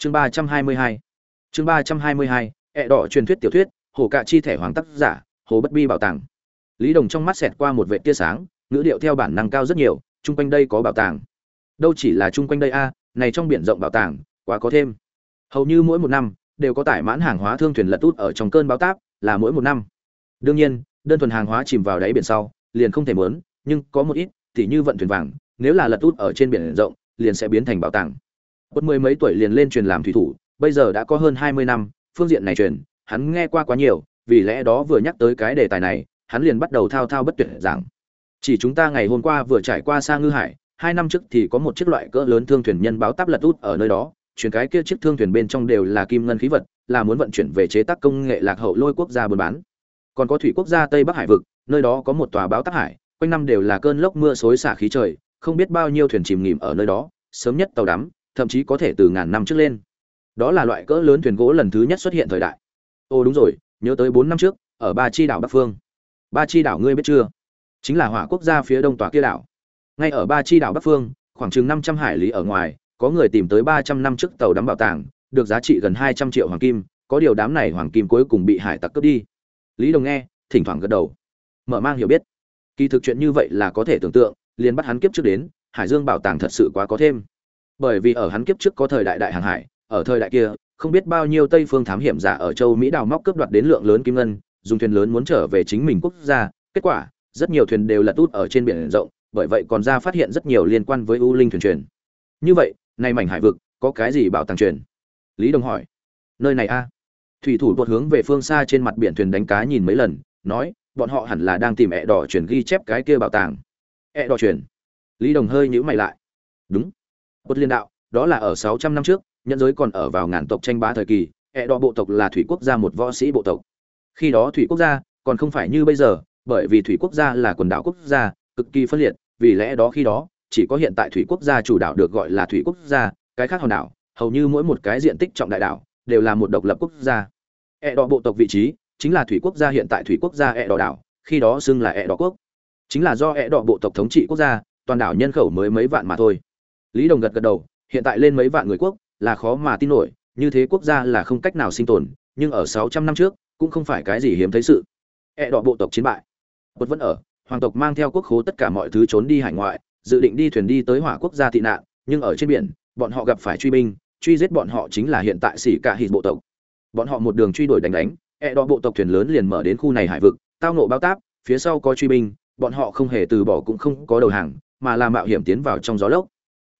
chương ba trăm hai mươi hai. Chương ba trăm hai mươi hai, ẹ đỏ truyền thuyết tiểu thuyết, hồ cạ chi thẻ hoàng tác giả, hồ bất bi bảo tàng. Lý đồng trong mắt xẹt qua một vệ tia sáng, ngữ điệu theo bản năng cao rất nhiều, chung quanh đây có bảo tàng. Đâu chỉ là chung quanh đây a, này trong biển rộng bảo tàng, quá có thêm. Hầu như mỗi một năm, đều có tải mãn hàng hóa thương thuyền lật út ở trong cơn bão táp, là mỗi một năm. Đương nhiên, đơn thuần hàng hóa chìm vào đáy biển sau, liền không thể mớn, nhưng có một ít, tỉ như vận thuyền vàng, nếu là lật út ở trên biển rộng, liền sẽ biến thành bảo tàng một mười mấy tuổi liền lên truyền làm thủy thủ, bây giờ đã có hơn hai mươi năm, phương diện này truyền, hắn nghe qua quá nhiều, vì lẽ đó vừa nhắc tới cái đề tài này, hắn liền bắt đầu thao thao bất tuyệt giảng. Chỉ chúng ta ngày hôm qua vừa trải qua xa ngư hải, hai năm trước thì có một chiếc loại cỡ lớn thương thuyền nhân báo táp lật út ở nơi đó chuyển cái kia chiếc thương thuyền bên trong đều là kim ngân khí vật, là muốn vận chuyển về chế tác công nghệ lạc hậu lôi quốc gia buôn bán. Còn có thủy quốc gia tây bắc hải vực, nơi đó có một tòa báo táp hải, quanh năm đều là cơn lốc mưa xối xả khí trời, không biết bao nhiêu thuyền chìm nghỉm ở nơi đó, sớm nhất tàu đắm thậm chí có thể từ ngàn năm trước lên. Đó là loại cỡ lớn thuyền gỗ lần thứ nhất xuất hiện thời đại. Ô đúng rồi, nhớ tới bốn năm trước, ở ba chi đảo bắc phương. Ba chi đảo ngươi biết chưa? Chính là hỏa quốc gia phía đông tòa kia đảo. Ngay ở ba chi đảo bắc phương, khoảng chừng năm trăm hải lý ở ngoài, có người tìm tới ba trăm năm trước tàu đắm bảo tàng, được giá trị gần hai trăm triệu hoàng kim, có điều đám này hoàng kim cuối cùng bị hải tặc cướp đi. Lý đồng nghe, thỉnh thoảng gật đầu. Mở mang hiểu biết. Kỳ thực chuyện như vậy là có thể tưởng tượng, liền bắt hắn kiếp trước đến, hải dương bảo tàng thật sự quá có thêm bởi vì ở hắn kiếp trước có thời đại đại hàng hải, ở thời đại kia, không biết bao nhiêu tây phương thám hiểm giả ở châu mỹ đào móc cướp đoạt đến lượng lớn kim ngân, dùng thuyền lớn muốn trở về chính mình quốc gia, kết quả, rất nhiều thuyền đều là út ở trên biển rộng, bởi vậy còn ra phát hiện rất nhiều liên quan với u linh thuyền truyền. Như vậy, nay mảnh hải vực, có cái gì bảo tàng truyền? Lý đồng hỏi. Nơi này a. Thủy thủ tuột hướng về phương xa trên mặt biển thuyền đánh cá nhìn mấy lần, nói, bọn họ hẳn là đang tìm ẹ đỏ chuyển ghi chép cái kia bảo tàng. Ẹ đỏ chuyển lý đồng hơi nhíu mày lại. Đúng. Bất liên đạo, đó là ở 600 năm trước, nhân giới còn ở vào ngàn tộc tranh bá thời kỳ, ẹ đỏ bộ tộc là thủy quốc gia một võ sĩ bộ tộc. Khi đó thủy quốc gia còn không phải như bây giờ, bởi vì thủy quốc gia là quần đảo quốc gia, cực kỳ phân liệt, vì lẽ đó khi đó, chỉ có hiện tại thủy quốc gia chủ đảo được gọi là thủy quốc gia, cái khác hòn đảo, hầu như mỗi một cái diện tích trọng đại đảo đều là một độc lập quốc gia. ẹ đỏ bộ tộc vị trí chính là thủy quốc gia hiện tại thủy quốc gia ẹ đỏ đảo, khi đó xưng là ẹ đỏ quốc. Chính là do ẹ đỏ bộ tộc thống trị quốc gia, toàn đảo nhân khẩu mới mấy vạn mà thôi lý đồng gật gật đầu, hiện tại lên mấy vạn người quốc là khó mà tin nổi, như thế quốc gia là không cách nào sinh tồn, nhưng ở sáu trăm năm trước, cũng không phải cái gì hiếm thấy sự. E đọ bộ tộc chiến bại. Quật vẫn ở, hoàng tộc mang theo quốc khố tất cả mọi thứ trốn đi hải ngoại, dự định đi thuyền đi tới hỏa quốc gia tị nạn, nhưng ở trên biển, bọn họ gặp phải truy binh, truy giết bọn họ chính là hiện tại xỉ cả hít bộ tộc. Bọn họ một đường truy đuổi đánh đánh e đọ bộ tộc thuyền lớn liền mở đến khu này hải vực, tao nộ bao táp, phía sau có truy binh, bọn họ không hề từ bỏ cũng không có đầu hàng, mà là mạo hiểm tiến vào trong gió lốc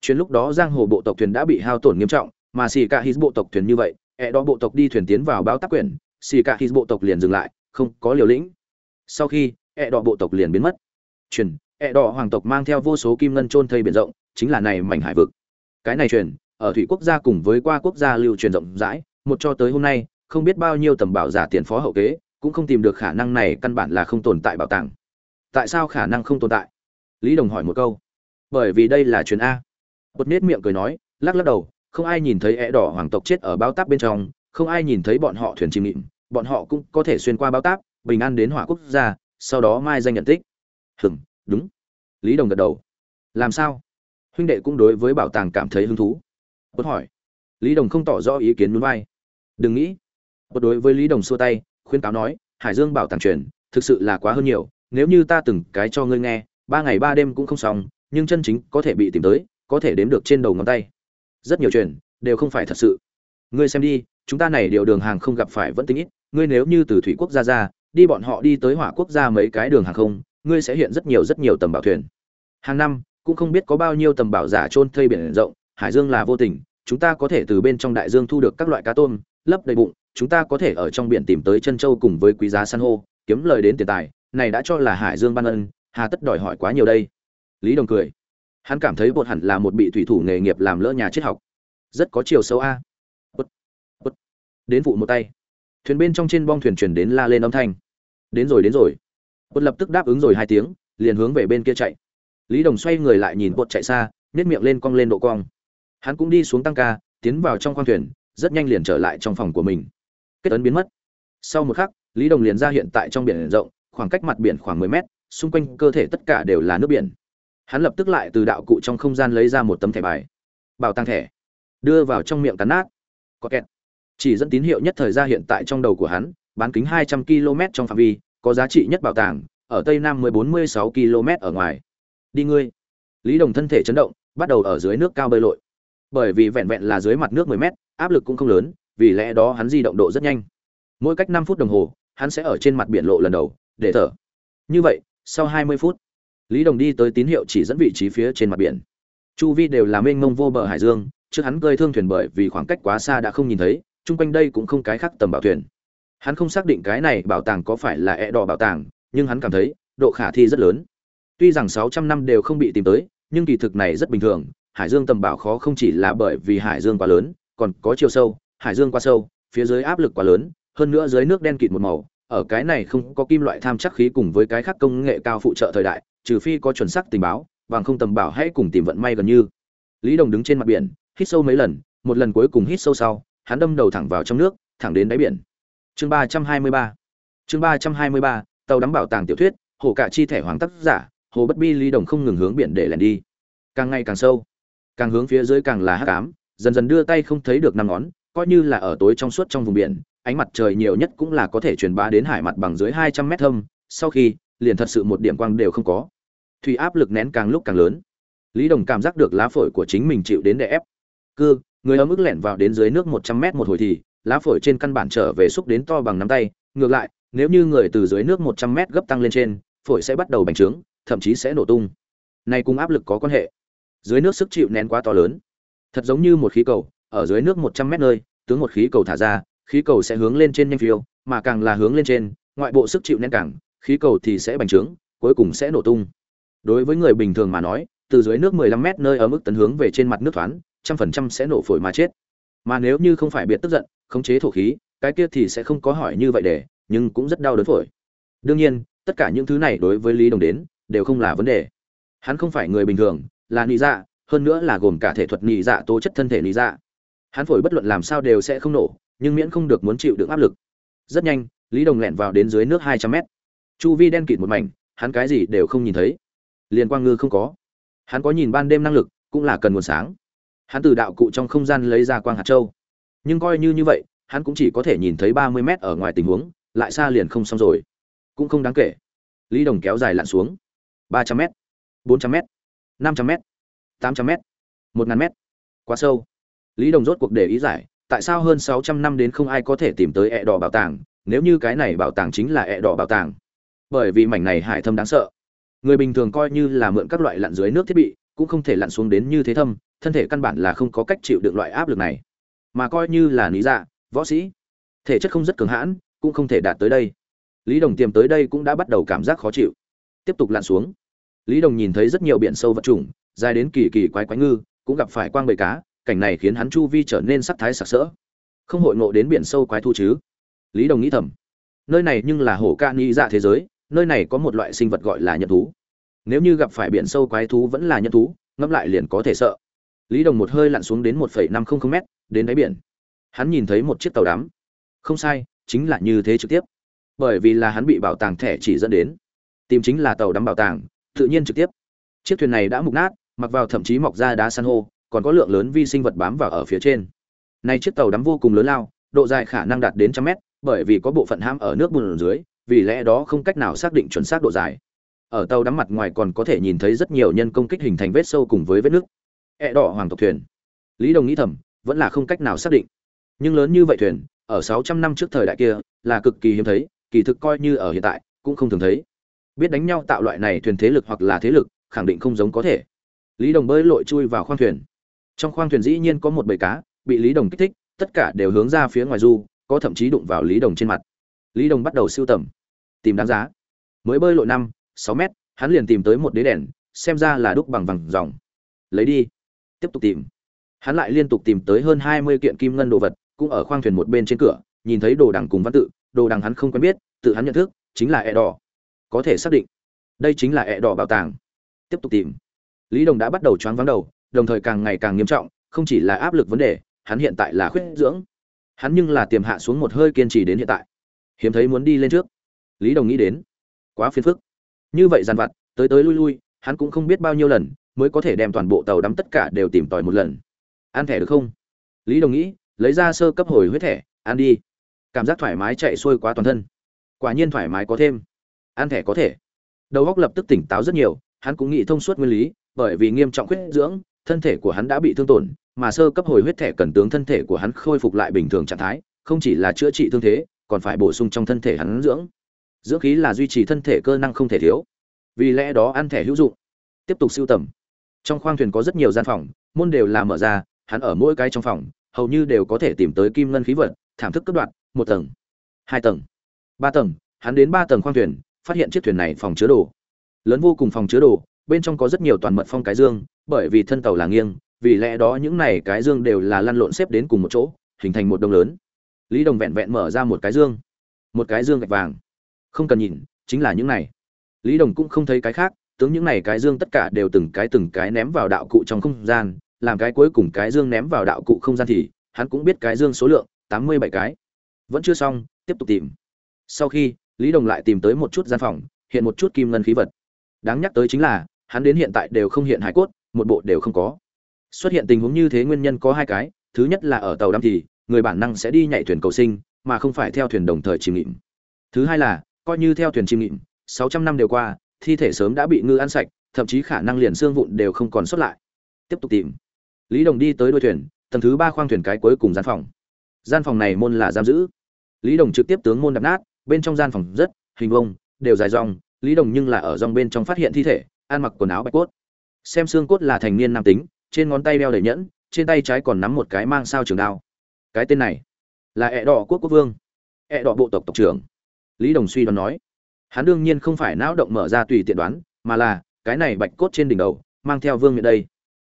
chuyến lúc đó giang hồ bộ tộc thuyền đã bị hao tổn nghiêm trọng, mà xì cả hít bộ tộc thuyền như vậy, ẹ đó bộ tộc đi thuyền tiến vào báo tác quyển, xì cả hít bộ tộc liền dừng lại, không có liều lĩnh. Sau khi, ẹ đỏ bộ tộc liền biến mất. Truyền, ẹ đỏ hoàng tộc mang theo vô số kim ngân trôn thây biển rộng, chính là này mảnh hải vực. Cái này truyền, ở thủy quốc gia cùng với qua quốc gia lưu truyền rộng rãi, một cho tới hôm nay, không biết bao nhiêu tầm bảo giả tiền phó hậu kế, cũng không tìm được khả năng này căn bản là không tồn tại bảo tàng. Tại sao khả năng không tồn tại? Lý đồng hỏi một câu. Bởi vì đây là truyền a. Bột nết miệng cười nói, lắc lắc đầu, không ai nhìn thấy ẻ đỏ hoàng tộc chết ở bao táp bên trong, không ai nhìn thấy bọn họ thuyền chìm nghịm, bọn họ cũng có thể xuyên qua bao táp, bình an đến hỏa quốc gia, sau đó mai danh nhận tích. Hừm, đúng. Lý Đồng gật đầu. Làm sao? Huynh đệ cũng đối với bảo tàng cảm thấy hứng thú. Bột hỏi. Lý Đồng không tỏ rõ ý kiến muốn vai. Đừng nghĩ. Bột đối với Lý Đồng xua tay, khuyên cáo nói, Hải Dương bảo tàng truyền, thực sự là quá hơn nhiều, nếu như ta từng cái cho ngươi nghe, ba ngày ba đêm cũng không xong, nhưng chân chính có thể bị tìm tới, có thể đếm được trên đầu ngón tay. Rất nhiều chuyện đều không phải thật sự. Ngươi xem đi, chúng ta này điều đường hàng không gặp phải vẫn tính ít. Ngươi nếu như từ thủy quốc gia ra, đi bọn họ đi tới hỏa quốc gia mấy cái đường hàng không, ngươi sẽ hiện rất nhiều rất nhiều tầm bảo thuyền. Hàng năm, cũng không biết có bao nhiêu tầm bảo giả trôn thây biển rộng, hải dương là vô tình, chúng ta có thể từ bên trong đại dương thu được các loại cá tôm, lấp đầy bụng, chúng ta có thể ở trong biển tìm tới chân châu cùng với quý giá san hô, kiếm lời đến tiền tài, này đã cho là hải dương ban ân, hà tất đòi hỏi quá nhiều đây. Lý đồng cười hắn cảm thấy bột hẳn là một bị thủy thủ nghề nghiệp làm lỡ nhà triết học. Rất có chiều sâu a. Bột, bột. đến vụ một tay. Thuyền bên trong trên bong thuyền chuyển đến la lên âm thanh. Đến rồi đến rồi. Bột lập tức đáp ứng rồi hai tiếng liền hướng về bên kia chạy. Lý đồng xoay người lại nhìn bột chạy xa nhét miệng lên cong lên độ cong. Hắn cũng đi xuống tăng ca tiến vào trong khoang thuyền rất nhanh liền trở lại trong phòng của mình. Kết ấn biến mất. Sau một khắc lý đồng liền ra hiện tại trong biển rộng khoảng cách mặt biển khoảng mười mét xung quanh cơ thể tất cả đều là nước biển hắn lập tức lại từ đạo cụ trong không gian lấy ra một tấm thẻ bài, bảo tàng thẻ, đưa vào trong miệng cắn nát. Có kẹt. Chỉ dẫn tín hiệu nhất thời ra hiện tại trong đầu của hắn, bán kính 200 km trong phạm vi, có giá trị nhất bảo tàng, ở tây nam 1446 km ở ngoài. Đi ngươi. Lý đồng thân thể chấn động, bắt đầu ở dưới nước cao bơi lội. Bởi vì vẹn vẹn là dưới mặt nước 10 mét, áp lực cũng không lớn, vì lẽ đó hắn di động độ rất nhanh. Mỗi cách 5 phút đồng hồ, hắn sẽ ở trên mặt biển lộ lần đầu, để thở. Như vậy, sau 20 phút lý đồng đi tới tín hiệu chỉ dẫn vị trí phía trên mặt biển. Chu vi đều là mênh mông vô bờ hải dương, trước hắn cơi thương thuyền bởi vì khoảng cách quá xa đã không nhìn thấy, chung quanh đây cũng không cái khác tầm bảo thuyền. Hắn không xác định cái này bảo tàng có phải là ẹ đỏ bảo tàng, nhưng hắn cảm thấy độ khả thi rất lớn. Tuy rằng 600 năm đều không bị tìm tới, nhưng kỳ thực này rất bình thường, hải dương tầm bảo khó không chỉ là bởi vì hải dương quá lớn, còn có chiều sâu, hải dương quá sâu, phía dưới áp lực quá lớn, hơn nữa dưới nước đen kịt một màu, ở cái này không có kim loại tham chắc khí cùng với cái khác công nghệ cao phụ trợ thời đại trừ phi có chuẩn xác tình báo, bằng không tầm bảo hãy cùng tìm vận may gần như. Lý đồng đứng trên mặt biển, hít sâu mấy lần, một lần cuối cùng hít sâu sau, hắn đâm đầu thẳng vào trong nước, thẳng đến đáy biển. Chương ba trăm hai mươi ba. Chương ba trăm hai mươi ba, tàu đắm bảo tàng tiểu thuyết, hồ cả chi thẻ hoàng tác giả, hồ bất bi lý đồng không ngừng hướng biển để lẻn đi. Càng ngày càng sâu, càng hướng phía dưới càng là hắc ám, dần dần đưa tay không thấy được năm ngón, coi như là ở tối trong suốt trong vùng biển, ánh mặt trời nhiều nhất cũng là có thể truyền bá đến hải mặt bằng dưới hai trăm mét thâm. Sau khi, liền thật sự một điểm quang đều không có thủy áp lực nén càng lúc càng lớn. Lý đồng cảm giác được lá phổi của chính mình chịu đến đè ép. Cư, người ở mức lẻn vào đến dưới nước một trăm mét một hồi thì, lá phổi trên căn bản trở về xúc đến to bằng nắm tay. Ngược lại, nếu như người từ dưới nước một trăm mét gấp tăng lên trên, phổi sẽ bắt đầu bành trướng, thậm chí sẽ nổ tung. Này cùng áp lực có quan hệ. Dưới nước sức chịu nén quá to lớn. Thật giống như một khí cầu, ở dưới nước một trăm mét nơi, tướng một khí cầu thả ra, khí cầu sẽ hướng lên trên nhanh phiêu, mà càng là hướng lên trên, ngoại bộ sức chịu nén càng, khí cầu thì sẽ bành trướng, cuối cùng sẽ nổ tung đối với người bình thường mà nói, từ dưới nước 15 mét nơi ở mức tấn hướng về trên mặt nước thoáng, trăm phần trăm sẽ nổ phổi mà chết. Mà nếu như không phải biệt tức giận, khống chế thổ khí, cái kia thì sẽ không có hỏi như vậy để, nhưng cũng rất đau đớn phổi. Đương nhiên, tất cả những thứ này đối với lý đồng đến, đều không là vấn đề. Hắn không phải người bình thường, là nị dạ hơn nữa là gồm cả thể thuật nị dạ tố chất thân thể nị dạ. Hắn phổi bất luận làm sao đều sẽ không nổ, nhưng miễn không được muốn chịu đựng áp lực. Rất nhanh, lý đồng lẹn vào đến dưới nước 200 mét. Chu vi đen kịt một mảnh, hắn cái gì đều không nhìn thấy liền quang ngư không có. Hắn có nhìn ban đêm năng lực, cũng là cần nguồn sáng. Hắn từ đạo cụ trong không gian lấy ra quang hạt châu. Nhưng coi như như vậy, hắn cũng chỉ có thể nhìn thấy ba mươi mét ở ngoài tình huống, lại xa liền không xong rồi. Cũng không đáng kể. Lý đồng kéo dài lặn xuống. ba trăm m bốn trăm m năm trăm m tám trăm m một ngàn m quá sâu. Lý đồng rốt cuộc để ý giải, tại sao hơn sáu trăm năm đến không ai có thể tìm tới ẹ đỏ bảo tàng, nếu như cái này bảo tàng chính là ẹ đỏ bảo tàng. Bởi vì mảnh này hải thâm đáng sợ người bình thường coi như là mượn các loại lặn dưới nước thiết bị, cũng không thể lặn xuống đến như thế thâm, thân thể căn bản là không có cách chịu được loại áp lực này. Mà coi như là lý dạ võ sĩ, thể chất không rất cường hãn, cũng không thể đạt tới đây. Lý đồng tiềm tới đây cũng đã bắt đầu cảm giác khó chịu. Tiếp tục lặn xuống. Lý đồng nhìn thấy rất nhiều biển sâu vật trùng dài đến kỳ kỳ quái quái ngư, cũng gặp phải quang bầy cá, cảnh này khiến hắn chu vi trở nên sắc thái sặc sỡ. Không hội ngộ đến biển sâu quái thu chứ? Lý đồng nghĩ thầm. Nơi này nhưng là hổ ca nghĩ dạ thế giới nơi này có một loại sinh vật gọi là nhân thú. Nếu như gặp phải biển sâu quái thú vẫn là nhân thú, ngẫm lại liền có thể sợ. Lý đồng một hơi lặn xuống đến một năm trăm linh m đến đáy biển. Hắn nhìn thấy một chiếc tàu đắm. Không sai, chính là như thế trực tiếp. Bởi vì là hắn bị bảo tàng thẻ chỉ dẫn đến. Tìm chính là tàu đắm bảo tàng, tự nhiên trực tiếp. Chiếc thuyền này đã mục nát, mặc vào thậm chí mọc ra đá san hô, còn có lượng lớn vi sinh vật bám vào ở phía trên. Nay chiếc tàu đắm vô cùng lớn lao, độ dài khả năng đạt đến trăm mét, bởi vì có bộ phận ham ở nước bùn dưới vì lẽ đó không cách nào xác định chuẩn xác độ dài. Ở tàu đắm mặt ngoài còn có thể nhìn thấy rất nhiều nhân công kích hình thành vết sâu cùng với vết nước. E đỏ hoàng tộc thuyền. Lý đồng nghĩ thầm, vẫn là không cách nào xác định. Nhưng lớn như vậy thuyền, ở 600 năm trước thời đại kia, là cực kỳ hiếm thấy, kỳ thực coi như ở hiện tại, cũng không thường thấy. Biết đánh nhau tạo loại này thuyền thế lực hoặc là thế lực, khẳng định không giống có thể. Lý đồng bơi lội chui vào khoang thuyền. Trong khoang thuyền dĩ nhiên có một bầy cá, bị lý đồng kích thích, tất cả đều hướng ra phía ngoài du, có thậm chí đụng vào lý đồng trên mặt. Lý đồng bắt đầu siêu tầm tìm đáng giá. Mới bơi lội năm, sáu mét, hắn liền tìm tới một đế đèn, xem ra là đúc bằng vàng dòng. Lấy đi. Tiếp tục tìm. Hắn lại liên tục tìm tới hơn hai mươi kiện kim ngân đồ vật, cũng ở khoang thuyền một bên trên cửa, nhìn thấy đồ đằng cùng văn tự, đồ đằng hắn không quen biết, tự hắn nhận thức, chính là ẹ đỏ. Có thể xác định. Đây chính là ẹ đỏ bảo tàng. Tiếp tục tìm. Lý đồng đã bắt đầu choáng vắng đầu, đồng thời càng ngày càng nghiêm trọng, không chỉ là áp lực vấn đề, hắn hiện tại là khuyết dưỡng. Hắn nhưng là tiềm hạ xuống một hơi kiên trì đến hiện tại. Hiếm thấy muốn đi lên trước lý đồng nghĩ đến. Quá phiền phức. Như vậy dàn vặt, tới tới lui lui, hắn cũng không biết bao nhiêu lần mới có thể đem toàn bộ tàu đắm tất cả đều tìm tòi một lần. Ăn thẻ được không? Lý đồng nghĩ, lấy ra sơ cấp hồi huyết thẻ ăn đi. Cảm giác thoải mái chạy xuôi quá toàn thân. Quả nhiên thoải mái có thêm. Ăn thẻ có thể. Đầu óc lập tức tỉnh táo rất nhiều, hắn cũng nghĩ thông suốt nguyên lý, bởi vì nghiêm trọng khuyết dưỡng, thân thể của hắn đã bị thương tổn, mà sơ cấp hồi huyết thẻ cần tướng thân thể của hắn khôi phục lại bình thường trạng thái, không chỉ là chữa trị thương thế, còn phải bổ sung trong thân thể hắn dưỡng dưỡng khí là duy trì thân thể cơ năng không thể thiếu. Vì lẽ đó ăn thẻ hữu dụng. Tiếp tục sưu tầm. Trong khoang thuyền có rất nhiều gian phòng, môn đều là mở ra, hắn ở mỗi cái trong phòng, hầu như đều có thể tìm tới kim ngân khí vật, thảm thức cấp đoạn, một tầng, hai tầng, ba tầng. Hắn đến ba tầng khoang thuyền, phát hiện chiếc thuyền này phòng chứa đồ. Lớn vô cùng phòng chứa đồ, bên trong có rất nhiều toàn mật phong cái dương, bởi vì thân tàu là nghiêng, vì lẽ đó những này cái dương đều là lăn lộn xếp đến cùng một chỗ, hình thành một đông lớn. Lý đồng vẹn vẹn mở ra một cái dương. Một cái dương gạch vàng không cần nhìn, chính là những này. Lý đồng cũng không thấy cái khác, tướng những này cái dương tất cả đều từng cái từng cái ném vào đạo cụ trong không gian, làm cái cuối cùng cái dương ném vào đạo cụ không gian thì, hắn cũng biết cái dương số lượng, tám mươi bảy cái. Vẫn chưa xong, tiếp tục tìm. Sau khi, lý đồng lại tìm tới một chút gian phòng, hiện một chút kim ngân khí vật. Đáng nhắc tới chính là, hắn đến hiện tại đều không hiện hải cốt, một bộ đều không có. Xuất hiện tình huống như thế nguyên nhân có hai cái, thứ nhất là ở tàu đắm thì, người bản năng sẽ đi nhảy thuyền cầu sinh, mà không phải theo thuyền đồng thời chìm nghịm thứ hai là coi như theo thuyền chim nghịm, sáu trăm năm đều qua, thi thể sớm đã bị ngư ăn sạch, thậm chí khả năng liền xương vụn đều không còn xuất lại. Tiếp tục tìm. Lý đồng đi tới đuôi thuyền, tầng thứ ba khoang thuyền cái cuối cùng gian phòng. Gian phòng này môn là giam giữ. Lý đồng trực tiếp tướng môn đập nát, bên trong gian phòng rất hình vông đều dài dòng, lý đồng nhưng là ở dòng bên trong phát hiện thi thể, ăn mặc quần áo bạch cốt. Xem xương cốt là thành niên nam tính, trên ngón tay đeo đầy nhẫn, trên tay trái còn nắm một cái mang sao trường đao. Cái tên này là ẹ đỏ quốc quốc vương, ẹ đỏ bộ tộc tộc trưởng lý đồng suy đoán nói, hắn đương nhiên không phải não động mở ra tùy tiện đoán, mà là, cái này bạch cốt trên đỉnh đầu, mang theo vương miện đây.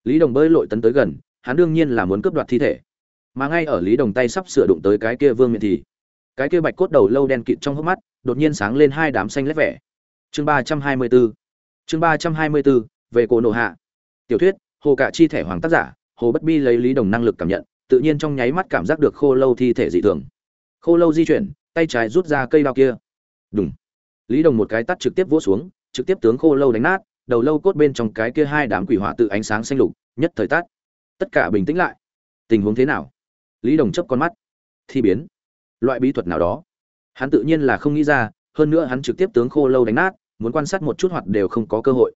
Lý đồng bơi lội tấn tới gần, hắn đương nhiên là muốn cướp đoạt thi thể. Mà ngay ở lý đồng tay sắp sửa đụng tới cái kia vương miện thì, cái kia bạch cốt đầu lâu đen kịt trong hốc mắt, đột nhiên sáng lên hai đám xanh lét vẻ. Chương ba trăm hai mươi bốn chương ba trăm hai mươi bốn về cổ nổ hạ. Tiểu thuyết, hồ Cả chi Thể hoàng tác giả, hồ bất bi lấy lý đồng năng lực cảm nhận, tự nhiên trong nháy mắt cảm giác được khô lâu thi thể dị thường. Khô lâu di chuyển tay trái rút ra cây đao kia. Đúng lý đồng một cái tắt trực tiếp vỗ xuống trực tiếp tướng khô lâu đánh nát đầu lâu cốt bên trong cái kia hai đám quỷ hỏa tự ánh sáng xanh lục nhất thời tắt, tất cả bình tĩnh lại. Tình huống thế nào? Lý đồng chấp con mắt. Thi biến. Loại bí thuật nào đó. Hắn tự nhiên là không nghĩ ra hơn nữa hắn trực tiếp tướng khô lâu đánh nát muốn quan sát một chút hoặc đều không có cơ hội.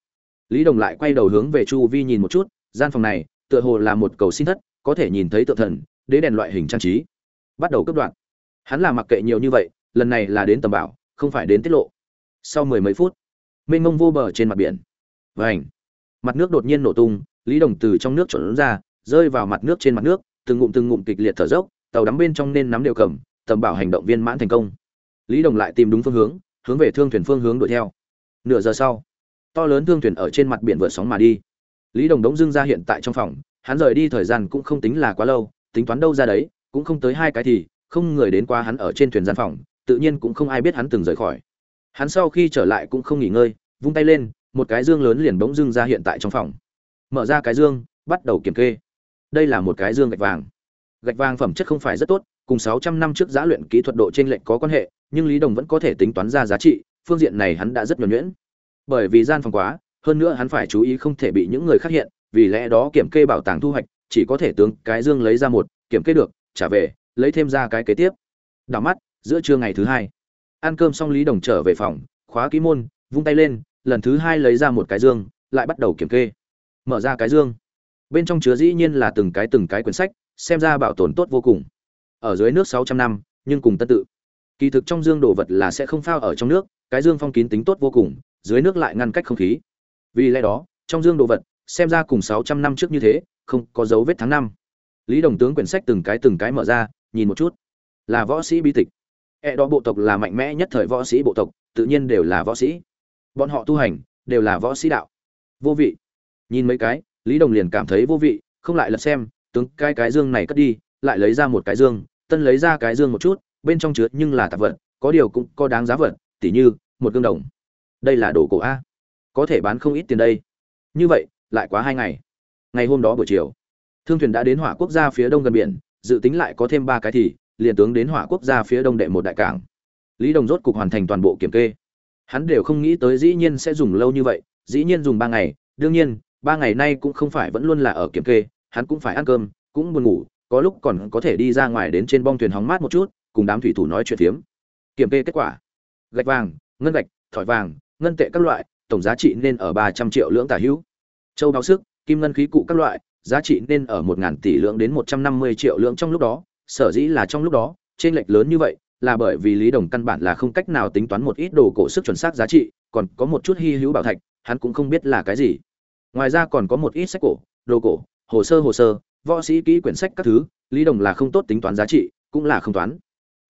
Lý đồng lại quay đầu hướng về chu vi nhìn một chút gian phòng này tựa hồ là một cầu xin thất có thể nhìn thấy tự thần đế đèn loại hình trang trí. Bắt đầu cấp đoạn hắn là mặc kệ nhiều như vậy, lần này là đến tầm bảo, không phải đến tiết lộ. Sau mười mấy phút, mênh mông vô bờ trên mặt biển. Vảnh mặt nước đột nhiên nổ tung, lý đồng từ trong nước trộn ra, rơi vào mặt nước trên mặt nước, từng ngụm từng ngụm kịch liệt thở dốc, tàu đắm bên trong nên nắm đều cầm, tầm bảo hành động viên mãn thành công. Lý đồng lại tìm đúng phương hướng hướng về thương thuyền phương hướng đuổi theo. Nửa giờ sau, to lớn thương thuyền ở trên mặt biển vượt sóng mà đi. Lý đồng đống dưng ra hiện tại trong phòng, hắn rời đi thời gian cũng không tính là quá lâu, tính toán đâu ra đấy, cũng không tới hai cái thì không người đến qua hắn ở trên thuyền gian phòng, tự nhiên cũng không ai biết hắn từng rời khỏi. Hắn sau khi trở lại cũng không nghỉ ngơi, vung tay lên, một cái dương lớn liền bỗng dưng ra hiện tại trong phòng. Mở ra cái dương, bắt đầu kiểm kê. Đây là một cái dương gạch vàng. Gạch vàng phẩm chất không phải rất tốt, cùng 600 năm trước giá luyện kỹ thuật độ trên lệnh có quan hệ, nhưng lý đồng vẫn có thể tính toán ra giá trị, phương diện này hắn đã rất nhuần nhuyễn. Bởi vì gian phòng quá, hơn nữa hắn phải chú ý không thể bị những người khác hiện, vì lẽ đó kiểm kê bảo tàng thu hoạch, chỉ có thể tướng cái dương lấy ra một, kiểm kê được, trả về lấy thêm ra cái kế tiếp. Đảo mắt, giữa trưa ngày thứ hai. Ăn cơm xong lý đồng trở về phòng, khóa ký môn, vung tay lên, lần thứ hai lấy ra một cái dương, lại bắt đầu kiểm kê. Mở ra cái dương. Bên trong chứa dĩ nhiên là từng cái từng cái quyển sách, xem ra bảo tồn tốt vô cùng. Ở dưới nước sáu trăm năm, nhưng cùng tân tự. Kỳ thực trong dương đồ vật là sẽ không phao ở trong nước, cái dương phong kín tính tốt vô cùng, dưới nước lại ngăn cách không khí. Vì lẽ đó, trong dương đồ vật, xem ra cùng sáu trăm năm trước như thế, không có dấu vết tháng năm. Lý đồng tướng quyển sách từng cái từng cái mở ra nhìn một chút là võ sĩ bi tịch E đó bộ tộc là mạnh mẽ nhất thời võ sĩ bộ tộc, tự nhiên đều là võ sĩ. Bọn họ tu hành đều là võ sĩ đạo. Vô vị. Nhìn mấy cái, Lý Đồng liền cảm thấy vô vị, không lại lật xem, tướng cái cái dương này cất đi, lại lấy ra một cái dương, tân lấy ra cái dương một chút, bên trong chứa nhưng là tạp vật, có điều cũng có đáng giá vật, tỉ như một gương đồng. Đây là đồ cổ a, có thể bán không ít tiền đây. Như vậy, lại quá hai ngày. Ngày hôm đó buổi chiều, thương thuyền đã đến hỏa quốc gia phía đông gần biển, dự tính lại có thêm ba cái thì, liền tướng đến hỏa quốc gia phía đông đệ một đại cảng. Lý đồng rốt cục hoàn thành toàn bộ kiểm kê. Hắn đều không nghĩ tới dĩ nhiên sẽ dùng lâu như vậy, dĩ nhiên dùng ba ngày. Đương nhiên, ba ngày nay cũng không phải vẫn luôn là ở kiểm kê, hắn cũng phải ăn cơm, cũng buồn ngủ, có lúc còn có thể đi ra ngoài đến trên bong thuyền hóng mát một chút, cùng đám thủy thủ nói chuyện phiếm. Kiểm kê kết quả. Gạch vàng, ngân gạch, thỏi vàng, ngân tệ các loại, tổng giá trị nên ở ba trăm triệu lưỡng tả hữu. Châu báo sức, kim ngân khí cụ các loại giá trị nên ở một ngàn tỷ lượng đến một trăm năm mươi triệu lượng trong lúc đó, sở dĩ là trong lúc đó trên lệch lớn như vậy là bởi vì lý đồng căn bản là không cách nào tính toán một ít đồ cổ sức chuẩn xác giá trị, còn có một chút hi hữu bảo thạch, hắn cũng không biết là cái gì. Ngoài ra còn có một ít sách cổ, đồ cổ, hồ sơ hồ sơ, võ sĩ kỹ quyển sách các thứ, lý đồng là không tốt tính toán giá trị, cũng là không toán.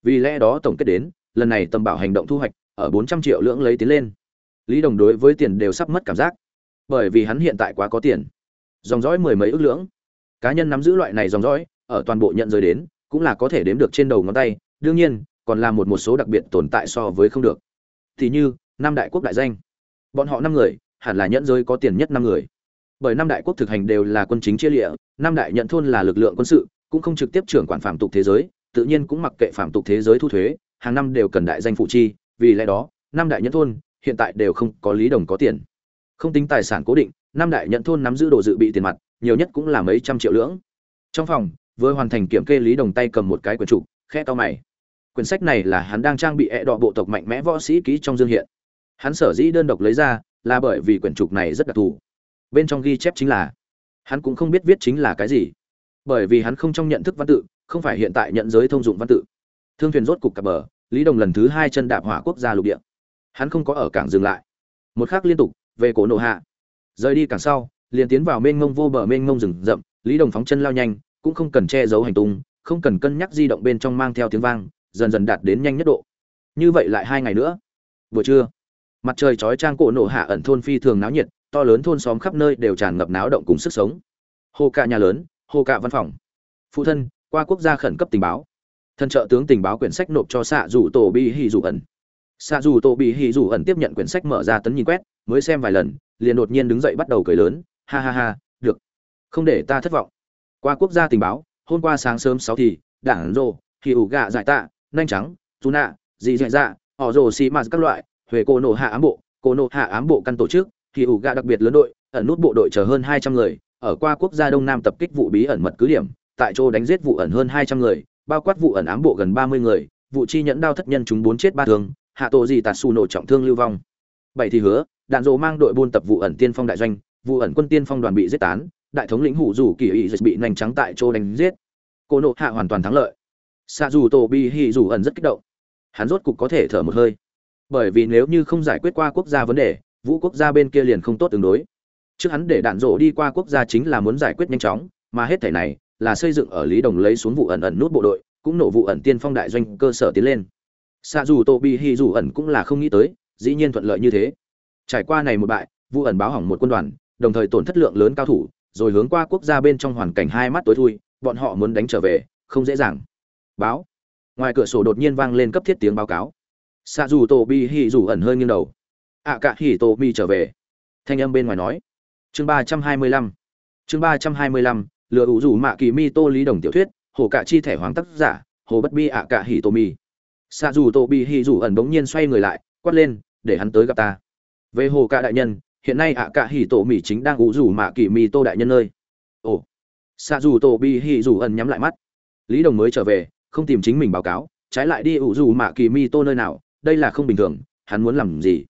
Vì lẽ đó tổng kết đến, lần này tầm bảo hành động thu hoạch, ở bốn trăm triệu lượng lấy tiến lên. Lý đồng đối với tiền đều sắp mất cảm giác. Bởi vì hắn hiện tại quá có tiền dòng dõi mười mấy ước lưỡng. Cá nhân nắm giữ loại này dòng dõi, ở toàn bộ nhận giới đến, cũng là có thể đếm được trên đầu ngón tay, đương nhiên, còn là một một số đặc biệt tồn tại so với không được. Thì như, năm đại quốc đại danh. Bọn họ năm người, hẳn là nhận giới có tiền nhất năm người. Bởi năm đại quốc thực hành đều là quân chính chia lịa, năm đại nhận thôn là lực lượng quân sự, cũng không trực tiếp trưởng quản phạm tục thế giới, tự nhiên cũng mặc kệ phạm tục thế giới thu thuế, hàng năm đều cần đại danh phụ chi, vì lẽ đó, năm đại nhận thôn, hiện tại đều không có lý đồng có tiền. Không tính tài sản cố định năm đại nhận thôn nắm giữ đồ dự bị tiền mặt, nhiều nhất cũng là mấy trăm triệu lưỡng. Trong phòng, vừa hoàn thành kiểm kê lý đồng tay cầm một cái quyển trục khe to mày. Quyển sách này là hắn đang trang bị ẹ đọ bộ tộc mạnh mẽ võ sĩ ký trong dương hiện. Hắn sở dĩ đơn độc lấy ra, là bởi vì quyển trục này rất đặc thù. Bên trong ghi chép chính là, hắn cũng không biết viết chính là cái gì. Bởi vì hắn không trong nhận thức văn tự, không phải hiện tại nhận giới thông dụng văn tự. Thương thuyền rốt cục cặp bờ, lý đồng lần thứ hai chân đạp hỏa quốc gia lục địa. Hắn không có ở cảng dừng lại. Một khắc liên tục, về cổ nộ hạ rời đi càng sau, liền tiến vào mênh mông vô bờ mênh mông rừng rậm, lý đồng phóng chân lao nhanh, cũng không cần che giấu hành tung, không cần cân nhắc di động bên trong mang theo tiếng vang, dần dần đạt đến nhanh nhất độ. Như vậy lại hai ngày nữa. Vừa trưa, mặt trời chói trang cổ nổ hạ ẩn thôn phi thường náo nhiệt, to lớn thôn xóm khắp nơi đều tràn ngập náo động cùng sức sống. Hồ cạ nhà lớn, hồ cạ văn phòng. Phụ thân, qua quốc gia khẩn cấp tình báo. Thân trợ tướng tình báo quyển sách nộp cho xạ dù tổ bi hì dù ẩn. Xạ dù tổ bị hì dù ẩn tiếp nhận quyển sách mở ra tấn nhìn quét, mới xem vài lần liền đột nhiên đứng dậy bắt đầu cười lớn, ha ha ha, được. Không để ta thất vọng. Qua quốc gia tình báo, hôm qua sáng sớm sáu thì, đảng rô thì ủ gạ giải tạ, nhanh trắng chú nạ dị dạy dạ họ rồ xì mạt các loại huệ cô nổ hạ ám bộ cô nổ hạ ám bộ căn tổ chức thì ủ gạ đặc biệt lớn đội, ẩn nút bộ đội chờ hơn hai trăm người, ở qua quốc gia đông nam tập kích vụ bí ẩn mật cứ điểm, tại chỗ đánh giết vụ ẩn hơn hai trăm người, bao quát vụ ẩn ám bộ gần ba mươi người, vụ chi nhẫn đao thất nhân chúng bốn chết ba thương, hạ tổ gì tạt xù nổ trọng thương lưu vong. Bảy thì hứa đạn dỗ mang đội buôn tập vụ ẩn tiên phong đại doanh, vụ ẩn quân tiên phong đoàn bị giết tán, đại thống lĩnh hủ rủ kỳ ý dịch bị nành trắng tại chỗ đánh giết. Cô nộ hạ hoàn toàn thắng lợi. Xa dù tổ bi hì dù ẩn rất kích động. Hắn rốt cục có thể thở một hơi. Bởi vì nếu như không giải quyết qua quốc gia vấn đề, vũ quốc gia bên kia liền không tốt tương đối. Trước hắn để đạn rổ đi qua quốc gia chính là muốn giải quyết nhanh chóng, mà hết thể này là xây dựng ở lý đồng lấy xuống vụ ẩn ẩn nút bộ đội, cũng nổ vụ ẩn tiên phong đại doanh cơ sở tiến lên. Xa dù tô bi hi dù ẩn cũng là không nghĩ tới, dĩ nhiên thuận lợi như thế trải qua này một bại vụ ẩn báo hỏng một quân đoàn đồng thời tổn thất lượng lớn cao thủ rồi hướng qua quốc gia bên trong hoàn cảnh hai mắt tối thui bọn họ muốn đánh trở về không dễ dàng. Báo. Ngoài cửa sổ đột nhiên vang lên cấp thiết tiếng báo cáo. Xạ dù tô bi hỉ dù ẩn hơi nghiêng đầu. Ạ à, cả hỉ tô bi trở về. Thanh âm bên ngoài nói. Chương ba trăm hai mươi lăm. Chương ba trăm hai mươi lăm lừa ủ rủ mạ kỳ mi tô lý đồng tiểu thuyết hồ cả chi thẻ hoàng tác giả hồ bất bi ạ cả hỉ tô mi xạ dù tô bi hì dù ẩn bỗng nhiên xoay người lại quát lên để hắn tới gặp ta về hồ cạ đại nhân, hiện nay ạ cạ hỉ tổ mỹ chính đang ủ rủ mạ kỳ mi tô đại nhân nơi ồ. Xạ dù tổ bị hì dù ẩn nhắm lại mắt. Lý đồng mới trở về, không tìm chính mình báo cáo, trái lại đi ủ rủ mạ kỳ mi tô nơi nào, đây là không bình thường, hắn muốn làm gì?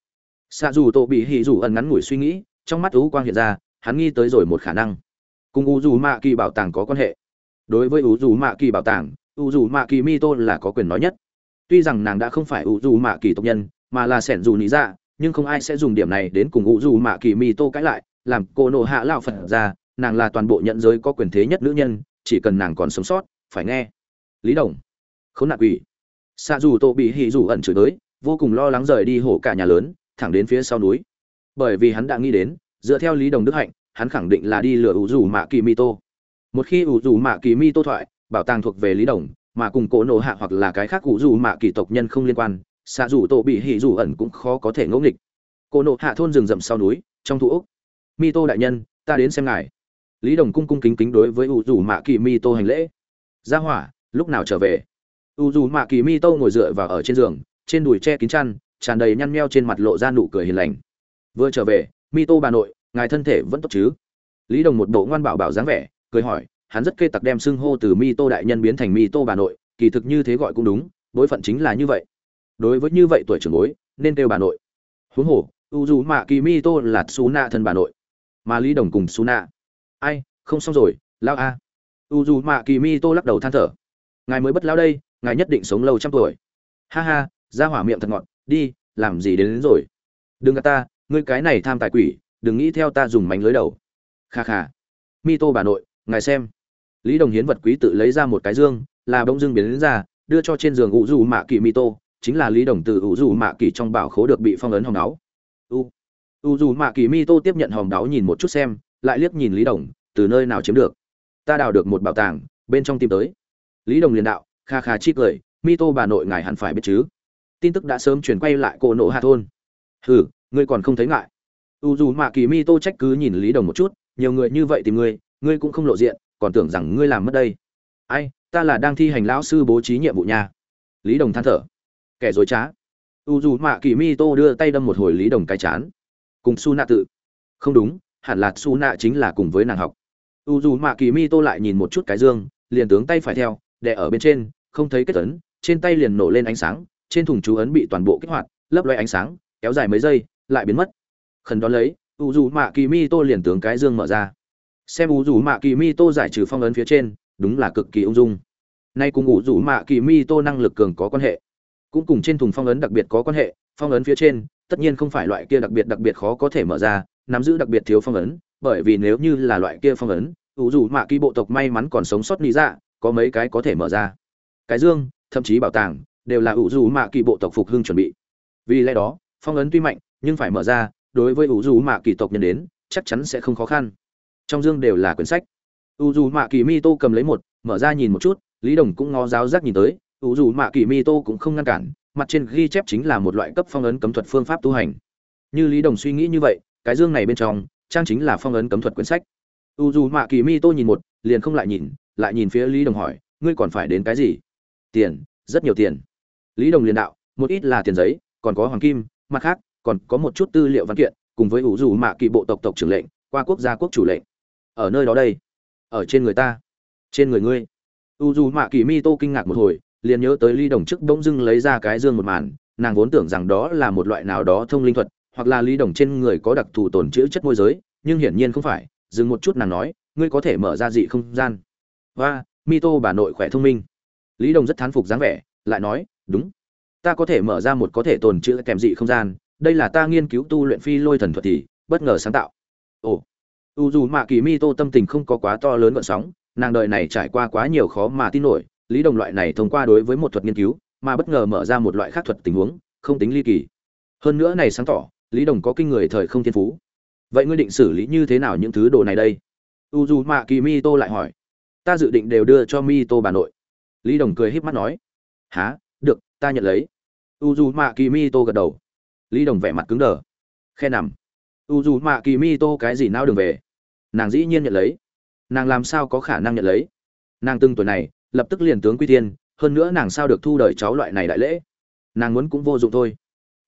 Xạ dù tổ bị hì dù ẩn ngắn ngủi suy nghĩ, trong mắt ú quang hiện ra, hắn nghi tới rồi một khả năng. Cùng u dù mạ kỳ bảo tàng có quan hệ. Đối với u dù mạ kỳ bảo tàng u dù mạ kỳ mi tô là có quyền nói nhất. Tuy rằng nàng đã không phải u dù mạ kỳ tộc nhân, mà là sẻn dù lý ra dạ, nhưng không ai sẽ dùng điểm này đến cùng u dù mạ kỳ mi tô cãi lại, làm cô nộ hạ lao phật ra, nàng là toàn bộ nhận giới có quyền thế nhất nữ nhân, chỉ cần nàng còn sống sót, phải nghe. Lý đồng, khốn nạn quỷ. Xạ dù tô bị hì dù ẩn chửi tới, vô cùng lo lắng rời đi hổ cả nhà lớn, thẳng đến phía sau núi. Bởi vì hắn đã nghĩ đến, dựa theo lý đồng đức hạnh, hắn khẳng định là đi lừa ủ dù mạ kỳ mi tô. Một khi ủ dù mạ kỳ mi tô thoại, bảo tàng thuộc về lý đồng, mà cùng cổ nổ hạ hoặc là cái khác ủ dù mạ kỳ tộc nhân không liên quan xạ dù tổ bị hỉ dù ẩn cũng khó có thể ngẫu nghịch. Cô nộ hạ thôn rừng rậm sau núi, trong thủ úc. Mi tô đại nhân, ta đến xem ngài. Lý đồng cung cung kính kính đối với u dù mạ kỳ mi tô hành lễ. Ra hỏa, lúc nào trở về? U dù mạ kỳ mi tô ngồi dựa vào ở trên giường, trên đùi che kín chăn, tràn đầy nhăn meo trên mặt lộ ra nụ cười hiền lành. Vừa trở về mi tô bà nội, ngài thân thể vẫn tốt chứ? Lý đồng một bộ ngoan bảo bảo dáng vẻ, cười hỏi, hắn rất kê tặc đem xưng hô từ mi tô đại nhân biến thành mi tô bà nội, kỳ thực như thế gọi cũng đúng bối phận chính là như vậy đối với như vậy tuổi trưởng bối nên kêu bà nội. Huống hồ u dù mạ kỳ mi tô là xú nạ thân bà nội. Mà lý đồng cùng xú nạ ai không xong rồi lao a. U dù mạ kỳ mi tô lắc đầu than thở. Ngài mới bất lao đây ngài nhất định sống lâu trăm tuổi. Ha ha ra hỏa miệng thật ngọt đi làm gì đến, đến rồi. Đừng gạt ta ngươi cái này tham tài quỷ đừng nghĩ theo ta dùng mánh lưới đầu. Kha kha. Mi tô bà nội ngài xem. Lý đồng hiến vật quý tự lấy ra một cái dương là bông dương biến đến ra đưa cho trên giường u dù mạ kỳ mi tô chính là lý đồng từ ủ dù mạ kỳ trong bảo khố được bị phong ấn hồng đáo. U u dù mạ kỳ mi tô tiếp nhận hồng đáo nhìn một chút xem, lại liếc nhìn lý đồng, từ nơi nào chiếm được? Ta đào được một bảo tàng, bên trong tìm tới. Lý đồng liền đạo, kha kha chi cười, mi tô bà nội ngài hẳn phải biết chứ. Tin tức đã sớm chuyển quay lại cổ nộ hạ thôn. Hừ, ngươi còn không thấy ngại. U dù mạ kỳ mi tô trách cứ nhìn lý đồng một chút, nhiều người như vậy tìm ngươi ngươi cũng không lộ diện, còn tưởng rằng ngươi làm mất đây. Ai, ta là đang thi hành lão sư bố trí nhiệm vụ nha. Lý đồng than thở kẻ dối trá. U dù mạ kỳ mi tô đưa tay đâm một hồi lý đồng cái chán. Cùng su nạ tự. Không đúng, hẳn là su nạ chính là cùng với nàng học. U dù mạ kỳ mi tô lại nhìn một chút cái dương, liền tướng tay phải theo, đè ở bên trên, không thấy kết tấn trên tay liền nổ lên ánh sáng, trên thùng chú ấn bị toàn bộ kích hoạt, lấp loe ánh sáng, kéo dài mấy giây, lại biến mất. Khẩn đón lấy, u dù mạ kỳ mi tô liền tướng cái dương mở ra. Xem u dù mạ kỳ mi tô giải trừ phong ấn phía trên, đúng là cực kỳ ung dung. Nay cùng u dù mạ kỳ mi tô năng lực cường có quan hệ cũng cùng trên thùng phong ấn đặc biệt có quan hệ, phong ấn phía trên, tất nhiên không phải loại kia đặc biệt đặc biệt khó có thể mở ra, nắm giữ đặc biệt thiếu phong ấn, bởi vì nếu như là loại kia phong ấn, ủ dù mạ kỳ bộ tộc may mắn còn sống sót lý dạ có mấy cái có thể mở ra. Cái dương, thậm chí bảo tàng, đều là ủ dù mạ kỳ bộ tộc phục hưng chuẩn bị. Vì lẽ đó, phong ấn tuy mạnh, nhưng phải mở ra, đối với ủ dù mạ kỳ tộc nhân đến, chắc chắn sẽ không khó khăn. Trong dương đều là quyển sách. U dù mạ kỳ mi tô cầm lấy một, mở ra nhìn một chút, lý đồng cũng ngó giáo giác nhìn tới u dù mạ kỳ mi tô cũng không ngăn cản, mặt trên ghi chép chính là một loại cấp phong ấn cấm thuật phương pháp tu hành. Như lý đồng suy nghĩ như vậy, cái dương này bên trong, trang chính là phong ấn cấm thuật quyển sách. U dù mạ kỳ mi tô nhìn một, liền không lại nhìn lại nhìn phía lý đồng hỏi, ngươi còn phải đến cái gì? Tiền, rất nhiều tiền. Lý đồng liền đạo, một ít là tiền giấy, còn có hoàng kim, mặt khác, còn có một chút tư liệu văn kiện, cùng với ủ dù mạ kỳ bộ tộc tộc trưởng lệnh, qua quốc gia quốc chủ lệnh. Ở nơi đó đây, ở trên người ta, trên người ngươi. U dù mạ kỳ mi tô kinh ngạc một hồi liền nhớ tới lý đồng trước bỗng dưng lấy ra cái dương một màn, nàng vốn tưởng rằng đó là một loại nào đó thông linh thuật, hoặc là lý đồng trên người có đặc thù tồn chữ chất môi giới, nhưng hiển nhiên không phải, dừng một chút nàng nói, ngươi có thể mở ra dị không gian. Và mi tô bà nội khỏe thông minh. Lý đồng rất thán phục dáng vẻ, lại nói, đúng. Ta có thể mở ra một có thể tồn chữ kèm dị không gian, đây là ta nghiên cứu tu luyện phi lôi thần thuật thì, bất ngờ sáng tạo. Ồ. U dù mạ kỳ mi tô tâm tình không có quá to lớn gợn sóng, nàng đời này trải qua quá nhiều khó mà tin nổi lý đồng loại này thông qua đối với một thuật nghiên cứu, mà bất ngờ mở ra một loại khác thuật tình huống, không tính ly kỳ. Hơn nữa này sáng tỏ, lý đồng có kinh người thời không thiên phú. Vậy ngươi định xử lý như thế nào những thứ đồ này đây? U dù mạ kỳ mi tô lại hỏi. Ta dự định đều đưa cho mi tô bà nội. Lý đồng cười híp mắt nói. Há được, ta nhận lấy. U dù mạ kỳ mi tô gật đầu. Lý đồng vẻ mặt cứng đờ. Khe nằm. U dù mạ kỳ mi tô cái gì nao đường về? Nàng dĩ nhiên nhận lấy. Nàng làm sao có khả năng nhận lấy? Nàng từng tuổi này lập tức liền tướng quy tiên hơn nữa nàng sao được thu đời cháu loại này đại lễ? Nàng muốn cũng vô dụng thôi.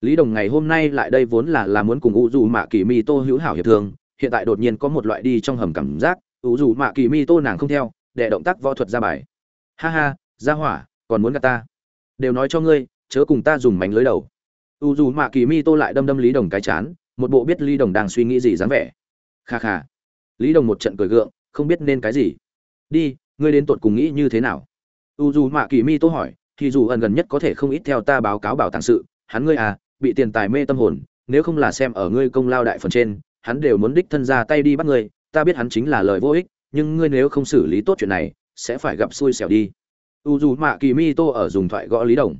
Lý đồng ngày hôm nay lại đây vốn là là muốn cùng u dù mạ kỳ mi tô hữu hảo hiệp thường hiện tại đột nhiên có một loại đi trong hầm cảm giác u dù mạ kỳ mi tô nàng không theo, để động tác võ thuật ra bài. Ha ha ra hỏa, còn muốn gạt ta? Đều nói cho ngươi, chớ cùng ta dùng mánh lưới đầu. U dù mạ kỳ mi tô lại đâm đâm lý đồng cái chán, một bộ biết lý đồng đang suy nghĩ gì dáng vẻ. Kha kha. Lý đồng một trận cười gượng, không biết nên cái gì. Đi ngươi đến tột cùng nghĩ như thế nào? U dù mạ kỳ mi tô hỏi, thì dù ẩn gần nhất có thể không ít theo ta báo cáo bảo tàng sự, hắn ngươi à bị tiền tài mê tâm hồn, nếu không là xem ở ngươi công lao đại phần trên, hắn đều muốn đích thân ra tay đi bắt ngươi, ta biết hắn chính là lời vô ích, nhưng ngươi nếu không xử lý tốt chuyện này, sẽ phải gặp xui xẻo đi. U dù mạ kỳ mi tô ở dùng thoại gõ lý đồng.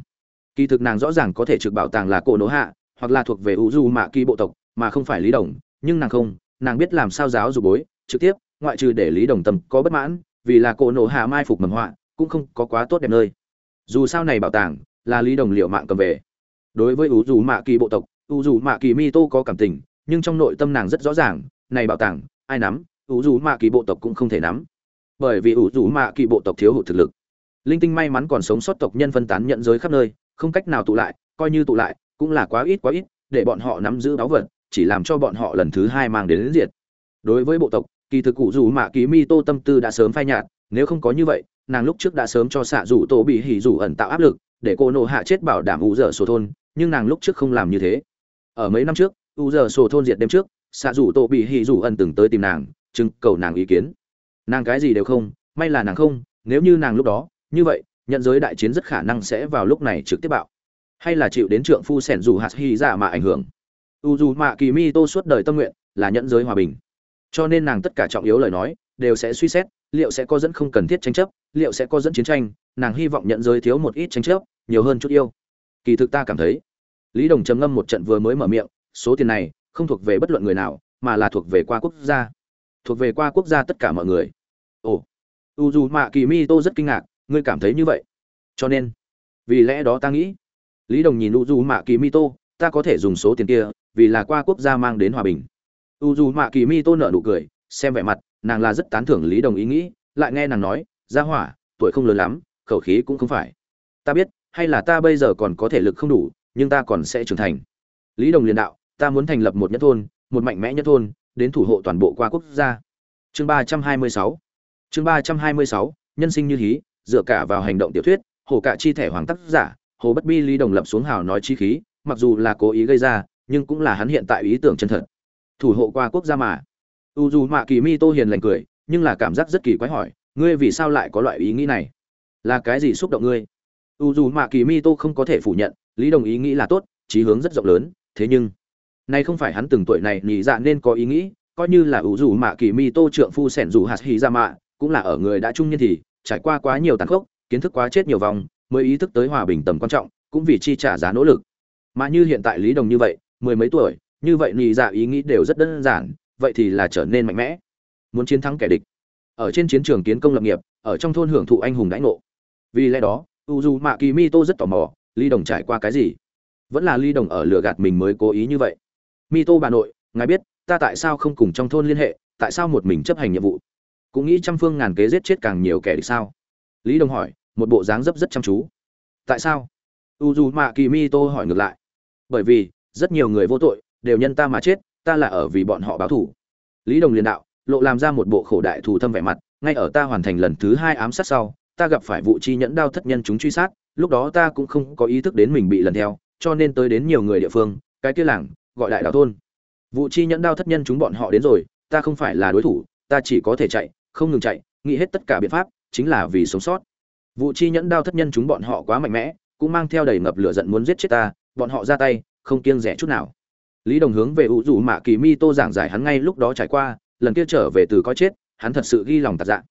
Kỳ thực nàng rõ ràng có thể trực bảo tàng là cổ nỗ hạ, hoặc là thuộc về u dù mạ kỳ bộ tộc, mà không phải lý đồng, nhưng nàng không, nàng biết làm sao giáo dục bối, trực tiếp, ngoại trừ để lý đồng tâm có bất mãn vì là cổ nổ hạ mai phục mầm họa cũng không có quá tốt đẹp nơi. Dù sao này bảo tàng là lý đồng liệu mạng cầm về. Đối với u dù mạ kỳ bộ tộc u dù mạ kỳ mi tô có cảm tình nhưng trong nội tâm nàng rất rõ ràng này bảo tàng ai nắm u dù mạ kỳ bộ tộc cũng không thể nắm. Bởi vì u dù mạ kỳ bộ tộc thiếu hụt thực lực. Linh tinh may mắn còn sống sót tộc nhân phân tán nhận giới khắp nơi không cách nào tụ lại coi như tụ lại cũng là quá ít quá ít để bọn họ nắm giữ báu vật chỉ làm cho bọn họ lần thứ hai mang đến, đến diệt. Đối với bộ tộc kỳ thực cụ dù mạ kỳ mi tô tâm tư đã sớm phai nhạt, nếu không có như vậy, nàng lúc trước đã sớm cho xạ rủ tổ bị hỉ rủ ẩn tạo áp lực, để cô nộ hạ chết bảo đảm u dở sổ thôn, nhưng nàng lúc trước không làm như thế. Ở mấy năm trước, u dở sổ thôn diệt đêm trước, xạ rủ tổ bị hỉ rủ ẩn từng tới tìm nàng trưng cầu nàng ý kiến. Nàng cái gì đều không, may là nàng không, nếu như nàng lúc đó, như vậy, nhận giới đại chiến rất khả năng sẽ vào lúc này trực tiếp bạo. Hay là chịu đến trượng phu sẻn dù hạt hy dạ mà ảnh hưởng. U dù mạ kỳ mi tô suốt đời tâm nguyện là nhận giới hòa bình cho nên nàng tất cả trọng yếu lời nói, đều sẽ suy xét, liệu sẽ có dẫn không cần thiết tranh chấp, liệu sẽ có dẫn chiến tranh, nàng hy vọng nhận giới thiếu một ít tranh chấp, nhiều hơn chút yêu. Kỳ thực ta cảm thấy, lý đồng trầm ngâm một trận vừa mới mở miệng, số tiền này không thuộc về bất luận người nào, mà là thuộc về qua quốc gia. Thuộc về qua quốc gia tất cả mọi người. Ồ u dù mạ kỳ mi tô rất kinh ngạc, ngươi cảm thấy như vậy. Cho nên, vì lẽ đó ta nghĩ, lý đồng nhìn u dù mạ kỳ mi tô, ta có thể dùng số tiền kia, vì là qua quốc gia mang đến hòa bình u dù mạ kỳ mi tô nở nụ cười, xem vẻ mặt, nàng là rất tán thưởng lý đồng ý nghĩ, lại nghe nàng nói ra hỏa, tuổi không lớn lắm, khẩu khí cũng không phải. Ta biết, hay là ta bây giờ còn có thể lực không đủ, nhưng ta còn sẽ trưởng thành. Lý đồng liền đạo, ta muốn thành lập một nhất thôn, một mạnh mẽ nhất thôn, đến thủ hộ toàn bộ qua quốc gia. Chương ba trăm hai mươi sáu. Chương ba trăm hai mươi sáu, nhân sinh như hí, dựa cả vào hành động tiểu thuyết, hồ cả chi thể hoàng tác giả, hồ bất bi lý đồng lập xuống hào nói chi khí, mặc dù là cố ý gây ra, nhưng cũng là hắn hiện tại ý tưởng chân thật thủ hộ qua quốc gia mà. U dù mạ kỳ mi tô hiền lành cười, nhưng là cảm giác rất kỳ quái hỏi, ngươi vì sao lại có loại ý nghĩ này? Là cái gì xúc động ngươi? U dù mạ kỳ mi tô không có thể phủ nhận, lý đồng ý nghĩ là tốt trí hướng rất rộng lớn, thế nhưng, nay không phải hắn từng tuổi này nhị dạ nên có ý nghĩ, coi như là u dù mạ kỳ mi tô trượng phu sẻn dù hạt hy ra dạ mạ, cũng là ở người đã trung niên thì, trải qua quá nhiều tàn khốc, kiến thức quá chết nhiều vòng, mới ý thức tới hòa bình tầm quan trọng, cũng vì chi trả giá nỗ lực. Mà như hiện tại lý đồng như vậy, mười mấy tuổi như vậy nhị dạ ý nghĩ đều rất đơn giản, vậy thì là trở nên mạnh mẽ. Muốn chiến thắng kẻ địch. Ở trên chiến trường kiến công lập nghiệp, ở trong thôn hưởng thụ anh hùng đãi ngộ. Vì lẽ đó u dù mạ kỳ mi tô rất tò mò, ly đồng trải qua cái gì? Vẫn là ly đồng ở lừa gạt mình mới cố ý như vậy. Mi tô bà nội, ngài biết, ta tại sao không cùng trong thôn liên hệ, tại sao một mình chấp hành nhiệm vụ? Cũng nghĩ trăm phương ngàn kế giết chết càng nhiều kẻ địch sao? Lý đồng hỏi, một bộ dáng dấp rất chăm chú. Tại sao? U dù mạ kỳ mi tô hỏi ngược lại. Bởi vì, rất nhiều người vô tội đều nhân ta mà chết, ta là ở vì bọn họ báo thù. Lý đồng liền đạo, lộ làm ra một bộ khổ đại thù thâm vẻ mặt, ngay ở ta hoàn thành lần thứ hai ám sát sau, ta gặp phải vụ chi nhẫn đao thất nhân chúng truy sát, lúc đó ta cũng không có ý thức đến mình bị lần theo, cho nên tới đến nhiều người địa phương, cái kia làng, gọi đại đảo thôn. Vụ chi nhẫn đao thất nhân chúng bọn họ đến rồi, ta không phải là đối thủ, ta chỉ có thể chạy, không ngừng chạy, nghĩ hết tất cả biện pháp, chính là vì sống sót. Vụ chi nhẫn đao thất nhân chúng bọn họ quá mạnh mẽ, cũng mang theo đầy ngập lửa giận muốn giết chết ta, bọn họ ra tay, không kiêng rẻ chút nào lý đồng hướng về ủ rủ mạ kỳ mi tô giảng giải hắn ngay lúc đó trải qua, lần kia trở về từ coi chết, hắn thật sự ghi lòng tạc dạ.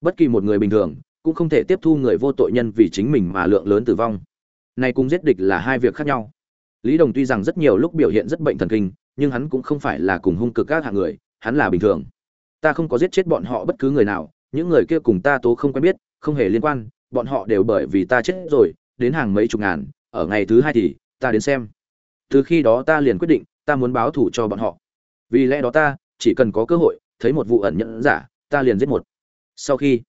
Bất kỳ một người bình thường, cũng không thể tiếp thu người vô tội nhân vì chính mình mà lượng lớn tử vong. Này cùng giết địch là hai việc khác nhau. Lý đồng tuy rằng rất nhiều lúc biểu hiện rất bệnh thần kinh, nhưng hắn cũng không phải là cùng hung cực các hạng người, hắn là bình thường. Ta không có giết chết bọn họ bất cứ người nào, những người kia cùng ta tố không quen biết, không hề liên quan, bọn họ đều bởi vì ta chết rồi, đến hàng mấy chục ngàn, ở ngày thứ hai thì ta đến xem. Từ khi đó ta liền quyết định ta muốn báo thủ cho bọn họ. Vì lẽ đó ta chỉ cần có cơ hội thấy một vụ ẩn nhận giả, ta liền giết một. Sau khi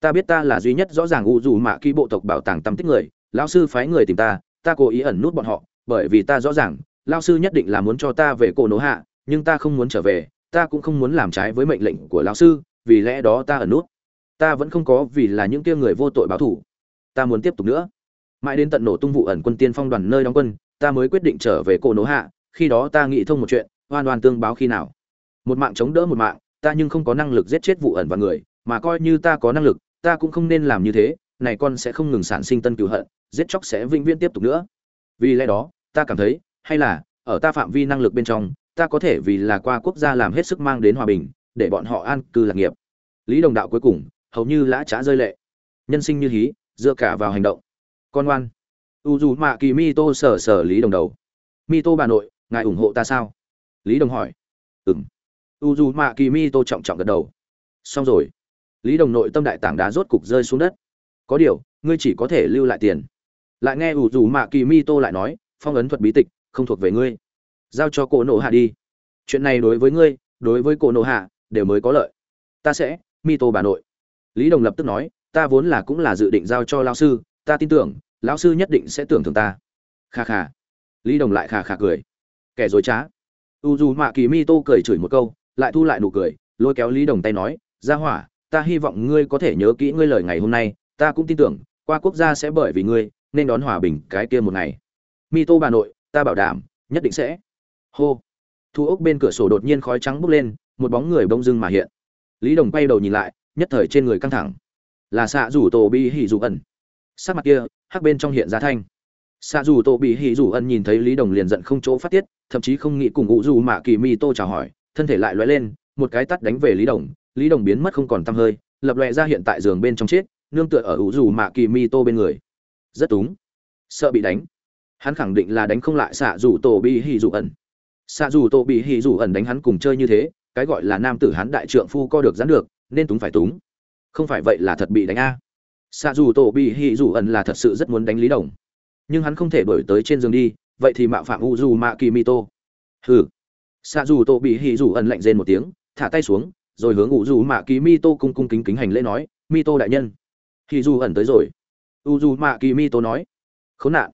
ta biết ta là duy nhất rõ ràng u dù mạ ký bộ tộc bảo tàng tâm tích người, lão sư phái người tìm ta ta cố ý ẩn nút bọn họ, bởi vì ta rõ ràng, lão sư nhất định là muốn cho ta về cổ nổ hạ, nhưng ta không muốn trở về, ta cũng không muốn làm trái với mệnh lệnh của lão sư, vì lẽ đó ta ẩn nút. Ta vẫn không có vì là những kia người vô tội báo thủ ta muốn tiếp tục nữa. Mãi đến tận nổ tung vụ ẩn quân tiên phong đoàn nơi đóng quân, ta mới quyết định trở về cổ nổ hạ khi đó ta nghĩ thông một chuyện, oan oan tương báo khi nào. Một mạng chống đỡ một mạng, ta nhưng không có năng lực giết chết vụ ẩn và người, mà coi như ta có năng lực, ta cũng không nên làm như thế, này con sẽ không ngừng sản sinh tân cửu hận, giết chóc sẽ vĩnh viễn tiếp tục nữa. Vì lẽ đó, ta cảm thấy, hay là, ở ta phạm vi năng lực bên trong, ta có thể vì là qua quốc gia làm hết sức mang đến hòa bình, để bọn họ an cư lạc nghiệp. Lý đồng đạo cuối cùng, hầu như lã trá rơi lệ. Nhân sinh như hí, dựa cả vào hành động. Con ngoan u dù mạ kỳ mi tô sở sở lý đồng đầu. Mi tô bà nội ngài ủng hộ ta sao? Lý đồng hỏi. Ừ m u dù mạ kỳ mi tô trọng trọng gật đầu. Xong rồi. Lý đồng nội tâm đại tảng đá rốt cục rơi xuống đất. Có điều, ngươi chỉ có thể lưu lại tiền. Lại nghe u dù mạ kỳ mi tô lại nói, phong ấn thuật bí tịch, không thuộc về ngươi. Giao cho cổ nộ hạ đi. Chuyện này đối với ngươi, đối với cổ nộ hạ, đều mới có lợi. Ta sẽ mi tô bà nội. Lý đồng lập tức nói, ta vốn là cũng là dự định giao cho lao sư, ta tin tưởng, lão sư nhất định sẽ tưởng thưởng ta. Kha kha. Lý đồng lại kha kha cười kẻ dối trá. U dù mạ kỳ mi tô cười chửi một câu, lại thu lại nụ cười, lôi kéo lý đồng tay nói ra hỏa, ta hy vọng ngươi có thể nhớ kỹ ngươi lời ngày hôm nay, ta cũng tin tưởng, qua quốc gia sẽ bởi vì ngươi, nên đón hòa bình cái kia một ngày. Mi tô bà nội, ta bảo đảm, nhất định sẽ. Hô. Thu ốc bên cửa sổ đột nhiên khói trắng bốc lên, một bóng người bông dưng mà hiện. Lý đồng quay đầu nhìn lại, nhất thời trên người căng thẳng. Là xạ rủ tổ bi hỉ rủ ẩn. Sắc mặt kia, hắc bên trong hiện ra thanh xạ Dù tổ bị hỉ Dù ẩn nhìn thấy lý đồng liền giận không chỗ phát tiết, thậm chí không nghĩ cùng ngụ dù mạ kỳ mi tô chào hỏi, thân thể lại loay lên, một cái tắt đánh về lý đồng lý đồng biến mất không còn tăm hơi, lập lòe ra hiện tại giường bên trong chết, nương tựa ở ngụ dù mạ kỳ mi tô bên người. Rất túng sợ bị đánh. Hắn khẳng định là đánh không lại xạ Dù tổ bị hỉ Dù ẩn xạ Dù tổ bị hỉ Dù ẩn đánh hắn cùng chơi như thế, cái gọi là nam tử hắn đại trượng phu co được dán được, nên túng phải túng. Không phải vậy là thật bị đánh a. Xạ dù tổ bị hỉ Dù ẩn là thật sự rất muốn đánh lý đồng nhưng hắn không thể đổi tới trên giường đi, vậy thì mạo phạm u du mạ kỳ mi tô hừ. Xạ dù tổ bị hỉ dù ẩn lạnh rên một tiếng, thả tay xuống, rồi hướng u du mạ kỳ mi tô cung cung kính kính hành lễ nói mi tô đại nhân. Hỉ dù ẩn tới rồi. U du mạ kỳ mi tô nói, khốn nạn.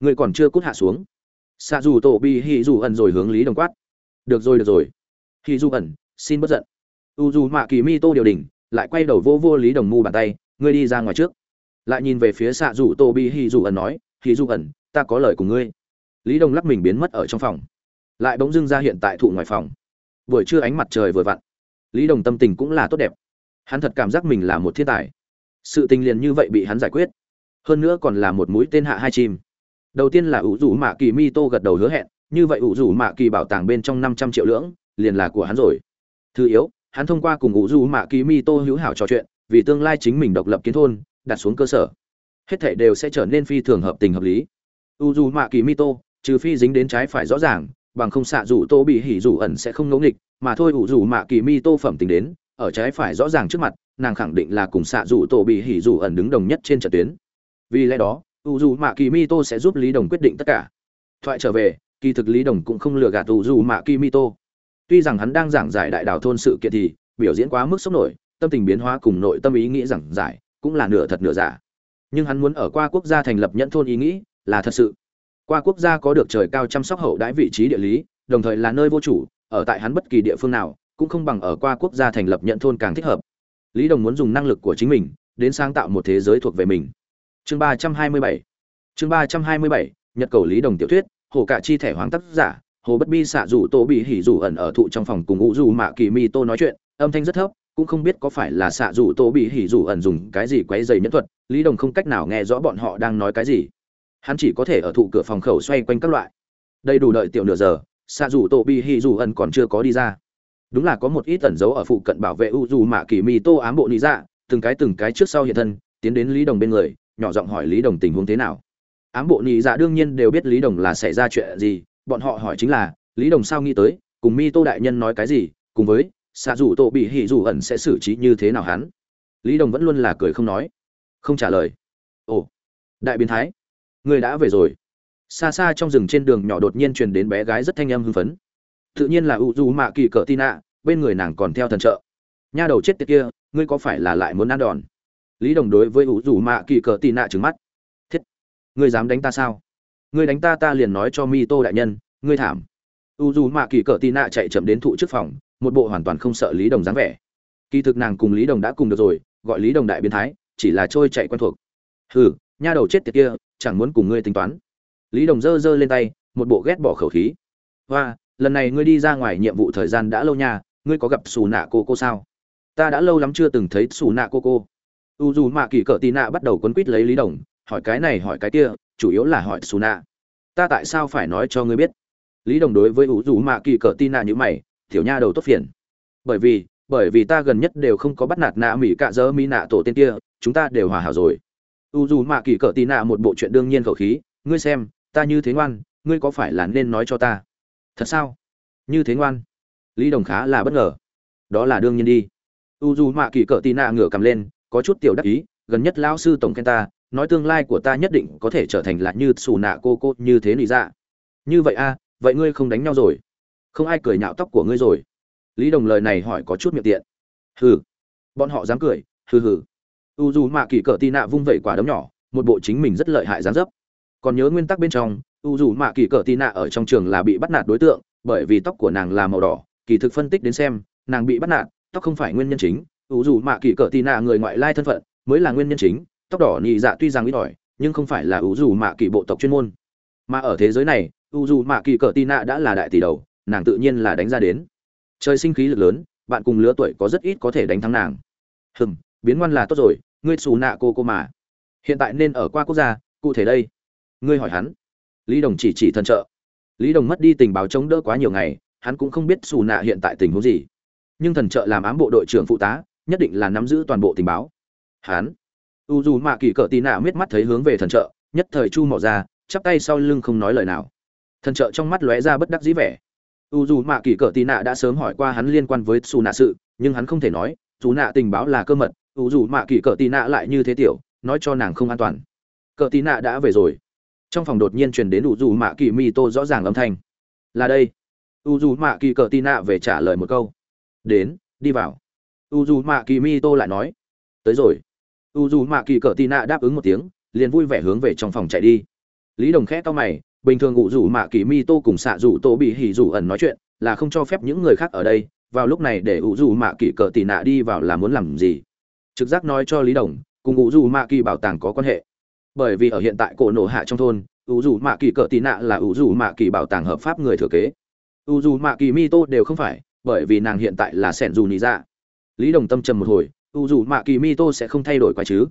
Người còn chưa cút hạ xuống. Xạ dù tổ bị hỉ dù ẩn rồi hướng lý đồng quát, được rồi được rồi. Hỉ dù ẩn, xin bất giận. U du mạ kỳ mi tô điều đình, lại quay đầu vô vô lý đồng mu bàn tay, ngươi đi ra ngoài trước. Lại nhìn về phía xạ dù tô bi hì dù ẩn nói thì du ẩn, ta có lời cùng ngươi. Lý Đông lắc mình biến mất ở trong phòng. Lại bỗng dưng ra hiện tại thụ ngoài phòng. Buổi trưa ánh mặt trời vừa vặn. Lý đồng tâm tình cũng là tốt đẹp. Hắn thật cảm giác mình là một thiên tài. Sự tình liền như vậy bị hắn giải quyết. Hơn nữa còn là một mũi tên hạ hai chim. Đầu tiên là ủ rủ mạ kỳ mi tô gật đầu hứa hẹn, như vậy ủ rủ mạ kỳ bảo tàng bên trong năm trăm triệu lưỡng, liền là của hắn rồi. Thứ yếu, hắn thông qua cùng ủ rủ mạ kỳ mi tô hữu hảo trò chuyện, vì tương lai chính mình độc lập kiến thôn, đặt xuống cơ sở hết thảy đều sẽ trở nên phi thường hợp tình hợp lý. U dù mạ kỳ mito trừ phi dính đến trái phải rõ ràng, bằng không xạ dù tô bị hỉ dù ẩn sẽ không ngẫu nghịch, mà thôi u dù mạ kỳ mito phẩm tình đến, ở trái phải rõ ràng trước mặt, nàng khẳng định là cùng xạ dù tô bị hỉ dù ẩn đứng đồng nhất trên trận tuyến. Vì lẽ đó, u dù mạ kỳ mito sẽ giúp lý đồng quyết định tất cả. Thoại trở về, kỳ thực lý đồng cũng không lừa gạt u dù mạ kỳ mito tuy rằng hắn đang giảng giải đại đảo thôn sự kiện thì, biểu diễn quá mức sốc nổi, tâm tình biến hóa cùng nội tâm ý nghĩ giảng giải, cũng là nửa thật nửa giả nhưng hắn muốn ở qua quốc gia thành lập nhẫn thôn ý nghĩ là thật sự. Qua quốc gia có được trời cao chăm sóc hậu đãi vị trí địa lý, đồng thời là nơi vô chủ, ở tại hắn bất kỳ địa phương nào, cũng không bằng ở qua quốc gia thành lập nhận thôn càng thích hợp. Lý đồng muốn dùng năng lực của chính mình, đến sáng tạo một thế giới thuộc về mình. Chương ba trăm hai mươi bảy. Chương ba trăm hai mươi bảy, nhật cầu lý đồng tiểu thuyết, hồ cả chi thẻ hoàng tác giả, hồ bất bi xạ rủ tô bị hỉ rủ ẩn ở thụ trong phòng cùng ngũ dù mạ kỳ mi tô nói chuyện, âm thanh rất thấp cũng không biết có phải là xạ rủ tô bị hỉ rủ ẩn dùng cái gì quấy dày nhẫn thuật, lý đồng không cách nào nghe rõ bọn họ đang nói cái gì. Hắn chỉ có thể ở thụ cửa phòng khẩu xoay quanh các loại. Đầy đủ đợi tiểu nửa giờ, xạ rủ tô bị hỉ rủ ẩn còn chưa có đi ra. Đúng là có một ít tẩn dấu ở phụ cận bảo vệ u dù mạ kỳ mi tô ám bộ lý dạ từng cái từng cái trước sau hiện thân, tiến đến lý đồng bên người, nhỏ giọng hỏi lý đồng tình huống thế nào. Ám bộ nhị dạ đương nhiên đều biết lý đồng là xảy ra chuyện gì, bọn họ hỏi chính là, lý đồng sao nghĩ tới, cùng mi tô đại nhân nói cái gì, cùng với xạ dù tổ bị hỉ dù ẩn sẽ xử trí như thế nào hắn? Lý đồng vẫn luôn là cười không nói. Không trả lời. Ồ, đại biến thái. Người đã về rồi. Xa xa trong rừng trên đường nhỏ đột nhiên truyền đến bé gái rất thanh âm hưng phấn. Tự nhiên là u du mạ kỳ cỡ tin ạ, bên người nàng còn theo thần trợ. Nha đầu chết tiệt kia, ngươi có phải là lại muốn ăn đòn? Lý đồng đối với u du mạ kỳ cỡ tin ạ trứng mắt. Thiết, ngươi dám đánh ta sao? Ngươi đánh ta ta liền nói cho mi tô đại nhân, ngươi thảm. U du mạ kỳ cỡ tin ạ chạy chậm đến thụ trước phòng một bộ hoàn toàn không sợ lý đồng dáng vẻ. Kỳ thực nàng cùng lý đồng đã cùng được rồi, gọi lý đồng đại biến thái, chỉ là trôi chạy quen thuộc. Hừ, nha đầu chết tiệt kia, chẳng muốn cùng ngươi tính toán. Lý đồng giơ giơ lên tay, một bộ ghét bỏ khẩu khí. Hoa, lần này ngươi đi ra ngoài nhiệm vụ thời gian đã lâu nha, ngươi có gặp xù nạ cô cô sao? Ta đã lâu lắm chưa từng thấy xù nạ cô cô. U dù mạ kỳ cỡ tì nạ bắt đầu quấn quýt lấy lý đồng, hỏi cái này, hỏi cái kia, chủ yếu là hỏi xù nạ. Ta tại sao phải nói cho ngươi biết? Lý đồng đối với u dù mạ kỳ cỡ tì nạ như mày tiểu nha đầu tốt phiền. Bởi vì bởi vì ta gần nhất đều không có bắt nạt nạ mỹ cạ dơ mỹ nạ tổ tên kia, chúng ta đều hòa hảo rồi. U dù mạ kỳ cỡ tì nạ một bộ chuyện đương nhiên khẩu khí, ngươi xem, ta như thế ngoan, ngươi có phải là nên nói cho ta? Thật sao? Như thế ngoan. Lý đồng khá là bất ngờ. Đó là đương nhiên đi. U dù mạ kỳ cỡ tì nạ ngửa cầm lên, có chút tiểu đắc ý, gần nhất Lão sư tổng khen ta, nói tương lai của ta nhất định có thể trở thành là như xù nạ cô cô như thế lý dạ. Như vậy a, vậy ngươi không đánh nhau rồi không ai cười nhạo tóc của ngươi rồi. Lý đồng lời này hỏi có chút miệng tiện. Hừ. Bọn họ dám cười, hừ hừ. U dù mạ kỳ cỡ tì nạ vung vẩy quả đấm nhỏ, một bộ chính mình rất lợi hại dáng dấp. Còn nhớ nguyên tắc bên trong, u dù mạ kỳ cỡ tì nạ ở trong trường là bị bắt nạt đối tượng, bởi vì tóc của nàng là màu đỏ, kỳ thực phân tích đến xem, nàng bị bắt nạt, tóc không phải nguyên nhân chính. U dù mạ kỳ cỡ tì nạ người ngoại lai thân phận mới là nguyên nhân chính, tóc đỏ nhị dạ tuy rằng ít ỏi, nhưng không phải là u dù mạ kỳ bộ tộc chuyên môn. Mà ở thế giới này, u dù mạ kỳ cỡ tì nạ đã là đại tỷ đầu nàng tự nhiên là đánh ra đến. Trời sinh khí lực lớn, bạn cùng lứa tuổi có rất ít có thể đánh thắng nàng. Hừm, biến ngoan là tốt rồi, ngươi xù nạ cô cô mà. Hiện tại nên ở qua quốc gia, cụ thể đây. Ngươi hỏi hắn. Lý đồng chỉ chỉ thần trợ. Lý đồng mất đi tình báo chống đỡ quá nhiều ngày, hắn cũng không biết xù nạ hiện tại tình huống gì. Nhưng thần trợ làm ám bộ đội trưởng phụ tá, nhất định là nắm giữ toàn bộ tình báo. Hắn. U dù mạ kỳ cỡ tì nạ miết mắt thấy hướng về thần trợ, nhất thời chu mỏ ra, chắp tay sau lưng không nói lời nào. Thần trợ trong mắt lóe ra bất đắc dĩ vẻ u dù mạ kỳ cỡ tì nạ đã sớm hỏi qua hắn liên quan với xù nạ sự, nhưng hắn không thể nói, xù nạ tình báo là cơ mật, u dù mạ kỳ cỡ tì nạ lại như thế tiểu, nói cho nàng không an toàn. Cỡ tì nạ đã về rồi. Trong phòng đột nhiên truyền đến u dù mạ kỳ mi tô rõ ràng âm thanh. Là đây. U dù mạ kỳ cỡ tì nạ về trả lời một câu. Đến, đi vào. U dù mạ kỳ mi tô lại nói. Tới rồi. U dù mạ kỳ cỡ tì nạ đáp ứng một tiếng, liền vui vẻ hướng về trong phòng chạy đi. Lý đồng khẽ to mày bình thường ngụ rủ mạ kỳ mi tô cùng xạ rủ tô bị hỉ rủ ẩn nói chuyện, là không cho phép những người khác ở đây, vào lúc này để ngụ rủ mạ kỳ cỡ tì nạ đi vào là muốn làm gì? Trực giác nói cho lý đồng, cùng ngụ rủ mạ kỳ bảo tàng có quan hệ. Bởi vì ở hiện tại cổ nổ hạ trong thôn ngụ rủ mạ kỳ cỡ tì nạ là ngụ rủ mạ kỳ bảo tàng hợp pháp người thừa kế. Ngụ rủ mạ kỳ mi tô đều không phải, bởi vì nàng hiện tại là sẻn dù nị dạ. Lý đồng tâm trầm một hồi ngụ rủ mạ kỳ mi tô sẽ không thay đổi quái chứ.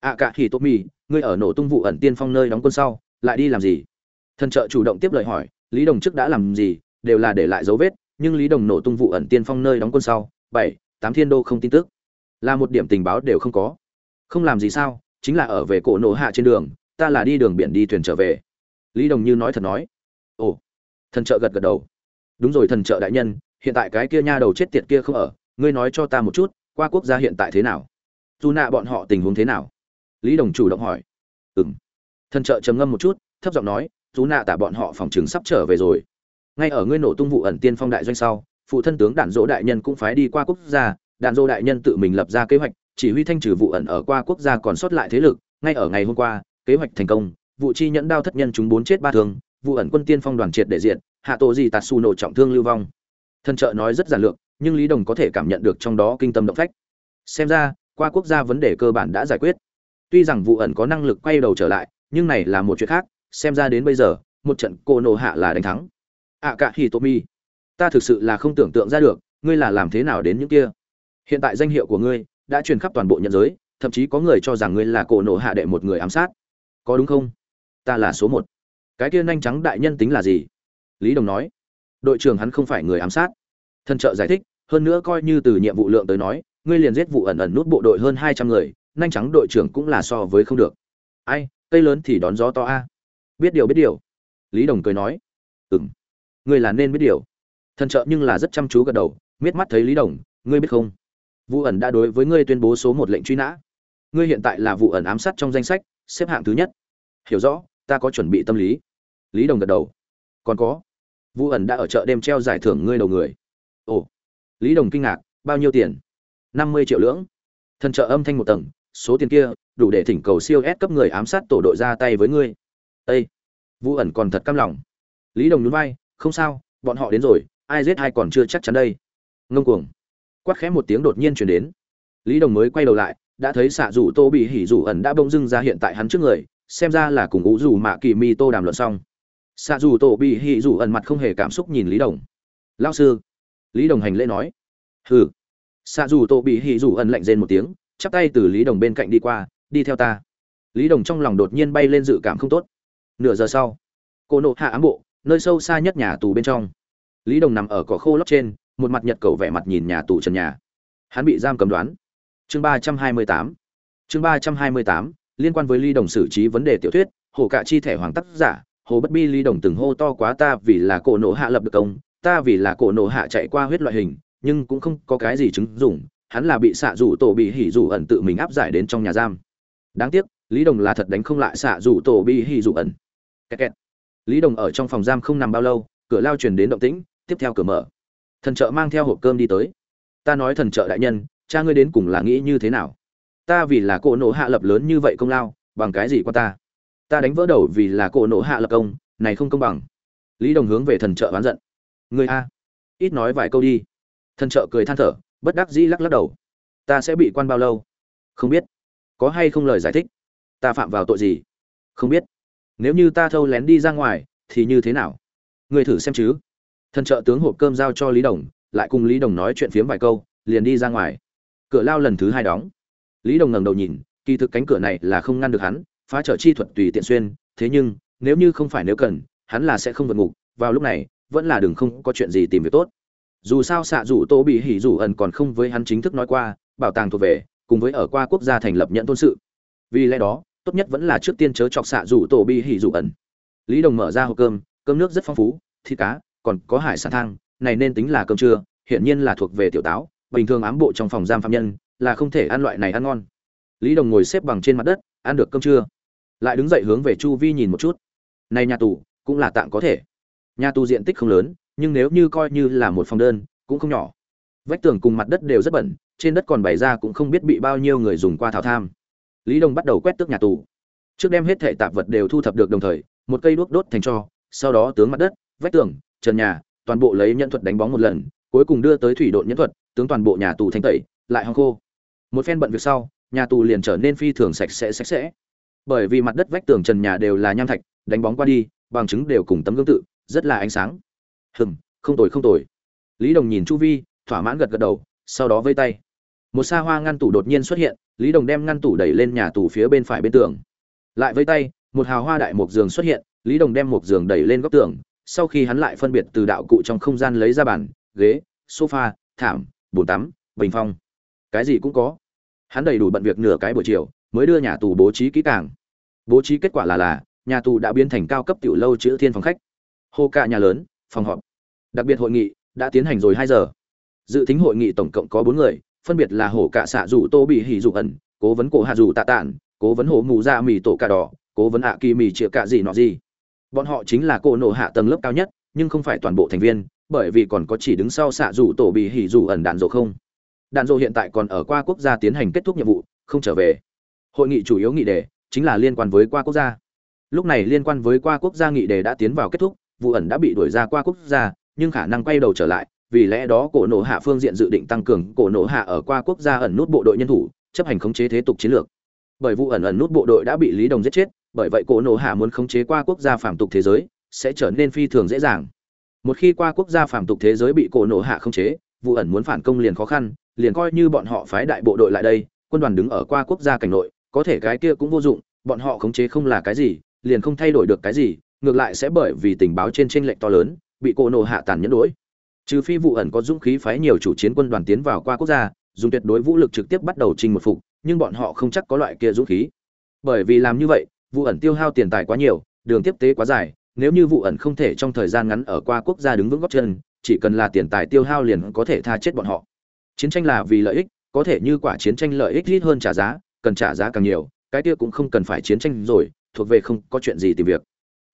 Ạ cả hì tô mi, ngươi ở nổ tung vụ ẩn tiên phong nơi đóng quân sau, lại đi làm gì? Thần trợ chủ động tiếp lời hỏi, lý đồng trước đã làm gì, đều là để lại dấu vết, nhưng lý đồng nổ tung vụ ẩn tiên phong nơi đóng quân sau, bảy, tám thiên đô không tin tức. Là một điểm tình báo đều không có. Không làm gì sao, chính là ở về cổ nổ hạ trên đường, ta là đi đường biển đi thuyền trở về. Lý đồng như nói thật nói. Ồ. Thần trợ gật gật đầu. Đúng rồi thần trợ đại nhân, hiện tại cái kia nha đầu chết tiệt kia không ở, ngươi nói cho ta một chút, qua quốc gia hiện tại thế nào? Dù nạ bọn họ tình huống thế nào? Lý đồng chủ động hỏi. Ừng thần trợ trầm ngâm một chút, thấp giọng nói dù nạ tả bọn họ phòng trường sắp trở về rồi. Ngay ở ngươi nổ tung vụ ẩn tiên phong đại doanh sau, phụ thân tướng đạn dỗ đại nhân cũng phái đi qua quốc gia. Đạn dỗ đại nhân tự mình lập ra kế hoạch, chỉ huy thanh trừ vụ ẩn ở qua quốc gia còn sót lại thế lực. Ngay ở ngày hôm qua, kế hoạch thành công, vụ chi nhẫn đao thất nhân chúng bốn chết ba thương, vụ ẩn quân tiên phong đoàn triệt để diện hạ tổ gì tạt xù nổ trọng thương lưu vong. Thân trợ nói rất giản lược, nhưng lý đồng có thể cảm nhận được trong đó kinh tâm động phách. Xem ra, qua quốc gia vấn đề cơ bản đã giải quyết. Tuy rằng vụ ẩn có năng lực quay đầu trở lại, nhưng này là một chuyện khác xem ra đến bây giờ, một trận cô nổ hạ là đánh thắng. Ạ cả hì tô mi ta thực sự là không tưởng tượng ra được, ngươi là làm thế nào đến những kia. Hiện tại danh hiệu của ngươi đã truyền khắp toàn bộ nhận giới, thậm chí có người cho rằng ngươi là cổ nổ hạ đệ một người ám sát. Có đúng không? Ta là số một. Cái kia nhanh trắng đại nhân tính là gì? Lý đồng nói. Đội trưởng hắn không phải người ám sát. Thân trợ giải thích, hơn nữa coi như từ nhiệm vụ lượng tới nói, ngươi liền giết vụ ẩn ẩn nút bộ đội hơn hai trăm người, nhanh trắng đội trưởng cũng là so với không được. Ai, cây lớn thì đón gió to a biết điều biết điều. Lý đồng cười nói ừng ngươi là nên biết điều. Thần trợ nhưng là rất chăm chú gật đầu, miết mắt thấy lý đồng, ngươi biết không? Vụ ẩn đã đối với ngươi tuyên bố số một lệnh truy nã. Ngươi hiện tại là vụ ẩn ám sát trong danh sách, xếp hạng thứ nhất. Hiểu rõ, ta có chuẩn bị tâm lý. Lý đồng gật đầu, còn có vụ ẩn đã ở chợ đêm treo giải thưởng ngươi đầu người. Ồ, lý đồng kinh ngạc, bao nhiêu tiền? Năm mươi triệu lưỡng. Thần trợ âm thanh một tầng, số tiền kia đủ để thỉnh cầu siêu S cấp người ám sát tổ đội ra tay với ngươi. Ê, Vũ ẩn còn thật căm lòng. Lý Đồng nhún vai, không sao, bọn họ đến rồi, ai giết ai còn chưa chắc chắn đây. Ngông cuồng. Quát khẽ một tiếng đột nhiên truyền đến. Lý Đồng mới quay đầu lại, đã thấy xạ rủ Tô bị hỉ rủ ẩn đã bỗng dưng ra hiện tại hắn trước người, xem ra là cùng ngũ rủ mạ kỳ mi tô đàm luận xong. Xạ rủ Tô bị hỉ rủ ẩn mặt không hề cảm xúc nhìn Lý Đồng. "Lão sư." Lý Đồng hành lễ nói. "Hừ." Xạ rủ Tô bị hỉ rủ ẩn lạnh rên một tiếng, chắp tay từ Lý Đồng bên cạnh đi qua, đi theo ta lý đồng trong lòng đột nhiên bay lên dự cảm không tốt nửa giờ sau, cô nộ hạ ám bộ, nơi sâu xa nhất nhà tù bên trong. Lý đồng nằm ở cỏ khô lóc trên, một mặt nhật cầu vẻ mặt nhìn nhà tù trần nhà. Hắn bị giam cầm đoán. Chương ba trăm hai mươi tám. Chương ba trăm hai mươi tám, liên quan với lý đồng xử trí vấn đề tiểu thuyết, hồ cạ chi thẻ hoàng tác giả, hồ bất bi lý đồng từng hô to quá ta vì là cổ nộ hạ lập được công, ta vì là cổ nộ hạ chạy qua huyết loại hình, nhưng cũng không có cái gì chứng dụng, hắn là bị xạ rủ tổ bị hỉ rủ ẩn tự mình áp giải đến trong nhà giam. Đáng tiếc, lý đồng là thật đánh không lại xạ rủ tổ bị hỉ rủ ẩn kẹt kẹt. lý đồng ở trong phòng giam không nằm bao lâu, cửa lao truyền đến động tĩnh, tiếp theo cửa mở. Thần trợ mang theo hộp cơm đi tới. Ta nói thần trợ đại nhân, cha ngươi đến cùng là nghĩ như thế nào? Ta vì là cổ nổ hạ lập lớn như vậy công lao, bằng cái gì qua ta? Ta đánh vỡ đầu vì là cổ nổ hạ lập công, này không công bằng. Lý đồng hướng về thần trợ oán giận. Ngươi a. Ít nói vài câu đi. Thần trợ cười than thở, bất đắc dĩ lắc lắc đầu. Ta sẽ bị quan bao lâu? Không biết. Có hay không lời giải thích? Ta phạm vào tội gì? Không biết nếu như ta thâu lén đi ra ngoài, thì như thế nào? Người thử xem chứ. Thân trợ tướng hộp cơm giao cho lý đồng, lại cùng lý đồng nói chuyện phiếm vài câu, liền đi ra ngoài. Cửa lao lần thứ hai đóng. Lý đồng ngẩng đầu nhìn, kỳ thực cánh cửa này là không ngăn được hắn, phá trở chi thuật tùy tiện xuyên, thế nhưng, nếu như không phải nếu cần, hắn là sẽ không vượt ngục, vào lúc này, vẫn là đừng không có chuyện gì tìm việc tốt. Dù sao xạ rủ tô bị hỉ rủ ẩn còn không với hắn chính thức nói qua, bảo tàng thuộc về, cùng với ở qua quốc gia thành lập nhận tôn sự. Vì lẽ đó tốt nhất vẫn là trước tiên chớ chọc xạ rủ tổ bi hỉ rủ ẩn. Lý đồng mở ra hộp cơm cơm nước rất phong phú, thịt cá, còn có hải sản thang, này nên tính là cơm trưa hiện nhiên là thuộc về tiểu táo, bình thường ám bộ trong phòng giam phạm nhân là không thể ăn loại này ăn ngon. Lý đồng ngồi xếp bằng trên mặt đất, ăn được cơm trưa. Lại đứng dậy hướng về chu vi nhìn một chút. Này nhà tù, cũng là tạm có thể. Nhà tù diện tích không lớn, nhưng nếu như coi như là một phòng đơn, cũng không nhỏ. Vách tường cùng mặt đất đều rất bẩn, trên đất còn bày ra cũng không biết bị bao nhiêu người dùng qua thảo tham lý đồng bắt đầu quét tước nhà tù. Trước đem hết thệ tạp vật đều thu thập được đồng thời, một cây đuốc đốt thành cho, sau đó tướng mặt đất, vách tường, trần nhà, toàn bộ lấy nhân thuật đánh bóng một lần, cuối cùng đưa tới thủy đội nhân thuật, tướng toàn bộ nhà tù thanh tẩy, lại hong khô. Một phen bận việc sau, nhà tù liền trở nên phi thường sạch sẽ sạch sẽ. Bởi vì mặt đất vách tường trần nhà đều là nham thạch, đánh bóng qua đi, bằng chứng đều cùng tấm gương tự, rất là ánh sáng. Hừm, không tồi không tồi. Lý đồng nhìn chu vi, thỏa mãn gật gật đầu, sau đó vây tay một xa hoa ngăn tủ đột nhiên xuất hiện, lý đồng đem ngăn tủ đẩy lên nhà tù phía bên phải bên tường. Lại với tay, một hào hoa đại mộc giường xuất hiện, lý đồng đem một giường đẩy lên góc tường, sau khi hắn lại phân biệt từ đạo cụ trong không gian lấy ra bàn, ghế, sofa, thảm, bồn tắm, bình phong. Cái gì cũng có. Hắn đầy đủ bận việc nửa cái buổi chiều, mới đưa nhà tù bố trí kỹ càng. Bố trí kết quả là là, nhà tù đã biến thành cao cấp tiểu lâu chữ thiên phòng khách. Hô cả nhà lớn, phòng họp. Đặc biệt hội nghị đã tiến hành rồi hai giờ. Dự tính hội nghị tổng cộng có bốn người phân biệt là hổ cạ xạ rủ tô bị hỉ dụ ẩn, cố vấn cổ hạ rủ tạ tản cố vấn hổ mù ra mì tổ cà đỏ, cố vấn hạ kỳ mì chĩa cạ gì nọ gì. Bọn họ chính là cổ nổ hạ tầng lớp cao nhất, nhưng không phải toàn bộ thành viên, bởi vì còn có chỉ đứng sau xạ rủ tổ bị hỉ rủ ẩn đạn dộ không. Đạn dộ hiện tại còn ở qua quốc gia tiến hành kết thúc nhiệm vụ, không trở về. Hội nghị chủ yếu nghị đề chính là liên quan với qua quốc gia. Lúc này liên quan với qua quốc gia nghị đề đã tiến vào kết thúc, vụ ẩn đã bị đuổi ra qua quốc gia, nhưng khả năng quay đầu trở lại vì lẽ đó cổ nổ hạ phương diện dự định tăng cường cổ nổ hạ ở qua quốc gia ẩn nút bộ đội nhân thủ, chấp hành khống chế thế tục chiến lược. Bởi vụ ẩn ẩn nút bộ đội đã bị lý đồng giết chết, bởi vậy cổ nổ hạ muốn khống chế qua quốc gia phản tục thế giới, sẽ trở nên phi thường dễ dàng. Một khi qua quốc gia phản tục thế giới bị cổ nổ hạ khống chế, vụ ẩn muốn phản công liền khó khăn, liền coi như bọn họ phái đại bộ đội lại đây, quân đoàn đứng ở qua quốc gia cảnh nội, có thể cái kia cũng vô dụng, bọn họ khống chế không là cái gì, liền không thay đổi được cái gì, ngược lại sẽ bởi vì tình báo trên tranh lệch to lớn, bị cổ nổ hạ tàn nhẫn đuổi trừ phi vụ ẩn có dũng khí phái nhiều chủ chiến quân đoàn tiến vào qua quốc gia, dùng tuyệt đối vũ lực trực tiếp bắt đầu trình một phục, nhưng bọn họ không chắc có loại kia dũng khí. Bởi vì làm như vậy, vụ ẩn tiêu hao tiền tài quá nhiều, đường tiếp tế quá dài, nếu như vụ ẩn không thể trong thời gian ngắn ở qua quốc gia đứng vững góc chân, chỉ cần là tiền tài tiêu hao liền có thể tha chết bọn họ. Chiến tranh là vì lợi ích, có thể như quả chiến tranh lợi ích ít hơn trả giá, cần trả giá càng nhiều, cái kia cũng không cần phải chiến tranh rồi, thuộc về không có chuyện gì tìm việc.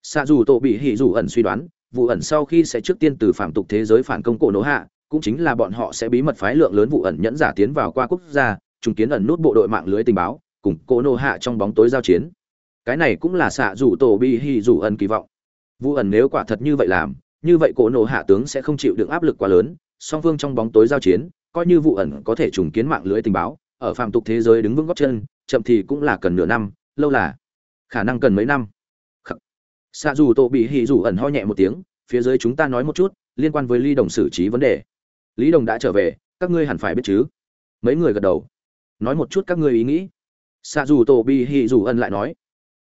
Xa dù tổ bị hỉ dù ẩn suy đoán vụ ẩn sau khi sẽ trước tiên từ phạm tục thế giới phản công cổ nổ hạ, cũng chính là bọn họ sẽ bí mật phái lượng lớn vụ ẩn nhẫn giả tiến vào qua quốc gia trùng kiến ẩn nút bộ đội mạng lưới tình báo, cùng cổ nổ hạ trong bóng tối giao chiến. Cái này cũng là xạ rủ tổ bi hi rủ ẩn kỳ vọng. Vụ ẩn nếu quả thật như vậy làm, như vậy cổ nổ hạ tướng sẽ không chịu được áp lực quá lớn, song phương trong bóng tối giao chiến, coi như vụ ẩn có thể trùng kiến mạng lưới tình báo, ở phạm tục thế giới đứng vững góc chân, chậm thì cũng là cần nửa năm, lâu là khả năng cần mấy năm xạ dù tổ bị hỉ dù ẩn ho nhẹ một tiếng, phía dưới chúng ta nói một chút, liên quan với ly đồng xử trí vấn đề. Lý đồng đã trở về, các ngươi hẳn phải biết chứ? Mấy người gật đầu. Nói một chút các ngươi ý nghĩ. Xạ dù tổ bị hỉ dù ẩn lại nói.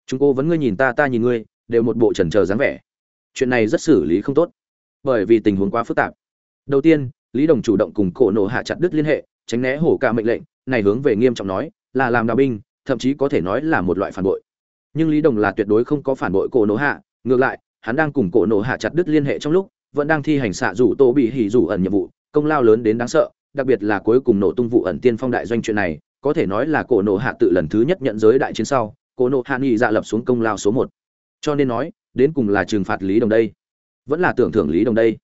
Chúng cô vẫn ngươi nhìn ta ta nhìn ngươi, đều một bộ trần trờ dáng vẻ. Chuyện này rất xử lý không tốt, bởi vì tình huống quá phức tạp. Đầu tiên, lý đồng chủ động cùng cổ nổ hạ chặt đứt liên hệ, tránh né hổ cả mệnh lệnh, này hướng về nghiêm trọng nói, là làm đào binh, thậm chí có thể nói là một loại phản bội nhưng lý đồng là tuyệt đối không có phản bội cổ nổ hạ, ngược lại, hắn đang cùng cổ nổ hạ chặt đứt liên hệ trong lúc, vẫn đang thi hành xạ rủ tô bị hỉ rủ ẩn nhiệm vụ, công lao lớn đến đáng sợ, đặc biệt là cuối cùng nổ tung vụ ẩn tiên phong đại doanh chuyện này, có thể nói là cổ nổ hạ tự lần thứ nhất nhận giới đại chiến sau, cổ nổ hạ nghị dạ lập xuống công lao số một. Cho nên nói, đến cùng là trừng phạt lý đồng đây, vẫn là tưởng thưởng lý đồng đây.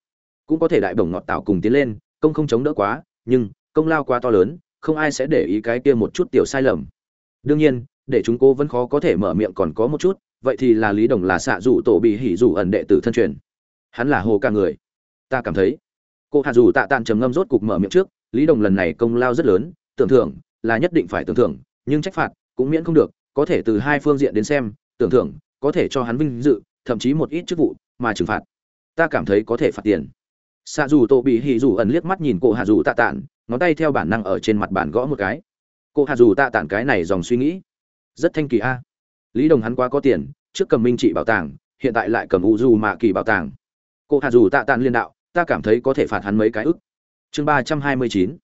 Cũng có thể đại bổng ngọt tạo cùng tiến lên, công không chống đỡ quá, nhưng công lao quá to lớn, không ai sẽ để ý cái kia một chút tiểu sai lầm. Đương nhiên để chúng cô vẫn khó có thể mở miệng còn có một chút, vậy thì là lý đồng là xạ rủ tổ bị hỉ rủ ẩn đệ tử thân truyền. Hắn là hồ ca người. Ta cảm thấy, cô hạ dù tạ tàn trầm ngâm rốt cục mở miệng trước, lý đồng lần này công lao rất lớn, tưởng thưởng là nhất định phải tưởng thưởng, nhưng trách phạt cũng miễn không được, có thể từ hai phương diện đến xem, tưởng thưởng có thể cho hắn vinh dự, thậm chí một ít chức vụ mà trừng phạt. Ta cảm thấy có thể phạt tiền. Xạ dù tổ bị hỉ dù ẩn liếc mắt nhìn cô hạ dù tạ tản ngón tay theo bản năng ở trên mặt bàn gõ một cái. Cô hạ dù tạ tản cái này dòng suy nghĩ rất thanh kỳ a. Lý đồng hắn quá có tiền, trước cầm minh trị bảo tàng, hiện tại lại cầm u du mạ kỳ bảo tàng. Cổ hạ dù tạ tản liên đạo, ta cảm thấy có thể phạt hắn mấy cái ức. Chương ba trăm hai mươi chín.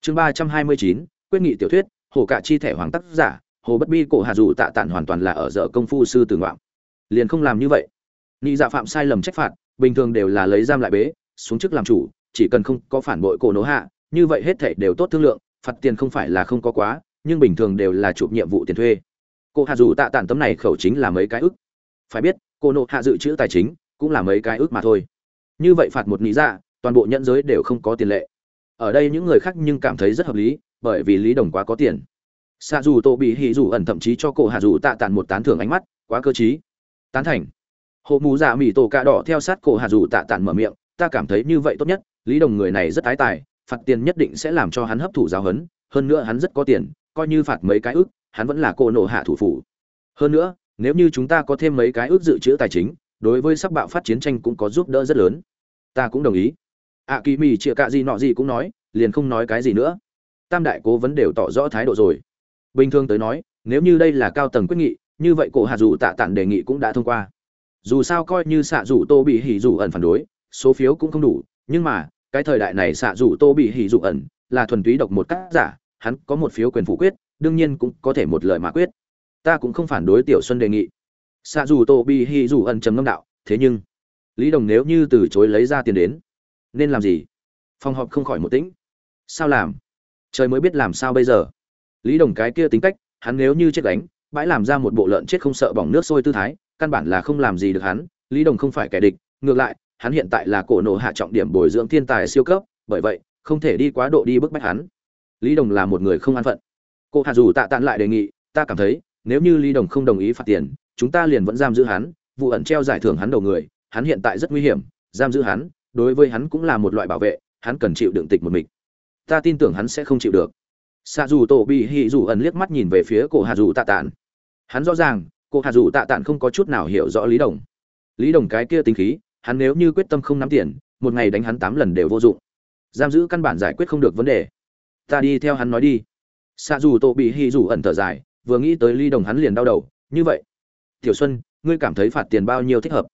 Chương ba trăm hai mươi chín, quyết nghị tiểu thuyết, hồ cạ chi thẻ hoàng tác giả, hồ bất bi cổ hạ dù tạ tản hoàn toàn là ở dở công phu sư tử ngoạm. Liền không làm như vậy. Nghĩ dạ phạm sai lầm trách phạt, bình thường đều là lấy giam lại bế, xuống chức làm chủ, chỉ cần không có phản bội cổ nỗ hạ, như vậy hết thảy đều tốt thương lượng, phạt tiền không phải là không có quá, nhưng bình thường đều là chụp nhiệm vụ tiền thuê cô hạ dù tạ tản tấm này khẩu chính là mấy cái ức. Phải biết, cô nộ hạ dự trữ tài chính cũng là mấy cái ức mà thôi. Như vậy phạt một lý ra toàn bộ nhẫn giới đều không có tiền lệ. Ở đây những người khác nhưng cảm thấy rất hợp lý, bởi vì lý đồng quá có tiền. Xa dù tô bị hỉ dù ẩn thậm chí cho cổ hạ dù tạ tản một tán thưởng ánh mắt, quá cơ chí tán thành. Hộ mù dạ mỹ tổ cà đỏ theo sát cổ hạ dù tạ tản mở miệng, ta cảm thấy như vậy tốt nhất, lý đồng người này rất tái tài, phạt tiền nhất định sẽ làm cho hắn hấp thụ giáo hấn hơn nữa hắn rất có tiền, coi như phạt mấy cái ước hắn vẫn là cô nổ hạ thủ phủ. Hơn nữa, nếu như chúng ta có thêm mấy cái ước dự trữ tài chính, đối với sắc bạo phát chiến tranh cũng có giúp đỡ rất lớn. Ta cũng đồng ý. Ạ kỳ mì chịa cạ gì nọ gì cũng nói, liền không nói cái gì nữa. Tam đại cố vấn đều tỏ rõ thái độ rồi. Bình thường tới nói, nếu như đây là cao tầng quyết nghị, như vậy cổ hạ dù tạ tản đề nghị cũng đã thông qua. Dù sao coi như xạ dù tô bị hỉ dù ẩn phản đối, số phiếu cũng không đủ, nhưng mà, cái thời đại này xạ dù tô bị hỉ dù ẩn là thuần túy độc một tác giả, hắn có một phiếu quyền phủ quyết đương nhiên cũng có thể một lời mà quyết. Ta cũng không phản đối tiểu xuân đề nghị. Xạ dù tô bị hi dù ẩn trầm ngâm đạo, thế nhưng, lý đồng nếu như từ chối lấy ra tiền đến, nên làm gì? Phòng họp không khỏi một tĩnh. Sao làm? Trời mới biết làm sao bây giờ. Lý đồng cái kia tính cách, hắn nếu như chết đánh bãi làm ra một bộ lợn chết không sợ bỏng nước sôi tư thái, căn bản là không làm gì được hắn, lý đồng không phải kẻ địch, ngược lại, hắn hiện tại là cổ nổ hạ trọng điểm bồi dưỡng thiên tài siêu cấp, bởi vậy, không thể đi quá độ đi bức bách hắn. Lý đồng là một người không an phận cô hạ dù tạ tạn lại đề nghị, ta cảm thấy, nếu như lý đồng không đồng ý phạt tiền, chúng ta liền vẫn giam giữ hắn, vụ ẩn treo giải thưởng hắn đầu người, hắn hiện tại rất nguy hiểm, giam giữ hắn, đối với hắn cũng là một loại bảo vệ, hắn cần chịu đựng tịch một mình. Ta tin tưởng hắn sẽ không chịu được. Xạ dù tổ bị hì dù ẩn liếc mắt nhìn về phía cổ hạ dù tạ tản hắn rõ ràng cổ hạ dù tạ tản không có chút nào hiểu rõ lý đồng. Lý đồng cái kia tính khí, hắn nếu như quyết tâm không nắm tiền, một ngày đánh hắn tám lần đều vô dụng. Giam giữ căn bản giải quyết không được vấn đề. Ta đi theo hắn nói đi xạ dù tổ bị hì dù ẩn thở dài, vừa nghĩ tới lý đồng hắn liền đau đầu, như vậy, tiểu xuân, ngươi cảm thấy phạt tiền bao nhiêu thích hợp?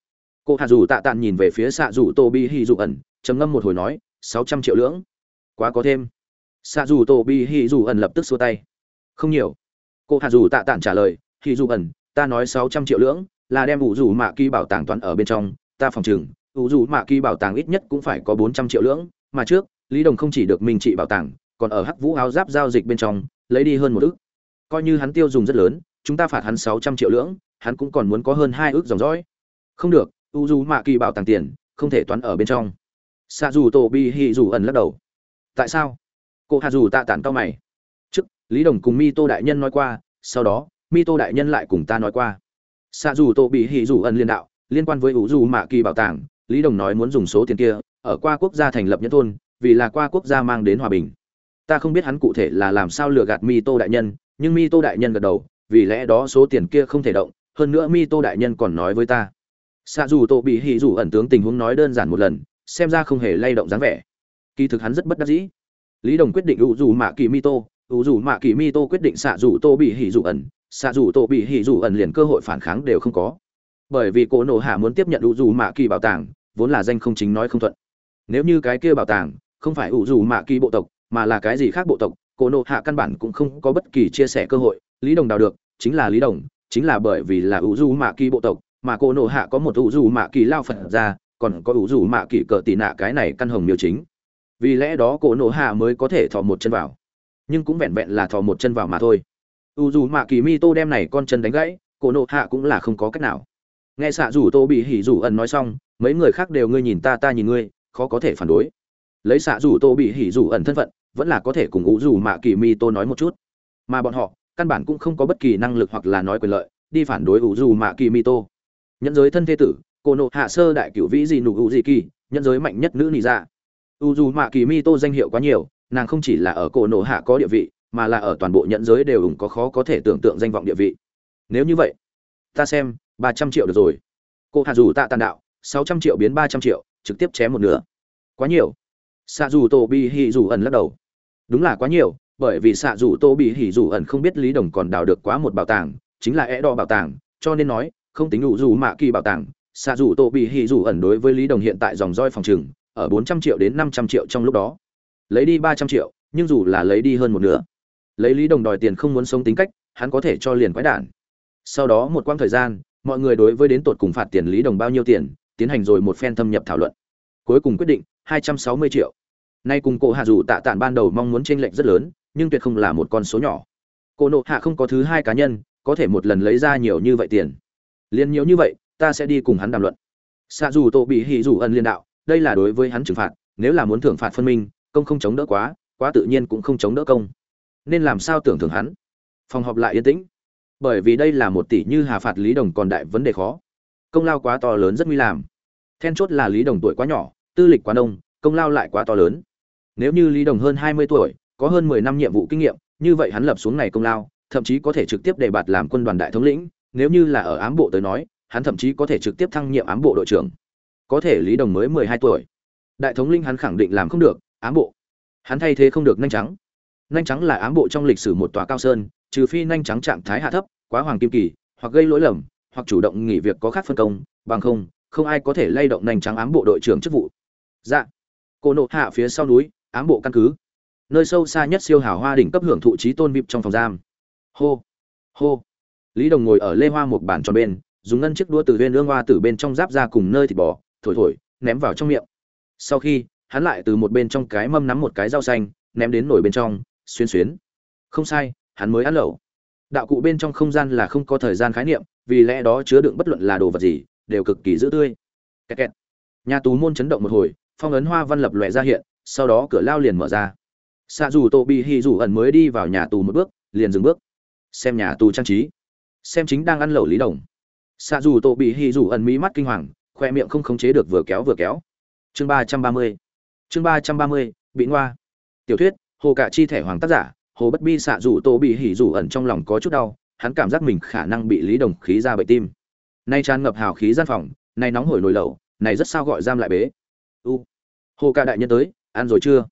Cô hạ dù tạ tàn nhìn về phía xạ dù tô bi hi dù ẩn, trầm ngâm một hồi nói, sáu trăm triệu lưỡng, quá có thêm. Xạ dù tô bi hi dù ẩn lập tức xua tay. Không nhiều. Cô hạ dù tạ tàn trả lời hi dù ẩn, ta nói sáu trăm triệu lưỡng, là đem ủ dù mạ kỳ bảo tàng toàn ở bên trong, ta phòng chừng ủ dù mạ kỳ bảo tàng ít nhất cũng phải có bốn trăm triệu lưỡng, mà trước, lý đồng không chỉ được minh trị bảo tàng còn ở hắc vũ áo giáp giao dịch bên trong, lấy đi hơn một ước coi như hắn tiêu dùng rất lớn, chúng ta phạt hắn sáu trăm triệu lưỡng, hắn cũng còn muốn có hơn hai ước dòng dõi. Không được, u du mạ kỳ bảo tàng tiền, không thể toán ở bên trong. Xạ dù tổ bi hì dù ẩn lắc đầu. Tại sao? Cô hạ dù tạ tản cao mày. Trước, lý đồng cùng mi tô đại nhân nói qua, sau đó, mi tô đại nhân lại cùng ta nói qua. Xạ dù tổ bị hỉ dù ẩn liên đạo, liên quan với u du mạ kỳ bảo tàng, lý đồng nói muốn dùng số tiền kia, ở qua quốc gia thành lập nhân thôn, vì là qua quốc gia mang đến hòa bình ta không biết hắn cụ thể là làm sao lừa gạt mi tô đại nhân, nhưng mi tô đại nhân gật đầu, vì lẽ đó số tiền kia không thể động, hơn nữa mi tô đại nhân còn nói với ta. Xạ dù tô bị hỉ dù ẩn tướng tình huống nói đơn giản một lần, xem ra không hề lay động dáng vẻ. Kỳ thực hắn rất bất đắc dĩ. Lý đồng quyết định ủ dù mạ kỳ mi tô ủ dù mạ kỳ mi tô quyết định xạ dù tô bị hỉ dù ẩn xạ dù tô bị hỉ dù ẩn liền cơ hội phản kháng đều không có. Bởi vì cổ nổ hạ muốn tiếp nhận ủ dù mạ kỳ bảo tàng, vốn là danh không chính nói không thuận. Nếu như cái kia bảo tàng không phải ủ dù mạ kỳ bộ tộc mà là cái gì khác bộ tộc, cổ nộ hạ căn bản cũng không có bất kỳ chia sẻ cơ hội. Lý đồng đào được, chính là lý đồng, chính là bởi vì là ủ du mạ kỳ bộ tộc, mà cô nộ hạ có một ủ du mạ kỳ lao phật ra, còn có ủ du mạ kỳ cờ tị nạ cái này căn hồng miêu chính. Vì lẽ đó cổ nộ hạ mới có thể thò một chân vào. Nhưng cũng vẹn vẹn là thò một chân vào mà thôi. Ủ dù mạ kỳ mi tô đem này con chân đánh gãy, cổ nộ hạ cũng là không có cách nào. Nghe xạ rủ tô bị hỉ rủ ẩn nói xong, mấy người khác đều ngươi nhìn ta ta nhìn ngươi, khó có thể phản đối. Lấy xạ rủ tô bị hỉ rủ ẩn thân phận vẫn là có thể cùng ủ dù mạ kỳ mi tô nói một chút. Mà bọn họ, căn bản cũng không có bất kỳ năng lực hoặc là nói quyền lợi, đi phản đối ủ dù mạ kỳ mi tô. Nhẫn giới thân thế tử, cô nộ hạ sơ đại cửu vĩ gì nụ hữu dị kỳ, nhẫn giới mạnh nhất nữ nị dạ. U dù mạ kỳ mi tô danh hiệu quá nhiều, nàng không chỉ là ở cổ nộ hạ có địa vị, mà là ở toàn bộ nhẫn giới đều ủng có khó có thể tưởng tượng danh vọng địa vị. Nếu như vậy, ta xem, ba trăm triệu được rồi. Cô hạ dù tạ tàn đạo, sáu trăm triệu biến ba trăm triệu, trực tiếp chém một nửa. Quá nhiều. Xạ dù tô Bi Hi dù ẩn lắc đầu đúng là quá nhiều, bởi vì xạ dù tô bị hỉ dù ẩn không biết lý đồng còn đào được quá một bảo tàng, chính là é đo bảo tàng, cho nên nói, không tính đủ dù mạ kỳ bảo tàng. Xạ dù tô bị hỉ dù ẩn đối với lý đồng hiện tại dòng roi phòng trừng ở bốn trăm triệu đến năm trăm triệu trong lúc đó. Lấy đi ba trăm triệu, nhưng dù là lấy đi hơn một nửa. Lấy lý đồng đòi tiền không muốn sống tính cách, hắn có thể cho liền quái đản. Sau đó một quãng thời gian, mọi người đối với đến tột cùng phạt tiền lý đồng bao nhiêu tiền, tiến hành rồi một phen thâm nhập thảo luận. Cuối cùng quyết định, hai trăm sáu mươi triệu nay cùng cổ hạ dù tạ tản ban đầu mong muốn tranh lệch rất lớn, nhưng tuyệt không là một con số nhỏ. Cô nộ hạ không có thứ hai cá nhân, có thể một lần lấy ra nhiều như vậy tiền. Liền nhiều như vậy, ta sẽ đi cùng hắn đàm luận. Xạ dù tổ bị hỉ dù ân liên đạo, đây là đối với hắn trừng phạt, nếu là muốn thưởng phạt phân minh, công không chống đỡ quá quá tự nhiên cũng không chống đỡ công. Nên làm sao tưởng thưởng hắn? Phòng họp lại yên tĩnh. Bởi vì đây là một tỷ như hà phạt lý đồng còn đại vấn đề khó. Công lao quá to lớn rất nguy làm. Then chốt là lý đồng tuổi quá nhỏ, tư lịch quá đông công lao lại quá to lớn nếu như lý đồng hơn hai mươi tuổi, có hơn mười năm nhiệm vụ kinh nghiệm, như vậy hắn lập xuống này công lao, thậm chí có thể trực tiếp đề bạt làm quân đoàn đại thống lĩnh, nếu như là ở ám bộ tới nói, hắn thậm chí có thể trực tiếp thăng nhiệm ám bộ đội trưởng. Có thể lý đồng mới mười hai tuổi. Đại thống lĩnh hắn khẳng định làm không được, ám bộ. Hắn thay thế không được nhanh trắng. Nhanh trắng là ám bộ trong lịch sử một tòa cao sơn, trừ phi nhanh trắng trạng thái hạ thấp, quá hoàng kim kỳ, hoặc gây lỗi lầm, hoặc chủ động nghỉ việc có khác phân công, bằng không không ai có thể lay động nhanh trắng ám bộ đội trưởng chức vụ. Dạ. Cô nộ hạ phía sau núi ám bộ căn cứ. Nơi sâu xa nhất siêu hào hoa đỉnh cấp hưởng thụ trí tôn vip trong phòng giam. Hô hô. Lý đồng ngồi ở lê hoa một bàn tròn bên, dùng ngân chiếc đũa từ viên lương hoa từ bên trong giáp ra cùng nơi thịt bò, thổi thổi, ném vào trong miệng. Sau khi, hắn lại từ một bên trong cái mâm nắm một cái rau xanh, ném đến nổi bên trong xuyên xuyến. Không sai, hắn mới ăn lẩu. Đạo cụ bên trong không gian là không có thời gian khái niệm, vì lẽ đó chứa đựng bất luận là đồ vật gì, đều cực kỳ giữ tươi. Kẹt kẹt. nhà tù môn chấn động một hồi, phong ấn hoa văn lập lòe ra hiện sau đó cửa lao liền mở ra. Xạ dù tô bị hì dù ẩn mới đi vào nhà tù một bước, liền dừng bước. Xem nhà tù trang trí. Xem chính đang ăn lẩu lý đồng. Xạ dù tô bị hì dù ẩn mí mắt kinh hoàng, khoe miệng không khống chế được vừa kéo vừa kéo. Chương ba trăm ba mươi. Chương ba trăm ba mươi, bị ngoa. Tiểu thuyết, hồ cả chi thẻ hoàng tác giả, hồ bất bi xạ dù tô bị hỉ dù ẩn trong lòng có chút đau, hắn cảm giác mình khả năng bị lý đồng khí ra bệnh tim. Nay tràn ngập hào khí gian phòng, nay nóng hổi nồi lẩu, này rất sao gọi giam lại bế. U. Hồ Cả đại nhân tới ăn rồi chưa?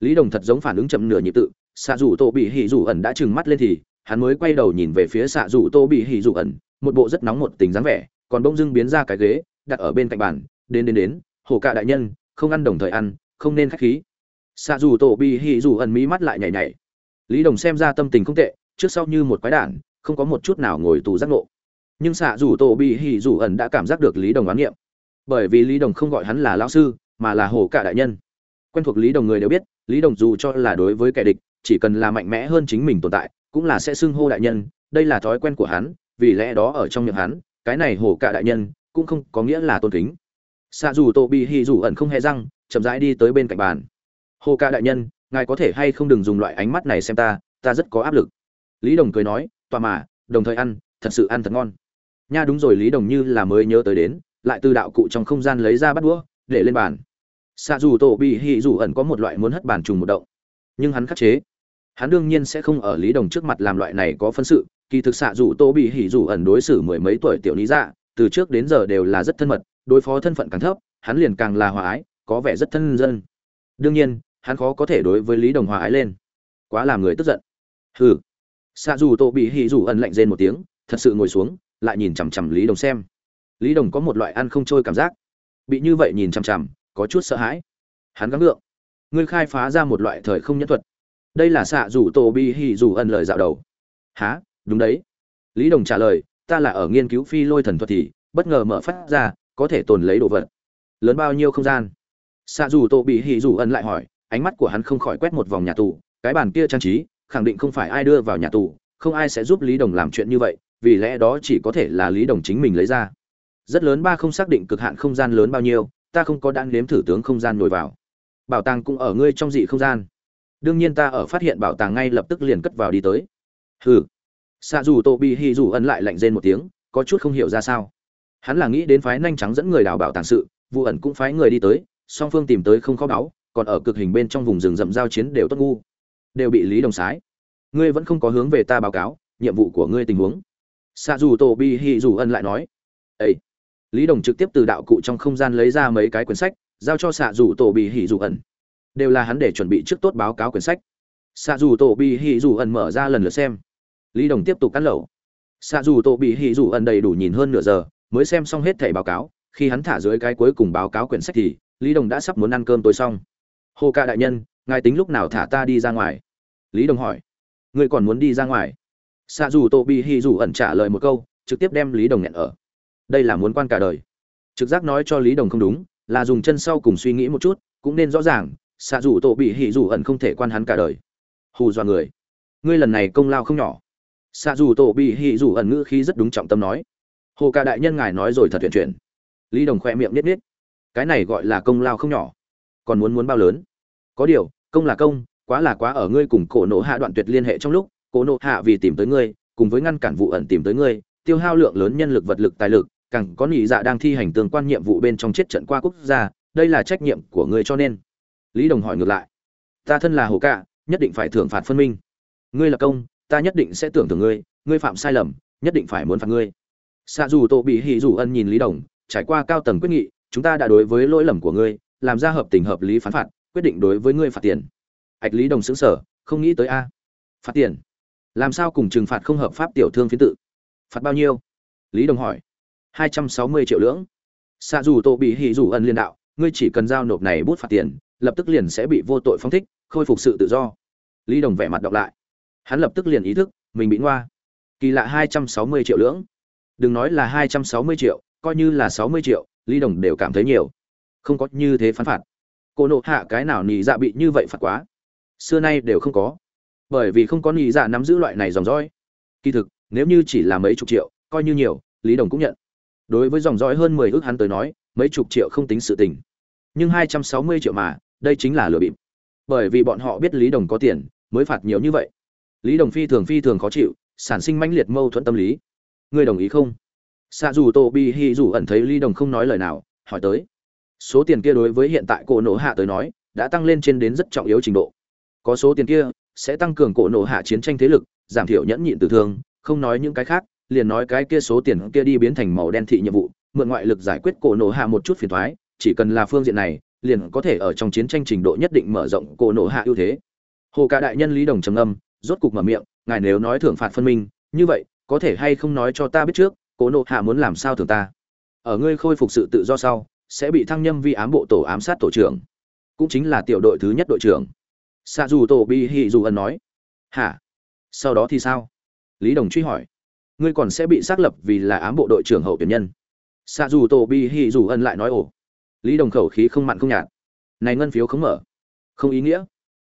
Lý đồng thật giống phản ứng chậm nửa nhịp tự xạ dù tô bị hỉ dù ẩn đã trừng mắt lên thì, hắn mới quay đầu nhìn về phía xạ dù tô bị hỉ dù ẩn, một bộ rất nóng một tình dáng vẻ, còn bỗng dưng biến ra cái ghế, đặt ở bên cạnh bàn, đến đến đến, hồ cạ đại nhân, không ăn đồng thời ăn, không nên khách khí. Xạ dù tổ bị hỉ dù ẩn mí mắt lại nhảy nhảy. Lý đồng xem ra tâm tình không tệ, trước sau như một quái đản, không có một chút nào ngồi tù giác ngộ. Nhưng xạ dù tổ bị hỉ dù ẩn đã cảm giác được lý đồng oán niệm bởi vì lý đồng không gọi hắn là lão sư, mà là hồ cạ đại nhân quen thuộc lý đồng người đều biết, lý đồng dù cho là đối với kẻ địch, chỉ cần là mạnh mẽ hơn chính mình tồn tại, cũng là sẽ xưng hô đại nhân, đây là thói quen của hắn, vì lẽ đó ở trong miệng hắn, cái này hồ cả đại nhân, cũng không có nghĩa là tôn kính. Xạ dù tô bị hỉ dù ẩn không hề răng, chậm rãi đi tới bên cạnh bàn. Hồ ca đại nhân, ngài có thể hay không đừng dùng loại ánh mắt này xem ta ta rất có áp lực. Lý đồng cười nói, tòa mà, đồng thời ăn, thật sự ăn thật ngon. Nha đúng rồi, lý đồng như là mới nhớ tới đến, lại từ đạo cụ trong không gian lấy ra bắt đũa, để lên bàn xạ dù tổ bị hỉ dù ẩn có một loại muốn hất bàn trùng một động. Nhưng hắn khắc chế. Hắn đương nhiên sẽ không ở lý đồng trước mặt làm loại này có phân sự. Kỳ thực xạ dù tô bị hỉ dù ẩn đối xử mười mấy tuổi tiểu lý dạ từ trước đến giờ đều là rất thân mật, đối phó thân phận càng thấp, hắn liền càng là hòa ái, có vẻ rất thân dân. Đương nhiên, hắn khó có thể đối với lý đồng hòa ái lên. Quá làm người tức giận. Hừ. Xạ dù tô bị hỉ dù ẩn lạnh rên một tiếng, thật sự ngồi xuống, lại nhìn chằm chằm lý đồng xem. Lý đồng có một loại ăn không trôi cảm giác. Bị như vậy nhìn chằm chằm có chút sợ hãi. Hắn gắng ngượng ngươi khai phá ra một loại thời không nhẫn thuật. Đây là xạ dù tô bi hì dù ẩn lời dạo đầu. Há đúng đấy. Lý đồng trả lời, ta là ở nghiên cứu phi lôi thần thuật thì, bất ngờ mở phát ra, có thể tồn lấy đồ vật. Lớn bao nhiêu không gian? Xạ dù tô bị hì dù ẩn lại hỏi, ánh mắt của hắn không khỏi quét một vòng nhà tù. Cái bàn kia trang trí, khẳng định không phải ai đưa vào nhà tù, không ai sẽ giúp lý đồng làm chuyện như vậy, vì lẽ đó chỉ có thể là lý đồng chính mình lấy ra. Rất lớn ba không xác định cực hạn không gian lớn bao nhiêu ta không có đang nếm thử tướng không gian nổi vào. Bảo tàng cũng ở ngươi trong dị không gian. Đương nhiên ta ở phát hiện bảo tàng ngay lập tức liền cất vào đi tới. Hừ. Xạ dù tô bị hy dù ân lại lạnh rên một tiếng, có chút không hiểu ra sao. Hắn là nghĩ đến phái nhanh trắng dẫn người đào bảo tàng sự, vụ ẩn cũng phái người đi tới, song phương tìm tới không khó báu còn ở cực hình bên trong vùng rừng rậm giao chiến đều tốt ngu. Đều bị lý đồng sái. Ngươi vẫn không có hướng về ta báo cáo, nhiệm vụ của ngươi tình huống. Xạ dù tô bị hy dù ân lại nói. Ấy lý đồng trực tiếp từ đạo cụ trong không gian lấy ra mấy cái quyển sách, giao cho xạ dù tổ bị hỉ dù ẩn. Đều là hắn để chuẩn bị trước tốt báo cáo quyển sách. Xạ dù tổ bị hỉ dù ẩn mở ra lần lượt xem. Lý đồng tiếp tục cắt lẩu. Xạ dù tổ bị Hỉ dù ẩn đầy đủ nhìn hơn nửa giờ, mới xem xong hết thẻ báo cáo. Khi hắn thả dưới cái cuối cùng báo cáo quyển sách thì, lý đồng đã sắp muốn ăn cơm tối xong. Hồ ca đại nhân, ngài tính lúc nào thả ta đi ra ngoài? Lý đồng hỏi. Ngươi còn muốn đi ra ngoài? Xạ dù tổ bị Hỉ dù ẩn trả lời một câu, trực tiếp đem lý đồng nghẹn ở đây là muốn quan cả đời. Trực giác nói cho lý đồng không đúng, là dùng chân sau cùng suy nghĩ một chút, cũng nên rõ ràng, xạ dù tổ bị hỉ dù ẩn không thể quan hắn cả đời. Hù dọa người. Ngươi lần này công lao không nhỏ. Xạ dù tổ bị hỉ dù ẩn ngữ khi rất đúng trọng tâm nói. Hồ ca đại nhân ngài nói rồi thật tuyển chuyển. Lý đồng khoe miệng nít nít cái này gọi là công lao không nhỏ. Còn muốn muốn bao lớn? Có điều, công là công, quá là quá ở ngươi cùng cổ nộ hạ đoạn tuyệt liên hệ trong lúc, cổ nộ hạ vì tìm tới ngươi, cùng với ngăn cản vụ ẩn tìm tới ngươi tiêu hao lượng lớn nhân lực vật lực tài lực, càng có nghĩ dạ đang thi hành tương quan nhiệm vụ bên trong chết trận qua quốc gia, đây là trách nhiệm của ngươi cho nên. Lý đồng hỏi ngược lại. Ta thân là hồ cạ, nhất định phải thưởng phạt phân minh. Ngươi là công, ta nhất định sẽ tưởng thưởng ngươi ngươi phạm sai lầm, nhất định phải muốn phạt ngươi. Xạ dù tổ bị hỉ dù ân nhìn lý đồng, trải qua cao tầng quyết nghị, chúng ta đã đối với lỗi lầm của ngươi, làm ra hợp tình hợp lý phán phạt, quyết định đối với ngươi phạt tiền. Ạch lý đồng xứng sở không nghĩ tới a. Phạt tiền? Làm sao cùng trừng phạt không hợp pháp tiểu thương phiến tự? Phạt bao nhiêu? Lý đồng hỏi. Hai trăm sáu mươi triệu lưỡng. Xạ dù tô bị hỉ dù ân liên đạo, ngươi chỉ cần giao nộp này bút phạt tiền, lập tức liền sẽ bị vô tội phong thích, khôi phục sự tự do. Lý đồng vẻ mặt đọc lại. Hắn lập tức liền ý thức, mình bị ngoa. Kỳ lạ hai trăm sáu mươi triệu lưỡng. Đừng nói là hai trăm sáu mươi triệu, coi như là sáu mươi triệu, lý đồng đều cảm thấy nhiều. Không có như thế phán phạt. Cô nộ hạ cái nào nhị dạ bị như vậy phạt quá? Xưa nay đều không có. Bởi vì không có nhị dạ nắm giữ loại này dòng dõi. Kỳ thực nếu như chỉ là mấy chục triệu, coi như nhiều, lý đồng cũng nhận. Đối với dòng dõi hơn mười ước hắn tới nói, mấy chục triệu không tính sự tình. Nhưng hai trăm sáu mươi triệu mà, đây chính là lừa bịp. Bởi vì bọn họ biết lý đồng có tiền, mới phạt nhiều như vậy. Lý đồng phi thường phi thường khó chịu, sản sinh mãnh liệt mâu thuẫn tâm lý. Ngươi đồng ý không? Sa dù tô bi hi dù ẩn thấy lý đồng không nói lời nào, hỏi tới. Số tiền kia đối với hiện tại cổ nổ hạ tới nói, đã tăng lên trên đến rất trọng yếu trình độ. Có số tiền kia, sẽ tăng cường cổ nổ hạ chiến tranh thế lực, giảm thiểu nhẫn nhịn tử thương không nói những cái khác, liền nói cái kia số tiền kia đi biến thành màu đen thị nhiệm vụ, mượn ngoại lực giải quyết cổ nổ hạ một chút phiền thoái, chỉ cần là phương diện này, liền có thể ở trong chiến tranh trình độ nhất định mở rộng cổ nổ hạ ưu thế. Hồ cả đại nhân lý đồng trầm âm rốt cục mở miệng, ngài nếu nói thưởng phạt phân minh, như vậy, có thể hay không nói cho ta biết trước, cổ nổ hạ muốn làm sao thưởng ta? Ở ngươi khôi phục sự tự do sau, sẽ bị thăng nhâm vi ám bộ tổ ám sát tổ trưởng, cũng chính là tiểu đội thứ nhất đội trưởng. Xạ dù tổ bi hì dù ẩn nói. Hả? Sau đó thì sao? Lý đồng truy hỏi. Ngươi còn sẽ bị xác lập vì là ám bộ đội trưởng hậu tuyển nhân. Xạ dù tổ bi hì dù Ân lại nói ồ. Lý đồng khẩu khí không mặn không nhạt. Này ngân phiếu không mở. Không ý nghĩa.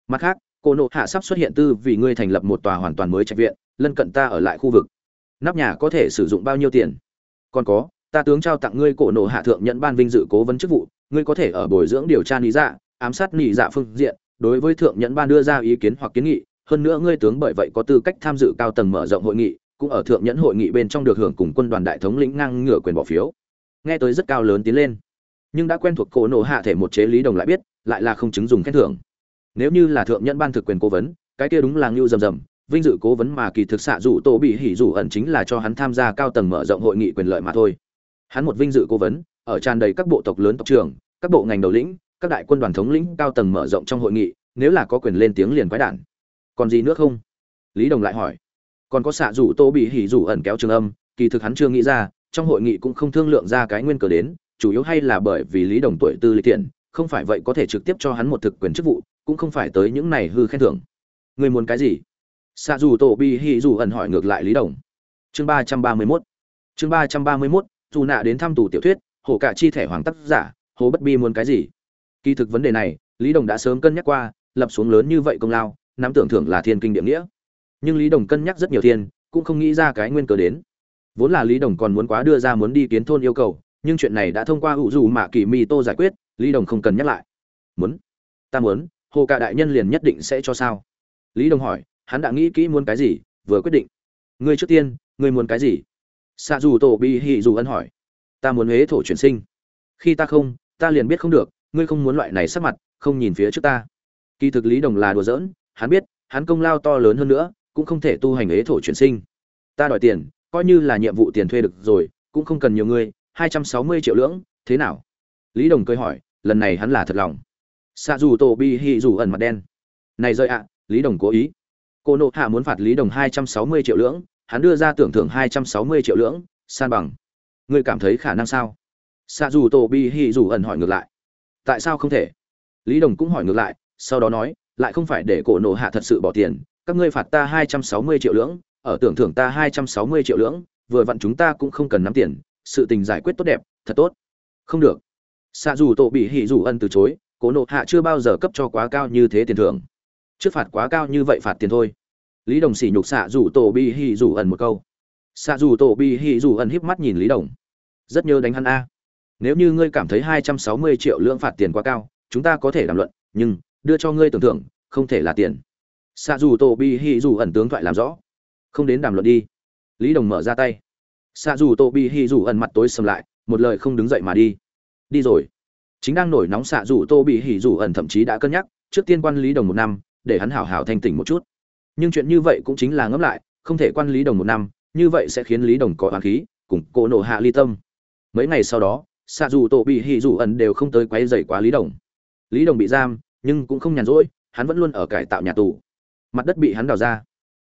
Mặt khác, cô nộ hạ sắp xuất hiện tư vì ngươi thành lập một tòa hoàn toàn mới trạch viện, lân cận ta ở lại khu vực. Nắp nhà có thể sử dụng bao nhiêu tiền? Còn có, ta tướng trao tặng ngươi cổ nộ hạ thượng nhận ban vinh dự cố vấn chức vụ, ngươi có thể ở bồi dưỡng điều tra lý dạ ám sát lý dạ phương diện, đối với thượng nhận ban đưa ra ý kiến hoặc kiến nghị hơn nữa ngươi tướng bởi vậy có tư cách tham dự cao tầng mở rộng hội nghị, cũng ở thượng nhẫn hội nghị bên trong được hưởng cùng quân đoàn đại thống lĩnh ngang ngửa quyền bỏ phiếu. Nghe tới rất cao lớn tiến lên. Nhưng đã quen thuộc cổ nổ hạ thể một chế lý đồng lại biết, lại là không chứng dùng khen thưởng. Nếu như là thượng nhẫn ban thực quyền cố vấn, cái kia đúng là ngưu rầm rầm, vinh dự cố vấn mà kỳ thực xạ dụ tổ bị hỉ dụ ẩn chính là cho hắn tham gia cao tầng mở rộng hội nghị quyền lợi mà thôi. Hắn một vinh dự cố vấn, ở tràn đầy các bộ tộc lớn tộc trưởng, các bộ ngành đầu lĩnh, các đại quân đoàn thống lĩnh cao tầng mở rộng trong hội nghị, nếu là có quyền lên tiếng liền quái đản còn gì nữa không? Lý đồng lại hỏi. Còn có xạ rủ tô bị hỉ rủ ẩn kéo trường âm, kỳ thực hắn chưa nghĩ ra, trong hội nghị cũng không thương lượng ra cái nguyên cờ đến, chủ yếu hay là bởi vì lý đồng tuổi tư lý thiện, không phải vậy có thể trực tiếp cho hắn một thực quyền chức vụ, cũng không phải tới những này hư khen thưởng. Người muốn cái gì? Xạ dù tổ bị hỉ rủ ẩn hỏi ngược lại lý đồng. Chương ba trăm ba mươi mốt. Chương ba trăm ba mươi mốt, dù nạ đến thăm tù tiểu thuyết hồ cả chi thẻ hoàng tác giả hồ bất bi muốn cái gì? Kỳ thực vấn đề này, lý đồng đã sớm cân nhắc qua, lập xuống lớn như vậy công lao nắm tưởng thưởng là thiên kinh địa nghĩa. Nhưng lý đồng cân nhắc rất nhiều thiên, cũng không nghĩ ra cái nguyên cớ đến. Vốn là lý đồng còn muốn quá đưa ra muốn đi kiến thôn yêu cầu, nhưng chuyện này đã thông qua hữu dù mạ kỳ mi tô giải quyết, lý đồng không cần nhắc lại. Muốn? Ta muốn, hồ cả đại nhân liền nhất định sẽ cho sao? Lý đồng hỏi, hắn đã nghĩ kỹ muốn cái gì, vừa quyết định. Ngươi trước tiên, ngươi muốn cái gì? Xạ dù tổ bi hì dù ân hỏi. Ta muốn huế thổ chuyển sinh. Khi ta không, ta liền biết không được, ngươi không muốn loại này sắc mặt, không nhìn phía trước ta. Kỳ thực lý đồng là đùa giỡn hắn biết, hắn công lao to lớn hơn nữa, cũng không thể tu hành ế thổ chuyển sinh. Ta đòi tiền, coi như là nhiệm vụ tiền thuê được rồi, cũng không cần nhiều người, hai trăm sáu mươi triệu lưỡng, thế nào? Lý đồng cười hỏi, lần này hắn là thật lòng. Xạ dù tổ bi hì dù ẩn mặt đen. Này rơi ạ, lý đồng cố ý. Cô nộ hạ muốn phạt lý đồng hai trăm sáu mươi triệu lưỡng, hắn đưa ra tưởng thưởng hai trăm sáu mươi triệu lưỡng, san bằng. Ngươi cảm thấy khả năng sao? Xạ dù tổ bi hì dù ẩn hỏi ngược lại. Tại sao không thể? Lý đồng cũng hỏi ngược lại, sau đó nói lại không phải để cổ nổ hạ thật sự bỏ tiền, các ngươi phạt ta hai trăm sáu mươi triệu lưỡng, ở tưởng thưởng ta hai trăm sáu mươi triệu lưỡng, vừa vặn chúng ta cũng không cần nắm tiền, sự tình giải quyết tốt đẹp, thật tốt. Không được. Xạ dù tổ bị hỉ dù ân từ chối, cổ nộ hạ chưa bao giờ cấp cho quá cao như thế tiền thưởng. Trước phạt quá cao như vậy phạt tiền thôi. Lý đồng sỉ nhục xạ dù tổ bị hỉ dù ẩn một câu. Xạ dù tổ bị hỉ dù ẩn híp mắt nhìn lý đồng. Rất nhớ đánh hắn a. Nếu như ngươi cảm thấy hai trăm sáu mươi triệu lượng phạt tiền quá cao, chúng ta có thể đàm luận, nhưng đưa cho ngươi tưởng tượng không thể là tiền. Xạ dù tổ bị hỉ dù ẩn tướng thoại làm rõ. Không đến đàm luận đi. Lý đồng mở ra tay. Xạ dù tổ bị hỉ dù ẩn mặt tối sầm lại, một lời không đứng dậy mà đi. Đi rồi. Chính đang nổi nóng xạ dù tô bị hỉ dù ẩn thậm chí đã cân nhắc, trước tiên quan lý đồng một năm, để hắn hảo hảo thanh tỉnh một chút. Nhưng chuyện như vậy cũng chính là ngẫm lại, không thể quan lý đồng một năm, như vậy sẽ khiến lý đồng có oán khí, cùng cỗ nổ hạ ly tâm. Mấy ngày sau đó xạ dù tổ bị hỉ dù ẩn đều không tới quấy dày quá lý đồng. Lý đồng bị giam nhưng cũng không nhàn rỗi, hắn vẫn luôn ở cải tạo nhà tù. Mặt đất bị hắn đào ra.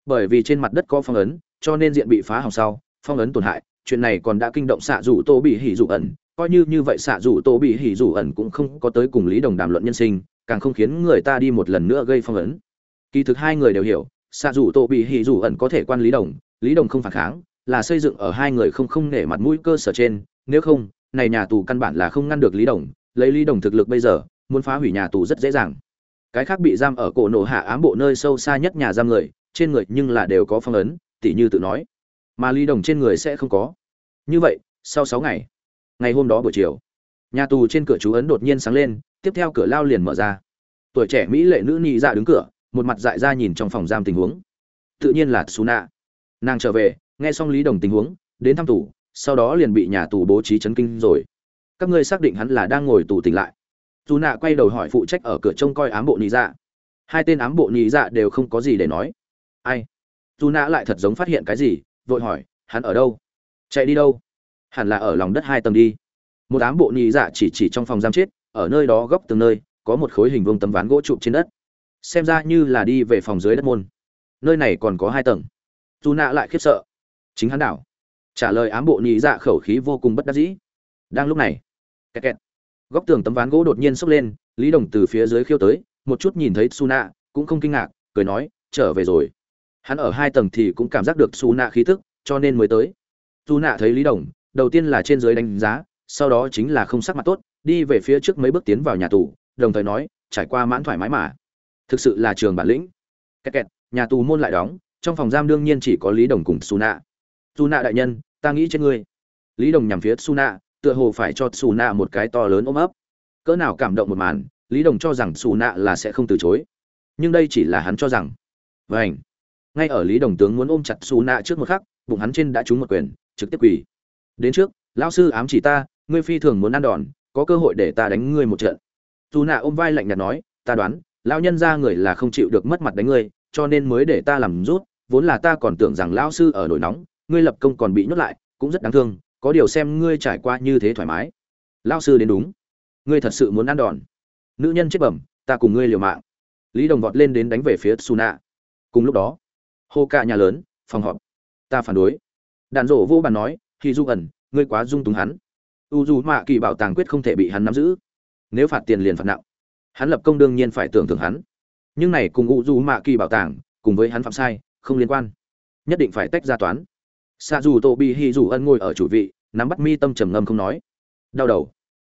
Bởi vì trên mặt đất có phong ấn, cho nên diện bị phá hỏng sau, phong ấn tổn hại, chuyện này còn đã kinh động xạ rủ tô bị hỉ rủ ẩn. Coi như như vậy xạ rủ tô bị hỉ rủ ẩn cũng không có tới cùng lý đồng đàm luận nhân sinh, càng không khiến người ta đi một lần nữa gây phong ấn. Kỳ thực hai người đều hiểu, xạ rủ tô bị hỉ rủ ẩn có thể quan lý đồng lý đồng không phản kháng, là xây dựng ở hai người không không nể mặt mũi cơ sở trên, nếu không, này nhà tù căn bản là không ngăn được lý đồng, lấy lý đồng thực lực bây giờ muốn phá hủy nhà tù rất dễ dàng. Cái khác bị giam ở cổ nổ hạ ám bộ nơi sâu xa nhất nhà giam người, trên người nhưng là đều có phong ấn, tỉ như tự nói. Mà lý đồng trên người sẽ không có. Như vậy, sau sáu ngày ngày hôm đó buổi chiều, nhà tù trên cửa chú ấn đột nhiên sáng lên, tiếp theo cửa lao liền mở ra. Tuổi trẻ mỹ lệ nữ nị dạ đứng cửa, một mặt dại ra nhìn trong phòng giam tình huống. Tự nhiên là xú nạ nàng trở về, nghe xong lý đồng tình huống, đến thăm tù, sau đó liền bị nhà tù bố trí chấn kinh rồi. Các ngươi xác định hắn là đang ngồi tù tỉnh lại dù nạ quay đầu hỏi phụ trách ở cửa trông coi ám bộ nị dạ. Hai tên ám bộ nị dạ đều không có gì để nói. Ai? Dù nạ lại thật giống phát hiện cái gì, vội hỏi, hắn ở đâu? Chạy đi đâu? Hẳn là ở lòng đất hai tầng đi. Một ám bộ nhị dạ chỉ chỉ trong phòng giam chết, ở nơi đó góc từng nơi, có một khối hình vuông tấm ván gỗ chụp trên đất. Xem ra như là đi về phòng dưới đất môn. Nơi này còn có hai tầng. Dù nạ lại khiếp sợ. Chính hắn đảo. Trả lời ám bộ nhị dạ khẩu khí vô cùng bất đắc dĩ. Đang lúc này, kẹt kẹt góc tường tấm ván gỗ đột nhiên sốc lên, lý đồng từ phía dưới khiêu tới, một chút nhìn thấy su nạ cũng không kinh ngạc, cười nói, trở về rồi. Hắn ở hai tầng thì cũng cảm giác được su nạ khí thức cho nên mới tới. Su nạ thấy lý đồng, đầu tiên là trên dưới đánh giá, sau đó chính là không sắc mặt tốt, đi về phía trước mấy bước tiến vào nhà tù, đồng thời nói, trải qua mãn thoải mái mà. Thực sự là trường bản lĩnh. Kẹt kẹt, nhà tù môn lại đóng, trong phòng giam đương nhiên chỉ có lý đồng cùng su nạ su nạ đại nhân, ta nghĩ trên ngươi. Lý đồng nhằm phía su nạ tựa hồ phải cho xù nạ một cái to lớn ôm ấp. Cỡ nào cảm động một màn, lý đồng cho rằng xù nạ là sẽ không từ chối. Nhưng đây chỉ là hắn cho rằng. Vảnh ngay ở lý đồng tướng muốn ôm chặt xù nạ trước một khắc, bụng hắn trên đã trúng một quyền, trực tiếp quỳ. Đến trước, lão sư ám chỉ ta, ngươi phi thường muốn ăn đòn, có cơ hội để ta đánh ngươi một trận. Dù nạ ôm vai lạnh nhạt nói, ta đoán, lão nhân ra người là không chịu được mất mặt đánh ngươi, cho nên mới để ta làm rút, vốn là ta còn tưởng rằng lão sư ở nổi nóng, ngươi lập công còn bị nhốt lại, cũng rất đáng thương có điều xem ngươi trải qua như thế thoải mái. Lão sư đến đúng. Ngươi thật sự muốn ăn đòn. Nữ nhân chết bẩm, ta cùng ngươi liều mạng. Lý đồng vọt lên đến đánh về phía su nạ cùng lúc đó, hô ca nhà lớn, phòng họp. Ta phản đối. Đàn rổ vô bàn nói khi du ẩn, ngươi quá dung túng hắn. U dù mạ kỳ bảo tàng quyết không thể bị hắn nắm giữ. Nếu phạt tiền liền phạt nặng. Hắn lập công đương nhiên phải tưởng thưởng hắn. Nhưng này cùng u dù mạ kỳ bảo tàng, cùng với hắn phạm sai, không liên quan. Nhất định phải tách ra toán xa dù tô bị hy dù ân ngồi ở chủ vị, nắm bắt mi tâm trầm ngâm không nói. Đau đầu.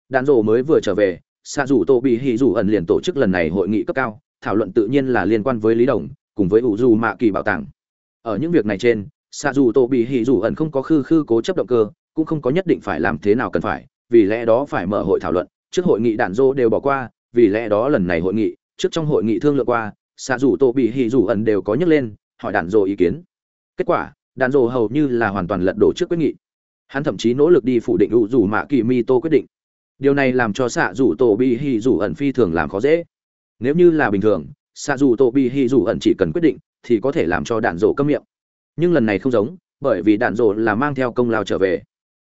Đàn rộ mới vừa trở về xa dù tô bị hy dù ẩn liền tổ chức lần này hội nghị cấp cao, thảo luận tự nhiên là liên quan với lý đồng, cùng với u dù mạ kỳ bảo tàng. Ở những việc này trên xa dù tô bị hy dù ẩn không có khư khư cố chấp động cơ, cũng không có nhất định phải làm thế nào cần phải, vì lẽ đó phải mở hội thảo luận, trước hội nghị đạn dô đều bỏ qua, vì lẽ đó lần này hội nghị, trước trong hội nghị thương lượng qua xạ dù tô bị hì dù ẩn đều có nhắc lên, hỏi đạn dô ý kiến. Kết quả đạn rồ hầu như là hoàn toàn lật đổ trước quyết nghị. Hắn thậm chí nỗ lực đi phủ định ủ dù mạ kỳ mi tô quyết định. Điều này làm cho xạ dù tổ bị hì dù ẩn phi thường làm khó dễ. Nếu như là bình thường xạ dù tổ bị hì dù ẩn chỉ cần quyết định, thì có thể làm cho đạn rồ câm miệng. Nhưng lần này không giống, bởi vì đạn rồ là mang theo công lao trở về.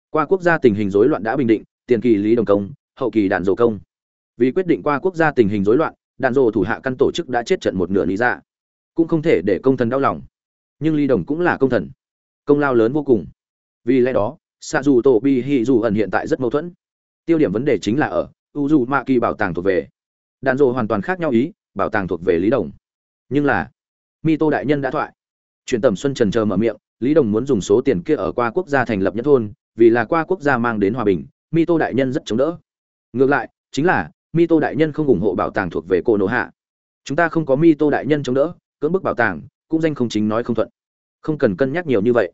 Qua quốc gia tình hình rối loạn đã bình định, tiền kỳ lý đồng công, hậu kỳ đạn rồ công. Vì quyết định qua quốc gia tình hình rối loạn đạn rồ thủ hạ căn tổ chức đã chết trận một nửa lý ra dạ. cũng không thể để công thần đau lòng. Nhưng lý đồng cũng là công thần công lao lớn vô cùng. Vì lẽ đó xạ dù tổ bị hì dù ẩn hiện tại rất mâu thuẫn. Tiêu điểm vấn đề chính là ở u dù mạ kỳ bảo tàng thuộc về. Đạn dộ hoàn toàn khác nhau ý, bảo tàng thuộc về lý đồng. Nhưng là mi tô đại nhân đã thoại. Chuyện tầm xuân trần chờ mở miệng, lý đồng muốn dùng số tiền kia ở qua quốc gia thành lập nhất thôn, vì là qua quốc gia mang đến hòa bình mi tô đại nhân rất chống đỡ. Ngược lại, chính là mi tô đại nhân không ủng hộ bảo tàng thuộc về cô nổ hạ. Chúng ta không có mi tô đại nhân chống đỡ, cưỡng bức bảo tàng, cũng danh không chính nói không thuận. Không cần cân nhắc nhiều như vậy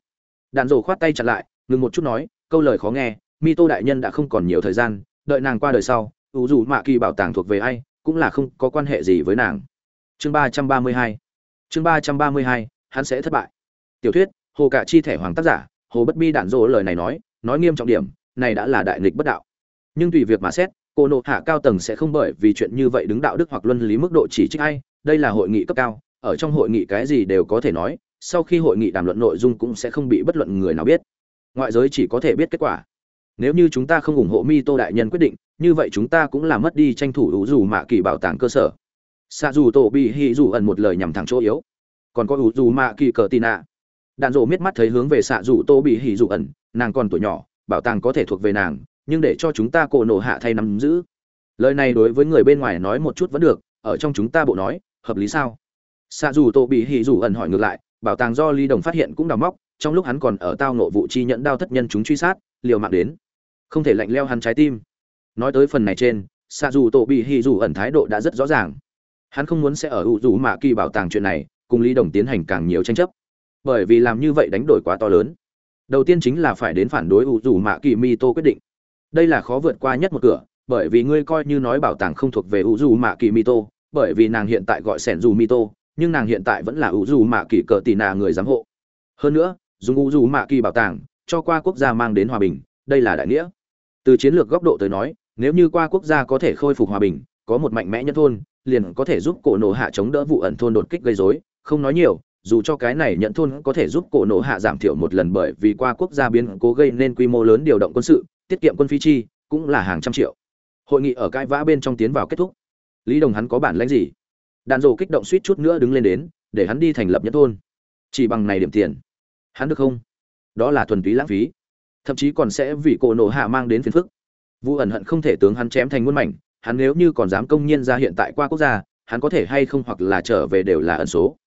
đàn rổ khoát tay chặt lại, ngừng một chút nói, câu lời khó nghe mi tô đại nhân đã không còn nhiều thời gian, đợi nàng qua đời sau, ủ dù mạ kỳ bảo tàng thuộc về ai, cũng là không có quan hệ gì với nàng. Chương ba trăm ba mươi hai, chương ba trăm ba mươi hai, hắn sẽ thất bại. Tiểu thuyết, hồ cả chi thẻ hoàng tác giả, hồ bất bi đản dỗ lời này nói nói nghiêm trọng điểm, này đã là đại nghịch bất đạo. Nhưng tùy việc mà xét, cô nộ hạ cao tầng sẽ không bởi vì chuyện như vậy đứng đạo đức hoặc luân lý mức độ chỉ trích ai, đây là hội nghị cấp cao, ở trong hội nghị cái gì đều có thể nói sau khi hội nghị đàm luận nội dung cũng sẽ không bị bất luận người nào biết. Ngoại giới chỉ có thể biết kết quả. Nếu như chúng ta không ủng hộ mi tô đại nhân quyết định, như vậy chúng ta cũng là mất đi tranh thủ ủ dù mạ kỳ bảo tàng cơ sở. Xạ dù tổ bị hì dù ẩn một lời nhằm thẳng chỗ yếu. Còn có ủ dù mạ kỳ cờ tì nạ. Đạn dộ miết mắt thấy hướng về xạ dù tô bị hì dù ẩn, nàng còn tuổi nhỏ, bảo tàng có thể thuộc về nàng, nhưng để cho chúng ta cổ nổ hạ thay nắm giữ. Lời này đối với người bên ngoài nói một chút vẫn được, ở trong chúng ta bộ nói, hợp lý sao? Xạ dù tô bị hì dù ẩn hỏi ngược lại bảo tàng do ly đồng phát hiện cũng đào móc, trong lúc hắn còn ở tao nộ vụ chi nhận đao thất nhân chúng truy sát, liều mạng đến. Không thể lạnh leo hắn trái tim. Nói tới phần này trên, Sa dù tổ bị hì dù ẩn thái độ đã rất rõ ràng. Hắn không muốn sẽ ở hữu dù mạ kỳ bảo tàng chuyện này, cùng lý đồng tiến hành càng nhiều tranh chấp. Bởi vì làm như vậy đánh đổi quá to lớn. Đầu tiên chính là phải đến phản đối hữu dù mạ kỳ mi tô quyết định. Đây là khó vượt qua nhất một cửa, bởi vì ngươi coi như nói bảo tàng không thuộc về hữu dù mạ kỳ mi tô, bởi vì nàng hiện tại gọi sẻn dù mi tô nhưng nàng hiện tại vẫn là ủ dù mạ kỳ cờ tì nà người giám hộ. Hơn nữa, dùng ủ dù mạ kỳ bảo tàng cho qua quốc gia mang đến hòa bình, đây là đại nghĩa. Từ chiến lược góc độ tới nói, nếu như qua quốc gia có thể khôi phục hòa bình, có một mạnh mẽ nhân thôn, liền có thể giúp cổ nổ hạ chống đỡ vụ ẩn thôn đột kích gây rối. Không nói nhiều, dù cho cái này nhận thôn có thể giúp cổ nổ hạ giảm thiểu một lần bởi vì qua quốc gia biến cố gây nên quy mô lớn điều động quân sự, tiết kiệm quân phí chi, cũng là hàng trăm triệu. Hội nghị ở cãi vã bên trong tiến vào kết thúc. Lý đồng hắn có bản lãnh gì? Đàn rổ kích động suýt chút nữa đứng lên đến, để hắn đi thành lập nhất thôn. Chỉ bằng này điểm tiền. Hắn được không? Đó là thuần túy lãng phí. Thậm chí còn sẽ vì cổ nổ hạ mang đến phiền phức. Vu ẩn hận không thể tướng hắn chém thành muôn mảnh, hắn nếu như còn dám công nhiên ra hiện tại qua quốc gia, hắn có thể hay không hoặc là trở về đều là ẩn số.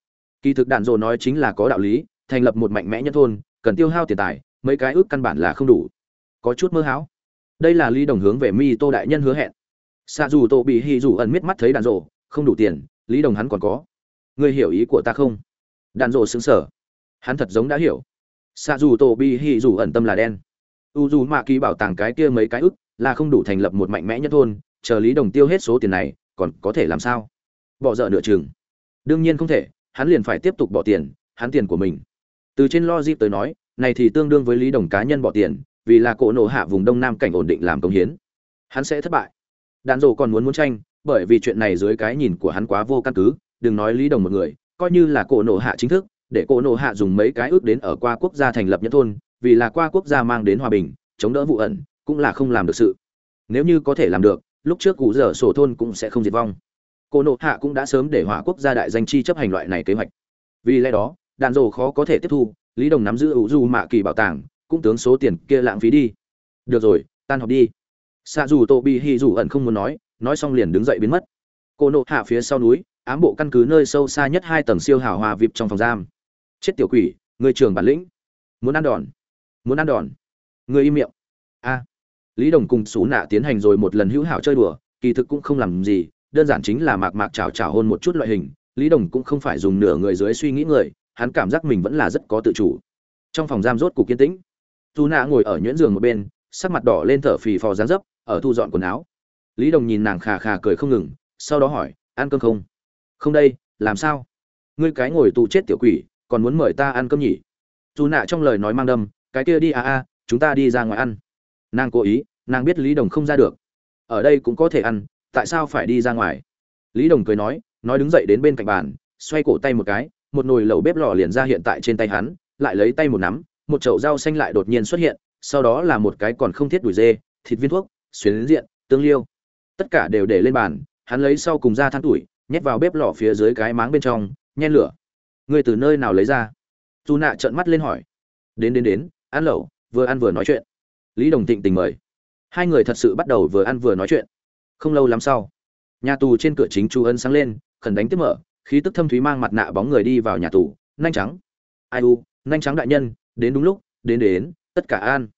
Kỳ thực đạn dồ nói chính là có đạo lý, thành lập một mạnh mẽ nhất thôn, cần tiêu hao tiền tài, mấy cái ước căn bản là không đủ. Có chút mơ hão. Đây là ly đồng hướng về mi tô đại nhân hứa hẹn. Xa dù tô bị hy dù ẩn miết mắt thấy đạn dồ không đủ tiền lý đồng hắn còn có. Ngươi hiểu ý của ta không? Đàn rộ xứng sở hắn thật giống đã hiểu. Xa dù tổ bi hì dù ẩn tâm là đen. U dù mạ kỳ bảo tàng cái kia mấy cái ức là không đủ thành lập một mạnh mẽ nhất thôn, chờ lý đồng tiêu hết số tiền này, còn có thể làm sao? Bỏ dở nửa chừng. Đương nhiên không thể, hắn liền phải tiếp tục bỏ tiền, hắn tiền của mình. Từ trên logic tới nói, này thì tương đương với lý đồng cá nhân bỏ tiền, vì là cổ nổ hạ vùng đông nam cảnh ổn định làm công hiến. Hắn sẽ thất bại. Đàn rộ còn muốn muốn tranh bởi vì chuyện này dưới cái nhìn của hắn quá vô căn cứ, đừng nói lý đồng một người, coi như là cổ nổ hạ chính thức, để cổ nổ hạ dùng mấy cái ước đến ở qua quốc gia thành lập nhân thôn, vì là qua quốc gia mang đến hòa bình, chống đỡ vụ ẩn, cũng là không làm được sự. Nếu như có thể làm được, lúc trước cụ dở sổ thôn cũng sẽ không diệt vong. Cổ nộ hạ cũng đã sớm để hỏa quốc gia đại danh chi chấp hành loại này kế hoạch. Vì lẽ đó, đạn dồ khó có thể tiếp thu, lý đồng nắm giữ ủ du mạ kỳ bảo tàng, cũng tướng số tiền kia lãng phí đi. Được rồi, tan học đi. Xạ dù tô bi hi dù ẩn không muốn nói nói xong liền đứng dậy biến mất. Cô nộ hạ phía sau núi, ám bộ căn cứ nơi sâu xa nhất hai tầng siêu hào hòa vịp trong phòng giam. Chết tiểu quỷ, người trường bản lĩnh. Muốn ăn đòn. Muốn ăn đòn. Người im miệng. A. Lý đồng cùng xú nạ tiến hành rồi một lần hữu hảo chơi đùa, kỳ thực cũng không làm gì, đơn giản chính là mạc mạc chào chào hôn một chút loại hình. Lý đồng cũng không phải dùng nửa người dưới suy nghĩ người, hắn cảm giác mình vẫn là rất có tự chủ. Trong phòng giam rốt cục kiên tĩnh. Tu nạ ngồi ở nhuyễn giường một bên, sắc mặt đỏ lên thở phì phò dán dấp, ở thu dọn quần áo lý đồng nhìn nàng khà khà cười không ngừng, sau đó hỏi, ăn cơm không? Không đây, làm sao? Ngươi cái ngồi tù chết tiểu quỷ, còn muốn mời ta ăn cơm nhỉ? Dù nạ trong lời nói mang đâm, cái kia đi à à chúng ta đi ra ngoài ăn. Nàng cố ý, nàng biết lý đồng không ra được. Ở đây cũng có thể ăn, tại sao phải đi ra ngoài? Lý đồng cười nói nói đứng dậy đến bên cạnh bàn, xoay cổ tay một cái, một nồi lẩu bếp lò liền ra hiện tại trên tay hắn, lại lấy tay một nắm, một chậu rau xanh lại đột nhiên xuất hiện, sau đó là một cái còn không thiết đùi dê, thịt viên thuốc, xuyến diện, tương liêu tất cả đều để lên bàn, hắn lấy sau cùng ra than tuổi, nhét vào bếp lò phía dưới cái máng bên trong, nhen lửa. Người từ nơi nào lấy ra? Dù nạ trợn mắt lên hỏi. Đến đến đến, ăn lẩu, vừa ăn vừa nói chuyện. Lý đồng thịnh tình mời. Hai người thật sự bắt đầu vừa ăn vừa nói chuyện. Không lâu lắm sau, nhà tù trên cửa chính chu ân sáng lên, khẩn đánh tiếp mở, khí tức thâm thúy mang mặt nạ bóng người đi vào nhà tù, nhanh trắng. Ai u, nhanh trắng đại nhân, đến đúng lúc, đến đến, tất cả an.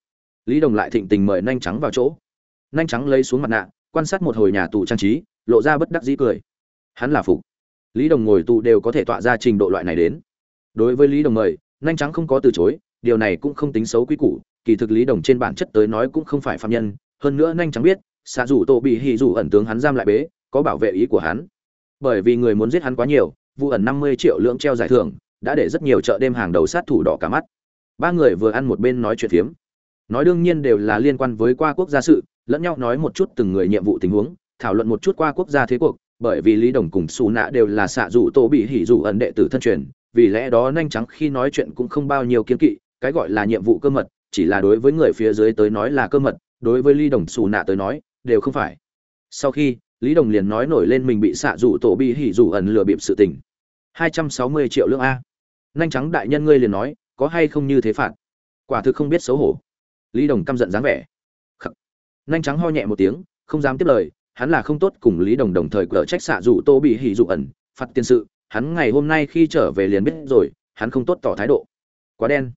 Lý đồng lại thịnh tình mời nhanh trắng vào chỗ. Nhanh trắng lấy xuống mặt nạ quan sát một hồi nhà tù trang trí, lộ ra bất đắc dĩ cười. Hắn là phục. Lý đồng ngồi tù đều có thể tọa ra trình độ loại này đến. Đối với lý đồng mời, nhanh trắng không có từ chối, điều này cũng không tính xấu quý củ, kỳ thực lý đồng trên bản chất tới nói cũng không phải phạm nhân, hơn nữa nhanh trắng biết, xạ rủ tổ bị hì rủ ẩn tướng hắn giam lại bế, có bảo vệ ý của hắn. Bởi vì người muốn giết hắn quá nhiều, vụ ẩn năm mươi triệu lượng treo giải thưởng, đã để rất nhiều chợ đêm hàng đầu sát thủ đỏ cả mắt. Ba người vừa ăn một bên nói chuyện phiếm nói đương nhiên đều là liên quan với qua quốc gia sự, lẫn nhau nói một chút từng người nhiệm vụ tình huống, thảo luận một chút qua quốc gia thế cuộc, bởi vì lý đồng cùng xù nạ đều là xạ dù tô bị hỉ dù ẩn đệ tử thân truyền, vì lẽ đó nhanh trắng khi nói chuyện cũng không bao nhiêu kiến kỵ, cái gọi là nhiệm vụ cơ mật, chỉ là đối với người phía dưới tới nói là cơ mật, đối với lý đồng xù nạ tới nói, đều không phải. Sau khi, lý đồng liền nói nổi lên mình bị xạ dù tổ bị hỉ dù ẩn lừa bịp sự tình. Hai trăm sáu mươi triệu lương a. Nhanh trắng đại nhân ngươi liền nói, có hay không như thế phạt? Quả thực không biết xấu hổ lý đồng căm giận dáng vẻ. Khắc. nhanh trắng ho nhẹ một tiếng, không dám tiếp lời, hắn là không tốt cùng lý đồng đồng thời cở trách xạ rủ tô bị hỉ dụ ẩn, phạt tiền sự, hắn ngày hôm nay khi trở về liền biết rồi, hắn không tốt tỏ thái độ. Quá đen.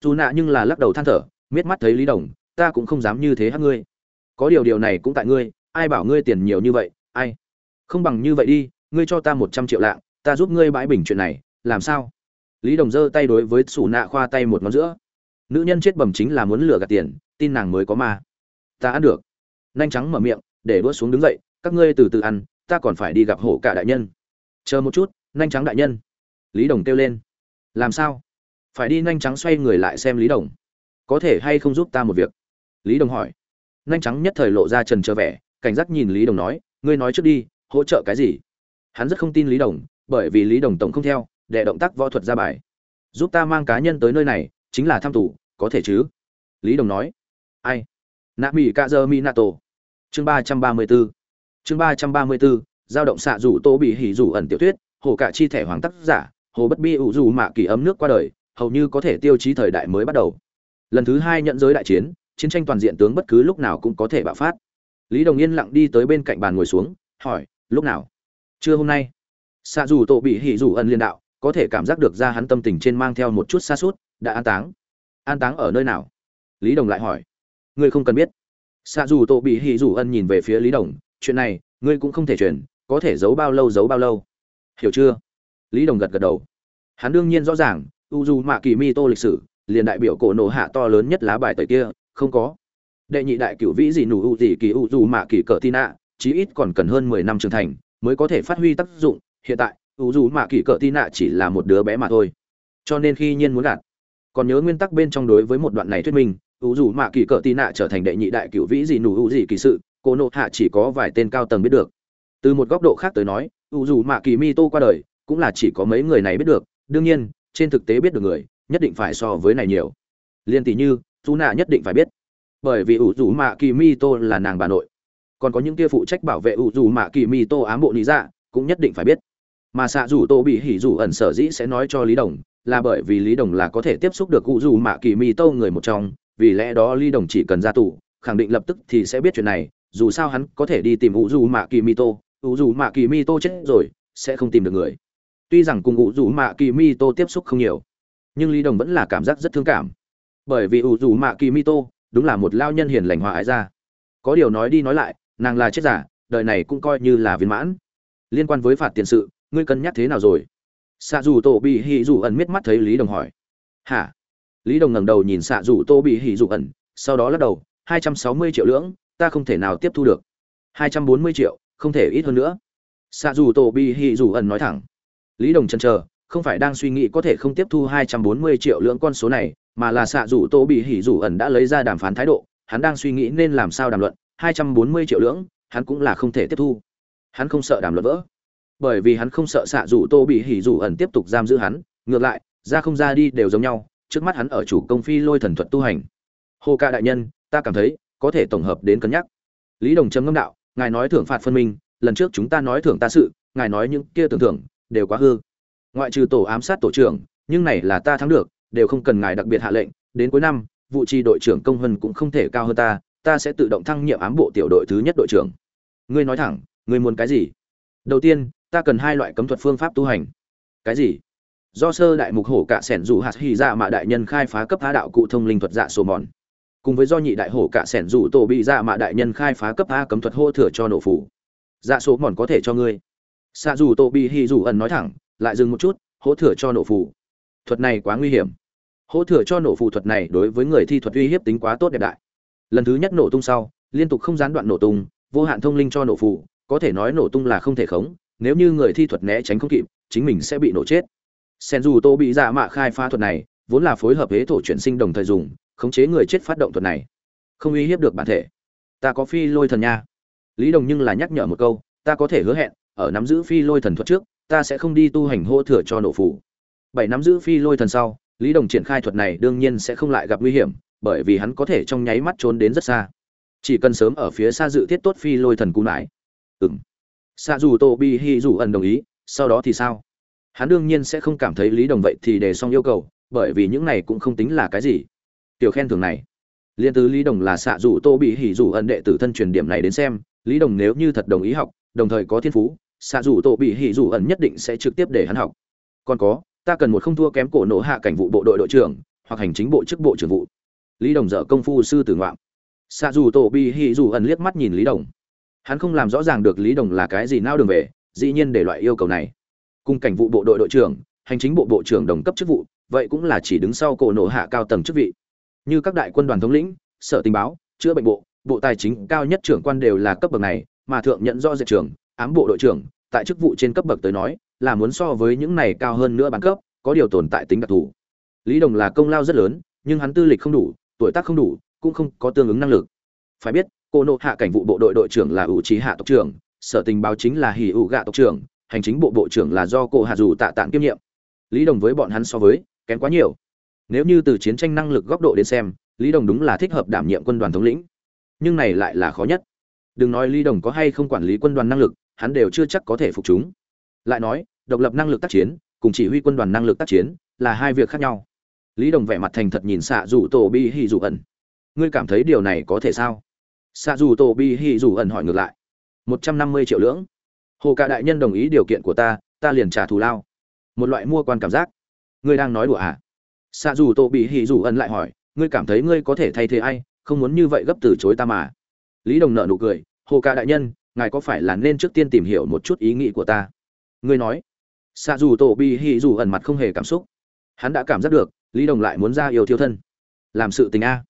Dù nạ nhưng là lắc đầu than thở, miết mắt thấy lý đồng, ta cũng không dám như thế hát ngươi. Có điều điều này cũng tại ngươi, ai bảo ngươi tiền nhiều như vậy, ai? Không bằng như vậy đi, ngươi cho ta một trăm triệu lạng, ta giúp ngươi bãi bình chuyện này, làm sao? Lý đồng giơ tay đối với xù nạ khoa tay một ngón giữa nữ nhân chết bầm chính là muốn lừa gạt tiền, tin nàng mới có ma. Ta ăn được. Nhanh trắng mở miệng, để đua xuống đứng dậy, các ngươi từ từ ăn, ta còn phải đi gặp hổ cả đại nhân. Chờ một chút, nhanh trắng đại nhân. Lý đồng kêu lên. Làm sao? Phải đi nhanh trắng xoay người lại xem lý đồng. Có thể hay không giúp ta một việc? Lý đồng hỏi. Nhanh trắng nhất thời lộ ra trần trơ vẻ, cảnh giác nhìn lý đồng nói, ngươi nói trước đi, hỗ trợ cái gì? Hắn rất không tin lý đồng, bởi vì lý đồng tổng không theo, để động tác võ thuật ra bài. Giúp ta mang cá nhân tới nơi này chính là tham tù, có thể chứ? Lý đồng nói. Ai? Nạ mỹ ca dơ mỹ nato chương ba trăm ba mươi bốn chương ba trăm ba mươi bốn giao động xạ rủ tô bị hỉ rủ ẩn tiểu thuyết, hồ cả chi thẻ hoàng tác giả, hồ bất bi ủ rủ mạ kỳ ấm nước qua đời, hầu như có thể tiêu chí thời đại mới bắt đầu. Lần thứ hai nhận giới đại chiến chiến tranh toàn diện tướng bất cứ lúc nào cũng có thể bạo phát. Lý đồng yên lặng đi tới bên cạnh bàn ngồi xuống, hỏi, lúc nào? Trưa hôm nay. Xạ dù tổ bị hỉ dù ẩn liên đạo, có thể cảm giác được ra hắn tâm tình trên mang theo một chút xa suốt đã an táng. An táng ở nơi nào? Lý đồng lại hỏi. Ngươi không cần biết. Xạ dù tổ bị hỉ dù ân nhìn về phía lý đồng, chuyện này, ngươi cũng không thể truyền, có thể giấu bao lâu giấu bao lâu. Hiểu chưa? Lý đồng gật gật đầu. Hắn đương nhiên rõ ràng, u dù mạ kỳ mi tô lịch sử, liền đại biểu cổ nổ hạ to lớn nhất lá bài tẩy kia, không có. Đệ nhị đại cửu vĩ gì nụ u dị kỳ u dù mạ kỳ Cờ tin ạ chí ít còn cần hơn mười năm trưởng thành, mới có thể phát huy tác dụng. Hiện tại, u dù mạ kỳ Cờ tin ạ chỉ là một đứa bé mà thôi. Cho nên khi nhiên muốn gạt còn nhớ nguyên tắc bên trong đối với một đoạn này thuyết minh u dù mạ kỳ cỡ Tì Nạ trở thành đệ nhị đại cửu vĩ gì nù u gì kỳ sự, cô nộ hạ chỉ có vài tên cao tầng biết được. Từ một góc độ khác tới nói u dù mạ kỳ mi tô qua đời, cũng là chỉ có mấy người này biết được, đương nhiên, trên thực tế biết được người, nhất định phải so với này nhiều. Liên tỷ như dù nạ nhất định phải biết. Bởi vì ủ dù mạ kỳ mi tô là nàng bà nội. Còn có những kia phụ trách bảo vệ ủ dù mạ kỳ mi tô ám bộ lý dạ cũng nhất định phải biết. Mà xạ dù tô bị hỉ dù ẩn sở dĩ sẽ nói cho lý đồng là bởi vì lý đồng là có thể tiếp xúc được cụ dù mạ kỳ mi tô người một trong, vì lẽ đó lý đồng chỉ cần ra tù, khẳng định lập tức thì sẽ biết chuyện này, dù sao hắn có thể đi tìm cụ dù mạ kỳ mi tô cụ dù mạ kỳ mi tô chết rồi, sẽ không tìm được người. Tuy rằng cùng cụ dù mạ kỳ mi tô tiếp xúc không nhiều, nhưng lý đồng vẫn là cảm giác rất thương cảm. Bởi vì cụ dù mạ kỳ mi tô đúng là một lao nhân hiền lành hòa ái ra có điều nói đi nói lại, nàng là chết giả, đời này cũng coi như là viên mãn. Liên quan với phạt tiền sự, ngươi cân nhắc thế nào rồi? Xạ dù tổ bị hỉ dù ẩn miết mắt thấy lý đồng hỏi. Hả? Lý đồng ngẩng đầu nhìn xạ dù tô bị hỉ dù ẩn, sau đó lắc đầu, hai trăm sáu mươi triệu lưỡng, ta không thể nào tiếp thu được. hai trăm bốn mươi triệu, không thể ít hơn nữa. Xạ dù tổ bị hỉ dù ẩn nói thẳng. Lý đồng chần chờ, không phải đang suy nghĩ có thể không tiếp thu hai trăm bốn mươi triệu lượng con số này, mà là xạ Dù tô bị hỉ Dù ẩn đã lấy ra đàm phán thái độ, hắn đang suy nghĩ nên làm sao đàm luận, hai trăm bốn mươi triệu lưỡng, hắn cũng là không thể tiếp thu. Hắn không sợ đàm luận vỡ bởi vì hắn không sợ xạ rủ tô bị hỉ rủ ẩn tiếp tục giam giữ hắn, ngược lại, ra không ra đi đều giống nhau, trước mắt hắn ở chủ công phi lôi thần thuật tu hành. Hồ ca đại nhân, ta cảm thấy, có thể tổng hợp đến cân nhắc. Lý đồng trầm ngâm đạo, ngài nói thưởng phạt phân minh, lần trước chúng ta nói thưởng ta sự, ngài nói những kia tưởng thưởng, đều quá hư. Ngoại trừ tổ ám sát tổ trưởng, nhưng này là ta thắng được, đều không cần ngài đặc biệt hạ lệnh, đến cuối năm, vụ trì đội trưởng công hân cũng không thể cao hơn ta ta sẽ tự động thăng nhiệm ám bộ tiểu đội thứ nhất đội trưởng. Ngươi nói thẳng, ngươi muốn cái gì? Đầu tiên ta cần hai loại cấm thuật phương pháp tu hành. Cái gì? Do sơ đại mục hổ cả sẻn dù hạt hy dạ mạ đại nhân khai phá cấp há đạo cụ thông linh thuật dạ sổ mòn. Cùng với do nhị đại hổ cả sẻn dù tổ bị dạ mạ đại nhân khai phá cấp a cấm thuật hô thừa cho nổ phủ. Dạ số mòn có thể cho ngươi. Xạ dù tổ bị hy dù ẩn nói thẳng, lại dừng một chút hỗ thừa cho nổ phủ. Thuật này quá nguy hiểm. Hỗ thừa cho nổ phủ thuật này đối với người thi thuật uy hiếp tính quá tốt đẹp đại. Lần thứ nhất nổ tung sau, liên tục không gián đoạn nổ tung, vô hạn thông linh cho nổ phủ, có thể nói nổ tung là không thể khống nếu như người thi thuật né tránh không kịp, chính mình sẽ bị nổ chết. Sen dù tô bị dạ mạ khai phá thuật này, vốn là phối hợp hế thổ chuyển sinh đồng thời dùng, khống chế người chết phát động thuật này. Không uy hiếp được bản thể. Ta có phi lôi thần nha. Lý đồng nhưng là nhắc nhở một câu, ta có thể hứa hẹn, ở nắm giữ phi lôi thần thuật trước, ta sẽ không đi tu hành hô thừa cho nổ phủ bảy nắm giữ phi lôi thần sau, lý đồng triển khai thuật này đương nhiên sẽ không lại gặp nguy hiểm, bởi vì hắn có thể trong nháy mắt trốn đến rất xa. Chỉ cần sớm ở phía xa dự thiết tốt phi lôi thần cú nải. Ừng xa dù tô bi hi dù ẩn đồng ý, sau đó thì sao? Hắn đương nhiên sẽ không cảm thấy lý đồng vậy thì đề xong yêu cầu, bởi vì những này cũng không tính là cái gì. Tiểu khen thưởng này. Liên tứ lý đồng là xạ dù tô bị hỉ dù ẩn đệ tử thân truyền điểm này đến xem, lý đồng nếu như thật đồng ý học, đồng thời có thiên phú, xạ dù tô bị hỉ dù ẩn nhất định sẽ trực tiếp để hắn học. Còn có, ta cần một không thua kém cổ nổ hạ cảnh vụ bộ đội đội trưởng, hoặc hành chính bộ chức bộ trưởng vụ. Lý đồng dở công phu sư tử ngoạm. Xạ dù tô bị hỉ dù ẩn liếc mắt nhìn lý đồng hắn không làm rõ ràng được lý đồng là cái gì nao đường về, dĩ nhiên để loại yêu cầu này. Cùng cảnh vụ bộ đội đội trưởng, hành chính bộ bộ trưởng đồng cấp chức vụ, vậy cũng là chỉ đứng sau cổ nổ hạ cao tầng chức vị. Như các đại quân đoàn thống lĩnh, sở tình báo, chữa bệnh bộ bộ tài chính cao nhất trưởng quan đều là cấp bậc này, mà thượng nhận do diệt trưởng, ám bộ đội trưởng, tại chức vụ trên cấp bậc tới nói, là muốn so với những này cao hơn nữa bán cấp, có điều tồn tại tính đặc thù. Lý đồng là công lao rất lớn, nhưng hắn tư lịch không đủ, tuổi tác không đủ, cũng không có tương ứng năng lực. Phải biết cô nộ hạ cảnh vụ bộ đội đội trưởng là ủ trí hạ tộc trưởng, sở tình báo chính là hỉ ủ gạ tộc trưởng, hành chính bộ bộ trưởng là do cô hạ dù tạ tạng kiêm nhiệm. Lý đồng với bọn hắn so với, kém quá nhiều. Nếu như từ chiến tranh năng lực góc độ đến xem, lý đồng đúng là thích hợp đảm nhiệm quân đoàn thống lĩnh. Nhưng này lại là khó nhất. Đừng nói lý đồng có hay không quản lý quân đoàn năng lực, hắn đều chưa chắc có thể phục chúng. Lại nói, độc lập năng lực tác chiến, cùng chỉ huy quân đoàn năng lực tác chiến, là hai việc khác nhau. Lý đồng vẻ mặt thành thật nhìn xạ rủ tổ bi hì rủ ẩn. Ngươi cảm thấy điều này có thể sao? Xạ dù tổ bi Hỉ dù ẩn hỏi ngược lại. Một trăm năm mươi triệu lưỡng. Hồ cả đại nhân đồng ý điều kiện của ta ta liền trả thù lao. Một loại mua quan cảm giác. Ngươi đang nói đùa à? Xạ dù tổ bị hỉ dù ẩn lại hỏi, ngươi cảm thấy ngươi có thể thay thế ai, không muốn như vậy gấp từ chối ta mà. Lý đồng nợ nụ cười, hồ ca đại nhân, ngài có phải là nên trước tiên tìm hiểu một chút ý nghĩ của ta? Ngươi nói. Xạ dù tổ bị hỉ dù ẩn mặt không hề cảm xúc. Hắn đã cảm giác được, lý đồng lại muốn ra yêu thiêu thân. Làm sự tình a.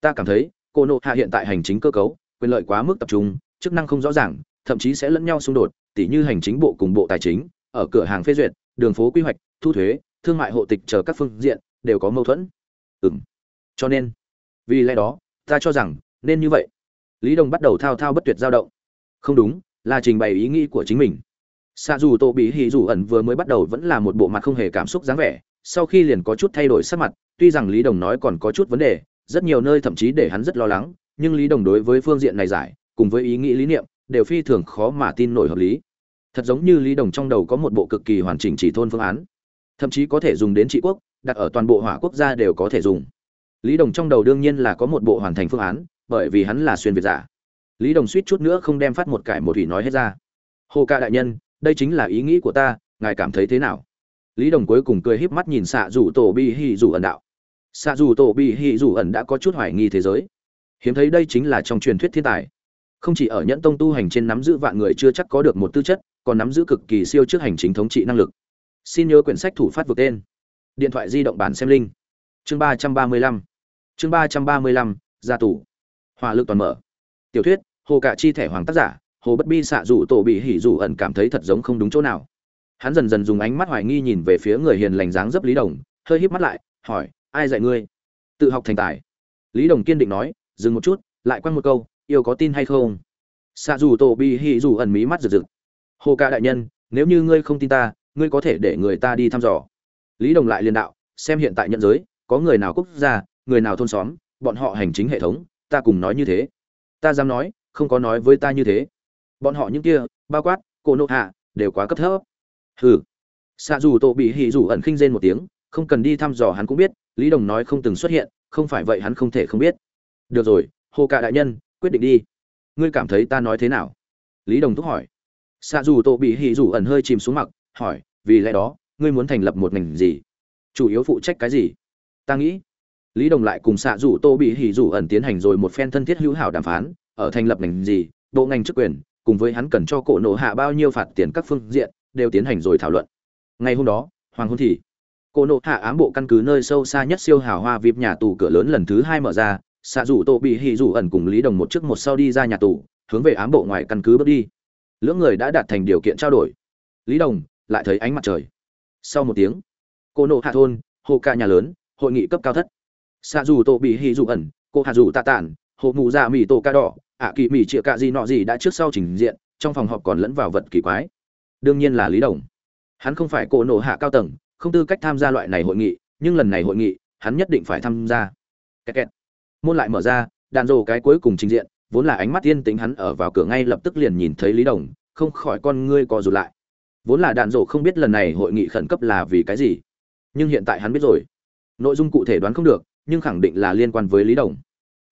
Ta cảm thấy cô nộ hạ hiện tại hành chính cơ cấu, quyền lợi quá mức tập trung, chức năng không rõ ràng, thậm chí sẽ lẫn nhau xung đột, tỉ như hành chính bộ cùng bộ tài chính, ở cửa hàng phê duyệt, đường phố quy hoạch, thu thuế, thương mại hộ tịch chờ các phương diện, đều có mâu thuẫn. Ừm. Cho nên, vì lẽ đó, ta cho rằng, nên như vậy. Lý đồng bắt đầu thao thao bất tuyệt dao động. Không đúng, là trình bày ý nghĩ của chính mình. Xa dù tô bị hì dù ẩn vừa mới bắt đầu vẫn là một bộ mặt không hề cảm xúc dáng vẻ, sau khi liền có chút thay đổi sắc mặt, tuy rằng lý đồng nói còn có chút vấn đề rất nhiều nơi thậm chí để hắn rất lo lắng, nhưng lý đồng đối với phương diện này giải, cùng với ý nghĩ lý niệm, đều phi thường khó mà tin nổi hợp lý. Thật giống như lý đồng trong đầu có một bộ cực kỳ hoàn chỉnh chỉ thôn phương án. Thậm chí có thể dùng đến trị quốc, đặt ở toàn bộ hỏa quốc gia đều có thể dùng. Lý đồng trong đầu đương nhiên là có một bộ hoàn thành phương án, bởi vì hắn là xuyên việt giả. Lý đồng suýt chút nữa không đem phát một cải một thủy nói hết ra. Hồ ca đại nhân, đây chính là ý nghĩ của ta, ngài cảm thấy thế nào? Lý đồng cuối cùng cười híp mắt nhìn xạ rủ tổ bi hi rủ ẩn đạo xạ dù tổ bị hỉ dù ẩn đã có chút hoài nghi thế giới. Hiếm thấy đây chính là trong truyền thuyết thiên tài. Không chỉ ở nhẫn tông tu hành trên nắm giữ vạn người chưa chắc có được một tư chất, còn nắm giữ cực kỳ siêu trước hành chính thống trị năng lực. Xin nhớ quyển sách thủ phát vượt tên. Điện thoại di động bản xem linh chương ba trăm ba mươi lăm. Chương ba trăm ba mươi lăm ra tù. Hỏa lực toàn mở. Tiểu thuyết, hồ Cả chi thẻ hoàng tác giả, hồ bất bi xạ Dù tổ bị hỉ Dù ẩn cảm thấy thật giống không đúng chỗ nào. Hắn dần dần dùng ánh mắt hoài nghi nhìn về phía người hiền lành dáng dấp lý đồng, hơi híp mắt lại, hỏi ai dạy ngươi? Tự học thành tài. Lý đồng kiên định nói, dừng một chút, lại quăng một câu, yêu có tin hay không? Xạ dù tổ bị hỉ dù ẩn mí mắt rực rực. Hồ ca đại nhân, nếu như ngươi không tin ta, ngươi có thể để người ta đi thăm dò. Lý đồng lại liên đạo, xem hiện tại nhận giới, có người nào quốc gia, người nào thôn xóm, bọn họ hành chính hệ thống, ta cùng nói như thế. Ta dám nói, không có nói với ta như thế. Bọn họ những kia, bao quát cô nộ hạ, đều quá cấp thấp. Hừ. Xạ dù tổ bị hỉ dù ẩn khinh rên một tiếng không cần đi thăm dò hắn cũng biết lý đồng nói không từng xuất hiện không phải vậy hắn không thể không biết. Được rồi hồ cạ đại nhân quyết định đi. Ngươi cảm thấy ta nói thế nào? Lý đồng thúc hỏi. Xạ dù tổ bị hỉ dù ẩn hơi chìm xuống mặt, hỏi vì lẽ đó ngươi muốn thành lập một ngành gì? Chủ yếu phụ trách cái gì? Ta nghĩ lý đồng lại cùng xạ dù tô bị hỉ dù ẩn tiến hành rồi một phen thân thiết hữu hảo đàm phán ở thành lập ngành gì bộ ngành chức quyền cùng với hắn cần cho cổ nộ hạ bao nhiêu phạt tiền các phương diện đều tiến hành rồi thảo luận. Ngày hôm đó hoàng hôn thì Cô nộ hạ ám bộ căn cứ nơi sâu xa nhất siêu hào hoa vip nhà tù cửa lớn lần thứ hai mở ra, xạ rủ tô bị hì rủ ẩn cùng lý đồng một trước một sau đi ra nhà tù, hướng về ám bộ ngoài căn cứ bước đi. Lưỡng người đã đạt thành điều kiện trao đổi. Lý đồng lại thấy ánh mặt trời. Sau một tiếng, cô nộ hạ thôn, hồ ca nhà lớn, hội nghị cấp cao thất. Xạ dù tô bị hì dù ẩn, cô hạ dù tạ tản hộ mụ dạ mì tô ca đỏ, ạ kỳ mì chịa cạ gì nọ gì đã trước sau trình diện, trong phòng họp còn lẫn vào vật kỳ quái. Đương nhiên là lý đồng. Hắn không phải cô nộ hạ cao tầng không tư cách tham gia loại này hội nghị, nhưng lần này hội nghị, hắn nhất định phải tham gia. Kẹt kẹt. môn lại mở ra, đàn rồ cái cuối cùng trình diện, vốn là ánh mắt yên tĩnh hắn ở vào cửa ngay lập tức liền nhìn thấy lý đồng, không khỏi con ngươi co rụt lại. Vốn là đạn rổ không biết lần này hội nghị khẩn cấp là vì cái gì, nhưng hiện tại hắn biết rồi. Nội dung cụ thể đoán không được, nhưng khẳng định là liên quan với lý đồng.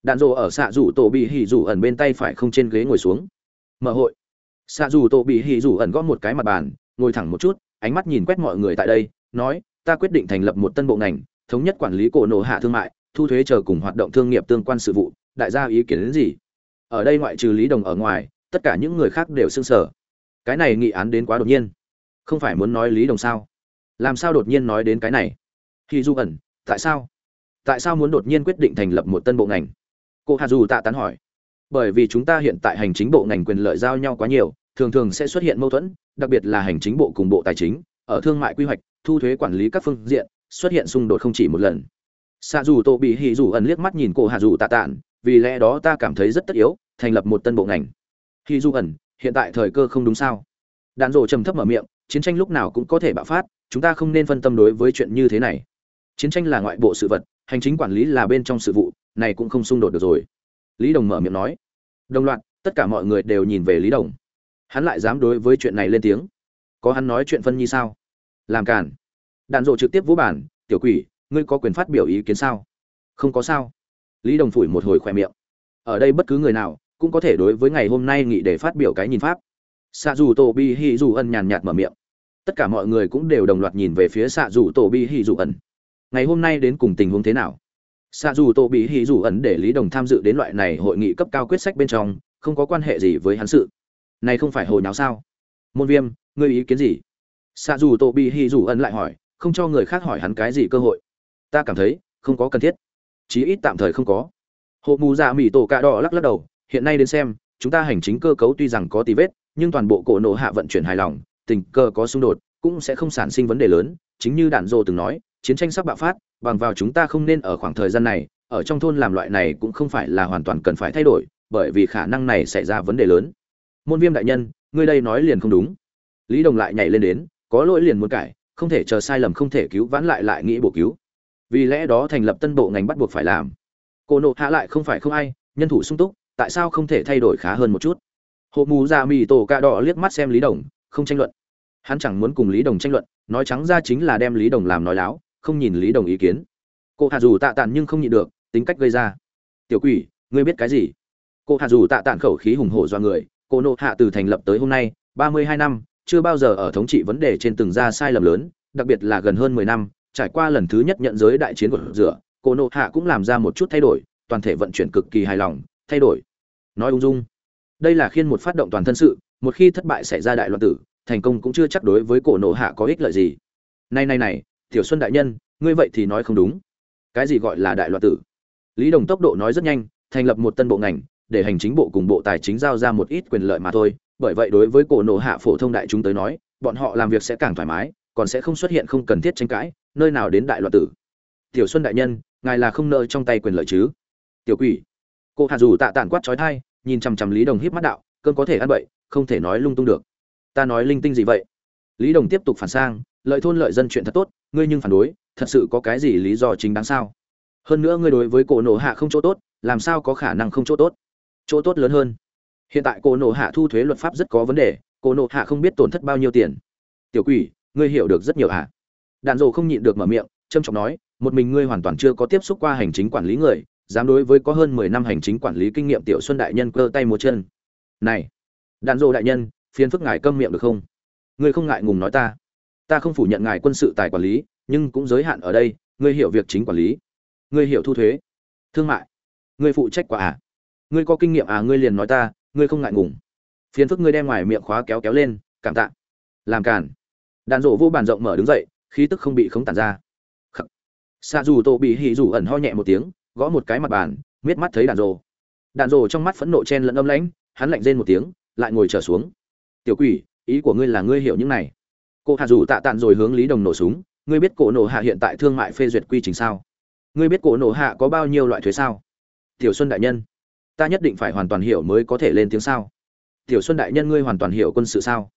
Đạn rổ ở xạ rủ tổ bị hỉ rủ ẩn bên tay phải không trên ghế ngồi xuống. Mở hội. Xạ rủ tổ bị hỉ rủ ẩn góp một cái mặt bàn, ngồi thẳng một chút, ánh mắt nhìn quét mọi người tại đây nói, ta quyết định thành lập một tân bộ ngành, thống nhất quản lý cổ nổ hạ thương mại, thu thuế chờ cùng hoạt động thương nghiệp tương quan sự vụ, đại gia ý kiến đến gì? Ở đây ngoại trừ lý đồng ở ngoài, tất cả những người khác đều xưng sở cái này nghị án đến quá đột nhiên. Không phải muốn nói lý đồng sao? Làm sao đột nhiên nói đến cái này? Khi du ẩn, tại sao? Tại sao muốn đột nhiên quyết định thành lập một tân bộ ngành? Cô hà dù tạ tán hỏi. Bởi vì chúng ta hiện tại hành chính bộ ngành quyền lợi giao nhau quá nhiều, thường thường sẽ xuất hiện mâu thuẫn, đặc biệt là hành chính bộ cùng bộ tài chính, ở thương mại quy hoạch thu thuế quản lý các phương diện, xuất hiện xung đột không chỉ một lần. Xạ dù tổ bị hỉ dù ẩn liếc mắt nhìn cô hà dù tạ tản vì lẽ đó ta cảm thấy rất tất yếu, thành lập một tân bộ ngành. Hỉ dù ẩn, hiện tại thời cơ không đúng sao? Đạn rộ trầm thấp mở miệng, chiến tranh lúc nào cũng có thể bạo phát, chúng ta không nên phân tâm đối với chuyện như thế này. Chiến tranh là ngoại bộ sự vật, hành chính quản lý là bên trong sự vụ, này cũng không xung đột được rồi. Lý đồng mở miệng nói. Đồng loạt, tất cả mọi người đều nhìn về lý đồng. Hắn lại dám đối với chuyện này lên tiếng. Có hắn nói chuyện phân nhi sao? Làm cản đạn dộ trực tiếp vũ bản, tiểu quỷ, ngươi có quyền phát biểu ý kiến sao? Không có sao. Lý đồng phủi một hồi khỏe miệng. Ở đây bất cứ người nào cũng có thể đối với ngày hôm nay nghị để phát biểu cái nhìn pháp. Xạ dù tổ bi hi dù ân nhàn nhạt mở miệng. Tất cả mọi người cũng đều đồng loạt nhìn về phía xạ dù tổ bi hi dù ẩn ngày hôm nay đến cùng tình huống thế nào? Xạ dù tổ bi hi dù ẩn để lý đồng tham dự đến loại này hội nghị cấp cao quyết sách bên trong, không có quan hệ gì với hắn sự. Này không phải hồi nào sao? Môn viêm, ngươi ý kiến gì? Xạ dù tổ bị hì dù ẩn lại hỏi, không cho người khác hỏi hắn cái gì cơ hội. Ta cảm thấy, không có cần thiết. Chí ít tạm thời không có. Hộ mù dạ mỹ tổ cà đỏ lắc lắc đầu, hiện nay đến xem, chúng ta hành chính cơ cấu tuy rằng có tí vết, nhưng toàn bộ cổ nộ hạ vận chuyển hài lòng, tình cơ có xung đột, cũng sẽ không sản sinh vấn đề lớn. Chính như đạn dô từng nói, chiến tranh sắp bạo phát, bằng vào chúng ta không nên ở khoảng thời gian này, ở trong thôn làm loại này cũng không phải là hoàn toàn cần phải thay đổi, bởi vì khả năng này xảy ra vấn đề lớn. Môn viêm đại nhân, ngươi đây nói liền không đúng. Lý đồng lại nhảy lên đến có lỗi liền muốn cải, không thể chờ sai lầm không thể cứu vãn lại lại nghĩ bổ cứu. Vì lẽ đó thành lập tân bộ ngành bắt buộc phải làm. Cô nộ hạ lại không phải không ai, nhân thủ sung túc, tại sao không thể thay đổi khá hơn một chút? Hộ mù ra mì tổ cà đỏ liếc mắt xem lý đồng, không tranh luận. Hắn chẳng muốn cùng lý đồng tranh luận, nói trắng ra chính là đem lý đồng làm nói láo, không nhìn lý đồng ý kiến. Cô hạ dù tạ tàn nhưng không nhịn được, tính cách gây ra. Tiểu quỷ, ngươi biết cái gì? Cô hạ dù tạ tàn khẩu khí hùng hổ do người, cô nộ hạ từ thành lập tới hôm nay, ba mươi hai năm chưa bao giờ ở thống trị vấn đề trên từng ra sai lầm lớn, đặc biệt là gần hơn mười năm, trải qua lần thứ nhất nhận giới đại chiến của rửa, cô nộ hạ cũng làm ra một chút thay đổi, toàn thể vận chuyển cực kỳ hài lòng, thay đổi. Nói ung dung, đây là khiên một phát động toàn thân sự, một khi thất bại xảy ra đại loạn tử, thành công cũng chưa chắc đối với cổ nộ hạ có ích lợi gì. Này này này, tiểu xuân đại nhân, ngươi vậy thì nói không đúng. Cái gì gọi là đại loạn tử? Lý đồng tốc độ nói rất nhanh, thành lập một tân bộ ngành, để hành chính bộ cùng bộ tài chính giao ra một ít quyền lợi mà thôi bởi vậy đối với cổ nộ hạ phổ thông đại chúng tới nói, bọn họ làm việc sẽ càng thoải mái, còn sẽ không xuất hiện không cần thiết tranh cãi, nơi nào đến đại loạn tử. Tiểu xuân đại nhân, ngài là không nợ trong tay quyền lợi chứ? Tiểu quỷ. Cô hạ dù tạ tản quát trói thai nhìn chằm chằm lý đồng híp mắt đạo, cơn có thể ăn bậy, không thể nói lung tung được. Ta nói linh tinh gì vậy? Lý đồng tiếp tục phản sang, lợi thôn lợi dân chuyện thật tốt, ngươi nhưng phản đối, thật sự có cái gì lý do chính đáng sao? Hơn nữa ngươi đối với cổ nổ hạ không chỗ tốt, làm sao có khả năng không chỗ tốt? Chỗ tốt lớn hơn hiện tại cô nộ hạ thu thuế luật pháp rất có vấn đề, cô nộ hạ không biết tổn thất bao nhiêu tiền. Tiểu quỷ, ngươi hiểu được rất nhiều hạ đạn dồ không nhịn được mở miệng trâm trọng nói, một mình ngươi hoàn toàn chưa có tiếp xúc qua hành chính quản lý người, dám đối với có hơn mười năm hành chính quản lý kinh nghiệm tiểu xuân đại nhân cơ tay một chân. Này, đạn dồ đại nhân, phiền phức ngài câm miệng được không? Ngươi không ngại ngùng nói ta. Ta không phủ nhận ngài quân sự tài quản lý, nhưng cũng giới hạn ở đây, ngươi hiểu việc chính quản lý. Ngươi hiểu thu thuế. Thương mại. Ngươi phụ trách quả à ngươi có kinh nghiệm à ngươi liền nói ta ngươi không ngại ngùng. Phiền phức ngươi đem ngoài miệng khóa kéo kéo lên, cảm tạ. Làm cản Đàn rộ vô bàn rộng mở đứng dậy, khí tức không bị khống tản ra. Khắc. xạ dù tổ bị hỉ dù ẩn ho nhẹ một tiếng, gõ một cái mặt bàn, miết mắt thấy đàn rộ. Đàn rộ trong mắt phẫn nộ chen lẫn âm lãnh, hắn lạnh rên một tiếng, lại ngồi trở xuống. Tiểu quỷ, ý của ngươi là ngươi hiểu những này. Cô hạ dù tạ tạn rồi hướng lý đồng nổ súng, ngươi biết cổ nổ hạ hiện tại thương mại phê duyệt quy trình sao? Ngươi biết cổ nổ hạ có bao nhiêu loại thuế sao? Tiểu xuân đại nhân ta nhất định phải hoàn toàn hiểu mới có thể lên tiếng sao? Tiểu xuân đại nhân ngươi hoàn toàn hiểu quân sự sao?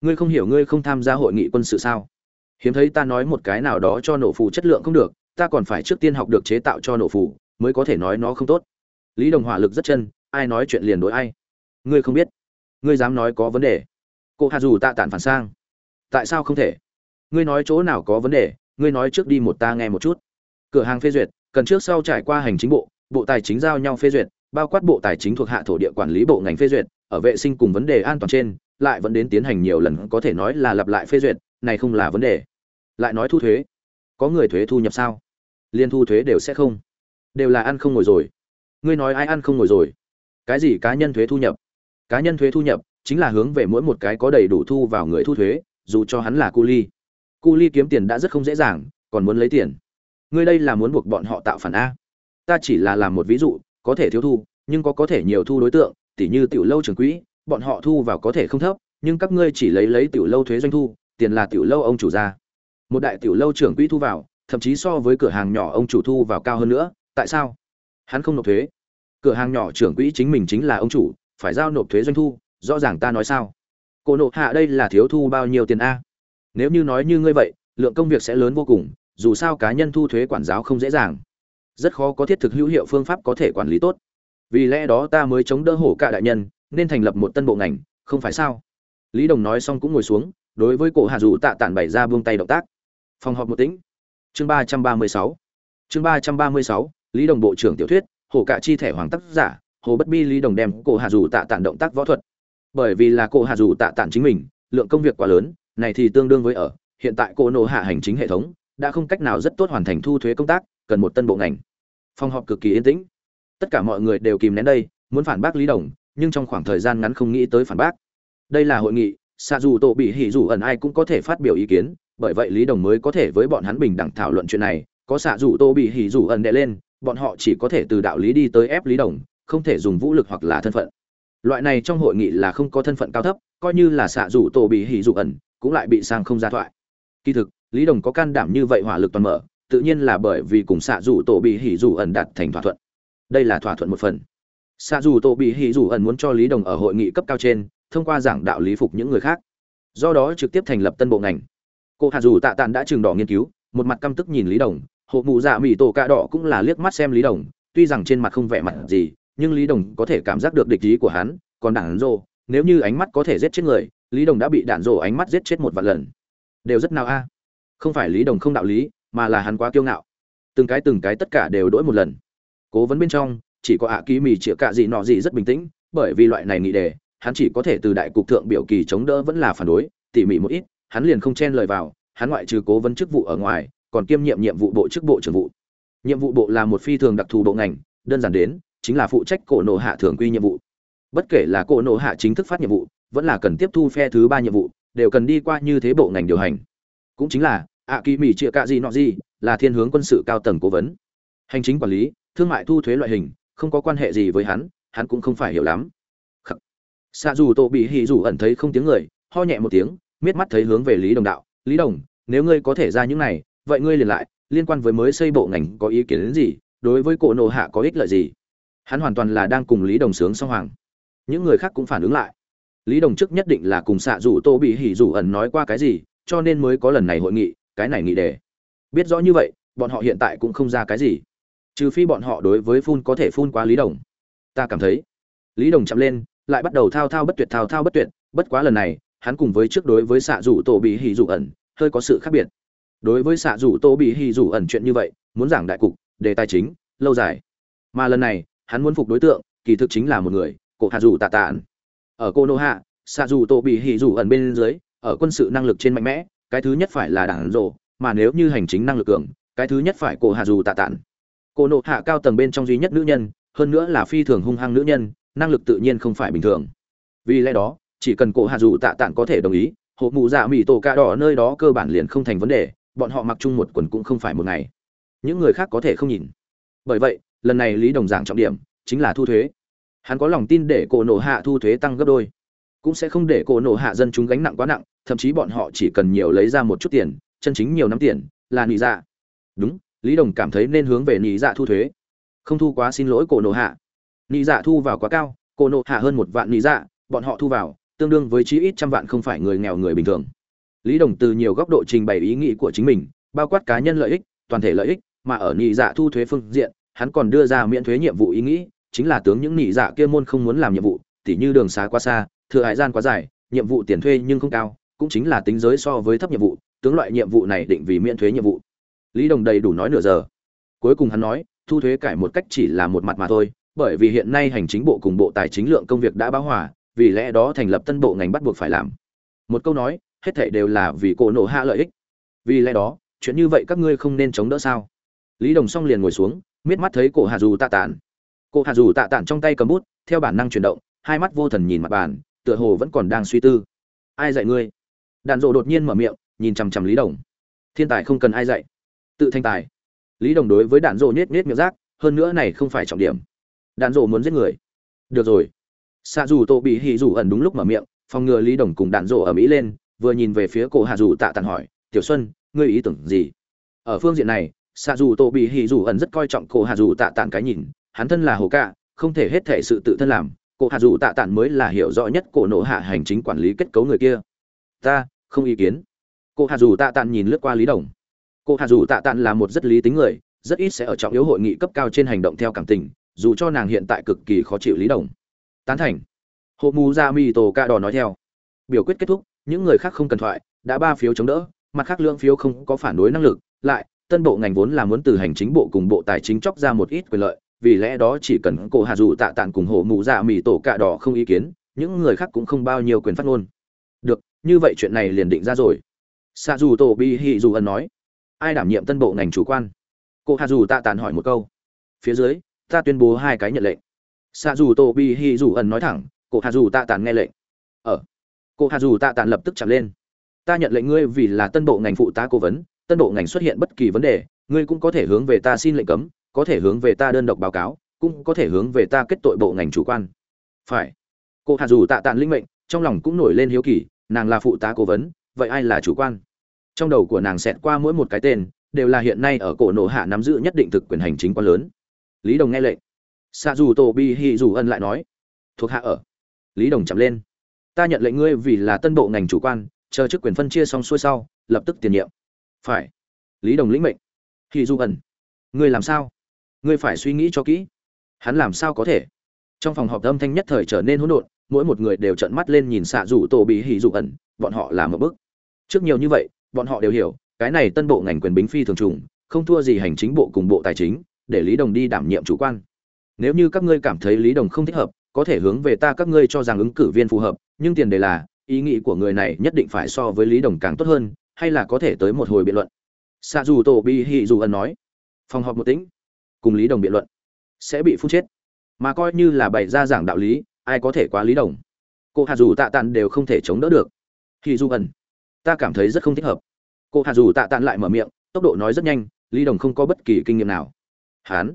Ngươi không hiểu ngươi không tham gia hội nghị quân sự sao? Hiếm thấy ta nói một cái nào đó cho nổ phù chất lượng không được, ta còn phải trước tiên học được chế tạo cho nổ phù, mới có thể nói nó không tốt. Lý đồng hỏa lực rất chân, ai nói chuyện liền đối ai. Ngươi không biết, ngươi dám nói có vấn đề. Cô hạ dù tạ tản phản sang. Tại sao không thể? Ngươi nói chỗ nào có vấn đề, ngươi nói trước đi một ta nghe một chút. Cửa hàng phê duyệt, cần trước sau trải qua hành chính bộ bộ tài chính giao nhau phê duyệt bao quát bộ tài chính thuộc hạ thổ địa quản lý bộ ngành phê duyệt, ở vệ sinh cùng vấn đề an toàn trên, lại vẫn đến tiến hành nhiều lần, có thể nói là lặp lại phê duyệt, này không là vấn đề. Lại nói thu thuế. Có người thuế thu nhập sao? Liên thu thuế đều sẽ không. Đều là ăn không ngồi rồi. Ngươi nói ai ăn không ngồi rồi? Cái gì cá nhân thuế thu nhập? Cá nhân thuế thu nhập chính là hướng về mỗi một cái có đầy đủ thu vào người thu thuế, dù cho hắn là cu ly. Cu ly kiếm tiền đã rất không dễ dàng, còn muốn lấy tiền. Ngươi đây là muốn buộc bọn họ tạo phản a. Ta chỉ là làm một ví dụ có thể thiếu thu, nhưng có có thể nhiều thu đối tượng, tỉ như tiểu lâu trường quỹ, bọn họ thu vào có thể không thấp, nhưng các ngươi chỉ lấy lấy tiểu lâu thuế doanh thu, tiền là tiểu lâu ông chủ ra. Một đại tiểu lâu trưởng quỹ thu vào, thậm chí so với cửa hàng nhỏ ông chủ thu vào cao hơn nữa, tại sao? Hắn không nộp thuế. Cửa hàng nhỏ trưởng quỹ chính mình chính là ông chủ, phải giao nộp thuế doanh thu, rõ ràng ta nói sao? Cô nộp hạ đây là thiếu thu bao nhiêu tiền a? Nếu như nói như ngươi vậy, lượng công việc sẽ lớn vô cùng, dù sao cá nhân thu thuế quản giáo không dễ dàng rất khó có thiết thực hữu hiệu phương pháp có thể quản lý tốt. Vì lẽ đó ta mới chống đỡ hổ cả đại nhân, nên thành lập một tân bộ ngành, không phải sao? Lý đồng nói xong cũng ngồi xuống, đối với cổ hạ dù tạ tản bày ra buông tay động tác. Phòng họp một tĩnh. Chương ba trăm ba mươi sáu. Chương ba trăm ba mươi sáu, lý đồng bộ trưởng tiểu thuyết, hổ cả chi thẻ hoàng tác giả, hồ bất bi lý đồng đem cổ hạ dù tạ tản động tác võ thuật. Bởi vì là cổ hạ dù tạ tản chính mình, lượng công việc quá lớn, này thì tương đương với ở, hiện tại cổ nộ hạ hành chính hệ thống, đã không cách nào rất tốt hoàn thành thu thuế công tác cần một tân bộ ngành. Phòng họp cực kỳ yên tĩnh. Tất cả mọi người đều kìm nén đây, muốn phản bác lý đồng, nhưng trong khoảng thời gian ngắn không nghĩ tới phản bác. Đây là hội nghị xa dù tổ bị hỉ dù ẩn ai cũng có thể phát biểu ý kiến, bởi vậy lý đồng mới có thể với bọn hắn bình đẳng thảo luận chuyện này. Có xạ dù tô bị hỉ dù ẩn đệ lên, bọn họ chỉ có thể từ đạo lý đi tới ép lý đồng, không thể dùng vũ lực hoặc là thân phận. Loại này trong hội nghị là không có thân phận cao thấp, coi như là xạ dù tô bị hỉ dù ẩn cũng lại bị sang không ra thoại. Kỳ thực, lý đồng có can đảm như vậy hỏa lực toàn mở tự nhiên là bởi vì cùng xạ dù tổ bị hỉ dù ẩn đạt thành thỏa thuận. Đây là thỏa thuận một phần. Xạ dù tổ bị hỉ dù ẩn muốn cho lý đồng ở hội nghị cấp cao trên, thông qua giảng đạo lý phục những người khác. Do đó trực tiếp thành lập tân bộ ngành. Cô hạ dù tạ tàn đã trường đỏ nghiên cứu, một mặt căm tức nhìn lý đồng, hộ mụ dạ mỹ tổ cạ đỏ cũng là liếc mắt xem lý đồng, tuy rằng trên mặt không vẻ mặt gì, nhưng lý đồng có thể cảm giác được địch ý của hắn, còn đảng rô nếu như ánh mắt có thể giết chết người, lý đồng đã bị đạn rổ ánh mắt giết chết một vạn lần. Đều rất nào a? Không phải lý đồng không đạo lý mà là hắn quá kiêu ngạo. Từng cái từng cái tất cả đều đỗi một lần. Cố vấn bên trong, chỉ có ạ ký mì chĩa cạ gì nọ gì rất bình tĩnh, bởi vì loại này nghị đề, hắn chỉ có thể từ đại cục thượng biểu kỳ chống đỡ vẫn là phản đối, tỉ mỉ một ít, hắn liền không chen lời vào, hắn ngoại trừ cố vấn chức vụ ở ngoài, còn kiêm nhiệm nhiệm vụ bộ chức bộ trưởng vụ. Nhiệm vụ bộ là một phi thường đặc thù bộ ngành, đơn giản đến, chính là phụ trách cổ nộ hạ thường quy nhiệm vụ. Bất kể là cổ nộ hạ chính thức phát nhiệm vụ, vẫn là cần tiếp thu phe thứ ba nhiệm vụ, đều cần đi qua như thế bộ ngành điều hành. Cũng chính là ạ kỳ mỹ chia cạ gì nọ gì là thiên hướng quân sự cao tầng cố vấn. Hành chính quản lý, thương mại thu thuế loại hình, không có quan hệ gì với hắn hắn cũng không phải hiểu lắm. Xạ dù tổ bị hỉ dù ẩn thấy không tiếng người, ho nhẹ một tiếng, miết mắt thấy hướng về lý đồng đạo. Lý đồng, nếu ngươi có thể ra những này, vậy ngươi liền lại, liên quan với mới xây bộ ngành có ý kiến đến gì, đối với cổ nộ hạ có ích lợi gì? Hắn hoàn toàn là đang cùng lý đồng sướng song hoàng. Những người khác cũng phản ứng lại. Lý đồng trước nhất định là cùng xạ dù tô bị hỉ dù ẩn nói qua cái gì, cho nên mới có lần này hội nghị cái này nghị đề. Biết rõ như vậy, bọn họ hiện tại cũng không ra cái gì. Trừ phi bọn họ đối với phun có thể phun qua lý đồng. Ta cảm thấy, lý đồng chậm lên, lại bắt đầu thao thao bất tuyệt thao thao bất tuyệt, bất quá lần này, hắn cùng với trước đối với xạ rủ tổ bị hỉ rủ ẩn, hơi có sự khác biệt. Đối với xạ rủ tổ bị hỉ rủ ẩn chuyện như vậy, muốn giảng đại cục, đề tài chính, lâu dài. Mà lần này, hắn muốn phục đối tượng, kỳ thực chính là một người, cổ hạ rủ tạ tạn. ở cô nô hạ, xạ rủ tổ bị hỉ rủ ẩn bên dưới, ở quân sự năng lực trên mạnh mẽ cái thứ nhất phải là đảng rộ mà nếu như hành chính năng lực cường, cái thứ nhất phải cổ hạ dù tạ tản. Cô nộ hạ cao tầng bên trong duy nhất nữ nhân, hơn nữa là phi thường hung hăng nữ nhân, năng lực tự nhiên không phải bình thường. Vì lẽ đó, chỉ cần cổ hạ dù tạ tản có thể đồng ý, hộ mụ dạ mỹ tổ ca đỏ nơi đó cơ bản liền không thành vấn đề, bọn họ mặc chung một quần cũng không phải một ngày. Những người khác có thể không nhìn. Bởi vậy, lần này lý đồng giảng trọng điểm, chính là thu thuế. Hắn có lòng tin để cổ nổ hạ thu thuế tăng gấp đôi. Cũng sẽ không để cổ nổ hạ dân chúng gánh nặng quá nặng thậm chí bọn họ chỉ cần nhiều lấy ra một chút tiền, chân chính nhiều nắm tiền, là nị dạ. Đúng, lý đồng cảm thấy nên hướng về nị dạ thu thuế. Không thu quá xin lỗi cổ nổ hạ. Nị dạ thu vào quá cao, cổ nổ hạ hơn một vạn nị dạ bọn họ thu vào, tương đương với chí ít trăm vạn không phải người nghèo người bình thường. Lý đồng từ nhiều góc độ trình bày ý nghĩ của chính mình, bao quát cá nhân lợi ích, toàn thể lợi ích, mà ở nị dạ thu thuế phương diện, hắn còn đưa ra miễn thuế nhiệm vụ ý nghĩ, chính là tướng những nị dạ kia môn không muốn làm nhiệm vụ, tỉ như đường xá quá xa, thừa hải gian quá dài, nhiệm vụ tiền thuê nhưng không cao cũng chính là tính giới so với thấp nhiệm vụ, tướng loại nhiệm vụ này định vì miễn thuế nhiệm vụ. Lý đồng đầy đủ nói nửa giờ. Cuối cùng hắn nói, thu thuế cải một cách chỉ là một mặt mà thôi, bởi vì hiện nay hành chính bộ cùng bộ tài chính lượng công việc đã báo hòa, vì lẽ đó thành lập tân bộ ngành bắt buộc phải làm. Một câu nói, hết thảy đều là vì cổ nổ hạ lợi ích. Vì lẽ đó, chuyện như vậy các ngươi không nên chống đỡ sao? Lý đồng xong liền ngồi xuống, miết mắt thấy cổ hà dù tạ tản. Cổ hà dù tạ tản trong tay cầm bút, theo bản năng chuyển động, hai mắt vô thần nhìn mặt bàn, tựa hồ vẫn còn đang suy tư. Ai dạy ngươi? Đàn rộ đột nhiên mở miệng, nhìn chằm chằm lý đồng. Thiên tài không cần ai dạy. Tự thanh tài. Lý đồng đối với đàn rộ nhét nhét miệng rác, hơn nữa này không phải trọng điểm. Đàn rộ muốn giết người. Được rồi. Xạ dù tô bị hỉ dù ẩn đúng lúc mở miệng, phòng ngừa lý đồng cùng đạn rộ ở mỹ lên, vừa nhìn về phía cổ hạ dù tạ tàn hỏi, tiểu xuân, ngươi ý tưởng gì? Ở phương diện này, xạ dù tô bị hỉ dù ẩn rất coi trọng cổ hạ dù tạ tàn cái nhìn, hắn thân là hồ cạ, không thể hết thể sự tự thân làm, cổ hạ dù tạ tàn mới là hiểu rõ nhất cổ nộ hạ hành chính quản lý kết cấu người kia. Ta không ý kiến. Cô hạ dù tạ tàn nhìn lướt qua lý đồng. Cô hạ dù tạ tàn là một rất lý tính người, rất ít sẽ ở trọng yếu hội nghị cấp cao trên hành động theo cảm tình, dù cho nàng hiện tại cực kỳ khó chịu lý đồng. Tán thành. Hộ mù ra mi tổ ca đỏ nói theo. Biểu quyết kết thúc, những người khác không cần thoại, đã ba phiếu chống đỡ, mặt khác lượng phiếu không có phản đối năng lực, lại, tân bộ ngành vốn là muốn từ hành chính bộ cùng bộ tài chính chóc ra một ít quyền lợi, vì lẽ đó chỉ cần cô hạ dù tạ tạng cùng hộ mù ra mì tổ cạ đỏ không ý kiến, những người khác cũng không bao nhiêu quyền phát ngôn như vậy chuyện này liền định ra rồi. Xạ dù tổ bi hì dù ẩn nói. Ai đảm nhiệm tân bộ ngành chủ quan? Cô hạ dù tạ tàn hỏi một câu. Phía dưới, ta tuyên bố hai cái nhận lệnh. Xạ dù tổ bi hi dù ẩn nói thẳng, cô hạ dù tạ tàn nghe lệnh. Ở cô hạ dù tạ tàn lập tức chạm lên. Ta nhận lệnh ngươi vì là tân bộ ngành phụ tá cố vấn, tân bộ ngành xuất hiện bất kỳ vấn đề, ngươi cũng có thể hướng về ta xin lệnh cấm, có thể hướng về ta đơn độc báo cáo, cũng có thể hướng về ta kết tội bộ ngành chủ quan. Phải. Cô hạ dù tạ tàn linh mệnh, trong lòng cũng nổi lên hiếu kỳ nàng là phụ tá cố vấn, vậy ai là chủ quan? Trong đầu của nàng xẹt qua mỗi một cái tên, đều là hiện nay ở cổ nổ hạ nắm giữ nhất định thực quyền hành chính quá lớn. Lý đồng nghe lệnh. Xạ dù tổ bi hì dù ân lại nói. Thuộc hạ ở. Lý đồng chậm lên. Ta nhận lệnh ngươi vì là tân bộ ngành chủ quan, chờ chức quyền phân chia xong xuôi sau, lập tức tiền nhiệm. Phải. Lý đồng lĩnh mệnh. Hì dù ẩn ngươi làm sao? Ngươi phải suy nghĩ cho kỹ. Hắn làm sao có thể? Trong phòng họp âm thanh nhất thời trở nên hỗn độn mỗi một người đều trợn mắt lên nhìn xạ rủ tổ bị hỉ dụ ẩn, bọn họ làm một bước. Trước nhiều như vậy, bọn họ đều hiểu, cái này tân bộ ngành quyền bính phi thường trùng, không thua gì hành chính bộ cùng bộ tài chính, để lý đồng đi đảm nhiệm chủ quan. Nếu như các ngươi cảm thấy lý đồng không thích hợp, có thể hướng về ta các ngươi cho rằng ứng cử viên phù hợp, nhưng tiền đề là, ý nghĩ của người này nhất định phải so với lý đồng càng tốt hơn, hay là có thể tới một hồi biện luận? Xạ dù tổ bi hị dù ẩn nói. Phòng họp một tĩnh, cùng lý đồng biện luận, sẽ bị phun chết. Mà coi như là bày ra giảng đạo lý ai có thể quá lý đồng. Cô hà dù tạ tàn đều không thể chống đỡ được. Thì dù ẩn ta cảm thấy rất không thích hợp. Cô hà dù tạ tàn lại mở miệng tốc độ nói rất nhanh lý đồng không có bất kỳ kinh nghiệm nào. Hán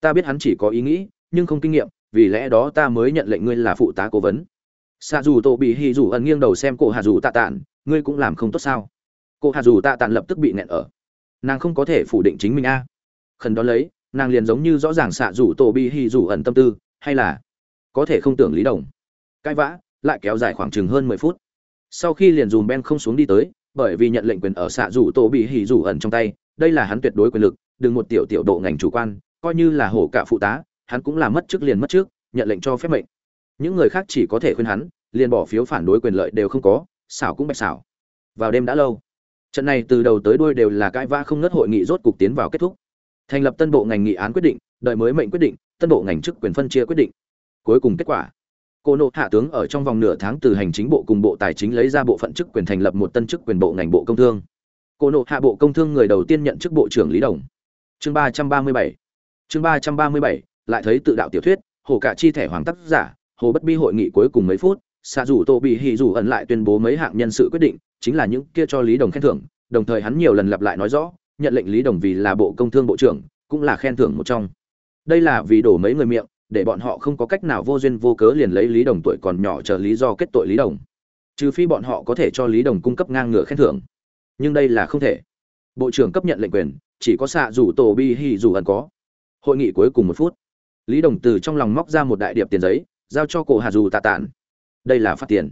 ta biết hắn chỉ có ý nghĩ nhưng không kinh nghiệm vì lẽ đó ta mới nhận lệnh ngươi là phụ tá cố vấn. Xa dù tổ bị hì dù ẩn nghiêng đầu xem cô hạ dù tạ Tàn, ngươi cũng làm không tốt sao? Cô hạ dù tạ Tàn lập tức bị nẹn ở. Nàng không có thể phủ định chính mình a. Khẩn đó lấy nàng liền giống như rõ ràng xạ dù tổ bị hì dù ẩn tâm tư hay là có thể không tưởng lý đồng. Cãi vã, lại kéo dài khoảng chừng hơn mười phút. Sau khi liền dùm ben không xuống đi tới, bởi vì nhận lệnh quyền ở xạ rủ tổ bị hỉ rủ ẩn trong tay, đây là hắn tuyệt đối quyền lực, đừng một tiểu tiểu độ ngành chủ quan, coi như là hổ cả phụ tá, hắn cũng là mất trước liền mất trước, nhận lệnh cho phép mệnh. Những người khác chỉ có thể khuyên hắn, liền bỏ phiếu phản đối quyền lợi đều không có, xảo cũng bạch xảo. Vào đêm đã lâu. Trận này từ đầu tới đuôi đều là cãi vã không ngớt hội nghị rốt cục tiến vào kết thúc. Thành lập tân bộ ngành nghị án quyết định, đợi mới mệnh quyết định, tân bộ ngành chức quyền phân chia quyết định cuối cùng kết quả. Cô nộ hạ tướng ở trong vòng nửa tháng từ hành chính bộ cùng bộ tài chính lấy ra bộ phận chức quyền thành lập một tân chức quyền bộ ngành bộ công thương. Cô nộ hạ bộ công thương người đầu tiên nhận chức bộ trưởng lý đồng. Chương ba trăm ba mươi bảy. Chương ba trăm ba mươi bảy, lại thấy tự đạo tiểu thuyết, hồ cả chi thẻ hoàng tác giả, hồ bất bi hội nghị cuối cùng mấy phút, xạ dù tô bị hì dù ẩn lại tuyên bố mấy hạng nhân sự quyết định, chính là những kia cho lý đồng khen thưởng, đồng thời hắn nhiều lần lặp lại nói rõ, nhận lệnh lý đồng vì là bộ công thương bộ trưởng, cũng là khen thưởng một trong. Đây là vì đổ mấy người miệng để bọn họ không có cách nào vô duyên vô cớ liền lấy lý đồng tuổi còn nhỏ chờ lý do kết tội lý đồng. Trừ phi bọn họ có thể cho lý đồng cung cấp ngang ngửa khen thưởng. Nhưng đây là không thể. Bộ trưởng cấp nhận lệnh quyền, chỉ có xạ rủ tổ bi hi dù ẩn có. Hội nghị cuối cùng một phút, lý đồng từ trong lòng móc ra một đại điệp tiền giấy, giao cho cổ hà dù tạ tản. Đây là phát tiền.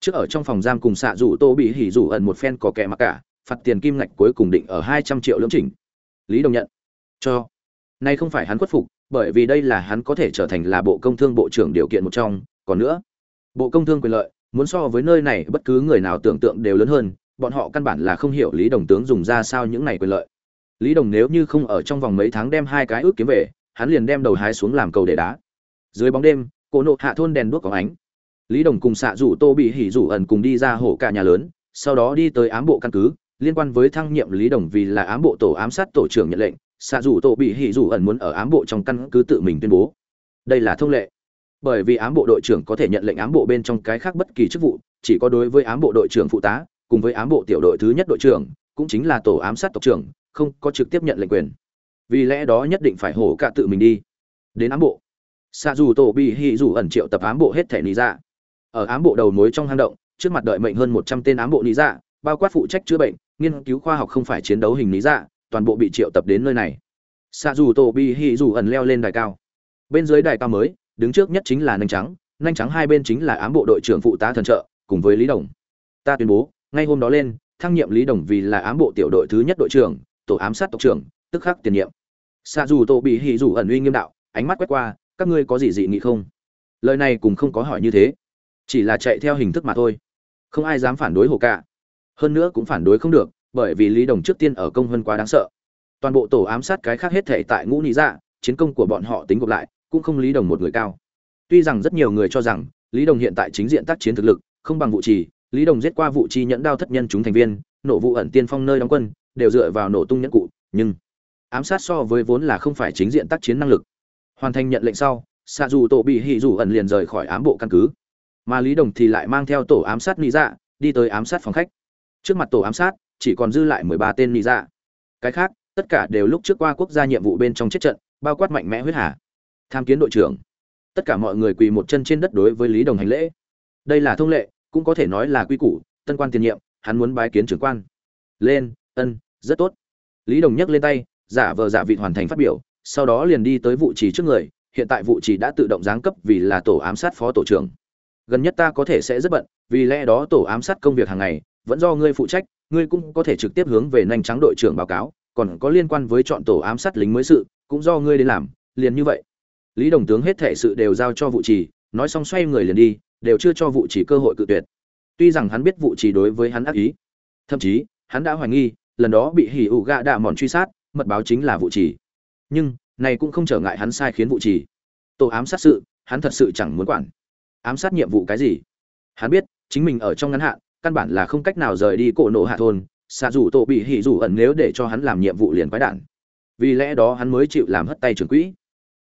Trước ở trong phòng giam cùng xạ rủ tô bị hỉ rủ ẩn một phen có kẻ mặc cả, phạt tiền kim ngạch cuối cùng định ở hai trăm triệu lưỡng chỉnh. Lý đồng nhận. Cho. Nay không phải hắn khuất phục bởi vì đây là hắn có thể trở thành là bộ công thương bộ trưởng điều kiện một trong. Còn nữa, bộ công thương quyền lợi, muốn so với nơi này bất cứ người nào tưởng tượng đều lớn hơn, bọn họ căn bản là không hiểu lý đồng tướng dùng ra sao những này quyền lợi. Lý đồng nếu như không ở trong vòng mấy tháng đem hai cái ước kiếm về, hắn liền đem đầu hái xuống làm cầu để đá. Dưới bóng đêm, cổ nộ hạ thôn đèn đuốc có ánh. Lý đồng cùng xạ rủ tô bị hỉ rủ ẩn cùng đi ra hổ cả nhà lớn, sau đó đi tới ám bộ căn cứ, liên quan với thăng nhiệm lý đồng vì là ám bộ tổ ám sát tổ trưởng nhận lệnh xạ Dù tô bị hỉ Dù ẩn muốn ở ám bộ trong căn cứ tự mình tuyên bố. Đây là thông lệ. Bởi vì ám bộ đội trưởng có thể nhận lệnh ám bộ bên trong cái khác bất kỳ chức vụ, chỉ có đối với ám bộ đội trưởng phụ tá, cùng với ám bộ tiểu đội thứ nhất đội trưởng, cũng chính là tổ ám sát tộc trưởng, không có trực tiếp nhận lệnh quyền. Vì lẽ đó nhất định phải hổ cả tự mình đi. Đến ám bộ. Xạ dù tổ bị hỉ Dù ẩn triệu tập ám bộ hết thể lý ra ở ám bộ đầu mối trong hang động, trước mặt đợi mệnh hơn một trăm tên ám bộ lý dạ bao quát phụ trách chữa bệnh, nghiên cứu khoa học không phải chiến đấu hình lý dạ toàn bộ bị triệu tập đến nơi này. Xạ dù tổ bị hì dù ẩn leo lên đài cao. Bên dưới đài cao mới, đứng trước nhất chính là nanh trắng. Nanh trắng hai bên chính là ám bộ đội trưởng phụ tá thần trợ, cùng với lý đồng. Ta tuyên bố, ngay hôm đó lên, thăng nhiệm lý đồng vì là ám bộ tiểu đội thứ nhất đội trưởng, tổ ám sát tộc trưởng, tức khắc tiền nhiệm. Xạ dù tổ bị hì dù ẩn uy nghiêm đạo, ánh mắt quét qua, các ngươi có gì dị nghị không? Lời này cùng không có hỏi như thế. Chỉ là chạy theo hình thức mà thôi. Không ai dám phản đối hồ cả hơn nữa cũng phản đối không được bởi vì lý đồng trước tiên ở công hơn quá đáng sợ. Toàn bộ tổ ám sát cái khác hết thể tại ngũ nhị dạ chiến công của bọn họ tính gộp lại, cũng không lý đồng một người cao. Tuy rằng rất nhiều người cho rằng, lý đồng hiện tại chính diện tác chiến thực lực, không bằng vụ trì, lý đồng giết qua vụ chi nhẫn đao thất nhân chúng thành viên, nổ vụ ẩn tiên phong nơi đóng quân, đều dựa vào nổ tung nhẫn cụ, nhưng ám sát so với vốn là không phải chính diện tác chiến năng lực. Hoàn thành nhận lệnh sau xạ dù tổ bị hỉ dù ẩn liền rời khỏi ám bộ căn cứ. Mà lý đồng thì lại mang theo tổ ám sát lý dạ đi tới ám sát phòng khách. Trước mặt tổ ám sát chỉ còn dư lại mười ba tên nị dạ. Cái khác, tất cả đều lúc trước qua quốc gia nhiệm vụ bên trong chết trận, bao quát mạnh mẽ huyết hà. Tham kiến đội trưởng. Tất cả mọi người quỳ một chân trên đất đối với lý đồng hành lễ. Đây là thông lệ, cũng có thể nói là quy củ, tân quan tiền nhiệm, hắn muốn bái kiến trưởng quan. Lên, ân, rất tốt. Lý đồng nhấc lên tay, giả vờ giả vị hoàn thành phát biểu, sau đó liền đi tới vụ trì trước người, hiện tại vụ trì đã tự động giáng cấp vì là tổ ám sát phó tổ trưởng. Gần nhất ta có thể sẽ rất bận, vì lẽ đó tổ ám sát công việc hàng ngày, vẫn do ngươi phụ trách ngươi cũng có thể trực tiếp hướng về nhanh trắng đội trưởng báo cáo, còn có liên quan với chọn tổ ám sát lính mới sự, cũng do ngươi đến làm, liền như vậy. Lý đồng tướng hết thể sự đều giao cho vụ trì, nói xong xoay người liền đi, đều chưa cho vụ trì cơ hội cự tuyệt. Tuy rằng hắn biết vụ trì đối với hắn ác ý, thậm chí, hắn đã hoài nghi, lần đó bị hỉ ủ gạ đạ mòn truy sát, mật báo chính là vụ trì. Nhưng, này cũng không trở ngại hắn sai khiến vụ trì. Tổ ám sát sự, hắn thật sự chẳng muốn quản. Ám sát nhiệm vụ cái gì? Hắn biết, chính mình ở trong ngắn hạn căn bản là không cách nào rời đi cổ nổ hạ thôn, xạ dù tổ bị hỉ dù ẩn nếu để cho hắn làm nhiệm vụ liền quái đản. Vì lẽ đó hắn mới chịu làm hất tay trưởng quỹ.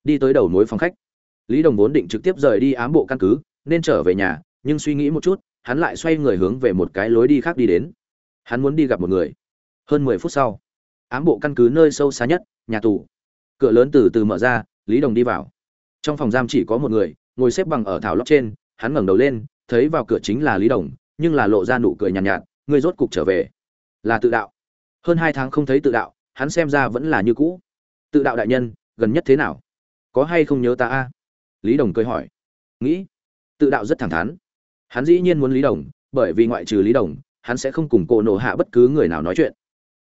Đi tới đầu mối phòng khách, lý đồng vốn định trực tiếp rời đi ám bộ căn cứ, nên trở về nhà, nhưng suy nghĩ một chút, hắn lại xoay người hướng về một cái lối đi khác đi đến. Hắn muốn đi gặp một người. Hơn mười phút sau, ám bộ căn cứ nơi sâu xa nhất, nhà tù. Cửa lớn từ từ mở ra, lý đồng đi vào. Trong phòng giam chỉ có một người, ngồi xếp bằng ở thảo lóc trên, hắn ngẩng đầu lên, thấy vào cửa chính là lý đồng nhưng là lộ ra nụ cười nhàn nhạt, nhạt ngươi rốt cục trở về. Là tự đạo. Hơn hai tháng không thấy tự đạo hắn xem ra vẫn là như cũ. Tự đạo đại nhân gần nhất thế nào? Có hay không nhớ ta a? Lý đồng cười hỏi. Nghĩ. Tự đạo rất thẳng thắn. Hắn dĩ nhiên muốn lý đồng bởi vì ngoại trừ lý đồng hắn sẽ không cùng cổ nộ hạ bất cứ người nào nói chuyện.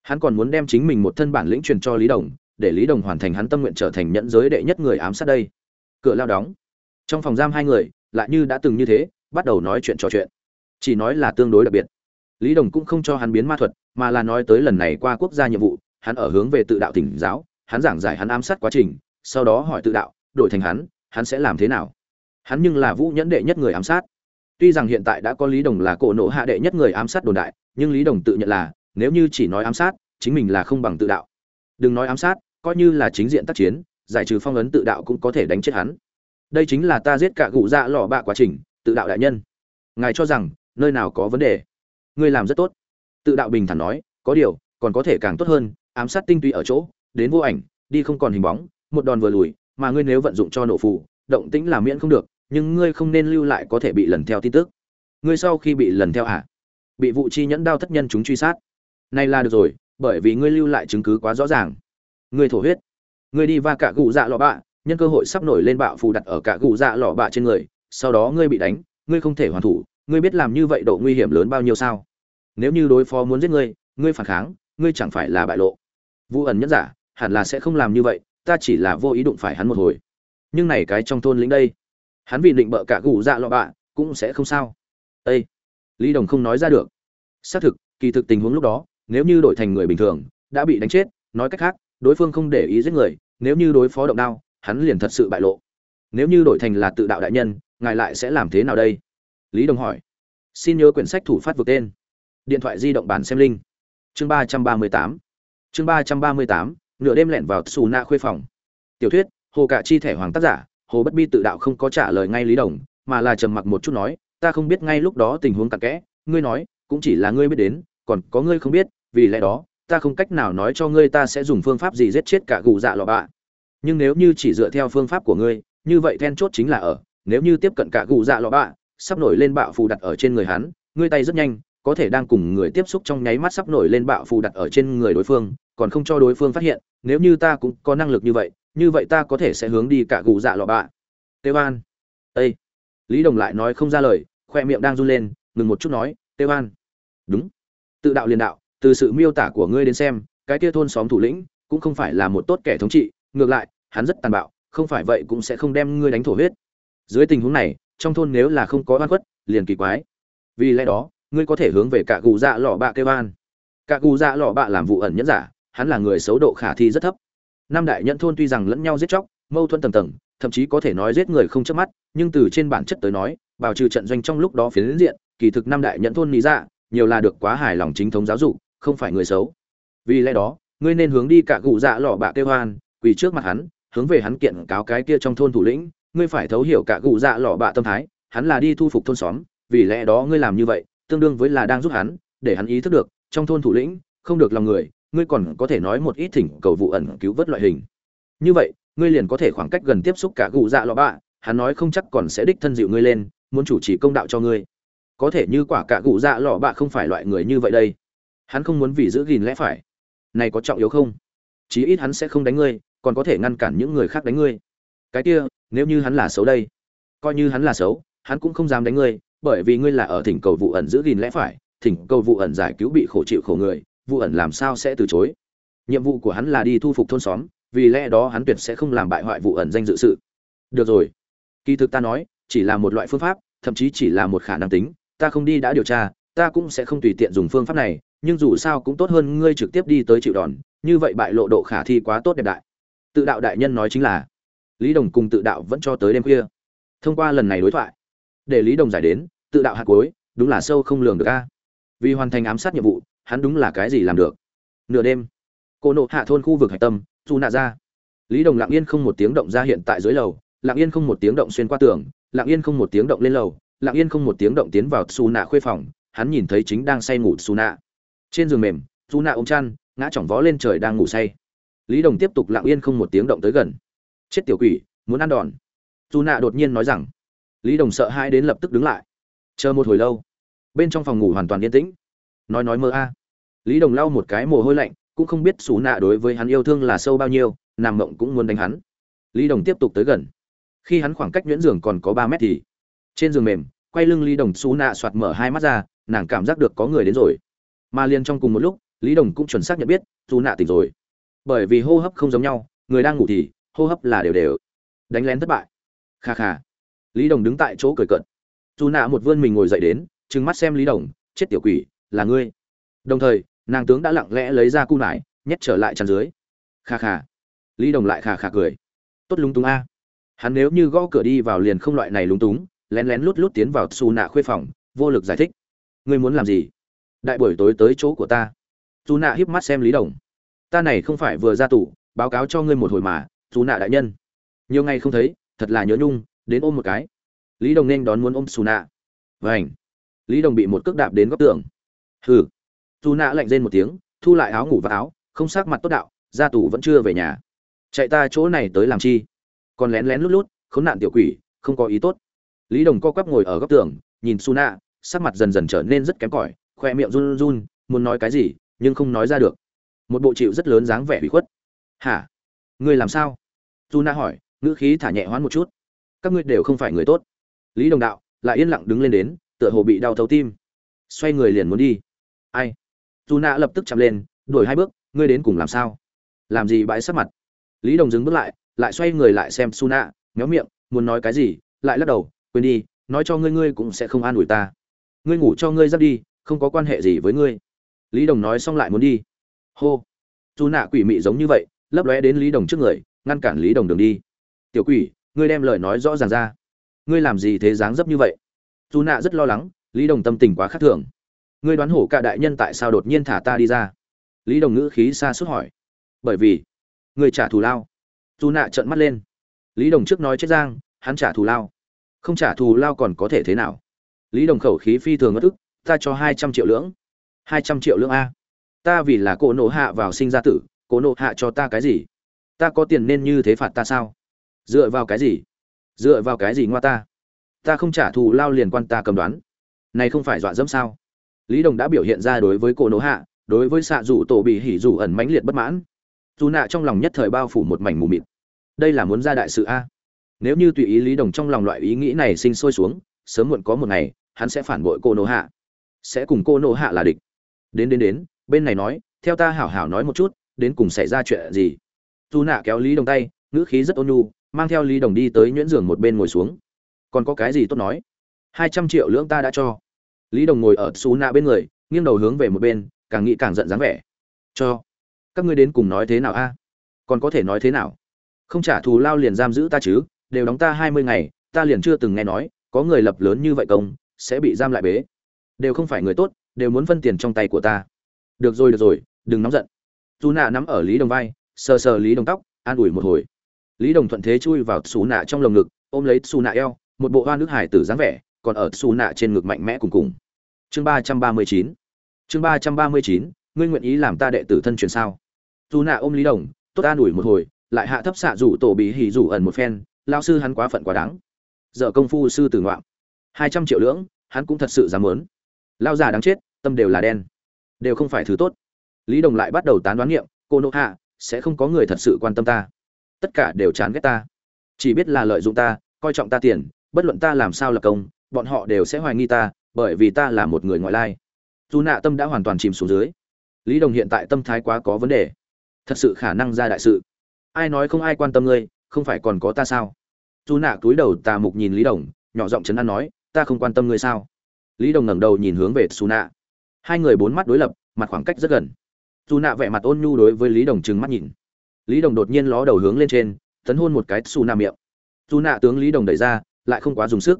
Hắn còn muốn đem chính mình một thân bản lĩnh truyền cho lý đồng để lý đồng hoàn thành hắn tâm nguyện trở thành nhẫn giới đệ nhất người ám sát đây. Cửa lao đóng. Trong phòng giam hai người lại như đã từng như thế bắt đầu nói chuyện trò chuyện chỉ nói là tương đối đặc biệt. Lý đồng cũng không cho hắn biến ma thuật, mà là nói tới lần này qua quốc gia nhiệm vụ, hắn ở hướng về tự đạo tỉnh giáo, hắn giảng giải hắn ám sát quá trình, sau đó hỏi tự đạo, đổi thành hắn hắn sẽ làm thế nào? Hắn nhưng là vũ nhẫn đệ nhất người ám sát. Tuy rằng hiện tại đã có lý đồng là cổ nộ hạ đệ nhất người ám sát đồn đại, nhưng lý đồng tự nhận là, nếu như chỉ nói ám sát, chính mình là không bằng tự đạo. Đừng nói ám sát, coi như là chính diện tác chiến, giải trừ phong ấn tự đạo cũng có thể đánh chết hắn. Đây chính là ta giết cả cụ dạ lọ bạ quá trình, tự đạo đại nhân. Ngài cho rằng nơi nào có vấn đề? Ngươi làm rất tốt. Tự đạo bình thản nói, có điều, còn có thể càng tốt hơn, ám sát tinh túy ở chỗ, đến vô ảnh, đi không còn hình bóng, một đòn vừa lùi, mà ngươi nếu vận dụng cho nổ phụ động tĩnh là miễn không được, nhưng ngươi không nên lưu lại có thể bị lần theo tin tức. Ngươi sau khi bị lần theo hả? Bị vụ chi nhẫn đao thất nhân chúng truy sát. Nay là được rồi, bởi vì ngươi lưu lại chứng cứ quá rõ ràng. Ngươi thổ huyết. Ngươi đi va cả gù dạ lọ bạ, nhân cơ hội sắp nổi lên bạo phù đặt ở cả gù dạ lọ bạ trên người, sau đó ngươi bị đánh, ngươi không thể hoàn thủ ngươi biết làm như vậy độ nguy hiểm lớn bao nhiêu sao? Nếu như đối phó muốn giết ngươi ngươi phản kháng, ngươi chẳng phải là bại lộ. Vu ẩn nhất giả, hẳn là sẽ không làm như vậy, ta chỉ là vô ý đụng phải hắn một hồi. Nhưng này cái trong thôn lính đây, hắn vì định bợ cả gù dạ lọ bạ, cũng sẽ không sao. Ê! lý đồng không nói ra được. Xác thực, kỳ thực tình huống lúc đó, nếu như đổi thành người bình thường, đã bị đánh chết, nói cách khác, đối phương không để ý giết người, nếu như đối phó động đao, hắn liền thật sự bại lộ. Nếu như đổi thành là tự đạo đại nhân, ngài lại sẽ làm thế nào đây? Lý đồng hỏi. Xin nhớ quyển sách thủ phát vượt tên. Điện thoại di động bản xem linh chương ba trăm ba mươi tám. Chương ba trăm ba mươi tám, nửa đêm lẹn vào xù na khuê phòng. Tiểu thuyết, hồ Cả chi thẻ hoàng tác giả, hồ bất bi tự đạo không có trả lời ngay lý đồng, mà là trầm mặc một chút nói, ta không biết ngay lúc đó tình huống cặn kẽ, ngươi nói, cũng chỉ là ngươi biết đến, còn có ngươi không biết, vì lẽ đó, ta không cách nào nói cho ngươi ta sẽ dùng phương pháp gì giết chết cả gù dạ lọ bạ. Nhưng nếu như chỉ dựa theo phương pháp của ngươi, như vậy then chốt chính là ở, nếu như tiếp cận cả gù dạ lọ bạ sắp nổi lên bạo phù đặt ở trên người hắn, ngươi tay rất nhanh, có thể đang cùng người tiếp xúc trong nháy mắt sắp nổi lên bạo phù đặt ở trên người đối phương, còn không cho đối phương phát hiện, nếu như ta cũng có năng lực như vậy như vậy ta có thể sẽ hướng đi cả gù dạ lọ bạ. Tê an. Ây lý đồng lại nói không ra lời, khoe miệng đang run lên, ngừng một chút nói tê an. Đúng. Tự đạo liền đạo, từ sự miêu tả của ngươi đến xem, cái kia thôn xóm thủ lĩnh cũng không phải là một tốt kẻ thống trị, ngược lại, hắn rất tàn bạo, không phải vậy cũng sẽ không đem ngươi đánh thổ huyết. Dưới tình huống này trong thôn nếu là không có oan khuất, liền kỳ quái. Vì lẽ đó, ngươi có thể hướng về cả cụ dạ lọ bạ kêu an. Cả cụ dạ lọ bạ làm vụ ẩn nhẫn giả, hắn là người xấu độ khả thi rất thấp. Năm đại nhẫn thôn tuy rằng lẫn nhau giết chóc, mâu thuẫn tầng tầng, thậm chí có thể nói giết người không chớp mắt, nhưng từ trên bản chất tới nói, bảo trừ trận doanh trong lúc đó phiến diện, kỳ thực năm đại nhẫn thôn lý dạ nhiều là được quá hài lòng chính thống giáo dục, không phải người xấu. Vì lẽ đó, ngươi nên hướng đi cả cụ dạ lọ bạ kêu hoan quỳ trước mặt hắn, hướng về hắn kiện cáo cái kia trong thôn thủ lĩnh ngươi phải thấu hiểu cả cụ dạ lọ bạ tâm thái, hắn là đi thu phục thôn xóm, vì lẽ đó ngươi làm như vậy, tương đương với là đang giúp hắn, để hắn ý thức được, trong thôn thủ lĩnh, không được lòng người, ngươi còn có thể nói một ít thỉnh cầu vụ ẩn cứu vớt loại hình. Như vậy, ngươi liền có thể khoảng cách gần tiếp xúc cả cụ dạ lọ bạ, hắn nói không chắc còn sẽ đích thân dịu ngươi lên, muốn chủ trì công đạo cho ngươi. Có thể như quả cả cụ dạ lọ bạ không phải loại người như vậy đây. Hắn không muốn vì giữ gìn lẽ phải. Này có trọng yếu không? Chí ít hắn sẽ không đánh ngươi, còn có thể ngăn cản những người khác đánh ngươi. Cái kia nếu như hắn là xấu đây, coi như hắn là xấu, hắn cũng không dám đánh ngươi, bởi vì ngươi là ở thỉnh cầu vụ ẩn giữ gìn lẽ phải, thỉnh cầu vụ ẩn giải cứu bị khổ chịu khổ người, vụ ẩn làm sao sẽ từ chối. Nhiệm vụ của hắn là đi thu phục thôn xóm, vì lẽ đó hắn tuyệt sẽ không làm bại hoại vụ ẩn danh dự sự. Được rồi. Kỳ thực ta nói, chỉ là một loại phương pháp, thậm chí chỉ là một khả năng tính, ta không đi đã điều tra, ta cũng sẽ không tùy tiện dùng phương pháp này, nhưng dù sao cũng tốt hơn ngươi trực tiếp đi tới chịu đòn, như vậy bại lộ độ khả thi quá tốt đẹp đại. Tự đạo đại nhân nói chính là lý đồng cùng tự đạo vẫn cho tới đêm khuya. Thông qua lần này đối thoại, để lý đồng giải đến, tự đạo hạt cuối, đúng là sâu không lường được a. Vì hoàn thành ám sát nhiệm vụ, hắn đúng là cái gì làm được? Nửa đêm, cô nộ hạ thôn khu vực hạch tâm dù nạ ra. Lý đồng lặng yên không một tiếng động ra hiện tại dưới lầu, lặng yên không một tiếng động xuyên qua tường, lặng yên không một tiếng động lên lầu, lặng yên không một tiếng động tiến vào xù nạ khuê phòng, hắn nhìn thấy chính đang say ngủ xù nạ. Trên giường mềm xù nạ ôm chăn, ngã chỏng vó lên trời đang ngủ say. Lý đồng tiếp tục lặng yên không một tiếng động tới gần chết tiểu quỷ, muốn ăn đòn. Dù nạ đột nhiên nói rằng, lý đồng sợ hãi đến lập tức đứng lại. Chờ một hồi lâu, bên trong phòng ngủ hoàn toàn yên tĩnh. Nói nói mơ a. Lý đồng lau một cái mồ hôi lạnh, cũng không biết xù nạ đối với hắn yêu thương là sâu bao nhiêu, nằm mộng cũng muốn đánh hắn. Lý đồng tiếp tục tới gần. Khi hắn khoảng cách nhuyễn giường còn có ba mét thì, trên giường mềm, quay lưng lý đồng xù nạ soạt mở hai mắt ra, nàng cảm giác được có người đến rồi. Mà liền trong cùng một lúc, lý đồng cũng chuẩn xác nhận biết xú nạ tỉnh rồi. Bởi vì hô hấp không giống nhau, người đang ngủ thì hô hấp là đều đều. Đánh lén thất bại. Kha kha. Lý đồng đứng tại chỗ cười cận dù nạ một vươn mình ngồi dậy đến, trừng mắt xem lý đồng, chết tiểu quỷ, là ngươi. Đồng thời, nàng tướng đã lặng lẽ lấy ra cung nải, nhét trở lại chăn dưới. Kha kha. Lý đồng lại kha kha cười. Tốt lúng túng a. Hắn nếu như gõ cửa đi vào liền không loại này lúng túng, lén lén lút lút tiến vào xù nạ khuê phòng, vô lực giải thích. Ngươi muốn làm gì? Đại buổi tối tới chỗ của ta. Dù nạ híp mắt xem lý đồng. Ta này không phải vừa ra tủ báo cáo cho ngươi một hồi mà xù nạ đại nhân. Nhiều ngày không thấy, thật là nhớ nhung, đến ôm một cái. Lý đồng nên đón muốn ôm xù nạ. Vảnh lý đồng bị một cước đạp đến góc tường. Hừ. Xù nạ lạnh rên một tiếng, thu lại áo ngủ và áo, không sắc mặt tốt đạo, ra tù vẫn chưa về nhà. Chạy ta chỗ này tới làm chi? Còn lén lén lút lút, khốn nạn tiểu quỷ, không có ý tốt. Lý đồng co quắp ngồi ở góc tường, nhìn su nạ, sắc mặt dần dần trở nên rất kém cỏi, khoe miệng run run, muốn nói cái gì, nhưng không nói ra được. Một bộ chịu rất lớn dáng vẻ bị khuất. Hả? Ngươi làm sao? Dù na hỏi, ngữ khí thả nhẹ hoán một chút. Các ngươi đều không phải người tốt. Lý đồng đạo lại yên lặng đứng lên đến, tựa hồ bị đau thấu tim. Xoay người liền muốn đi. Ai? Dù na lập tức chạm lên đổi hai bước, ngươi đến cùng làm sao? Làm gì bãi sắc mặt? Lý đồng dừng bước lại lại xoay người lại xem su nạ méo miệng, muốn nói cái gì, lại lắc đầu, quên đi, nói cho ngươi ngươi cũng sẽ không an ủi ta. Ngươi ngủ cho ngươi dắt đi, không có quan hệ gì với ngươi. Lý đồng nói xong lại muốn đi. Hô. Dù nạ quỷ mị giống như vậy lấp lóe đến lý đồng trước người, ngăn cản lý đồng đường đi. Tiểu quỷ, ngươi đem lời nói rõ ràng ra. Ngươi làm gì thế dáng dấp như vậy? Dù nạ rất lo lắng, lý đồng tâm tình quá khác thường. Ngươi đoán hổ cả đại nhân tại sao đột nhiên thả ta đi ra? Lý đồng ngữ khí xa suốt hỏi. Bởi vì, ngươi trả thù lao. Dù nạ trợn mắt lên. Lý đồng trước nói chết giang, hắn trả thù lao. Không trả thù lao còn có thể thế nào? Lý đồng khẩu khí phi thường ngất ức, ta cho hai trăm triệu lưỡng. Hai trăm triệu lưỡng a? Ta vì là cỗ nổ hạ vào sinh ra tử Cô nộ hạ cho ta cái gì? Ta có tiền nên như thế phạt ta sao? Dựa vào cái gì? Dựa vào cái gì ngoa ta? Ta không trả thù lao liền quan ta cầm đoán. Này không phải dọa dẫm sao? Lý đồng đã biểu hiện ra đối với cô nỗ hạ, đối với xạ dụ tổ bị hỉ dù ẩn mãnh liệt bất mãn. Dù nạ trong lòng nhất thời bao phủ một mảnh mù mịt. Đây là muốn ra đại sự a? Nếu như tùy ý lý đồng trong lòng loại ý nghĩ này sinh sôi xuống, sớm muộn có một ngày, hắn sẽ phản bội cô nỗ hạ. Sẽ cùng cô nỗ hạ là địch. Đến đến đến, bên này nói, theo ta hảo hảo nói một chút đến cùng xảy ra chuyện gì. Dù nạ kéo lý đồng tay, ngữ khí rất ôn nhu, mang theo lý đồng đi tới nhuyễn giường một bên ngồi xuống. Còn có cái gì tốt nói? Hai trăm triệu lưỡng ta đã cho. Lý đồng ngồi ở xù nạ bên người, nghiêng đầu hướng về một bên, càng nghĩ càng giận dáng vẻ. Cho. Các ngươi đến cùng nói thế nào a? Còn có thể nói thế nào? Không trả thù lao liền giam giữ ta chứ, đều đóng ta hai mươi ngày, ta liền chưa từng nghe nói, có người lập lớn như vậy công, sẽ bị giam lại bế. Đều không phải người tốt, đều muốn phân tiền trong tay của ta. Được rồi được rồi, đừng nóng giận dù nạ nắm ở lý đồng vai, sờ sờ lý đồng tóc, an ủi một hồi. Lý đồng thuận thế chui vào xù nạ trong lồng ngực, ôm lấy xù nạ eo, một bộ hoa nước hải tử dáng vẻ, còn ở xù nạ trên ngực mạnh mẽ cùng cùng. Chương ba trăm ba mươi chín. Chương ba trăm ba mươi chín, ngươi nguyện ý làm ta đệ tử thân truyền sao? Dù nạ ôm lý đồng, tốt an ủi một hồi, lại hạ thấp xạ rủ tổ bị hỉ rủ ẩn một phen lao sư hắn quá phận quá đáng. Giờ công phu sư tử ngoạm. Hai trăm triệu lưỡng, hắn cũng thật sự dám muốn. Lao già đáng chết, tâm đều là đen. Đều không phải thứ tốt lý đồng lại bắt đầu tán đoán nghiệm, cô nộ hạ, sẽ không có người thật sự quan tâm ta. Tất cả đều chán ghét ta. Chỉ biết là lợi dụng ta, coi trọng ta tiền, bất luận ta làm sao là công, bọn họ đều sẽ hoài nghi ta, bởi vì ta là một người ngoại lai. Dù nạ tâm đã hoàn toàn chìm xuống dưới. Lý đồng hiện tại tâm thái quá có vấn đề. Thật sự khả năng ra đại sự. Ai nói không ai quan tâm ngươi, không phải còn có ta sao? Dù nạ cúi đầu tà mục nhìn lý đồng, nhỏ giọng chấn an nói, ta không quan tâm ngươi sao? Lý đồng ngẩng đầu nhìn hướng về xù nạ. Hai người bốn mắt đối lập, mặt khoảng cách rất gần dù nạ vẻ mặt ôn nhu đối với lý đồng trừng mắt nhìn. Lý đồng đột nhiên ló đầu hướng lên trên, tấn hôn một cái xù nạ miệng. Dù nạ tướng lý đồng đẩy ra, lại không quá dùng sức.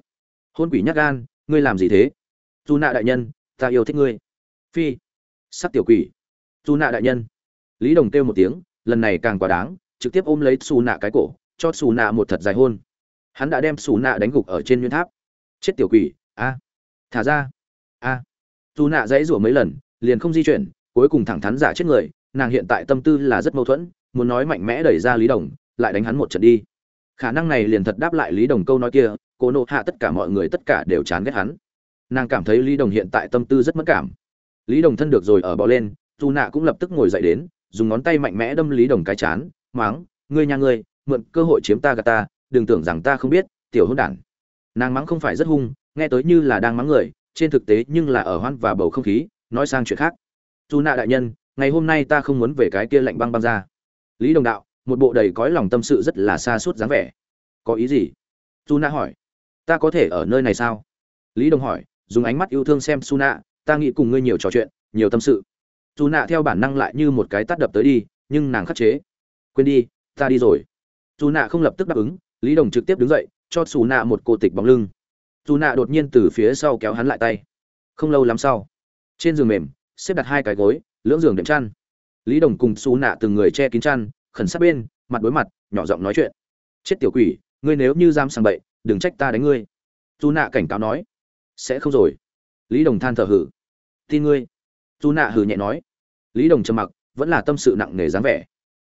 Hôn quỷ nhắc gan, ngươi làm gì thế? Dù nạ đại nhân, ta yêu thích ngươi. Phi. Sắc tiểu quỷ. Dù nạ đại nhân. Lý đồng kêu một tiếng, lần này càng quá đáng, trực tiếp ôm lấy xù nạ cái cổ, cho xù nạ một thật dài hôn. Hắn đã đem xù nạ đánh gục ở trên nguyên tháp. Chết tiểu quỷ, a. Thả ra. A. Dù nạ dãy rủa mấy lần, liền không di chuyển cuối cùng thẳng thắn giả chết người, nàng hiện tại tâm tư là rất mâu thuẫn, muốn nói mạnh mẽ đẩy ra lý đồng, lại đánh hắn một trận đi. Khả năng này liền thật đáp lại lý đồng câu nói kia cô nộ hạ tất cả mọi người tất cả đều chán ghét hắn. Nàng cảm thấy lý đồng hiện tại tâm tư rất mất cảm. Lý đồng thân được rồi ở bò lên, dù nạ cũng lập tức ngồi dậy đến, dùng ngón tay mạnh mẽ đâm lý đồng cái chán, máng, ngươi nhà ngươi, mượn cơ hội chiếm ta gà ta, đừng tưởng rằng ta không biết, tiểu hôn đản. Nàng mắng không phải rất hung, nghe tới như là đang mắng người, trên thực tế nhưng là ở hoan và bầu không khí, nói sang chuyện khác dù nạ đại nhân, ngày hôm nay ta không muốn về cái kia lạnh băng băng ra. Lý đồng đạo, một bộ đầy cõi lòng tâm sự rất là xa suốt dáng vẻ. Có ý gì? Dù nạ hỏi. Ta có thể ở nơi này sao? Lý đồng hỏi, dùng ánh mắt yêu thương xem su nạ ta nghĩ cùng ngươi nhiều trò chuyện, nhiều tâm sự. Dù nạ theo bản năng lại như một cái tắt đập tới đi, nhưng nàng khắc chế. Quên đi, ta đi rồi. Dù nạ không lập tức đáp ứng, lý đồng trực tiếp đứng dậy, cho xù nạ một cô tịch bóng lưng. Dù nạ đột nhiên từ phía sau kéo hắn lại tay. Không lâu lắm sau, trên giường mềm xếp đặt hai cái gối, lưỡng giường đệm chăn. Lý đồng cùng xù nạ từng người che kín chăn, khẩn sát bên, mặt đối mặt, nhỏ giọng nói chuyện. Chết tiểu quỷ, ngươi nếu như dám sàng bậy, đừng trách ta đánh ngươi. Dù nạ cảnh cáo nói. Sẽ không rồi. Lý đồng than thở hử. Tin ngươi. Dù nạ hử nhẹ nói. Lý đồng trầm mặc, vẫn là tâm sự nặng nề dáng vẻ.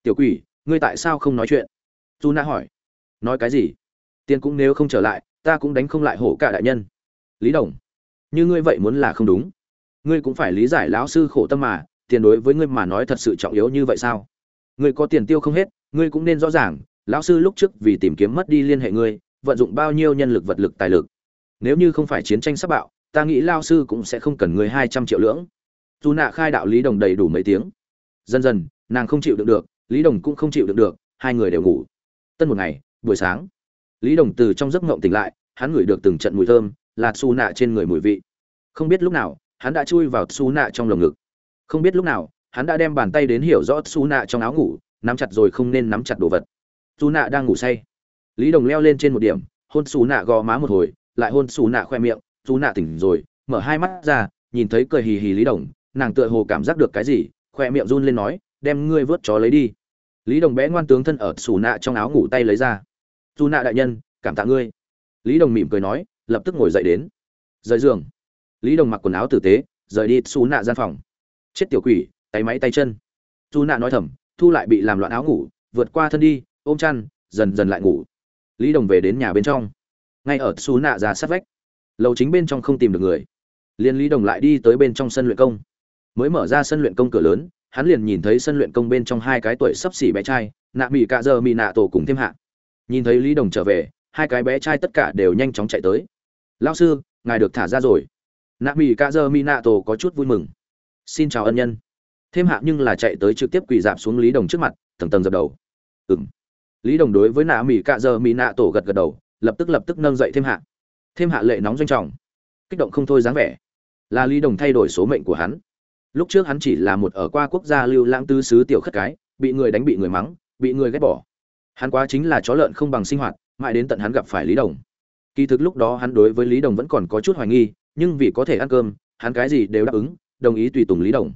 Tiểu quỷ, ngươi tại sao không nói chuyện? Dù nạ hỏi. Nói cái gì? Tiền cũng nếu không trở lại, ta cũng đánh không lại hổ cả đại nhân. Lý đồng. Như ngươi vậy muốn là không đúng ngươi cũng phải lý giải lão sư khổ tâm mà, tiền đối với ngươi mà nói thật sự trọng yếu như vậy sao? Ngươi có tiền tiêu không hết, ngươi cũng nên rõ ràng, lão sư lúc trước vì tìm kiếm mất đi liên hệ ngươi, vận dụng bao nhiêu nhân lực vật lực tài lực. Nếu như không phải chiến tranh sắp bạo, ta nghĩ lao sư cũng sẽ không cần ngươi hai trăm triệu lưỡng. Dù nạ khai đạo lý đồng đầy đủ mấy tiếng. Dần dần, nàng không chịu được được, lý đồng cũng không chịu được được, hai người đều ngủ. Tân một ngày, buổi sáng, lý đồng từ trong giấc ngộng tỉnh lại, hắn ngửi được từng trận mùi thơm, là xù nạ trên người mùi vị. Không biết lúc nào hắn đã chui vào xú nạ trong lồng ngực. Không biết lúc nào, hắn đã đem bàn tay đến hiểu rõ xú nạ trong áo ngủ, nắm chặt rồi không nên nắm chặt đồ vật. Xú nạ đang ngủ say. Lý đồng leo lên trên một điểm, hôn xú nạ gò má một hồi, lại hôn xú nạ khoe miệng. Xú nạ tỉnh rồi, mở hai mắt ra, nhìn thấy cười hì hì lý đồng, nàng tựa hồ cảm giác được cái gì, khoe miệng run lên nói, đem ngươi vớt chó lấy đi. Lý đồng bé ngoan tướng thân ở xù nạ trong áo ngủ tay lấy ra. Dù nạ đại nhân, cảm tạ ngươi. Lý đồng mỉm cười nói, lập tức ngồi dậy đến. Rời giường lý đồng mặc quần áo tử tế, rời đi xù nạ gian phòng. Chết tiểu quỷ, tay máy tay chân. Dù nạ nói thầm, thu lại bị làm loạn áo ngủ, vượt qua thân đi, ôm chăn, dần dần lại ngủ. Lý đồng về đến nhà bên trong. Ngay ở xù nạ ra sát vách. Lầu chính bên trong không tìm được người. Liền lý đồng lại đi tới bên trong sân luyện công. Mới mở ra sân luyện công cửa lớn, hắn liền nhìn thấy sân luyện công bên trong hai cái tuổi sắp xỉ bé trai, nạ mỹ cạ giờ mỹ nạ tổ cùng thêm hạ. Nhìn thấy lý đồng trở về, hai cái bé trai tất cả đều nhanh chóng chạy tới. Lao sư, ngài được thả ra rồi nạ mỹ cạ giờ mỹ nạ tổ có chút vui mừng. Xin chào ân nhân. Thêm hạ nhưng là chạy tới trực tiếp quỳ dạp xuống lý đồng trước mặt, tầng tầng dập đầu. Ừ m lý đồng đối với nạ mỹ cạ giờ mỹ nạ tổ gật gật đầu, lập tức lập tức nâng dậy thêm hạ. Thêm hạ lệ nóng doanh trọng, kích động không thôi dáng vẻ. Là lý đồng thay đổi số mệnh của hắn. Lúc trước hắn chỉ là một ở qua quốc gia lưu lãng tư sứ tiểu khất cái, bị người đánh bị người mắng, bị người ghét bỏ. Hắn quá chính là chó lợn không bằng sinh hoạt, mãi đến tận hắn gặp phải lý đồng. Kỳ thực lúc đó hắn đối với lý đồng vẫn còn có chút hoài nghi nhưng vì có thể ăn cơm, hắn cái gì đều đáp ứng, đồng ý tùy tùng lý đồng.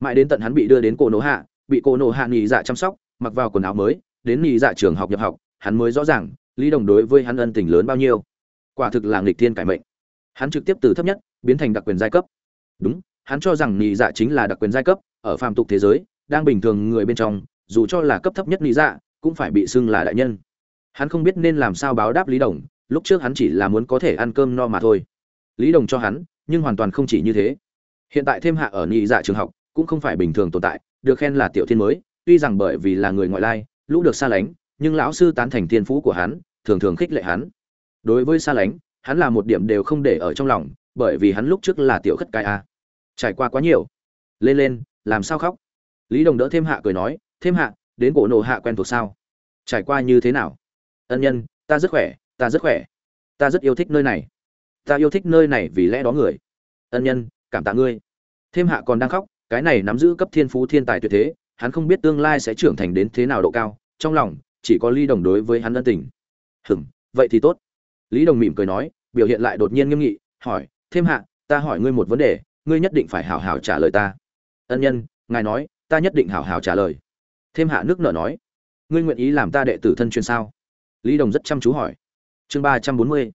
Mãi đến tận hắn bị đưa đến cổ nổ hạ, bị cổ nổ hạ nghỉ dạ chăm sóc, mặc vào quần áo mới, đến nghỉ dạ trường học nhập học, hắn mới rõ ràng, lý đồng đối với hắn ân tình lớn bao nhiêu. Quả thực là nghịch thiên cải mệnh. Hắn trực tiếp từ thấp nhất, biến thành đặc quyền giai cấp. Đúng, hắn cho rằng nghỉ dạ chính là đặc quyền giai cấp, ở phàm tục thế giới, đang bình thường người bên trong, dù cho là cấp thấp nhất nghỉ dạ cũng phải bị xưng là đại nhân. Hắn không biết nên làm sao báo đáp lý đồng, lúc trước hắn chỉ là muốn có thể ăn cơm no mà thôi lý đồng cho hắn, nhưng hoàn toàn không chỉ như thế. Hiện tại thêm hạ ở nhị dạ trường học, cũng không phải bình thường tồn tại, được khen là tiểu thiên mới, tuy rằng bởi vì là người ngoại lai, lũ được xa lánh, nhưng lão sư tán thành thiên phú của hắn, thường thường khích lệ hắn. Đối với xa lánh, hắn là một điểm đều không để ở trong lòng, bởi vì hắn lúc trước là tiểu khất cai a. Trải qua quá nhiều. Lên lên, làm sao khóc? Lý đồng đỡ thêm hạ cười nói, thêm hạ, đến cổ nổ hạ quen thuộc sao? Trải qua như thế nào? Ân nhân, ta rất khỏe, ta rất khỏe. Ta rất yêu thích nơi này ta yêu thích nơi này vì lẽ đó người. Ân nhân, cảm tạ ngươi. Thêm hạ còn đang khóc, cái này nắm giữ cấp thiên phú thiên tài tuyệt thế, hắn không biết tương lai sẽ trưởng thành đến thế nào độ cao, trong lòng, chỉ có lý đồng đối với hắn ân tình. Hừm, vậy thì tốt. Lý đồng mỉm cười nói, biểu hiện lại đột nhiên nghiêm nghị, hỏi, thêm hạ, ta hỏi ngươi một vấn đề, ngươi nhất định phải hảo hảo trả lời ta. Ân nhân, ngài nói, ta nhất định hảo hảo trả lời. Thêm hạ nước nở nói, ngươi nguyện ý làm ta đệ tử thân truyền sao? Lý đồng rất chăm chú hỏi. Chương ba trăm bốn mươi.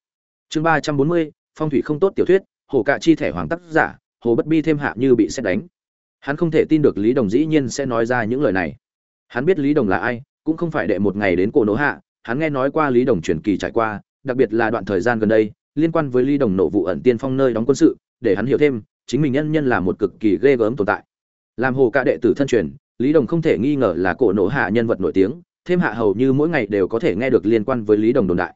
Chương ba trăm bốn mươi phong thủy không tốt tiểu thuyết, hồ cạ chi thẻ hoàng tác giả, hồ bất bi thêm hạ như bị xét đánh. Hắn không thể tin được lý đồng dĩ nhiên sẽ nói ra những lời này. Hắn biết lý đồng là ai, cũng không phải đệ một ngày đến cổ nỗ hạ, hắn nghe nói qua lý đồng truyền kỳ trải qua, đặc biệt là đoạn thời gian gần đây, liên quan với lý đồng nộ vụ ẩn tiên phong nơi đóng quân sự, để hắn hiểu thêm, chính mình nhân nhân là một cực kỳ ghê gớm tồn tại. Làm hồ cạ đệ tử thân truyền, lý đồng không thể nghi ngờ là cổ nổ hạ nhân vật nổi tiếng, thêm hạ hầu như mỗi ngày đều có thể nghe được liên quan với lý đồng đồn đại.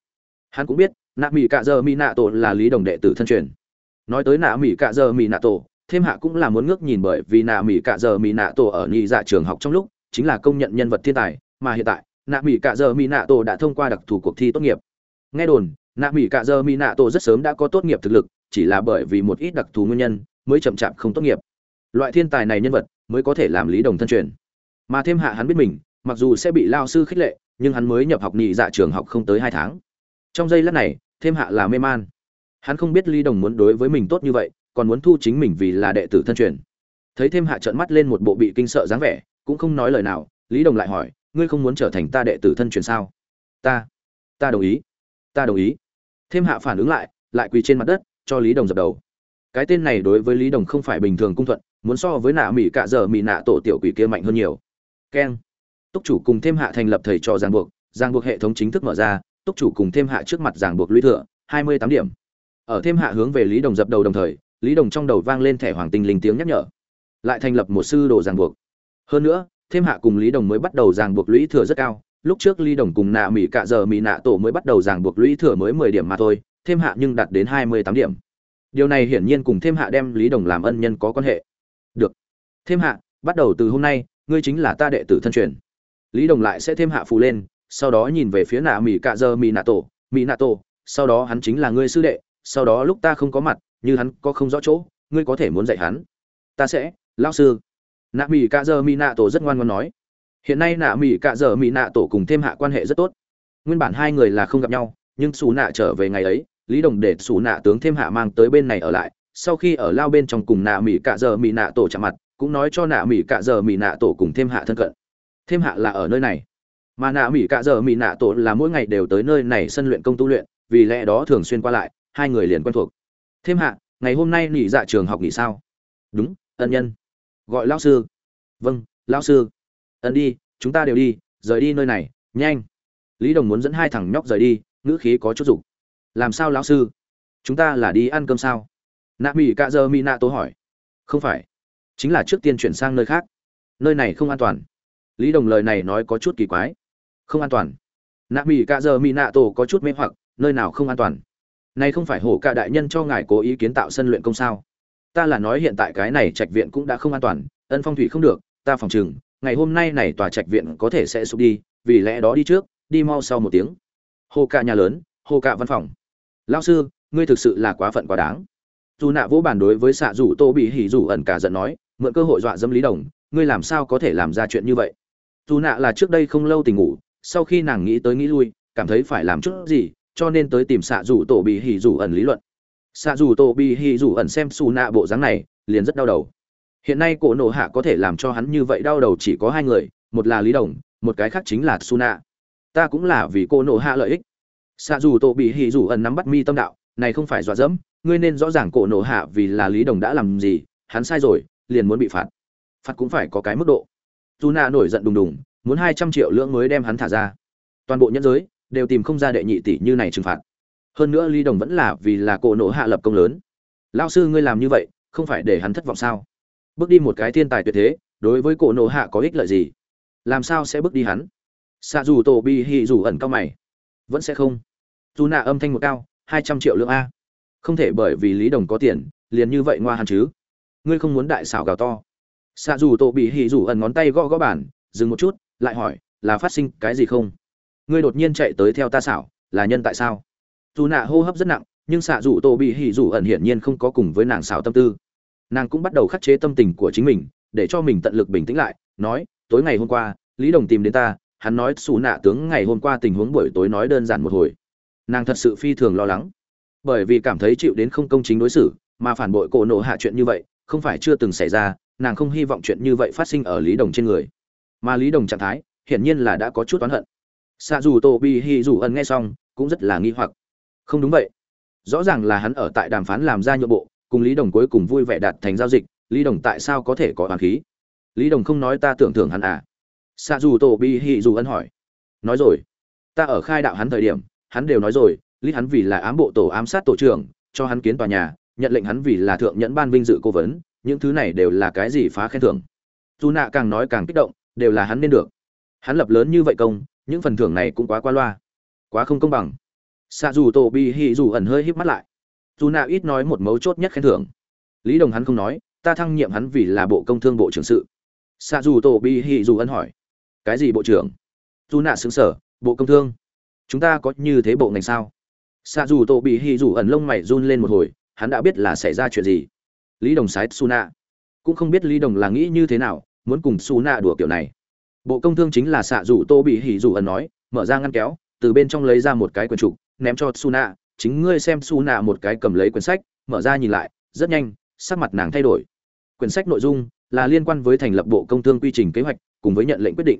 Hắn cũng biết nạ mỹ cạ giờ mỹ nạ tổ là lý đồng đệ tử thân truyền. Nói tới nạ mỹ cạ giờ mỹ nạ tổ, thêm hạ cũng là muốn ngước nhìn bởi vì nạ mỹ cạ giờ mỹ nạ tổ ở nhị dạ trường học trong lúc, chính là công nhận nhân vật thiên tài, mà hiện tại, nạ mỹ cạ giờ mỹ nạ tổ đã thông qua đặc thù cuộc thi tốt nghiệp. Nghe đồn, nạ mỹ cạ giờ mỹ nạ tổ rất sớm đã có tốt nghiệp thực lực, chỉ là bởi vì một ít đặc thù nguyên nhân, mới chậm chạp không tốt nghiệp. Loại thiên tài này nhân vật, mới có thể làm lý đồng thân truyền. Mà thêm hạ hắn biết mình, mặc dù sẽ bị lao sư khích lệ, nhưng hắn mới nhập học nhị dạ trường học không tới hai tháng trong giây lát này, thêm hạ là mê man. Hắn không biết lý đồng muốn đối với mình tốt như vậy, còn muốn thu chính mình vì là đệ tử thân truyền. Thấy thêm hạ trợn mắt lên một bộ bị kinh sợ dáng vẻ, cũng không nói lời nào, lý đồng lại hỏi, ngươi không muốn trở thành ta đệ tử thân truyền sao? Ta ta đồng ý, ta đồng ý. Thêm hạ phản ứng lại lại quỳ trên mặt đất, cho lý đồng dập đầu. Cái tên này đối với lý đồng không phải bình thường cung thuận, muốn so với nạ mỹ cạ giờ mỹ nạ tổ tiểu quỷ kia mạnh hơn nhiều. Keng. Túc chủ cùng thêm hạ thành lập thầy trò ràng buộc ràng buộc hệ thống chính thức mở ra túc chủ cùng thêm hạ trước mặt ràng buộc lũy thừa, hai mươi tám điểm. Ở thêm hạ hướng về lý đồng dập đầu đồng thời, lý đồng trong đầu vang lên thẻ hoàng tinh linh tiếng nhắc nhở. Lại thành lập một sư đồ ràng buộc. Hơn nữa, thêm hạ cùng lý đồng mới bắt đầu ràng buộc lũy thừa rất cao. Lúc trước lý đồng cùng nạ mỹ cạ giờ mỹ nạ tổ mới bắt đầu ràng buộc lũy thừa mới mười điểm mà thôi, thêm hạ nhưng đạt đến hai mươi tám điểm. Điều này hiển nhiên cùng thêm hạ đem lý đồng làm ân nhân có quan hệ. Được. Thêm hạ, bắt đầu từ hôm nay, ngươi chính là ta đệ tử thân truyền. Lý đồng lại sẽ thêm hạ phù lên sau đó nhìn về phía nạ mỹ cạ giờ mỹ nạ tổ mỹ nạ tổ, sau đó hắn chính là ngươi sư đệ, sau đó lúc ta không có mặt, như hắn có không rõ chỗ, ngươi có thể muốn dạy hắn. Ta sẽ lao sư. Nạ mỹ cạ giờ mỹ nạ tổ rất ngoan ngoan nói. Hiện nay nạ mỹ cạ giờ mỹ nạ tổ cùng thêm hạ quan hệ rất tốt. Nguyên bản hai người là không gặp nhau, nhưng xù nạ trở về ngày ấy, lý đồng để xù nạ tướng thêm hạ mang tới bên này ở lại, sau khi ở lao bên trong cùng nạ mỹ cạ giờ mỹ nạ tổ chạm mặt, cũng nói cho nạ mỹ cạ giờ mỹ nạ tổ cùng thêm hạ thân cận. Thêm hạ là ở nơi này mà nạ mỹ cạ giờ mỹ nạ tổ là mỗi ngày đều tới nơi này sân luyện công tu luyện, vì lẽ đó thường xuyên qua lại, hai người liền quen thuộc. Thêm hạ, ngày hôm nay nghỉ dạ trường học nghỉ sao? Đúng, ân nhân. Gọi lão sư. Vâng lão sư. Ân đi, chúng ta đều đi, rời đi nơi này, nhanh. Lý đồng muốn dẫn hai thằng nhóc rời đi, ngữ khí có chút dục. Làm sao lão sư? Chúng ta là đi ăn cơm sao? Nạ mỹ cạ giờ mỹ nạ tố hỏi. Không phải. Chính là trước tiên chuyển sang nơi khác. Nơi này không an toàn. Lý đồng lời này nói có chút kỳ quái không an toàn. Nạ mỹ cạ giờ mỹ nạ tổ có chút mê hoặc, nơi nào không an toàn? Này không phải hổ cả đại nhân cho ngài cố ý kiến tạo sân luyện công sao? Ta là nói hiện tại cái này trạch viện cũng đã không an toàn, ân phong thủy không được, ta phòng chừng ngày hôm nay này tòa trạch viện có thể sẽ sụp đi, vì lẽ đó đi trước, đi mau sau một tiếng. Hồ cả nhà lớn hồ cả văn phòng. Lao sư, ngươi thực sự là quá phận quá đáng. Dù nạ vỗ bàn đối với xạ rủ tô bị hỉ rủ ẩn cả giận nói, mượn cơ hội dọa dâm lý đồng, ngươi làm sao có thể làm ra chuyện như vậy? Dù nạ là trước đây không lâu tình ngủ sau khi nàng nghĩ tới nghĩ lui, cảm thấy phải làm chút gì, cho nên tới tìm xạ dù tổ bị hỉ dù ẩn lý luận. Xạ dù tổ bị hỉ dù ẩn xem xù nạ bộ dáng này, liền rất đau đầu. Hiện nay cổ nổ hạ có thể làm cho hắn như vậy đau đầu chỉ có hai người, một là lý đồng, một cái khác chính là su nạ ta cũng là vì cô nổ hạ lợi ích. Xạ dù tổ bị hỉ dù ẩn nắm bắt mi tâm đạo, này không phải dọa dẫm, ngươi nên rõ ràng cổ nổ hạ vì là lý đồng đã làm gì, hắn sai rồi, liền muốn bị phạt. Phạt cũng phải có cái mức độ. Su nạ nổi giận đùng đùng muốn hai trăm triệu lưỡng mới đem hắn thả ra. Toàn bộ nhân giới đều tìm không ra đệ nhị tỷ như này trừng phạt. Hơn nữa lý đồng vẫn là vì là cổ nổ hạ lập công lớn. Lao sư ngươi làm như vậy, không phải để hắn thất vọng sao? Bước đi một cái thiên tài tuyệt thế, đối với cổ nổ hạ có ích lợi gì? Làm sao sẽ bước đi hắn? Xạ dù tổ bi hì dù ẩn cao mày. Vẫn sẽ không. Dù nạ âm thanh một cao, hai trăm triệu lượng a. Không thể bởi vì lý đồng có tiền, liền như vậy ngoa hắn chứ. Ngươi không muốn đại xảo gào to. Xạ dù tổ bị hì dù ẩn ngón tay gõ gõ bản dừng một chút lại hỏi, là phát sinh cái gì không? Ngươi đột nhiên chạy tới theo ta xảo, là nhân tại sao? Dù nạ hô hấp rất nặng, nhưng xạ dù tô bị hỉ dù ẩn hiển nhiên không có cùng với nàng xảo tâm tư. Nàng cũng bắt đầu khắc chế tâm tình của chính mình, để cho mình tận lực bình tĩnh lại, nói, tối ngày hôm qua, lý đồng tìm đến ta, hắn nói xù nạ tướng ngày hôm qua tình huống buổi tối nói đơn giản một hồi. Nàng thật sự phi thường lo lắng. Bởi vì cảm thấy chịu đến không công chính đối xử, mà phản bội cổ nộ hạ chuyện như vậy, không phải chưa từng xảy ra, nàng không hy vọng chuyện như vậy phát sinh ở lý đồng trên người mà lý đồng trạng thái hiển nhiên là đã có chút oán hận. Xa dù tô bi hi dù ân nghe xong, cũng rất là nghi hoặc. Không đúng vậy. Rõ ràng là hắn ở tại đàm phán làm ra nhượng bộ, cùng lý đồng cuối cùng vui vẻ đạt thành giao dịch, lý đồng tại sao có thể có hoàng khí? Lý đồng không nói ta tưởng thưởng hắn à? Xa dù tổ bi hì dù ân hỏi. Nói rồi. Ta ở khai đạo hắn thời điểm, hắn đều nói rồi, lý hắn vì là ám bộ tổ ám sát tổ trưởng, cho hắn kiến tòa nhà, nhận lệnh hắn vì là thượng nhẫn ban vinh dự cố vấn, những thứ này đều là cái gì phá khen thưởng? Dù nạ càng nói càng kích động đều là hắn nên được. Hắn lập lớn như vậy công, những phần thưởng này cũng quá qua loa, quá không công bằng. Xạ dù tổ bị hì dù ẩn hơi híp mắt lại. Dù nào ít nói một mấu chốt nhất khen thưởng. Lý đồng hắn không nói, ta thăng nhiệm hắn vì là bộ công thương bộ trưởng sự. Xạ dù tổ bị hì dù ẩn hỏi, cái gì bộ trưởng? Dù nạ xứng sở bộ công thương? Chúng ta có như thế bộ ngành sao? Xạ dù tổ bị hì dù ẩn lông mày run lên một hồi, hắn đã biết là xảy ra chuyện gì. Lý đồng sái su nạ cũng không biết lý đồng là nghĩ như thế nào muốn cùng su nạ đùa kiểu này. Bộ công thương chính là xạ rủ tô bị hỉ rủ ẩn nói, mở ra ngăn kéo, từ bên trong lấy ra một cái quyển trục, ném cho su nạ chính ngươi xem su nạ một cái cầm lấy quyển sách, mở ra nhìn lại, rất nhanh, sắc mặt nàng thay đổi. Quyển sách nội dung là liên quan với thành lập bộ công thương quy trình kế hoạch, cùng với nhận lệnh quyết định.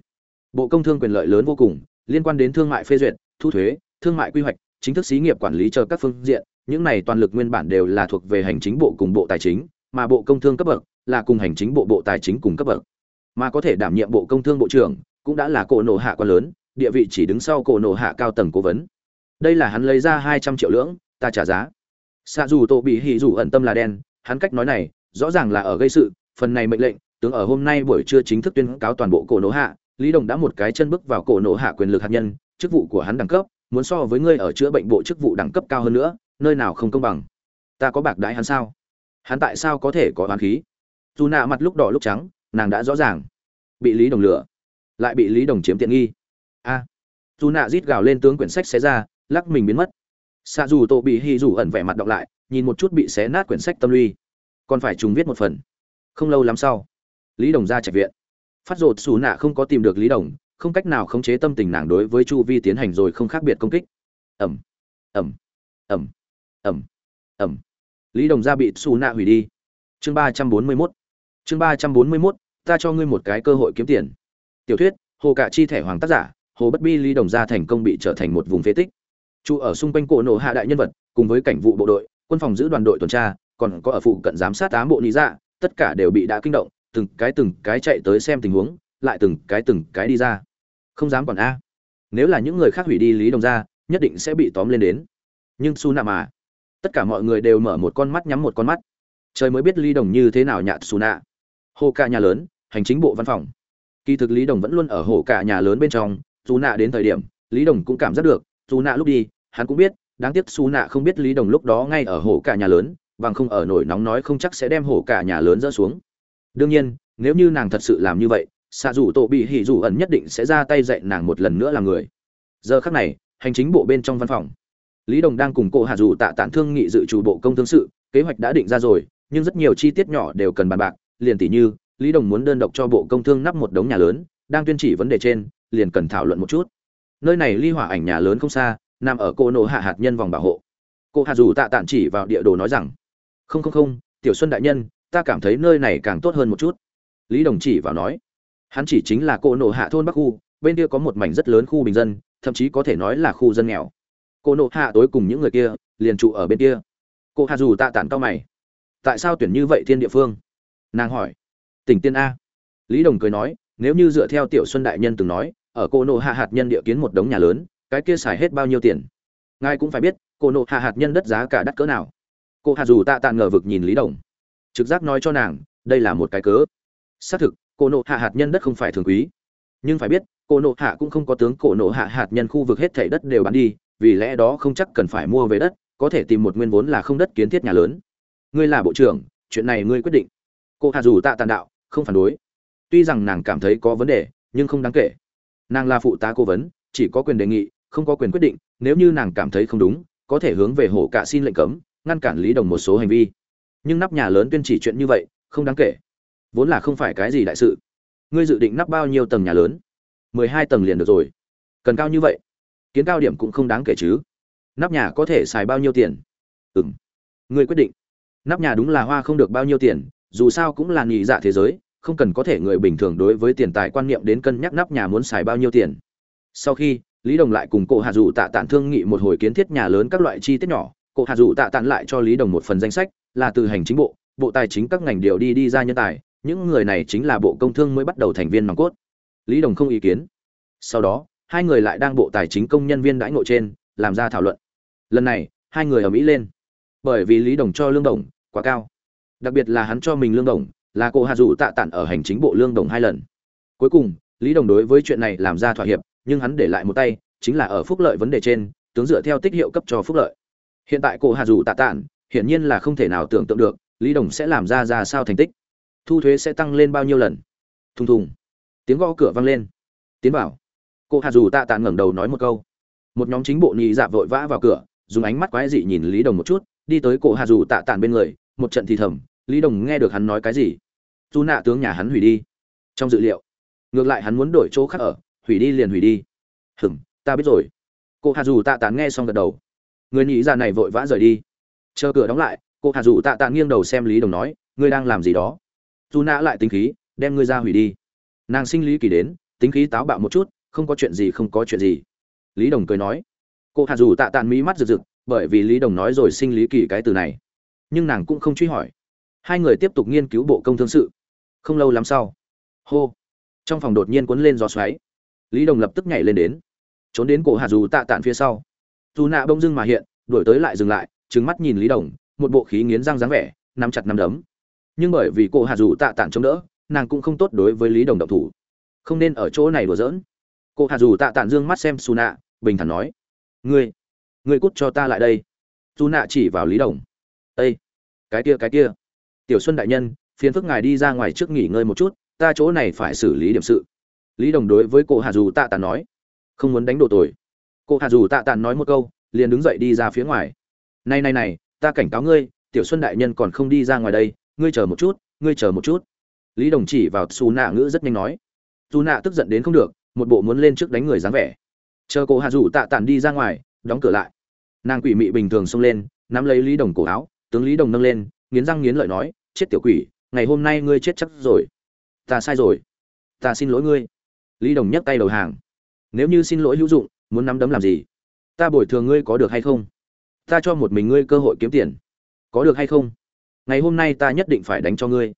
Bộ công thương quyền lợi lớn vô cùng, liên quan đến thương mại phê duyệt, thu thuế, thương mại quy hoạch, chính thức xí nghiệp quản lý chờ các phương diện, những này toàn lực nguyên bản đều là thuộc về hành chính bộ cùng bộ tài chính, mà bộ công thương cấp bậc là cùng hành chính bộ bộ tài chính cùng cấp bậc, mà có thể đảm nhiệm bộ công thương bộ trưởng cũng đã là cổ nổ hạ quá lớn, địa vị chỉ đứng sau cổ nổ hạ cao tầng cố vấn. Đây là hắn lấy ra hai trăm triệu lưỡng, ta trả giá. Xạ dù tổ bị hỉ dù ẩn tâm là đen, hắn cách nói này, rõ ràng là ở gây sự, phần này mệnh lệnh, tướng ở hôm nay buổi trưa chính thức tuyên cáo toàn bộ cổ nổ hạ, lý đồng đã một cái chân bước vào cổ nổ hạ quyền lực hạt nhân, chức vụ của hắn đẳng cấp, muốn so với ngươi ở chữa bệnh bộ chức vụ đẳng cấp cao hơn nữa, nơi nào không công bằng. Ta có bạc đãi hắn sao? Hắn tại sao có thể có oán khí? Dù nạ mặt lúc đỏ lúc trắng, nàng đã rõ ràng. Bị lý đồng lửa lại bị lý đồng chiếm tiện nghi. A. Dù nạ rít gào lên tướng quyển sách xé ra, lắc mình biến mất. Xạ dù tổ bị hy dù ẩn vẻ mặt đọc lại, nhìn một chút bị xé nát quyển sách tâm luy còn phải chúng viết một phần. Không lâu lắm sau, lý đồng ra trạch viện. Phát rột xù nạ không có tìm được lý đồng, không cách nào khống chế tâm tình nàng đối với chu vi tiến hành rồi không khác biệt công kích. Ẩm. Ẩm. Ẩm. Ẩm. Ẩm. Lý đồng ra bị xù nạ hủy đi. Chương ba trăm bốn mươi mốt chương ba trăm bốn mươi mốt, ta cho ngươi một cái cơ hội kiếm tiền. Tiểu thuyết, hồ Cả chi thẻ hoàng tác giả, hồ bất bi ly đồng gia thành công bị trở thành một vùng phế tích. Trụ ở xung quanh cổ nổ hạ đại nhân vật, cùng với cảnh vụ bộ đội, quân phòng giữ đoàn đội tuần tra, còn có ở phụ cận giám sát tám bộ lý dạ tất cả đều bị đã kinh động, từng cái từng cái chạy tới xem tình huống, lại từng cái từng cái đi ra. Không dám còn a. Nếu là những người khác hủy đi lý đồng gia, nhất định sẽ bị tóm lên đến. Nhưng su nạ mà, tất cả mọi người đều mở một con mắt nhắm một con mắt. Trời mới biết lý đồng như thế nào nhạt su nạ hồ cả nhà lớn, hành chính bộ văn phòng. Kỳ thực lý đồng vẫn luôn ở hồ cả nhà lớn bên trong, dù nạ đến thời điểm, lý đồng cũng cảm giác được, dù nạ lúc đi, hắn cũng biết, đáng tiếc su nạ không biết lý đồng lúc đó ngay ở hồ cả nhà lớn, bằng không ở nổi nóng nói không chắc sẽ đem hồ cả nhà lớn dỡ xuống. Đương nhiên, nếu như nàng thật sự làm như vậy xạ dù tổ bị hỉ dù ẩn nhất định sẽ ra tay dạy nàng một lần nữa làm người. Giờ khắc này, hành chính bộ bên trong văn phòng. Lý đồng đang cùng cô hạ dù tạ tản thương nghị dự chủ bộ công thương sự, kế hoạch đã định ra rồi, nhưng rất nhiều chi tiết nhỏ đều cần bàn bạc liền tỷ như, lý đồng muốn đơn độc cho bộ công thương nắp một đống nhà lớn, đang tuyên chỉ vấn đề trên, liền cần thảo luận một chút. Nơi này ly hỏa ảnh nhà lớn không xa, nằm ở cô nổ hạ hạt nhân vòng bảo hộ. Cô hạ dù tạ tản chỉ vào địa đồ nói rằng, không không không, tiểu xuân đại nhân, ta cảm thấy nơi này càng tốt hơn một chút. Lý đồng chỉ vào nói, hắn chỉ chính là cô nổ hạ thôn bắc khu, bên kia có một mảnh rất lớn khu bình dân, thậm chí có thể nói là khu dân nghèo. Cô nộ hạ tối cùng những người kia, liền trụ ở bên kia. Cô hạ dù tạ tản cao mày, tại sao tuyển như vậy thiên địa phương? Nàng hỏi. Tỉnh tiên a. Lý đồng cười nói, nếu như dựa theo tiểu xuân đại nhân từng nói, ở cô nộ hạ hạt nhân địa kiến một đống nhà lớn, cái kia xài hết bao nhiêu tiền? Ngài cũng phải biết, cô nộ hạ hạt nhân đất giá cả đắt cỡ nào. Cô hạ dù tạ tạ ngờ vực nhìn lý đồng. Trực giác nói cho nàng, đây là một cái cớ. Xác thực, cô nộ hạ hạt nhân đất không phải thường quý. Nhưng phải biết, cô nộ hạ cũng không có tướng cổ nộ hạ hạt nhân khu vực hết thảy đất đều bán đi, vì lẽ đó không chắc cần phải mua về đất, có thể tìm một nguyên vốn là không đất kiến thiết nhà lớn. Ngươi là bộ trưởng, chuyện này ngươi quyết định cô hạ dù tạ tàn đạo, không phản đối. Tuy rằng nàng cảm thấy có vấn đề, nhưng không đáng kể. Nàng là phụ tá cố vấn, chỉ có quyền đề nghị, không có quyền quyết định. Nếu như nàng cảm thấy không đúng, có thể hướng về hổ cả xin lệnh cấm, ngăn cản lý đồng một số hành vi. Nhưng nắp nhà lớn tuyên chỉ chuyện như vậy, không đáng kể. Vốn là không phải cái gì đại sự. Ngươi dự định nắp bao nhiêu tầng nhà lớn? Mười hai tầng liền được rồi. Cần cao như vậy? Kiến cao điểm cũng không đáng kể chứ. Nắp nhà có thể xài bao nhiêu tiền? Ừ m ngươi quyết định. Nắp nhà đúng là hoa không được bao nhiêu tiền dù sao cũng là nhị dạ thế giới, không cần có thể người bình thường đối với tiền tài quan niệm đến cân nhắc nắp nhà muốn xài bao nhiêu tiền. Sau khi, lý đồng lại cùng cổ hạ dù tạ tản thương nghị một hồi kiến thiết nhà lớn các loại chi tiết nhỏ, cổ hạ dù tạ tản lại cho lý đồng một phần danh sách, là từ hành chính bộ bộ tài chính các ngành điều đi đi ra nhân tài, những người này chính là bộ công thương mới bắt đầu thành viên nòng cốt. Lý đồng không ý kiến. Sau đó, hai người lại đang bộ tài chính công nhân viên đãi ngộ trên, làm ra thảo luận. Lần này, hai người ở mỹ lên. Bởi vì lý đồng cho lương đồng quá cao đặc biệt là hắn cho mình lương đồng, là cô hạ dụ tạ tản ở hành chính bộ lương đồng hai lần. Cuối cùng, lý đồng đối với chuyện này làm ra thỏa hiệp, nhưng hắn để lại một tay, chính là ở phúc lợi vấn đề trên, tướng dựa theo tích hiệu cấp cho phúc lợi. Hiện tại cổ hà dù tạ tản, hiển nhiên là không thể nào tưởng tượng được, lý đồng sẽ làm ra ra sao thành tích. Thu thuế sẽ tăng lên bao nhiêu lần? Thùng thùng. Tiếng gõ cửa vang lên. Tiến bảo cô hà dù tạ tản ngẩng đầu nói một câu. Một nhóm chính bộ nhị dạ vội vã vào cửa, dùng ánh mắt quái dị nhìn lý đồng một chút, đi tới cổ hà dù tạ tản bên người, một trận thì thầm lý đồng nghe được hắn nói cái gì? Dù nạ tướng nhà hắn hủy đi. Trong dự liệu, ngược lại hắn muốn đổi chỗ khác ở, hủy đi liền hủy đi. Hừng ta biết rồi. Cô hà dù tạ tản nghe xong gật đầu. Người nhị già này vội vã rời đi. Chờ cửa đóng lại, cô hà dù tạ tản nghiêng đầu xem lý đồng nói, ngươi đang làm gì đó? Dù nạ lại tính khí, đem ngươi ra hủy đi. Nàng sinh lý kỳ đến, tính khí táo bạo một chút, không có chuyện gì không có chuyện gì. Lý đồng cười nói, cô hà dù tạ tàn mỹ mắt rực rực, bởi vì lý đồng nói rồi sinh lý kỳ cái từ này. Nhưng nàng cũng không truy hỏi hai người tiếp tục nghiên cứu bộ công thương sự. Không lâu lắm sau, hô, trong phòng đột nhiên cuốn lên gió xoáy. Lý đồng lập tức nhảy lên đến, trốn đến cổ hà dù tạ tạn phía sau. Dù nạ bông dưng mà hiện, đuổi tới lại dừng lại trứng mắt nhìn lý đồng, một bộ khí nghiến răng dáng vẻ, nắm chặt nắm đấm. Nhưng bởi vì cổ hà dù tạ tạn chống đỡ, nàng cũng không tốt đối với lý đồng động thủ. Không nên ở chỗ này đùa giỡn. Cô hà dù tạ tản dương mắt xem su nạ, bình thản nói, ngươi ngươi cút cho ta lại đây. Su nạ chỉ vào lý đồng ây cái kia cái kia tiểu xuân đại nhân, phiền phức ngài đi ra ngoài trước nghỉ ngơi một chút, ta chỗ này phải xử lý điểm sự. Lý đồng đối với cô hà dù tạ Tàn nói. Không muốn đánh đồ tồi cô hà dù tạ Tàn nói một câu, liền đứng dậy đi ra phía ngoài. Này này này, ta cảnh cáo ngươi, tiểu xuân đại nhân còn không đi ra ngoài đây, ngươi chờ một chút, ngươi chờ một chút. Lý đồng chỉ vào xù nạ ngữ rất nhanh nói. Dù nạ tức giận đến không được, một bộ muốn lên trước đánh người dáng vẻ. Chờ cô hạ dù tạ Tàn đi ra ngoài, đóng cửa lại. Nàng quỷ mị bình thường xông lên, nắm lấy lý đồng cổ áo, tướng lý đồng nâng lên, nghiến răng nghiến lợi nói chết tiểu quỷ, ngày hôm nay ngươi chết chắc rồi. Ta sai rồi. Ta xin lỗi ngươi. Lý đồng nhấc tay đầu hàng. Nếu như xin lỗi hữu dụng, muốn nắm đấm làm gì? Ta bồi thường ngươi có được hay không? Ta cho một mình ngươi cơ hội kiếm tiền. Có được hay không? Ngày hôm nay ta nhất định phải đánh cho ngươi.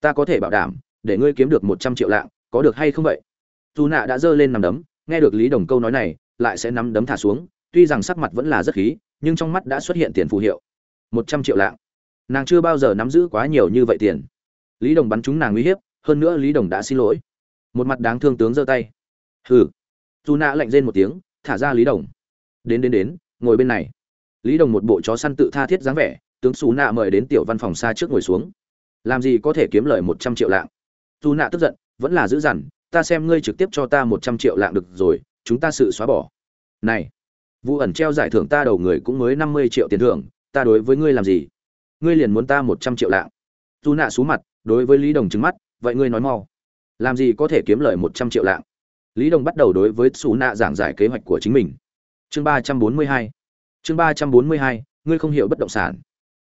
Ta có thể bảo đảm, để ngươi kiếm được một trăm triệu lạng, có được hay không vậy? Dù nạ đã giơ lên nằm đấm, nghe được lý đồng câu nói này, lại sẽ nắm đấm thả xuống, tuy rằng sắc mặt vẫn là rất khí, nhưng trong mắt đã xuất hiện tiền phù hiệu. Một trăm triệu lạng nàng chưa bao giờ nắm giữ quá nhiều như vậy tiền. Lý đồng bắn chúng nàng uy hiếp, hơn nữa lý đồng đã xin lỗi. Một mặt đáng thương tướng giơ tay. Hừ. Dù nạ lạnh rên một tiếng, thả ra lý đồng. Đến đến đến, ngồi bên này. Lý đồng một bộ chó săn tự tha thiết dáng vẻ, tướng xù nạ mời đến tiểu văn phòng xa trước ngồi xuống. Làm gì có thể kiếm lời một trăm triệu lạng? Dù nạ tức giận, vẫn là giữ dằn, ta xem ngươi trực tiếp cho ta một trăm triệu lạng được rồi, chúng ta sự xóa bỏ. Này vụ ẩn treo giải thưởng ta đầu người cũng mới năm mươi triệu tiền thưởng, ta đối với ngươi làm gì? Ngươi liền muốn ta một trăm triệu lạng. Dù nạ xú mặt, đối với lý đồng trứng mắt, vậy ngươi nói mau. Làm gì có thể kiếm lời một trăm triệu lạng? Lý đồng bắt đầu đối với xú nạ giảng giải kế hoạch của chính mình. Chương ba trăm bốn mươi hai. Chương ba trăm bốn mươi hai, ngươi không hiểu bất động sản.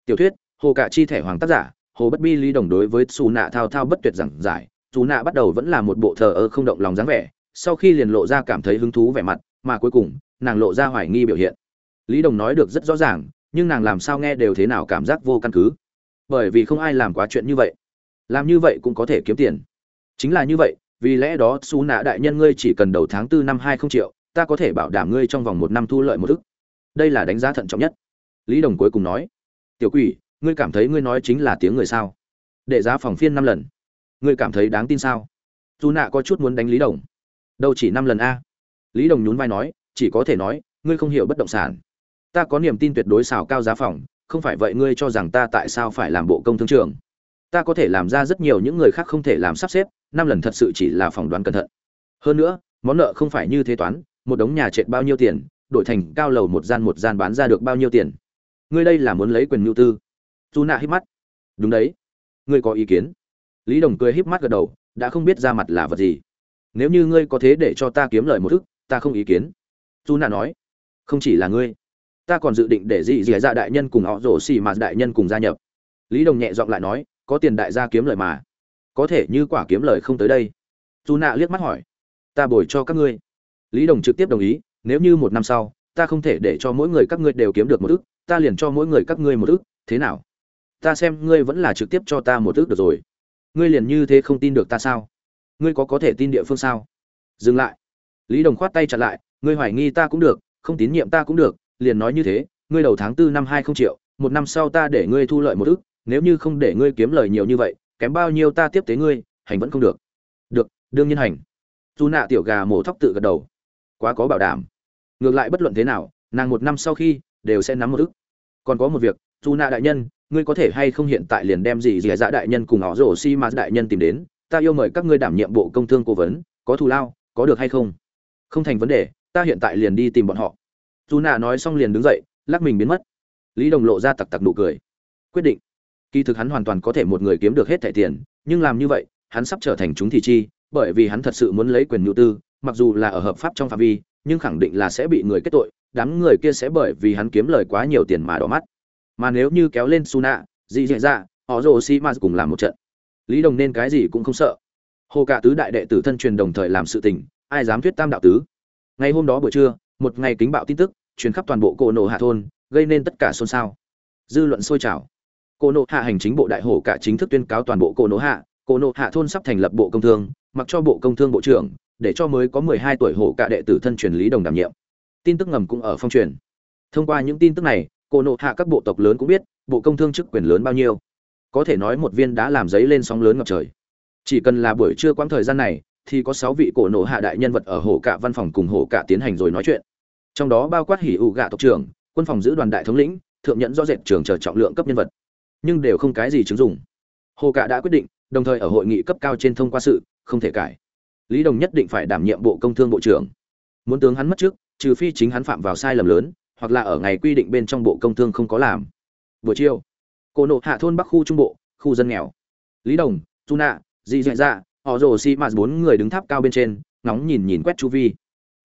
Tiểu thuyết, hồ cạ chi thẻ hoàng tác giả, hồ bất bi lý đồng đối với xù nạ thao thao bất tuyệt giảng giải. Xù nạ bắt đầu vẫn là một bộ thờ ơ không động lòng dáng vẻ, sau khi liền lộ ra cảm thấy hứng thú vẻ mặt, mà cuối cùng, nàng lộ ra hoài nghi biểu hiện. Lý đồng nói được rất rõ ràng nhưng nàng làm sao nghe đều thế nào cảm giác vô căn cứ. Bởi vì không ai làm quá chuyện như vậy. Làm như vậy cũng có thể kiếm tiền. Chính là như vậy, vì lẽ đó xú nạ đại nhân ngươi chỉ cần đầu tháng tư năm hai không triệu, ta có thể bảo đảm ngươi trong vòng một năm thu lợi một ức. Đây là đánh giá thận trọng nhất. Lý đồng cuối cùng nói, tiểu quỷ, ngươi cảm thấy ngươi nói chính là tiếng người sao? Để giá phòng phiên năm lần. Ngươi cảm thấy đáng tin sao? Dù nạ có chút muốn đánh lý đồng. Đâu chỉ năm lần a? Lý đồng nhún vai nói, chỉ có thể nói, ngươi không hiểu bất động sản ta có niềm tin tuyệt đối xào cao giá phòng, không phải vậy ngươi cho rằng ta tại sao phải làm bộ công thương trường? Ta có thể làm ra rất nhiều những người khác không thể làm sắp xếp, năm lần thật sự chỉ là phỏng đoán cẩn thận. Hơn nữa, món nợ không phải như thế toán, một đống nhà trệt bao nhiêu tiền, đổi thành cao lầu một gian một gian bán ra được bao nhiêu tiền. Ngươi đây là muốn lấy quyền nhu tư. Dù nạ hít mắt. Đúng đấy. Ngươi có ý kiến? Lý đồng cười híp mắt gật đầu, đã không biết ra mặt là vật gì. Nếu như ngươi có thế để cho ta kiếm lời một thức, ta không ý kiến. Dù nạ nói. Không chỉ là ngươi ta còn dự định để dị dì dạ đại nhân cùng họ rổ xì mà đại nhân cùng gia nhập. Lý đồng nhẹ giọng lại nói, có tiền đại gia kiếm lời mà. Có thể như quả kiếm lời không tới đây. Dù nạ liếc mắt hỏi, ta bồi cho các ngươi. Lý đồng trực tiếp đồng ý, nếu như một năm sau, ta không thể để cho mỗi người các ngươi đều kiếm được một ức, ta liền cho mỗi người các ngươi một ức, thế nào? Ta xem ngươi vẫn là trực tiếp cho ta một ức được rồi. Ngươi liền như thế không tin được ta sao? Ngươi có có thể tin địa phương sao? Dừng lại. Lý đồng khoát tay chặt lại, ngươi hoài nghi ta cũng được, không tín nhiệm ta cũng được liền nói như thế, ngươi đầu tháng tư năm hai không triệu, một năm sau ta để ngươi thu lợi một ức, nếu như không để ngươi kiếm lời nhiều như vậy, kém bao nhiêu ta tiếp tế ngươi, hành vẫn không được. Được, đương nhiên hành. Dù nạ tiểu gà mổ thóc tự gật đầu. Quá có bảo đảm. Ngược lại bất luận thế nào, nàng một năm sau khi, đều sẽ nắm một ức. Còn có một việc, dù nạ đại nhân, ngươi có thể hay không hiện tại liền đem gì dì dạ đại nhân cùng họ rổ si ma đại nhân tìm đến, ta yêu mời các ngươi đảm nhiệm bộ công thương cố vấn, có thù lao, có được hay không? Không thành vấn đề, ta hiện tại liền đi tìm bọn họ dù nạ nói xong liền đứng dậy, lắc mình biến mất. Lý đồng lộ ra tặc tặc nụ cười. Quyết định. Kỳ thực hắn hoàn toàn có thể một người kiếm được hết thẻ tiền, nhưng làm như vậy, hắn sắp trở thành chúng thị chi, bởi vì hắn thật sự muốn lấy quyền nhu tư, mặc dù là ở hợp pháp trong phạm vi, nhưng khẳng định là sẽ bị người kết tội, đám người kia sẽ bởi vì hắn kiếm lời quá nhiều tiền mà đỏ mắt. Mà nếu như kéo lên suna dị dạ dạ họ rồ si ma cùng làm một trận. Lý đồng nên cái gì cũng không sợ. Hồ cả tứ đại đệ tử thân truyền đồng thời làm sự tình, ai dám thuyết tam đạo tứ? Ngày hôm đó buổi trưa, một ngày kính bạo tin tức truyền khắp toàn bộ cổ nộ hạ thôn, gây nên tất cả xôn xao. Dư luận sôi trào. Cổ nộ hạ hành chính bộ đại hổ cả chính thức tuyên cáo toàn bộ cổ nộ hạ, cổ nộ hạ thôn sắp thành lập bộ công thương, mặc cho bộ công thương bộ trưởng, để cho mới có mười hai tuổi hổ cả đệ tử thân truyền lý đồng đảm nhiệm. Tin tức ngầm cũng ở phong truyền. Thông qua những tin tức này, cổ nộ hạ các bộ tộc lớn cũng biết, bộ công thương chức quyền lớn bao nhiêu. Có thể nói một viên đã làm giấy lên sóng lớn ngập trời. Chỉ cần là buổi trưa quãng thời gian này, thì có sáu vị cổ nộ hạ đại nhân vật ở hổ cả văn phòng cùng hổ cả tiến hành rồi nói chuyện trong đó bao quát hỉ ủ gạ tộc trưởng, quân phòng giữ đoàn đại thống lĩnh, thượng nhẫn do rệt trường chờ trọng lượng cấp nhân vật. Nhưng đều không cái gì chứng dụng. Hồ cả đã quyết định, đồng thời ở hội nghị cấp cao trên thông qua sự, không thể cải. Lý đồng nhất định phải đảm nhiệm bộ công thương bộ trưởng. Muốn tướng hắn mất trước, trừ phi chính hắn phạm vào sai lầm lớn, hoặc là ở ngày quy định bên trong bộ công thương không có làm. Buổi chiều, cổ nộ hạ thôn bắc khu trung bộ, khu dân nghèo. Lý đồng, tu nạ dị dạ dạ họ rồ xi mạt bốn người đứng tháp cao bên trên, ngóng nhìn nhìn quét chu vi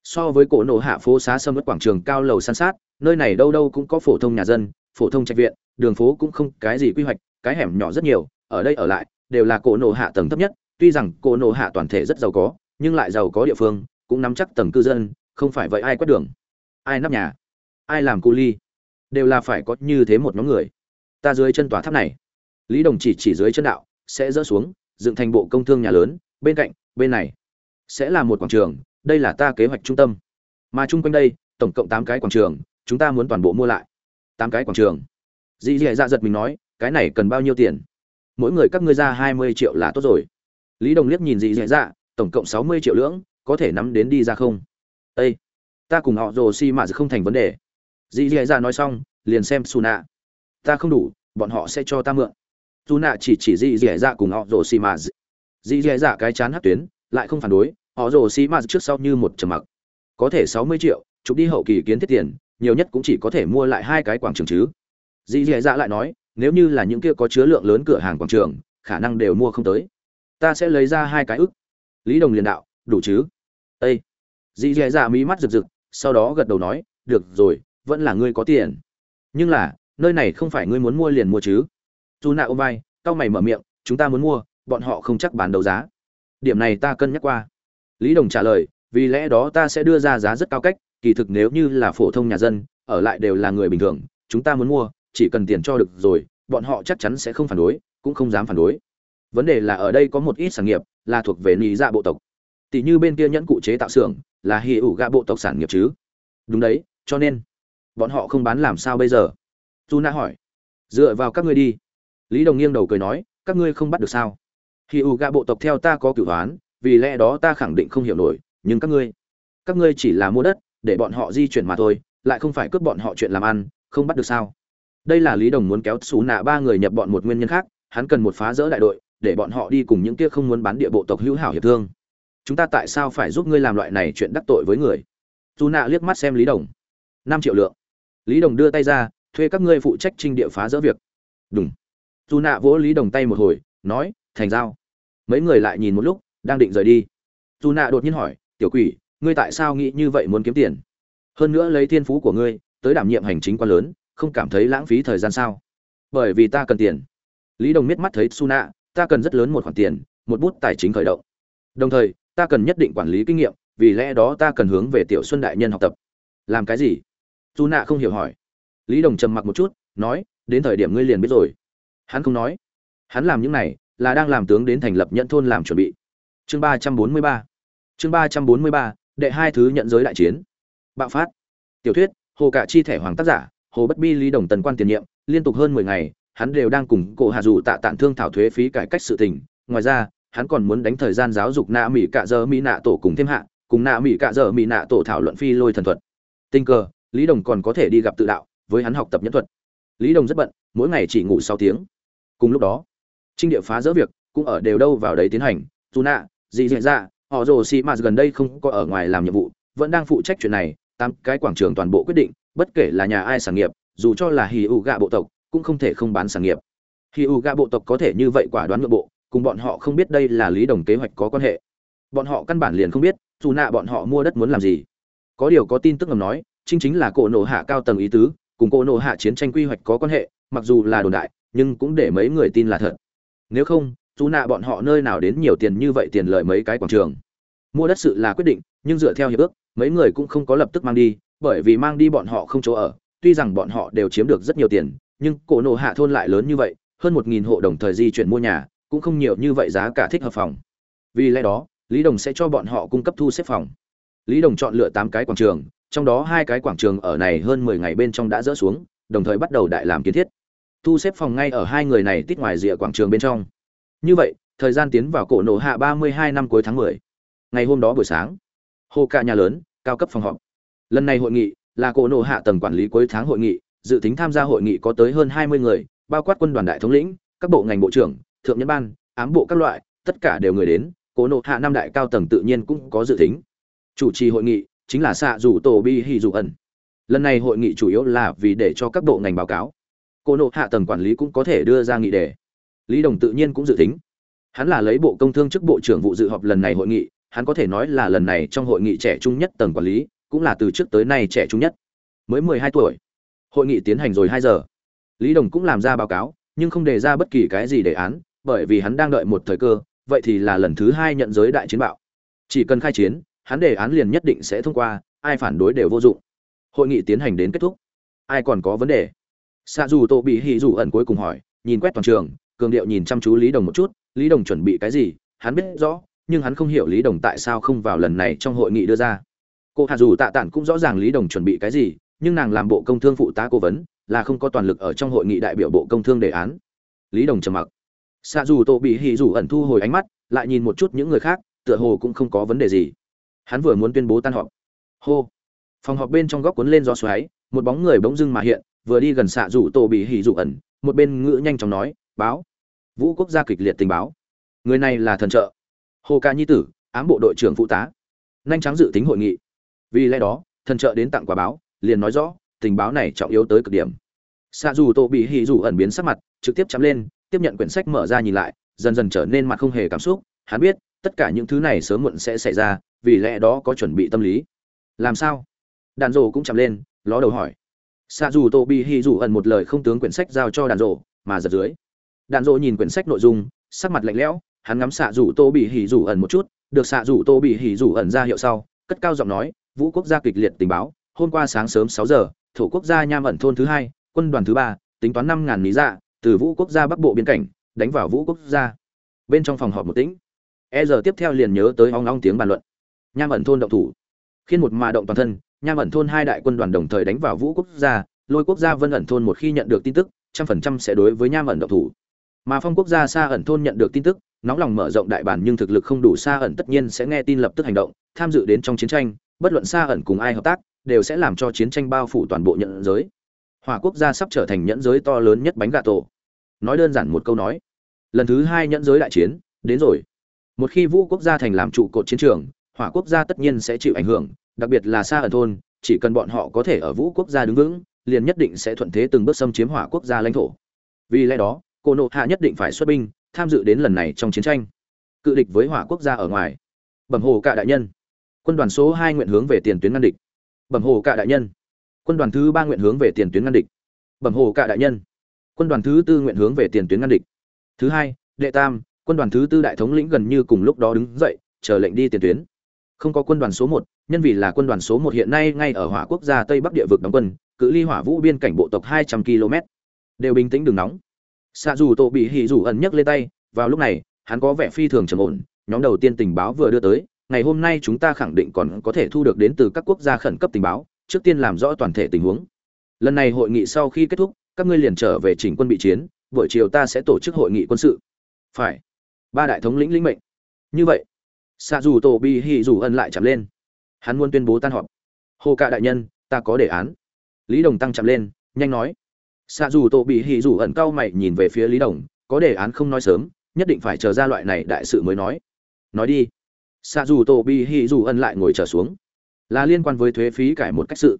so với cổ nổ hạ phố xá sâm mất quảng trường cao lầu san sát, nơi này đâu đâu cũng có phổ thông nhà dân, phổ thông trạch viện, đường phố cũng không cái gì quy hoạch, cái hẻm nhỏ rất nhiều, ở đây ở lại, đều là cổ nổ hạ tầng thấp nhất, tuy rằng cổ nổ hạ toàn thể rất giàu có, nhưng lại giàu có địa phương, cũng nắm chắc tầng cư dân, không phải vậy ai quét đường, ai nắp nhà, ai làm cu ly, đều là phải có như thế một nhóm người. Ta dưới chân tòa tháp này, lý đồng chỉ chỉ dưới chân đạo, sẽ dỡ xuống, dựng thành bộ công thương nhà lớn, bên cạnh, bên này, sẽ là một quảng trường đây là ta kế hoạch trung tâm. Mà chung quanh đây, tổng cộng tám cái quảng trường, chúng ta muốn toàn bộ mua lại. Tám cái quảng trường. Dì dì dạ giật mình nói, cái này cần bao nhiêu tiền? Mỗi người các ngươi ra hai mươi triệu là tốt rồi. Lý đồng liếc nhìn dì dì dạ tổng cộng sáu mươi triệu lưỡng, có thể nắm đến đi ra không? Ây ta cùng họ rồ xi mà không thành vấn đề. Dì dì dạ nói xong, liền xem su nạ ta không đủ, bọn họ sẽ cho ta mượn. Su nạ chỉ chỉ dì dì dạ cùng họ rồ Si mà dì dì dạ cái chán hát tuyến, lại không phản đối họ rồ xi mà trước sau như một trầm mặc. Có thể sáu mươi triệu, chụp đi hậu kỳ kiến thiết tiền, nhiều nhất cũng chỉ có thể mua lại hai cái quảng trường chứ. Dì dì dạ lại nói, nếu như là những kia có chứa lượng lớn cửa hàng quảng trường, khả năng đều mua không tới. Ta sẽ lấy ra hai cái ức. Lý đồng liền đạo, đủ chứ? Â dì dì dạ mí mắt rực rực, sau đó gật đầu nói, được rồi, vẫn là ngươi có tiền. Nhưng là, nơi này không phải ngươi muốn mua liền mua chứ. Dù nạ ôm vai tao mày mở miệng, chúng ta muốn mua, bọn họ không chắc bán đấu giá. Điểm này ta cân nhắc qua lý đồng trả lời, vì lẽ đó ta sẽ đưa ra giá rất cao cách, kỳ thực nếu như là phổ thông nhà dân, ở lại đều là người bình thường, chúng ta muốn mua, chỉ cần tiền cho được rồi, bọn họ chắc chắn sẽ không phản đối, cũng không dám phản đối. Vấn đề là ở đây có một ít sản nghiệp là thuộc về lý dạ bộ tộc. Tỷ như bên kia nhẫn cụ chế tạo xưởng là Hỉ ủ gạ bộ tộc sản nghiệp chứ? Đúng đấy, cho nên bọn họ không bán làm sao bây giờ? Tuna hỏi. Dựa vào các ngươi đi. Lý đồng nghiêng đầu cười nói, các ngươi không bắt được sao? Hỉ ủ gạ bộ tộc theo ta có cửu đoán vì lẽ đó ta khẳng định không hiểu nổi, nhưng các ngươi các ngươi chỉ là mua đất, để bọn họ di chuyển mà thôi, lại không phải cướp bọn họ chuyện làm ăn, không bắt được sao? Đây là lý đồng muốn kéo xú nạ ba người nhập bọn một nguyên nhân khác, hắn cần một phá rỡ đại đội, để bọn họ đi cùng những kia không muốn bán địa bộ tộc hữu hảo hiệp thương. Chúng ta tại sao phải giúp ngươi làm loại này chuyện đắc tội với người? Dù nạ liếc mắt xem lý đồng. Năm triệu lượng. Lý đồng đưa tay ra, thuê các ngươi phụ trách trinh địa phá rỡ việc. Đúng dù nạ vỗ lý đồng tay một hồi, nói, thành giao. Mấy người lại nhìn một lúc đang định rời đi. Dù nạ đột nhiên hỏi, tiểu quỷ, ngươi tại sao nghĩ như vậy muốn kiếm tiền? Hơn nữa lấy thiên phú của ngươi tới đảm nhiệm hành chính quan lớn, không cảm thấy lãng phí thời gian sao? Bởi vì ta cần tiền. Lý đồng miết mắt thấy su nạ ta cần rất lớn một khoản tiền, một bút tài chính khởi động. Đồng thời, ta cần nhất định quản lý kinh nghiệm, vì lẽ đó ta cần hướng về tiểu xuân đại nhân học tập. Làm cái gì? Su nạ không hiểu hỏi. Lý đồng trầm mặc một chút, nói, đến thời điểm ngươi liền biết rồi. Hắn không nói. Hắn làm những này là đang làm tướng đến thành lập nhận thôn làm chuẩn bị chương ba trăm bốn mươi ba. Chương ba trăm bốn mươi ba, đệ hai thứ nhận giới đại chiến. Bạo phát. Tiểu thuyết, hồ cả chi thẻ hoàng tác giả, hồ bất bi lý đồng tần quan tiền nhiệm, liên tục hơn mười ngày, hắn đều đang cùng cổ hạ dù tạ tản thương thảo thuế phí cải cách sự tình. Ngoài ra, hắn còn muốn đánh thời gian giáo dục nạ mỹ cạ dơ mỹ nạ tổ cùng thêm hạ, cùng nạ mỹ cạ dơ mỹ nạ tổ thảo luận phi lôi thần thuật. Tình cờ, lý đồng còn có thể đi gặp tự đạo, với hắn học tập nhẫn thuật. Lý đồng rất bận, mỗi ngày chỉ ngủ sáu tiếng. Cùng lúc đó, trinh địa phá dỡ việc cũng ở đều đâu vào đấy tiến hành. Dù nạ dị dị ra họ rồ xì mà gần đây không có ở ngoài làm nhiệm vụ, vẫn đang phụ trách chuyện này, tám cái quảng trường toàn bộ quyết định, bất kể là nhà ai sản nghiệp, dù cho là hì ụ gạ bộ tộc, cũng không thể không bán sản nghiệp. Hì ụ gạ bộ tộc có thể như vậy quả đoán nội bộ, cùng bọn họ không biết đây là lý đồng kế hoạch có quan hệ. Bọn họ căn bản liền không biết, dù nạ bọn họ mua đất muốn làm gì. Có điều có tin tức ngầm nói chính chính là cổ nổ hạ cao tầng ý tứ, cùng cổ nổ hạ chiến tranh quy hoạch có quan hệ, mặc dù là đồn đại, nhưng cũng để mấy người tin là thật. Nếu không dù nạ bọn họ nơi nào đến nhiều tiền như vậy tiền lợi mấy cái quảng trường. Mua đất sự là quyết định, nhưng dựa theo hiệp ước, mấy người cũng không có lập tức mang đi, bởi vì mang đi bọn họ không chỗ ở. Tuy rằng bọn họ đều chiếm được rất nhiều tiền, nhưng cổ nổ hạ thôn lại lớn như vậy, hơn một nghìn hộ đồng thời di chuyển mua nhà, cũng không nhiều như vậy giá cả thích hợp phòng. Vì lẽ đó, lý đồng sẽ cho bọn họ cung cấp thu xếp phòng. Lý đồng chọn lựa tám cái quảng trường, trong đó hai cái quảng trường ở này hơn mười ngày bên trong đã dỡ xuống, đồng thời bắt đầu đại làm kiến thiết. Thu xếp phòng ngay ở hai người này tít ngoài rìa quảng trường bên trong như vậy, thời gian tiến vào cổ nổ hạ ba mươi hai năm cuối tháng mười. Ngày hôm đó buổi sáng, hồ cả nhà lớn, cao cấp phòng họp. Lần này hội nghị là cổ nổ hạ tầng quản lý cuối tháng hội nghị, dự tính tham gia hội nghị có tới hơn hai mươi người, bao quát quân đoàn đại thống lĩnh, các bộ ngành bộ trưởng, thượng nhân ban, ám bộ các loại, tất cả đều người đến, cổ nổ hạ năm đại cao tầng tự nhiên cũng có dự tính. Chủ trì hội nghị chính là xạ rủ tổ bi hì dù ẩn. Lần này hội nghị chủ yếu là vì để cho các bộ ngành báo cáo. Cổ nộ hạ tầng quản lý cũng có thể đưa ra nghị đề lý đồng tự nhiên cũng dự tính. Hắn là lấy bộ công thương chức bộ trưởng vụ dự họp lần này hội nghị, hắn có thể nói là lần này trong hội nghị trẻ trung nhất tầng quản lý, cũng là từ trước tới nay trẻ trung nhất. Mới mười hai tuổi. Hội nghị tiến hành rồi hai giờ. Lý đồng cũng làm ra báo cáo, nhưng không đề ra bất kỳ cái gì đề án, bởi vì hắn đang đợi một thời cơ, vậy thì là lần thứ hai nhận giới đại chiến bạo. Chỉ cần khai chiến, hắn đề án liền nhất định sẽ thông qua, ai phản đối đều vô dụng. Hội nghị tiến hành đến kết thúc. Ai còn có vấn đề? Xa dù tô bị hì dù ẩn cuối cùng hỏi, nhìn quét toàn trường cường điệu nhìn chăm chú lý đồng một chút, lý đồng chuẩn bị cái gì, hắn biết rõ, nhưng hắn không hiểu lý đồng tại sao không vào lần này trong hội nghị đưa ra. Cô hạ dù tạ tản cũng rõ ràng lý đồng chuẩn bị cái gì, nhưng nàng làm bộ công thương phụ tá cố vấn, là không có toàn lực ở trong hội nghị đại biểu bộ công thương đề án. Lý đồng trầm mặc. Xạ dù tổ bị hì dù ẩn thu hồi ánh mắt, lại nhìn một chút những người khác, tựa hồ cũng không có vấn đề gì. Hắn vừa muốn tuyên bố tan họp. Hô. Phòng họp bên trong góc cuốn lên gió xoáy, một bóng người bỗng dưng mà hiện, vừa đi gần xạ dù tổ bị Hỉ dù ẩn, một bên ngữ nhanh chóng nói, báo vũ quốc gia kịch liệt tình báo. Người này là thần trợ. Hồ ca nhi tử, ám bộ đội trưởng phụ tá. Nhanh trắng dự tính hội nghị. Vì lẽ đó, thần trợ đến tặng quả báo, liền nói rõ, tình báo này trọng yếu tới cực điểm. Xa dù Tô bị hì dù ẩn biến sắc mặt, trực tiếp chắm lên, tiếp nhận quyển sách mở ra nhìn lại, dần dần trở nên mặt không hề cảm xúc. Hắn biết, tất cả những thứ này sớm muộn sẽ xảy ra, vì lẽ đó có chuẩn bị tâm lý. Làm sao? Đàn rồ cũng chạm lên, ló đầu hỏi. Xa dù tô bị hì dù ẩn một lời không tướng quyển sách giao cho đàn rồ, mà giật dưới đàn dỗ nhìn quyển sách nội dung, sắc mặt lạnh lẽo, hắn ngắm xạ rủ tô bị Hỉ rủ ẩn một chút, được xạ rủ tô bị Hỉ rủ ẩn ra hiệu sau, cất cao giọng nói, vũ quốc gia kịch liệt tình báo, hôm qua sáng sớm sáu giờ, thổ quốc gia nham ẩn thôn thứ hai, quân đoàn thứ ba, tính toán năm ngàn lý dạ từ vũ quốc gia bắc bộ biên cảnh, đánh vào vũ quốc gia. Bên trong phòng họp một tĩnh. E giờ tiếp theo liền nhớ tới ong ong tiếng bàn luận. Nham ẩn thôn động thủ. Khiến một mà động toàn thân, nham ẩn thôn hai đại quân đoàn đồng thời đánh vào vũ quốc gia, lôi quốc gia vân ẩn thôn một khi nhận được tin tức, trăm phần trăm sẽ đối với nham ẩn động thủ mà phong quốc gia xa ẩn thôn nhận được tin tức, nóng lòng mở rộng đại bản nhưng thực lực không đủ xa ẩn tất nhiên sẽ nghe tin lập tức hành động, tham dự đến trong chiến tranh, bất luận xa ẩn cùng ai hợp tác, đều sẽ làm cho chiến tranh bao phủ toàn bộ nhận giới. Hòa quốc gia sắp trở thành nhẫn giới to lớn nhất bánh gà tổ. Nói đơn giản một câu nói. Lần thứ hai nhẫn giới đại chiến, đến rồi. Một khi vũ quốc gia thành làm trụ cột chiến trường, hỏa quốc gia tất nhiên sẽ chịu ảnh hưởng, đặc biệt là xa ở thôn, chỉ cần bọn họ có thể ở vũ quốc gia đứng vững, liền nhất định sẽ thuận thế từng bước xâm chiếm hỏa quốc gia lãnh thổ. Vì lẽ đó cô nộ hạ nhất định phải xuất binh, tham dự đến lần này trong chiến tranh. Cự địch với hỏa quốc gia ở ngoài. Bẩm hồ cả đại nhân. Quân đoàn số hai nguyện hướng về tiền tuyến ngăn địch. Bẩm hồ cả đại nhân. Quân đoàn thứ ba nguyện hướng về tiền tuyến ngăn địch. Bẩm hồ cả đại nhân. Quân đoàn thứ tư nguyện hướng về tiền tuyến ngăn địch. Thứ hai, đệ tam, quân đoàn thứ tư đại thống lĩnh gần như cùng lúc đó đứng dậy, chờ lệnh đi tiền tuyến. Không có quân đoàn số một, nhân vì là quân đoàn số một hiện nay ngay ở hỏa quốc gia tây bắc địa vực đóng quân, cự ly hỏa vũ biên cảnh bộ tộc hai trăm km đều bình tĩnh đừng nóng xạ dù tổ bị hỉ dù ẩn nhấc lên tay, vào lúc này, hắn có vẻ phi thường trầm ổn, nhóm đầu tiên tình báo vừa đưa tới, ngày hôm nay chúng ta khẳng định còn có thể thu được đến từ các quốc gia khẩn cấp tình báo, trước tiên làm rõ toàn thể tình huống. Lần này hội nghị sau khi kết thúc, các ngươi liền trở về chỉnh quân bị chiến, buổi chiều ta sẽ tổ chức hội nghị quân sự. Phải. Ba đại thống lĩnh lĩnh mệnh. Như vậy, xạ dù tổ bị hỉ dù ẩn lại chạm lên. Hắn muốn tuyên bố tan họp. Hồ cạ đại nhân, ta có đề án. Lý đồng tăng chậm lên, nhanh nói xạ dù tổ bị hỉ dù ẩn cau mày nhìn về phía lý đồng có đề án không nói sớm nhất định phải chờ ra loại này đại sự mới nói. Nói đi. Xạ dù tổ bị hỉ dù ẩn lại ngồi trở xuống. Là liên quan với thuế phí cải một cách sự.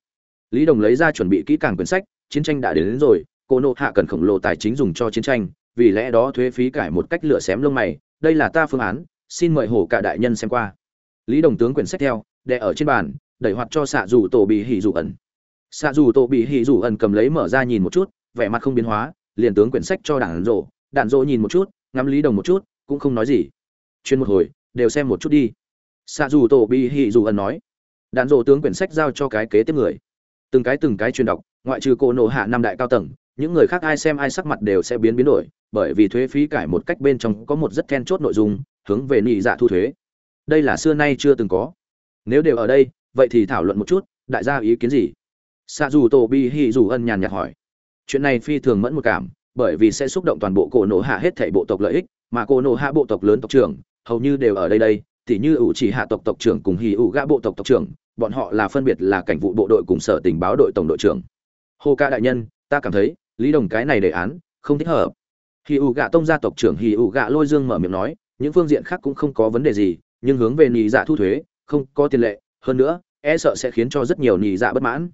Lý đồng lấy ra chuẩn bị kỹ càng quyển sách chiến tranh đã đến, đến rồi cô nộ hạ cần khổng lồ tài chính dùng cho chiến tranh vì lẽ đó thuế phí cải một cách lựa xém lông mày đây là ta phương án xin mời hổ cả đại nhân xem qua. Lý đồng tướng quyển sách theo đè ở trên bàn đẩy hoạt cho xạ dù tổ bị hỉ dù ẩn. Xạ dù tổ bị hỉ dù ẩn cầm lấy mở ra nhìn một chút vẻ mặt không biến hóa, liền tướng quyển sách cho đạn rộ đạn rộ nhìn một chút, ngắm lý đồng một chút, cũng không nói gì. Chuyên một hồi, đều xem một chút đi. Xạ dù tổ bị hỉ dù ẩn nói. Đạn rộ tướng quyển sách giao cho cái kế tiếp người. Từng cái từng cái truyền đọc, ngoại trừ cô nộ hạ năm đại cao tầng, những người khác ai xem ai sắc mặt đều sẽ biến biến đổi, bởi vì thuế phí cải một cách bên trong có một rất then chốt nội dung, hướng về nị dạ thu thuế. Đây là xưa nay chưa từng có. Nếu đều ở đây, vậy thì thảo luận một chút, đại gia ý kiến gì? Xạ dù tổ bi hì dù ân nhàn nhạt hỏi chuyện này phi thường mẫn một cảm, bởi vì sẽ xúc động toàn bộ cổ nổ hạ hết thảy bộ tộc lợi ích, mà cổ nổ hạ bộ tộc lớn tộc trưởng, hầu như đều ở đây đây, tỉ như ủ chỉ hạ tộc tộc trưởng cùng hì ủ gã bộ tộc tộc trưởng, bọn họ là phân biệt là cảnh vụ bộ đội cùng sở tình báo đội tổng đội trưởng. Hô ca đại nhân, ta cảm thấy, lý đồng cái này đề án, không thích hợp. Hì ủ gạ tông gia tộc trưởng hì ủ gạ lôi dương mở miệng nói, những phương diện khác cũng không có vấn đề gì, nhưng hướng về nhị dạ thu thuế, không có tiền lệ, hơn nữa e sợ sẽ khiến cho rất nhiều nhị dạ bất mãn.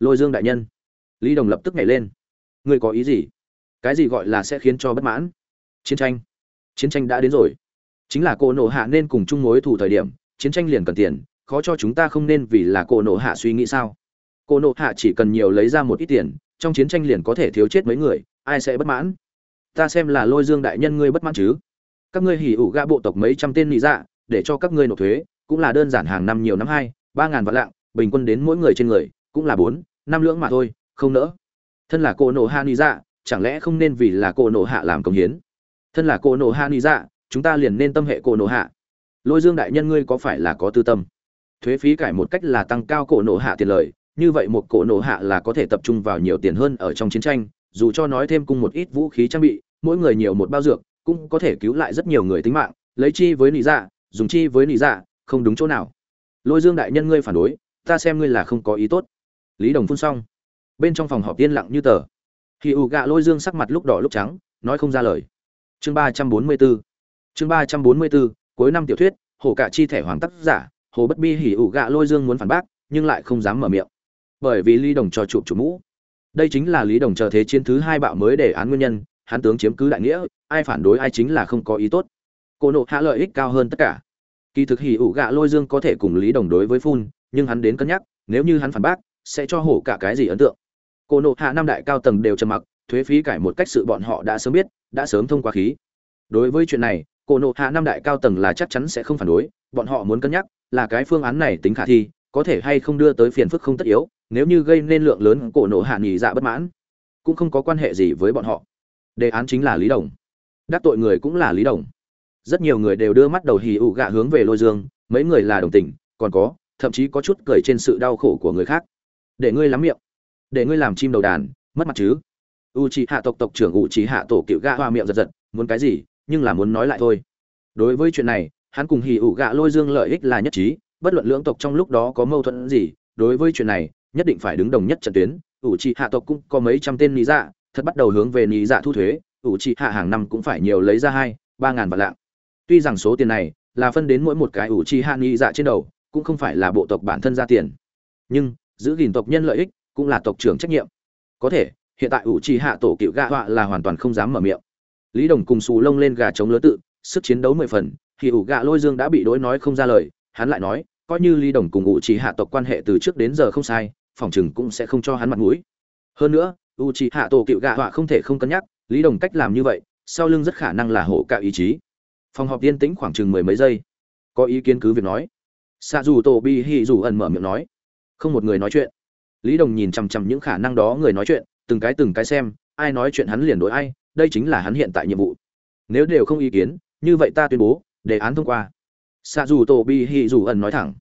Lôi dương đại nhân. Lý đồng lập tức nhảy lên ngươi có ý gì? Cái gì gọi là sẽ khiến cho bất mãn? Chiến tranh. Chiến tranh đã đến rồi. Chính là cô nộ hạ nên cùng chung mối thủ thời điểm, chiến tranh liền cần tiền, khó cho chúng ta không nên vì là cô nộ hạ suy nghĩ sao? Cô nộ hạ chỉ cần nhiều lấy ra một ít tiền, trong chiến tranh liền có thể thiếu chết mấy người, ai sẽ bất mãn? Ta xem là lôi dương đại nhân ngươi bất mãn chứ? Các ngươi hỉ ủ ga bộ tộc mấy trăm tên nị dạ để cho các ngươi nộp thuế, cũng là đơn giản hàng năm nhiều năm hai, ba ngàn vạn lạng, bình quân đến mỗi người trên người, cũng là bốn, năm lưỡng mà thôi, không nỡ thân là cô nộ hạ ni dạ chẳng lẽ không nên vì là cô nộ hạ làm công hiến? Thân là cô nộ hạ ni dạ chúng ta liền nên tâm hệ cô nộ hạ. Lôi dương đại nhân ngươi có phải là có tư tâm? Thuế phí cải một cách là tăng cao cổ nộ hạ tiền lời, như vậy một cổ nộ hạ là có thể tập trung vào nhiều tiền hơn ở trong chiến tranh, dù cho nói thêm cùng một ít vũ khí trang bị, mỗi người nhiều một bao dược, cũng có thể cứu lại rất nhiều người tính mạng, lấy chi với lý dạ dùng chi với lý dạ không đúng chỗ nào. Lôi dương đại nhân ngươi phản đối, ta xem ngươi là không có ý tốt. Lý đồng phun xong bên trong phòng họp yên lặng như tờ. Khi ù gạ lôi dương sắc mặt lúc đỏ lúc trắng, nói không ra lời. Chương ba trăm bốn mươi b ố chương ba trăm bốn mươi b ố cuối năm tiểu thuyết, hồ cả chi thẻ hoàng tác giả, hồ bất bi hỉ ủ gạ lôi dương muốn phản bác, nhưng lại không dám mở miệng. Bởi vì lý đồng cho chụp chủ mũ. Đây chính là lý đồng chờ thế chiến thứ hai bạo mới để án nguyên nhân, hắn tướng chiếm cứ đại nghĩa, ai phản đối ai chính là không có ý tốt. Cô nộ hạ lợi ích cao hơn tất cả. Kỳ thực hỉ ủ gạ lôi dương có thể cùng lý đồng đối với phun, nhưng hắn đến cân nhắc, nếu như hắn phản bác, sẽ cho hổ cả cái gì ấn tượng cô nộ hạ năm đại cao tầng đều trầm mặc, thuế phí cải một cách sự bọn họ đã sớm biết, đã sớm thông qua khí. Đối với chuyện này, cô nộ hạ năm đại cao tầng là chắc chắn sẽ không phản đối, bọn họ muốn cân nhắc là cái phương án này tính khả thi, có thể hay không đưa tới phiền phức không tất yếu, nếu như gây nên lượng lớn cổ nộ hạ nghỉ dạ bất mãn, cũng không có quan hệ gì với bọn họ. Đề án chính là lý đồng. Đắc tội người cũng là lý đồng. Rất nhiều người đều đưa mắt đầu hì ụ gạ hướng về lôi dương, mấy người là đồng tình, còn có, thậm chí có chút cười trên sự đau khổ của người khác. Để ngươi lắm miệng để ngươi làm chim đầu đàn, mất mặt chứ? U c hạ tộc tộc trưởng u c hạ tổ cựu gạ hoa miệng giật giật, muốn cái gì, nhưng là muốn nói lại thôi. Đối với chuyện này, hắn cùng hì ủ gạ lôi dương lợi ích là nhất trí, bất luận lưỡng tộc trong lúc đó có mâu thuẫn gì, đối với chuyện này, nhất định phải đứng đồng nhất trận tuyến. Ủ trị hạ tộc cũng có mấy trăm tên lý dạ thật bắt đầu hướng về lý dạ thu thuế. Ủ trị hạ hàng năm cũng phải nhiều lấy ra hai, ba ngàn vạn lạng. Tuy rằng số tiền này là phân đến mỗi một cái ủ trị hạ lý dạ trên đầu, cũng không phải là bộ tộc bản thân ra tiền. Nhưng, giữ gìn tộc nhân lợi ích cũng là tộc trưởng trách nhiệm. Có thể, hiện tại ủ trì hạ tổ cựu gạ họa là hoàn toàn không dám mở miệng. Lý đồng cùng xù lông lên gà chống lứa tự, sức chiến đấu mười phần, thì ủ gạ lôi dương đã bị đối nói không ra lời, hắn lại nói, coi như lý đồng cùng ủ trì hạ tộc quan hệ từ trước đến giờ không sai, phòng chừng cũng sẽ không cho hắn mặt mũi. Hơn nữa u trì hạ tổ cựu gạ họa không thể không cân nhắc, lý đồng cách làm như vậy, sau lưng rất khả năng là hổ cả ý chí. Phòng họp yên tĩnh khoảng chừng mười mấy giây. Có ý kiến cứ việc nói. Xạ dù tổ bi hì dù ẩn mở miệng nói. Không một người nói chuyện lý đồng nhìn chằm chằm những khả năng đó người nói chuyện, từng cái từng cái xem, ai nói chuyện hắn liền đối ai, đây chính là hắn hiện tại nhiệm vụ. Nếu đều không ý kiến, như vậy ta tuyên bố, đề án thông qua. Xạ dù tổ bị hỉ dù ẩn nói thẳng.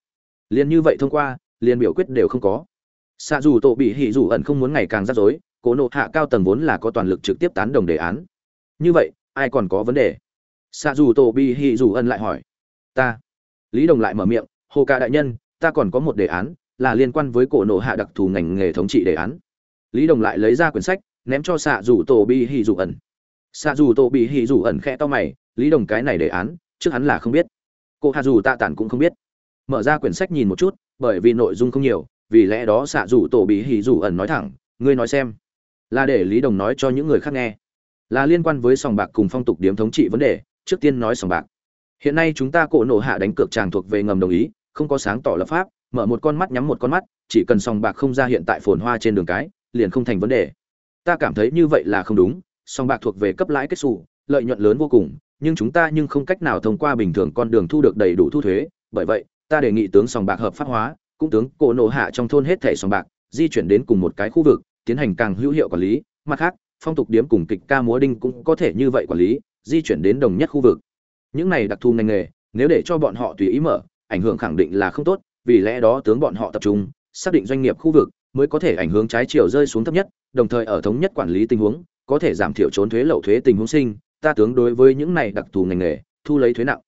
Liền như vậy thông qua, liền biểu quyết đều không có. Xạ dù tổ bị hỉ dù ẩn không muốn ngày càng rắc rối, cố nộ hạ cao tầng vốn là có toàn lực trực tiếp tán đồng đề án. Như vậy, ai còn có vấn đề? Xạ dù tổ bị hỉ dù ẩn lại hỏi. Ta. Lý đồng lại mở miệng, hồ ca đại nhân, ta còn có một đề án là liên quan với cổ nộ hạ đặc thù ngành nghề thống trị đề án. Lý đồng lại lấy ra quyển sách, ném cho xạ Dù tổ bị hì Dù ẩn. Xạ Dù tổ bị hì Dù ẩn khẽ to mày, lý đồng, cái này đề án, trước hắn là không biết. Cô hạ dù tạ tản cũng không biết. Mở ra quyển sách nhìn một chút, bởi vì nội dung không nhiều, vì lẽ đó xạ Dù tổ bị hì Dù ẩn nói thẳng, ngươi nói xem. Là để lý đồng nói cho những người khác nghe. Là liên quan với sòng bạc cùng phong tục điếm thống trị vấn đề, trước tiên nói sòng bạc. Hiện nay chúng ta cổ nổ hạ đánh cược tràng thuộc về ngầm đồng ý, không có sáng tỏ lập pháp mở một con mắt nhắm một con mắt, chỉ cần sòng bạc không ra hiện tại phồn hoa trên đường cái, liền không thành vấn đề. Ta cảm thấy như vậy là không đúng, sòng bạc thuộc về cấp lãi kết xù, lợi nhuận lớn vô cùng, nhưng chúng ta nhưng không cách nào thông qua bình thường con đường thu được đầy đủ thu thuế. Bởi vậy, ta đề nghị tướng sòng bạc hợp pháp hóa, cũng tướng cổ nổ hạ trong thôn hết thẻ sòng bạc, di chuyển đến cùng một cái khu vực, tiến hành càng hữu hiệu quản lý. Mặt khác, phong tục điếm cùng kịch ca múa đinh cũng có thể như vậy quản lý, di chuyển đến đồng nhất khu vực. Những này đặc thù ngành nghề, nếu để cho bọn họ tùy ý mở, ảnh hưởng khẳng định là không tốt vì lẽ đó tướng bọn họ tập trung, xác định doanh nghiệp khu vực mới có thể ảnh hưởng trái chiều rơi xuống thấp nhất, đồng thời ở thống nhất quản lý tình huống, có thể giảm thiểu trốn thuế lậu thuế tình huống sinh. Ta tướng đối với những này đặc thù ngành nghề, thu lấy thuế nặng.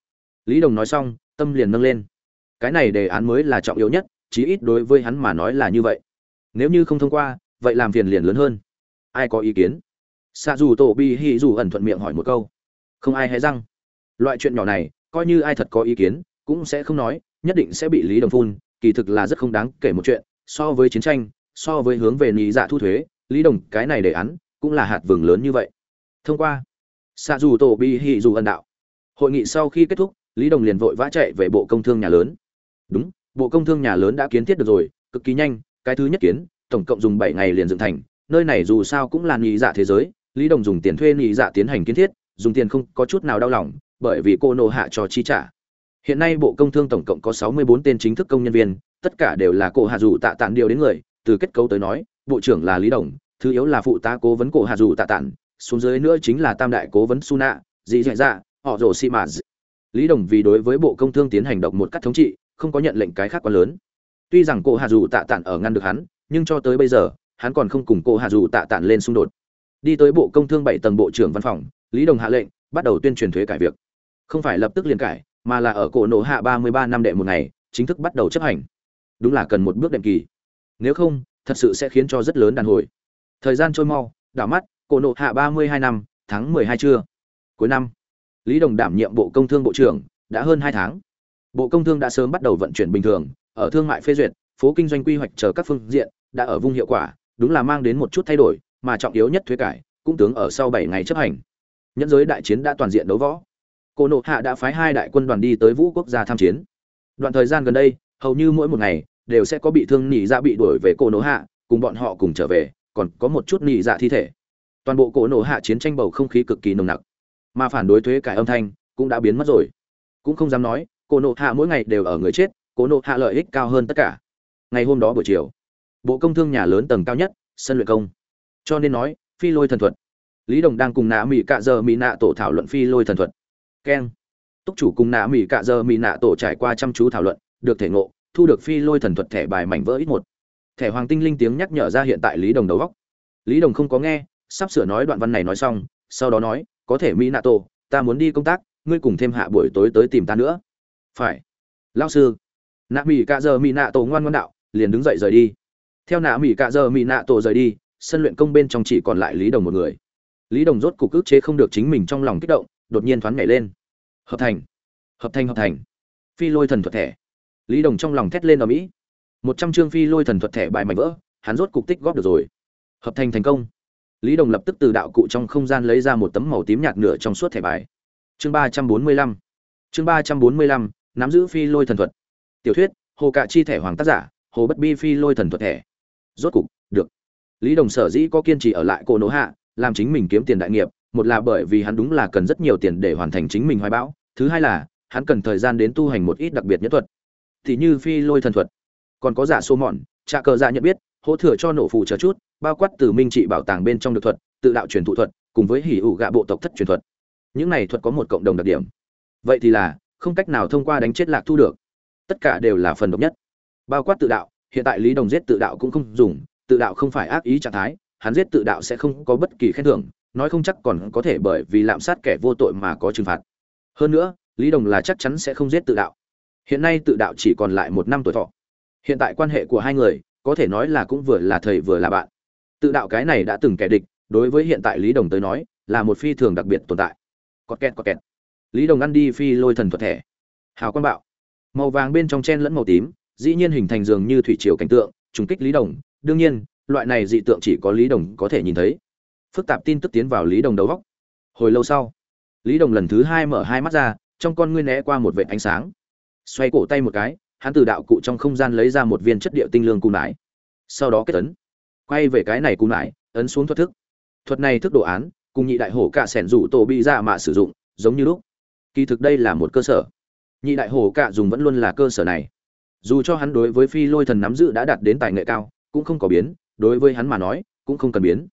Lý đồng nói xong, tâm liền nâng lên. Cái này đề án mới là trọng yếu nhất, chí ít đối với hắn mà nói là như vậy. Nếu như không thông qua, vậy làm phiền liền lớn hơn. Ai có ý kiến? Xạ dù tổ bi hỉ dù ẩn thuận miệng hỏi một câu. Không ai hé răng. Loại chuyện nhỏ này, coi như ai thật có ý kiến, cũng sẽ không nói nhất định sẽ bị lý đồng phun, kỳ thực là rất không đáng kể một chuyện, so với chiến tranh, so với hướng về lý dạ thu thuế, lý đồng cái này đề án cũng là hạt vừng lớn như vậy. Thông qua xạ dù tổ bi hị dù ân đạo. Hội nghị sau khi kết thúc, lý đồng liền vội vã chạy về bộ công thương nhà lớn. Đúng, bộ công thương nhà lớn đã kiến thiết được rồi, cực kỳ nhanh, cái thứ nhất kiến, tổng cộng dùng bảy ngày liền dựng thành, nơi này dù sao cũng là nhị dạ thế giới, lý đồng dùng tiền thuê nhị dạ tiến hành kiến thiết, dùng tiền không có chút nào đau lòng, bởi vì cô nô hạ cho chi trả hiện nay bộ công thương tổng cộng có sáu mươi bốn tên chính thức công nhân viên tất cả đều là cổ hạ dù tạ tản điều đến người. Từ kết cấu tới nói bộ trưởng là lý đồng thứ yếu là phụ tá cố vấn cổ hạ dù tạ tản xuống dưới nữa chính là tam đại cố vấn Suna, dị dạ dạ họ rồ xi mà lý đồng vì đối với bộ công thương tiến hành độc một cách thống trị không có nhận lệnh cái khác quá lớn. Tuy rằng cổ hạ dù tạ tản ở ngăn được hắn nhưng cho tới bây giờ hắn còn không cùng cổ hạ dù tạ tản lên xung đột. Đi tới bộ công thương bảy tầng bộ trưởng văn phòng lý đồng hạ lệnh bắt đầu tuyên truyền thuế cải việc. Không phải lập tức liền cải mà là ở cổ nổ hạ ba mươi ba năm đệ một ngày, chính thức bắt đầu chấp hành. Đúng là cần một bước đệm kỳ. Nếu không, thật sự sẽ khiến cho rất lớn đàn hồi. Thời gian trôi mau, đảo mắt, cổ nổ hạ ba mươi hai năm, tháng mười hai trưa. Cuối năm, lý đồng đảm nhiệm bộ công thương bộ trưởng, đã hơn hai tháng. Bộ công thương đã sớm bắt đầu vận chuyển bình thường, ở thương mại phê duyệt, phố kinh doanh quy hoạch chờ các phương diện, đã ở vùng hiệu quả, đúng là mang đến một chút thay đổi, mà trọng yếu nhất thuế cải, cũng tướng ở sau bảy ngày chấp hành. Nhẫn giới đại chiến đã toàn diện đấu võ cô nộ hạ đã phái hai đại quân đoàn đi tới vũ quốc gia tham chiến. Đoạn thời gian gần đây, hầu như mỗi một ngày, đều sẽ có bị thương nỉ dạ bị đuổi về cô nộ hạ, cùng bọn họ cùng trở về, còn có một chút nỉ dạ thi thể. Toàn bộ cổ nộ hạ chiến tranh bầu không khí cực kỳ nồng nặc. Mà phản đối thuế cải âm thanh cũng đã biến mất rồi. Cũng không dám nói cổ nộ hạ mỗi ngày đều ở người chết cổ nộ hạ lợi ích cao hơn tất cả. Ngày hôm đó buổi chiều, bộ công thương nhà lớn tầng cao nhất, sân luyện công. Cho nên nói, phi lôi thần thuật. Lý đồng đang cùng nạ mỹ cạ giờ mỹ nạ tổ thảo luận phi lôi thần thuật keng. Túc chủ cùng nạ mỹ cạ giờ mỹ nạ tổ trải qua chăm chú thảo luận, được thể ngộ, thu được phi lôi thần thuật thẻ bài mảnh vỡ ít một. Thẻ hoàng tinh linh tiếng nhắc nhở ra hiện tại lý đồng đầu góc. Lý đồng không có nghe, sắp sửa nói đoạn văn này nói xong, sau đó nói, có thể mỹ nạ tổ, ta muốn đi công tác, ngươi cùng thêm hạ buổi tối tới tìm ta nữa. Phải. Lao sư. Nạ mỹ cạ giờ mỹ nạ tổ ngoan ngoan đạo, liền đứng dậy rời đi. Theo nạ mỹ cạ giờ mỹ nạ tổ rời đi, sân luyện công bên trong chỉ còn lại lý đồng một người. Lý đồng rốt cục ức chế không được chính mình trong lòng kích động đột nhiên thoáng nhảy lên. Hợp thành. Hợp thành hợp thành. Phi lôi thần thuật thẻ. Lý đồng trong lòng thét lên ở mỹ một trăm chương phi lôi thần thuật thẻ bài mảnh vỡ, hắn rốt cục tích góp được rồi. Hợp thành thành công. Lý đồng lập tức từ đạo cụ trong không gian lấy ra một tấm màu tím nhạt nửa trong suốt thẻ bài. Chương ba trăm bốn mươi lăm. Chương ba trăm bốn mươi lăm, nắm giữ phi lôi thần thuật. Tiểu thuyết, hồ cạ chi thẻ hoàng tác giả, hồ bất bi phi lôi thần thuật thẻ. Rốt cục, được. Lý đồng sở dĩ có kiên trì ở lại cổ nỗ hạ, làm chính mình kiếm tiền đại nghiệp một là bởi vì hắn đúng là cần rất nhiều tiền để hoàn thành chính mình hoài bão, thứ hai là, hắn cần thời gian đến tu hành một ít đặc biệt nhất thuật. Thì như phi lôi thần thuật. Còn có giả số mòn trà cờ dạ nhận biết, hỗ thừa cho nổ phù chờ chút, bao quát từ minh trị bảo tàng bên trong được thuật, tự đạo truyền thụ thuật, cùng với hỉ ủ gạ bộ tộc thất truyền thuật. Những này thuật có một cộng đồng đặc điểm. Vậy thì là, không cách nào thông qua đánh chết lạc thu được. Tất cả đều là phần độc nhất. Bao quát tự đạo, hiện tại lý đồng giết tự đạo cũng không dùng, tự đạo không phải ác ý trạng thái, hắn giết tự đạo sẽ không có bất kỳ khen thưởng nói không chắc còn có thể bởi vì lạm sát kẻ vô tội mà có trừng phạt. Hơn nữa, lý đồng là chắc chắn sẽ không giết tự đạo. Hiện nay tự đạo chỉ còn lại một năm tuổi thọ. Hiện tại quan hệ của hai người, có thể nói là cũng vừa là thầy vừa là bạn. Tự đạo cái này đã từng kẻ địch, đối với hiện tại lý đồng tới nói, là một phi thường đặc biệt tồn tại. Cọt kẹt cọt kẹt. Lý đồng ăn đi phi lôi thần thuật thẻ. Hào quang bạo. Màu vàng bên trong chen lẫn màu tím, dĩ nhiên hình thành dường như thủy triều cảnh tượng, trùng kích lý đồng. Đương nhiên, loại này dị tượng chỉ có lý đồng có thể nhìn thấy phức tạp tin tức tiến vào lý đồng đầu góc. Hồi lâu sau, lý đồng lần thứ hai mở hai mắt ra, trong con ngươi né qua một vệ ánh sáng. Xoay cổ tay một cái, hắn từ đạo cụ trong không gian lấy ra một viên chất địa tinh lương cung nải. Sau đó kết ấn. Quay về cái này cung nải, ấn xuống thuật thức. Thuật này thức đồ án, cùng nhị đại hổ cạ sẻn rủ tổ bị ra mạ sử dụng, giống như lúc. Kỳ thực đây là một cơ sở. Nhị đại hổ cạ dùng vẫn luôn là cơ sở này. Dù cho hắn đối với phi lôi thần nắm giữ đã đạt đến tài nghệ cao, cũng không có biến, đối với hắn mà nói, cũng không cần biến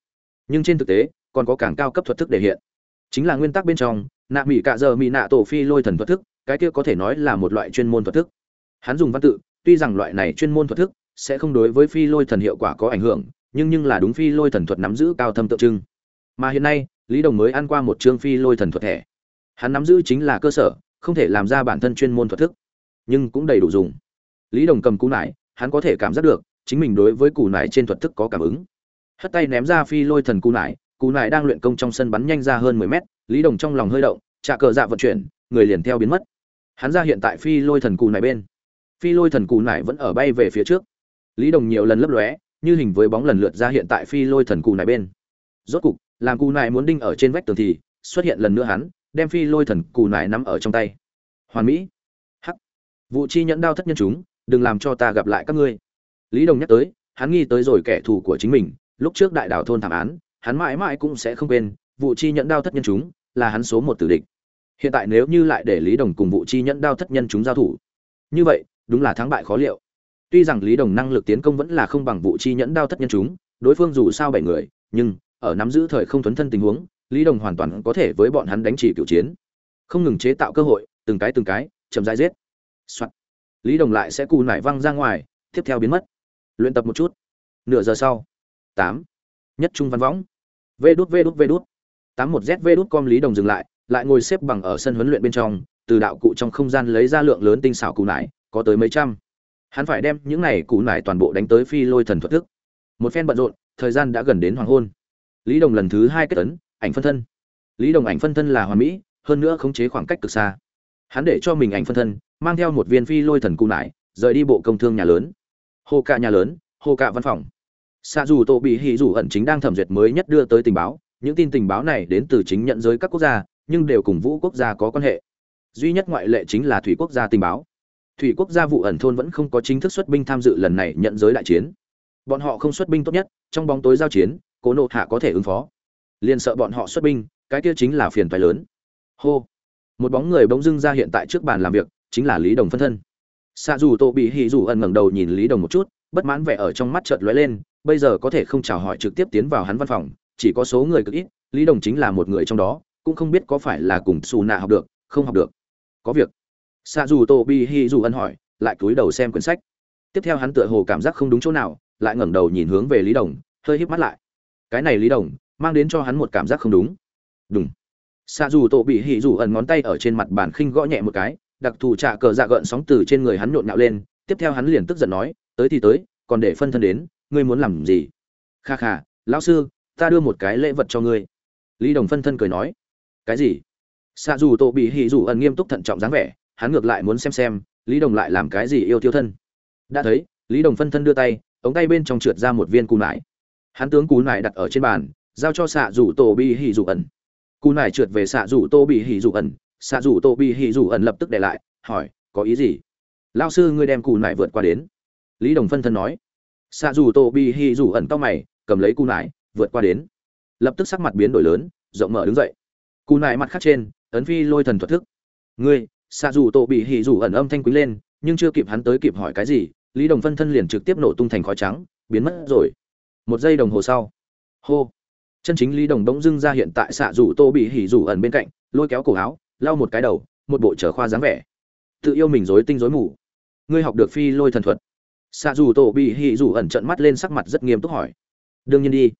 nhưng trên thực tế, còn có càng cao cấp thuật thức để hiện. Chính là nguyên tắc bên trong, nạ mỹ cạ giờ mỹ nạ tổ phi lôi thần thuật thức, cái kia có thể nói là một loại chuyên môn thuật thức. Hắn dùng văn tự, tuy rằng loại này chuyên môn thuật thức sẽ không đối với phi lôi thần hiệu quả có ảnh hưởng, nhưng nhưng là đúng phi lôi thần thuật nắm giữ cao thâm tượng trưng. Mà hiện nay, lý đồng mới ăn qua một chương phi lôi thần thuật thẻ. Hắn nắm giữ chính là cơ sở, không thể làm ra bản thân chuyên môn thuật thức, nhưng cũng đầy đủ dùng. Lý đồng cầm cú nải, hắn có thể cảm giác được, chính mình đối với cù nải trên thuật thức có cảm ứng hất tay ném ra phi lôi thần cù nải cù nải đang luyện công trong sân bắn nhanh ra hơn mười mét, lý đồng trong lòng hơi động trà cờ dạ vận chuyển, người liền theo biến mất. Hắn ra hiện tại phi lôi thần cù nải bên. Phi lôi thần cù nải vẫn ở bay về phía trước. Lý đồng nhiều lần lấp lóe, như hình với bóng lần lượt ra hiện tại phi lôi thần cù nải bên. Rốt cục, làm cù nải muốn đinh ở trên vách tường thì, xuất hiện lần nữa hắn, đem phi lôi thần cù nải nắm ở trong tay. Hoàn mỹ. Hắc. Vụ chi nhẫn đao thất nhân chúng, đừng làm cho ta gặp lại các ngươi. Lý đồng nhắc tới, hắn nghi tới rồi kẻ thù của chính mình lúc trước đại đảo thôn thảm án, hắn mãi mãi cũng sẽ không quên, vụ chi nhẫn đao thất nhân chúng, là hắn số một tử địch. Hiện tại nếu như lại để lý đồng cùng vụ chi nhẫn đao thất nhân chúng giao thủ, như vậy, đúng là thắng bại khó liệu. Tuy rằng lý đồng năng lực tiến công vẫn là không bằng vụ chi nhẫn đao thất nhân chúng, đối phương dù sao bảy người, nhưng, ở nắm giữ thời không thuấn thân tình huống, lý đồng hoàn toàn có thể với bọn hắn đánh chỉ cựu chiến. Không ngừng chế tạo cơ hội, từng cái từng cái, chậm rãi giết、Soạn. lý đồng lại sẽ cù nải văng ra ngoài, tiếp theo biến mất. Luyện tập một chút. Nửa giờ sau tám. Nhất trung văn võng. Vê đút vê đút vê đút. Tám một z vê đút com lý đồng dừng lại lại ngồi xếp bằng ở sân huấn luyện bên trong, từ đạo cụ trong không gian lấy ra lượng lớn tinh xảo cụ nải, có tới mấy trăm. Hắn phải đem những này cụ nải toàn bộ đánh tới phi lôi thần thuật thức. Một phen bận rộn, thời gian đã gần đến hoàng hôn. Lý đồng lần thứ hai kết tấn ảnh phân thân. Lý đồng ảnh phân thân là hoàn mỹ, hơn nữa khống chế khoảng cách cực xa. Hắn để cho mình ảnh phân thân, mang theo một viên phi lôi thần cụ nải, rời đi bộ công thương nhà lớn. Hồ cạ nhà lớn, hồ cạ văn phòng xa dù tổ bị hỉ dù ẩn chính đang thẩm duyệt mới nhất đưa tới tình báo. Những tin tình báo này đến từ chính nhận giới các quốc gia, nhưng đều cùng vũ quốc gia có quan hệ. Duy nhất ngoại lệ chính là thủy quốc gia tình báo. Thủy quốc gia vụ ẩn thôn vẫn không có chính thức xuất binh tham dự lần này nhận giới đại chiến. Bọn họ không xuất binh tốt nhất, trong bóng tối giao chiến, cố nộ hạ có thể ứng phó. Liền sợ bọn họ xuất binh, cái kia chính là phiền phái lớn. Hô. Một bóng người bỗng dưng ra hiện tại trước bàn làm việc, chính là lý đồng phân thân. Xạ dù tô bị hì dù ẩn ngẩng đầu nhìn lý đồng một chút, bất mãn vẻ ở trong mắt chợt lóe lên bây giờ có thể không chào hỏi trực tiếp tiến vào hắn văn phòng, chỉ có số người cực ít, lý đồng chính là một người trong đó, cũng không biết có phải là cùng xù nạ học được, không học được. Có việc. Sa dù tô bi hi dù ẩn hỏi, lại cúi đầu xem quyển sách. Tiếp theo hắn tựa hồ cảm giác không đúng chỗ nào, lại ngẩng đầu nhìn hướng về lý đồng, hơi híp mắt lại. Cái này lý đồng, mang đến cho hắn một cảm giác không đúng. Đúng sa dù tổ bị hỉ dù ẩn ngón tay ở trên mặt bàn khinh gõ nhẹ một cái, đặc thù trạ cờ dạ gợn sóng từ trên người hắn nhộn nhạo lên, tiếp theo hắn liền tức giận nói, tới thì tới, còn để phân thân đến ngươi muốn làm gì? Kha kha, lão sư, ta đưa một cái lễ vật cho ngươi. Lý đồng phân thân cười nói. Cái gì? Xạ dù tổ bị hỉ dù ẩn nghiêm túc thận trọng dáng vẻ, hắn ngược lại muốn xem xem, lý đồng lại làm cái gì yêu tiêu thân. Đã thấy, lý đồng phân thân đưa tay, ống tay bên trong trượt ra một viên cù nải. Hắn tướng cù nải đặt ở trên bàn, giao cho xạ dù tổ bị hỉ dù ẩn. Cù nải trượt về xạ dù tô bị hỉ dù ẩn xạ dù tô bị hỉ dù ẩn lập tức để lại, hỏi, có ý gì? Lao sư, ngươi đem cù nải vượt qua đến. Lý đồng phân thân nói xạ dù tô Bi hỉ dù ẩn tóc mày, cầm lấy cù nải, vượt qua đến. Lập tức sắc mặt biến đổi lớn, rộng mở đứng dậy. Cù nải mặt khác trên, ấn phi lôi thần thuật thức. Ngươi! Xạ dù tô bị hỉ dù ẩn âm thanh quý lên, nhưng chưa kịp hắn tới kịp hỏi cái gì, lý đồng phân thân liền trực tiếp nổ tung thành khói trắng, biến mất rồi. Một giây đồng hồ sau. Hô! Chân chính lý đồng bỗng dưng ra hiện tại xạ Dù tô bị hỉ Dù ẩn bên cạnh, lôi kéo cổ áo, lau một cái đầu, một bộ trở khoa dáng vẻ. Tự yêu mình rối tinh rối mù. Ngươi học được phi lôi thần thuật xạ Dù tô bị hỉ Dù ẩn trận mắt lên sắc mặt rất nghiêm túc hỏi. Đương nhiên đi.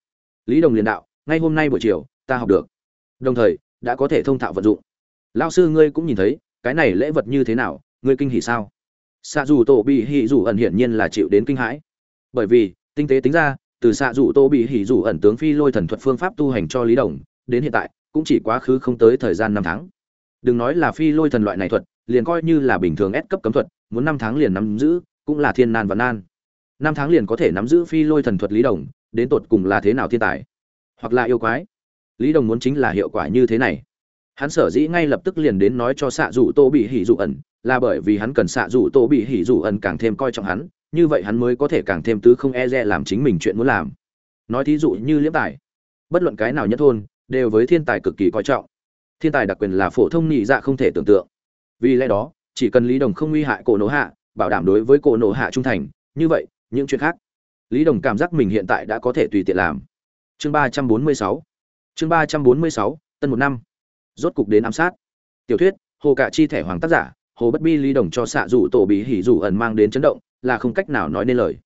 Lý đồng liền đạo, ngay hôm nay buổi chiều, ta học được. Đồng thời, đã có thể thông thạo vận dụng. Lao sư ngươi cũng nhìn thấy, cái này lễ vật như thế nào, ngươi kinh hỉ sao? Xạ dù tổ bị hỉ Dù ẩn hiển nhiên là chịu đến kinh hãi. Bởi vì, tinh tế tính ra, từ xạ Dù tô bị hỉ Dù ẩn tướng phi lôi thần thuật phương pháp tu hành cho lý đồng, đến hiện tại, cũng chỉ quá khứ không tới thời gian năm tháng. Đừng nói là phi lôi thần loại này thuật, liền coi như là bình thường ép cấp cấm thuật, muốn năm tháng liền nắm giữ cũng là thiên nan và nan. Năm tháng liền có thể nắm giữ phi lôi thần thuật lý đồng, đến tột cùng là thế nào thiên tài? Hoặc là yêu quái? Lý đồng muốn chính là hiệu quả như thế này. Hắn sở dĩ ngay lập tức liền đến nói cho xạ dù tô bị hỉ dụ ẩn, là bởi vì hắn cần xạ dù tô bị hỉ dụ ẩn càng thêm coi trọng hắn, như vậy hắn mới có thể càng thêm tứ không e dè làm chính mình chuyện muốn làm. Nói thí dụ như liễm tài, bất luận cái nào nhất thôn, đều với thiên tài cực kỳ coi trọng. Thiên tài đặc quyền là phổ thông nhị dạ không thể tưởng tượng. Vì lẽ đó, chỉ cần lý đồng không nguy hại cổ nổ hạ bảo đảm đối với cổ nổ hạ trung thành. Như vậy, những chuyện khác, lý đồng cảm giác mình hiện tại đã có thể tùy tiện làm. Chương ba trăm bốn mươi sáu, chương ba trăm bốn mươi sáu, tân một năm. Rốt cục đến ám sát. Tiểu thuyết, hồ cạ chi thẻ hoàng tác giả, hồ bất bi lý đồng cho xạ dụ tổ bị hỉ dụ ẩn mang đến chấn động, là không cách nào nói nên lời.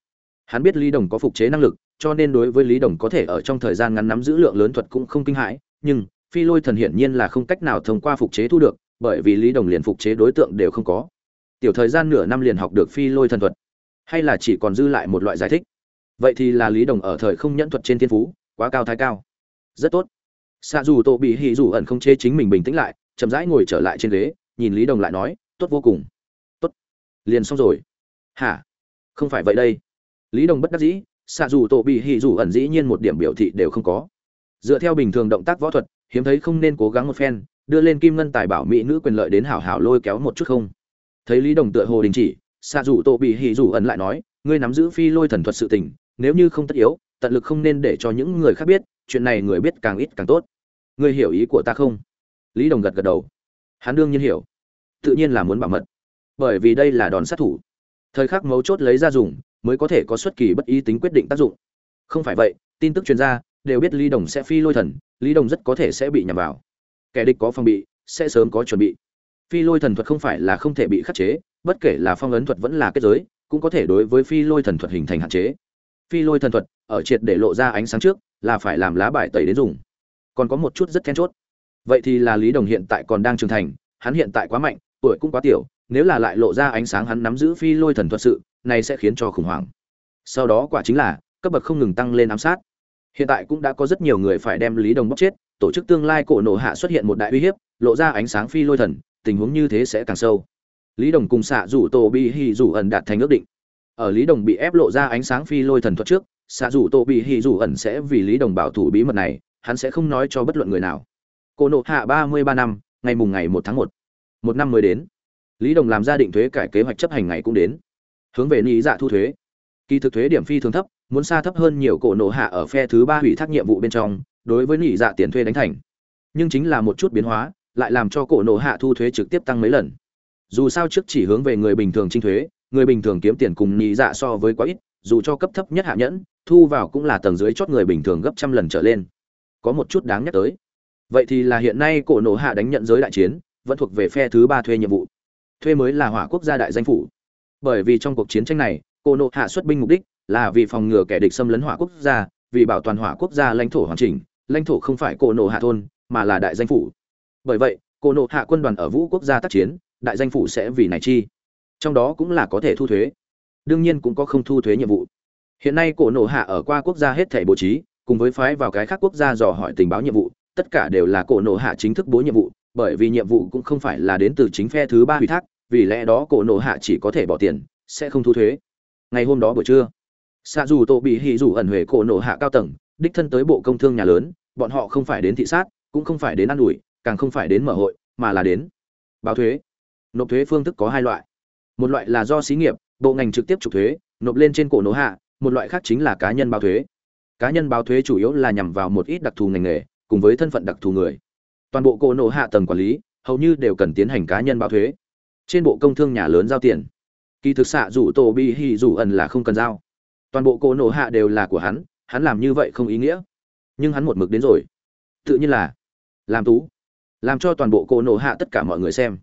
Hắn biết lý đồng có phục chế năng lực, cho nên đối với lý đồng có thể ở trong thời gian ngắn nắm giữ lượng lớn thuật cũng không kinh hãi, nhưng, phi lôi thần hiển nhiên là không cách nào thông qua phục chế thu được, bởi vì lý đồng liền phục chế đối tượng đều không có tiểu thời gian nửa năm liền học được phi lôi thần thuật, hay là chỉ còn dư lại một loại giải thích. Vậy thì là lý đồng ở thời không nhẫn thuật trên thiên phú, quá cao thái cao. Rất tốt. Xa dù Tô bị hì dù ẩn không chê chính mình bình tĩnh lại, chậm rãi ngồi trở lại trên ghế, nhìn lý đồng lại nói, tốt vô cùng. Tốt. Liền xong rồi. Hả? Không phải vậy đây. Lý đồng bất đắc dĩ xa dù Tô bị hì dù ẩn dĩ nhiên một điểm biểu thị đều không có. Dựa theo bình thường động tác võ thuật, hiếm thấy không nên cố gắng một phen, đưa lên kim ngân tài bảo mỹ nữ quyền lợi đến hảo hảo lôi kéo một chút không? Thấy lý đồng tựa hồ đình chỉ xạ dù tổ bị hì dù ẩn lại nói, ngươi nắm giữ phi lôi thần thuật sự tình, nếu như không tất yếu, tận lực không nên để cho những người khác biết, chuyện này người biết càng ít càng tốt. Ngươi hiểu ý của ta không? Lý đồng gật gật đầu. Hắn đương nhiên hiểu. Tự nhiên là muốn bảo mật. Bởi vì đây là đòn sát thủ. Thời khắc mấu chốt lấy ra dùng, mới có thể có xuất kỳ bất ý tính quyết định tác dụng. Không phải vậy, tin tức chuyên gia đều biết lý đồng sẽ phi lôi thần, lý đồng rất có thể sẽ bị nhầm vào. Kẻ địch có phòng bị, sẽ sớm có chuẩn bị phi lôi thần thuật không phải là không thể bị khắc chế, bất kể là phong ấn thuật vẫn là kết giới, cũng có thể đối với phi lôi thần thuật hình thành hạn chế. Phi lôi thần thuật, ở triệt để lộ ra ánh sáng trước, là phải làm lá bài tẩy đến dùng. Còn có một chút rất then chốt. Vậy thì là lý đồng hiện tại còn đang trưởng thành, hắn hiện tại quá mạnh, tuổi cũng quá tiểu, nếu là lại lộ ra ánh sáng hắn nắm giữ phi lôi thần thuật sự, này sẽ khiến cho khủng hoảng. Sau đó quả chính là, cấp bậc không ngừng tăng lên ám sát. Hiện tại cũng đã có rất nhiều người phải đem lý đồng bóc chết, tổ chức tương lai cổ nổ hạ xuất hiện một đại uy hiếp, lộ ra ánh sáng phi lôi thần tình huống như thế sẽ càng sâu. Lý đồng cùng xạ rủ tổ bị hi rủ ẩn đạt thành ước định. Ở lý đồng bị ép lộ ra ánh sáng phi lôi thần thuật trước xạ rủ tổ bị hi rủ ẩn sẽ vì lý đồng bảo thủ bí mật này, hắn sẽ không nói cho bất luận người nào. Cổ nộ hạ ba mươi ba năm, ngày mùng ngày một tháng một. Một năm mới đến. Lý đồng làm ra định thuế cải kế hoạch chấp hành ngày cũng đến. Hướng về nghĩ dạ thu thuế. Kỳ thực thuế điểm phi thường thấp, muốn xa thấp hơn nhiều cổ nộ hạ ở phe thứ ba hủy thác nhiệm vụ bên trong, đối với nghĩ dạ tiền thuê đánh thành. Nhưng chính là một chút biến hóa lại làm cho cổ nộ hạ thu thuế trực tiếp tăng mấy lần. Dù sao trước chỉ hướng về người bình thường trinh thuế, người bình thường kiếm tiền cùng nhị dạ so với quá ít, dù cho cấp thấp nhất hạ nhẫn, thu vào cũng là tầng dưới chót người bình thường gấp trăm lần trở lên. Có một chút đáng nhắc tới. Vậy thì là hiện nay cổ nổ hạ đánh nhận giới đại chiến, vẫn thuộc về phe thứ ba thuê nhiệm vụ. Thuê mới là hỏa quốc gia đại danh phủ. Bởi vì trong cuộc chiến tranh này, cổ nổ hạ xuất binh mục đích là vì phòng ngừa kẻ địch xâm lấn hỏa quốc gia, vì bảo toàn hỏa quốc gia lãnh thổ hoàn chỉnh, lãnh thổ không phải cổ nổ hạ thôn, mà là đại danh phủ bởi vậy, cô nổ hạ quân đoàn ở vũ quốc gia tác chiến, đại danh phủ sẽ vì này chi. Trong đó cũng là có thể thu thuế. Đương nhiên cũng có không thu thuế nhiệm vụ. Hiện nay cổ nổ hạ ở qua quốc gia hết thể bố trí, cùng với phái vào cái khác quốc gia dò hỏi tình báo nhiệm vụ, tất cả đều là cổ nộ hạ chính thức bố nhiệm vụ, bởi vì nhiệm vụ cũng không phải là đến từ chính phe thứ ba ủy thác, vì lẽ đó cổ nộ hạ chỉ có thể bỏ tiền, sẽ không thu thuế. Ngày hôm đó buổi trưa xạ dù tổ bị hì dù ẩn huệ cổ nộ hạ cao tầng, đích thân tới bộ công thương nhà lớn, bọn họ không phải đến thị sát, cũng không phải đến ă n ủi càng không phải đến mở hội, mà là đến báo thuế. Nộp thuế phương thức có hai loại. Một loại là do xí nghiệp, bộ ngành trực tiếp trục thuế, nộp lên trên cổ nỗ hạ, một loại khác chính là cá nhân báo thuế. Cá nhân báo thuế chủ yếu là nhằm vào một ít đặc thù ngành nghề, cùng với thân phận đặc thù người. Toàn bộ cổ nỗ hạ tầng quản lý, hầu như đều cần tiến hành cá nhân báo thuế. Trên bộ công thương nhà lớn giao tiền. Kỳ thực xạ rủ tổ bi hi rủ ẩn là không cần giao. Toàn bộ cổ nổ hạ đều là của hắn hắn làm như vậy không ý nghĩa. Nhưng hắn một mực đến rồi. Tự nhiên là làm tú làm cho toàn bộ cổ nổ hạ tất cả mọi người xem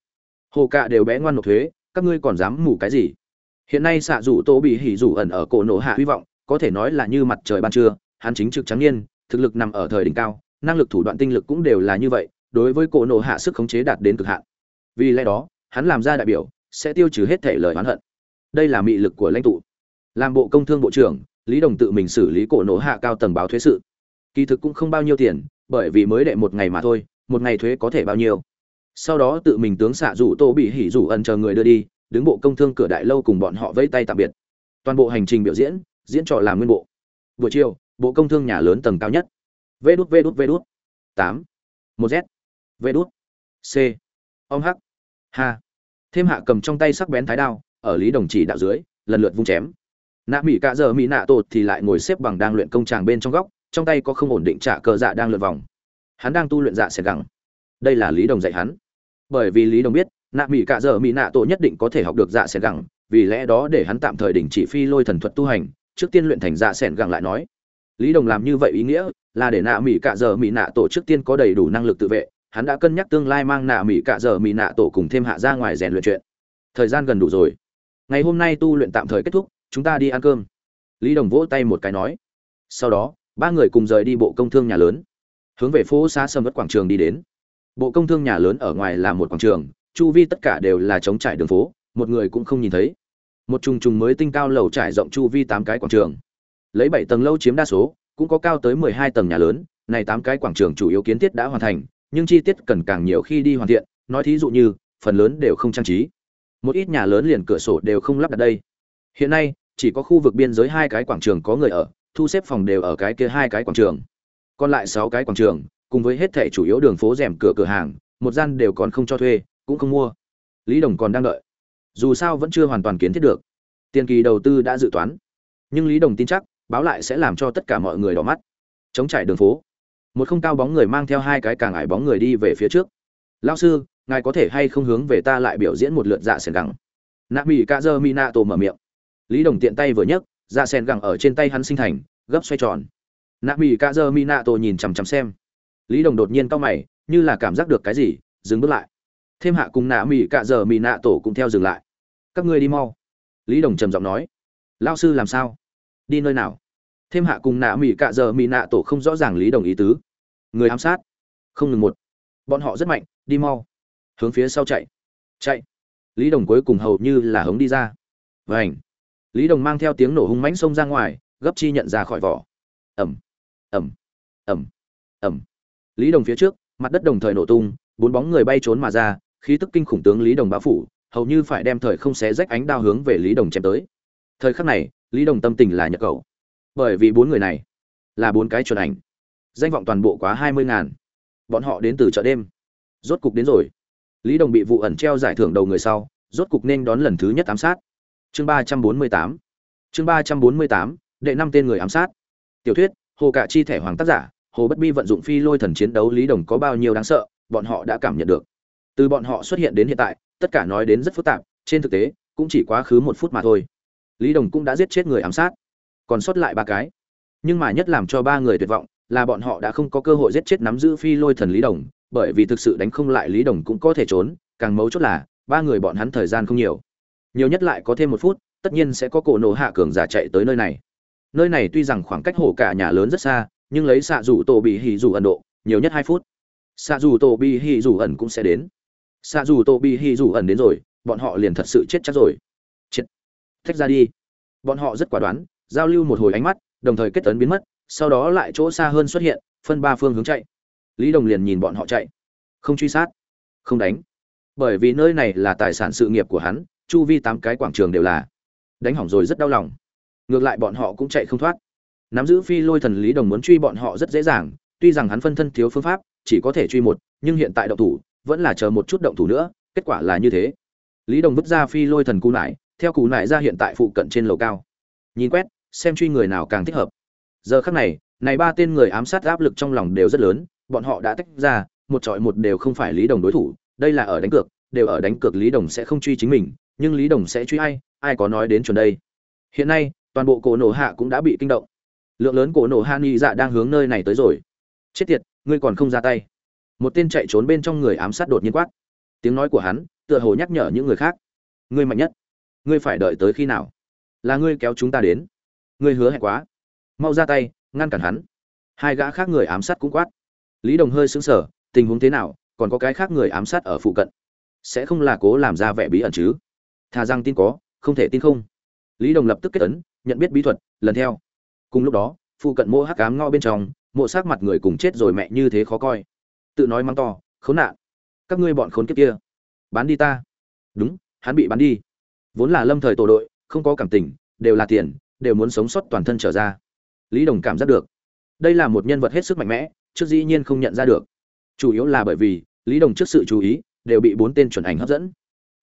hồ cạ đều bé ngoan nộp thuế các ngươi còn dám mù cái gì hiện nay xạ rủ tô bị hỉ rủ ẩn ở cổ nổ hạ hy vọng có thể nói là như mặt trời ban trưa hắn chính trực trắng niên, thực lực nằm ở thời đỉnh cao, năng lực thủ đoạn tinh lực cũng đều là như vậy, đối với cổ nổ hạ sức khống chế đạt đến cực hạn. Vì lẽ đó, hắn làm ra đại biểu, sẽ tiêu trừ hết thể lời oán hận. Đây là mị lực của lãnh tụ. Làm bộ công thương bộ trưởng, lý đồng tự mình xử lý cổ nổ hạ cao tầng báo thuế sự kỳ thực cũng không bao nhiêu tiền bởi vì mới đệ một ngày mà thôi một ngày thuế có thể bao nhiêu. Sau đó tự mình tướng xạ rủ tô bị hỉ rủ ẩn chờ người đưa đi, đứng bộ công thương cửa đại lâu cùng bọn họ vây tay tạm biệt. Toàn bộ hành trình biểu diễn diễn trò làm nguyên bộ. Buổi chiều, bộ công thương nhà lớn tầng cao nhất. Vê đút vê đút vê đút. Tám. Một z. Vê đút. C. Ông h ha. Thêm hạ cầm trong tay sắc bén thái đao, ở lý đồng chỉ đạo dưới, lần lượt vung chém. Nạ mỹ cạ giờ mỹ nạ tột thì lại ngồi xếp bằng đang luyện công tràng bên trong góc, trong tay có không ổn định trả cờ dạ đang lượn vòng hắn đang tu luyện dạ xẻ gẳng. Đây là lý đồng dạy hắn. Bởi vì lý đồng biết, nạ mỹ cạ giờ mỹ nạ tổ nhất định có thể học được dạ xẻ gẳng, vì lẽ đó để hắn tạm thời đình chỉ phi lôi thần thuật tu hành, trước tiên luyện thành dạ xẻn gẳng lại nói. Lý đồng làm như vậy ý nghĩa là để nạ mỹ cạ giờ mỹ nạ tổ trước tiên có đầy đủ năng lực tự vệ, hắn đã cân nhắc tương lai mang nạ mỹ cạ giờ mỹ nạ tổ cùng thêm hạ ra ngoài rèn luyện chuyện. Thời gian gần đủ rồi. Ngày hôm nay tu luyện tạm thời kết thúc, chúng ta đi ăn cơm. Lý đồng vỗ tay một cái nói. Sau đó, ba người cùng rời đi bộ công thương nhà lớn hướng về phố xa sầm vất quảng trường đi đến. Bộ công thương nhà lớn ở ngoài là một quảng trường, chu vi tất cả đều là trống trải đường phố, một người cũng không nhìn thấy. Một trùng trùng mới tinh cao lầu trải rộng chu vi tám cái quảng trường. Lấy bảy tầng lâu chiếm đa số, cũng có cao tới mười hai tầng nhà lớn, này tám cái quảng trường chủ yếu kiến thiết đã hoàn thành, nhưng chi tiết cần càng nhiều khi đi hoàn thiện, nói thí dụ như, phần lớn đều không trang trí. Một ít nhà lớn liền cửa sổ đều không lắp đặt đây. Hiện nay, chỉ có khu vực biên giới hai cái quảng trường có người ở, thu xếp phòng đều ở cái kia hai cái quảng trường còn lại sáu cái quảng trường, cùng với hết thẻ chủ yếu đường phố rèm cửa cửa hàng, một gian đều còn không cho thuê, cũng không mua. Lý đồng còn đang đợi. Dù sao vẫn chưa hoàn toàn kiến thiết được. Tiền kỳ đầu tư đã dự toán. Nhưng lý đồng tin chắc, báo lại sẽ làm cho tất cả mọi người đỏ mắt. Chống trải đường phố. Một không cao bóng người mang theo hai cái càng ải bóng người đi về phía trước. Lao sư, ngài có thể hay không hướng về ta lại biểu diễn một lượt dạ sẻn gẳng? Nạ mỹ ca dơ mi nạ tổ mở miệng. Lý đồng tiện tay vừa nhấc dạ sẻn gẳng ở trên tay hắn sinh thành, gấp xoay tròn nạ mỹ ca dơ mi nạ tổ nhìn chằm chằm xem. Lý đồng đột nhiên cau mày, như là cảm giác được cái gì, dừng bước lại. Thêm hạ cùng nạ mỹ cạ giờ mỹ nạ tổ cũng theo dừng lại. Các ngươi đi mau. Lý đồng trầm giọng nói. Lao sư làm sao? Đi nơi nào? Thêm hạ cùng nạ mỹ cạ giờ mỹ nạ tổ không rõ ràng lý đồng ý tứ. Người ám sát. Không ngừng một. Bọn họ rất mạnh, đi mau. Hướng phía sau chạy. Chạy. Lý đồng cuối cùng hầu như là hống đi ra. Vảnh lý đồng mang theo tiếng nổ hung mãnh xông ra ngoài, gấp chi nhận ra khỏi vỏ. Ẩm ẩm ẩm ẩm lý đồng phía trước, mặt đất đồng thời nổ tung, bốn bóng người bay trốn mà ra, khí tức kinh khủng tướng lý đồng bão phủ, hầu như phải đem thời không xé rách ánh đao hướng về lý đồng chém tới. Thời khắc này, lý đồng tâm tình là nhật cầu. Bởi vì bốn người này là bốn cái chuẩn ảnh. Danh vọng toàn bộ quá hai mươi ngàn. Bọn họ đến từ chợ đêm. Rốt cục đến rồi. Lý đồng bị vụ ẩn treo giải thưởng đầu người sau, rốt cục nên đón lần thứ nhất ám sát. Chương ba trăm bốn mươi tám. Chương ba trăm bốn mươi tám, đệ năm tên người ám sát. Tiểu thuyết hồ Cả chi thẻ hoàng tác giả, hồ bất bi vận dụng phi lôi thần chiến đấu lý đồng có bao nhiêu đáng sợ, bọn họ đã cảm nhận được. Từ bọn họ xuất hiện đến hiện tại, tất cả nói đến rất phức tạp, trên thực tế, cũng chỉ quá khứ một phút mà thôi. Lý đồng cũng đã giết chết người ám sát, còn sót lại ba cái. Nhưng mà nhất làm cho ba người tuyệt vọng, là bọn họ đã không có cơ hội giết chết nắm giữ phi lôi thần lý đồng, bởi vì thực sự đánh không lại lý đồng cũng có thể trốn, càng mấu chốt là, ba người bọn hắn thời gian không nhiều. Nhiều nhất lại có thêm một phút, tất nhiên sẽ có cổ nổ hạ cường giả chạy tới nơi này nơi này tuy rằng khoảng cách hồ cả nhà lớn rất xa, nhưng lấy xạ dù tổ bị hỉ dù ẩn độ, nhiều nhất hai phút. Xạ dù tổ bị hỉ dù ẩn cũng sẽ đến. Xạ dù tô bi hỉ dù ẩn đến rồi, bọn họ liền thật sự chết chắc rồi. Chết. Thách ra đi. Bọn họ rất quả đoán, giao lưu một hồi ánh mắt, đồng thời kết tấn biến mất, sau đó lại chỗ xa hơn xuất hiện, phân ba phương hướng chạy. Lý đồng liền nhìn bọn họ chạy. Không truy sát. Không đánh. Bởi vì nơi này là tài sản sự nghiệp của hắn, chu vi tám cái quảng trường đều là đánh hỏng rồi rất đau lòng ngược lại bọn họ cũng chạy không thoát. Nắm giữ phi lôi thần lý đồng muốn truy bọn họ rất dễ dàng, tuy rằng hắn phân thân thiếu phương pháp, chỉ có thể truy một, nhưng hiện tại động thủ, vẫn là chờ một chút động thủ nữa, kết quả là như thế. Lý đồng vứt ra phi lôi thần cú nải, theo cú nải ra hiện tại phụ cận trên lầu cao. Nhìn quét, xem truy người nào càng thích hợp. Giờ khắc này này ba tên người ám sát áp lực trong lòng đều rất lớn, bọn họ đã tách ra, một trọi một đều không phải lý đồng đối thủ, đây là ở đánh cược, đều ở đánh cược lý đồng sẽ không truy chính mình, nhưng lý đồng sẽ truy ai ai có nói đến chuẩn đây? Hiện nay toàn bộ cổ nổ hạ cũng đã bị kinh động. Lượng lớn cổ nổ hạ nghi dạ đang hướng nơi này tới rồi. Chết tiệt, ngươi còn không ra tay. Một tên chạy trốn bên trong người ám sát đột nhiên quát. Tiếng nói của hắn, tựa hồ nhắc nhở những người khác. Ngươi mạnh nhất. Ngươi phải đợi tới khi nào? Là ngươi kéo chúng ta đến. Ngươi hứa hẹn quá. Mau ra tay, ngăn cản hắn. Hai gã khác người ám sát cũng quát. Lý đồng hơi sững sờ, tình huống thế nào, còn có cái khác người ám sát ở phụ cận? Sẽ không là cố làm ra vẻ bí ẩn chứ? Thà rằng tin có, không thể tin không. Lý đồng lập tức kết ấn nhận biết bí thuật, lần theo. Cùng lúc đó, phụ cận mộ hắc cám ngõ bên trong, mộ xác mặt người cùng chết rồi mẹ như thế khó coi. Tự nói mắng to, khốn nạn! Các ngươi bọn khốn kiếp kia, bán đi ta. Đúng, hắn bị bán đi. Vốn là lâm thời tổ đội, không có cảm tình, đều là tiền, đều muốn sống sót toàn thân trở ra. Lý đồng cảm giác được. Đây là một nhân vật hết sức mạnh mẽ, trước dĩ nhiên không nhận ra được. Chủ yếu là bởi vì, lý đồng trước sự chú ý, đều bị bốn tên chuẩn ảnh hấp dẫn.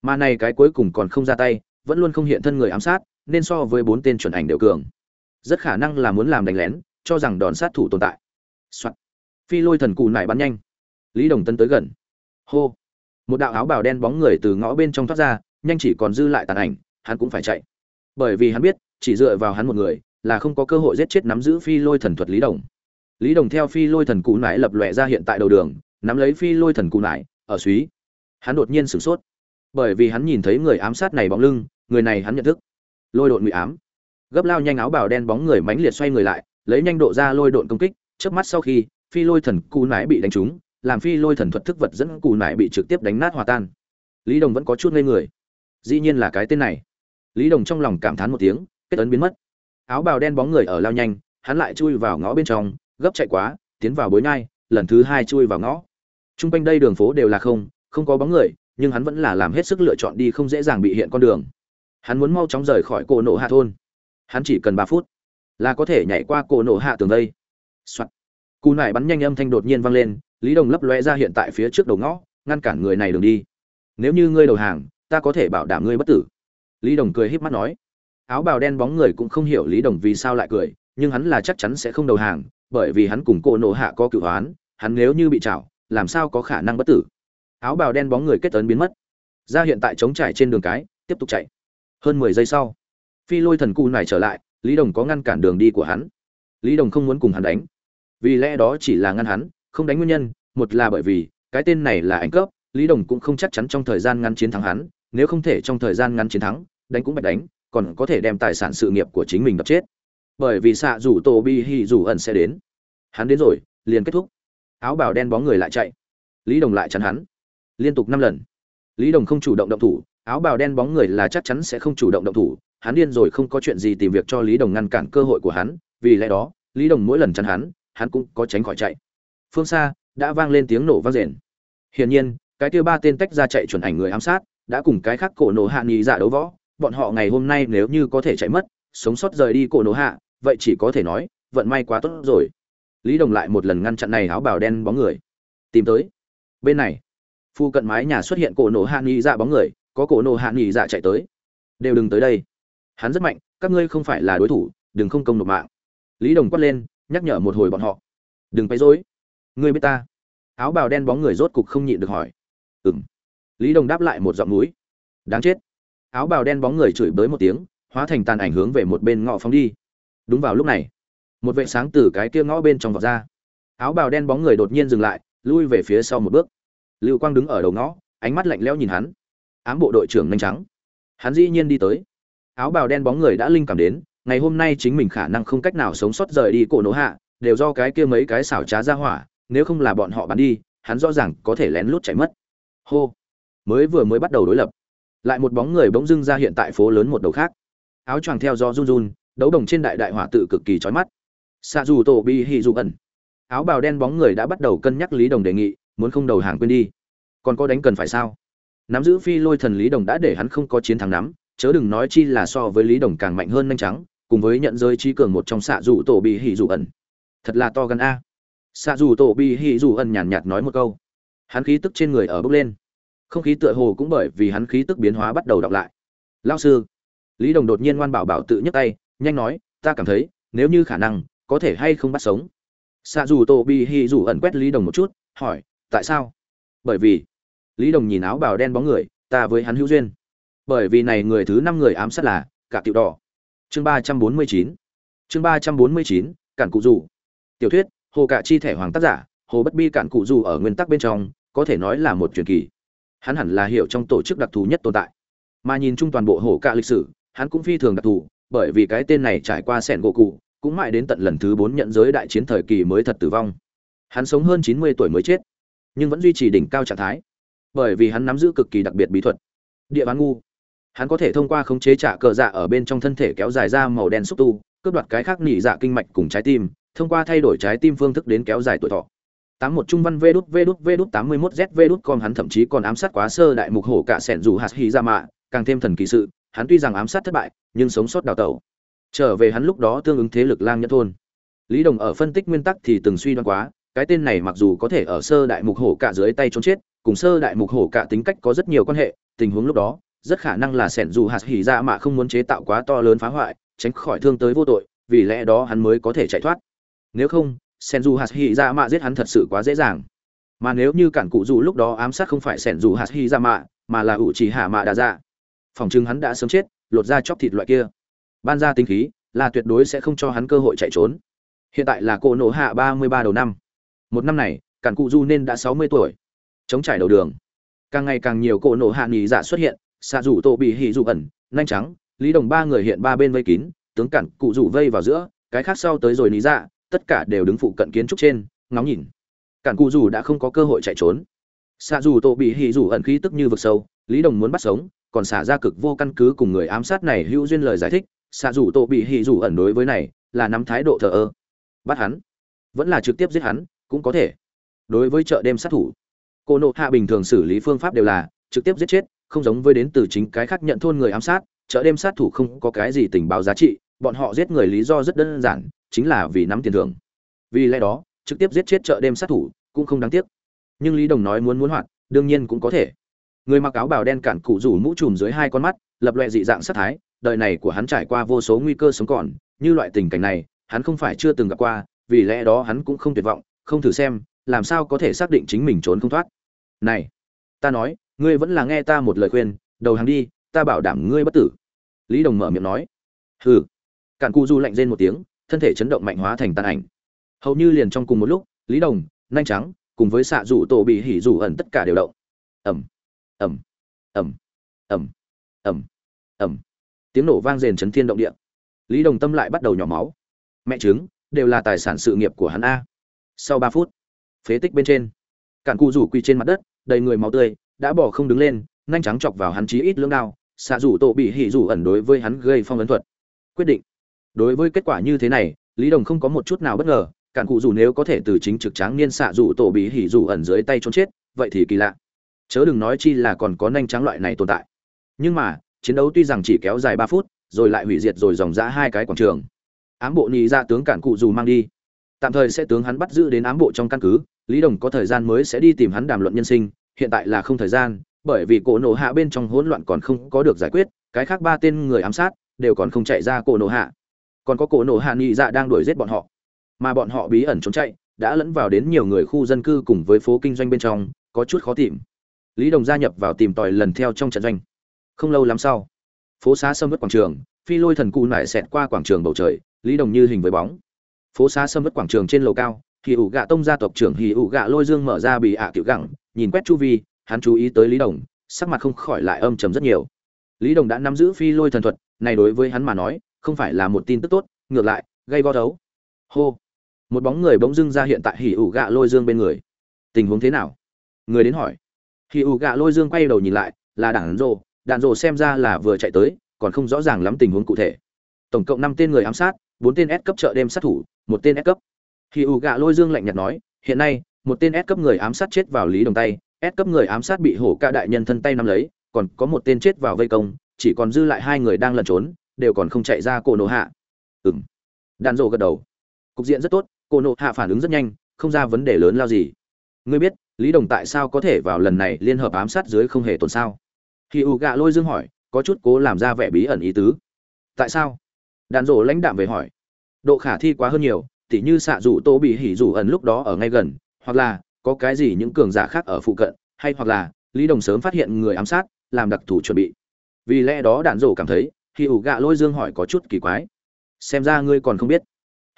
Mà này cái cuối cùng còn không ra tay, vẫn luôn không hiện thân người ám sát nên so với bốn tên chuẩn ảnh đều cường. Rất khả năng là muốn làm đánh lén, cho rằng đòn sát thủ tồn tại、Soạn. phi lôi thần cù nải bắn nhanh. Lý đồng tân tới gần. Hô. Một đạo áo bào đen bóng người từ ngõ bên trong thoát ra, nhanh chỉ còn dư lại tàn ảnh, hắn cũng phải chạy. Bởi vì hắn biết, chỉ dựa vào hắn một người, là không có cơ hội giết chết nắm giữ phi lôi thần thuật lý đồng. Lý đồng theo phi lôi thần cụ nải lập lòe ra hiện tại đầu đường, nắm lấy phi lôi thần cụ nải, ở suý. Hắn đột nhiên sửng sốt. Bởi vì hắn nhìn thấy người ám sát này bóng lưng, người này hắn nhận thức lôi độn ngụy ám. Gấp lao nhanh áo bào đen bóng người mãnh liệt xoay người lại, lấy nhanh độ ra lôi độn công kích trước mắt sau khi, phi lôi thần cù nải bị đánh trúng, làm phi lôi thần thuật thức vật dẫn cù nải bị trực tiếp đánh nát hòa tan. Lý đồng vẫn có chút ngây người. Dĩ nhiên là cái tên này. Lý đồng trong lòng cảm thán một tiếng, kết ấn biến mất. Áo bào đen bóng người ở lao nhanh, hắn lại chui vào ngõ bên trong, gấp chạy quá, tiến vào bối nhai, lần thứ hai chui vào ngõ. T r u n g quanh đây đường phố đều là không không có bóng người, nhưng hắn vẫn là làm hết sức lựa chọn đi không dễ dàng bị hiện con đường hắn muốn mau chóng rời khỏi cổ nổ hạ thôn. Hắn chỉ cần ba phút là có thể nhảy qua cổ nổ hạ tường đây. Soạt. Cù nải bắn nhanh âm thanh đột nhiên vang lên, lý đồng lấp lóe ra hiện tại phía trước đầu ngõ, ngăn cản người này đường đi. Nếu như ngươi đầu hàng, ta có thể bảo đảm ngươi bất tử. Lý đồng cười híp mắt nói. Áo bào đen bóng người cũng không hiểu lý đồng vì sao lại cười, nhưng hắn là chắc chắn sẽ không đầu hàng, bởi vì hắn cùng cổ nổ hạ có cựu hoán, hắn nếu như bị chảo làm sao có khả năng bất tử? Áo bào đen bóng người kết tấn biến mất. Ra hiện tại chống trải trên đường cái, tiếp tục chạy hơn mười giây sau, phi lôi thần cù này trở lại, lý đồng có ngăn cản đường đi của hắn. Lý đồng không muốn cùng hắn đánh. Vì lẽ đó chỉ là ngăn hắn, không đánh nguyên nhân, một là bởi vì, cái tên này là ảnh cấp, lý đồng cũng không chắc chắn trong thời gian ngắn chiến thắng hắn, nếu không thể trong thời gian ngắn chiến thắng, đánh cũng bạch đánh, còn có thể đem tài sản sự nghiệp của chính mình đập chết. Bởi vì xạ rủ tổ bi hi rủ ẩn sẽ đến. Hắn đến rồi, liền kết thúc. Áo bào đen bóng người lại chạy. Lý đồng lại chắn hắn. Liên tục năm lần. Lý đồng không chủ động động thủ áo bào đen bóng người là chắc chắn sẽ không chủ động động thủ, hắn điên rồi không có chuyện gì tìm việc cho lý đồng ngăn cản cơ hội của hắn, vì lẽ đó, lý đồng mỗi lần chắn hắn hắn cũng có tránh khỏi chạy. Phương xa, đã vang lên tiếng nổ vang rền. Hiển nhiên, cái kia ba tên tách ra chạy chuẩn ảnh người ám sát, đã cùng cái khác cổ nổ hạ nghi dạ đấu võ, bọn họ ngày hôm nay nếu như có thể chạy mất, sống sót rời đi cổ nổ hạ, vậy chỉ có thể nói, vận may quá tốt rồi. Lý đồng lại một lần ngăn chặn này áo bào đen bóng người. Tìm tới. Bên này, phu cận mái nhà xuất hiện cổ nổ hạ nghi dạ bóng người có cổ nộ hạ nghỉ dạ chạy tới. Đều đừng tới đây. Hắn rất mạnh, các ngươi không phải là đối thủ, đừng không công nộp mạng. Lý đồng quát lên, nhắc nhở một hồi bọn họ. Đừng quấy rối. Ngươi biết ta. Áo bào đen bóng người rốt cục không nhịn được hỏi. Ừng lý đồng đáp lại một giọng núi. Đáng chết. Áo bào đen bóng người chửi bới một tiếng, hóa thành tàn ảnh hướng về một bên ngõ phóng đi. Đúng vào lúc này, một vệ sáng từ cái kia ngõ bên trong vọt ra. Áo bào đen bóng người đột nhiên dừng lại, lui về phía sau một bước. Lưu quang đứng ở đầu ngõ, ánh mắt lạnh lẽo nhìn hắn ám bộ đội trưởng nhanh trắng hắn dĩ nhiên đi tới. Áo bào đen bóng người đã linh cảm đến, ngày hôm nay chính mình khả năng không cách nào sống sót rời đi cổ nổ hạ, đều do cái kia mấy cái xảo trá ra hỏa, nếu không là bọn họ bắn đi, hắn rõ ràng có thể lén lút chạy mất. Hô! Mới vừa mới bắt đầu đối lập. Lại một bóng người bỗng dưng ra hiện tại phố lớn một đầu khác. Áo choàng theo do run run, đấu đồng trên đại đại hỏa tự cực kỳ chói mắt. Xa dù tổ bi hì dụ ẩn. Áo bào đen bóng người đã bắt đầu cân nhắc lý đồng đề nghị, muốn không đầu hàng quên đi. Còn có đánh cần phải sao? Nắm giữ phi lôi thần lý đồng đã để hắn không có chiến thắng nắm, chớ đừng nói chi là so với lý đồng càng mạnh hơn nhanh trắng cùng với nhận rơi trí cường một trong xạ dù tổ bi hỉ dù ẩn. Thật là to gần a. Xạ dù tổ bi hỉ dù ẩn nhàn nhạt nói một câu. Hắn khí tức trên người ở bốc lên. Không khí tựa hồ cũng bởi vì hắn khí tức biến hóa bắt đầu đọc lại. Lao sư. Lý đồng đột nhiên ngoan bảo bảo tự nhấc tay, nhanh nói, ta cảm thấy, nếu như khả năng, có thể hay không bắt sống? Xạ dù tổ bi hỉ dù ẩn quét lý đồng một chút, hỏi, tại sao? Bởi vì lý đồng nhìn áo bào đen bóng người, ta với hắn hữu duyên. Bởi vì này người thứ năm người ám sát là cả tiểu đỏ. Chương ba trăm bốn mươi chín. Chương ba trăm bốn mươi chín, cản cụ dù. Tiểu thuyết, hồ cạ chi thẻ hoàng tác giả, hồ bất bi cản cụ dù ở nguyên tắc bên trong, có thể nói là một truyền kỳ. Hắn hẳn là hiểu trong tổ chức đặc thù nhất tồn tại. Mà nhìn chung toàn bộ Hồ cạ lịch sử, hắn cũng phi thường đặc thù, bởi vì cái tên này trải qua sẻn gỗ cụ, cũng mãi đến tận lần thứ bốn nhận giới đại chiến thời kỳ mới thật tử vong. Hắn sống hơn chín mươi tuổi mới chết, nhưng vẫn duy trì đỉnh cao trạng thái bởi vì hắn nắm giữ cực kỳ đặc biệt bí thuật. Địa bán ngu. Hắn có thể thông qua khống chế trả cờ dạ ở bên trong thân thể kéo dài ra màu đen xúc tu, cướp đoạt cái khác nhị dạ kinh mạch cùng trái tim, thông qua thay đổi trái tim phương thức đến kéo dài tuổi thọ. Tám một trung văn vê đút vê đút vê đút tám mươi mốt z vê đút còn hắn thậm chí còn ám sát quá sơ đại mục hổ cả sẻn dù hạt hy ra mạ, càng thêm thần kỳ sự, hắn tuy rằng ám sát thất bại, nhưng sống sót đào tẩu. Trở về hắn lúc đó tương ứng thế lực lang nhất thôn. Lý đồng ở phân tích nguyên tắc thì từng suy đoán quá, cái tên này mặc dù có thể ở sơ đại mục hổ cả dưới tay trốn chết cùng sơ đại mục hổ cả tính cách có rất nhiều quan hệ, tình huống lúc đó, rất khả năng là sẻn dù hạt hỉ ra mạ không muốn chế tạo quá to lớn phá hoại, tránh khỏi thương tới vô tội, vì lẽ đó hắn mới có thể chạy thoát. Nếu không, sẻn dù hạt hỉ ra mạ giết hắn thật sự quá dễ dàng. Mà nếu như cản cụ dù lúc đó ám sát không phải sẻn dù hạt hỉ ra mạ, mà là ủ chỉ hạ mạ đà ra phòng chừng hắn đã sớm chết, lột ra chóc thịt loại kia. Ban ra tinh khí, là tuyệt đối sẽ không cho hắn cơ hội chạy trốn. Hiện tại là cô nổ hạ ba mươi ba đầu năm. Một năm này, cản cụ du nên đã sáu mươi tuổi chống trải đầu đường. Càng ngày càng nhiều cỗ nổ hạ nghỉ dạ xuất hiện, xạ rủ tổ bị hỉ dụ ẩn, nhanh trắng, lý đồng ba người hiện ba bên vây kín, tướng cản cụ rủ vây vào giữa, cái khác sau tới rồi lý dạ tất cả đều đứng phụ cận kiến trúc trên, ngóng nhìn. Cản cụ rủ đã không có cơ hội chạy trốn. Xạ rủ tổ bị hỉ rủ ẩn khí tức như vực sâu, lý đồng muốn bắt sống, còn xả ra cực vô căn cứ cùng người ám sát này hữu duyên lời giải thích, xạ rủ tổ bị hỉ rủ ẩn đối với này là nắm thái độ thờ ơ. Bắt hắn. Vẫn là trực tiếp giết hắn, cũng có thể. Đối với chợ đêm sát thủ cô nộ hạ bình thường xử lý phương pháp đều là trực tiếp giết chết, không giống với đến từ chính cái khác nhận thôn người ám sát, chợ đêm sát thủ không có cái gì tình báo giá trị, bọn họ giết người lý do rất đơn giản, chính là vì nắm tiền thưởng. Vì lẽ đó, trực tiếp giết chết chợ đêm sát thủ cũng không đáng tiếc. Nhưng lý đồng nói muốn muốn hoạt, đương nhiên cũng có thể. Người mặc áo bào đen cản cụ rủ mũ trùm dưới hai con mắt, lập loẹ dị dạng sát thái, đời này của hắn trải qua vô số nguy cơ sống còn, như loại tình cảnh này, hắn không phải chưa từng gặp qua, vì lẽ đó hắn cũng không tuyệt vọng, không thử xem làm sao có thể xác định chính mình trốn không thoát? Này, ta nói, ngươi vẫn là nghe ta một lời khuyên, đầu hàng đi, ta bảo đảm ngươi bất tử. Lý đồng mở miệng nói. Hừ. Cản cu du lạnh rên một tiếng, thân thể chấn động mạnh hóa thành tàn ảnh. Hầu như liền trong cùng một lúc, lý đồng nhanh trắng, cùng với xạ rủ tổ bị hỉ rủ ẩn tất cả đều động. Ẩm ẩm ẩm ẩm ẩm ẩm tiếng nổ vang rền chấn thiên động địa. Lý đồng tâm lại bắt đầu nhỏ máu. Mẹ chứng đều là tài sản sự nghiệp của hắn a. Sau ba phút phế tích bên trên. Cản cụ rủ quỳ trên mặt đất, đầy người máu tươi, đã bỏ không đứng lên, nhanh trắng chọc vào hắn chí ít lưỡng đao, xạ rủ tổ bị hỉ rủ ẩn đối với hắn gây phong ấn thuật. Quyết định. Đối với kết quả như thế này, lý đồng không có một chút nào bất ngờ, cản cụ rủ nếu có thể từ chính trực tráng niên xạ rủ tổ bị hỉ rủ ẩn dưới tay trốn chết, vậy thì kỳ lạ. Chớ đừng nói chi là còn có nhanh trắng loại này tồn tại. Nhưng mà, chiến đấu tuy rằng chỉ kéo dài ba phút, rồi lại hủy diệt rồi dòng dã hai cái quảng trường. Ám bộ nhị ra tướng cản cụ dù mang đi. Tạm thời sẽ tướng hắn bắt giữ đến ám bộ trong căn cứ lý đồng có thời gian mới sẽ đi tìm hắn đàm luận nhân sinh, hiện tại là không thời gian, bởi vì cổ nổ hạ bên trong hỗn loạn còn không có được giải quyết, cái khác ba tên người ám sát đều còn không chạy ra cổ nổ hạ. Còn có cổ nổ hạ nghị dạ đang đuổi giết bọn họ. Mà bọn họ bí ẩn trốn chạy, đã lẫn vào đến nhiều người khu dân cư cùng với phố kinh doanh bên trong, có chút khó tìm. Lý đồng gia nhập vào tìm tòi lần theo trong trận doanh. Không lâu lắm sau, phố xá sâm vất quảng trường, phi lôi thần cụ nải xẹt qua quảng trường bầu trời, lý đồng như hình với bóng. Phố xá sâm vất quảng trường trên lầu cao hì ủ gạ tông gia tộc trưởng hì ủ gạ lôi dương mở ra bị ạ à tiểu gẳng, nhìn quét chu vi, hắn chú ý tới lý đồng, sắc mặt không khỏi lại âm trầm rất nhiều. Lý đồng đã nắm giữ phi lôi thần thuật, này đối với hắn mà nói, không phải là một tin tức tốt, ngược lại, gây go thấu. Hô! Một bóng người bỗng dưng ra hiện tại hì ủ gạ lôi dương bên người. Tình huống thế nào? Người đến hỏi. Hì ủ gạ lôi dương quay đầu nhìn lại, là đảng rồ. Đạn rồ xem ra là vừa chạy tới, còn không rõ ràng lắm tình huống cụ thể. Tổng cộng năm tên người ám sát, bốn tên S cấp chợ đêm sát thủ, một tên S cấp. Hỉ ủ gạ lôi dương lạnh nhạt nói hiện nay một tên S cấp người ám sát chết vào lý đồng tay S cấp người ám sát bị hổ ca đại nhân thân tay nắm lấy, còn có một tên chết vào vây công, chỉ còn dư lại hai người đang lẩn trốn, đều còn không chạy ra cổ nổ hạ. Ừm. Đàn rồ gật đầu. Cục diện rất tốt, cổ nổ hạ phản ứng rất nhanh, không ra vấn đề lớn lao gì. Ngươi biết, Lý Đồng tại sao có thể vào lần này liên hợp ám sát dưới không hề tổn sao? Hỉ ủ gạ lôi dương hỏi, có chút cố làm ra vẻ bí ẩn ý tứ. Tại sao? Đàn rồ lãnh đạm về hỏi. Độ khả thi quá hơn nhiều, tỉ như xạ dụ Tô bị hỉ dụ ẩn lúc đó ở ngay gần, hoặc là có cái gì những cường giả khác ở phụ cận hay hoặc là lý đồng sớm phát hiện người ám sát làm đặc thù chuẩn bị. Vì lẽ đó đạn rổ cảm thấy hì ủ gạ lôi dương hỏi có chút kỳ quái. Xem ra ngươi còn không biết.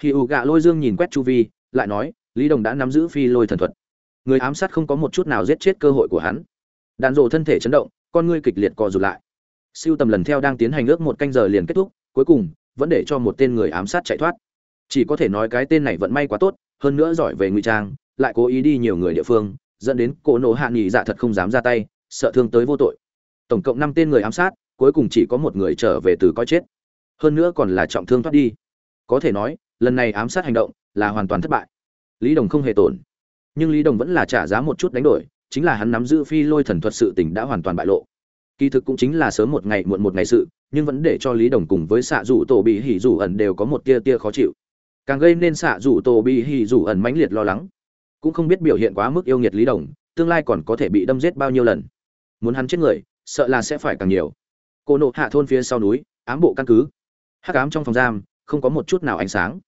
Hì ủ gạ lôi dương nhìn quét chu vi lại nói lý đồng đã nắm giữ phi lôi thần thuật. Người ám sát không có một chút nào giết chết cơ hội của hắn. Đạn rổ thân thể chấn động con ngươi kịch liệt co rụt lại. Siêu tầm lần theo đang tiến hành ước một canh giờ liền kết thúc cuối cùng vẫn để cho một tên người ám sát chạy thoát chỉ có thể nói cái tên này vận may quá tốt, hơn nữa giỏi về ngụy trang, lại cố ý đi nhiều người địa phương, dẫn đến cổ nổ hạ nghỉ dạ thật không dám ra tay, sợ thương tới vô tội. Tổng cộng năm tên người ám sát, cuối cùng chỉ có một người trở về từ coi chết. Hơn nữa còn là trọng thương thoát đi. Có thể nói, lần này ám sát hành động là hoàn toàn thất bại. Lý đồng không hề tổn. Nhưng lý đồng vẫn là trả giá một chút đánh đổi, chính là hắn nắm giữ phi lôi thần thuật sự tình đã hoàn toàn bại lộ. Kỳ thực cũng chính là sớm một ngày muộn một ngày sự, nhưng vẫn để cho lý đồng cùng với xạ rủ tổ bị hỉ rủ ẩn đều có một tia tia khó chịu càng gây nên xạ rủ tổ bị hỉ rủ ẩn mãnh liệt lo lắng. Cũng không biết biểu hiện quá mức yêu nghiệt lý đồng, tương lai còn có thể bị đâm giết bao nhiêu lần. Muốn hắn chết người, sợ là sẽ phải càng nhiều. Cô nộ hạ thôn phía sau núi, ám bộ căn cứ. Hắc ám trong phòng giam, không có một chút nào ánh sáng.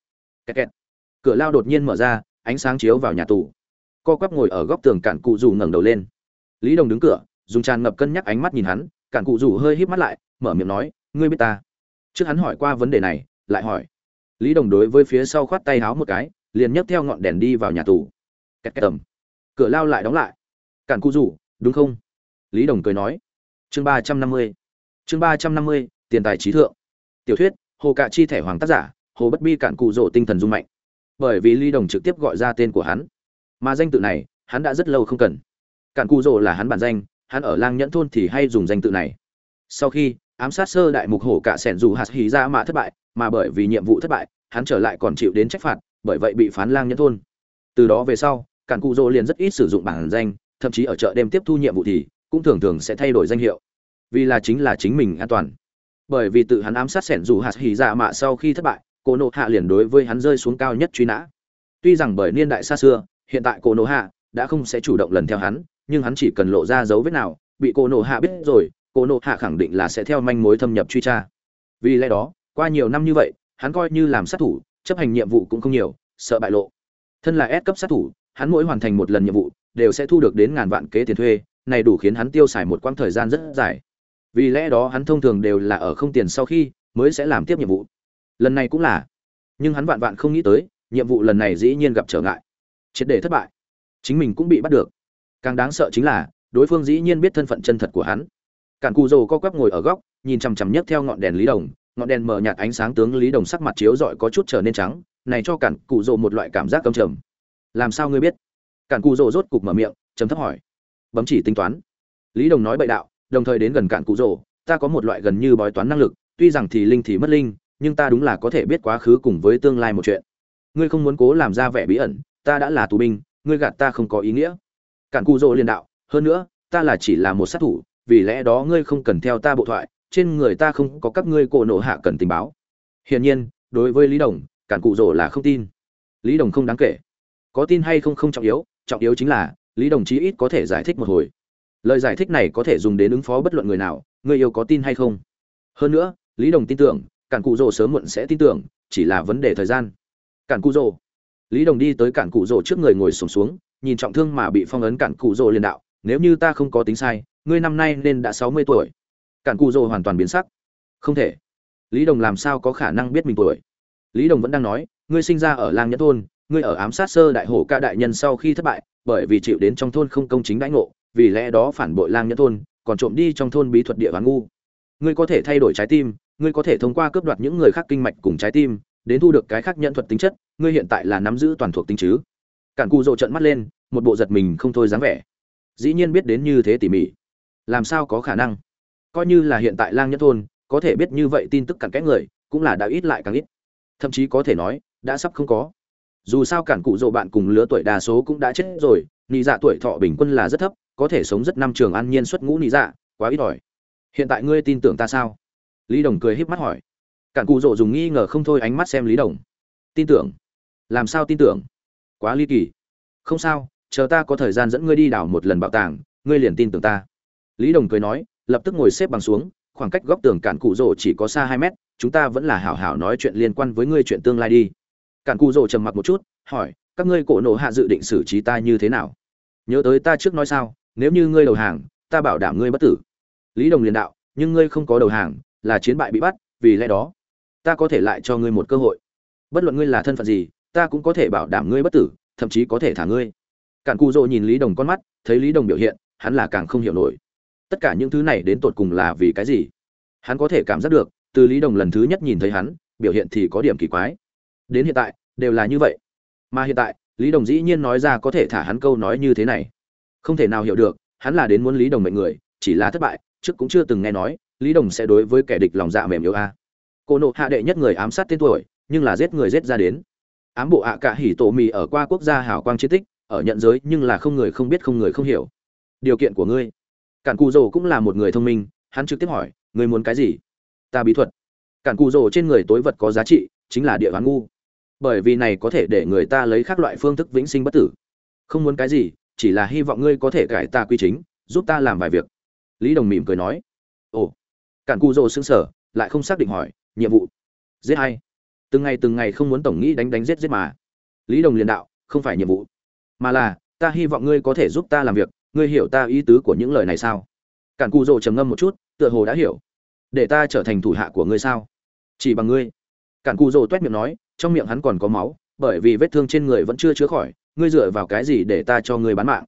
Kẹt kẹt. cửa lao đột nhiên mở ra, ánh sáng chiếu vào nhà tù. Co quắp ngồi ở góc tường cản cụ rủ ngẩng đầu lên. Lý đồng đứng cửa, dùng tràn ngập cân nhắc ánh mắt nhìn hắn, cản cụ rủ hơi híp mắt lại, mở miệng nói, ngươi biết ta? Trước hắn hỏi qua vấn đề này, lại hỏi lý đồng đối với phía sau khoát tay háo một cái, liền nhấc theo ngọn đèn đi vào nhà tù. Kẹt kẹt tầm. Cửa lao lại đóng lại. Cản cu rủ, đúng không? Lý đồng cười nói. Chương ba trăm năm mươi. Chương ba trăm năm mươi, tiền tài trí thượng. Tiểu thuyết, hồ cạ chi thẻ hoàng tác giả, hồ bất bi cản cụ rỗ tinh thần dung mạnh. Bởi vì lý đồng trực tiếp gọi ra tên của hắn. Mà danh tự này, hắn đã rất lâu không cần. Cản cụ rỗ là hắn bản danh, hắn ở lang nhẫn thôn thì hay dùng danh tự này. Sau khi, ám sát sơ đại mục hổ cả sẻn dù hạt hí dạ ra mà thất bại mà bởi vì nhiệm vụ thất bại, hắn trở lại còn chịu đến trách phạt, bởi vậy bị phán lang nhẫn thôn. Từ đó về sau, cản cụ dỗ liền rất ít sử dụng bản danh, thậm chí ở chợ đêm tiếp thu nhiệm vụ thì cũng thường thường sẽ thay đổi danh hiệu. Vì là chính là chính mình an toàn. Bởi vì tự hắn ám sát sẻn dù hạt hỉ dạ mạ sau khi thất bại cô nộ hạ liền đối với hắn rơi xuống cao nhất truy nã. Tuy rằng bởi niên đại xa xưa, hiện tại cô nộ hạ đã không sẽ chủ động lần theo hắn, nhưng hắn chỉ cần lộ ra dấu vết nào, bị cô nộ hạ biết rồi cô nộ hạ khẳng định là sẽ theo manh mối thâm nhập truy tra. Vì lẽ đó qua nhiều năm như vậy, hắn coi như làm sát thủ, chấp hành nhiệm vụ cũng không nhiều, sợ bại lộ. Thân là S cấp sát thủ, hắn mỗi hoàn thành một lần nhiệm vụ, đều sẽ thu được đến ngàn vạn kế tiền thuê, này đủ khiến hắn tiêu xài một quãng thời gian rất dài. Vì lẽ đó hắn thông thường đều là ở không tiền sau khi mới sẽ làm tiếp nhiệm vụ. Lần này cũng là. Nhưng hắn vạn vạn không nghĩ tới, nhiệm vụ lần này dĩ nhiên gặp trở ngại. Triệt để thất bại. Chính mình cũng bị bắt được. Càng đáng sợ chính là, đối phương dĩ nhiên biết thân phận chân thật của hắn. Cản cù rồ co quắp ngồi ở góc, nhìn chằm chằm nhấc theo ngọn đèn lý đồng ngọn đèn mờ nhạt ánh sáng tướng lý đồng sắc mặt chiếu rọi có chút trở nên trắng, này cho cản cụ rồ một loại cảm giác cầm trầm. Làm sao ngươi biết? Cản cụ rồ rốt cục mở miệng chấm thấp hỏi. Bấm chỉ tính toán. Lý đồng nói bậy đạo, đồng thời đến gần cản cụ rồ ta có một loại gần như bói toán năng lực, tuy rằng thì linh thì mất linh, nhưng ta đúng là có thể biết quá khứ cùng với tương lai một chuyện. Ngươi không muốn cố làm ra vẻ bí ẩn, ta đã là tù binh, ngươi gạt ta không có ý nghĩa. Cản cụ rồ liền đạo, hơn nữa, ta là chỉ là một sát thủ, vì lẽ đó ngươi không cần theo ta bộ thoại trên người ta không có các ngươi cổ nổ hạ cần tình báo. Hiển nhiên đối với lý đồng cản cụ rổ là không tin. Lý đồng không đáng kể. Có tin hay không không trọng yếu trọng yếu chính là lý đồng chí ít có thể giải thích một hồi. Lời giải thích này có thể dùng đến ứng phó bất luận người nào người yêu có tin hay không? Hơn nữa lý đồng tin tưởng cản cụ rồ sớm muộn sẽ tin tưởng chỉ là vấn đề thời gian. Cản cụ rồ lý đồng đi tới cản cụ rồ trước người ngồi sùng xuống, xuống nhìn trọng thương mà bị phong ấn cản cụ rồ liền đạo nếu như ta không có tính sai ngươi năm nay nên đã sáu mươi tuổi cản cụ rồ hoàn toàn biến sắc. Không thể. Lý đồng làm sao có khả năng biết mình tuổi? Lý đồng vẫn đang nói, ngươi sinh ra ở lang nhẫn thôn, ngươi ở ám sát sơ đại hổ ca đại nhân sau khi thất bại, bởi vì chịu đến trong thôn không công chính đãi ngộ, vì lẽ đó phản bội lang nhẫn thôn, còn trộm đi trong thôn bí thuật địa và ngu. Ngươi có thể thay đổi trái tim, ngươi có thể thông qua cướp đoạt những người khác kinh mạch cùng trái tim, đến thu được cái khác nhận thuật tính chất, ngươi hiện tại là nắm giữ toàn thuộc tính chứ? Cản cù rộ trận mắt lên, một bộ giật mình không thôi dáng vẻ. Dĩ nhiên biết đến như thế tỉ mỉ. Làm sao có khả năng? Coi như là hiện tại lang nhất thôn, có thể biết như vậy tin tức cặn kẽ người, cũng là đã ít lại càng ít. Thậm chí có thể nói, đã sắp không có. Dù sao cản cụ rộ bạn cùng lứa tuổi đa số cũng đã chết rồi, nị dạ tuổi thọ bình quân là rất thấp, có thể sống rất năm trường an nhiên xuất ngũ nị dạ quá ít ỏi. Hiện tại ngươi tin tưởng ta sao? Lý đồng cười híp mắt hỏi. Cản cụ rộ dùng nghi ngờ không thôi ánh mắt xem lý đồng. Tin tưởng. Làm sao tin tưởng? Quá ly kỳ. Không sao, chờ ta có thời gian dẫn ngươi đi đảo một lần bảo tàng, ngươi liền tin tưởng ta. Lý đồng cười nói lập tức ngồi xếp bằng xuống, khoảng cách góc tường cản cụ rộ chỉ có xa hai mét, chúng ta vẫn là hảo hảo nói chuyện liên quan với ngươi chuyện tương lai đi. Cản cụ rồ trầm mặc một chút, hỏi, các ngươi cổ nộ hạ dự định xử trí ta như thế nào? Nhớ tới ta trước nói sao, nếu như ngươi đầu hàng, ta bảo đảm ngươi bất tử. Lý đồng liền đạo, nhưng ngươi không có đầu hàng, là chiến bại bị bắt, vì lẽ đó, ta có thể lại cho ngươi một cơ hội. Bất luận ngươi là thân phận gì, ta cũng có thể bảo đảm ngươi bất tử, thậm chí có thể thả ngươi. Cản cụ rồ nhìn lý đồng con mắt, thấy lý đồng biểu hiện, hắn là càng không hiểu nổi tất cả những thứ này đến tột cùng là vì cái gì? Hắn có thể cảm giác được, từ lý đồng lần thứ nhất nhìn thấy hắn, biểu hiện thì có điểm kỳ quái. Đến hiện tại, đều là như vậy. Mà hiện tại, lý đồng dĩ nhiên nói ra có thể thả hắn câu nói như thế này. Không thể nào hiểu được, hắn là đến muốn lý đồng mệnh người, chỉ là thất bại, trước cũng chưa từng nghe nói, lý đồng sẽ đối với kẻ địch lòng dạ mềm yếu a. Cô nộ hạ đệ nhất người ám sát tên tuổi, nhưng là giết người giết ra đến. Ám bộ ạ cả hỉ tổ mì ở qua quốc gia hảo quang chiến tích, ở nhận giới nhưng là không người không biết không người không hiểu. Điều kiện của ngươi cản cù rồ cũng là một người thông minh, hắn trực tiếp hỏi, ngươi muốn cái gì? Ta bí thuật. Cản cù rồ trên người tối vật có giá trị, chính là địa ván ngu. Bởi vì này có thể để người ta lấy các loại phương thức vĩnh sinh bất tử. Không muốn cái gì, chỉ là hy vọng ngươi có thể cải ta quy chính, giúp ta làm vài việc. Lý đồng mỉm cười nói. Ồ. Cản cù rồ xứng sở lại không xác định hỏi, nhiệm vụ? Giết hay từng ngày từng ngày không muốn tổng nghĩ đánh đánh giết giết mà. Lý đồng liền đạo, không phải nhiệm vụ, mà là ta hy vọng ngươi có thể giúp ta làm việc ngươi hiểu ta ý tứ của những lời này sao? Cản cù rồ trầm ngâm một chút, tựa hồ đã hiểu. Để ta trở thành thủ hạ của ngươi sao? Chỉ bằng ngươi. Cản cù rồ toét miệng nói, trong miệng hắn còn có máu, bởi vì vết thương trên người vẫn chưa chữa khỏi, ngươi dựa vào cái gì để ta cho ngươi bán mạng?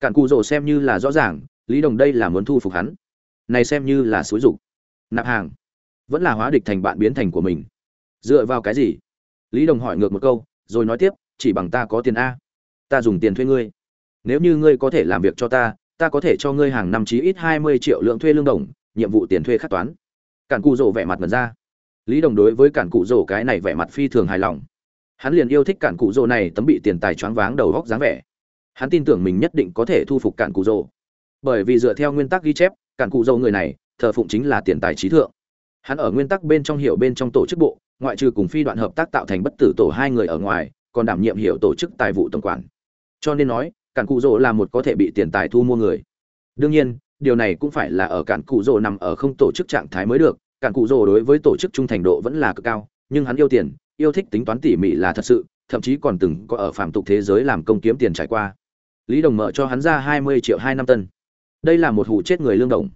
Cản cù rồ xem như là rõ ràng, lý đồng đây là muốn thu phục hắn. Này xem như là xúi dục. Nạp hàng. Vẫn là hóa địch thành bạn biến thành của mình. Dựa vào cái gì? Lý đồng hỏi ngược một câu, rồi nói tiếp, chỉ bằng ta có tiền a. Ta dùng tiền thuê ngươi nếu như ngươi có thể làm việc cho ta ta có thể cho ngươi hàng năm chí ít hai mươi triệu lượng thuê lương đồng, nhiệm vụ tiền thuê khắc toán. Cản cụ rổ vẻ mặt mật ra. Lý đồng đối với cản cụ rổ cái này vẻ mặt phi thường hài lòng. Hắn liền yêu thích cản cụ rổ này tấm bị tiền tài choáng váng đầu góc dáng vẻ. Hắn tin tưởng mình nhất định có thể thu phục cản cụ rổ bởi vì dựa theo nguyên tắc ghi chép, cản cụ rổ người này, thờ phụng chính là tiền tài trí thượng. Hắn ở nguyên tắc bên trong hiểu bên trong tổ chức bộ, ngoại trừ cùng phi đoạn hợp tác tạo thành bất tử tổ hai người ở ngoài, còn đảm nhiệm hiểu tổ chức tài vụ tổng quản. Cho nên nói cản cụ rỗ là một có thể bị tiền tài thu mua người. Đương nhiên, điều này cũng phải là ở cản cụ rỗ nằm ở không tổ chức trạng thái mới được. Cản cụ rỗ đối với tổ chức trung thành độ vẫn là cực cao, nhưng hắn yêu tiền, yêu thích tính toán tỉ mỉ là thật sự, thậm chí còn từng có ở phạm tục thế giới làm công kiếm tiền trải qua. Lý đồng mở cho hắn ra hai mươi triệu hai năm tân. Đây là một hủ chết người lương đồng.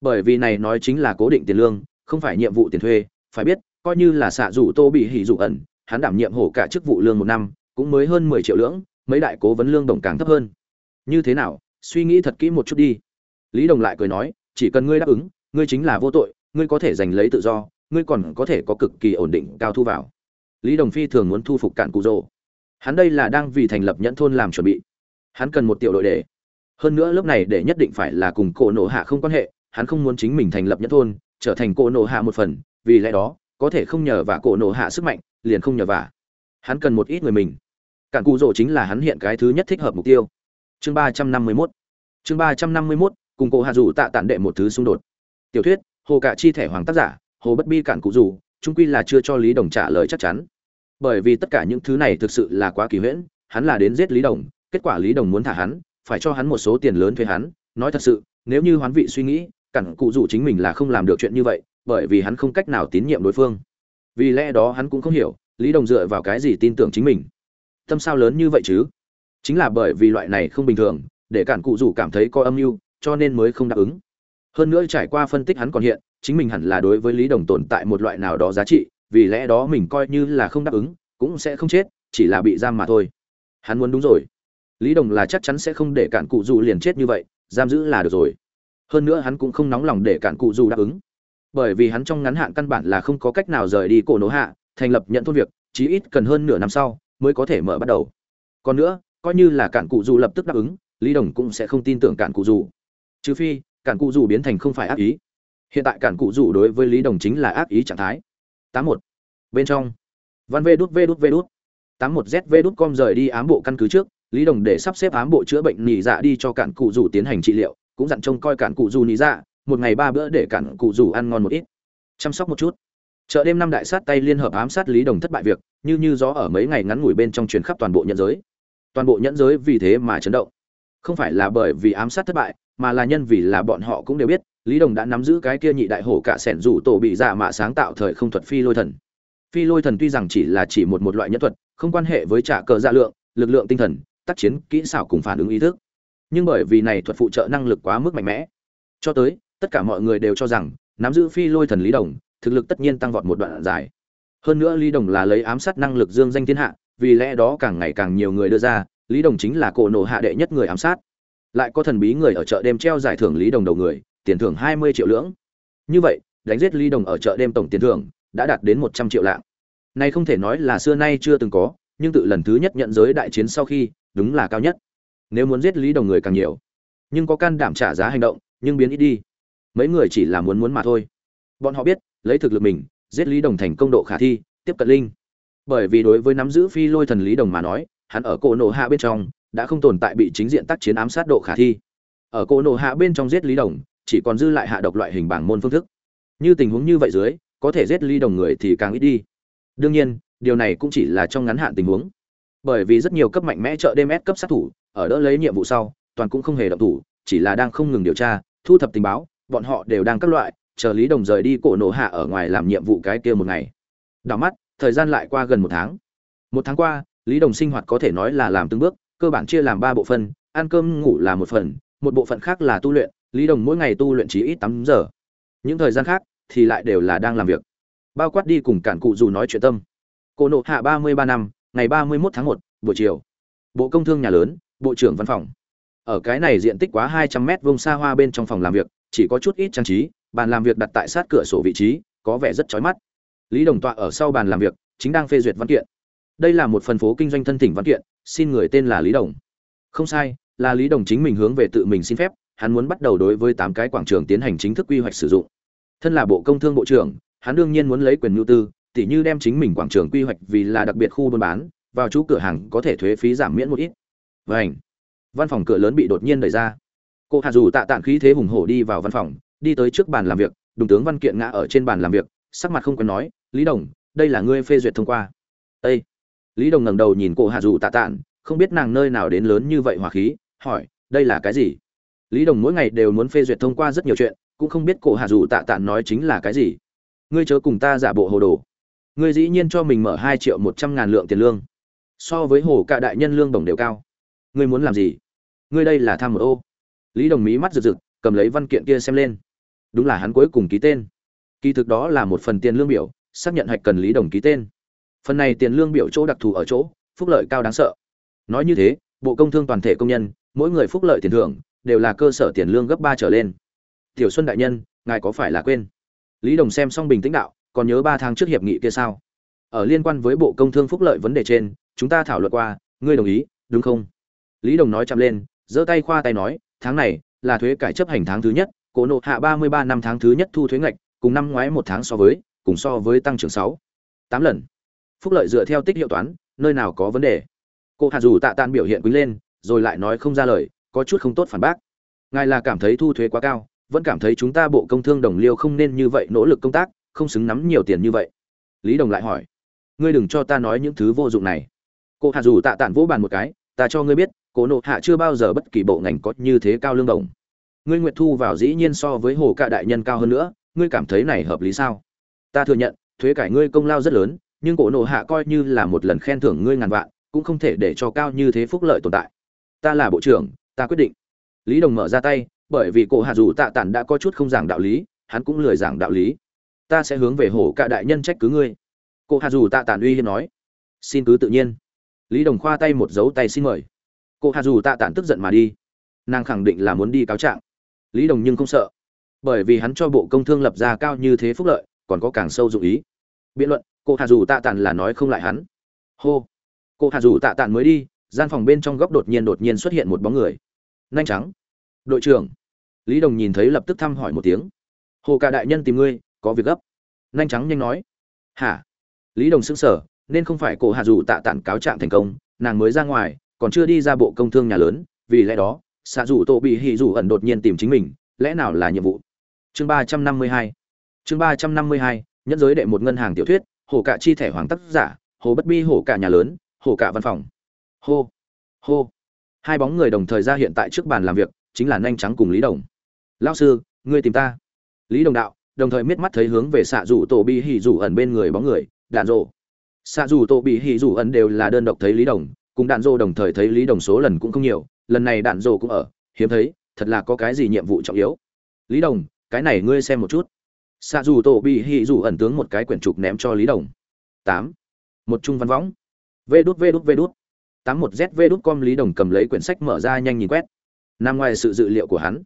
Bởi vì này nói chính là cố định tiền lương, không phải nhiệm vụ tiền thuê, phải biết, coi như là xạ rủ tô bị hỉ dụ ẩn, hắn đảm nhiệm hổ cả chức vụ lương một năm, cũng mới hơn mười triệu lưỡng mấy đại cố vấn lương đồng càng thấp hơn. Như thế nào? Suy nghĩ thật kỹ một chút đi. Lý đồng lại cười nói, chỉ cần ngươi đáp ứng, ngươi chính là vô tội, ngươi có thể giành lấy tự do, ngươi còn có thể có cực kỳ ổn định, cao thu vào. Lý đồng phi thường muốn thu phục cạn cụ rồ. Hắn đây là đang vì thành lập nhẫn thôn làm chuẩn bị. Hắn cần một tiểu đội để. Hơn nữa lớp này để nhất định phải là cùng cổ nổ hạ không quan hệ, hắn không muốn chính mình thành lập nhẫn thôn, trở thành cổ nổ hạ một phần, vì lẽ đó, có thể không nhờ vả cổ nổ hạ sức mạnh, liền không nhờ vả. Hắn cần một ít người mình cản cụ rỗ chính là hắn hiện cái thứ nhất thích hợp mục tiêu. Chương ba trăm năm mươi mốt. Chương ba trăm năm mươi mốt, cùng cổ hạ dù tạ tản đệ một thứ xung đột. Tiểu thuyết, hồ cả chi thẻ hoàng tác giả, hồ bất bi cản cụ dù trung quy là chưa cho lý đồng trả lời chắc chắn. Bởi vì tất cả những thứ này thực sự là quá kỳ huyễn, hắn là đến giết lý đồng, kết quả lý đồng muốn thả hắn, phải cho hắn một số tiền lớn thuê hắn. Nói thật sự, nếu như hoán vị suy nghĩ, cản cụ dù chính mình là không làm được chuyện như vậy, bởi vì hắn không cách nào tín nhiệm đối phương. Vì lẽ đó hắn cũng không hiểu, lý đồng dựa vào cái gì tin tưởng chính mình tâm sao lớn như vậy chứ? Chính là bởi vì loại này không bình thường, để cản cụ rủ cảm thấy có âm mưu, cho nên mới không đáp ứng. Hơn nữa trải qua phân tích hắn còn hiện, chính mình hẳn là đối với lý đồng tồn tại một loại nào đó giá trị, vì lẽ đó mình coi như là không đáp ứng, cũng sẽ không chết, chỉ là bị giam mà thôi. Hắn muốn đúng rồi. Lý đồng là chắc chắn sẽ không để cản cụ dù liền chết như vậy, giam giữ là được rồi. Hơn nữa hắn cũng không nóng lòng để cản cụ dù đáp ứng. Bởi vì hắn trong ngắn hạn căn bản là không có cách nào rời đi cổ nổ hạ, thành lập nhận thôn việc, chí ít cần hơn nửa năm sau mới có thể mở bắt đầu. Còn nữa, coi như là cản cụ dù lập tức đáp ứng, lý đồng cũng sẽ không tin tưởng cản cụ dù. Trừ phi, cản cụ dù biến thành không phải ác ý. Hiện tại cản cụ dù đối với lý đồng chính là ác ý trạng thái. Tám một. Bên trong. Văn vê đút vê đút vê đút. Tám một z vê đút com rời đi ám bộ căn cứ trước, lý đồng để sắp xếp ám bộ chữa bệnh nỉ dạ đi cho cản cụ dù tiến hành trị liệu, cũng dặn trông coi cản cụ dù nỉ dạ một ngày ba bữa để cản cụ dù ăn ngon một ít. Chăm sóc một chút chợ đêm năm đại sát tay liên hợp ám sát lý đồng thất bại việc, như như gió ở mấy ngày ngắn ngủi bên trong truyền khắp toàn bộ nhận giới. Toàn bộ nhẫn giới vì thế mà chấn động. Không phải là bởi vì ám sát thất bại, mà là nhân vì là bọn họ cũng đều biết, lý đồng đã nắm giữ cái kia nhị đại hổ cả sẻn rủ tổ bị giả mạ sáng tạo thời không thuật phi lôi thần. Phi lôi thần tuy rằng chỉ là chỉ một một loại nhân thuật, không quan hệ với trả cờ dạ lượng, lực lượng tinh thần, tác chiến, kỹ xảo cùng phản ứng ý thức. Nhưng bởi vì này thuật phụ trợ năng lực quá mức mạnh mẽ. Cho tới, tất cả mọi người đều cho rằng, nắm giữ phi lôi thần lý đồng thực lực tất nhiên tăng vọt một đoạn dài. Hơn nữa lý đồng là lấy ám sát năng lực dương danh thiên hạ, vì lẽ đó càng ngày càng nhiều người đưa ra, lý đồng chính là cổ nổ hạ đệ nhất người ám sát. Lại có thần bí người ở chợ đêm treo giải thưởng lý đồng đầu người, tiền thưởng hai mươi triệu lưỡng. Như vậy, đánh giết lý đồng ở chợ đêm tổng tiền thưởng đã đạt đến một trăm triệu lạng. Này không thể nói là xưa nay chưa từng có, nhưng tự lần thứ nhất nhận giới đại chiến sau khi, đúng là cao nhất. Nếu muốn giết lý đồng người càng nhiều, nhưng có can đảm trả giá hành động, nhưng biến ít đi. Mấy người chỉ là muốn muốn mà thôi. Bọn họ biết lấy thực lực mình, giết lý đồng thành công độ khả thi, tiếp cận linh. Bởi vì đối với nắm giữ phi lôi thần lý đồng mà nói, hắn ở cổ nổ hạ bên trong đã không tồn tại bị chính diện tác chiến ám sát độ khả thi. Ở cổ nổ hạ bên trong giết lý đồng, chỉ còn dư lại hạ độc loại hình bảng môn phương thức. Như tình huống như vậy dưới, có thể giết lý đồng người thì càng ít đi. Đương nhiên, điều này cũng chỉ là trong ngắn hạn tình huống. Bởi vì rất nhiều cấp mạnh mẽ chợ đêm S cấp sát thủ, ở đỡ lấy nhiệm vụ sau, toàn cũng không hề động thủ, chỉ là đang không ngừng điều tra, thu thập tình báo, bọn họ đều đang các loại chờ lý đồng rời đi cổ nổ hạ ở ngoài làm nhiệm vụ cái kia một ngày. Đảo mắt, thời gian lại qua gần một tháng. Một tháng qua, lý đồng sinh hoạt có thể nói là làm từng bước, cơ bản chia làm ba bộ phận, ăn cơm ngủ là một phần, một bộ phận khác là tu luyện, lý đồng mỗi ngày tu luyện chỉ ít tám giờ. Những thời gian khác thì lại đều là đang làm việc. Bao quát đi cùng cản cụ dù nói chuyện tâm. Cổ nộ hạ ba mươi ba năm, ngày ba mươi một tháng một, buổi chiều. Bộ công thương nhà lớn, bộ trưởng văn phòng. Ở cái này diện tích quá hai trăm mét vuông xa hoa bên trong phòng làm việc, chỉ có chút ít trang trí bàn làm việc đặt tại sát cửa sổ vị trí, có vẻ rất chói mắt. Lý đồng tọa ở sau bàn làm việc, chính đang phê duyệt văn kiện. Đây là một phần phố kinh doanh thân thỉnh văn kiện, xin người tên là lý đồng. Không sai, là lý đồng chính mình hướng về tự mình xin phép, hắn muốn bắt đầu đối với tám cái quảng trường tiến hành chính thức quy hoạch sử dụng. Thân là bộ công thương bộ trưởng, hắn đương nhiên muốn lấy quyền nhu tư, tỉ như đem chính mình quảng trường quy hoạch vì là đặc biệt khu buôn bán, vào chú cửa hàng có thể thuế phí giảm miễn một ít. Vảnh văn phòng cửa lớn bị đột nhiên đẩy ra. Cô hạ dù tạ tạng khí thế hùng hổ đi vào văn phòng đi tới trước bàn làm việc đồng tướng văn kiện ngã ở trên bàn làm việc sắc mặt không quen nói lý đồng đây là ngươi phê duyệt thông qua. Ê! lý đồng ngẩng đầu nhìn cổ hạ dù tạ tạn, không biết nàng nơi nào đến lớn như vậy hỏa khí hỏi đây là cái gì? Lý đồng mỗi ngày đều muốn phê duyệt thông qua rất nhiều chuyện cũng không biết cổ hạ dù tạ tạn nói chính là cái gì. Ngươi chớ cùng ta giả bộ hồ đồ. Ngươi dĩ nhiên cho mình mở hai triệu một trăm ngàn lượng tiền lương. So với hồ cả đại nhân lương đồng đều cao. Ngươi muốn làm gì? Ngươi đây là tham một ô. Lý đồng mỹ mắt rực rực cầm lấy văn kiện kia xem lên đúng là hắn cuối cùng ký tên. Kỳ thực đó là một phần tiền lương biểu, xác nhận hạch cần lý đồng ký tên. Phần này tiền lương biểu chỗ đặc thù ở chỗ, phúc lợi cao đáng sợ. Nói như thế, bộ công thương toàn thể công nhân, mỗi người phúc lợi tiền thưởng, đều là cơ sở tiền lương gấp ba trở lên. Tiểu xuân đại nhân, ngài có phải là quên? Lý đồng xem xong bình tĩnh đạo, còn nhớ ba tháng trước hiệp nghị kia sao? Ở liên quan với bộ công thương phúc lợi vấn đề trên, chúng ta thảo luận qua, ngươi đồng ý, đúng không? Lý đồng nói chậm lên, giơ tay khoa tay nói, tháng này là thuế cải chấp hành tháng thứ nhất cổ nộ hạ ba mươi ba năm tháng thứ nhất thu thuế ngạch, cùng năm ngoái một tháng so với, cùng so với tăng trưởng sáu, tám lần. Phúc lợi dựa theo tích hiệu toán, nơi nào có vấn đề? Cô hạ dù tạ tàn biểu hiện quý lên, rồi lại nói không ra lời, có chút không tốt phản bác. Ngài là cảm thấy thu thuế quá cao, vẫn cảm thấy chúng ta bộ công thương đồng liêu không nên như vậy nỗ lực công tác, không xứng nắm nhiều tiền như vậy. Lý đồng lại hỏi, ngươi đừng cho ta nói những thứ vô dụng này. Cô hạ dù tạ tản vỗ bàn một cái, ta cho ngươi biết cô nộ hạ chưa bao giờ bất kỳ bộ ngành có như thế cao lương đồng ngươi nguyệt thu vào dĩ nhiên so với hồ cạ đại nhân cao hơn nữa, ngươi cảm thấy này hợp lý sao? Ta thừa nhận, thuế cải ngươi công lao rất lớn, nhưng cổ nộ hạ coi như là một lần khen thưởng ngươi ngàn vạn, cũng không thể để cho cao như thế phúc lợi tồn tại. Ta là bộ trưởng, ta quyết định. Lý đồng mở ra tay, bởi vì cổ hạ dù tạ tản đã có chút không giảng đạo lý, hắn cũng lười giảng đạo lý. Ta sẽ hướng về hồ cạ đại nhân trách cứ ngươi. Cổ hạ dù tạ tản uy hiếp nói. Xin cứ tự nhiên. Lý đồng khoa tay một dấu tay xin mời. Cô hạ dù tạ tản tức giận mà đi. Nàng khẳng định là muốn đi cáo trạng lý đồng nhưng không sợ. Bởi vì hắn cho bộ công thương lập ra cao như thế phúc lợi, còn có càng sâu dụng ý. Biện luận, cô hạ dù tạ tản là nói không lại hắn. Hô. Cô hạ dù tạ tản mới đi, gian phòng bên trong góc đột nhiên đột nhiên xuất hiện một bóng người. Nhanh trắng đội trưởng. Lý đồng nhìn thấy lập tức thăm hỏi một tiếng. Hồ cả đại nhân tìm ngươi, có việc gấp. Nhanh trắng nhanh nói. Hả? Lý đồng sững sờ, nên không phải cổ hạ dù tạ tản cáo trạng thành công, nàng mới ra ngoài, còn chưa đi ra bộ công thương nhà lớn, vì lẽ đó xạ dù tổ bị hì dù ẩn đột nhiên tìm chính mình, lẽ nào là nhiệm vụ? Chương ba trăm năm mươi hai. Chương ba trăm năm mươi hai nhất giới đệ một ngân hàng tiểu thuyết, hồ cả chi thẻ hoàng tác giả, hồ bất bi hồ cả nhà lớn, hồ cả văn phòng. Hô hô. Hai bóng người đồng thời ra hiện tại trước bàn làm việc, chính là nhanh trắng cùng lý đồng. Lao sư, ngươi tìm ta. Lý đồng đạo, đồng thời miết mắt thấy hướng về xạ dù tổ bị hỉ dù ẩn bên người bóng người, đạn rộ xạ dù tổ bị hỉ dù ẩn đều là đơn độc thấy lý đồng, cùng đạn rộ đồng thời thấy lý đồng số lần cũng không nhiều lần này đạn rồ cũng ở, hiếm thấy, thật là có cái gì nhiệm vụ trọng yếu. Lý đồng, cái này ngươi xem một chút. Xạ dù tổ bị hì dù ẩn tướng một cái quyển trục ném cho lý đồng. Tám. Một trung văn võng. Vê đút vê đút vê đút. Tám một z, vê đút com lý đồng cầm lấy quyển sách mở ra nhanh nhìn quét. Nằm ngoài sự dự liệu của hắn.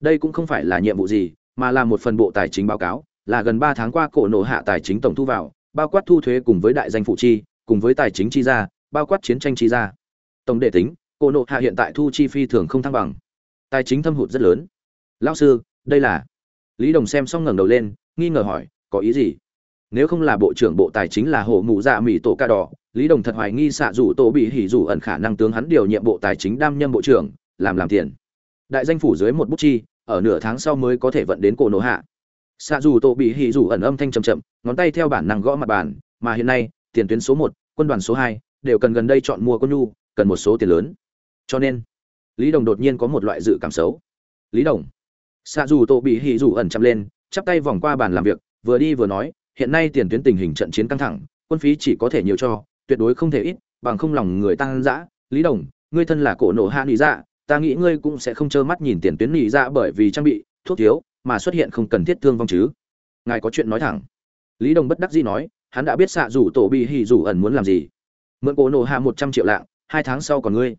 Đây cũng không phải là nhiệm vụ gì, mà là một phần bộ tài chính báo cáo, là gần ba tháng qua cổ nộ hạ tài chính tổng thu vào, bao quát thu thuế cùng với đại danh phụ chi, cùng với tài chính chi ra, bao quát chiến tranh chi ra. Tổng đệ tính cổ nộ hạ hiện tại thu chi phi thường không thăng bằng. Tài chính thâm hụt rất lớn. Lão sư, đây là. Lý đồng xem xong ngẩng đầu lên, nghi ngờ hỏi, có ý gì? Nếu không là bộ trưởng bộ tài chính là hồ mụ dạ mỹ tổ ca đỏ, lý đồng thật hoài nghi xạ rủ tổ bị hỉ rủ ẩn khả năng tướng hắn điều nhiệm bộ tài chính đam nhâm bộ trưởng, làm làm tiền. Đại danh phủ dưới một bút chi, ở nửa tháng sau mới có thể vận đến cổ nổ hạ. Xạ dù tổ bị hỉ rủ ẩn âm thanh chầm chậm ngón tay theo bản năng gõ mặt bàn, mà hiện nay, tiền tuyến số một, quân đoàn số hai, đều cần gần đây chọn mua quân nhu, cần một số tiền lớn cho nên, lý đồng đột nhiên có một loại dự cảm xấu. Lý đồng. Xạ dù tổ bị hỉ dù ẩn chậm lên, chắp tay vòng qua bàn làm việc, vừa đi vừa nói, hiện nay tiền tuyến tình hình trận chiến căng thẳng, quân phí chỉ có thể nhiều cho, tuyệt đối không thể ít, bằng không lòng người tăng dã. Lý đồng, ngươi thân là cổ nổ hạ nỉ dạ ta nghĩ ngươi cũng sẽ không trơ mắt nhìn tiền tuyến nỉ dạ bởi vì trang bị, thuốc thiếu mà xuất hiện không cần thiết thương vong chứ. Ngài có chuyện nói thẳng. Lý đồng bất đắc dĩ nói, hắn đã biết xạ rủ tổ bị hỉ rủ ẩn muốn làm gì. Mượn cổ nổ hạ một trăm triệu lạng, hai tháng sau còn ngươi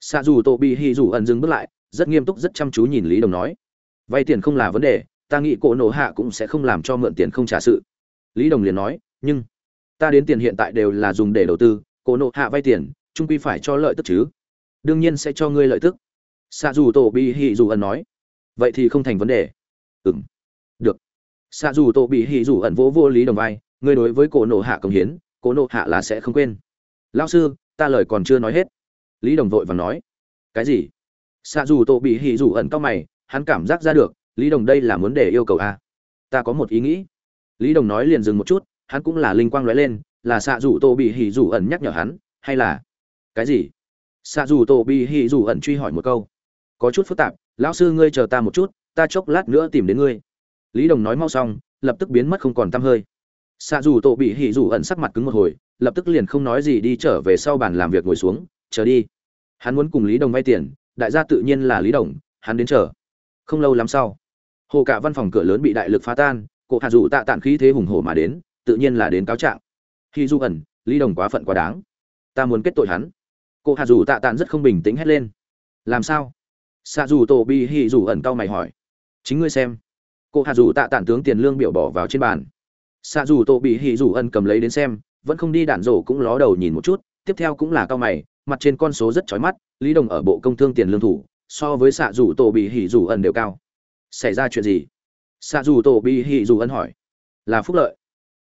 xạ Dù tổ bị hỉ Dù ẩn dừng bước lại, rất nghiêm túc rất chăm chú nhìn lý đồng nói. Vay tiền không là vấn đề, ta nghĩ cổ nổ hạ cũng sẽ không làm cho mượn tiền không trả sự. Lý đồng liền nói, nhưng ta đến tiền hiện tại đều là dùng để đầu tư, cổ nộ hạ vay tiền trung quy phải cho lợi tức chứ. Đương nhiên sẽ cho ngươi lợi tức. Xạ dù tổ bị hỉ dù ẩn nói. Vậy thì không thành vấn đề. Ừ m được. Xạ dù tổ bị hỉ dù ẩn vỗ vô lý đồng vai, ngươi đối với cổ nộ hạ công hiến, cổ nộ hạ là sẽ không quên. Lao sư, ta lời còn chưa nói hết lý đồng vội và nói, cái gì? Xạ dù tổ bị hỉ dù ẩn cao mày, hắn cảm giác ra được, lý đồng đây là muốn để yêu cầu a ta có một ý nghĩ. Lý đồng nói liền dừng một chút, hắn cũng là linh quang lóe lên, là xạ dù tô bị hỉ dù ẩn nhắc nhở hắn, hay là cái gì? Xạ dù tô bị hỉ dù ẩn truy hỏi một câu. Có chút phức tạp, lão sư ngươi chờ ta một chút, ta chốc lát nữa tìm đến ngươi. Lý đồng nói mau xong, lập tức biến mất không còn tăm hơi. Xạ dù tô bị hỉ dù ẩn sắc mặt cứng một hồi, lập tức liền không nói gì đi trở về sau bàn làm việc ngồi xuống chờ đi. Hắn muốn cùng lý đồng vay tiền, đại gia tự nhiên là lý đồng, hắn đến chờ. Không lâu lắm sau, hồ cả văn phòng cửa lớn bị đại lực phá tan, cổ hạ dù tạ tản khí thế hùng hổ mà đến, tự nhiên là đến cáo trạng. Khi du ẩn, lý đồng quá phận quá đáng. Ta muốn kết tội hắn. Cô hạ dù tạ tản rất không bình tĩnh hét lên. Làm sao? Xạ dù tổ bi hì dù ẩn cau mày hỏi. Chính ngươi xem. Cô hạ dù tạ tản tướng tiền lương biểu bỏ vào trên bàn. Xạ dù tổ bị hì dù ẩn cầm lấy đến xem, vẫn không đi đạn rổ cũng ló đầu nhìn một chút, tiếp theo cũng là cau mày mặt trên con số rất chói mắt, lý đồng ở bộ công thương tiền lương thủ, so với xạ dù tổ bị Hỉ dù ẩn đều cao. Xảy ra chuyện gì? Xạ dù tổ bị Hỉ dù ẩn hỏi. Là phúc lợi.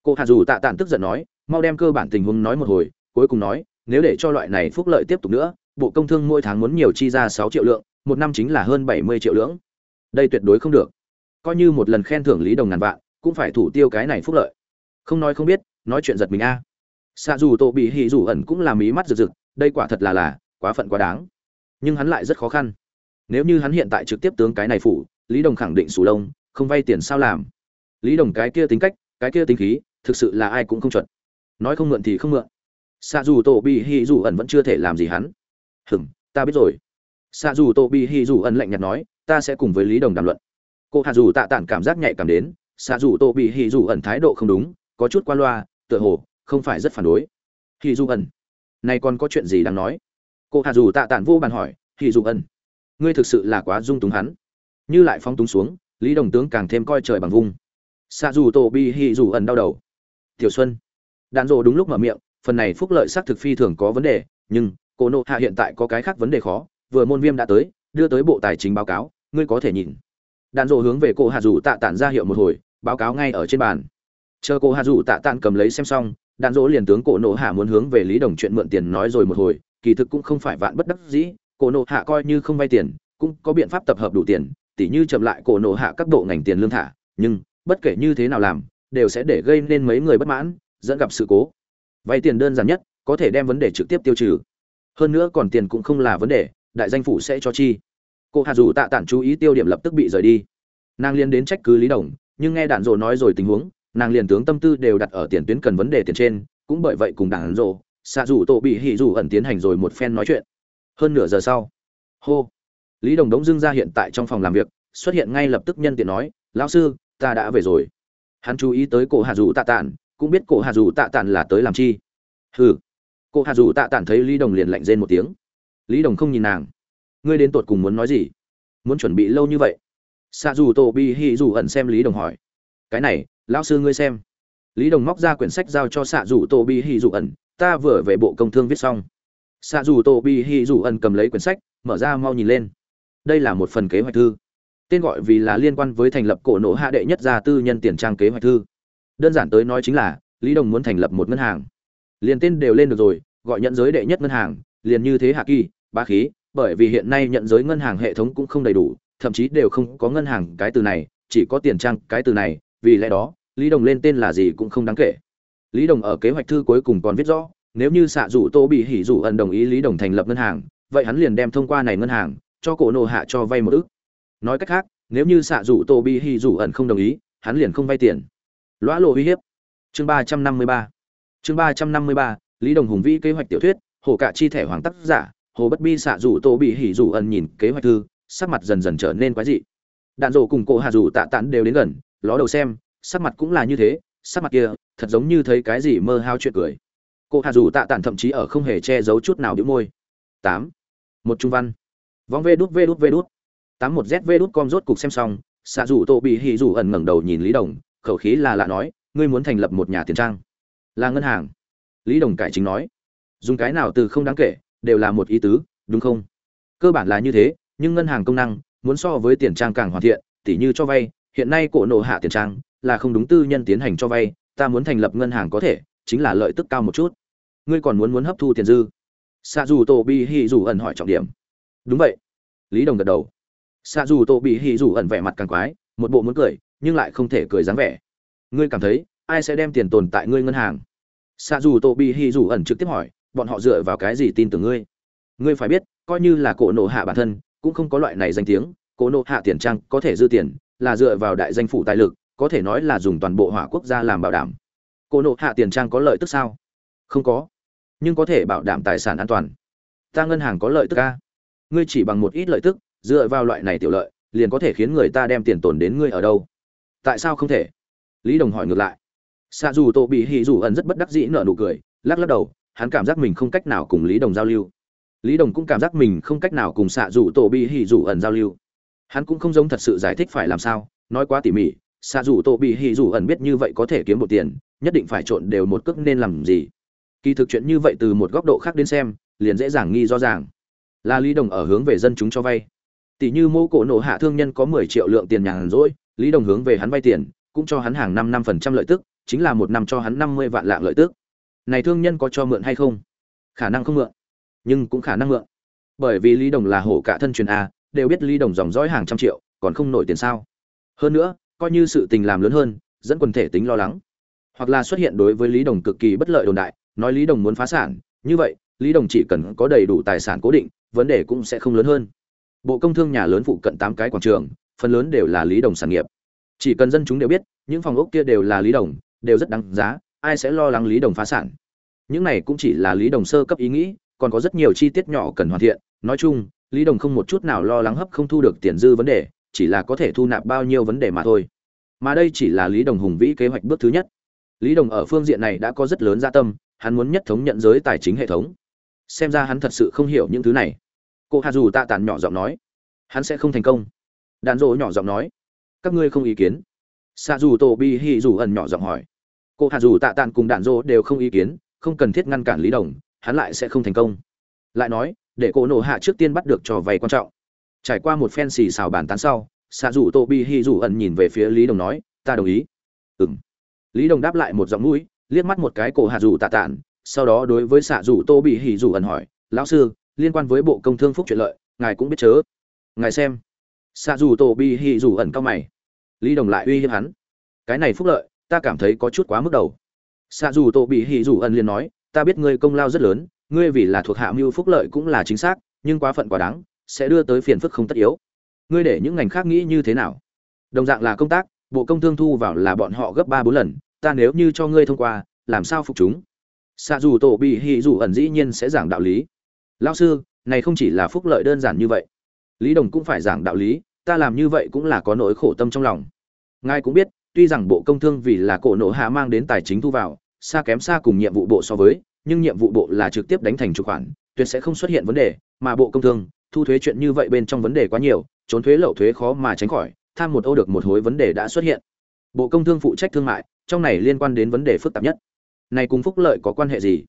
Cô hạ dù tạ tản tức giận nói, mau đem cơ bản tình huống nói một hồi, cuối cùng nói, nếu để cho loại này phúc lợi tiếp tục nữa, bộ công thương mỗi tháng muốn nhiều chi ra sáu triệu lượng, một năm chính là hơn bảy mươi triệu lượng. Đây tuyệt đối không được. Coi như một lần khen thưởng lý đồng ngàn vạn, cũng phải thủ tiêu cái này phúc lợi. Không nói không biết, nói chuyện giật mình a. À. xạ dù tổ bị hỉ dù ẩn cũng làm ý mắt rực rực đây quả thật là là, quá phận quá đáng. Nhưng hắn lại rất khó khăn. Nếu như hắn hiện tại trực tiếp tướng cái này phủ, lý đồng khẳng định sù lông, không vay tiền sao làm? Lý đồng cái kia tính cách, cái kia tính khí, thực sự là ai cũng không chuẩn. Nói không mượn thì không mượn. Xạ dù tổ bị hy dù ẩn vẫn chưa thể làm gì hắn. Hừm, ta biết rồi. Xạ dù tổ bị hy dù ẩn lạnh nhạt nói, ta sẽ cùng với lý đồng đàm luận. Cô hạ dù tạ tản cảm giác nhạy cảm đến xạ dù tổ bị hy dù ẩn thái độ không đúng, có chút qua loa, tựa hồ, không phải rất phản đối. Hy dù ẩn này còn có chuyện gì đáng nói? Cô hạ dù tạ tản vô bàn hỏi thì dù ẩn ngươi thực sự là quá dung túng hắn. Như lại phong túng xuống, lý đồng tướng càng thêm coi trời bằng vung. Xạ dù tổ bi hì dù ẩn đau đầu. Tiểu xuân. Đạn rộ đúng lúc mở miệng, phần này phúc lợi xác thực phi thường có vấn đề, nhưng cô nộ hạ hiện tại có cái khác vấn đề khó, vừa môn viêm đã tới, đưa tới bộ tài chính báo cáo, ngươi có thể nhìn. Đạn rộ hướng về cô hạ dù tạ tản ra hiệu một hồi, báo cáo ngay ở trên bàn. Chờ cô hạ dù tạ tản cầm lấy xem xong đạn dỗ liền tướng cổ nộ hạ muốn hướng về lý đồng chuyện mượn tiền nói rồi một hồi, kỳ thực cũng không phải vạn bất đắc dĩ, cổ nộ hạ coi như không vay tiền, cũng có biện pháp tập hợp đủ tiền, tỉ như chậm lại cổ nộ hạ các bộ ngành tiền lương thả, nhưng, bất kể như thế nào làm, đều sẽ để gây nên mấy người bất mãn, dẫn gặp sự cố. Vay tiền đơn giản nhất, có thể đem vấn đề trực tiếp tiêu trừ. Hơn nữa còn tiền cũng không là vấn đề, đại danh phủ sẽ cho chi. Cô hạ dù tạ tản chú ý tiêu điểm lập tức bị rời đi. Nàng liên đến trách cứ lý đồng, nhưng nghe đạn dỗ nói rồi tình huống nàng liền tướng tâm tư đều đặt ở tiền tuyến cần vấn đề tiền trên, cũng bởi vậy cùng đạn dộ xạ dù tổ bị hỉ dù ẩn tiến hành rồi một phen nói chuyện. Hơn nửa giờ sau, hô, lý đồng đống dưng ra hiện tại trong phòng làm việc, xuất hiện ngay lập tức nhân tiện nói, lão sư, ta đã về rồi. Hắn chú ý tới cổ hạ dù tạ tản, cũng biết cổ hạ dù tạ tản là tới làm chi. Hừ. Cổ hạ dù tạ tản thấy lý đồng liền lạnh rên một tiếng. Lý đồng không nhìn nàng. Ngươi đến tột cùng muốn nói gì? Muốn chuẩn bị lâu như vậy? Xạ dù tổ bi Hỉ dù ẩn xem lý đồng hỏi. Cái này lão sư ngươi xem. Lý đồng móc ra quyển sách giao cho xạ dù tổ bi hi dù ẩn, ta vừa về bộ công thương viết xong. Xạ dù tổ bi hi dù ẩn cầm lấy quyển sách, mở ra mau nhìn lên. Đây là một phần kế hoạch thư. Tên gọi vì là liên quan với thành lập cổ nổ hạ đệ nhất gia tư nhân tiền trang kế hoạch thư. Đơn giản tới nói chính là, lý đồng muốn thành lập một ngân hàng. Liền tên đều lên được rồi, gọi nhận giới đệ nhất ngân hàng, liền như thế hạ kỳ ba khí, bởi vì hiện nay nhận giới ngân hàng hệ thống cũng không đầy đủ, thậm chí đều không có ngân hàng cái từ này, chỉ có tiền trang cái từ này vì lẽ đó, lý đồng lên tên là gì cũng không đáng kể. Lý đồng ở kế hoạch thư cuối cùng còn viết rõ, nếu như xạ rủ tô bị hỉ rủ ẩn đồng ý lý đồng thành lập ngân hàng, vậy hắn liền đem thông qua này ngân hàng, cho cổ nộ hạ cho vay một ức. Nói cách khác, nếu như xạ rủ tô bị hỉ rủ ẩn không đồng ý, hắn liền không vay tiền. Lõa lộ uy hiếp. Chương ba trăm năm mươi ba. Chương ba trăm năm mươi ba, lý đồng hùng vĩ kế hoạch tiểu thuyết, hồ cạ chi thẻ hoàng tác giả, hồ bất bi xạ rủ tô bị hỉ rủ ẩn nhìn kế hoạch thư, sắc mặt dần dần trở nên quái dị. Đạn rổ cùng cổ hạ rủ tạ tản đều đến gần ló đầu xem, sắc mặt cũng là như thế, sắc mặt kia, thật giống như thấy cái gì mơ hao chuyện cười. Cô hạ dù tạ tản thậm chí ở không hề che giấu chút nào đĩu môi. Tám. Một trung văn. Vong vê đút vê đút vê đút. Tám một z vê đút com rốt cục xem xong xạ dù tô bị hỉ dù ẩn ngẩng đầu nhìn lý đồng, khẩu khí là lạ nói, ngươi muốn thành lập một nhà tiền trang? Là ngân hàng. Lý đồng cải chính nói, dùng cái nào từ không đáng kể, đều là một ý tứ, đúng không? Cơ bản là như thế, nhưng ngân hàng công năng, muốn so với tiền trang càng hoàn thiện, tỉ như cho vay hiện nay cổ nộ hạ tiền trang là không đúng tư nhân tiến hành cho vay, ta muốn thành lập ngân hàng có thể, chính là lợi tức cao một chút. Ngươi còn muốn muốn hấp thu tiền dư? Xạ dù tổ bị hì dù ẩn hỏi trọng điểm. Đúng vậy. Lý đồng gật đầu. Xạ dù tổ bị hì dù ẩn vẻ mặt càng quái, một bộ muốn cười, nhưng lại không thể cười dáng vẻ. Ngươi cảm thấy, ai sẽ đem tiền tồn tại ngươi ngân hàng? Xạ dù tổ bị hì dù ẩn trực tiếp hỏi, bọn họ dựa vào cái gì tin tưởng ngươi? Ngươi phải biết, coi như là cổ nộ hạ bản thân, cũng không có loại này danh tiếng, cổ nộ hạ tiền trang có thể dư tiền là dựa vào đại danh phủ tài lực, có thể nói là dùng toàn bộ hỏa quốc gia làm bảo đảm. Cô nộ hạ tiền trang có lợi tức sao? Không có. Nhưng có thể bảo đảm tài sản an toàn. Ta ngân hàng có lợi tức a. Ngươi chỉ bằng một ít lợi tức, dựa vào loại này tiểu lợi, liền có thể khiến người ta đem tiền tồn đến ngươi ở đâu. Tại sao không thể? Lý đồng hỏi ngược lại. Xạ dù tổ bị hì dù ẩn rất bất đắc dĩ nở nụ cười, lắc lắc đầu, hắn cảm giác mình không cách nào cùng lý đồng giao lưu. Lý đồng cũng cảm giác mình không cách nào cùng xạ dù tổ bị hì dù ẩn giao lưu hắn cũng không giống thật sự giải thích phải làm sao, nói quá tỉ mỉ xa dù Tô bị hì dù ẩn biết như vậy có thể kiếm một tiền, nhất định phải trộn đều một cước nên làm gì. Kỳ thực chuyện như vậy từ một góc độ khác đến xem, liền dễ dàng nghi rõ ràng. Là lý đồng ở hướng về dân chúng cho vay. Tỷ như mô cổ nổ hạ thương nhân có mười triệu lượng tiền nhàn rỗi, lý đồng hướng về hắn vay tiền, cũng cho hắn hàng năm năm phần trăm lợi tức, chính là một năm cho hắn năm mươi vạn lạng lợi tức. Này thương nhân có cho mượn hay không? Khả năng không mượn, nhưng cũng khả năng mượn. Bởi vì lý đồng là hổ cả thân truyền a đều biết lý đồng dòng dõi hàng trăm triệu, còn không nổi tiền sao? Hơn nữa, coi như sự tình làm lớn hơn, dẫn quần thể tính lo lắng. Hoặc là xuất hiện đối với lý đồng cực kỳ bất lợi đồn đại, nói lý đồng muốn phá sản, như vậy, lý đồng chỉ cần có đầy đủ tài sản cố định, vấn đề cũng sẽ không lớn hơn. Bộ công thương nhà lớn phụ cận tám cái quảng trường, phần lớn đều là lý đồng sản nghiệp. Chỉ cần dân chúng đều biết, những phòng ốc kia đều là lý đồng, đều rất đáng giá, ai sẽ lo lắng lý đồng phá sản? Những này cũng chỉ là lý đồng sơ cấp ý nghĩ, còn có rất nhiều chi tiết nhỏ cần hoàn thiện. Nói chung lý đồng không một chút nào lo lắng hấp không thu được tiền dư vấn đề, chỉ là có thể thu nạp bao nhiêu vấn đề mà thôi. Mà đây chỉ là lý đồng hùng vĩ kế hoạch bước thứ nhất. Lý đồng ở phương diện này đã có rất lớn gia tâm, hắn muốn nhất thống nhận giới tài chính hệ thống. Xem ra hắn thật sự không hiểu những thứ này. Cô hà dù tạ tản nhỏ giọng nói, hắn sẽ không thành công. Đàn Dỗ nhỏ giọng nói, các ngươi không ý kiến. Sa dù tổ bi hi dù ẩn nhỏ giọng hỏi, cô hà dù tạ tản cùng đàn Dỗ đều không ý kiến, không cần thiết ngăn cản lý đồng, hắn lại sẽ không thành công. Lại nói để cổ nổ hạ trước tiên bắt được trò vay quan trọng. Trải qua một phen xì xào bàn tán sau xạ rủ tô bi hi rủ ẩn nhìn về phía lý đồng nói, ta đồng ý. Ừ m lý đồng đáp lại một giọng mũi, liếc mắt một cái cổ hạ rủ tạ tản, sau đó đối với xạ rủ tô bị hỉ rủ ẩn hỏi, lão sư, liên quan với bộ công thương phúc chuyện lợi, ngài cũng biết chớ? Ngài xem. Xạ rủ tô bị hỉ rủ ẩn cao mày. Lý đồng lại uy hiếp hắn. Cái này phúc lợi, ta cảm thấy có chút quá mức đầu. Xạ rủ tô bị hỉ rủ ẩn liền nói, ta biết ngươi công lao rất lớn ngươi vì là thuộc hạ mưu phúc lợi cũng là chính xác, nhưng quá phận quá đáng, sẽ đưa tới phiền phức không tất yếu. Ngươi để những ngành khác nghĩ như thế nào? Đồng dạng là công tác, bộ công thương thu vào là bọn họ gấp ba bốn lần, ta nếu như cho ngươi thông qua, làm sao phục chúng? Xạ dù tổ bị hì dù ẩn dĩ nhiên sẽ giảng đạo lý. Lao sư, này không chỉ là phúc lợi đơn giản như vậy. Lý đồng cũng phải giảng đạo lý, ta làm như vậy cũng là có nỗi khổ tâm trong lòng. Ngài cũng biết, tuy rằng bộ công thương vì là cổ nộ hạ mang đến tài chính thu vào, xa kém xa cùng nhiệm vụ bộ so với nhưng nhiệm vụ bộ là trực tiếp đánh thành chủ khoản, tuyệt sẽ không xuất hiện vấn đề, mà bộ công thương, thu thuế chuyện như vậy bên trong vấn đề quá nhiều, trốn thuế lậu thuế khó mà tránh khỏi, tham một ô được một hối vấn đề đã xuất hiện. Bộ công thương phụ trách thương mại, trong này liên quan đến vấn đề phức tạp nhất. Này cùng phúc lợi có quan hệ gì?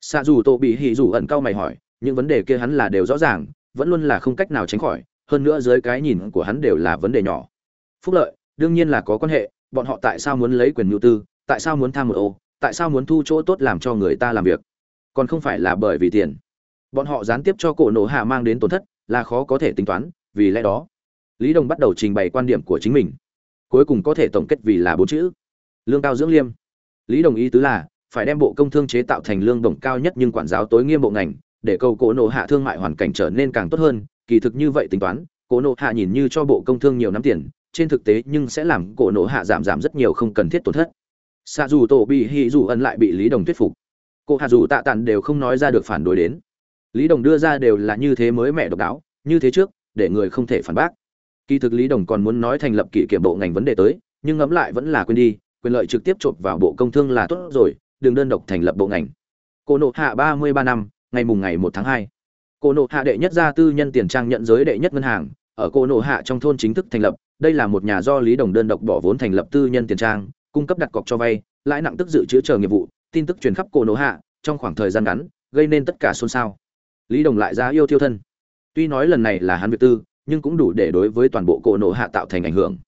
Sa dù Tô bị hỉ dù ẩn cao mày hỏi, những vấn đề kia hắn là đều rõ ràng, vẫn luôn là không cách nào tránh khỏi, hơn nữa dưới cái nhìn của hắn đều là vấn đề nhỏ. Phúc lợi, đương nhiên là có quan hệ, bọn họ tại sao muốn lấy quyền nhu tư, tại sao muốn tham một ô? Tại sao muốn thu chỗ tốt làm cho người ta làm việc? Còn không phải là bởi vì tiền. Bọn họ gián tiếp cho cổ nổ hạ mang đến tổn thất, là khó có thể tính toán, vì lẽ đó, lý đồng bắt đầu trình bày quan điểm của chính mình. Cuối cùng có thể tổng kết vì là bốn chữ. Lương cao dưỡng liêm. Lý đồng ý tứ là, phải đem bộ công thương chế tạo thành lương đồng cao nhất nhưng quản giáo tối nghiêm bộ ngành, để cầu cổ nổ hạ thương mại hoàn cảnh trở nên càng tốt hơn. Kỳ thực như vậy tính toán, cổ nổ hạ nhìn như cho bộ công thương nhiều năm tiền, trên thực tế nhưng sẽ làm cổ nổ hạ giảm giảm rất nhiều không cần thiết tổn thất xạ dù tổ bị hì dù ẩn lại bị lý đồng thuyết phục. Cô hạ dù tạ tàn đều không nói ra được phản đối đến. Lý đồng đưa ra đều là như thế mới mẹ độc đáo, như thế trước, để người không thể phản bác. Kỳ thực lý đồng còn muốn nói thành lập kỷ kiểm bộ ngành vấn đề tới, nhưng ngẫm lại vẫn là quên đi, quyền lợi trực tiếp chộp vào bộ công thương là tốt rồi, đừng đơn độc thành lập bộ ngành. Cô nộ hạ ba mươi ba năm, ngày mùng ngày một tháng hai. Cô nộ hạ đệ nhất gia tư nhân tiền trang nhận giới đệ nhất ngân hàng, ở cô nộ hạ trong thôn chính thức thành lập, đây là một nhà do lý đồng đơn độc bỏ vốn thành lập tư nhân tiền trang cung cấp đặt cọc cho vay, lãi nặng tức dự chứa chờ nghiệp vụ, tin tức truyền khắp cô nô hạ, trong khoảng thời gian ngắn, gây nên tất cả xôn xao. Lý đồng lại ra yêu thiêu thân. Tuy nói lần này là hắn việc tư, nhưng cũng đủ để đối với toàn bộ cổ nô hạ tạo thành ảnh hưởng.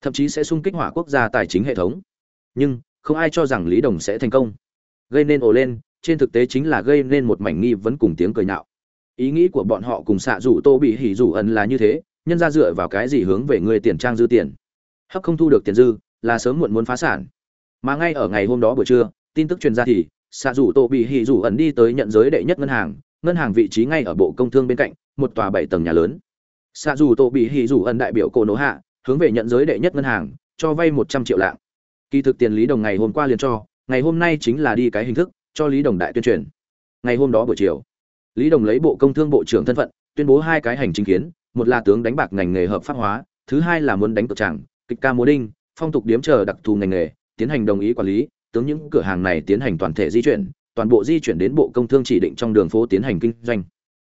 Thậm chí sẽ xung kích hỏa quốc gia tài chính hệ thống. Nhưng, không ai cho rằng lý đồng sẽ thành công. Gây nên ồ lên, trên thực tế chính là gây nên một mảnh nghi vấn cùng tiếng cười nhạo. Ý nghĩ của bọn họ cùng xạ rủ tô bị hỉ rủ ẩn là như thế, nhân ra dựa vào cái gì hướng về người tiền trang dư tiền? Hấp không thu được tiền dư là sớm muộn muốn phá sản. Mà ngay ở ngày hôm đó buổi trưa, tin tức truyền ra thì xạ rủ tô bị hỉ rủ ẩn đi tới nhận giới đệ nhất ngân hàng ngân hàng vị trí ngay ở bộ công thương bên cạnh, một tòa bảy tầng nhà lớn. Xạ rủ tô bị hỉ rủ ẩn đại biểu cổ nổ hạ, hướng về nhận giới đệ nhất ngân hàng, cho vay một trăm triệu lạng. Kỳ thực tiền lý đồng ngày hôm qua liền cho, ngày hôm nay chính là đi cái hình thức, cho lý đồng đại tuyên truyền. Ngày hôm đó buổi chiều, lý đồng lấy bộ công thương bộ trưởng thân phận, tuyên bố hai cái hành chính kiến, một là tướng đánh bạc ngành nghề hợp pháp hóa, thứ hai là muốn đánh cược tràng kịch ca múa đinh phong tục điếm chờ đặc thù ngành nghề, tiến hành đồng ý quản lý, tướng những cửa hàng này tiến hành toàn thể di chuyển, toàn bộ di chuyển đến bộ công thương chỉ định trong đường phố tiến hành kinh doanh.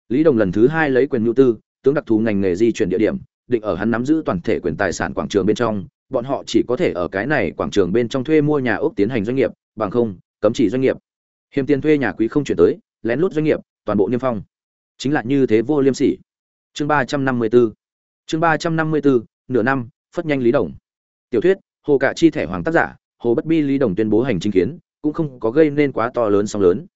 Lý đồng lần thứ hai lấy quyền nhu tư, tướng đặc thù ngành nghề di chuyển địa điểm, định ở hắn nắm giữ toàn thể quyền tài sản quảng trường bên trong, bọn họ chỉ có thể ở cái này quảng trường bên trong thuê mua nhà ốc tiến hành doanh nghiệp, bằng không, cấm chỉ doanh nghiệp. Hiểm tiền thuê nhà quý không chuyển tới, lén lút doanh nghiệp, toàn bộ niêm phong. Chính là như thế vô liêm sỉ. Chương ba trăm năm mươi bốn chương ba trăm năm mươi bốn nửa năm, phất nhanh lý đồng tiểu thuyết, hồ cả chi thẻ hoàng tác giả, hồ bất bi lý đồng tuyên bố hành chính kiến, cũng không có gây nên quá to lớn sóng lớn.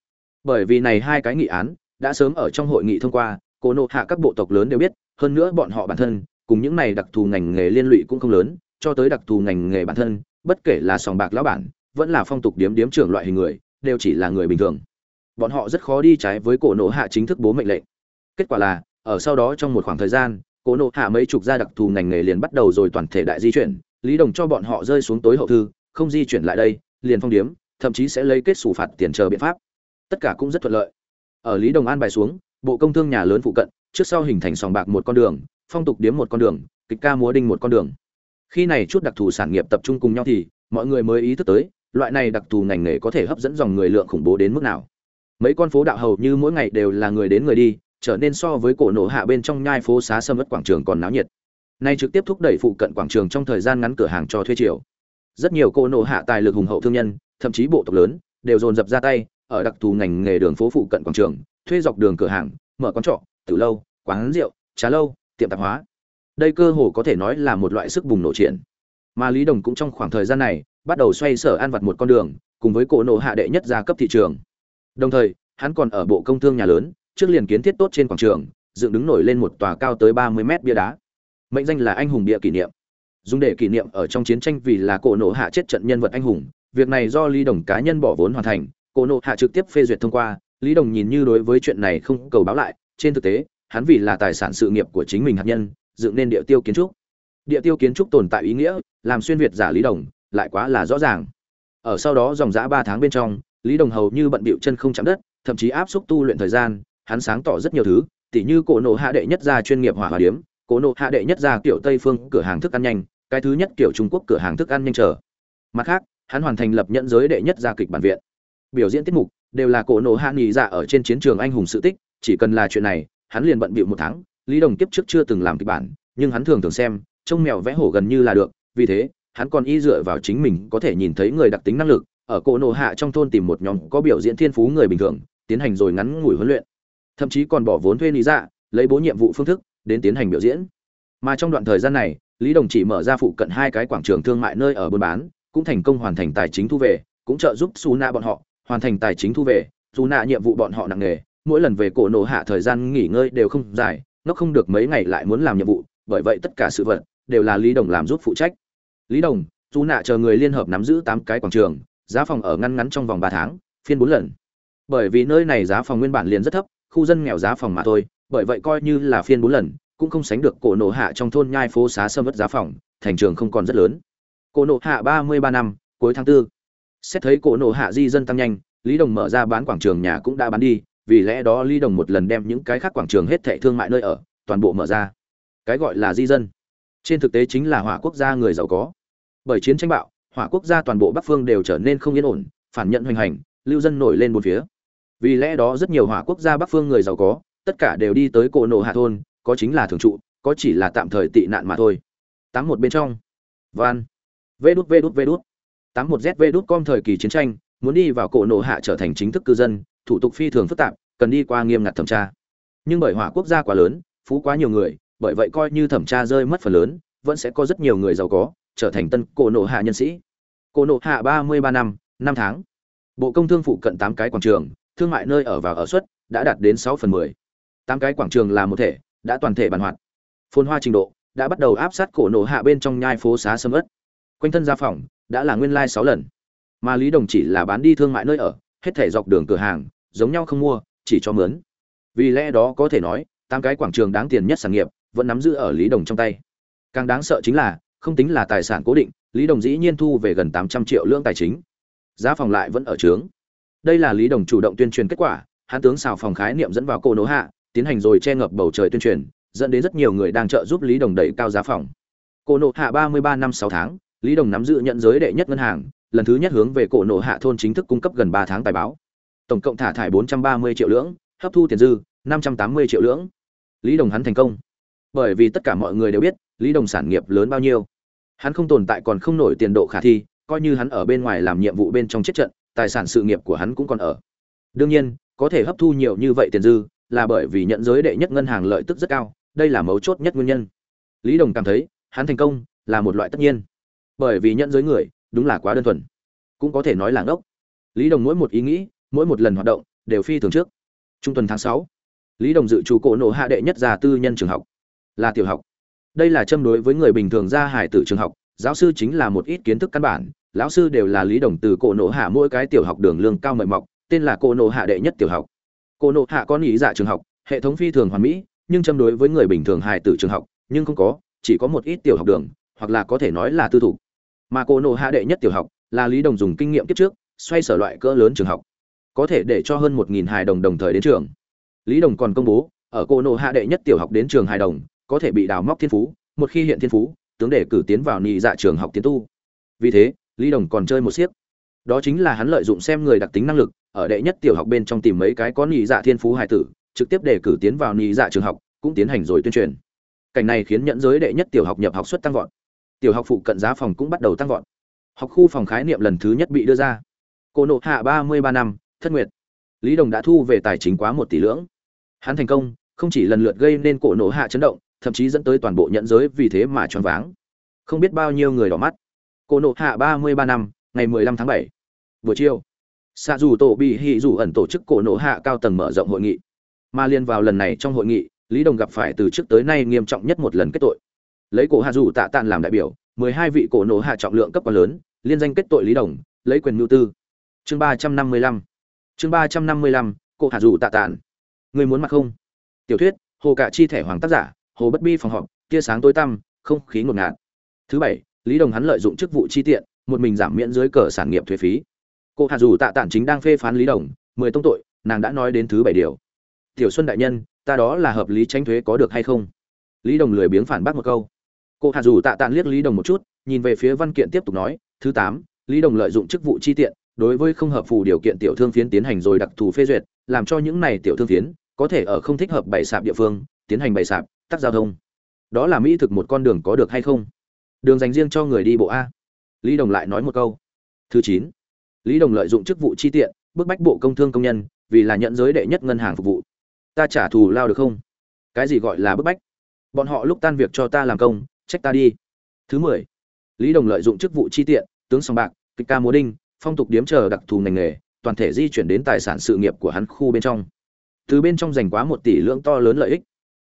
Bởi vì này hai cái nghị án đã sớm ở trong hội nghị thông qua cô nộ hạ các bộ tộc lớn đều biết, hơn nữa bọn họ bản thân, cùng những này đặc thù ngành nghề liên lụy cũng không lớn, cho tới đặc thù ngành nghề bản thân, bất kể là sòng bạc lão bản, vẫn là phong tục điếm điếm trưởng loại hình người, đều chỉ là người bình thường. Bọn họ rất khó đi trái với cổ nộ hạ chính thức bố mệnh lệnh. Kết quả là, ở sau đó trong một khoảng thời gian cổ nộ hạ mấy chục gia đặc thù ngành nghề liền bắt đầu rồi toàn thể đại di chuyển lý đồng cho bọn họ rơi xuống tối hậu thư, không di chuyển lại đây, liền phong điếm, thậm chí sẽ lấy kết xử phạt tiền chờ biện pháp. Tất cả cũng rất thuận lợi. Ở lý đồng an bài xuống, bộ công thương nhà lớn phụ cận, trước sau hình thành sòng bạc một con đường, phong tục điếm một con đường, kịch ca múa đinh một con đường. Khi này chút đặc thù sản nghiệp tập trung cùng nhau thì, mọi người mới ý thức tới, loại này đặc thù ngành nghề có thể hấp dẫn dòng người lượng khủng bố đến mức nào. Mấy con phố đạo hầu như mỗi ngày đều là người đến người đi, trở nên so với cổ nổ hạ bên trong nhai phố xá sâm ất quảng trường còn náo nhiệt nay trực tiếp thúc đẩy phụ cận quảng trường trong thời gian ngắn cửa hàng cho thuê chiều rất nhiều cô nổ hạ tài lực hùng hậu thương nhân, thậm chí bộ tộc lớn, đều dồn dập ra tay, ở đặc thù ngành nghề đường phố phụ cận quảng trường, thuê dọc đường cửa hàng, mở quán trọ từ lâu, quán rượu, trà lâu, tiệm tạp hóa. Đây cơ hồ có thể nói là một loại sức bùng nổ triển. Mà lý đồng cũng trong khoảng thời gian này, bắt đầu xoay sở ăn vặt một con đường, cùng với cổ nộ hạ đệ nhất gia cấp thị trường. Đồng thời, hắn còn ở bộ công thương nhà lớn, trước liền kiến thiết tốt trên quảng trường, dựng đứng nổi lên một tòa cao tới ba mươi mét bia đá mệnh danh là anh hùng địa kỷ niệm. Dùng để kỷ niệm ở trong chiến tranh vì là cổ nộ hạ chết trận nhân vật anh hùng, việc này do lý đồng cá nhân bỏ vốn hoàn thành, cổ nộ hạ trực tiếp phê duyệt thông qua. Lý đồng nhìn như đối với chuyện này không cầu báo lại, trên thực tế, hắn vì là tài sản sự nghiệp của chính mình hạt nhân, dựng nên địa tiêu kiến trúc. Địa tiêu kiến trúc tồn tại ý nghĩa, làm xuyên việt giả lý đồng, lại quá là rõ ràng. Ở sau đó dòng giã ba tháng bên trong, lý đồng hầu như bận bịu chân không chạm đất, thậm chí áp xúc tu luyện thời gian, hắn sáng tỏ rất nhiều thứ, tỉ như cổ nộ hạ đệ nhất gia chuyên nghiệp hỏa hòa điếm cổ nộ hạ đệ nhất gia kiểu tây phương cửa hàng thức ăn nhanh, cái thứ nhất kiểu trung quốc cửa hàng thức ăn nhanh chờ. Mặt khác, hắn hoàn thành lập nhận giới đệ nhất gia kịch bản viện. Biểu diễn tiết mục đều là cổ nộ hạ nghỉ dạ ở trên chiến trường anh hùng sự tích, chỉ cần là chuyện này, hắn liền bận bịu một tháng, lý đồng tiếp trước chưa từng làm kịch bản, nhưng hắn thường thường xem, trông mèo vẽ hổ gần như là được, vì thế, hắn còn y dựa vào chính mình có thể nhìn thấy người đặc tính năng lực, ở cổ nộ hạ trong thôn tìm một nhóm có biểu diễn thiên phú người bình thường, tiến hành rồi ngắn ngủi huấn luyện. Thậm chí còn bỏ vốn thuê lý dạ lấy bố nhiệm vụ phương thức đến tiến hành biểu diễn. Mà trong đoạn thời gian này, lý đồng chỉ mở ra phụ cận hai cái quảng trường thương mại nơi ở buôn bán, cũng thành công hoàn thành tài chính thu về, cũng trợ giúp su na bọn họ hoàn thành tài chính thu về dù nạ nhiệm vụ bọn họ nặng nề, mỗi lần về cổ nổ hạ thời gian nghỉ ngơi đều không dài, nó không được mấy ngày lại muốn làm nhiệm vụ, bởi vậy tất cả sự vật đều là lý đồng làm giúp phụ trách. Lý đồng dù nạ chờ người liên hợp nắm giữ tám cái quảng trường, giá phòng ở ngăn ngắn trong vòng ba tháng, phiên bốn lần. Bởi vì nơi này giá phòng nguyên bản liền rất thấp, khu dân nghèo giá phòng mà thôi bởi vậy coi như là phiên bốn lần, cũng không sánh được cổ nổ hạ trong thôn nhai phố xá sâm vất giá phòng, thành trường không còn rất lớn. Cổ nổ hạ ba mươi ba năm, cuối tháng 4. xét thấy cổ nổ hạ di dân tăng nhanh, lý đồng mở ra bán quảng trường nhà cũng đã bán đi, vì lẽ đó lý đồng một lần đem những cái khác quảng trường hết thệ thương mại nơi ở, toàn bộ mở ra. Cái gọi là di dân. Trên thực tế chính là hỏa quốc gia người giàu có. Bởi chiến tranh bạo, hỏa quốc gia toàn bộ bắc phương đều trở nên không yên ổn, phản nhận hoành hành, lưu dân nổi lên một phía. Vì lẽ đó rất nhiều hỏa quốc gia bắc phương người giàu có tất cả đều đi tới cổ nổ hạ thôn, có chính là thường trụ, có chỉ là tạm thời tị nạn mà thôi. Tám một bên trong. Van. Vê đút vê đút vê đút. Tám một z, vê đút com thời kỳ chiến tranh, muốn đi vào cổ nổ hạ trở thành chính thức cư dân, thủ tục phi thường phức tạp, cần đi qua nghiêm ngặt thẩm tra. Nhưng bởi hỏa quốc gia quá lớn, phú quá nhiều người, bởi vậy coi như thẩm tra rơi mất phần lớn, vẫn sẽ có rất nhiều người giàu có, trở thành tân cổ nộ hạ nhân sĩ. Cổ nộ hạ ba mươi ba năm năm tháng. Bộ công thương phụ cận tám cái quảng trường, thương mại nơi ở và ở suất đã đạt đến sáu phần mười tám cái quảng trường là một thể, đã toàn thể bàn hoạt. Phồn hoa trình độ đã bắt đầu áp sát cổ nổ hạ bên trong nhai phố xá sâm ớt. Quanh thân gia phòng đã là nguyên lai sáu lần. Mà lý đồng chỉ là bán đi thương mại nơi ở, hết thể dọc đường cửa hàng, giống nhau không mua, chỉ cho mướn. Vì lẽ đó có thể nói, tám cái quảng trường đáng tiền nhất sản nghiệp vẫn nắm giữ ở lý đồng trong tay. Càng đáng sợ chính là, không tính là tài sản cố định, lý đồng dĩ nhiên thu về gần tám trăm triệu lương tài chính. Giá phòng lại vẫn ở trướng. Đây là lý đồng chủ động tuyên truyền kết quả, hãn tướng xào phòng khái niệm dẫn vào cô nỗ hạ tiến hành rồi che ngập bầu trời tuyên truyền, dẫn đến rất nhiều người đang trợ giúp lý đồng đẩy cao giá phòng. Cổ nộ hạ ba mươi ba năm sáu tháng, lý đồng nắm giữ nhận giới đệ nhất ngân hàng, lần thứ nhất hướng về cổ nộ hạ thôn chính thức cung cấp gần ba tháng tài báo. Tổng cộng thả thải bốn trăm ba mươi triệu lưỡng, hấp thu tiền dư năm trăm tám mươi triệu lưỡng. Lý đồng hắn thành công. Bởi vì tất cả mọi người đều biết, lý đồng sản nghiệp lớn bao nhiêu. Hắn không tồn tại còn không nổi tiền độ khả thi, coi như hắn ở bên ngoài làm nhiệm vụ bên trong chết trận, tài sản sự nghiệp của hắn cũng còn ở. Đương nhiên, có thể hấp thu nhiều như vậy tiền dư là bởi vì nhận giới đệ nhất ngân hàng lợi tức rất cao, đây là mấu chốt nhất nguyên nhân. Lý đồng cảm thấy, hắn thành công là một loại tất nhiên. Bởi vì nhận giới người, đúng là quá đơn thuần. Cũng có thể nói là ngốc. Lý đồng mỗi một ý nghĩ, mỗi một lần hoạt động, đều phi thường trước. Trung tuần tháng sáu, lý đồng dự chủ cổ Nổ hạ đệ nhất già tư nhân trường học, là tiểu học. Đây là châm đối với người bình thường ra hải tử trường học, giáo sư chính là một ít kiến thức căn bản, lão sư đều là lý đồng từ cổ Nổ hạ mỗi cái tiểu học đường lương cao mời mọc, tên là cổ Nổ hạ đệ nhất tiểu học. Cô nộ hạ có nghĩ dạ trường học, hệ thống phi thường hoàn mỹ, nhưng châm đối với người bình thường hài tử trường học, nhưng không có, chỉ có một ít tiểu học đường, hoặc là có thể nói là tư thục mà cô nộ hạ đệ nhất tiểu học là lý đồng dùng kinh nghiệm kiếp trước, xoay sở loại cỡ lớn trường học, có thể để cho hơn một nghìn hài đồng đồng thời đến trường. Lý đồng còn công bố, ở cô nộ hạ đệ nhất tiểu học đến trường hài đồng, có thể bị đào móc thiên phú, một khi hiện thiên phú, tướng để cử tiến vào nhị dạ trường học tiến tu. Vì thế, lý đồng còn chơi một siếc đó chính là hắn lợi dụng xem người đặc tính năng lực, ở đệ nhất tiểu học bên trong tìm mấy cái có nhị dạ thiên phú hải tử, trực tiếp để cử tiến vào nhị dạ trường học, cũng tiến hành rồi tuyên truyền. Cảnh này khiến nhận giới đệ nhất tiểu học nhập học suất tăng vọt. Tiểu học phụ cận giá phòng cũng bắt đầu tăng vọt. Học khu phòng khái niệm lần thứ nhất bị đưa ra. Cô nộ hạ ba mươi ba năm, thất nguyệt. Lý đồng đã thu về tài chính quá một tỷ lưỡng. Hắn thành công, không chỉ lần lượt gây nên cổ nộ hạ chấn động, thậm chí dẫn tới toàn bộ nhận giới vì thế mà choáng váng. Không biết bao nhiêu người đỏ mắt. Cổ nộ hạ ba mươi ba năm ngày mười lăm tháng 7, buổi chiều Sạ dù tổ bị hỉ dù ẩn tổ chức cổ nổ hạ cao tầng mở rộng hội nghị. Mà liên vào lần này trong hội nghị lý đồng gặp phải từ trước tới nay nghiêm trọng nhất một lần kết tội. Lấy cổ hạ dù tạ tạn làm đại biểu mười hai vị cổ nổ hạ trọng lượng cấp quá lớn liên danh kết tội lý đồng lấy quyền nhu tư. Chương ba trăm năm mươi lăm. Chương ba trăm năm mươi lăm cổ hạ dù tạ tạn. người muốn mặt không? Tiểu thuyết hồ cạ chi Thể hoàng tác giả hồ bất bi phòng họp tia sáng tối tăm không khí ngột ngạt. Thứ bảy lý đồng hắn lợi dụng chức vụ chi tiện một mình giảm miễn dưới cờ sản nghiệp thuế phí. Cô hạ dù tạ tản chính đang phê phán lý đồng, mười tông tội, nàng đã nói đến thứ bảy điều. Tiểu xuân đại nhân, ta đó là hợp lý tránh thuế có được hay không? Lý đồng lười biếng phản bác một câu. Cô hạ dù tạ tản liếc lý đồng một chút, nhìn về phía văn kiện tiếp tục nói, thứ tám, lý đồng lợi dụng chức vụ chi tiện, đối với không hợp phù điều kiện tiểu thương phiến tiến hành rồi đặc thù phê duyệt, làm cho những này tiểu thương phiến, có thể ở không thích hợp bày sạp địa phương, tiến hành bày sạp, tắc giao thông. Đó là mỹ thực một con đường có được hay không? Đường dành riêng cho người đi bộ a lý đồng lại nói một câu. Thứ chín, lý đồng lợi dụng chức vụ chi tiện, bức bách bộ công thương công nhân vì là nhận giới đệ nhất ngân hàng phục vụ. Ta trả thù lao được không? Cái gì gọi là bức bách? Bọn họ lúc tan việc cho ta làm công, trách ta đi. Thứ mười, lý đồng lợi dụng chức vụ chi tiện, tướng song bạc, kịch ca múa đinh, phong tục điếm chờ đặc thù ngành nghề, toàn thể di chuyển đến tài sản sự nghiệp của hắn khu bên trong. Từ bên trong giành quá một tỷ lượng to lớn lợi ích.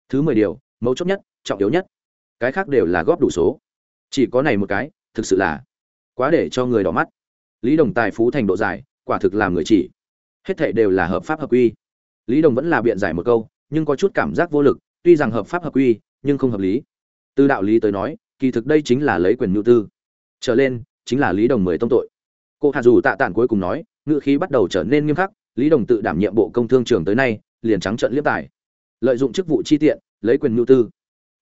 Thứ mười điều, mấu chốt nhất, trọng yếu nhất. Cái khác đều là góp đủ số. Chỉ có này một cái, thực sự là quá để cho người đỏ mắt. Lý đồng tài phú thành độ dài, quả thực làm người chỉ. Hết thệ đều là hợp pháp hợp quy. Lý đồng vẫn là biện giải một câu, nhưng có chút cảm giác vô lực, tuy rằng hợp pháp hợp quy, nhưng không hợp lý. Từ đạo lý tới nói, kỳ thực đây chính là lấy quyền nhu tư. Trở lên, chính là lý đồng mười tông tội. Cô hạ dù tạ tản cuối cùng nói ngự khí bắt đầu trở nên nghiêm khắc, lý đồng tự đảm nhiệm bộ công thương trường tới nay, liền trắng trợn liếp tài. Lợi dụng chức vụ chi tiện, lấy quyền nhu tư.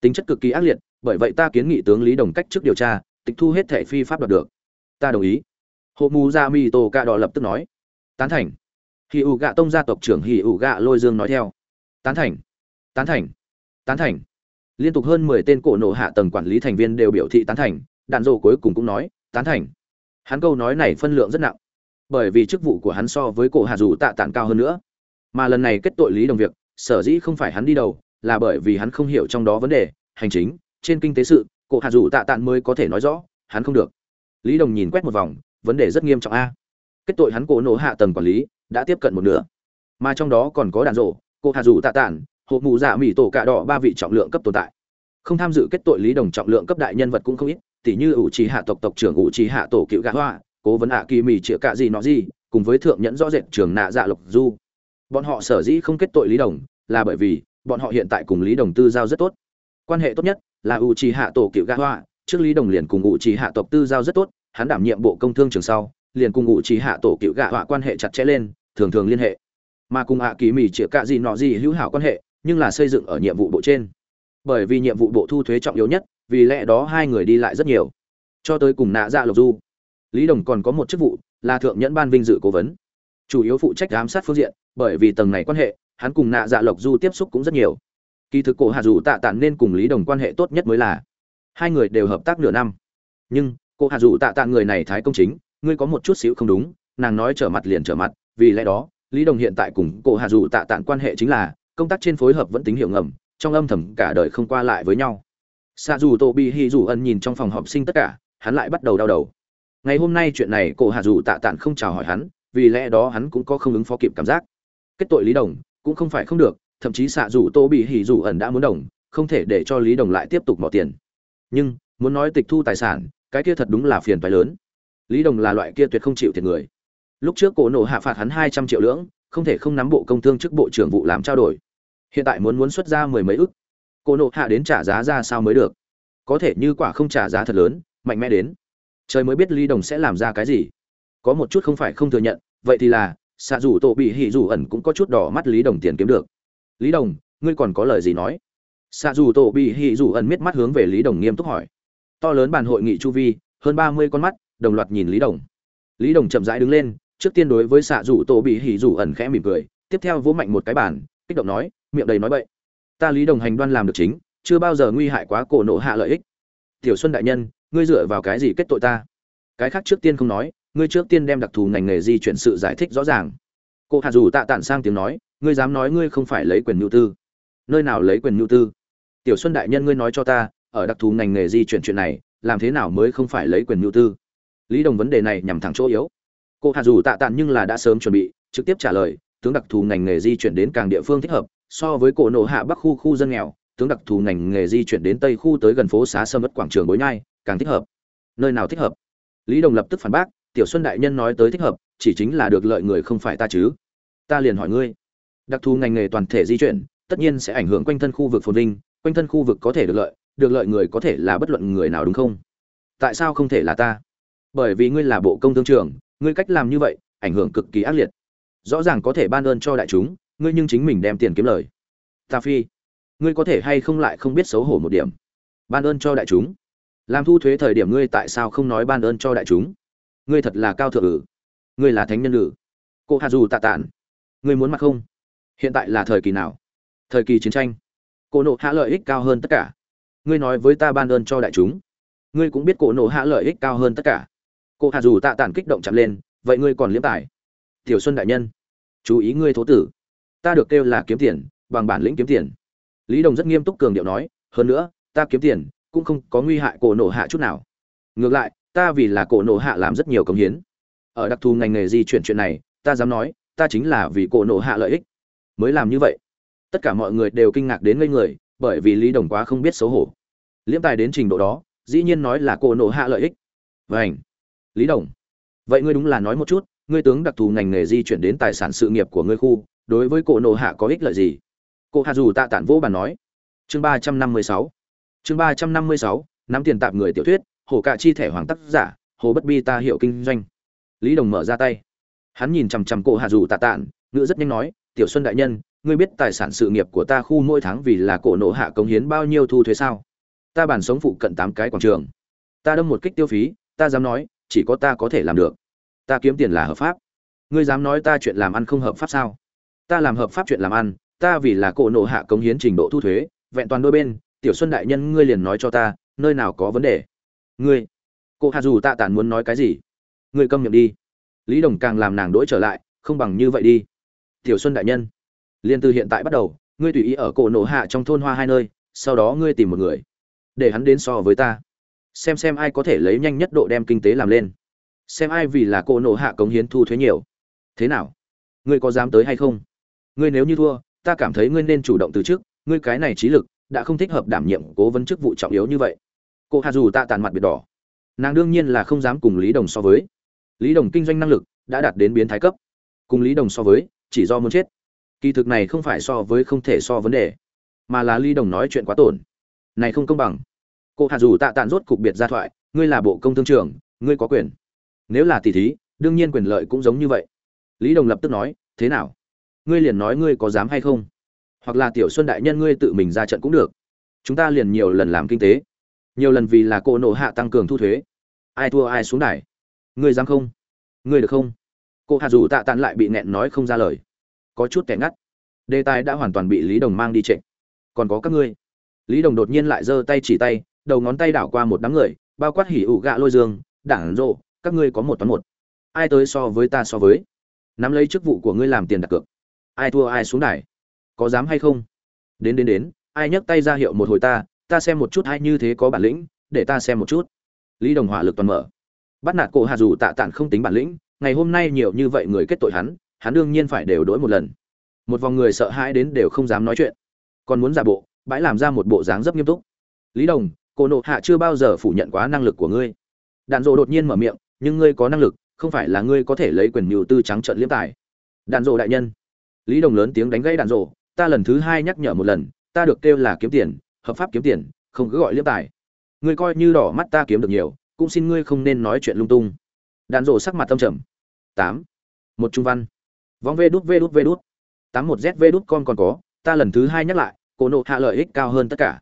Tính chất cực kỳ ác liệt, bởi vậy ta kiến nghị tướng lý đồng cách trước điều tra, tịch thu hết thẻ phi pháp đoạt được ta đồng ý. Hộ mù ra mi tổ cạ đỏ lập tức nói. Tán thành. Hì ủ gạ tông gia tộc trưởng hì ủ gạ lôi dương nói theo. Tán thành. Tán thành. Tán thành. Liên tục hơn mười tên cổ nộ hạ tầng quản lý thành viên đều biểu thị tán thành, đạn dộ cuối cùng cũng nói, tán thành. Hắn câu nói này phân lượng rất nặng, bởi vì chức vụ của hắn so với cổ hạ dù tạ tản cao hơn nữa. Mà lần này kết tội lý đồng việc, sở dĩ không phải hắn đi đầu, là bởi vì hắn không hiểu trong đó vấn đề, hành chính, trên kinh tế sự, cổ hạ dù tạ tản mới có thể nói rõ, hắn không được lý đồng nhìn quét một vòng, vấn đề rất nghiêm trọng a. Kết tội hắn cổ nổ hạ tầng quản lý, đã tiếp cận một nửa. Mà trong đó còn có đàn rổ cô hạ dù tạ tản, hộp mù dạ giả mỹ tổ cạ đỏ ba vị trọng lượng cấp tồn tại. Không tham dự kết tội lý đồng trọng lượng cấp đại nhân vật cũng không ít tỷ như ủ trì hạ tộc tộc trưởng ủ trì hạ tổ cựu gã hoa, cố vấn hạ kỳ mì chĩa cạ gì nó gì, cùng với thượng nhẫn rõ rệt trường nạ dạ lộc du. Bọn họ sở dĩ không kết tội lý đồng, là bởi vì bọn họ hiện tại cùng lý đồng tư giao rất tốt. Quan hệ tốt nhất là ủ trì hạ tổ cựu gã hoa trước lý đồng liền cùng ngụ trí hạ tộc tư giao rất tốt, hắn đảm nhiệm bộ công thương trường sau, liền cùng ngụ trí hạ tổ cựu Gạ họa quan hệ chặt chẽ lên, thường thường liên hệ. Mà cùng hạ kỳ mì chĩa cạ gì nọ gì hữu hảo quan hệ, nhưng là xây dựng ở nhiệm vụ bộ trên. Bởi vì nhiệm vụ bộ thu thuế trọng yếu nhất, vì lẽ đó hai người đi lại rất nhiều. Cho tới cùng nạ dạ lộc du. Lý đồng còn có một chức vụ, là thượng nhẫn ban vinh dự cố vấn. Chủ yếu phụ trách giám sát phương diện, bởi vì tầng này quan hệ, hắn cùng nạ dạ lộc du tiếp xúc cũng rất nhiều. Kỳ thực cổ hạ dù tạ tản nên cùng lý đồng quan hệ tốt nhất mới là hai người đều hợp tác nửa năm. Nhưng, cô hạ dù tạ tạ người này thái công chính, ngươi có một chút xíu không đúng, nàng nói trở mặt liền trở mặt, vì lẽ đó, lý đồng hiện tại cùng cô hạ dù tạ Tạng quan hệ chính là, công tác trên phối hợp vẫn tính hiệu ngầm, trong âm thầm cả đời không qua lại với nhau. Xa dù tô bi hi dù ân nhìn trong phòng họp sinh tất cả, hắn lại bắt đầu đau đầu. Ngày hôm nay chuyện này cô hạ dù tạ Tạng không chào hỏi hắn, vì lẽ đó hắn cũng có không ứng phó kịp cảm giác. Kết tội lý đồng, cũng không phải không được, thậm chí xạ dù tô bị hỉ dù ẩn đã muốn đồng, không thể để cho lý đồng lại tiếp tục bỏ tiền nhưng, muốn nói tịch thu tài sản, cái kia thật đúng là phiền phái lớn. Lý đồng là loại kia tuyệt không chịu thiệt người. Lúc trước cổ nổ hạ phạt hắn hai trăm triệu lưỡng, không thể không nắm bộ công thương chức bộ trưởng vụ làm trao đổi. Hiện tại muốn muốn xuất ra mười mấy ức. Cổ nổ hạ đến trả giá ra sao mới được? Có thể như quả không trả giá thật lớn, mạnh mẽ đến. Trời mới biết Lý đồng sẽ làm ra cái gì. Có một chút không phải không thừa nhận, vậy thì là, xạ rủ tổ bị hỉ rủ ẩn cũng có chút đỏ mắt lý đồng tiền kiếm được. Lý đồng, ngươi còn có lời gì nói? Xạ Dù tổ bị hỉ Dù ẩn miết mắt hướng về lý đồng nghiêm túc hỏi. To lớn bàn hội nghị chu vi, hơn ba mươi con mắt, đồng loạt nhìn lý đồng. Lý đồng chậm rãi đứng lên, trước tiên đối với xạ Dù tổ bị hỉ Dù ẩn khẽ mỉm cười, tiếp theo vỗ mạnh một cái bàn, kích động nói, miệng đầy nói bậy. Ta lý đồng hành đoan làm được chính, chưa bao giờ nguy hại quá cổ nộ hạ lợi ích. Tiểu xuân đại nhân, ngươi dựa vào cái gì kết tội ta? Cái khác trước tiên không nói, ngươi trước tiên đem đặc thù ngành nghề di chuyển sự giải thích rõ ràng. Cô hạ dù tạ tản sang tiếng nói, ngươi dám nói ngươi không phải lấy quyền nhu tư nơi nào lấy quyền nhu tư? Tiểu xuân đại nhân ngươi nói cho ta, ở đặc thù ngành nghề di chuyển chuyện này, làm thế nào mới không phải lấy quyền nhu tư? Lý đồng vấn đề này nhằm thẳng chỗ yếu. Cô hạ dù tạ tản nhưng là đã sớm chuẩn bị, trực tiếp trả lời, tướng đặc thù ngành nghề di chuyển đến càng địa phương thích hợp, so với cổ nổ hạ bắc khu khu dân nghèo, tướng đặc thù ngành nghề di chuyển đến tây khu tới gần phố xá sâm mất quảng trường bối nhai, càng thích hợp. Nơi nào thích hợp? Lý đồng lập tức phản bác, tiểu xuân đại nhân nói tới thích hợp, chỉ chính là được lợi người không phải ta chứ. Ta liền hỏi ngươi, đặc thù ngành nghề toàn thể di chuyển tất nhiên sẽ ảnh hưởng quanh thân khu vực phồn vinh, quanh thân khu vực có thể được lợi được lợi người có thể là bất luận người nào đúng không? Tại sao không thể là ta? Bởi vì ngươi là bộ công thương trường ngươi cách làm như vậy, ảnh hưởng cực kỳ ác liệt. Rõ ràng có thể ban ơn cho đại chúng, ngươi nhưng chính mình đem tiền kiếm lời. Ta phi, ngươi có thể hay không lại không biết xấu hổ một điểm? Ban ơn cho đại chúng. Làm thu thuế thời điểm ngươi tại sao không nói ban ơn cho đại chúng? Ngươi thật là cao thượng ử. Ngươi là thánh nhân ử. Cô hà dù tạ tản. Ngươi muốn mặc không? Hiện tại là thời kỳ nào? Thời kỳ chiến tranh. Cổ nộ hạ lợi ích cao hơn tất cả. Ngươi nói với ta ban ơn cho đại chúng. Ngươi cũng biết cổ nộ hạ lợi ích cao hơn tất cả. Cô hạ dù tạ tản kích động chạm lên, vậy ngươi còn liếm tài. Tiểu xuân đại nhân, chú ý ngươi thố tử. Ta được kêu là kiếm tiền, bằng bản lĩnh kiếm tiền. Lý đồng rất nghiêm túc cường điệu nói, hơn nữa, ta kiếm tiền cũng không có nguy hại cổ nổ hạ chút nào. Ngược lại, ta vì là cổ nộ hạ làm rất nhiều công hiến. Ở đặc thù ngành nghề di chuyển chuyện này, ta dám nói, ta chính là vì cổ nộ hạ lợi ích. Mới làm như vậy tất cả mọi người đều kinh ngạc đến ngây người, bởi vì lý đồng quá không biết xấu hổ. Liễm tài đến trình độ đó, dĩ nhiên nói là cổ nộ hạ lợi ích. Vảnh lý đồng. Vậy ngươi đúng là nói một chút, ngươi tướng đặc thù ngành nghề di chuyển đến tài sản sự nghiệp của ngươi khu, đối với cổ nộ hạ có ích lợi gì? Cô hạ dù tạ tản vỗ bàn nói. Chương ba trăm năm mươi sáu. Chương ba trăm năm mươi sáu, nắm tiền tạp người tiểu thuyết, hồ cạ chi thẻ hoàng tác giả, hồ bất bi ta hiệu kinh doanh. Lý đồng mở ra tay. Hắn nhìn chằm chằm cổ hạ dù tạ tản, ngữ rất nhanh nói, tiểu xuân đại nhân ngươi biết tài sản sự nghiệp của ta khu mỗi tháng vì là cổ nộ hạ cống hiến bao nhiêu thu thuế sao? Ta bản sống phụ cận tám cái quảng trường. Ta đâm một kích tiêu phí, ta dám nói, chỉ có ta có thể làm được. Ta kiếm tiền là hợp pháp. Ngươi dám nói ta chuyện làm ăn không hợp pháp sao? Ta làm hợp pháp chuyện làm ăn, ta vì là cổ nộ hạ cống hiến trình độ thu thuế, vẹn toàn đôi bên, tiểu xuân đại nhân ngươi liền nói cho ta, nơi nào có vấn đề? Ngươi, cô hạ dù tạ tản muốn nói cái gì? Ngươi câm miệng đi. Lý đồng càng làm nàng đỗi trở lại, không bằng như vậy đi. Tiểu xuân đại nhân liền từ hiện tại bắt đầu, ngươi tùy ý ở cổ nổ hạ trong thôn hoa hai nơi, sau đó ngươi tìm một người, để hắn đến so với ta. Xem xem ai có thể lấy nhanh nhất độ đem kinh tế làm lên. Xem ai vì là cổ nổ hạ cống hiến thu thuế nhiều. Thế nào? Ngươi có dám tới hay không? Ngươi nếu như thua, ta cảm thấy ngươi nên chủ động từ chức, ngươi cái này trí lực, đã không thích hợp đảm nhiệm cố vấn chức vụ trọng yếu như vậy. Cô hà dù ta tàn mặt biệt đỏ. Nàng đương nhiên là không dám cùng lý đồng so với. Lý đồng kinh doanh năng lực đã đạt đến biến thái cấp. Cùng lý đồng so với, chỉ do muốn chết kỳ thực này không phải so với không thể so vấn đề, mà là lý đồng nói chuyện quá tổn. Này không công bằng. Cô hạt dù tạ tàn rốt cục biệt ra thoại, ngươi là bộ công thương trưởng, ngươi có quyền. Nếu là tỷ thí, đương nhiên quyền lợi cũng giống như vậy. Lý đồng lập tức nói, thế nào? Ngươi liền nói ngươi có dám hay không? Hoặc là tiểu xuân đại nhân ngươi tự mình ra trận cũng được. Chúng ta liền nhiều lần làm kinh tế. Nhiều lần vì là cô nộ hạ tăng cường thu thuế. Ai thua ai xuống đài. Ngươi dám không? Ngươi được không? Cô hạ dù tạ tàn lại bị nẹn nói không ra lời có chút kẻ ngắt. Đề tài đã hoàn toàn bị lý đồng mang đi trịnh còn có các ngươi. Lý đồng đột nhiên lại giơ tay chỉ tay, đầu ngón tay đảo qua một đám người, bao quát hỉ ủ gạ lôi dương, đảng rộ, các ngươi có một toán một. Ai tới so với ta so với? Nắm lấy chức vụ của ngươi làm tiền đặt cược. Ai thua ai xuống đài. Có dám hay không? Đến đến đến, ai nhấc tay ra hiệu một hồi ta ta xem một chút ai như thế có bản lĩnh, để ta xem một chút. Lý đồng hỏa lực toàn mở. Bắt nạt cổ hạ dù tạ tản không tính bản lĩnh, ngày hôm nay nhiều như vậy người kết tội hắn hắn đương nhiên phải đều đổi một lần. Một vòng người sợ hãi đến đều không dám nói chuyện. Còn muốn giả bộ, bãi làm ra một bộ dáng rất nghiêm túc. Lý đồng, cô nộ hạ chưa bao giờ phủ nhận quá năng lực của ngươi. Đạn dộ đột nhiên mở miệng, nhưng ngươi có năng lực, không phải là ngươi có thể lấy quyền mưu tư trắng trận liếm tài. Đạn dộ đại nhân. Lý đồng lớn tiếng đánh gãy đạn dộ, ta lần thứ hai nhắc nhở một lần, ta được kêu là kiếm tiền, hợp pháp kiếm tiền, không cứ gọi liếm tài. Ngươi coi như đỏ mắt ta kiếm được nhiều, cũng xin ngươi không nên nói chuyện lung tung. Đạn dộ sắc mặt tâm trầm. Tám. Một trung văn vong vê đút vê đút vê đút. tám một z, vê đút con còn có, ta lần thứ hai nhắc lại, cổ nộ hạ lợi ích cao hơn tất cả.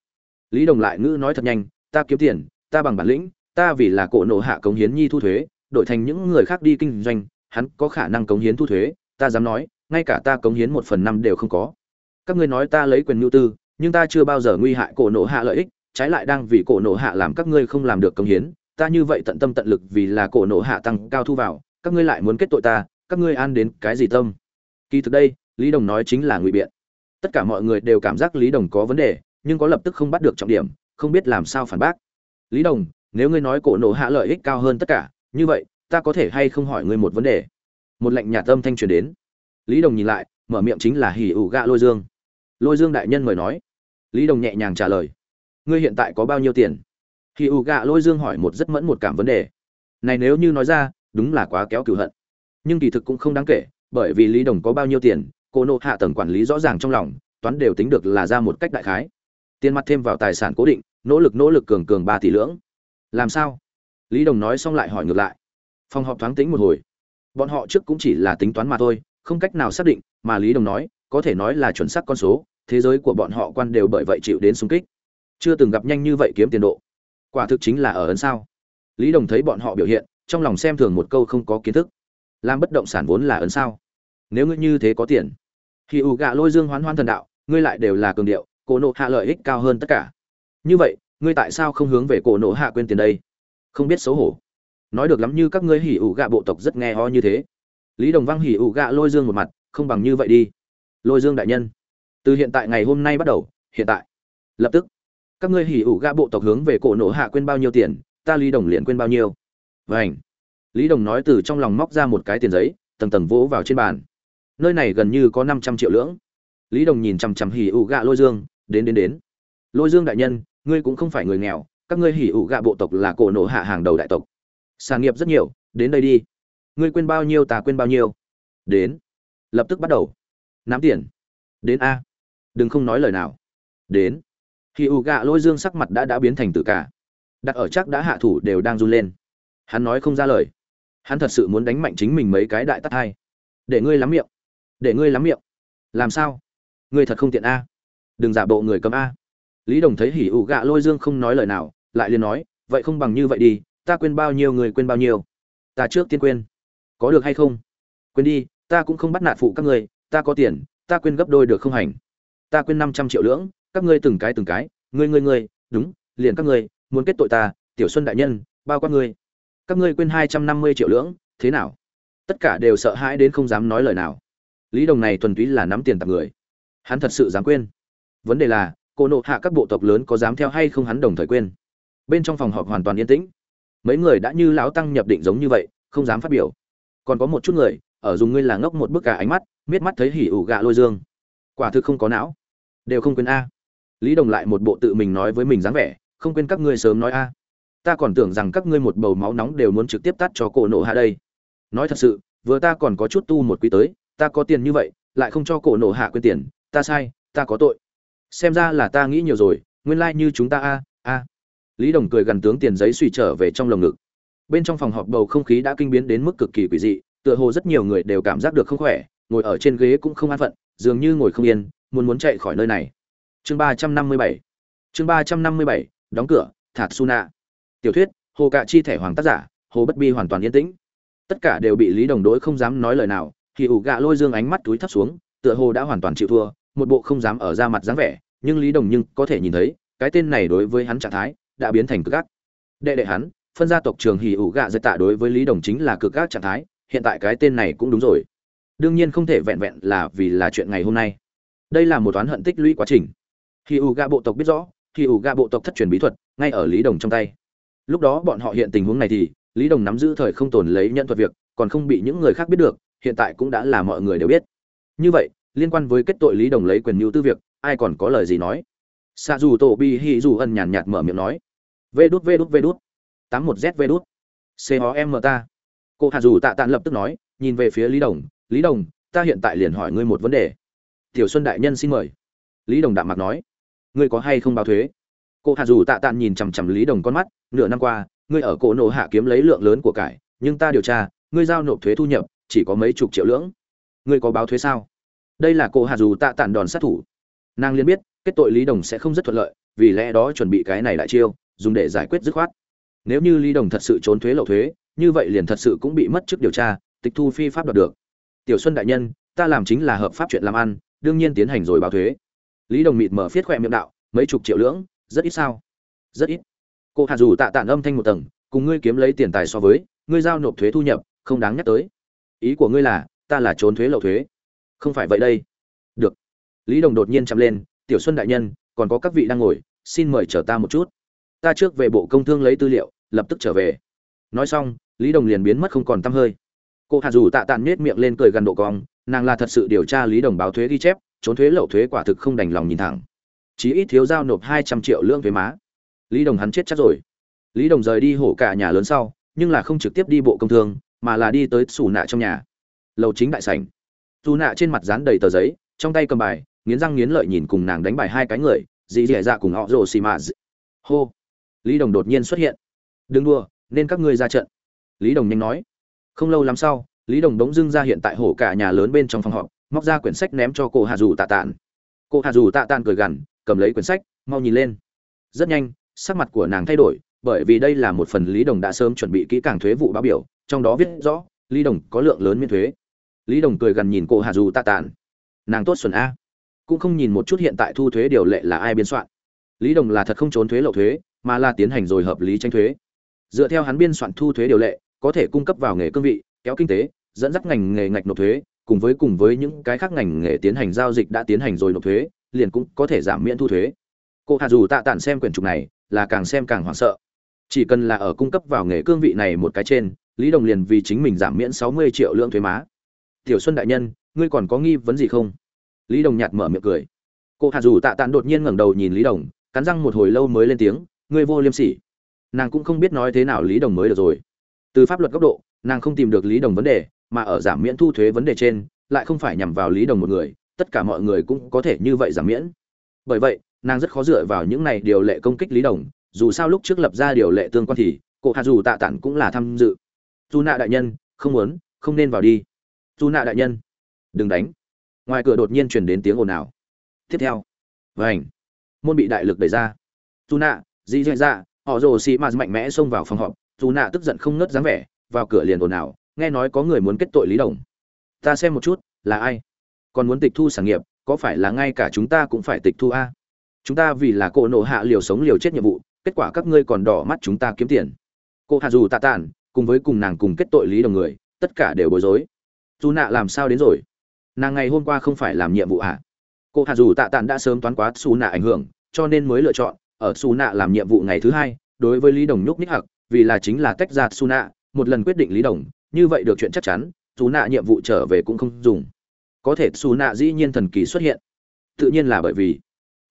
Lý đồng lại ngữ nói thật nhanh, ta kiếm tiền, ta bằng bản lĩnh, ta vì là cổ nộ hạ cống hiến nhi thu thuế, đổi thành những người khác đi kinh doanh, hắn có khả năng cống hiến thu thuế, ta dám nói, ngay cả ta cống hiến một phần năm đều không có. Các ngươi nói ta lấy quyền nhu tư, nhưng ta chưa bao giờ nguy hại cổ nộ hạ lợi ích, trái lại đang vì cổ nộ hạ làm các ngươi không làm được cống hiến, ta như vậy tận tâm tận lực vì là cổ nộ hạ tăng cao thu vào, các ngươi lại muốn kết tội ta các ngươi an đến cái gì tâm? Kỳ thực đây, lý đồng nói chính là ngụy biện. Tất cả mọi người đều cảm giác lý đồng có vấn đề, nhưng có lập tức không bắt được trọng điểm, không biết làm sao phản bác. Lý đồng, nếu ngươi nói cổ nổ hạ lợi ích cao hơn tất cả, như vậy, ta có thể hay không hỏi ngươi một vấn đề? Một lệnh nhà tâm thanh truyền đến. Lý đồng nhìn lại, mở miệng chính là hỉ ủ gạ lôi dương. Lôi dương đại nhân mời nói. Lý đồng nhẹ nhàng trả lời. Ngươi hiện tại có bao nhiêu tiền? Hỉ ủ gạ lôi dương hỏi một rất mẫn một cảm vấn đề. Này nếu như nói ra, đúng là quá kéo cửu hận nhưng kỳ thực cũng không đáng kể, bởi vì lý đồng có bao nhiêu tiền, cô nộ hạ tầng quản lý rõ ràng trong lòng, toán đều tính được là ra một cách đại khái. Tiền mặt thêm vào tài sản cố định, nỗ lực nỗ lực cường cường ba tỷ lưỡng. Làm sao? Lý đồng nói xong lại hỏi ngược lại. Phòng họp thoáng tính một hồi. Bọn họ trước cũng chỉ là tính toán mà thôi, không cách nào xác định, mà lý đồng nói, có thể nói là chuẩn xác con số, thế giới của bọn họ quan đều bởi vậy chịu đến xung kích. Chưa từng gặp nhanh như vậy kiếm tiền độ. Quả thực chính là ở ấn sao. Lý đồng thấy bọn họ biểu hiện, trong lòng xem thường một câu không có kiến thức làm bất động sản vốn là ấn sao? Nếu ngươi như thế có tiền, thì ủ gạ lôi dương hoán hoan thần đạo, ngươi lại đều là cường điệu, cổ nộ hạ lợi ích cao hơn tất cả. Như vậy, ngươi tại sao không hướng về cổ nộ hạ quên tiền đây? Không biết xấu hổ. Nói được lắm như các ngươi hỉ ủ gạ bộ tộc rất nghe ho như thế. Lý đồng văn hỉ ủ gạ lôi dương một mặt, không bằng như vậy đi. Lôi dương đại nhân, từ hiện tại ngày hôm nay bắt đầu, hiện tại. Lập tức, các ngươi hỉ ủ gạ bộ tộc hướng về cổ nộ hạ quên bao nhiêu tiền, ta lý đồng liền quên bao nhiêu. Vảnh lý đồng nói từ trong lòng móc ra một cái tiền giấy, tầng tầng vỗ vào trên bàn. Nơi này gần như có năm trăm triệu lưỡng. Lý đồng nhìn chằm chằm hỉ ủ gạ lôi dương, đến đến đến. Lôi dương đại nhân, ngươi cũng không phải người nghèo, các ngươi hỉ ủ gạ bộ tộc là cổ nổ hạ hàng đầu đại tộc. Sản nghiệp rất nhiều, đến đây đi. Ngươi quên bao nhiêu ta quên bao nhiêu. Đến. Lập tức bắt đầu. Nắm tiền. Đến a. Đừng không nói lời nào. Đến. Hỉ ủ gạ lôi dương sắc mặt đã đã biến thành tử cả. Đặt ở chắc đã hạ thủ đều đang run lên. Hắn nói không ra lời hắn thật sự muốn đánh mạnh chính mình mấy cái đại tắt hai. Để ngươi lắm miệng. Để ngươi lắm miệng. Làm sao? Ngươi thật không tiện a. Đừng giả bộ người cầm a. Lý đồng thấy hỉ ủ gạ lôi dương không nói lời nào, lại liền nói, vậy không bằng như vậy đi, ta quên bao nhiêu người quên bao nhiêu. Ta trước tiên quên. Có được hay không? Quên đi, ta cũng không bắt nạt phụ các ngươi, ta có tiền, ta quên gấp đôi được không hành. Ta quên năm trăm triệu lưỡng, các ngươi từng cái từng cái, ngươi ngươi ngươi, đúng, liền các ngươi, muốn kết tội ta, tiểu xuân đại nhân, bao quát ngươi các ngươi quên hai trăm năm mươi triệu lưỡng, thế nào? Tất cả đều sợ hãi đến không dám nói lời nào. Lý đồng này thuần túy là nắm tiền tặng người. Hắn thật sự dám quên. Vấn đề là, cô nộ hạ các bộ tộc lớn có dám theo hay không hắn đồng thời quên. Bên trong phòng họp hoàn toàn yên tĩnh. Mấy người đã như lão tăng nhập định giống như vậy, không dám phát biểu. Còn có một chút người, ở dùng ngươi là ngốc một bức cả ánh mắt, miết mắt thấy hỉ ủ gạ lôi dương. Quả thực không có não. Đều không quên a. Lý đồng lại một bộ tự mình nói với mình dáng vẻ, không quên các ngươi sớm nói a ta còn tưởng rằng các ngươi một bầu máu nóng đều muốn trực tiếp tắt cho cổ nộ hạ đây. Nói thật sự, vừa ta còn có chút tu một quý tới, ta có tiền như vậy, lại không cho cổ nộ hạ quên tiền, ta sai, ta có tội. Xem ra là ta nghĩ nhiều rồi, nguyên lai、like、như chúng ta a a. Lý đồng cười gần tướng tiền giấy suy trở về trong lồng ngực. Bên trong phòng họp bầu không khí đã kinh biến đến mức cực kỳ quỷ dị, tựa hồ rất nhiều người đều cảm giác được không khỏe, ngồi ở trên ghế cũng không an phận, dường như ngồi không yên, muốn muốn chạy khỏi nơi này. Chương ba trăm năm mươi bảy. Chương ba trăm năm mươi bảy, đóng cửa thạt su nạ tiểu thuyết, hồ cạ chi thẻ hoàng tác giả, hồ bất bi hoàn toàn yên tĩnh. Tất cả đều bị lý đồng đối không dám nói lời nào, thì ủ gạ lôi dương ánh mắt túi thấp xuống, tựa hồ đã hoàn toàn chịu thua, một bộ không dám ở ra mặt dáng vẻ, nhưng lý đồng nhưng có thể nhìn thấy, cái tên này đối với hắn trạng thái đã biến thành cực gác đệ đệ hắn, phân gia tộc trường hì ủ gạ dạy tạ đối với lý đồng chính là cực gác trạng thái, hiện tại cái tên này cũng đúng rồi. Đương nhiên không thể vẹn vẹn là vì là chuyện ngày hôm nay. Đây là một toán hận tích lũy quá trình. Hì ủ gạ bộ tộc biết rõ hì ủ gạ bộ tộc thất truyền bí thuật, ngay ở lý đồng trong tay lúc đó bọn họ hiện tình huống này thì, lý đồng nắm giữ thời không tồn lấy nhận thuật việc, còn không bị những người khác biết được, hiện tại cũng đã là mọi người đều biết. Như vậy, liên quan với kết tội lý đồng lấy quyền mưu tư việc, ai còn có lời gì nói? Xa dù tổ bi hi dù ân nhàn nhạt mở miệng nói. Vê đút vê đút vê đút. Tám một z vê đút. C o m ta cô hà dù tạ tàn lập tức nói, nhìn về phía lý đồng. Lý đồng, ta hiện tại liền hỏi ngươi một vấn đề. Tiểu xuân đại nhân xin mời. Lý đồng đạm mặt nói. Ngươi có hay không báo thuế? Cô hà dù tạ tàn nhìn chằm chằm lý đồng con mắt, nửa năm qua, ngươi ở cổ nộ hạ kiếm lấy lượng lớn của cải, nhưng ta điều tra, ngươi giao nộp thuế thu nhập, chỉ có mấy chục triệu lưỡng. Ngươi có báo thuế sao? Đây là cô hà dù tạ tàn đòn sát thủ. Nàng liên biết, kết tội lý đồng sẽ không rất thuận lợi, vì lẽ đó chuẩn bị cái này lại chiêu, dùng để giải quyết dứt khoát. Nếu như lý đồng thật sự trốn thuế lậu thuế, như vậy liền thật sự cũng bị mất chức điều tra, tịch thu phi pháp đoạt được. Tiểu xuân đại nhân, ta làm chính là hợp pháp chuyện làm ăn, đương nhiên tiến hành rồi báo thuế. Lý đồng mịt mở phiết khoe miệng đạo, mấy chục triệu lưỡng? Rất ít sao? Rất ít. Cô hà dù tạ tản âm thanh một tầng, cùng ngươi kiếm lấy tiền tài so với, ngươi giao nộp thuế thu nhập, không đáng nhắc tới. Ý của ngươi là, ta là trốn thuế lậu thuế. Không phải vậy đây. Được. Lý đồng đột nhiên chậm lên, tiểu xuân đại nhân, còn có các vị đang ngồi, xin mời chờ ta một chút. Ta trước về bộ công thương lấy tư liệu, lập tức trở về. Nói xong, lý đồng liền biến mất không còn t hơi. Cô hà dù tạ tàn nết miệng lên cười gần độ cong, nàng là thật sự điều tra lý đồng báo thuế ghi chép, trốn thuế lậu thuế quả thực không đành lòng nhìn thẳng chí ít thiếu giao nộp hai trăm triệu lương thuế má. Lý đồng hắn chết chắc rồi. Lý đồng rời đi hổ cả nhà lớn sau, nhưng là không trực tiếp đi bộ công thương, mà là đi tới xù nạ trong nhà. Lầu chính đại sảnh. Dù nạ trên mặt dán đầy tờ giấy, trong tay cầm bài, nghiến răng nghiến lợi nhìn cùng nàng đánh bài hai cái người dị dì dạ cùng họ rồ xì mạ hô. Lý đồng đột nhiên xuất hiện. Đừng đua nên các ngươi ra trận. Lý đồng nhanh nói. Không lâu lắm sau, lý đồng đống dưng ra hiện tại hổ cả nhà lớn bên trong phòng họp, móc ra quyển sách ném cho cô hà dù tạ tàn cô hà dù tạ tàn cười gằn cầm lấy quyển sách, mau nhìn lên. Rất nhanh, sắc mặt của nàng thay đổi, bởi vì đây là một phần lý đồng đã sớm chuẩn bị kỹ càng thuế vụ báo biểu, trong đó viết rõ, lý đồng có lượng lớn miễn thuế. Lý đồng cười gần nhìn cô hà dù tạ tàn nàng tốt xuẩn a. Cũng không nhìn một chút hiện tại thu thuế điều lệ là ai biên soạn. Lý đồng là thật không trốn thuế lậu thuế, mà là tiến hành rồi hợp lý tranh thuế. Dựa theo hắn biên soạn thu thuế điều lệ, có thể cung cấp vào nghề cương vị, kéo kinh tế, dẫn dắt ngành nghề ngạch nộp thuế, cùng với cùng với những cái khác ngành nghề tiến hành giao dịch đã tiến hành rồi nộp thuế liền cũng có thể giảm miễn thu thuế. Cô hà dù tạ tản xem quyển trục này, là càng xem càng hoảng sợ. Chỉ cần là ở cung cấp vào nghề cương vị này một cái trên, lý đồng liền vì chính mình giảm miễn sáu mươi triệu lượng thuế má. Tiểu xuân đại nhân, ngươi còn có nghi vấn gì không? Lý đồng nhạt mở miệng cười. Cô hạ dù tạ tản đột nhiên ngẩng đầu nhìn lý đồng, cắn răng một hồi lâu mới lên tiếng, ngươi vô liêm sỉ. Nàng cũng không biết nói thế nào lý đồng mới được rồi. Từ pháp luật góc độ, nàng không tìm được lý đồng vấn đề, mà ở giảm miễn thu thuế vấn đề trên, lại không phải nhằm vào lý đồng một người tất cả mọi người cũng có thể như vậy giảm miễn. Bởi vậy, nàng rất khó dựa vào những này điều lệ công kích lý đồng, dù sao lúc trước lập ra điều lệ tương quan thì, cô hạ dù tạ tản cũng là tham dự. Dù nạ đại nhân, không muốn, không nên vào đi. Dù nạ đại nhân, đừng đánh. Ngoài cửa đột nhiên truyền đến tiếng ồn ào. Tiếp theo vảnh môn bị đại lực đẩy ra. Dù nạ dì dạy ra họ rồ xì m mạnh mẽ xông vào phòng họp. Dù nạ tức giận không ngớt dáng vẻ, vào cửa liền ồn ào, nghe nói có người muốn kết tội lý đồng. Ta xem một chút, là ai? Còn muốn tịch thu sản nghiệp, có phải là ngay cả chúng ta cũng phải tịch thu a? Chúng ta vì là cô nộ hạ liều sống liều chết nhiệm vụ, kết quả các ngươi còn đỏ mắt chúng ta kiếm tiền. Cô hạ dù tạ tản, cùng với cùng nàng cùng kết tội lý đồng người, tất cả đều bối rối. Dù nạ làm sao đến rồi? Nàng ngày hôm qua không phải làm nhiệm vụ à? Cô hạ dù tạ tản đã sớm toán quá xù nạ ảnh hưởng, cho nên mới lựa chọn, ở xù nạ làm nhiệm vụ ngày thứ hai, đối với lý đồng nhúc ních hặc, vì là chính là tách ra xù nạ, một lần quyết định lý đồng, như vậy được chuyện chắc chắn xù nạ nhiệm vụ trở về cũng không dùng có thể xù nạ dĩ nhiên thần kỳ xuất hiện. Tự nhiên là bởi vì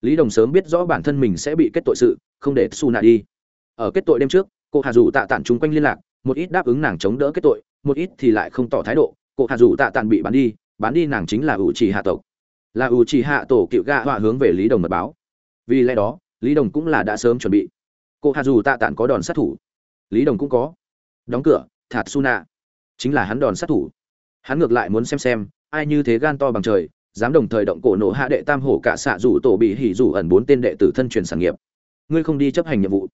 lý đồng sớm biết rõ bản thân mình sẽ bị kết tội sự, không để xù nạ đi. Ở kết tội đêm trước, cô hạ dù tạ tản chung quanh liên lạc, một ít đáp ứng nàng chống đỡ kết tội, một ít thì lại không tỏ thái độ. Cô hạ dù tạ tản bị bán đi bán đi nàng chính là ủ trì hạ tộc. Là ủ trì hạ tổ cựu gạ họa hướng về lý đồng mật báo. Vì lẽ đó, lý đồng cũng là đã sớm chuẩn bị. Cô hạ dù tạ tản có đòn sát thủ. Lý đồng cũng có. Đóng cửa, thạt su nạ chính là hắn đòn sát thủ. Hắn ngược lại muốn xem xem ai như thế gan to bằng trời, dám đồng thời động cổ nổ hạ đệ tam hổ cả xạ rủ tổ bị hỉ rủ ẩn bốn tên đệ tử thân truyền sản nghiệp. Ngươi không đi chấp hành nhiệm vụ.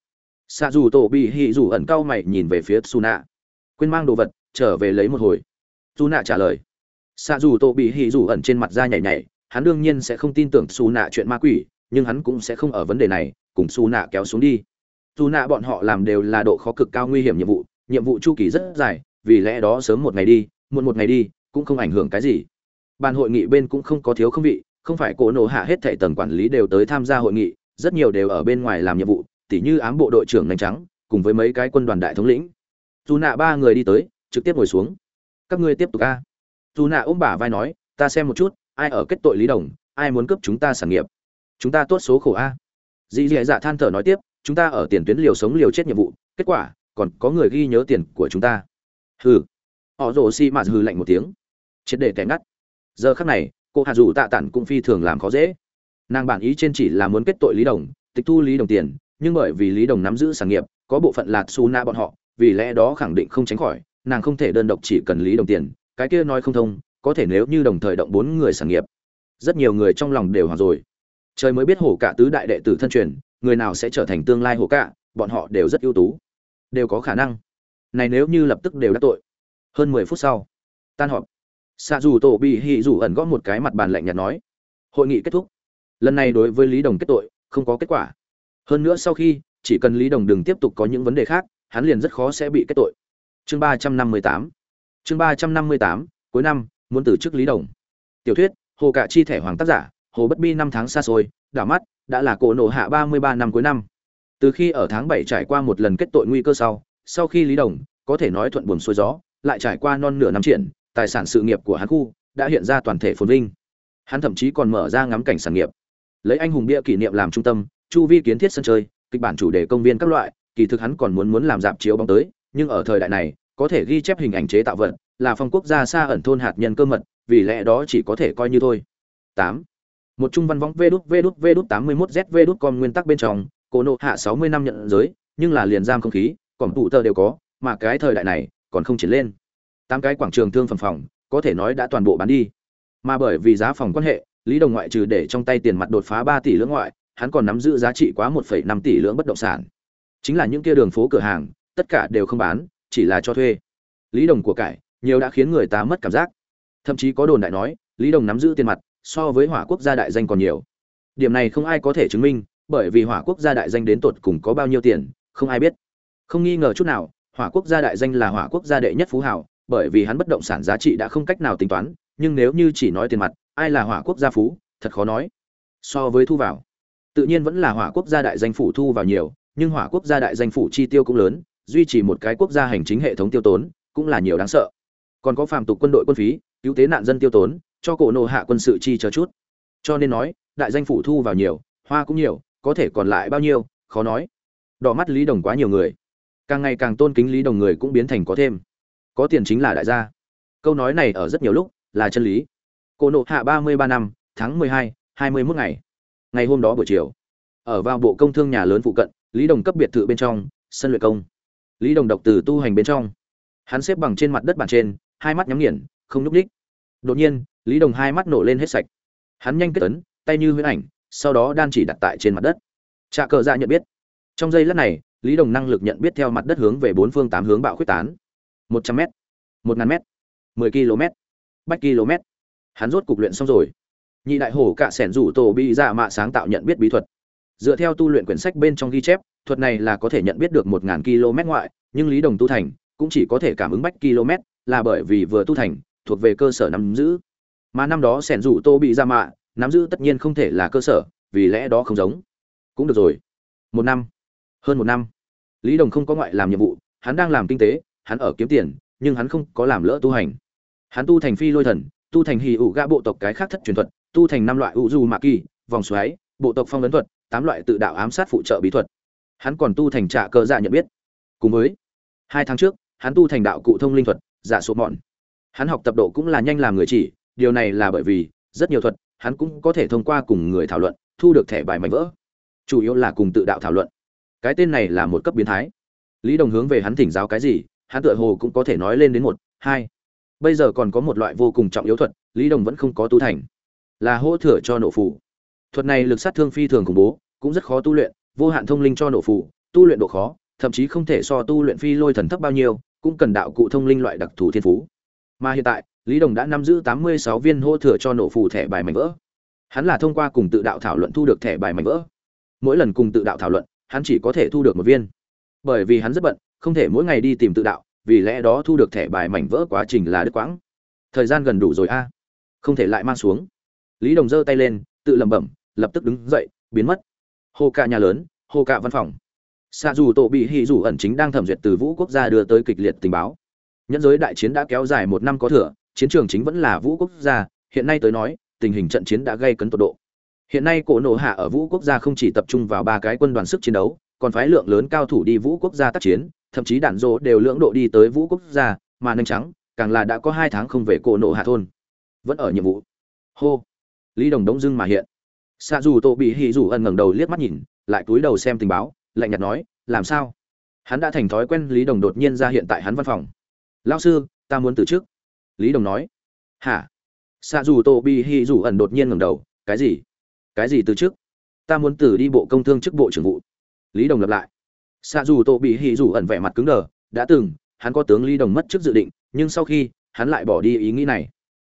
Xạ rủ tổ bị hỉ rủ ẩn cao mày nhìn về phía su nạ quên mang đồ vật, trở về lấy một hồi. Su nạ trả lời. Xạ rủ tổ bị hỉ rủ ẩn trên mặt da nhảy nhảy, hắn đương nhiên sẽ không tin tưởng su nạ chuyện ma quỷ, nhưng hắn cũng sẽ không ở vấn đề này, cùng su nạ kéo xuống đi. Su nạ bọn họ làm đều là độ khó cực cao nguy hiểm nhiệm vụ nhiệm vụ chu kỳ rất dài, vì lẽ đó sớm một ngày đi, muộn một ngày đi cũng không ảnh hưởng cái gì. Bàn hội nghị bên cũng không có thiếu không vị, không phải cổ nổ hạ hết thảy tầng quản lý đều tới tham gia hội nghị, rất nhiều đều ở bên ngoài làm nhiệm vụ, tỉ như ám bộ đội trưởng nhanh trắng, cùng với mấy cái quân đoàn đại thống lĩnh. Dù nạ ba người đi tới, trực tiếp ngồi xuống. Các ngươi tiếp tục a. Dù nạ ôm bả vai nói, ta xem một chút, ai ở kết tội lý đồng, ai muốn cướp chúng ta sản nghiệp. Chúng ta tốt số khổ a. Dì dì dạ than thở nói tiếp, chúng ta ở tiền tuyến liều sống liều chết nhiệm vụ, kết quả, còn có người ghi nhớ tiền của chúng ta. Hừ họ rồ xi mạt hừ lạnh một tiếng. Triệt để kẻ ngắt. Giờ khắc này, cô hạ dù tạ tản cũng phi thường làm khó dễ. Nàng bản ý trên chỉ là muốn kết tội lý đồng, tịch thu lý đồng tiền, nhưng bởi vì lý đồng nắm giữ sản nghiệp, có bộ phận lạt su na bọn họ, vì lẽ đó khẳng định không tránh khỏi, nàng không thể đơn độc chỉ cần lý đồng tiền, cái kia nói không thông, có thể nếu như đồng thời động bốn người sản nghiệp. Rất nhiều người trong lòng đều hoảng rồi. Trời mới biết hổ cả tứ đại đệ tử thân truyền, người nào sẽ trở thành tương lai hổ cả, bọn họ đều rất ưu tú. Đều có khả năng. Này nếu như lập tức đều đã tội hơn mười phút sau, tan họp. Xạ dù tổ bị Hị dù ẩn gõ một cái mặt bàn lạnh nhạt nói, hội nghị kết thúc. Lần này đối với lý đồng kết tội, không có kết quả. Hơn nữa sau khi, chỉ cần lý đồng đừng tiếp tục có những vấn đề khác, hắn liền rất khó sẽ bị kết tội. Chương ba trăm năm mươi tám. Chương ba trăm năm mươi tám, cuối năm, muốn từ chức lý đồng. Tiểu thuyết, hồ cạ chi thẻ hoàng tác giả, hồ bất bi năm tháng xa xôi, đảo mắt, đã là cổ nổ hạ ba mươi ba năm cuối năm. Từ khi ở tháng bảy trải qua một lần kết tội nguy cơ sau sau khi lý đồng, có thể nói thuận buồm xuôi gió lại trải qua non nửa năm triển, tài sản sự nghiệp của hắn khu đã hiện ra toàn thể phồn vinh. Hắn thậm chí còn mở ra ngắm cảnh sản nghiệp. Lấy anh hùng bia kỷ niệm làm trung tâm, chu vi kiến thiết sân chơi, kịch bản chủ đề công viên các loại, kỳ thực hắn còn muốn muốn làm dạp chiếu bóng tới, nhưng ở thời đại này, có thể ghi chép hình ảnh chế tạo vật, là phong quốc gia xa ẩn thôn hạt nhân cơ mật, vì lẽ đó chỉ có thể coi như thôi. Tám. Một trung văn võng vê đút vê tám mươi một z vê com nguyên tắc bên trong cổ nộ hạ sáu mươi năm nhận giới, nhưng là liền giam không khí, còn tụ tơ đều có, mà cái thời đại này còn không triển lên. Tám cái quảng trường thương phẩm phòng, có thể nói đã toàn bộ bán đi. Mà bởi vì giá phòng quan hệ, lý đồng ngoại trừ để trong tay tiền mặt đột phá ba tỷ lưỡng ngoại, hắn còn nắm giữ giá trị quá một phẩy năm tỷ lưỡng bất động sản. Chính là những kia đường phố cửa hàng, tất cả đều không bán, chỉ là cho thuê. Lý đồng của cải, nhiều đã khiến người ta mất cảm giác. Thậm chí có đồn đại nói, lý đồng nắm giữ tiền mặt, so với hỏa quốc gia đại danh còn nhiều. Điểm này không ai có thể chứng minh, bởi vì hỏa quốc gia đại danh đến tột cùng có bao nhiêu tiền, không ai biết. Không nghi ngờ chút nào hỏa quốc gia đại danh là hỏa quốc gia đệ nhất phú hảo bởi vì hắn bất động sản giá trị đã không cách nào tính toán, nhưng nếu như chỉ nói tiền mặt, ai là hỏa quốc gia phú, thật khó nói. So với thu vào, tự nhiên vẫn là hỏa quốc gia đại danh phủ thu vào nhiều, nhưng hỏa quốc gia đại danh phủ chi tiêu cũng lớn, duy trì một cái quốc gia hành chính hệ thống tiêu tốn, cũng là nhiều đáng sợ. Còn có phàm tục quân đội quân phí, cứu tế nạn dân tiêu tốn, cho cổ nộ hạ quân sự chi chờ chút. Cho nên nói, đại danh phủ thu vào nhiều, hoa cũng nhiều, có thể còn lại bao nhiêu, khó nói. Đỏ mắt lý đồng quá nhiều người càng ngày càng tôn kính lý đồng người cũng biến thành có thêm. Có tiền chính là đại gia. Câu nói này ở rất nhiều lúc là chân lý. Cô nộ hạ ba mươi ba năm, tháng mười hai hai mươi mốt ngày. Ngày hôm đó buổi chiều, ở vào bộ công thương nhà lớn phụ cận, lý đồng cấp biệt thự bên trong, sân luyện công. Lý đồng độc từ tu hành bên trong. Hắn xếp bằng trên mặt đất bàn trên, hai mắt nhắm nghiền, không nhúc ních đột nhiên, lý đồng hai mắt nổ lên hết sạch. Hắn nhanh kết tấn tay như huyễn ảnh, sau đó đan chỉ đặt tại trên mặt đất. Trà cờ dạ nhận biết. Trong giây lát này lý đồng năng lực nhận biết theo mặt đất hướng về bốn phương tám hướng bạo khuyết tán. Một trăm m một ngàn m mười km, bách km. Hắn rốt cục luyện xong rồi. Nhị đại hổ cạ sẻn rủ tổ bị dạ mạ sáng tạo nhận biết bí thuật. Dựa theo tu luyện quyển sách bên trong ghi chép, thuật này là có thể nhận biết được một ngàn km ngoại, nhưng lý đồng tu thành cũng chỉ có thể cảm ứng bách km là bởi vì vừa tu thành, thuộc về cơ sở nắm giữ. Mà năm đó sẻn rủ tô bị ra mạ nắm giữ tất nhiên không thể là cơ sở, vì lẽ đó không giống. Cũng được rồi. Một năm hơn một năm, lý đồng không có ngoại làm nhiệm vụ, hắn đang làm kinh tế, hắn ở kiếm tiền, nhưng hắn không có làm lỡ tu hành. Hắn tu thành phi lôi thần, tu thành hì ủ gã bộ tộc cái khác thất truyền thuật, tu thành năm loại ủ du mạ kỳ, vòng xoáy, bộ tộc phong ấn thuật, tám loại tự đạo ám sát phụ trợ bí thuật. Hắn còn tu thành trạ cơ dạ nhận biết. Cùng với, hai tháng trước, hắn tu thành đạo cụ thông linh thuật, giả số mọn. Hắn học tập độ cũng là nhanh làm người chỉ, điều này là bởi vì, rất nhiều thuật, hắn cũng có thể thông qua cùng người thảo luận, thu được thẻ bài mảnh vỡ. Chủ yếu là cùng tự đạo thảo luận cái tên này là một cấp biến thái. Lý đồng hướng về hắn thỉnh giáo cái gì, hắn tựa hồ cũng có thể nói lên đến một, hai. Bây giờ còn có một loại vô cùng trọng yếu thuật, lý đồng vẫn không có tu thành. Là hỗ thừa cho nổ phủ thuật này lực sát thương phi thường khủng bố, cũng rất khó tu luyện, vô hạn thông linh cho nổ phủ tu luyện độ khó, thậm chí không thể so tu luyện phi lôi thần thấp bao nhiêu, cũng cần đạo cụ thông linh loại đặc thù thiên phú. Mà hiện tại, lý đồng đã nắm giữ tám mươi sáu viên hỗ thừa cho nổ phủ thẻ bài mảnh vỡ. Hắn là thông qua cùng tự đạo thảo luận thu được thẻ bài mảnh vỡ. Mỗi lần cùng tự đạo thảo luận hắn chỉ có thể thu được một viên. Bởi vì hắn rất bận, không thể mỗi ngày đi tìm tự đạo, vì lẽ đó thu được thẻ bài mảnh vỡ quá trình là đứt quãng. Thời gian gần đủ rồi a. Không thể lại mang xuống. Lý đồng giơ tay lên, tự lẩm bẩm, lập tức đứng dậy, biến mất. Hồ cạ nhà lớn, hồ cạ văn phòng. Xa dù tổ bị hì dù ẩn chính đang thẩm duyệt từ vũ quốc gia đưa tới kịch liệt tình báo. Nhân giới đại chiến đã kéo dài một năm có thừa, chiến trường chính vẫn là vũ quốc gia, hiện nay tới nói, tình hình trận chiến đã gây cấn tột độ hiện nay cổ nổ hạ ở vũ quốc gia không chỉ tập trung vào ba cái quân đoàn sức chiến đấu, còn phái lượng lớn cao thủ đi vũ quốc gia tác chiến, thậm chí đạn dỗ đều lưỡng độ đi tới vũ quốc gia, mà nâng trắng, càng là đã có hai tháng không về cổ nổ hạ thôn. Vẫn ở nhiệm vụ. Hô. Lý đồng đống dưng mà hiện. Xạ dù tô bị hì dù ẩn ngẩng đầu liếc mắt nhìn, lại túi đầu xem tình báo, lạnh nhạt nói, làm sao? Hắn đã thành thói quen, lý đồng đột nhiên ra hiện tại hắn văn phòng. Lao sư, ta muốn từ chức. Lý đồng nói. Hả? Xạ dù tô bị hì dù ẩn đột nhiên ngẩng đầu, cái gì? Cái gì từ chức ta muốn từ đi bộ công thương chức bộ trưởng vụ. Lý đồng lặp lại. Xạ dù tổ bị hì dù ẩn vẻ mặt cứng đờ, đã từng, hắn có tướng lý đồng mất chức dự định, nhưng sau khi, hắn lại bỏ đi ý nghĩ này.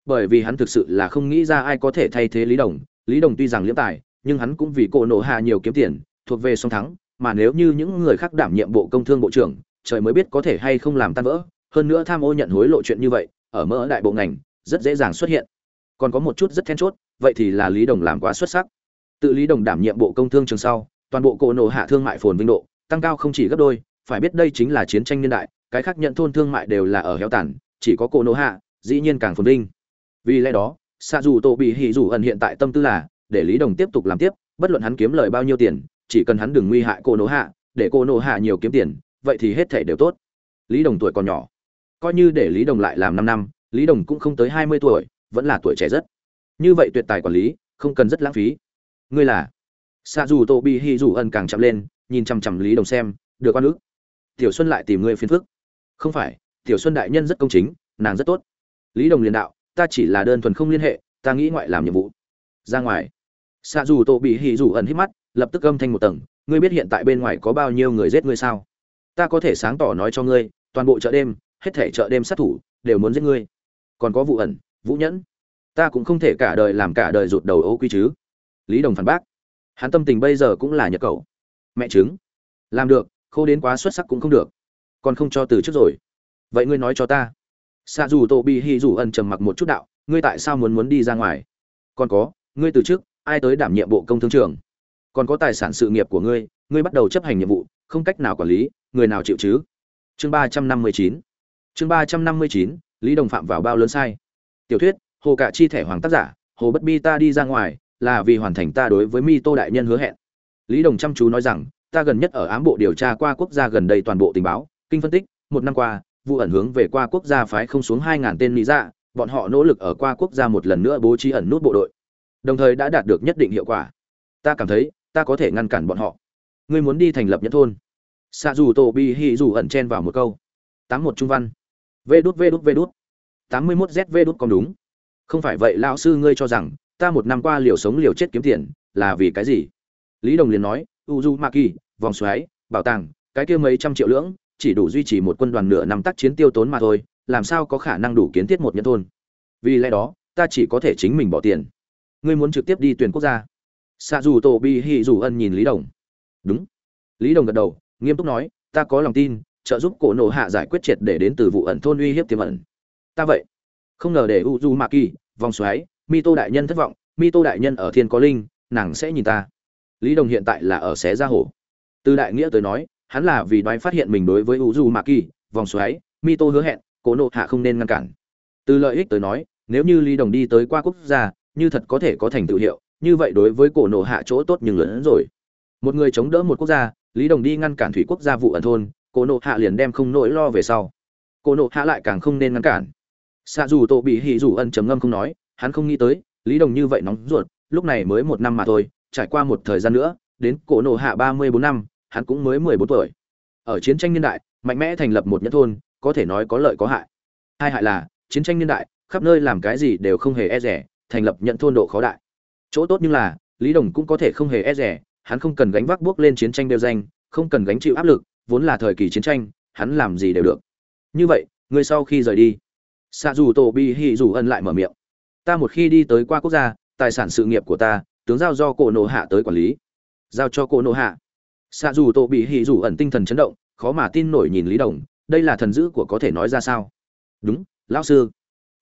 Bởi vì hắn thực sự là không nghĩ ra ai có thể thay thế lý đồng lý đồng tuy rằng liễm tài, nhưng hắn cũng vì cổ nổ hạ nhiều kiếm tiền, thuộc về song thắng, mà nếu như những người khác đảm nhiệm bộ công thương bộ trưởng, trời mới biết có thể hay không làm tan vỡ. Hơn nữa tham ô nhận hối lộ chuyện như vậy, ở mỡ đại bộ ngành, rất dễ dàng xuất hiện. Còn có một chút rất then chốt vậy thì là lý đồng làm quá xuất sắc. Tự lý đồng đảm nhiệm bộ công thương trường sau, toàn bộ cổ nổ hạ thương mại phồn vinh độ tăng cao không chỉ gấp đôi, phải biết đây chính là chiến tranh niên đại, cái khác nhận thôn thương mại đều là ở heo tàn, chỉ có cổ nổ hạ, dĩ nhiên càng phồn vinh. Vì lẽ đó xa dù tổ bị hỉ dù ẩn hiện tại tâm tư là, để lý đồng tiếp tục làm tiếp, bất luận hắn kiếm lời bao nhiêu tiền, chỉ cần hắn đừng nguy hại cổ nổ hạ, để cổ nổ hạ nhiều kiếm tiền, vậy thì hết thể đều tốt. Lý đồng tuổi còn nhỏ, coi như để lý đồng lại làm năm năm, lý đồng cũng không tới hai mươi tuổi, vẫn là tuổi trẻ rất như vậy tuyệt tài quản lý, không cần rất lãng phí. Ngươi là? Xạ dù tô bị hy dù ẩn càng chậm lên, nhìn chằm chằm lý đồng xem, được oan ức. Tiểu xuân lại tìm ngươi phiền phức. Không phải, tiểu xuân đại nhân rất công chính, nàng rất tốt. Lý đồng liền đạo, ta chỉ là đơn thuần không liên hệ, ta nghĩ ngoại làm nhiệm vụ. Ra ngoài. Xạ dù tô bị hì dù ẩn hít mắt, lập tức âm thanh một tầng, ngươi biết hiện tại bên ngoài có bao nhiêu người giết ngươi sao? Ta có thể sáng tỏ nói cho ngươi, toàn bộ chợ đêm, hết thể chợ đêm sát thủ, đều muốn giết ngươi. Còn có vụ ẩn, vũ nhẫn ta cũng không thể cả đời làm cả đời rụt đầu ô quy chứ. Lý đồng phản bác. Hắn tâm tình bây giờ cũng là nhật cậu mẹ chứng làm được, khô đến quá xuất sắc cũng không được. Còn không cho từ trước rồi. Vậy ngươi nói cho ta. Xa dù Tô bị hy dù ẩn trầm mặc một chút đạo, ngươi tại sao muốn muốn đi ra ngoài? Còn có, ngươi từ trước, ai tới đảm nhiệm bộ công thương trường? Còn có tài sản sự nghiệp của ngươi ngươi bắt đầu chấp hành nhiệm vụ, không cách nào quản lý, người nào chịu chứ? Chương ba trăm năm mươi chín. Chương ba trăm năm mươi chín, lý đồng phạm vào bao lớn sai. Tiểu thuyết hồ Cả chi thẻ hoàng tác giả, hồ bất bi ta đi ra ngoài, là vì hoàn thành ta đối với mi tô đại nhân hứa hẹn. Lý đồng chăm chú nói rằng, ta gần nhất ở ám bộ điều tra qua quốc gia gần đây toàn bộ tình báo, kinh phân tích, một năm qua, vụ ẩn hướng về qua quốc gia phái không xuống hai ngàn tên lý dạ bọn họ nỗ lực ở qua quốc gia một lần nữa bố trí ẩn nút bộ đội. Đồng thời đã đạt được nhất định hiệu quả. Ta cảm thấy, ta có thể ngăn cản bọn họ. Ngươi muốn đi thành lập nhất thôn. Xạ dù tổ bi hì dù ẩn chen vào một câu. Tám một trung văn. Vê đút vê đút vê đút. Tám mươi mốt z vê đút còn đúng không phải vậy lão sư ngươi cho rằng, ta một năm qua liều sống liều chết kiếm tiền, là vì cái gì? Lý đồng liền nói u ma kỳ vòng xoáy, bảo tàng, cái kia mấy trăm triệu lưỡng, chỉ đủ duy trì một quân đoàn nửa năm tác chiến tiêu tốn mà thôi, làm sao có khả năng đủ kiến thiết một nhân thôn? Vì lẽ đó, ta chỉ có thể chính mình bỏ tiền. Ngươi muốn trực tiếp đi tuyển quốc gia. Xa dù tổ bi hì dù ân nhìn lý đồng. Đúng. Lý đồng gật đầu, nghiêm túc nói, ta có lòng tin, trợ giúp cổ nổ hạ giải quyết triệt để đến từ vụ ẩn thôn uy hiếp tiềm ẩn. Ta vậy. Không ngờ để u du ma kỳ vòng xoáy, mi tô đại nhân thất vọng, mi tô đại nhân ở thiên có linh, nàng sẽ nhìn ta. Lý đồng hiện tại là ở xé ra hổ từ đại nghĩa tới nói, hắn là vì đoái phát hiện mình đối với u du ma kỳ vòng xoáy, mi tô hứa hẹn cổ nộ hạ không nên ngăn cản. Từ lợi ích tới nói, nếu như lý đồng đi tới qua quốc gia, như thật có thể có thành tựu hiệu, như vậy đối với cổ nộ hạ chỗ tốt nhưng lớn hơn rồi. Một người chống đỡ một quốc gia, lý đồng đi ngăn cản thủy quốc gia vụ ẩn thôn, cổ nộ hạ liền đem không nỗi lo về sau. Cổ nộ hạ lại càng không nên ngăn cản xạ dù tổ bị hỉ dù ân trầm ngâm không nói, hắn không nghĩ tới, lý đồng như vậy nóng ruột, lúc này mới một năm mà thôi, trải qua một thời gian nữa, đến cổ nộ hạ ba mươi bốn năm, hắn cũng mới mười bốn tuổi. Ở chiến tranh niên đại, mạnh mẽ thành lập một nhất thôn, có thể nói có lợi có hại. Hai hại là, chiến tranh niên đại, khắp nơi làm cái gì đều không hề e rẻ thành lập nhận thôn độ khó đại. Chỗ tốt như là, lý đồng cũng có thể không hề e rẻ hắn không cần gánh vác bước lên chiến tranh đều danh, không cần gánh chịu áp lực, vốn là thời kỳ chiến tranh, hắn làm gì đều được. Như vậy người sau khi rời đi xạ dù tổ bị hì dù ân lại mở miệng. Ta một khi đi tới qua quốc gia, tài sản sự nghiệp của ta, tướng giao do cổ nộ hạ tới quản lý. Giao cho cổ nộ hạ. Xạ dù tổ bị hì dù ẩn tinh thần chấn động, khó mà tin nổi nhìn lý đồng, đây là thần dữ của có thể nói ra sao? Đúng, lão sư.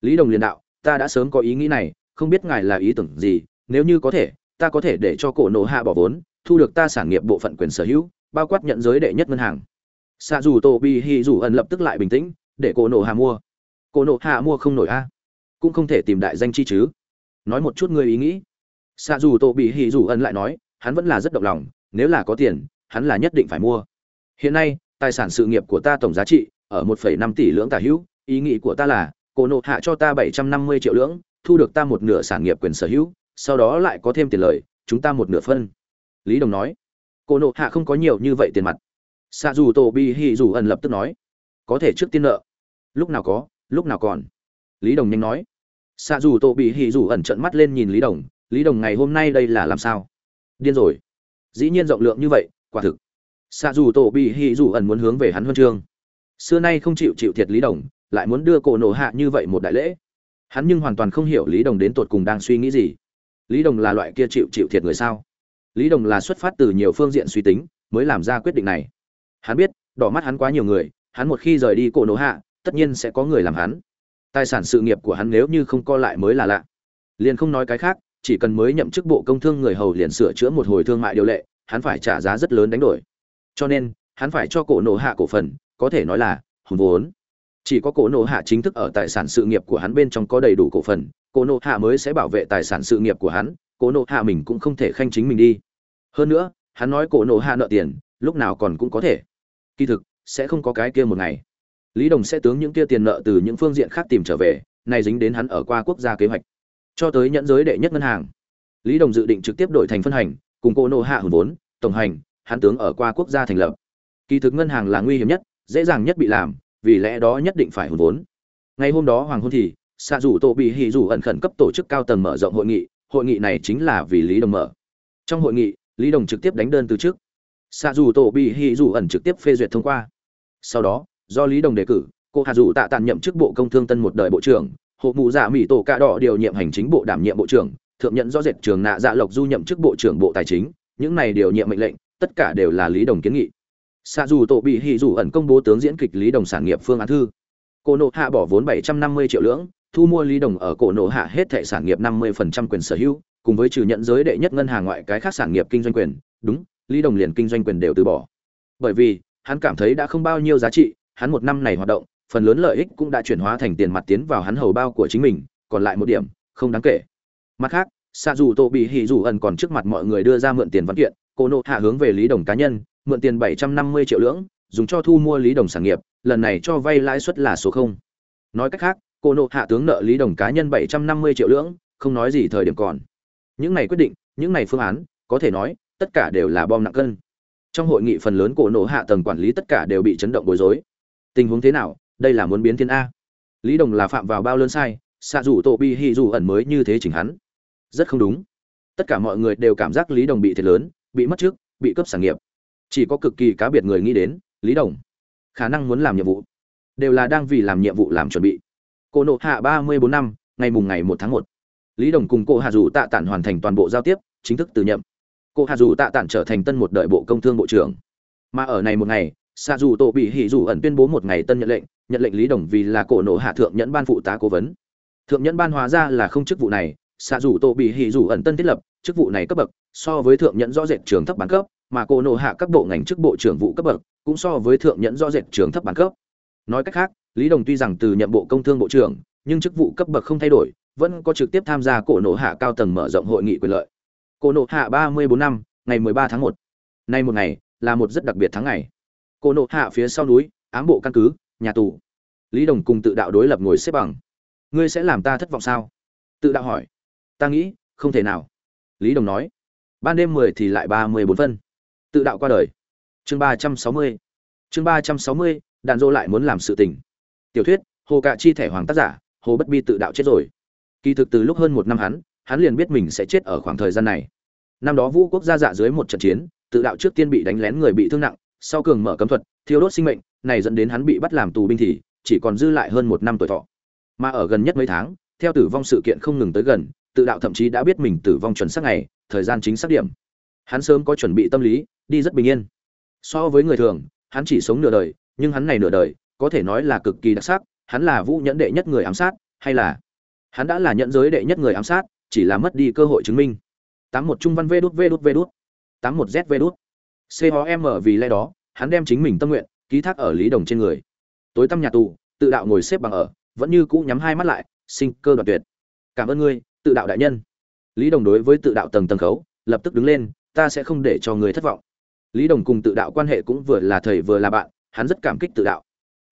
Lý đồng liền đạo, ta đã sớm có ý nghĩ này, không biết ngài là ý tưởng gì, nếu như có thể, ta có thể để cho cổ nộ hạ bỏ vốn, thu được ta sản nghiệp bộ phận quyền sở hữu, bao quát nhận giới đệ nhất ngân hàng. Xạ dù tổ bị hỉ dù ẩn lập tức lại bình tĩnh, để cổ nộ hạ mua. Cô nộ hạ mua không nổi a. Cũng không thể tìm đại danh chi chứ. Nói một chút ngươi ý nghĩ. Xạ dù tổ bị Hỉ dù Ân lại nói hắn vẫn là rất động lòng nếu là có tiền hắn là nhất định phải mua. Hiện nay tài sản sự nghiệp của ta tổng giá trị ở 1,5 tỷ lưỡng tả hữu, ý nghĩ của ta là, cô nộ hạ cho ta 750 triệu lưỡng, thu được ta một nửa sản nghiệp quyền sở hữu, sau đó lại có thêm tiền lời, chúng ta một nửa phân. Lý Đồng nói, cô nộ hạ không có nhiều như vậy tiền mặt. Sa dù Tổ bị Hỉ dù ẩn lập tức nói, có thể trước tiên nợ. Lúc nào có, lúc nào còn. Lý Đồng nhanh nói. xạ dù Tổ bị Hỉ dù ẩn trợn mắt lên nhìn Lý Đồng, Lý Đồng ngày hôm nay đây là làm sao? Điên rồi. Dĩ nhiên rộng lượng như vậy, quả thực xạ dù tổ bị hì dù ẩn muốn hướng về hắn huân chương xưa nay không chịu chịu thiệt lý đồng lại muốn đưa cổ nổ hạ như vậy một đại lễ hắn nhưng hoàn toàn không hiểu lý đồng đến tột cùng đang suy nghĩ gì lý đồng là loại kia chịu chịu thiệt người sao lý đồng là xuất phát từ nhiều phương diện suy tính mới làm ra quyết định này hắn biết đỏ mắt hắn quá nhiều người hắn một khi rời đi cổ nổ hạ tất nhiên sẽ có người làm hắn. Tài sản sự nghiệp của hắn nếu như không co lại mới là lạ. Liền không nói cái khác, chỉ cần mới nhậm chức bộ công thương người hầu liền sửa chữa một hồi thương mại điều lệ, hắn phải trả giá rất lớn đánh đổi. Cho nên, hắn phải cho cổ nổ hạ cổ phần, có thể nói là hùn vốn. Chỉ có cổ nổ hạ chính thức ở tài sản sự nghiệp của hắn bên trong có đầy đủ cổ phần, cổ nổ hạ mới sẽ bảo vệ tài sản sự nghiệp của hắn, cổ nổ hạ mình cũng không thể khanh chính mình đi. Hơn nữa, hắn nói cổ nổ hạ nợ tiền, lúc nào còn cũng có thể. Kỳ thực, sẽ không có cái kia một ngày lý đồng sẽ tướng những kia tiền nợ từ những phương diện khác tìm trở về này dính đến hắn ở qua quốc gia kế hoạch. Cho tới nhận giới đệ nhất ngân hàng. Lý đồng dự định trực tiếp đổi thành phân hành, cùng cô nô hạ hồn vốn, tổng hành, hắn tướng ở qua quốc gia thành lập. Kỳ thực ngân hàng là nguy hiểm nhất, dễ dàng nhất bị làm, vì lẽ đó nhất định phải hồn vốn. Ngày hôm đó hoàng hôn thì xạ rủ tổ bị hì rủ ẩn khẩn cấp tổ chức cao tầng mở rộng hội nghị hội nghị này chính là vì lý đồng mở. Trong hội nghị, lý đồng trực tiếp đánh đơn từ trước. Xạ dù tổ bị hì Dụ ẩn trực tiếp phê duyệt thông qua. Sau đó do lý đồng đề cử, cô hạ dù tạ tàn nhậm chức bộ công thương tân một đời bộ trưởng hộ mụ dạ mỹ tổ cạ đỏ điều nhiệm hành chính bộ đảm nhiệm bộ trưởng, thượng nhận do dệt trường nạ dạ lộc du nhậm chức bộ trưởng bộ tài chính, những này điều nhiệm mệnh lệnh, tất cả đều là lý đồng kiến nghị. Xạ dù tổ bị hì dù ẩn công bố tướng diễn kịch lý đồng sản nghiệp phương án thư. Cổ nộ hạ bỏ vốn 750 triệu lưỡng, thu mua lý đồng ở cổ nộ hạ hết thệ sản nghiệp 50% quyền sở hữu, cùng với trừ nhận giới đệ nhất ngân hàng ngoại cái khác sản nghiệp kinh doanh quyền. Đúng, lý đồng liền kinh doanh quyền đều từ bỏ. Bởi vì, hắn cảm thấy đã không bao nhiêu giá trị hắn một năm này hoạt động, phần lớn lợi ích cũng đã chuyển hóa thành tiền mặt tiến vào hắn hầu bao của chính mình, còn lại một điểm, không đáng kể. Mặt khác xạ dù tổ bị hỉ dù ẩn còn trước mặt mọi người đưa ra mượn tiền văn kiện, cô nộ hạ hướng về lý đồng cá nhân, mượn tiền bảy trăm năm mươi triệu lưỡng, dùng cho thu mua lý đồng sản nghiệp, lần này cho vay lãi suất là số không. Nói cách khác, cô nộ hạ tướng nợ lý đồng cá nhân bảy trăm năm mươi triệu lưỡng, không nói gì thời điểm còn. Những này quyết định, những này phương án, có thể nói, tất cả đều là bom nặng cân. Trong hội nghị phần lớn cổ nổ hạ tầng quản lý tất cả đều bị chấn động bối rối tình huống thế nào, đây là muốn biến thiên a. Lý đồng là phạm vào bao lớn sai, xạ rủ tổ bi hì dù ẩn mới như thế chỉnh hắn. Rất không đúng. Tất cả mọi người đều cảm giác lý đồng bị thiệt lớn, bị mất trước, bị cướp sản nghiệp. Chỉ có cực kỳ cá biệt người nghĩ đến, lý đồng. Khả năng muốn làm nhiệm vụ. Đều là đang vì làm nhiệm vụ làm chuẩn bị. Cô nộ hạ ba mươi bốn năm, ngày mùng ngày một tháng một. Lý đồng cùng cô hạ dù tạ tản hoàn thành toàn bộ giao tiếp, chính thức từ nhậm cô hạ dù tạ tản trở thành tân một đợi bộ công thương bộ trưởng. Mà ở này một ngày xạ dù tổ bị hỉ dù ẩn tuyên bố một ngày tân nhận lệnh nhận lệnh lý đồng vì là cổ nộ hạ thượng nhẫn ban phụ tá cố vấn. Thượng nhẫn ban hóa ra là không chức vụ này xạ dù tổ bị hỉ dù ẩn tân thiết lập, chức vụ này cấp bậc so với thượng nhẫn rõ rệt trường thấp bán cấp, mà cổ nộ hạ các bộ ngành chức bộ trưởng vụ cấp bậc cũng so với thượng nhẫn rõ rệt trường thấp bán cấp. Nói cách khác, lý đồng tuy rằng từ nhận bộ công thương bộ trưởng, nhưng chức vụ cấp bậc không thay đổi, vẫn có trực tiếp tham gia cổ nộ hạ cao tầng mở rộng hội nghị quyền lợi. Cổ nộ hạ ba mươi bốn năm, ngày mười ba tháng một. Nay một ngày là một rất đặc biệt tháng ngày cô nộ hạ phía sau núi, ám bộ căn cứ, nhà tù. Lý đồng cùng tự đạo đối lập ngồi xếp bằng. Ngươi sẽ làm ta thất vọng sao? Tự đạo hỏi. Ta nghĩ, không thể nào. Lý đồng nói. Ban đêm mười thì lại ba mươi bốn phân. Tự đạo qua đời. Chương ba trăm sáu mươi. Chương ba trăm sáu mươi đàn dô lại muốn làm sự tình. Tiểu thuyết, hồ cạ chi thẻ hoàng tác giả, hồ bất bi tự đạo chết rồi. Kỳ thực từ lúc hơn một năm hắn hắn liền biết mình sẽ chết ở khoảng thời gian này. Năm đó vũ quốc gia dạ dưới một trận chiến, tự đạo trước tiên bị đánh lén người bị thương nặng sau cường mở cấm thuật, thiêu đốt sinh mệnh, này dẫn đến hắn bị bắt làm tù binh thì chỉ còn dư lại hơn một năm tuổi thọ. Mà ở gần nhất mấy tháng, theo tử vong sự kiện không ngừng tới gần, tự đạo thậm chí đã biết mình tử vong chuẩn xác ngày, thời gian chính xác điểm. Hắn sớm có chuẩn bị tâm lý, đi rất bình yên. So với người thường, hắn chỉ sống nửa đời, nhưng hắn này nửa đời, có thể nói là cực kỳ đặc sắc, hắn là vũ nhẫn đệ nhất người ám sát, hay là hắn đã là nhẫn giới đệ nhất người ám sát, chỉ là mất đi cơ hội chứng minh. Tám một trung văn vê đút vê đút vê đút. Tám một z vê đút. COM vì lẽ đó, hắn đem chính mình tâm nguyện, ký thác ở lý đồng trên người. Tối tăm nhà tù, tự đạo ngồi xếp bằng ở, vẫn như cũ nhắm hai mắt lại, sinh cơ đoạt tuyệt. Cảm ơn ngươi, tự đạo đại nhân. Lý đồng đối với tự đạo tầng tầng khấu, lập tức đứng lên, ta sẽ không để cho người thất vọng. Lý đồng cùng tự đạo quan hệ cũng vừa là thầy vừa là bạn, hắn rất cảm kích tự đạo.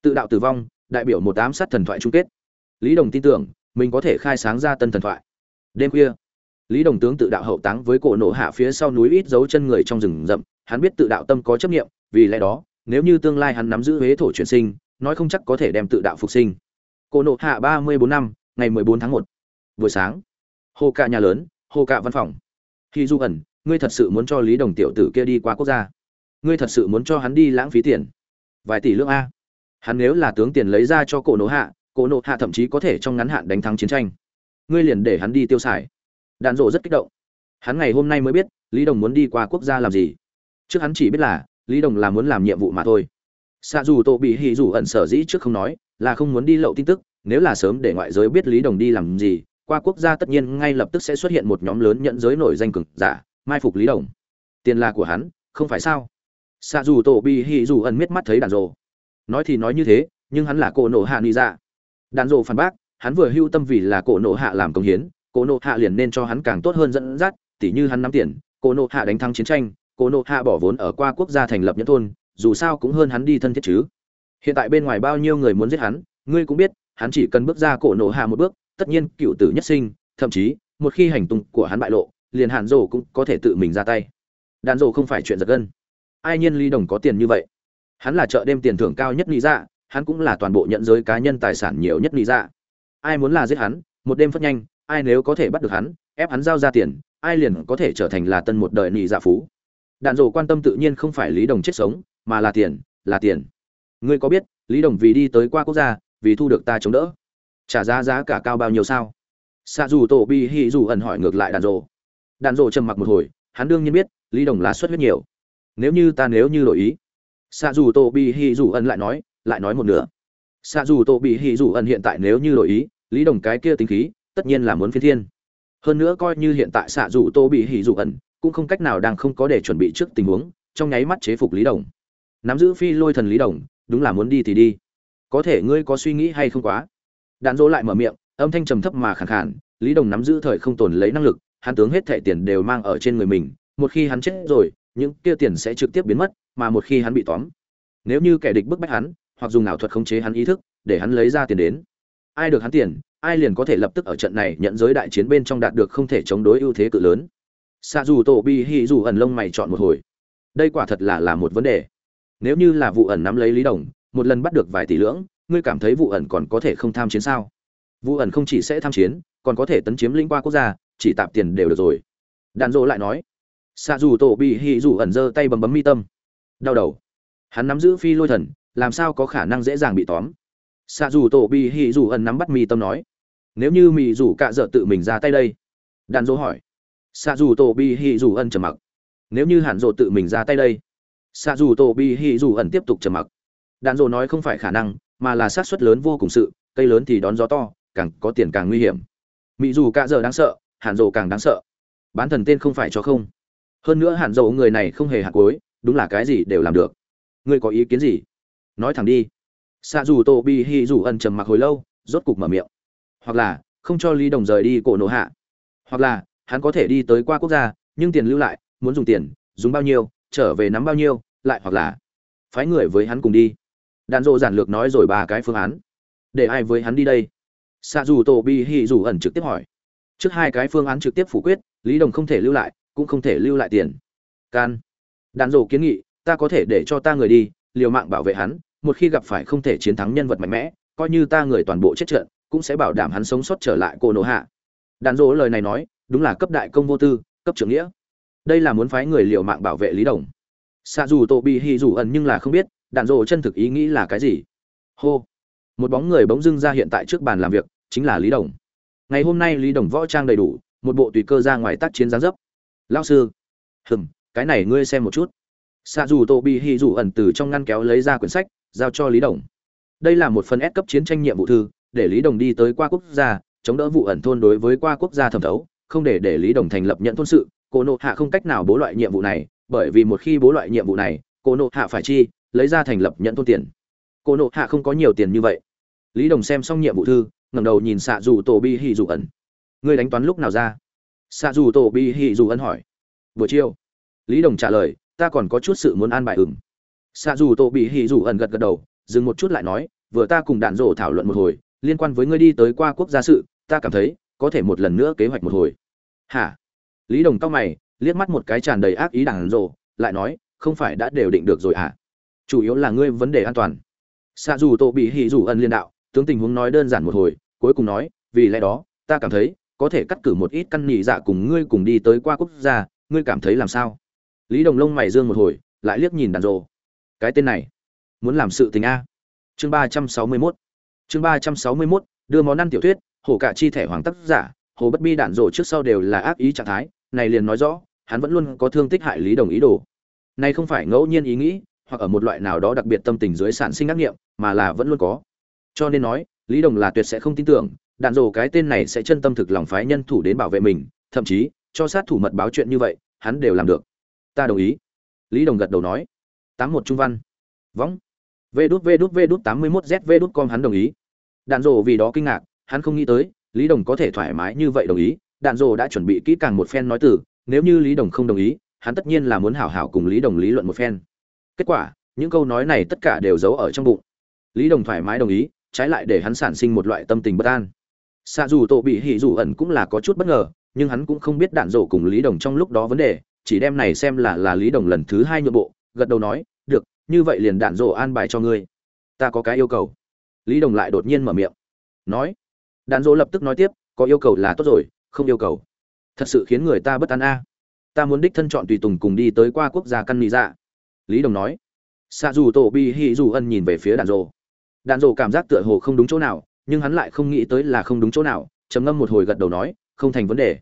Tự đạo tử vong, đại biểu một ám sát thần thoại chung kết. Lý đồng tin tưởng, mình có thể khai sáng ra tân thần thoại. Đêm khuya, lý đồng tướng tự đạo hậu táng với cổ nổ hạ phía sau núi ít dấu chân người trong rừng rậm hắn biết tự đạo tâm có chấp nghiệm vì lẽ đó, nếu như tương lai hắn nắm giữ huế thổ chuyển sinh, nói không chắc có thể đem tự đạo phục sinh. Cổ Nộ hạ ba mươi bốn năm, ngày mười bốn tháng một. Buổi sáng, hồ cạ nhà lớn, hồ cạ văn phòng. Khi du ẩn, ngươi thật sự muốn cho lý đồng tiểu tử kia đi qua quốc gia. Ngươi thật sự muốn cho hắn đi lãng phí tiền. Vài tỷ lương a. Hắn nếu là tướng tiền lấy ra cho cổ Nộ hạ cổ Nộ hạ thậm chí có thể trong ngắn hạn đánh thắng chiến tranh. Ngươi liền để hắn đi tiêu xài. Đạn rộ rất kích động. Hắn ngày hôm nay mới biết, lý đồng muốn đi qua quốc gia làm gì trước hắn chỉ biết là, lý đồng là muốn làm nhiệm vụ mà thôi. Xạ dù tổ bị hì dù ẩn sở dĩ trước không nói, là không muốn đi lậu tin tức, nếu là sớm để ngoại giới biết lý đồng đi làm gì, qua quốc gia tất nhiên ngay lập tức sẽ xuất hiện một nhóm lớn nhận giới nổi danh cực giả, mai phục lý đồng. Tiền là của hắn, không phải sao? Xạ dù tổ bị hì dù ẩn miết mắt thấy đàn rồ. Nói thì nói như thế, nhưng hắn là cổ nổ hạ ni dạ. Đàn rồ phản bác, hắn vừa hưu tâm vì là cổ nổ hạ làm công hiến, cổ nộ hạ liền nên cho hắn càng tốt hơn dẫn dắt, tỉ như hắn nắm tiền, cổ nộ hạ đánh thắng chiến tranh Cô nộ hạ bỏ vốn ở qua quốc gia thành lập nhẫn thôn, dù sao cũng hơn hắn đi thân thiết chứ. Hiện tại bên ngoài bao nhiêu người muốn giết hắn, ngươi cũng biết, hắn chỉ cần bước ra cổ nộ hạ một bước, tất nhiên cựu tử nhất sinh, thậm chí, một khi hành tung của hắn bại lộ, liền Hàn rổ cũng có thể tự mình ra tay. Đàn rổ không phải chuyện giật gân. Ai nhiên ly đồng có tiền như vậy? Hắn là chợ đêm tiền thưởng cao nhất lý dạ hắn cũng là toàn bộ nhận giới cá nhân tài sản nhiều nhất lý dạ. Ai muốn là giết hắn, một đêm phất nhanh, ai nếu có thể bắt được hắn, ép hắn giao ra tiền, ai liền có thể trở thành là tân một đời nị dạ phú đạn dộ quan tâm tự nhiên không phải lý đồng chết sống, mà là tiền là tiền. Ngươi có biết, lý đồng vì đi tới qua quốc gia, vì thu được ta chống đỡ. Trả giá giá cả cao bao nhiêu sao? Xạ dù tổ bi hi dù ẩn hỏi ngược lại đạn dộ đạn dộ trầm mặc một hồi, hắn đương nhiên biết, lý đồng lá suất huyết nhiều. Nếu như ta nếu như đổi ý. Xạ dù tổ bi hi dù ẩn lại nói lại nói một nửa. Xạ dù tổ bi hi dù ẩn hiện tại nếu như đổi ý, lý đồng cái kia tính khí, tất nhiên là muốn phi thiên. Hơn nữa coi như hiện tại xạ dù tô bị hỉ dù ẩn cũng không cách nào đang không có để chuẩn bị trước tình huống, trong nháy mắt chế phục lý đồng. Nắm giữ phi lôi thần lý đồng, đúng là muốn đi thì đi. Có thể ngươi có suy nghĩ hay không quá? Đạn dỗ lại mở miệng, âm thanh trầm thấp mà khẳng khản lý đồng nắm giữ thời không tồn lấy năng lực, hắn tướng hết thẻ tiền đều mang ở trên người mình, một khi hắn chết rồi, những kia tiền sẽ trực tiếp biến mất, mà một khi hắn bị tóm. Nếu như kẻ địch bức bách hắn, hoặc dùng ảo thuật khống chế hắn ý thức, để hắn lấy ra tiền đến. Ai được hắn tiền, ai liền có thể lập tức ở trận này nhận giới đại chiến bên trong đạt được không thể chống đối ưu thế cự lớn xạ dù tổ bi Hỉ dù ẩn lông mày chọn một hồi. Đây quả thật là là một vấn đề. Nếu như là vụ ẩn nắm lấy lý đồng, một lần bắt được vài tỷ lưỡng, ngươi cảm thấy vụ ẩn còn có thể không tham chiến sao? Vụ ẩn không chỉ sẽ tham chiến, còn có thể tấn chiếm linh qua quốc gia, chỉ tạp tiền đều được rồi. Đàn dỗ lại nói. Xạ dù tổ bị Hỉ dù ẩn giơ tay bấm bấm mi tâm. Đau đầu. Hắn nắm giữ phi lôi thần, làm sao có khả năng dễ dàng bị tóm? Xạ dù tổ bị Hỉ dù ẩn nắm bắt mi tâm nói. Nếu như mì dù cạ dợ tự mình ra tay đây. Đàn dỗ hỏi xạ dù tổ bi hì dù ẩn trầm mặc. Nếu như hàn rộ tự mình ra tay đây xạ dù tổ bi hì dù ẩn tiếp tục trầm mặc. Đàn rộ nói không phải khả năng, mà là xác suất lớn vô cùng sự, cây lớn thì đón gió to, càng có tiền càng nguy hiểm. Mỹ dù cả giờ đáng sợ, hàn rộ càng đáng sợ. Bán thần tên không phải cho không. Hơn nữa hàn rộ người này không hề hạt cối đúng là cái gì đều làm được. Ngươi có ý kiến gì? Nói thẳng đi. Xạ dù tổ bi hì dù ẩn trầm mặc hồi lâu, rốt cục mở miệng. Hoặc là, không cho lý đồng rời đi cổ nổ hạ. Hoặc là hắn có thể đi tới qua quốc gia, nhưng tiền lưu lại, muốn dùng tiền, dùng bao nhiêu, trở về nắm bao nhiêu, lại hoặc là phái người với hắn cùng đi. Đạn dộ giản lược nói rồi ba cái phương án. Để ai với hắn đi đây? Xạ dù tổ bi hì dù ẩn trực tiếp hỏi. Trước hai cái phương án trực tiếp phủ quyết, lý đồng không thể lưu lại, cũng không thể lưu lại tiền. Can. Đạn dộ kiến nghị, ta có thể để cho ta người đi, liều mạng bảo vệ hắn, một khi gặp phải không thể chiến thắng nhân vật mạnh mẽ, coi như ta người toàn bộ chết trận, cũng sẽ bảo đảm hắn sống sót trở lại cô nổ hạ. Đạn dỗ lời này nói đúng là cấp đại công vô tư, cấp trưởng nghĩa. Đây là muốn phái người liều mạng bảo vệ lý đồng. Xạ dù tổ bị hì dù ẩn nhưng là không biết, đạn dộ chân thực ý nghĩ là cái gì. Hô. Một bóng người bỗng dưng ra hiện tại trước bàn làm việc, chính là lý đồng. Ngày hôm nay lý đồng võ trang đầy đủ, một bộ tùy cơ ra ngoài tác chiến gián dấp. Lao sư. Hừm, cái này ngươi xem một chút. Xạ dù tổ bị hì dù ẩn từ trong ngăn kéo lấy ra quyển sách, giao cho lý đồng. Đây là một phần ép cấp chiến tranh nhiệm vụ thư, để lý đồng đi tới qua quốc gia, chống đỡ vụ ẩn thôn đối với qua quốc gia thẩm thấu không để để lý đồng thành lập nhận thôn sự, cô nộ hạ không cách nào bố loại nhiệm vụ này, bởi vì một khi bố loại nhiệm vụ này, cô nộ hạ phải chi, lấy ra thành lập nhận thôn tiền. Cô nộ hạ không có nhiều tiền như vậy. Lý đồng xem xong nhiệm vụ thư, ngẩng đầu nhìn xạ dù tổ bi hì dù ẩn. Ngươi đánh toán lúc nào ra? Xạ dù tổ bi hì dù ẩn hỏi. Buổi chiều. Lý đồng trả lời, ta còn có chút sự muốn an bài ửng xạ dù tổ bị hì dù ẩn gật gật đầu, dừng một chút lại nói, vừa ta cùng đạn rổ thảo luận một hồi, liên quan với ngươi đi tới qua quốc gia sự, ta cảm thấy có thể một lần nữa kế hoạch một hồi. Hả? Lý đồng tóc mày, liếc mắt một cái tràn đầy ác ý đàn rồ lại nói, không phải đã đều định được rồi hả? Chủ yếu là ngươi vấn đề an toàn. Xa dù tổ bị hỉ dù ân liên đạo, tướng tình huống nói đơn giản một hồi, cuối cùng nói, vì lẽ đó, ta cảm thấy, có thể cắt cử một ít căn nhị dạ cùng ngươi cùng đi tới qua quốc gia, ngươi cảm thấy làm sao? Lý đồng lông mày dương một hồi, lại liếc nhìn đàn rồ cái tên này, muốn làm sự tình a. Chương ba trăm sáu mươi mốt. Chương ba trăm sáu mươi mốt, đưa món ăn tiểu thuyết hổ cả chi thẻ hoàng tác giả, hồ bất bi đạn rổ trước sau đều là ác ý trạng thái, này liền nói rõ, hắn vẫn luôn có thương tích hại lý đồng ý đồ. Này không phải ngẫu nhiên ý nghĩ, hoặc ở một loại nào đó đặc biệt tâm tình dưới sản sinh ác nghiệm, mà là vẫn luôn có. Cho nên nói, lý đồng là tuyệt sẽ không tin tưởng, đạn rổ cái tên này sẽ chân tâm thực lòng phái nhân thủ đến bảo vệ mình, thậm chí, cho sát thủ mật báo chuyện như vậy, hắn đều làm được. Ta đồng ý. Lý đồng gật đầu nói. Tám một trung văn. Võng. Vê đút vê đút vê đút tám mươi mốt z, vê đút com hắn đồng ý. Đạn rổ vì đó kinh ngạc hắn không nghĩ tới, lý đồng có thể thoải mái như vậy đồng ý. Đạn dồ đã chuẩn bị kỹ càng một phen nói từ, nếu như lý đồng không đồng ý, hắn tất nhiên là muốn hảo hảo cùng lý đồng lý luận một phen. Kết quả, những câu nói này tất cả đều giấu ở trong bụng. Lý đồng thoải mái đồng ý, trái lại để hắn sản sinh một loại tâm tình bất an. Xa dù tổ bị hỉ dù ẩn cũng là có chút bất ngờ, nhưng hắn cũng không biết đạn dồ cùng lý đồng trong lúc đó vấn đề, chỉ đem này xem là là lý đồng lần thứ hai nhượng bộ, gật đầu nói, được, như vậy liền đạn dồ an bài cho ngươi. Ta có cái yêu cầu. Lý đồng lại đột nhiên mở miệng, nói đạn dỗ lập tức nói tiếp, có yêu cầu là tốt rồi, không yêu cầu. Thật sự khiến người ta bất an a. Ta muốn đích thân chọn tùy tùng cùng đi tới qua quốc gia căn mỹ dạ. Lý đồng nói. Xạ dù tổ bi hi dù ân nhìn về phía đạn dỗ. Đạn dỗ cảm giác tựa hồ không đúng chỗ nào, nhưng hắn lại không nghĩ tới là không đúng chỗ nào, trầm ngâm một hồi gật đầu nói, không thành vấn đề.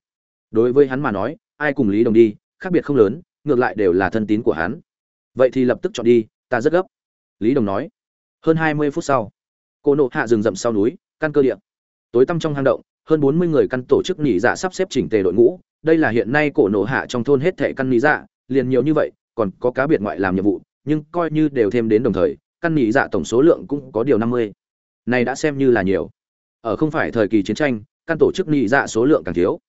Đối với hắn mà nói, ai cùng lý đồng đi, khác biệt không lớn, ngược lại đều là thân tín của hắn. Vậy thì lập tức chọn đi, ta rất gấp. Lý đồng nói. Hơn hai mươi phút sau, cô nộ hạ rừng rậm sau núi, căn cơ điện tối tăm trong hang động, hơn bốn mươi người căn tổ chức nỉ dạ sắp xếp chỉnh tề đội ngũ. Đây là hiện nay cổ nổ hạ trong thôn hết thệ căn nỉ dạ liền nhiều như vậy, còn có cá biệt ngoại làm nhiệm vụ, nhưng coi như đều thêm đến đồng thời, căn nỉ dạ tổng số lượng cũng có điều năm mươi. Này đã xem như là nhiều. Ở không phải thời kỳ chiến tranh, căn tổ chức nỉ dạ số lượng càng thiếu.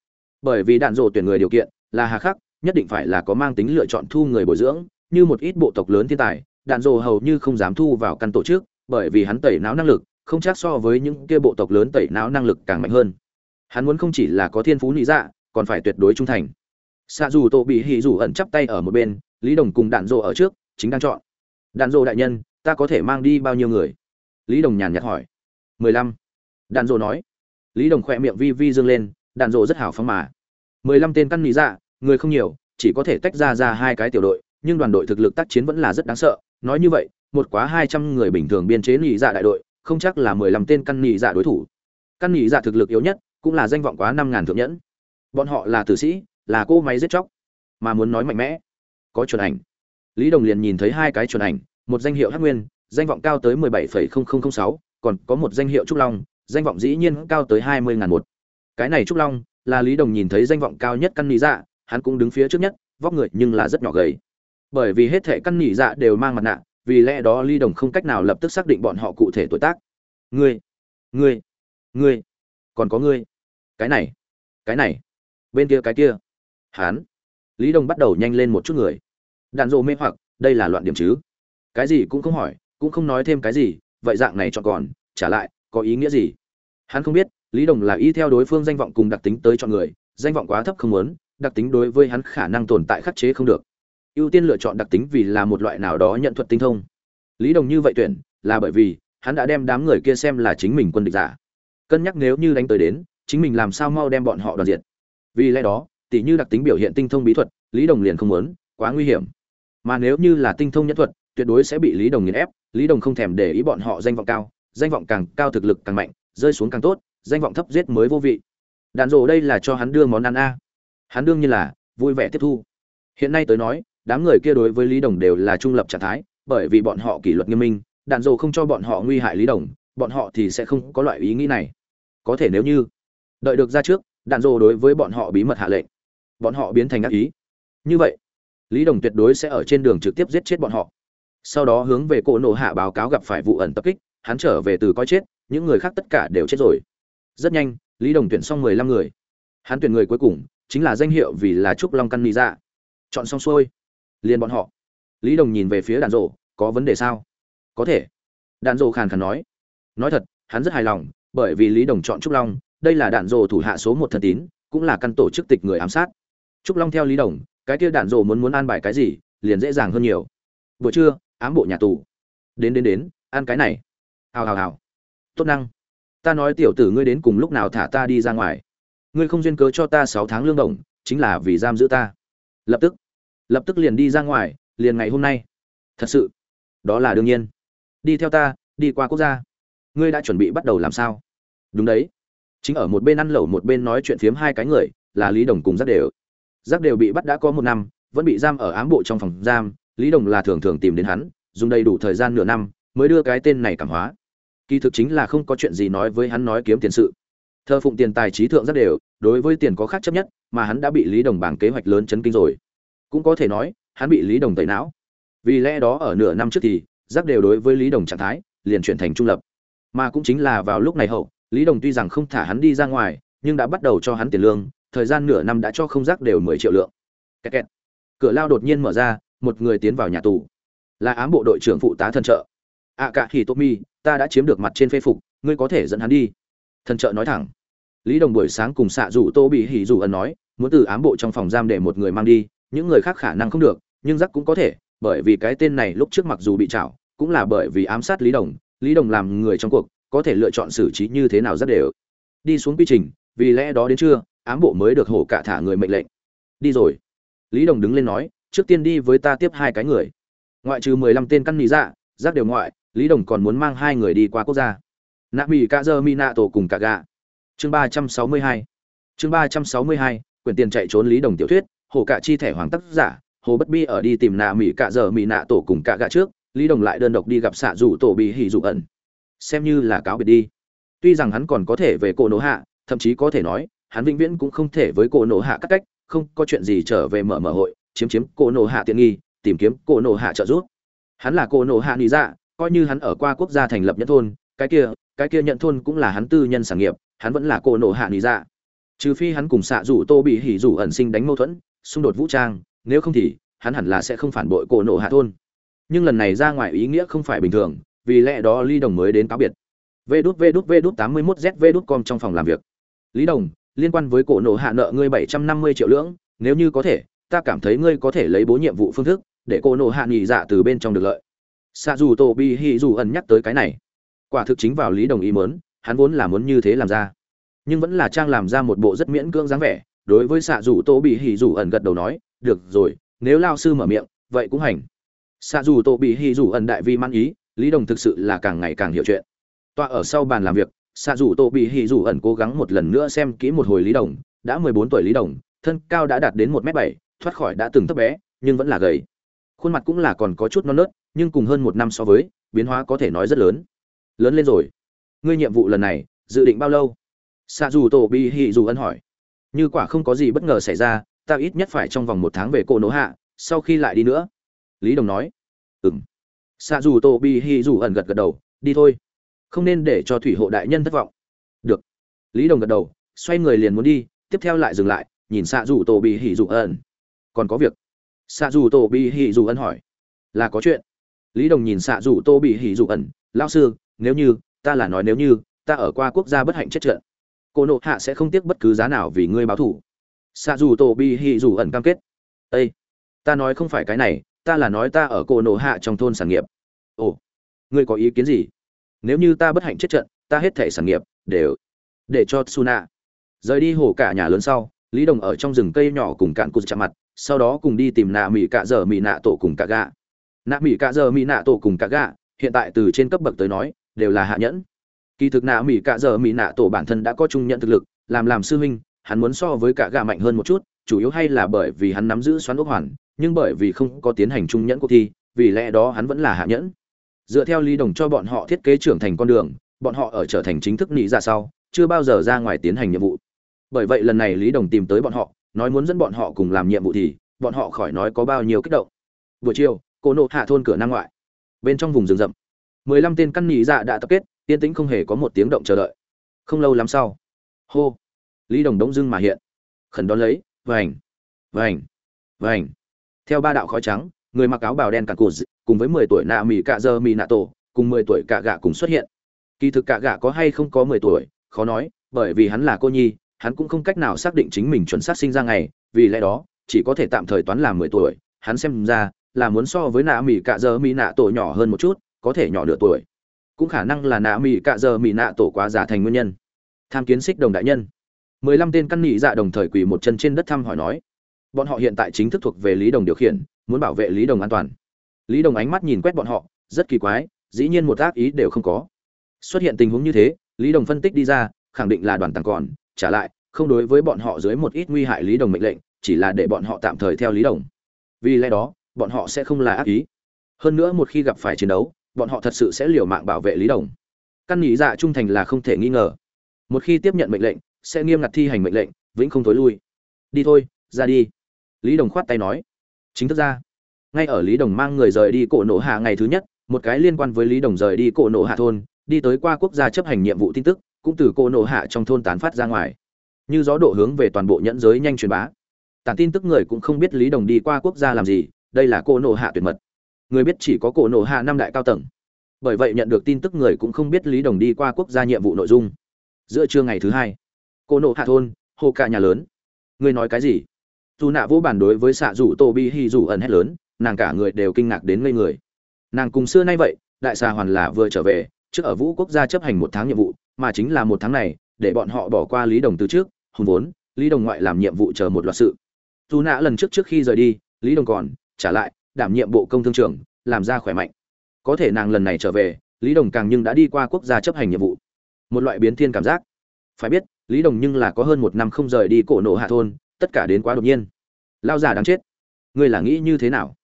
Bởi vì đạn dộ tuyển người điều kiện là hà khắc, nhất định phải là có mang tính lựa chọn thu người bồi dưỡng, như một ít bộ tộc lớn thiên tài, đạn dộ hầu như không dám thu vào căn tổ chức, bởi vì hắn tẩy não năng lực không chắc so với những kia bộ tộc lớn tẩy não năng lực càng mạnh hơn. Hắn muốn không chỉ là có thiên phú lý dạ còn phải tuyệt đối trung thành. Xạ dù tổ bị hỉ dù ẩn chắp tay ở một bên, lý đồng cùng đạn dộ ở trước, chính đang chọn. Đạn dộ đại nhân, ta có thể mang đi bao nhiêu người? Lý đồng nhàn nhạt hỏi. Mười lăm. Đạn dộ nói. Lý đồng khỏe miệng vi vi dương lên, đạn dộ rất hào phóng mà. Mười lăm tên căn lý dạ người không nhiều, chỉ có thể tách ra ra hai cái tiểu đội, nhưng đoàn đội thực lực tác chiến vẫn là rất đáng sợ. Nói như vậy, một quá hai trăm người bình thường biên chế nị dạ đại đội không chắc là mười lăm tên căn nhị dạ đối thủ. Căn nhị dạ thực lực yếu nhất cũng là danh vọng quá năm ngàn thượng nhẫn. Bọn họ là tử sĩ, là cô máy giết chóc, mà muốn nói mạnh mẽ, có chuẩn ảnh. Lý đồng liền nhìn thấy hai cái chuẩn ảnh, một danh hiệu hắc nguyên, danh vọng cao tới mười bảy phẩy không không không sáu, còn có một danh hiệu trúc long, danh vọng dĩ nhiên cao tới hai mươi ngàn một. Cái này trúc long là lý đồng nhìn thấy danh vọng cao nhất căn nhị dạ hắn cũng đứng phía trước nhất, vóc người nhưng là rất nhỏ gầy. Bởi vì hết thể căn nhị dạ đều mang mặt nạ vì lẽ đó lý đồng không cách nào lập tức xác định bọn họ cụ thể tuổi tác. Ngươi ngươi ngươi, còn có ngươi. Cái này cái này, bên kia cái kia. Hán. Lý đồng bắt đầu nhanh lên một chút người. Đạn dộ mê hoặc, đây là loạn điểm chứ? Cái gì cũng không hỏi, cũng không nói thêm cái gì, vậy dạng này chọn còn, trả lại, có ý nghĩa gì? Hắn không biết, lý đồng là y theo đối phương danh vọng cùng đặc tính tới chọn người, danh vọng quá thấp không muốn, đặc tính đối với hắn khả năng tồn tại khắc chế không được ưu tiên lựa chọn đặc tính vì là một loại nào đó nhận thuật tinh thông. Lý đồng như vậy tuyển, là bởi vì, hắn đã đem đám người kia xem là chính mình quân địch giả. Cân nhắc nếu như đánh tới đến, chính mình làm sao mau đem bọn họ đoàn diệt. Vì lẽ đó tỷ như đặc tính biểu hiện tinh thông bí thuật, lý đồng liền không muốn, quá nguy hiểm. Mà nếu như là tinh thông nhân thuật, tuyệt đối sẽ bị lý đồng nghiền ép, lý đồng không thèm để ý bọn họ danh vọng cao, danh vọng càng cao thực lực càng mạnh, rơi xuống càng tốt, danh vọng thấp giết mới vô vị. Đạn dộ đây là cho hắn đưa món ăn a. Hắn đương nhiên là vui vẻ tiếp thu. Hiện nay tới nói đám người kia đối với lý đồng đều là trung lập trạng thái, bởi vì bọn họ kỷ luật nghiêm minh, đạn dò không cho bọn họ nguy hại lý đồng, bọn họ thì sẽ không có loại ý nghĩ này. Có thể nếu như đợi được ra trước, đạn dò đối với bọn họ bí mật hạ lệnh, bọn họ biến thành ác ý. Như vậy, lý đồng tuyệt đối sẽ ở trên đường trực tiếp giết chết bọn họ. Sau đó hướng về cỗ nổ hạ báo cáo gặp phải vụ ẩn tập kích, hắn trở về từ coi chết, những người khác tất cả đều chết rồi. Rất nhanh, lý đồng tuyển xong mười lăm người. Hắn tuyển người cuối cùng, chính là danh hiệu vì là trúc long căn ni dạ. Chọn xong xuôi liền bọn họ. Lý đồng nhìn về phía đàn rộ có vấn đề sao? Có thể. Đàn rộ khàn khàn nói. Nói thật, hắn rất hài lòng, bởi vì lý đồng chọn trúc long, đây là đạn rộ thủ hạ số một thần tín, cũng là căn tổ chức tịch người ám sát. Trúc long theo lý đồng, cái kia đạn rộ muốn muốn an bài cái gì, liền dễ dàng hơn nhiều. Buổi trưa, ám bộ nhà tù. Đến đến đến, ăn cái này. Hào hào hào. Tốt năng. Ta nói tiểu tử ngươi đến cùng lúc nào thả ta đi ra ngoài? Ngươi không duyên cớ cho ta sáu tháng lương đồng, chính là vì giam giữ ta. Lập tức lập tức liền đi ra ngoài, liền ngày hôm nay. Thật sự, đó là đương nhiên. Đi theo ta, đi qua quốc gia. Ngươi đã chuẩn bị bắt đầu làm sao? Đúng đấy. Chính ở một bên ăn lẩu, một bên nói chuyện phiếm hai cái người, là lý đồng cùng giác đều. Giác đều bị bắt đã có một năm, vẫn bị giam ở ám bộ trong phòng giam. Lý đồng là thường thường tìm đến hắn, dùng đầy đủ thời gian nửa năm, mới đưa cái tên này cảm hóa. Kỳ thực chính là không có chuyện gì nói với hắn nói kiếm tiền sự. Thơ phụng tiền tài trí thượng rất đều, đối với tiền có khác chấp nhất, mà hắn đã bị lý đồng bảng kế hoạch lớn chấn kinh rồi cũng có thể nói hắn bị lý đồng tẩy não. Vì lẽ đó ở nửa năm trước thì giác đều đối với lý đồng trạng thái liền chuyển thành trung lập. Mà cũng chính là vào lúc này hậu lý đồng tuy rằng không thả hắn đi ra ngoài nhưng đã bắt đầu cho hắn tiền lương thời gian nửa năm đã cho không giác đều mười triệu lượng. Kẹt kẹt. cửa lao đột nhiên mở ra một người tiến vào nhà tù. Là ám bộ đội trưởng phụ tá thần trợ. Ạ à, cả hì tốt mi ta đã chiếm được mặt trên phê phục ngươi có thể dẫn hắn đi. Thần trợ nói thẳng. Lý đồng buổi sáng cùng xạ rủ tô bị hỉ rủ ẩn nói muốn từ ám bộ trong phòng giam để một người mang đi những người khác khả năng không được, nhưng giác cũng có thể, bởi vì cái tên này lúc trước mặc dù bị chảo cũng là bởi vì ám sát lý đồng lý đồng làm người trong cuộc, có thể lựa chọn xử trí như thế nào rất đều. Đi xuống quy trình, vì lẽ đó đến trưa, ám bộ mới được hổ cả thả người mệnh lệnh. Đi rồi. Lý đồng đứng lên nói, trước tiên đi với ta tiếp hai cái người. Ngoại trừ mười lăm tên căn lý dạ giác đều ngoại, lý đồng còn muốn mang hai người đi qua quốc gia. Nạ mỹ ca dơ mi nạ tổ cùng cả gà chương ba trăm sáu mươi hai. Chương ba trăm sáu mươi hai quyền tiền chạy trốn lý đồng tiểu thuyết hồ cả chi thẻ hoàng tác giả, hồ bất bi ở đi tìm nạ mỹ cạ giờ mỹ nạ tổ cùng cả gạ trước, lý đồng lại đơn độc đi gặp xạ rủ tổ bị hỉ dụ ẩn. Xem như là cáo biệt đi. Tuy rằng hắn còn có thể về cổ nổ hạ, thậm chí có thể nói, hắn vĩnh viễn cũng không thể với cổ nổ hạ cắt cách, không có chuyện gì trở về mở mở hội, chiếm chiếm cổ nổ hạ tiện nghi, tìm kiếm cổ nổ hạ trợ giúp. Hắn là cổ nổ hạ lý dạ coi như hắn ở qua quốc gia thành lập nhận thôn, cái kia cái kia nhận thôn cũng là hắn tư nhân sản nghiệp, hắn vẫn là cổ nổ hạ lý dạ. Trừ phi hắn cùng xạ rủ tô bị hỉ rủ ẩn sinh đánh mâu thuẫn xung đột vũ trang, nếu không thì, hắn hẳn là sẽ không phản bội cổ nổ hạ thôn. Nhưng lần này ra ngoài ý nghĩa không phải bình thường, vì lẽ đó ly đồng mới đến cáo biệt. vê đút vê đút vê đút tám mươi mốt z vê đút com trong phòng làm việc. Lý đồng, liên quan với cổ nổ hạ nợ ngươi bảy trăm năm mươi triệu lưỡng, nếu như có thể, ta cảm thấy ngươi có thể lấy bố nhiệm vụ phương thức, để cổ nổ hạ nghỉ dạ từ bên trong được lợi. Xa dù tổ bi hi dù ẩn nhắc tới cái này. Quả thực chính vào lý đồng ý mớn hắn vốn là muốn như thế làm ra. Nhưng vẫn là trang làm ra một bộ rất miễn cưỡng dáng vẻ đối với xạ dù tô bị hỉ dù ẩn gật đầu nói, được rồi, nếu lao sư mở miệng, vậy cũng hành. Xạ dù tô bị hỉ dù ẩn đại vi mang ý, lý đồng thực sự là càng ngày càng hiểu chuyện. Tọa ở sau bàn làm việc, xạ dù tô bị hỉ dù ẩn cố gắng một lần nữa xem kỹ một hồi lý đồng, đã mười bốn tuổi lý đồng, thân cao đã đạt đến một m bảy, thoát khỏi đã từng thấp bé, nhưng vẫn là gầy. Khuôn mặt cũng là còn có chút non nớt, nhưng cùng hơn một năm so với, biến hóa có thể nói rất lớn. Lớn lên rồi. Ngươi nhiệm vụ lần này, dự định bao lâu? Xạ dù tổ bị hỉ dù ân hỏi như quả không có gì bất ngờ xảy ra, ta ít nhất phải trong vòng một tháng về cô nỗ hạ, sau khi lại đi nữa. Lý đồng nói. Ừng xạ dù tô bi hỉ dù ẩn gật gật đầu, đi thôi. Không nên để cho thủy hộ đại nhân thất vọng. Được. Lý đồng gật đầu, xoay người liền muốn đi, tiếp theo lại dừng lại, nhìn xạ dù tô bi hỉ dù ẩn. Còn có việc. Xạ dù tô bi hỉ dù ẩn hỏi. Là có chuyện. Lý đồng nhìn xạ dù tô bị hỉ dù ẩn. Lao sư, nếu như, ta là nói nếu như, ta ở qua quốc gia bất hạnh chết trận cô nộ hạ sẽ không tiếc bất cứ giá nào vì ngươi báo thủ xạ dù tổ bi hỉ dù ẩn cam kết. Ây ta nói không phải cái này, ta là nói ta ở cô nộ hạ trong thôn sản nghiệp. Ồ, ngươi có ý kiến gì? Nếu như ta bất hạnh chết trận, ta hết thể sản nghiệp đều để cho suna rời đi hồ cả nhà lớn sau, lý đồng ở trong rừng cây nhỏ cùng cạn cụt chạm mặt, sau đó cùng đi tìm nạ mỹ cạ dở mỹ nạ tổ cùng cạ gạ. Nạ mỹ cạ dở mỹ nạ tổ cùng cạ gạ, hiện tại từ trên cấp bậc tới nói, đều là hạ nhẫn kỳ thực nạ mỹ cạ giờ mỹ nạ tổ bản thân đã có trung nhận thực lực, làm làm sư huynh, hắn muốn so với cả gà mạnh hơn một chút, chủ yếu hay là bởi vì hắn nắm giữ xoắn ốc hoàn, nhưng bởi vì không có tiến hành trung nhẫn cuộc thi, vì lẽ đó hắn vẫn là hạ nhẫn. Dựa theo lý đồng cho bọn họ thiết kế trưởng thành con đường, bọn họ ở trở thành chính thức nghĩ ra dạ sau, chưa bao giờ ra ngoài tiến hành nhiệm vụ. Bởi vậy lần này lý đồng tìm tới bọn họ, nói muốn dẫn bọn họ cùng làm nhiệm vụ thì, bọn họ khỏi nói có bao nhiêu kích động. Buổi chiều, cô nộ hạ thôn cửa năng ngoại. Bên trong vùng rừng rậm, mười lăm tên căn nhị dạ đã tập kết yên tĩnh không hề có một tiếng động chờ đợi. Không lâu lắm sau, hô, lý đồng đống dưng mà hiện. Khẩn đón lấy, vành vành vành. Theo ba đạo khói trắng, người mặc áo bào đen cả cụt, cùng với mười tuổi nạ mỹ cạ dơ mỹ nạ tổ, cùng mười tuổi cạ gạ cùng xuất hiện. Kỳ thực cạ gạ có hay không có mười tuổi, khó nói, bởi vì hắn là cô nhi, hắn cũng không cách nào xác định chính mình chuẩn xác sinh ra ngày, vì lẽ đó, chỉ có thể tạm thời toán là mười tuổi. Hắn xem ra, là muốn so với nạ mỹ cạ dơ mỹ nạ tổ nhỏ hơn một chút, có thể nhỏ nửa tuổi cũng khả năng là nạ mỹ cạ giờ mỹ nạ tổ quá giả thành nguyên nhân. Tham kiến xích đồng đại nhân. Mười lăm tên căn nị dạ đồng thời quỳ một chân trên đất thăm hỏi nói, bọn họ hiện tại chính thức thuộc về lý đồng điều khiển, muốn bảo vệ lý đồng an toàn. Lý đồng ánh mắt nhìn quét bọn họ, rất kỳ quái, dĩ nhiên một ác ý đều không có. Xuất hiện tình huống như thế, lý đồng phân tích đi ra, khẳng định là đoàn tàng còn, trả lại, không đối với bọn họ dưới một ít nguy hại lý đồng mệnh lệnh, chỉ là để bọn họ tạm thời theo lý đồng. Vì lẽ đó, bọn họ sẽ không là ác ý. Hơn nữa một khi gặp phải chiến đấu bọn họ thật sự sẽ liều mạng bảo vệ lý đồng. Căn nghĩ dạ trung thành là không thể nghi ngờ. Một khi tiếp nhận mệnh lệnh, sẽ nghiêm ngặt thi hành mệnh lệnh, vĩnh không thối lui. Đi thôi, ra đi. Lý đồng khoát tay nói. Chính thức ra. Ngay ở lý đồng mang người rời đi cổ nổ hạ ngày thứ nhất, một cái liên quan với lý đồng rời đi cổ nổ hạ thôn, đi tới qua quốc gia chấp hành nhiệm vụ tin tức, cũng từ cổ nổ hạ trong thôn tán phát ra ngoài. Như gió độ hướng về toàn bộ nhẫn giới nhanh truyền bá. Tản tin tức người cũng không biết lý đồng đi qua quốc gia làm gì, đây là cổ nổ hạ tuyệt mật người biết chỉ có cổ nổ hạ năm đại cao tầng. Bởi vậy nhận được tin tức người cũng không biết lý đồng đi qua quốc gia nhiệm vụ nội dung. Giữa trưa ngày thứ hai, cổ nổ hạ thôn, hồ cả nhà lớn. Người nói cái gì? Dù nạ vô bản đối với xạ rủ tô bi hi rủ ẩn hét lớn, nàng cả người đều kinh ngạc đến ngây người. Nàng cùng xưa nay vậy, đại xà hoàn là vừa trở về, trước ở vũ quốc gia chấp hành một tháng nhiệm vụ, mà chính là một tháng này, để bọn họ bỏ qua lý đồng từ trước hùng vốn, lý đồng ngoại làm nhiệm vụ chờ một loạt sự. Dù nạ lần trước trước khi rời đi, lý đồng còn, trả lại đảm nhiệm bộ công thương trưởng, làm ra khỏe mạnh. Có thể nàng lần này trở về, lý đồng càng nhưng đã đi qua quốc gia chấp hành nhiệm vụ. Một loại biến thiên cảm giác. Phải biết, lý đồng nhưng là có hơn một năm không rời đi cổ nổ hạ thôn, tất cả đến quá đột nhiên. Lao già đáng chết. Ngươi là nghĩ như thế nào?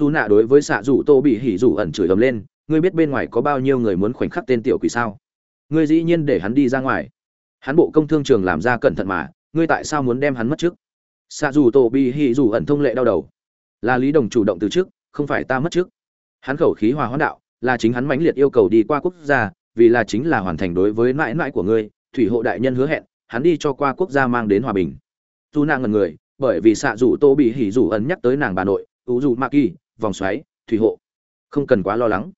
Dù nạ đối với xạ rủ tô bị hỉ rủ ẩn chửi ầm lên, ngươi biết bên ngoài có bao nhiêu người muốn khoảnh khắc tên tiểu quỷ sao? Ngươi dĩ nhiên để hắn đi ra ngoài. Hắn bộ công thương trường làm ra cẩn thận mà, ngươi tại sao muốn đem hắn mất trước? Xạ dù tô bị hỉ rủ ẩn thông lệ đau đầu là lý đồng chủ động từ trước, không phải ta mất trước. Hắn khẩu khí hòa hoãn đạo, là chính hắn mãnh liệt yêu cầu đi qua quốc gia, vì là chính là hoàn thành đối với mãi mãi của ngươi, thủy hộ đại nhân hứa hẹn, hắn đi cho qua quốc gia mang đến hòa bình. Dù nàng ngần người, bởi vì xạ rủ tô bị hỉ rủ ẩn nhắc tới nàng bà nội ủ rủ ma kỳ, vòng xoáy, thủy hộ. Không cần quá lo lắng.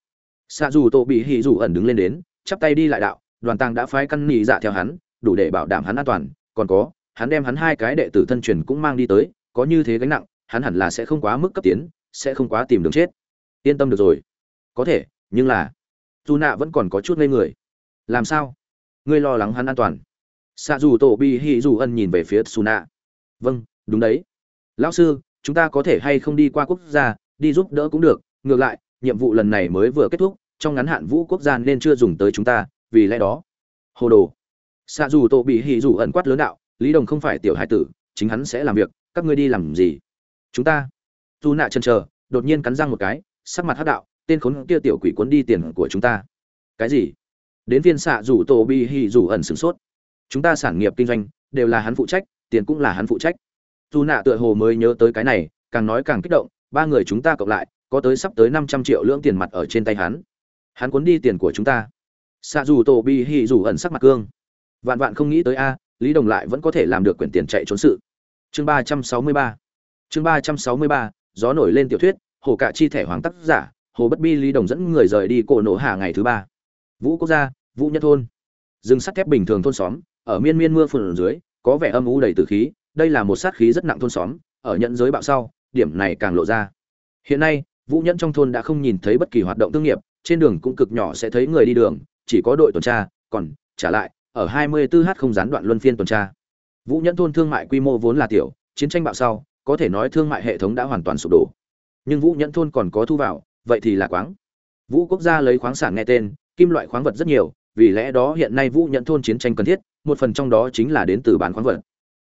Xạ rủ tô bị hỉ rủ ẩn đứng lên đến, chắp tay đi lại đạo, đoàn tăng đã phái căn nỉ dạ theo hắn, đủ để bảo đảm hắn an toàn, còn có, hắn đem hắn hai cái đệ tử thân truyền cũng mang đi tới, có như thế gánh nặng hắn hẳn là sẽ không quá mức cấp tiến, sẽ không quá tìm đường chết. Yên tâm được rồi. Có thể, nhưng là, dù nạ vẫn còn có chút ngây người. Làm sao? Ngươi lo lắng hắn an toàn. Xạ dù tổ bi hi dù ân nhìn về phía xù nạ vâng đúng đấy. Lão sư, chúng ta có thể hay không đi qua quốc gia, đi giúp đỡ cũng được. Ngược lại, nhiệm vụ lần này mới vừa kết thúc, trong ngắn hạn vũ quốc gia nên chưa dùng tới chúng ta, vì lẽ đó. Hồ đồ. Xạ dù tổ bị hì dù ẩn quát lớn đạo, lý đồng không phải tiểu hải tử, chính hắn sẽ làm việc, các ngươi đi làm gì? Chúng ta. Dù nạ chân chờ, đột nhiên cắn răng một cái, sắc mặt hắc đạo, tên khốn kia tiểu quỷ cuốn đi tiền của chúng ta. Cái gì? Đến viên xạ dù tổ bi hì dù ẩn sửng sốt. Chúng ta sản nghiệp kinh doanh, đều là hắn phụ trách, tiền cũng là hắn phụ trách. Dù nạ tựa hồ mới nhớ tới cái này, càng nói càng kích động, ba người chúng ta cộng lại, có tới sắp tới năm trăm triệu lưỡng tiền mặt ở trên tay hắn. Hắn cuốn đi tiền của chúng ta. Xạ dù tổ bi hì dù ẩn sắc mặt cương. Vạn vạn không nghĩ tới a, lý đồng lại vẫn có thể làm được quyển tiền chạy trốn sự. Chương ba trăm sáu mươi ba chương ba trăm sáu mươi ba, gió nổi lên tiểu thuyết, hồ cạ chi thẻ hoàng tác giả, hồ bất bi lý đồng dẫn người rời đi cổ nổ hạ ngày thứ ba. Vũ quốc gia, vũ nhất thôn. Rừng sắt thép bình thường thôn xóm, ở miên miên mưa phùn dưới, có vẻ âm u đầy tử khí, đây là một sát khí rất nặng thôn xóm, ở nhận giới bạo sau, điểm này càng lộ ra. Hiện nay, vũ nhẫn trong thôn đã không nhìn thấy bất kỳ hoạt động thương nghiệp, trên đường cũng cực nhỏ sẽ thấy người đi đường, chỉ có đội tuần tra, còn, trả lại, ở 24h không gián đoạn luân phiên tuần tra. Vũ nhẫn thôn thương mại quy mô vốn là tiểu, chiến tranh bạo sau có thể nói thương mại hệ thống đã hoàn toàn sụp đổ. Nhưng vũ nhẫn thôn còn có thu vào, vậy thì là quáng. Vũ quốc gia lấy khoáng sản nghe tên, kim loại khoáng vật rất nhiều, vì lẽ đó hiện nay vũ nhẫn thôn chiến tranh cần thiết, một phần trong đó chính là đến từ bán khoáng vật.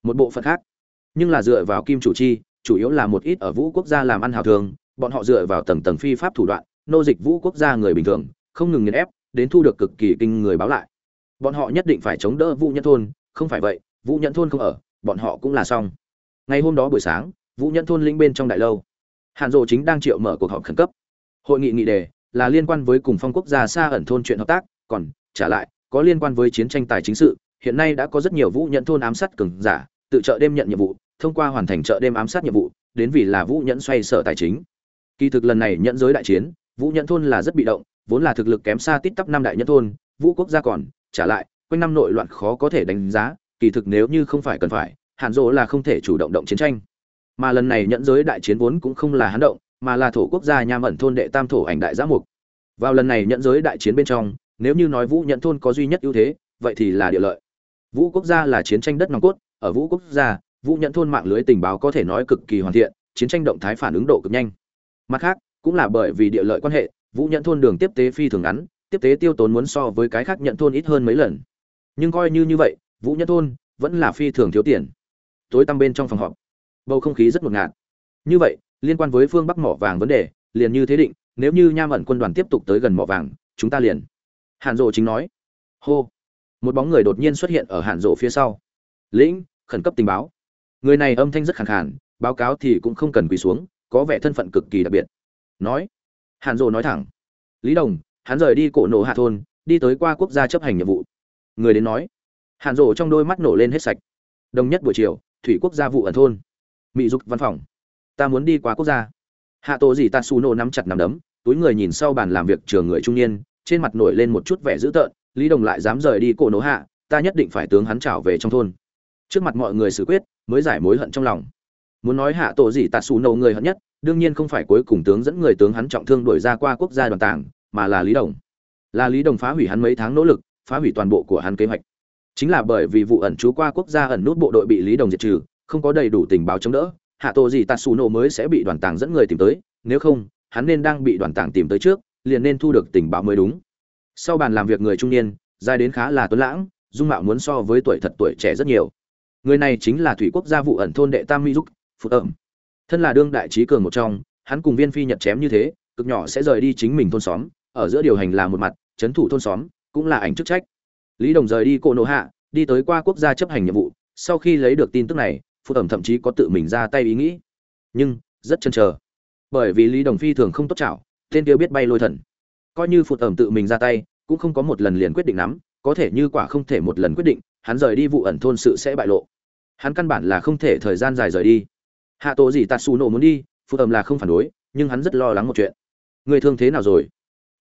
Một bộ phận khác, nhưng là dựa vào kim chủ chi, chủ yếu là một ít ở vũ quốc gia làm ăn hào thường, bọn họ dựa vào tầng tầng phi pháp thủ đoạn, nô dịch vũ quốc gia người bình thường, không ngừng nghiền ép, đến thu được cực kỳ kinh người báo lại. Bọn họ nhất định phải chống đỡ vũ nhẫn thôn, không phải vậy, vũ nhẫn thôn không ở, bọn họ cũng là xong ngày hôm đó buổi sáng, vũ nhẫn thôn lĩnh bên trong đại lâu. Hàn rộ chính đang triệu mở cuộc họp khẩn cấp. Hội nghị nghị đề là liên quan với cùng phong quốc gia xa ẩn thôn chuyện hợp tác, còn trả lại, có liên quan với chiến tranh tài chính sự. Hiện nay đã có rất nhiều vũ nhẫn thôn ám sát cường giả, tự trợ đêm nhận nhiệm vụ, thông qua hoàn thành chợ đêm ám sát nhiệm vụ, đến vì là vũ nhẫn xoay sở tài chính. Kỳ thực lần này nhận giới đại chiến, vũ nhẫn thôn là rất bị động, vốn là thực lực kém xa tít tắp năm đại nhẫn thôn, vũ quốc gia còn trả lại, quanh năm nội loạn khó có thể đánh giá, kỳ thực nếu như không phải cần phải hàn dỗ là không thể chủ động động chiến tranh. Mà lần này nhẫn giới đại chiến vốn cũng không là hắn động, mà là thổ quốc gia nham ẩn thôn đệ tam thổ ảnh đại giã mục. Vào lần này nhẫn giới đại chiến bên trong, nếu như nói vũ nhận thôn có duy nhất ưu thế, vậy thì là địa lợi. Vũ quốc gia là chiến tranh đất nòng cốt, ở vũ quốc gia, vũ nhận thôn mạng lưới tình báo có thể nói cực kỳ hoàn thiện, chiến tranh động thái phản ứng độ cực nhanh. Mặt khác, cũng là bởi vì địa lợi quan hệ, vũ nhận thôn đường tiếp tế phi thường ngắn, tiếp tế tiêu tốn muốn so với cái khác nhận thôn ít hơn mấy lần. Nhưng coi như như vậy, vũ nhận thôn vẫn là phi thường thiếu tiền tối tăm bên trong phòng họp. Bầu không khí rất ngột ngạt. Như vậy, liên quan với phương bắc mỏ vàng vấn đề, liền như thế định, nếu như nham ẩn quân đoàn tiếp tục tới gần mỏ vàng, chúng ta liền. Hàn rộ chính nói. Hô. Một bóng người đột nhiên xuất hiện ở hàn rộ phía sau. Lĩnh, khẩn cấp tình báo. Người này âm thanh rất khàn khàn, báo cáo thì cũng không cần quỳ xuống, có vẻ thân phận cực kỳ đặc biệt. Nói. Hàn rộ nói thẳng. Lý đồng, hắn rời đi cổ nổ hạ thôn, đi tới qua quốc gia chấp hành nhiệm vụ. Người đến nói. Hàn rộ trong đôi mắt nổ lên hết sạch. Đồng nhất buổi chiều thủy quốc gia vụ ẩn thôn. Mỹ dục văn phòng. Ta muốn đi qua quốc gia. Hạ tổ gì ta su nổ nắm chặt nắm đấm, túi người nhìn sau bàn làm việc trường người trung niên, trên mặt nổi lên một chút vẻ dữ tợn, lý đồng lại dám rời đi cổ nổ hạ, ta nhất định phải tướng hắn trảo về trong thôn. Trước mặt mọi người xử quyết, mới giải mối hận trong lòng. Muốn nói hạ tổ gì tạ xù nổ người hận nhất, đương nhiên không phải cuối cùng tướng dẫn người tướng hắn trọng thương đổi ra qua quốc gia đoàn tàng, mà là lý đồng. Là lý đồng phá hủy hắn mấy tháng nỗ lực, phá hủy toàn bộ của hắn kế hoạch chính là bởi vì vụ ẩn trú qua quốc gia ẩn nút bộ đội bị lý đồng diệt trừ, không có đầy đủ tình báo chống đỡ, hạ tổ gì tạt xù nổ mới sẽ bị đoàn tàng dẫn người tìm tới, nếu không, hắn nên đang bị đoàn tàng tìm tới trước, liền nên thu được tình báo mới đúng. Sau bàn làm việc người trung niên, dài đến khá là tuấn lãng, dung mạo muốn so với tuổi thật tuổi trẻ rất nhiều. Người này chính là thủy quốc gia vụ ẩn thôn đệ tam mỹ dục phụ ẩm. Thân là đương đại trí cường một trong, hắn cùng viên phi nhật chém như thế, cực nhỏ sẽ rời đi chính mình thôn xóm, ở giữa điều hành là một mặt, chấn thủ thôn xóm, cũng là ảnh chức trách lý đồng rời đi cô nộ hạ, đi tới qua quốc gia chấp hành nhiệm vụ. Sau khi lấy được tin tức này phụ thẩm thậm chí có tự mình ra tay ý nghĩ. Nhưng, rất chân chờ. Bởi vì lý đồng phi thường không tốt chảo, tên kia biết bay lôi thần. Coi như phụ thẩm tự mình ra tay, cũng không có một lần liền quyết định nắm, có thể như quả không thể một lần quyết định, hắn rời đi vụ ẩn thôn sự sẽ bại lộ. Hắn căn bản là không thể thời gian dài rời đi. Hạ tổ gì tatsu nổ muốn đi phụ thẩm là không phản đối, nhưng hắn rất lo lắng một chuyện. Người thương thế nào rồi?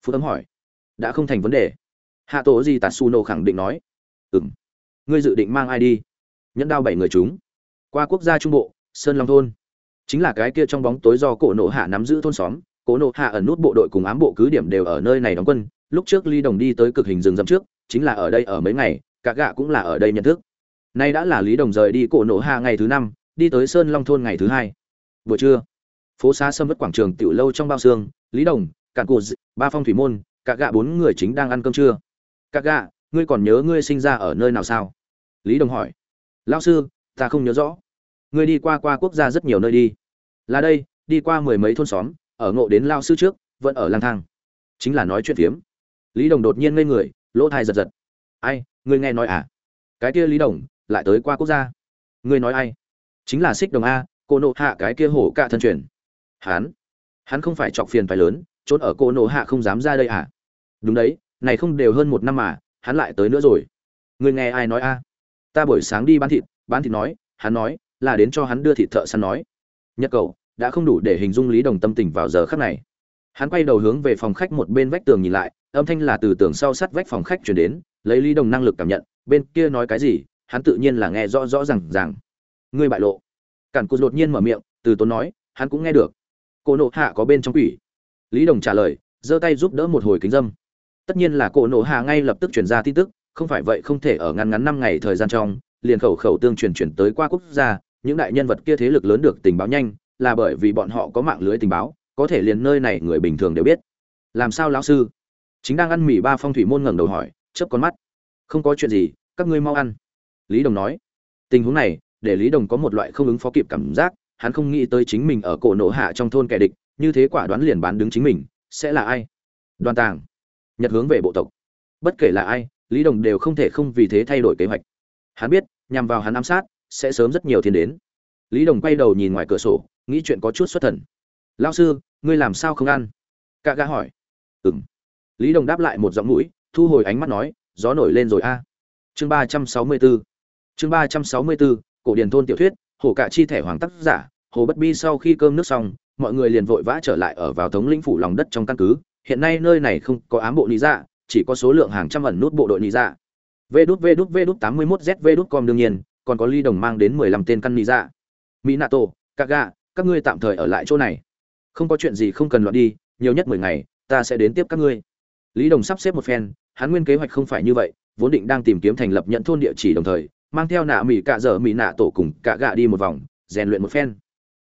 Phụ thẩm hỏi. Đã không thành vấn đề hạ tổ gì tatsu nổ khẳng định nói. Ừ m ngươi dự định mang ai đi? Nhẫn đao bảy người chúng. Qua quốc gia trung bộ, sơn long thôn. Chính là cái kia trong bóng tối do cổ nộ hạ nắm giữ thôn xóm. Cổ nộ hạ ẩn nút bộ đội cùng ám bộ cứ điểm đều ở nơi này đóng quân. Lúc trước ly đồng đi tới cực hình rừng rậm trước, chính là ở đây ở mấy ngày, cả gạ cũng là ở đây nhận thức. Nay đã là lý đồng rời đi cổ nộ hạ ngày thứ năm, đi tới sơn long thôn ngày thứ hai. Buổi trưa, phố xá sâm vất quảng trường tiểu lâu trong bao xương, lý đồng cạn cụt ba phong thủy môn, cả gạ bốn người chính đang ăn cơm trưa. Các gạ ngươi còn nhớ ngươi sinh ra ở nơi nào sao? Lý đồng hỏi. Lao sư, ta không nhớ rõ. Ngươi đi qua qua quốc gia rất nhiều nơi đi. Là đây, đi qua mười mấy thôn xóm, ở ngộ đến lao sư trước, vẫn ở lang thang. Chính là nói chuyện phiếm. Lý đồng đột nhiên ngây người, lỗ thai giật giật. Ai, ngươi nghe nói à? Cái kia lý đồng, lại tới qua quốc gia. Ngươi nói ai? Chính là xích đồng a, cô nộ hạ cái kia hổ cạ thân truyền. Hắn? Hắn không phải chọc phiền phải lớn, trốn ở cô nộ hạ không dám ra đây à? Đúng đấy này không đều hơn một năm mà, hắn lại tới nữa rồi. Người nghe ai nói a? Ta buổi sáng đi bán thịt bán thịt nói, hắn nói, là đến cho hắn đưa thịt thợ săn nói. Nhật cầu, đã không đủ để hình dung lý đồng tâm tình vào giờ khắc này. Hắn quay đầu hướng về phòng khách một bên vách tường nhìn lại, âm thanh là từ tường sau sắt vách phòng khách chuyển đến, lấy lý đồng năng lực cảm nhận, bên kia nói cái gì, hắn tự nhiên là nghe rõ rõ r à n g rằng ngươi bại lộ. Cản cụt đột nhiên mở miệng, từ tốn nói, hắn cũng nghe được. Cô nộ hạ có bên trong quỷ. Lý đồng trả lời, giơ tay giúp đỡ một hồi kính dâm tất nhiên là cổ nổ hạ ngay lập tức chuyển ra tin tức, không phải vậy không thể ở ngăn ngắn năm ngày thời gian trong, liền khẩu khẩu tương truyền chuyển tới qua quốc gia, những đại nhân vật kia thế lực lớn được tình báo nhanh, là bởi vì bọn họ có mạng lưới tình báo, có thể liền nơi này người bình thường đều biết. Làm sao lão sư? Chính đang ăn mì ba phong thủy môn ngẩng đầu hỏi, chớp con mắt. Không có chuyện gì, các ngươi mau ăn. Lý đồng nói. Tình huống này, để lý đồng có một loại không ứng phó kịp cảm giác, hắn không nghĩ tới chính mình ở cổ nổ hạ trong thôn kẻ địch, như thế quả đoán liền bán đứng chính mình, sẽ là ai? Đoàn tàng nhật hướng về bộ tộc. Bất kể là ai, lý đồng đều không thể không vì thế thay đổi kế hoạch. Hắn biết, nhằm vào hắn ám sát, sẽ sớm rất nhiều thiên đến. Lý đồng quay đầu nhìn ngoài cửa sổ, nghĩ chuyện có chút xuất thần. Lao sư, ngươi làm sao không ăn? Cạ gã hỏi. Ừng lý đồng đáp lại một giọng mũi, thu hồi ánh mắt nói, gió nổi lên rồi a. Chương ba trăm sáu mươi bốn. Chương ba trăm sáu mươi bốn, cổ điển thôn tiểu thuyết, hồ cạ chi thẻ hoàng tác giả, hồ bất bi sau khi cơm nước xong, mọi người liền vội vã trở lại ở vào thống lĩnh phủ lòng đất trong căn cứ hiện nay nơi này không có ám bộ lý dạ chỉ có số lượng hàng trăm ẩn nút bộ đội lý dạ. vê đút vê đút vê đút tám mươi mốt z đút com đương nhiên, còn có ly đồng mang đến mười lăm tên căn lý dạ. Mỹ nato kaga, các ngươi tạm thời ở lại chỗ này. Không có chuyện gì không cần loạn đi, nhiều nhất mười ngày, ta sẽ đến tiếp các ngươi. Lý đồng sắp xếp một phen, hắn nguyên kế hoạch không phải như vậy, vốn định đang tìm kiếm thành lập nhận thôn địa chỉ đồng thời, mang theo nạ mỹ cạ dở mỹ nạ tổ cùng cạ gạ đi một vòng, rèn luyện một phen.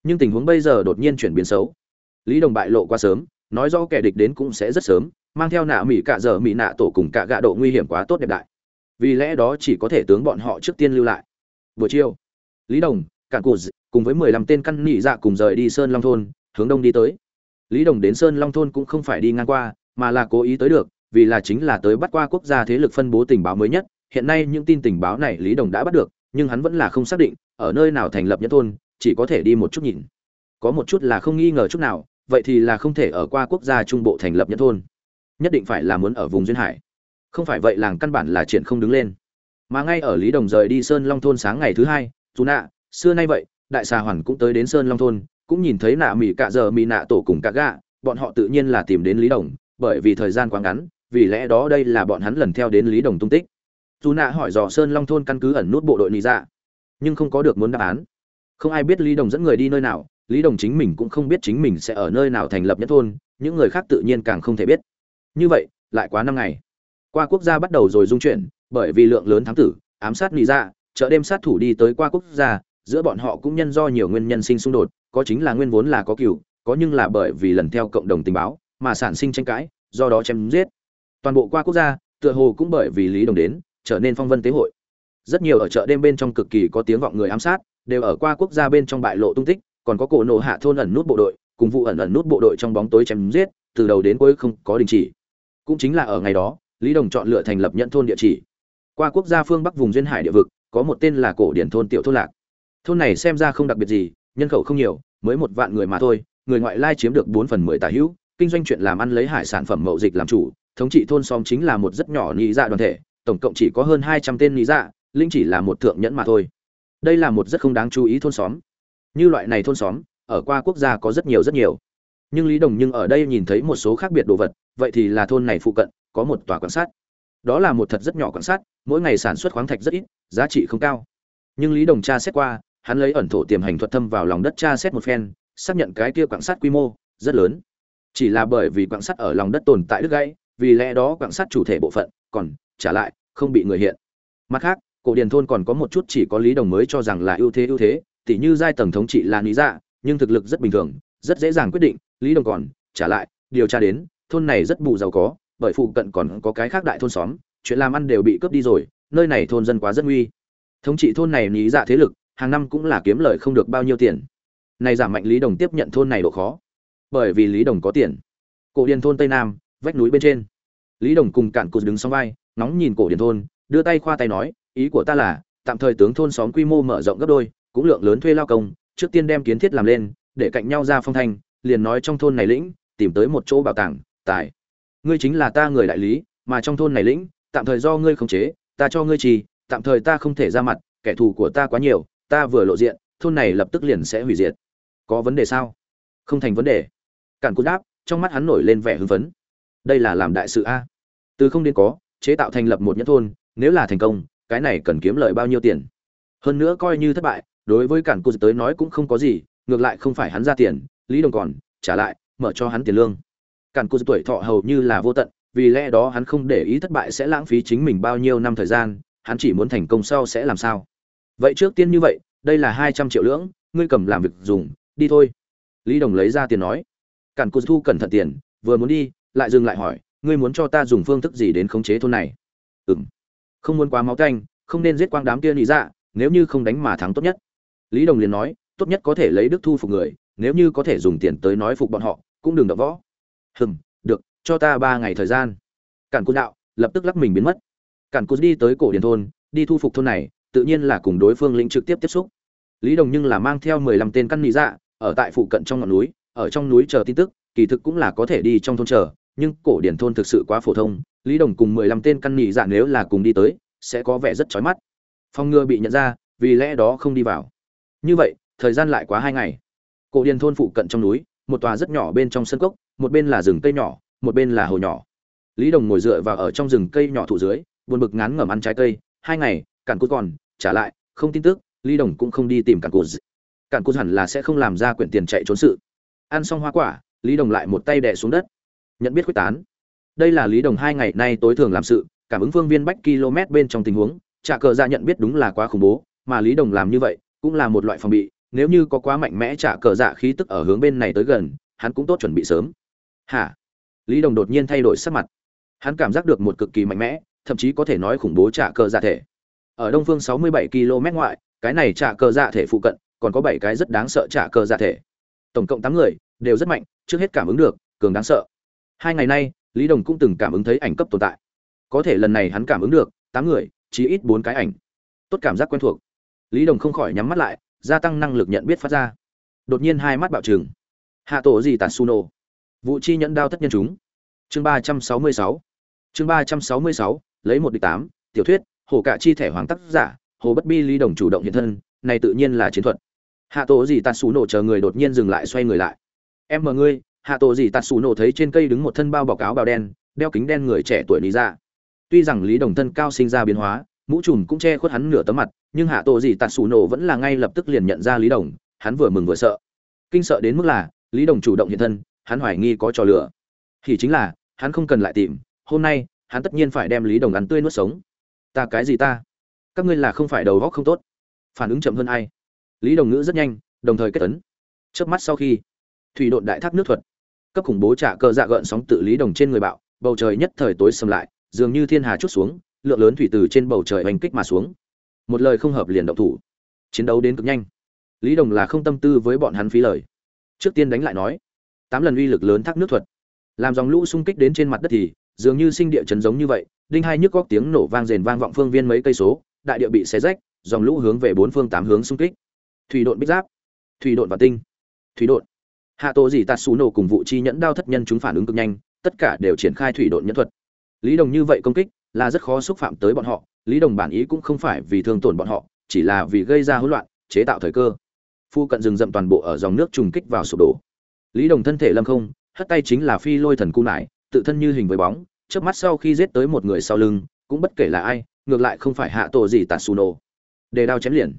Nhưng tình huống bây giờ đột nhiên chuyển biến xấu. Lý đồng bại lộ quá sớm nói rõ kẻ địch đến cũng sẽ rất sớm, mang theo nạ mỹ cạ dở mỹ nạ tổ cùng cạ gạ độ nguy hiểm quá tốt đẹp đại. Vì lẽ đó chỉ có thể tướng bọn họ trước tiên lưu lại. Buổi chiều, lý đồng, cạn cụt cùng với mười lăm tên căn nỉ dạ cùng rời đi sơn long thôn, hướng đông đi tới. Lý đồng đến sơn long thôn cũng không phải đi ngang qua, mà là cố ý tới được, vì là chính là tới bắt qua quốc gia thế lực phân bố tình báo mới nhất. Hiện nay những tin tình báo này lý đồng đã bắt được, nhưng hắn vẫn là không xác định ở nơi nào thành lập nhất thôn, chỉ có thể đi một chút nhìn. Có một chút là không nghi ngờ chút nào vậy thì là không thể ở qua quốc gia trung bộ thành lập nhất thôn. Nhất định phải là muốn ở vùng duyên hải. Không phải vậy làng căn bản là triển không đứng lên. Mà ngay ở lý đồng rời đi sơn long thôn sáng ngày thứ hai, dù nạ, xưa nay vậy, đại xà hoàn cũng tới đến sơn long thôn, cũng nhìn thấy nạ mỹ cạ giờ mỹ nạ tổ cùng cạ gạ, bọn họ tự nhiên là tìm đến lý đồng, bởi vì thời gian quá ngắn, vì lẽ đó đây là bọn hắn lần theo đến lý đồng tung tích. Dù nạ hỏi dò sơn long thôn căn cứ ẩn nút bộ đội lý dạ nhưng không có được muốn đáp án. Không ai biết lý đồng dẫn người đi nơi nào lý đồng chính mình cũng không biết chính mình sẽ ở nơi nào thành lập nhất thôn những người khác tự nhiên càng không thể biết. Như vậy lại quá năm ngày. Qua quốc gia bắt đầu rồi dung chuyển bởi vì lượng lớn thám tử ám sát lý ra, dạ, chợ đêm sát thủ đi tới qua quốc gia giữa bọn họ cũng nhân do nhiều nguyên nhân sinh xung đột có chính là nguyên vốn là có cựu có nhưng là bởi vì lần theo cộng đồng tình báo mà sản sinh tranh cãi do đó chém giết. Toàn bộ qua quốc gia tựa hồ cũng bởi vì lý đồng đến trở nên phong vân tế hội. Rất nhiều ở chợ đêm bên trong cực kỳ có tiếng vọng người ám sát đều ở qua quốc gia bên trong bại lộ tung tích còn có cổ nổ hạ thôn ẩn nút bộ đội, cùng vụ ẩn ẩn nút bộ đội trong bóng tối chém giết, từ đầu đến cuối không có đình chỉ. Cũng chính là ở ngày đó, lý đồng chọn lựa thành lập nhận thôn địa chỉ. Qua quốc gia phương bắc vùng duyên hải địa vực, có một tên là cổ điển thôn tiểu thôn lạc. Thôn này xem ra không đặc biệt gì, nhân khẩu không nhiều, mới một vạn người mà thôi, người ngoại lai chiếm được bốn phần mười tả hữu, kinh doanh chuyện làm ăn lấy hải sản phẩm mậu dịch làm chủ, thống trị thôn xóm chính là một rất nhỏ lý dạ đoàn thể, tổng cộng chỉ có hơn hai trăm tên lý dạ linh chỉ là một thượng nhẫn mà thôi. Đây là một rất không đáng chú ý thôn xóm như loại này thôn xóm, ở qua quốc gia có rất nhiều rất nhiều. Nhưng lý đồng nhưng ở đây nhìn thấy một số khác biệt đồ vật, vậy thì là thôn này phụ cận, có một tòa quan sát đó là một thật rất nhỏ quan sát mỗi ngày sản xuất khoáng thạch rất ít, giá trị không cao. Nhưng lý đồng tra xét qua, hắn lấy ẩn thổ tiềm hành thuật thâm vào lòng đất tra xét một phen, xác nhận cái kia quan sát quy mô rất lớn. Chỉ là bởi vì quan sát ở lòng đất tồn tại đứt gãy, vì lẽ đó quan sát chủ thể bộ phận còn, trả lại, không bị người hiện. Mặt khác, cổ điển thôn còn có một chút chỉ có lý đồng mới cho rằng là ưu thế ưu thế tỉ như giai tầng thống trị là lý dạ nhưng thực lực rất bình thường, rất dễ dàng quyết định, lý đồng còn, trả lại, điều tra đến, thôn này rất bù giàu có, bởi phụ cận còn có cái khác đại thôn xóm, chuyện làm ăn đều bị cướp đi rồi, nơi này thôn dân quá rất nguy. Thống trị thôn này lý dạ thế lực, hàng năm cũng là kiếm lời không được bao nhiêu tiền. Này giảm mạnh lý đồng tiếp nhận thôn này độ khó. Bởi vì lý đồng có tiền. Cổ điền thôn tây nam, vách núi bên trên. Lý đồng cùng cạn cụt đứng sau vai nóng nhìn cổ điền thôn, đưa tay khoa tay nói, ý của ta là, tạm thời tướng thôn xóm quy mô mở rộng gấp đôi cũng lượng lớn thuê lao công, trước tiên đem kiến thiết làm lên, để cạnh nhau ra phong thanh, liền nói trong thôn này lĩnh, tìm tới một chỗ bảo tàng, tài. Ngươi chính là ta người đại lý, mà trong thôn này lĩnh, tạm thời do ngươi khống chế, ta cho ngươi trì, tạm thời ta không thể ra mặt, kẻ thù của ta quá nhiều, ta vừa lộ diện, thôn này lập tức liền sẽ hủy diệt. Có vấn đề sao? Không thành vấn đề. Cản cú đáp, trong mắt hắn nổi lên vẻ hưng phấn. Đây là làm đại sự a. Từ không đến có, chế tạo thành lập một nhẫn thôn, nếu là thành công, cái này cần kiếm lợi bao nhiêu tiền? Hơn nữa coi như thất bại đối với cản cô tới nói cũng không có gì, ngược lại không phải hắn ra tiền, lý đồng còn, trả lại, mở cho hắn tiền lương. Cản cô tuổi thọ hầu như là vô tận, vì lẽ đó hắn không để ý thất bại sẽ lãng phí chính mình bao nhiêu năm thời gian, hắn chỉ muốn thành công sau sẽ làm sao. Vậy trước tiên như vậy, đây là hai trăm triệu lưỡng, ngươi cầm làm việc dùng, đi thôi. Lý đồng lấy ra tiền nói. Cản cô thu cẩn thận tiền, vừa muốn đi, lại dừng lại hỏi, ngươi muốn cho ta dùng phương thức gì đến khống chế thôn này? Ừm. Không muốn quá máu canh không nên giết quang đám kia lý dạ nếu như không đánh mà thắng tốt nhất lý đồng liền nói, tốt nhất có thể lấy đức thu phục người, nếu như có thể dùng tiền tới nói phục bọn họ, cũng đừng đập võ. Hừm, được, cho ta ba ngày thời gian. Cản cú đạo, lập tức lắc mình biến mất. Cản cú đi tới cổ điển thôn, đi thu phục thôn này, tự nhiên là cùng đối phương lĩnh trực tiếp tiếp xúc. Lý đồng nhưng là mang theo mười lăm tên căn nị dạ ở tại phụ cận trong ngọn núi, ở trong núi chờ tin tức, kỳ thực cũng là có thể đi trong thôn chờ, nhưng cổ điển thôn thực sự quá phổ thông, lý đồng cùng mười lăm tên căn nị dạ nếu là cùng đi tới, sẽ có vẻ rất chói mắt. Phong ngừa bị nhận ra, vì lẽ đó không đi vào như vậy, thời gian lại quá hai ngày. Cổ Điền thôn phụ cận trong núi, một tòa rất nhỏ bên trong sân cốc, một bên là rừng cây nhỏ, một bên là hồ nhỏ. Lý đồng ngồi dựa vào ở trong rừng cây nhỏ thụ dưới, buồn bực ngán ngẩm ăn trái cây. Hai ngày cản cút còn, trả lại, không tin tức, lý đồng cũng không đi tìm cản cút cản cút hẳn là sẽ không làm ra quyển tiền chạy trốn sự. Ăn xong hoa quả, lý đồng lại một tay đè xuống đất. Nhận biết quyết tán. Đây là lý đồng hai ngày nay tối thường làm sự, cảm ứng phương viên bách km bên trong tình huống, trả cờ ra nhận biết đúng là quá khủng bố, mà lý đồng làm như vậy cũng là một loại phòng bị, nếu như có quá mạnh mẽ trả cờ dạ khí tức ở hướng bên này tới gần, hắn cũng tốt chuẩn bị sớm. Hả? Lý đồng đột nhiên thay đổi sắc mặt. Hắn cảm giác được một cực kỳ mạnh mẽ, thậm chí có thể nói khủng bố trả cờ dạ thể. Ở đông phương 67 km ngoại, cái này trả cờ dạ thể phụ cận, còn có bảy cái rất đáng sợ trả cờ dạ thể. Tổng cộng tám người, đều rất mạnh, trước hết cảm ứng được, cường đáng sợ. Hai ngày nay, lý đồng cũng từng cảm ứng thấy ảnh cấp tồn tại. Có thể lần này hắn cảm ứng được, tám người, chí ít bốn cái ảnh. Tốt cảm giác quen thuộc lý đồng không khỏi nhắm mắt lại, gia tăng năng lực nhận biết phát ra. Đột nhiên hai mắt bạo trừng. Hạ tổ gì tàn suno? Vụ chi nhẫn đao tất nhân chúng. Chương ba trăm sáu mươi sáu. Chương ba trăm sáu mươi sáu, lấy một địch tám, tiểu thuyết, hồ cả chi thẻ hoàng tác giả, hồ bất bi lý đồng chủ động hiện thân, này tự nhiên là chiến thuật. Hạ tổ gì tạt xù nổ chờ người đột nhiên dừng lại xoay người lại. Em mờ ngươi, hạ tổ gì tạt xù nổ thấy trên cây đứng một thân bao bọc áo bào đen, đeo kính đen người trẻ tuổi lý ra. Tuy rằng lý đồng thân cao sinh ra biến hóa mũ trùm cũng che khuất hắn nửa tấm mặt, nhưng hạ tổ gì tạt xù nổ vẫn là ngay lập tức liền nhận ra lý đồng, hắn vừa mừng vừa sợ. Kinh sợ đến mức là, lý đồng chủ động hiện thân, hắn hoài nghi có trò lửa thì chính là, hắn không cần lại tìm, hôm nay, hắn tất nhiên phải đem lý đồng ăn tươi nuốt sống. Ta cái gì ta? Các ngươi là không phải đầu góc không tốt. Phản ứng chậm hơn ai? Lý đồng ngữ rất nhanh, đồng thời kết tấn trước mắt sau khi, thủy độn đại thác nước thuật. Cấp khủng bố trả cờ dạ gợn sóng tự lý đồng trên người bạo, bầu trời nhất thời tối sầm lại, dường như thiên hà chút xuống lượng lớn thủy từ trên bầu trời hành kích mà xuống. Một lời không hợp liền động thủ. Chiến đấu đến cực nhanh. Lý đồng là không tâm tư với bọn hắn phí lời. Trước tiên đánh lại nói, tám lần uy lực lớn thác nước thuật. Làm dòng lũ xung kích đến trên mặt đất thì, dường như sinh địa chấn giống như vậy, đinh hai nhức góc tiếng nổ vang rền vang vọng phương viên mấy cây số, đại địa bị xé rách, dòng lũ hướng về bốn phương tám hướng xung kích. Thủy độn bích giáp, thủy độn và tinh, thủy độn. Hạ tổ dĩ tạt xù nổ cùng vụ chi nhẫn đao thất nhân chúng phản ứng cực nhanh, tất cả đều triển khai thủy độn nhẫn thuật. Lý đồng như vậy công kích là rất khó xúc phạm tới bọn họ, lý đồng bản ý cũng không phải vì thương tổn bọn họ, chỉ là vì gây ra hỗn loạn, chế tạo thời cơ. Phu cận rừng rậm toàn bộ ở dòng nước trùng kích vào sụp đổ. Lý đồng thân thể lâm không, hất tay chính là phi lôi thần cung nải tự thân như hình với bóng trước mắt sau khi giết tới một người sau lưng, cũng bất kể là ai, ngược lại không phải hạ tổ gì tạt xù nổ. Để đao chém liền.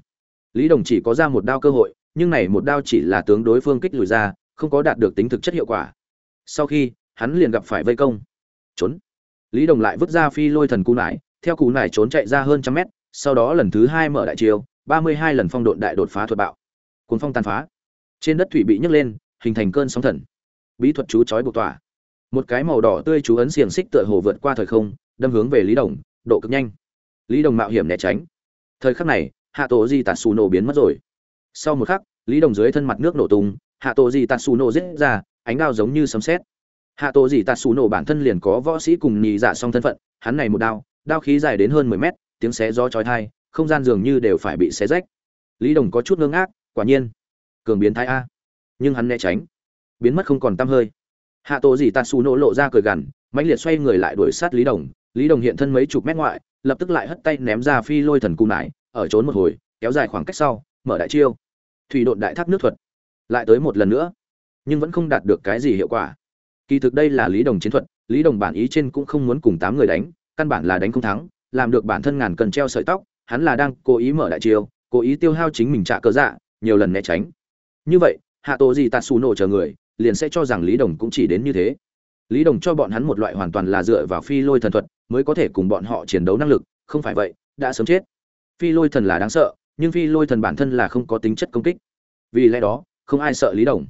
Lý đồng chỉ có ra một đao cơ hội, nhưng này một đao chỉ là tướng đối phương kích lùi ra, không có đạt được tính thực chất hiệu quả. Sau khi, hắn liền gặp phải vây công. Trốn lý đồng lại vứt ra phi lôi thần cú nải, theo cú nải trốn chạy ra hơn trăm mét, sau đó lần thứ hai mở đại chiêu, ba mươi hai lần phong độn đại đột phá thuật bạo. Cuốn phong tàn phá. Trên đất thủy bị nhấc lên, hình thành cơn sóng thần. Bí thuật chú chói buộc tỏa. Một cái màu đỏ tươi chú ấn xiềng xích tựa hồ vượt qua thời không, đâm hướng về lý đồng, độ cực nhanh. Lý đồng mạo hiểm né tránh. Thời khắc này, hạ tổ di tạt xù nổ biến mất rồi. Sau một khắc, lý đồng dưới thân mặt nước nổ tung, hạ tổ di tạt xù nổ giết ra, ánh đao giống như sấm sét hạ tổ dị tạt xù nổ bản thân liền có võ sĩ cùng nhì dạ song thân phận, hắn này một đao đao khí dài đến hơn mười mét, tiếng xé gió chói tai, không gian dường như đều phải bị xé rách. Lý đồng có chút ngơ ngác, quả nhiên, cường biến thái a. Nhưng hắn né tránh, biến mất không còn tăm hơi. Hạ tổ gì tạt xù nổ lộ ra cười gằn, mãnh liệt xoay người lại đuổi sát lý đồng. Lý đồng hiện thân mấy chục mét ngoại, lập tức lại hất tay ném ra phi lôi thần cung nải ở trốn một hồi, kéo dài khoảng cách sau, mở đại chiêu. Thủy độn đại thác nước thuật, lại tới một lần nữa, nhưng vẫn không đạt được cái gì hiệu quả kỳ thực đây là lý đồng chiến thuật, lý đồng bản ý trên cũng không muốn cùng tám người đánh, căn bản là đánh không thắng, làm được bản thân ngàn cần treo sợi tóc, hắn là đang cố ý mở đại chiêu, cố ý tiêu hao chính mình trả cớ dạ nhiều lần né tránh. Như vậy, hạ tổ gì tạt xù nổ chờ người, liền sẽ cho rằng lý đồng cũng chỉ đến như thế. Lý đồng cho bọn hắn một loại hoàn toàn là dựa vào phi lôi thần thuật, mới có thể cùng bọn họ chiến đấu năng lực, không phải vậy, đã sớm chết. Phi lôi thần là đáng sợ, nhưng phi lôi thần bản thân là không có tính chất công kích. Vì lẽ đó, không ai sợ lý đồng.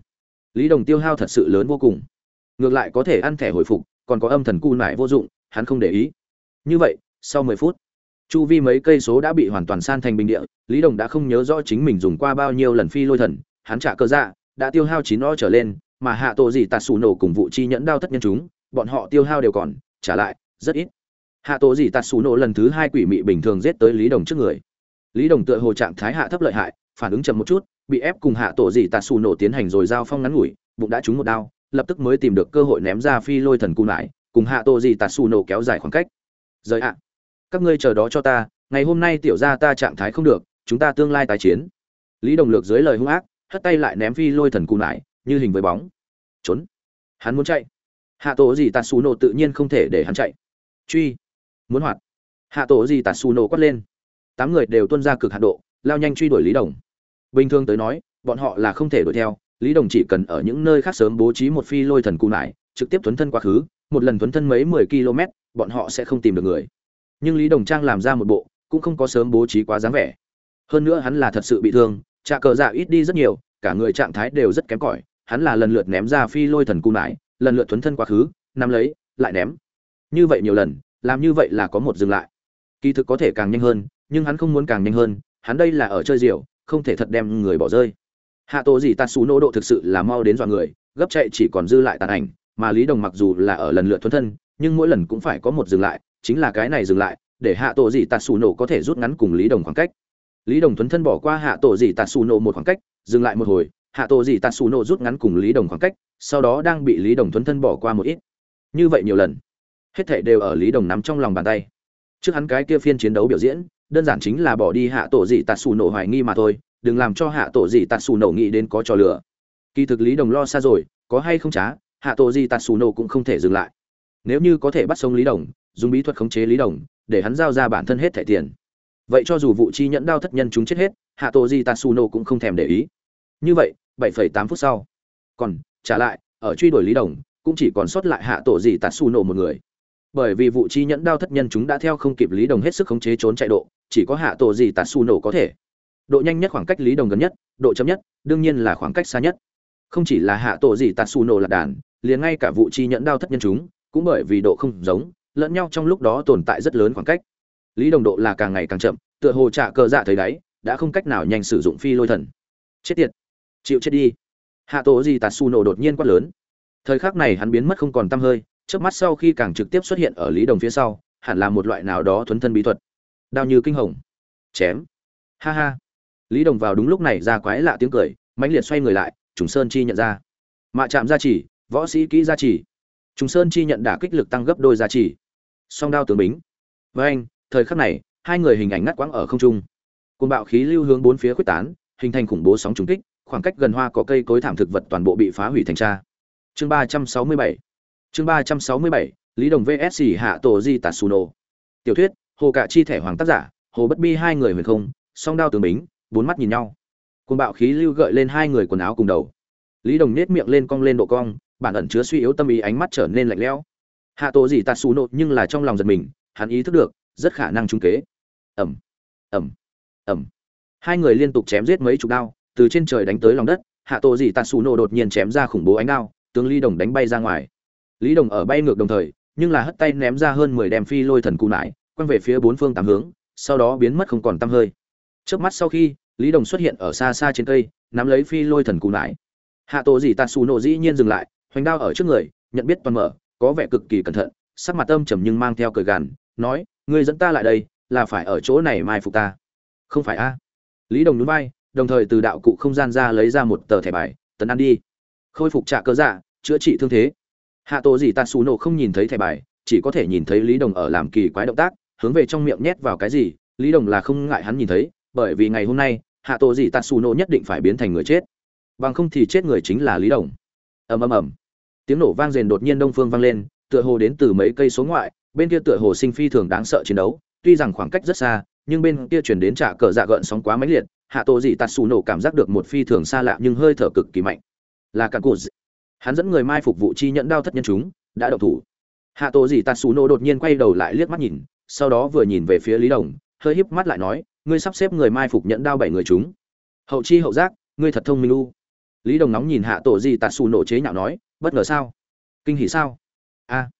Lý đồng tiêu hao thật sự lớn vô cùng ngược lại có thể ăn thẻ hồi phục, còn có âm thần cu nải vô dụng, hắn không để ý. Như vậy, sau mười phút, chu vi mấy cây số đã bị hoàn toàn san thành bình địa, lý đồng đã không nhớ rõ chính mình dùng qua bao nhiêu lần phi lôi thần, hắn trả cơ dạ đã tiêu hao chín o trở lên, mà hạ tổ gì tạt xù nổ cùng vụ chi nhẫn đao thất nhân chúng, bọn họ tiêu hao đều còn, trả lại, rất ít. Hạ tổ gì tạt xù nổ lần thứ hai quỷ mị bình thường giết tới lý đồng trước người. Lý đồng tựa hồ trạng thái hạ thấp lợi hại, phản ứng chậm một chút, bị ép cùng hạ tổ gì tạt xù nổ tiến hành rồi giao phong ngắn ngủi, bụng đã trúng một đao lập tức mới tìm được cơ hội ném ra phi lôi thần cung lại, cùng hạ tổ gì tạt xù nổ kéo dài khoảng cách. Rời ạ. Các ngươi chờ đó cho ta, ngày hôm nay tiểu ra ta trạng thái không được, chúng ta tương lai tái chiến. Lý đồng lược dưới lời hung ác, hất tay lại ném phi lôi thần cung lại, như hình với bóng. Trốn. Hắn muốn chạy. Hạ tổ gì tạt xù nổ tự nhiên không thể để hắn chạy. Truy. Muốn hoạt. Hạ tổ gì tạt xù nổ quát lên. Tám người đều tuân ra cực hạ độ, lao nhanh truy đuổi lý đồng. Bình thường tới nói, bọn họ là không thể đuổi theo lý đồng chỉ cần ở những nơi khác sớm bố trí một phi lôi thần cung nải, trực tiếp thuấn thân quá khứ, một lần thuấn thân mấy mười km, bọn họ sẽ không tìm được người. Nhưng lý đồng trang làm ra một bộ, cũng không có sớm bố trí quá dáng vẻ. Hơn nữa hắn là thật sự bị thương trà cờ dạ ít đi rất nhiều, cả người trạng thái đều rất kém cỏi, hắn là lần lượt ném ra phi lôi thần cung nải, lần lượt thuấn thân quá khứ, nắm lấy, lại ném. Như vậy nhiều lần, làm như vậy là có một dừng lại. Kỳ thực có thể càng nhanh hơn, nhưng hắn không muốn càng nhanh hơn, hắn đây là ở chơi diều không thể thật đem người bỏ rơi hạ tổ gì tạt xù nô độ thực sự là mau đến dọa người, gấp chạy chỉ còn dư lại tàn ảnh, mà lý đồng mặc dù là ở lần lượt thuần thân, nhưng mỗi lần cũng phải có một dừng lại, chính là cái này dừng lại, để hạ tổ gì tạt xù nổ có thể rút ngắn cùng lý đồng khoảng cách. Lý đồng thuấn thân bỏ qua hạ tổ gì tạt xù nổ một khoảng cách, dừng lại một hồi, hạ tổ gì tạt xù nổ rút ngắn cùng lý đồng khoảng cách, sau đó đang bị lý đồng thuấn thân bỏ qua một ít. Như vậy nhiều lần, hết thảy đều ở lý đồng nắm trong lòng bàn tay. Trước hắn cái kia phiên chiến đấu biểu diễn, đơn giản chính là bỏ đi hạ tổ gì tạt xù nổ hoài nghi mà thôi đừng làm cho hạ tổ gì tạt xù nổ nghĩ đến có trò lửa kỳ thực lý đồng lo xa rồi có hay không trá hạ tổ gì tạt xù nổ cũng không thể dừng lại. Nếu như có thể bắt sống lý đồng dùng bí thuật khống chế lý đồng để hắn giao ra bản thân hết thẻ tiền. Vậy cho dù vụ chi nhẫn đao thất nhân chúng chết hết hạ tổ gì tạt xù nổ cũng không thèm để ý. Như vậy 7,8 phút sau. Còn trả lại ở truy đuổi lý đồng cũng chỉ còn sót lại hạ tổ gì tạt xù nổ một người. Bởi vì vụ chi nhẫn đao thất nhân chúng đã theo không kịp lý đồng hết sức khống chế trốn chạy độ chỉ có hạ tổ gì tạt xù nổ có thể độ nhanh nhất khoảng cách lý đồng gần nhất, độ chậm nhất, đương nhiên là khoảng cách xa nhất. Không chỉ là hạ tổ gì tạt xù nổ là đàn, liền ngay cả vụ chi nhẫn đao thất nhân chúng, cũng bởi vì độ không giống, lẫn nhau trong lúc đó tồn tại rất lớn khoảng cách. Lý đồng độ là càng ngày càng chậm, tựa hồ trạ cờ dạ thấy đáy, đã không cách nào nhanh sử dụng phi lôi thần. Chết tiệt! Chịu chết đi! Hạ tổ gì tạt xù nổ đột nhiên quát lớn. Thời khắc này hắn biến mất không còn tăm hơi trước mắt sau khi càng trực tiếp xuất hiện ở lý đồng phía sau, hẳn là một loại nào đó thuấn thân bí thuật. Đao như kinh hồng. Chém. Ha ha lý đồng vào đúng lúc này ra quái lạ tiếng cười, mãnh liệt xoay người lại, trùng sơn chi nhận ra. Mạ chạm gia chỉ võ sĩ kỹ gia chỉ trùng sơn chi nhận đả kích lực tăng gấp đôi gia chỉ song đao tướng bính. Với anh, thời khắc này, hai người hình ảnh ngắt quãng ở không trung. Côn bạo khí lưu hướng bốn phía quyết tán, hình thành khủng bố sóng trùng kích, khoảng cách gần hoa có cây cối thảm thực vật toàn bộ bị phá hủy thành tra chương ba trăm sáu mươi bảy. Chương ba trăm sáu mươi bảy, lý đồng vsc hạ tổ di tatsuno tiểu thuyết, hồ cạ chi thẻ hoàng tác giả, hồ bất bi hai người huyền không, song đao tướng bính bốn mắt nhìn nhau. Côn bạo khí lưu gợi lên hai người quần áo cùng đầu. Lý đồng nết miệng lên cong lên độ cong, bản ẩn chứa suy yếu tâm ý ánh mắt trở nên lạnh lẽo. Hạ tổ gì tatsuno nhưng là trong lòng giật mình, hắn ý thức được, rất khả năng trung kế. Ẩm ẩm ẩm hai người liên tục chém giết mấy chục đao, từ trên trời đánh tới lòng đất, hạ tổ gì tatsuno đột nhiên chém ra khủng bố ánh đao, tướng lý đồng đánh bay ra ngoài. Lý đồng ở bay ngược đồng thời, nhưng là hất tay ném ra hơn mười đem phi lôi thần cù nải, quăng về phía bốn phương tám hướng, sau đó biến mất không còn tăm hơi trước mắt sau khi, lý đồng xuất hiện ở xa xa trên cây, nắm lấy phi lôi thần cù nải. Hạ tổ gì tatsuno dĩ nhiên dừng lại, hoành đao ở trước người, nhận biết toàn mở, có vẻ cực kỳ cẩn thận, sắc mặt âm trầm nhưng mang theo cười gằn, nói, ngươi dẫn ta lại đây, là phải ở chỗ này mai phục ta. Không phải a? Lý đồng núi bay đồng thời từ đạo cụ không gian ra lấy ra một tờ thẻ bài, tấn ăn đi. Khôi phục trả cơ dạ chữa trị thương thế. Hạ tổ gì xù nổ không nhìn thấy thẻ bài, chỉ có thể nhìn thấy lý đồng ở làm kỳ quái động tác, hướng về trong miệng nhét vào cái gì, lý đồng là không ngại hắn nhìn thấy bởi vì ngày hôm nay, hạ tổ gì xù nổ nhất định phải biến thành người chết. Bằng không thì chết người chính là lý đồng. Ầm ầm ầm. Tiếng nổ vang rền đột nhiên đông phương vang lên, tựa hồ đến từ mấy cây số ngoại, bên kia tựa hồ sinh phi thường đáng sợ chiến đấu, tuy rằng khoảng cách rất xa, nhưng bên kia chuyển đến trả cờ dạ gợn sóng quá mãnh liệt, hạ tổ dị tạt xù nổ cảm giác được một phi thường xa lạ nhưng hơi thở cực kỳ mạnh. Là cạn cụt hắn dẫn người mai phục vụ chi nhận đao thất nhân chúng, đã động thủ. Hạ tổ dị tạt xù nổ đột nhiên quay đầu lại liếc mắt nhìn, sau đó vừa nhìn về phía lý đồng, hơi híp mắt lại nói ngươi sắp xếp người mai phục nhận đao bảy người chúng. Hậu chi hậu giác, ngươi thật thông minh u. Lý đồng nóng nhìn hạ tổ dị tạt xù nổ chế nhạo nói, bất ngờ sao? Kinh hỉ sao? A,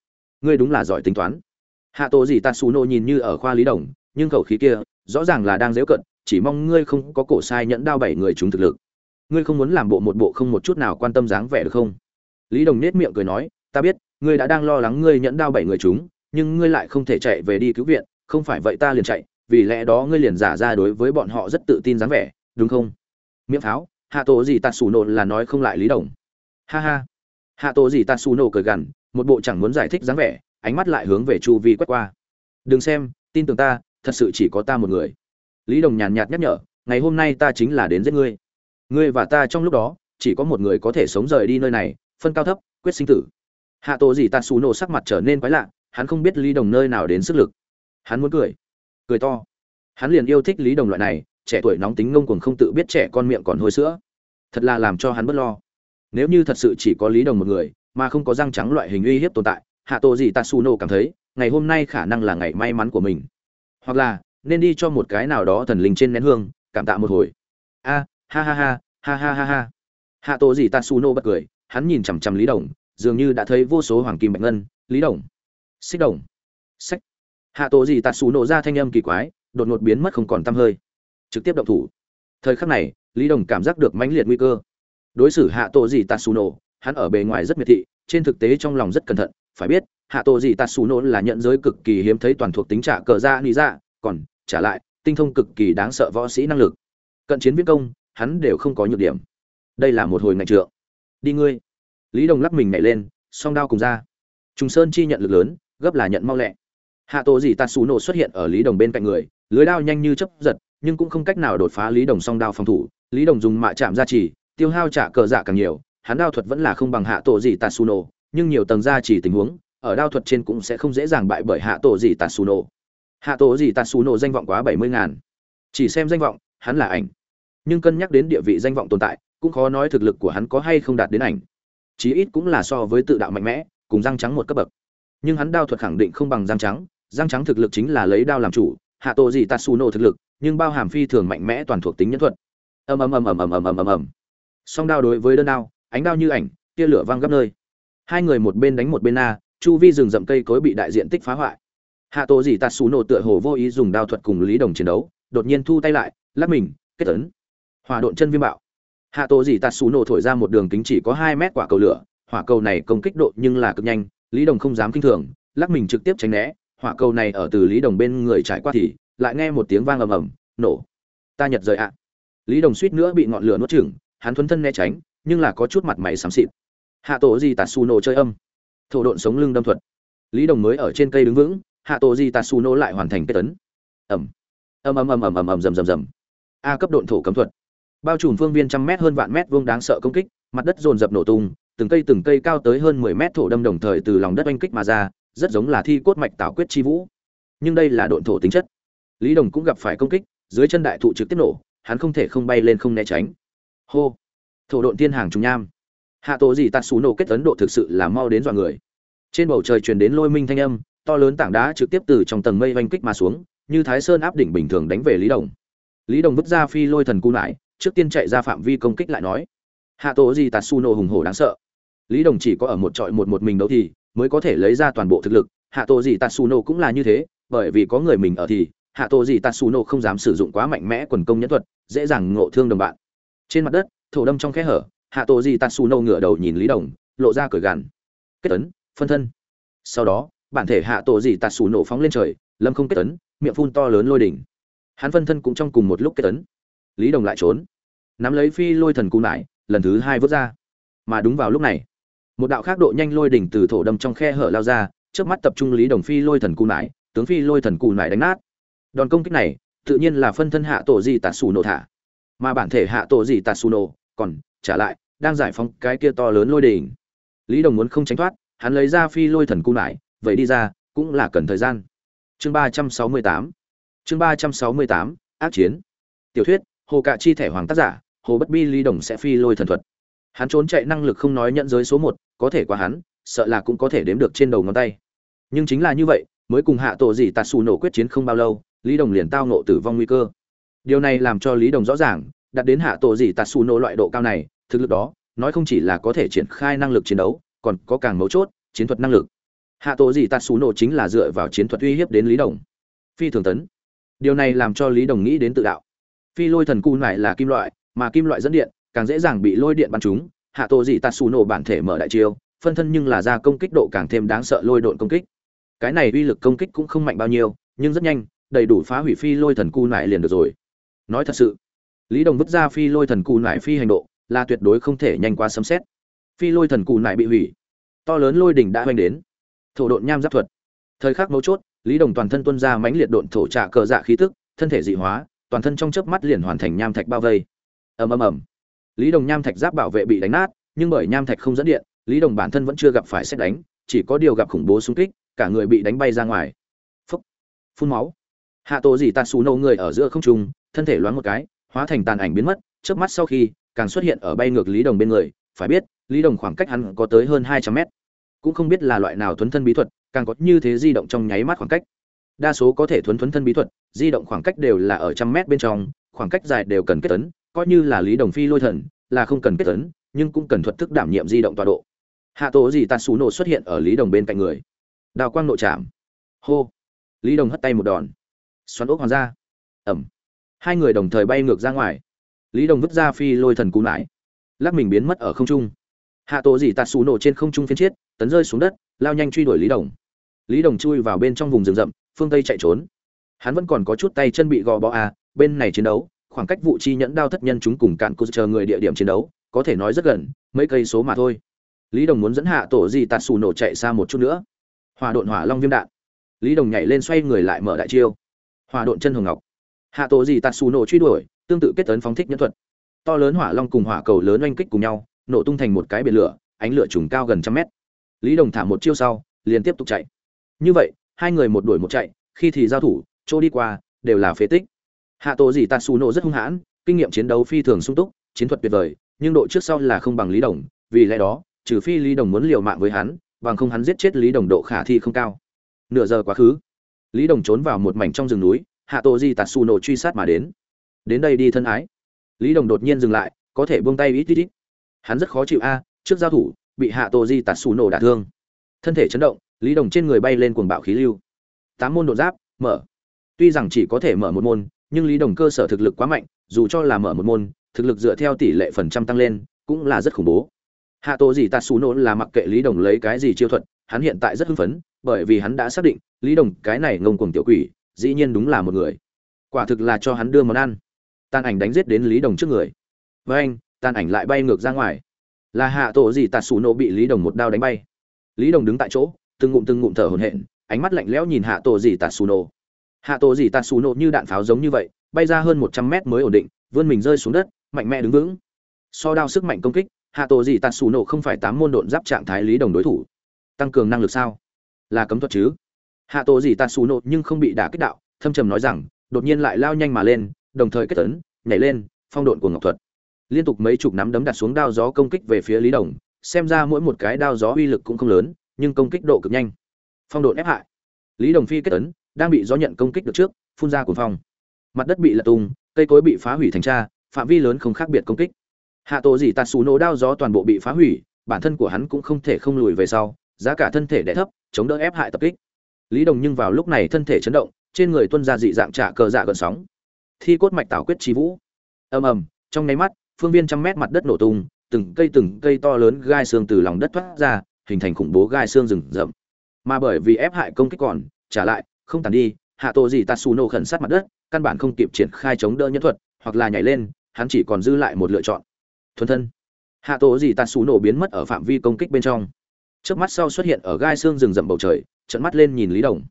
ngươi đúng là giỏi tính toán. Hạ tổ dị tạt xù nổ nhìn như ở khoa lý đồng, nhưng khẩu khí kia, rõ ràng là đang dễu cận, chỉ mong ngươi không có cổ sai nhẫn đao bảy người chúng thực lực. Ngươi không muốn làm bộ một bộ không một chút nào quan tâm dáng vẻ được không? Lý đồng nết miệng cười nói, ta biết, ngươi đã đang lo lắng ngươi nhẫn đao bảy người chúng, nhưng ngươi lại không thể chạy về đi cứu viện, không phải vậy ta liền chạy vì lẽ đó ngươi liền giả ra đối với bọn họ rất tự tin dáng vẻ, đúng không? Miệng pháo, hạ tổ gì tạt xù nổ là nói không lại lý đồng. Ha ha. Hạ tổ gì tạt xù nổ cười gằn, một bộ chẳng muốn giải thích dáng vẻ, ánh mắt lại hướng về chu vi quét qua. Đừng xem, tin tưởng ta, thật sự chỉ có ta một người. Lý đồng nhàn nhạt nhắc nhở, ngày hôm nay ta chính là đến giết ngươi. Ngươi và ta trong lúc đó, chỉ có một người có thể sống rời đi nơi này, phân cao thấp, quyết sinh tử. Hạ tổ gì ta xù nổ sắc mặt trở nên quái lạ, hắn không biết lý đồng nơi nào đến sức lực. Hắn muốn cười cười to. Hắn liền yêu thích lý đồng loại này, trẻ tuổi nóng tính ngông cuồng không tự biết trẻ con miệng còn hôi sữa. Thật là làm cho hắn b lo. Nếu như thật sự chỉ có lý đồng một người, mà không có răng trắng loại hình uy hiếp tồn tại, hạ tổ gì tatsuno cảm thấy, ngày hôm nay khả năng là ngày may mắn của mình. Hoặc là, nên đi cho một cái nào đó thần linh trên nén hương, cảm tạ một hồi. A, ha ha ha ha ha ha ha. Hạ tổ gì tatsuno bật cười, hắn nhìn chằm chằm lý đồng, dường như đã thấy vô số hoàng kim bạch ngân. Lý đồng. Xích đồng. Sách hạ tổ gì nổ ra thanh âm kỳ quái đột ngột biến mất không còn tăm hơi. Trực tiếp động thủ. Thời khắc này lý đồng cảm giác được mãnh liệt nguy cơ. Đối xử hạ tổ gì nổ, hắn ở bề ngoài rất miệt thị trên thực tế trong lòng rất cẩn thận. Phải biết hạ tổ gì nổ là nhận giới cực kỳ hiếm thấy toàn thuộc tính trả cờ ra nghĩ ra dạ, còn trả lại tinh thông cực kỳ đáng sợ võ sĩ năng lực. Cận chiến viễn công hắn đều không có nhược điểm. Đây là một hồi ngạch trượng. Đi ngươi. Lý đồng lắc mình nhảy lên song đao cùng ra. Trùng sơn chi nhận lực lớn gấp là nhận mau lẹ hạ tổ gì nổ xuất hiện ở lý đồng bên cạnh người, lưới đao nhanh như chấp giật, nhưng cũng không cách nào đột phá lý đồng song đao phòng thủ. Lý đồng dùng mạ chạm gia trì, tiêu hao trả cờ dạ càng nhiều, hắn đao thuật vẫn là không bằng hạ tổ gì nổ, nhưng nhiều tầng gia trì tình huống, ở đao thuật trên cũng sẽ không dễ dàng bại bởi hạ tổ gì nổ. Hạ tổ gì nổ danh vọng quá bảy mươi ngàn. Chỉ xem danh vọng, hắn là ảnh. Nhưng cân nhắc đến địa vị danh vọng tồn tại, cũng khó nói thực lực của hắn có hay không đạt đến ảnh. Chí ít cũng là so với tự đạo mạnh mẽ, cùng răng trắng một cấp bậc. Nhưng hắn đao thuật khẳng định không bằng răng trắng răng trắng thực lực chính là lấy đao làm chủ hạ tổ gì tatsuno thực lực, nhưng bao hàm phi thường mạnh mẽ toàn thuộc tính nhân thuật. Ầm ầm ầm ầm ầm ầm ầm ầm ầm. Song đao đối với đơn đao, ánh đao như ảnh, tia lửa vang gấp nơi. Hai người một bên đánh một bên na chu vi rừng rậm cây cối bị đại diện tích phá hoại. Hạ tổ gì tạt xù nổ tựa hồ vô ý dùng đao thuật cùng lý đồng chiến đấu, đột nhiên thu tay lại, lắc mình, kết tấn hỏa độn chân viêm bạo. Hạ tổ gì tạt xù nổ thổi ra một đường kính chỉ có hai mét quả cầu lửa, hỏa cầu này công kích độ nhưng là cực nhanh, lý đồng không dám kinh thường, lắc mình trực tiếp tránh né hỏa cầu này ở từ lý đồng bên người trải qua thì lại nghe một tiếng vang ầm ầm, nổ! Ta nhật rời ạ! Lý đồng suýt nữa bị ngọn lửa nuốt chửng, hắn thuấn thân né tránh, nhưng là có chút mặt mày xám xịt. Hạ tổ gì tatsuno chơi âm. Thổ độn sống lưng đâm thuật. Lý đồng mới ở trên cây đứng vững, hạ tổ gì tatsuno lại hoàn thành kết tấn. Ẩm ầm ầm ầm ầm ầm ầm rầm rầm rầm. A cấp độn thổ cấm thuật. Bao trùm phương viên trăm mét hơn vạn mét vuông đáng sợ công kích, mặt đất dồn dập nổ tung, từng cây từng cây cao tới hơn mười mét thổ đâm đồng thời từ lòng đất oanh kích mà ra rất giống là thi cốt mạch tạo quyết chi vũ. Nhưng đây là độn thổ tính chất. Lý đồng cũng gặp phải công kích, dưới chân đại thụ trực tiếp nổ, hắn không thể không bay lên không né tránh. Hô! Thổ độn thiên hàng trùng nham. Hạ tổ gì tạt xú nổ kết ấn độ thực sự là mau đến dọa người. Trên bầu trời truyền đến lôi minh thanh âm, to lớn tảng đá trực tiếp từ trong tầng mây oanh kích mà xuống, như thái sơn áp đỉnh bình thường đánh về lý đồng. Lý đồng vứt ra phi lôi thần cung lại trước tiên chạy ra phạm vi công kích lại nói. Hạ tổ gì tạt xù nổ hùng hổ đáng sợ. Lý đồng chỉ có ở một trọi một một mình đấu thì mới có thể lấy ra toàn bộ thực lực. Hạ tổ gì tatsuno cũng là như thế bởi vì có người mình ở thì hạ tổ gì tatsuno không dám sử dụng quá mạnh mẽ quần công nhẫn thuật dễ dàng ngộ thương đồng bạn. Trên mặt đất thổ đâm trong khe hở hạ tổ gì tatsuno ngửa đầu nhìn lý đồng lộ ra cởi gằn. Kết tấn, phân thân. Sau đó bản thể hạ tổ gì tatsuno nổ phóng lên trời lâm không kết tấn, miệng phun to lớn lôi đỉnh. Hắn phân thân cũng trong cùng một lúc kết tấn. lý đồng lại trốn. Nắm lấy phi lôi thần cung lại lần thứ hai vớt ra. Mà đúng vào lúc này một đạo khác độ nhanh lôi đỉnh từ thổ đâm trong khe hở lao ra trước mắt tập trung lý đồng phi lôi thần cù nải, tướng phi lôi thần cù nải đánh nát. Đòn công kích này, tự nhiên là phân thân hạ tổ gì tạt xù nổ thả. Mà bản thể hạ tổ gì tạt xù nổ, còn, trả lại, đang giải phóng cái kia to lớn lôi đỉnh. Lý đồng muốn không tránh thoát, hắn lấy ra phi lôi thần cù nải, vậy đi ra, cũng là cần thời gian. Chương ba trăm sáu mươi tám. Chương ba trăm sáu mươi tám, ác chiến. Tiểu thuyết, hồ cạ chi thẻ hoàng tác giả, hồ bất bi lý đồng sẽ phi lôi thần thuật. Hắn trốn chạy năng lực không nói nhận giới số một có thể qua hắn, sợ là cũng có thể đếm được trên đầu ngón tay. Nhưng chính là như vậy, mới cùng hạ tổ gì tạt xù nổ quyết chiến không bao lâu, lý đồng liền tao nộ tử vong nguy cơ. Điều này làm cho lý đồng rõ ràng đặt đến hạ tổ gì tạt xù nổ loại độ cao này, thực lực đó, nói không chỉ là có thể triển khai năng lực chiến đấu, còn có càng mấu chốt, chiến thuật năng lực. Hạ tổ gì tạt xù nổ chính là dựa vào chiến thuật uy hiếp đến lý đồng. Phi thường tấn. Điều này làm cho lý đồng nghĩ đến tự đạo. Phi lôi thần cu này là kim loại, mà kim loại dẫn điện, càng dễ dàng bị lôi điện bắn chúng hạ tổ gì tạt xù nổ bản thể mở đại chiêu, phân thân nhưng là ra công kích độ càng thêm đáng sợ lôi độn công kích. Cái này uy lực công kích cũng không mạnh bao nhiêu, nhưng rất nhanh, đầy đủ phá hủy phi lôi thần cu nải liền được rồi. Nói thật sự, lý đồng vứt ra phi lôi thần cu nải phi hành độ, là tuyệt đối không thể nhanh qua sấm xét phi lôi thần cu nải bị hủy, to lớn lôi đỉnh đã hoành đến. Thổ độn nham giáp thuật. Thời khắc mấu chốt, lý đồng toàn thân tuân ra mãnh liệt độn thổ trạ cờ dạ khí tức, thân thể dị hóa, toàn thân trong chớp mắt liền hoàn thành nham thạch bao vây. Ầm ầm ầm lý đồng nham thạch giáp bảo vệ bị đánh nát, nhưng bởi nham thạch không dẫn điện, lý đồng bản thân vẫn chưa gặp phải xét đánh, chỉ có điều gặp khủng bố xung kích, cả người bị đánh bay ra ngoài. Phúc. Phun máu. Hạ tổ dì tạt xù nâu người ở giữa không trung, thân thể loáng một cái, hóa thành tàn ảnh biến mất trước mắt sau khi, càng xuất hiện ở bay ngược lý đồng bên người, phải biết, lý đồng khoảng cách hắn có tới hơn hai trăm mét. Cũng không biết là loại nào thuấn thân bí thuật, càng có như thế di động trong nháy mắt khoảng cách. Đa số có thể thuấn thuấn thân bí thuật, di động khoảng cách đều là ở trăm mét bên trong, khoảng cách dài đều cần kết tấn coi như là lý đồng phi lôi thần, là không cần kết tấn nhưng cũng cần thuật thức đảm nhiệm di động tọa độ. Hạ tổ gì tạt xù nổ xuất hiện ở lý đồng bên cạnh người. Đào quang nội chạm hô. Lý đồng hất tay một đòn. Xoắn ốc hoàng ra ẩm. Hai người đồng thời bay ngược ra ngoài. Lý đồng vứt ra phi lôi thần cú nải. Lắc mình biến mất ở không trung. Hạ tổ gì tạt xù nổ trên không trung phiên chiết, tấn rơi xuống đất, lao nhanh truy đuổi lý đồng. Lý đồng chui vào bên trong vùng rừng rậm, phương tây chạy trốn. Hắn vẫn còn có chút tay chân bị gò bó à bên này chiến đấu khoảng cách vụ chi nhẫn đao thất nhân chúng cùng cạn cô chờ người địa điểm chiến đấu, có thể nói rất gần, mấy cây số mà thôi. Lý đồng muốn dẫn hạ tổ gì tạt xù nổ chạy xa một chút nữa. Hòa độn hỏa long viêm đạn. Lý đồng nhảy lên xoay người lại mở đại chiêu. Hòa độn chân hồng ngọc. Hạ tổ gì tạt xù nổ truy đuổi, tương tự kết tấn phóng thích nhân thuật. To lớn hỏa long cùng hỏa cầu lớn oanh kích cùng nhau, nổ tung thành một cái biển lửa, ánh lửa trùng cao gần trăm mét. Lý đồng thả một chiêu sau liền tiếp tục chạy. Như vậy, hai người một đuổi một chạy, khi thì giao thủ, chỗ đi qua, đều là phế tích hạ tổ gì tạt xù nổ rất hung hãn, kinh nghiệm chiến đấu phi thường sung túc, chiến thuật tuyệt vời, nhưng độ trước sau là không bằng lý đồng, vì lẽ đó, trừ phi lý đồng muốn liều mạng với hắn, bằng không hắn giết chết lý đồng độ khả thi không cao. Nửa giờ quá khứ, lý đồng trốn vào một mảnh trong rừng núi, hạ tổ di tạt xù nổ truy sát mà đến. Đến đây đi thân ái. Lý đồng đột nhiên dừng lại, có thể buông tay ít ít ít. Hắn rất khó chịu a, trước giao thủ, bị hạ tổ di tạt xù nổ đả thương. Thân thể chấn động, lý đồng trên người bay lên cuồng bạo khí lưu. Tám môn đột giáp, mở. Tuy rằng chỉ có thể mở một môn nhưng lý đồng cơ sở thực lực quá mạnh, dù cho là mở một môn, thực lực dựa theo tỷ lệ phần trăm tăng lên, cũng là rất khủng bố. Hạ tổ gì tạt xù nổ là mặc kệ lý đồng lấy cái gì chiêu thuật, hắn hiện tại rất hưng phấn, bởi vì hắn đã xác định, lý đồng cái này ngông cuồng tiểu quỷ, dĩ nhiên đúng là một người. Quả thực là cho hắn đưa món ăn. Tàn ảnh đánh giết đến lý đồng trước người. Với anh, tàn ảnh lại bay ngược ra ngoài. Là hạ tổ gì tạt xù nổ bị lý đồng một đao đánh bay. Lý đồng đứng tại chỗ, từng ngụm từng ngụm thở hổn hển, ánh mắt lạnh lẽo nhìn hạ tổ gì tạt xù nổ hạ tổ gì tạt xù nổ như đạn pháo giống như vậy, bay ra hơn một trăm mét mới ổn định, vươn mình rơi xuống đất, mạnh mẽ đứng vững. So đao sức mạnh công kích, hạ tổ gì tạt xù nổ không phải tám môn độn giáp trạng thái lý đồng đối thủ. Tăng cường năng lực sao? Là cấm thuật chứ. Hạ tổ gì tạt xù nổ nhưng không bị đả kích đạo, thâm trầm nói rằng, đột nhiên lại lao nhanh mà lên, đồng thời kết tấn, nhảy lên, phong độn của ngọc thuật. Liên tục mấy chục nắm đấm đặt xuống đao gió công kích về phía lý đồng, xem ra mỗi một cái đao gió uy lực cũng không lớn, nhưng công kích độ cực nhanh. Phong độn ép hại. Lý đồng phi kết tấn đang bị gió nhận công kích được trước, phun ra cuồng phong. Mặt đất bị lật tung, cây cối bị phá hủy thành tra phạm vi lớn không khác biệt công kích. Hạ tổ gì tạt xù nổ đao gió toàn bộ bị phá hủy, bản thân của hắn cũng không thể không lùi về sau, giá cả thân thể đẻ thấp, chống đỡ ép hại tập kích. Lý đồng nhưng vào lúc này thân thể chấn động, trên người tuân ra dị dạng trả cờ dạ gần sóng. Thi cốt mạch tảo quyết trí vũ. Ầm ầm, trong nháy mắt, phương viên trăm mét mặt đất nổ tung, từng cây từng cây to lớn gai xương từ lòng đất thoát ra, hình thành khủng bố gai xương rừng rậm. Mà bởi vì ép hại công kích còn, trả lại không tàn đi, hạ tổ gì tatsuno khẩn sát mặt đất, căn bản không kịp triển khai chống đỡ nhân thuật, hoặc là nhảy lên, hắn chỉ còn dư lại một lựa chọn. Thuần thân. Hạ tổ gì tatsuno biến mất ở phạm vi công kích bên trong. Trước mắt sau xuất hiện ở gai xương rừng rậm bầu trời trận mắt lên nhìn lý đồng.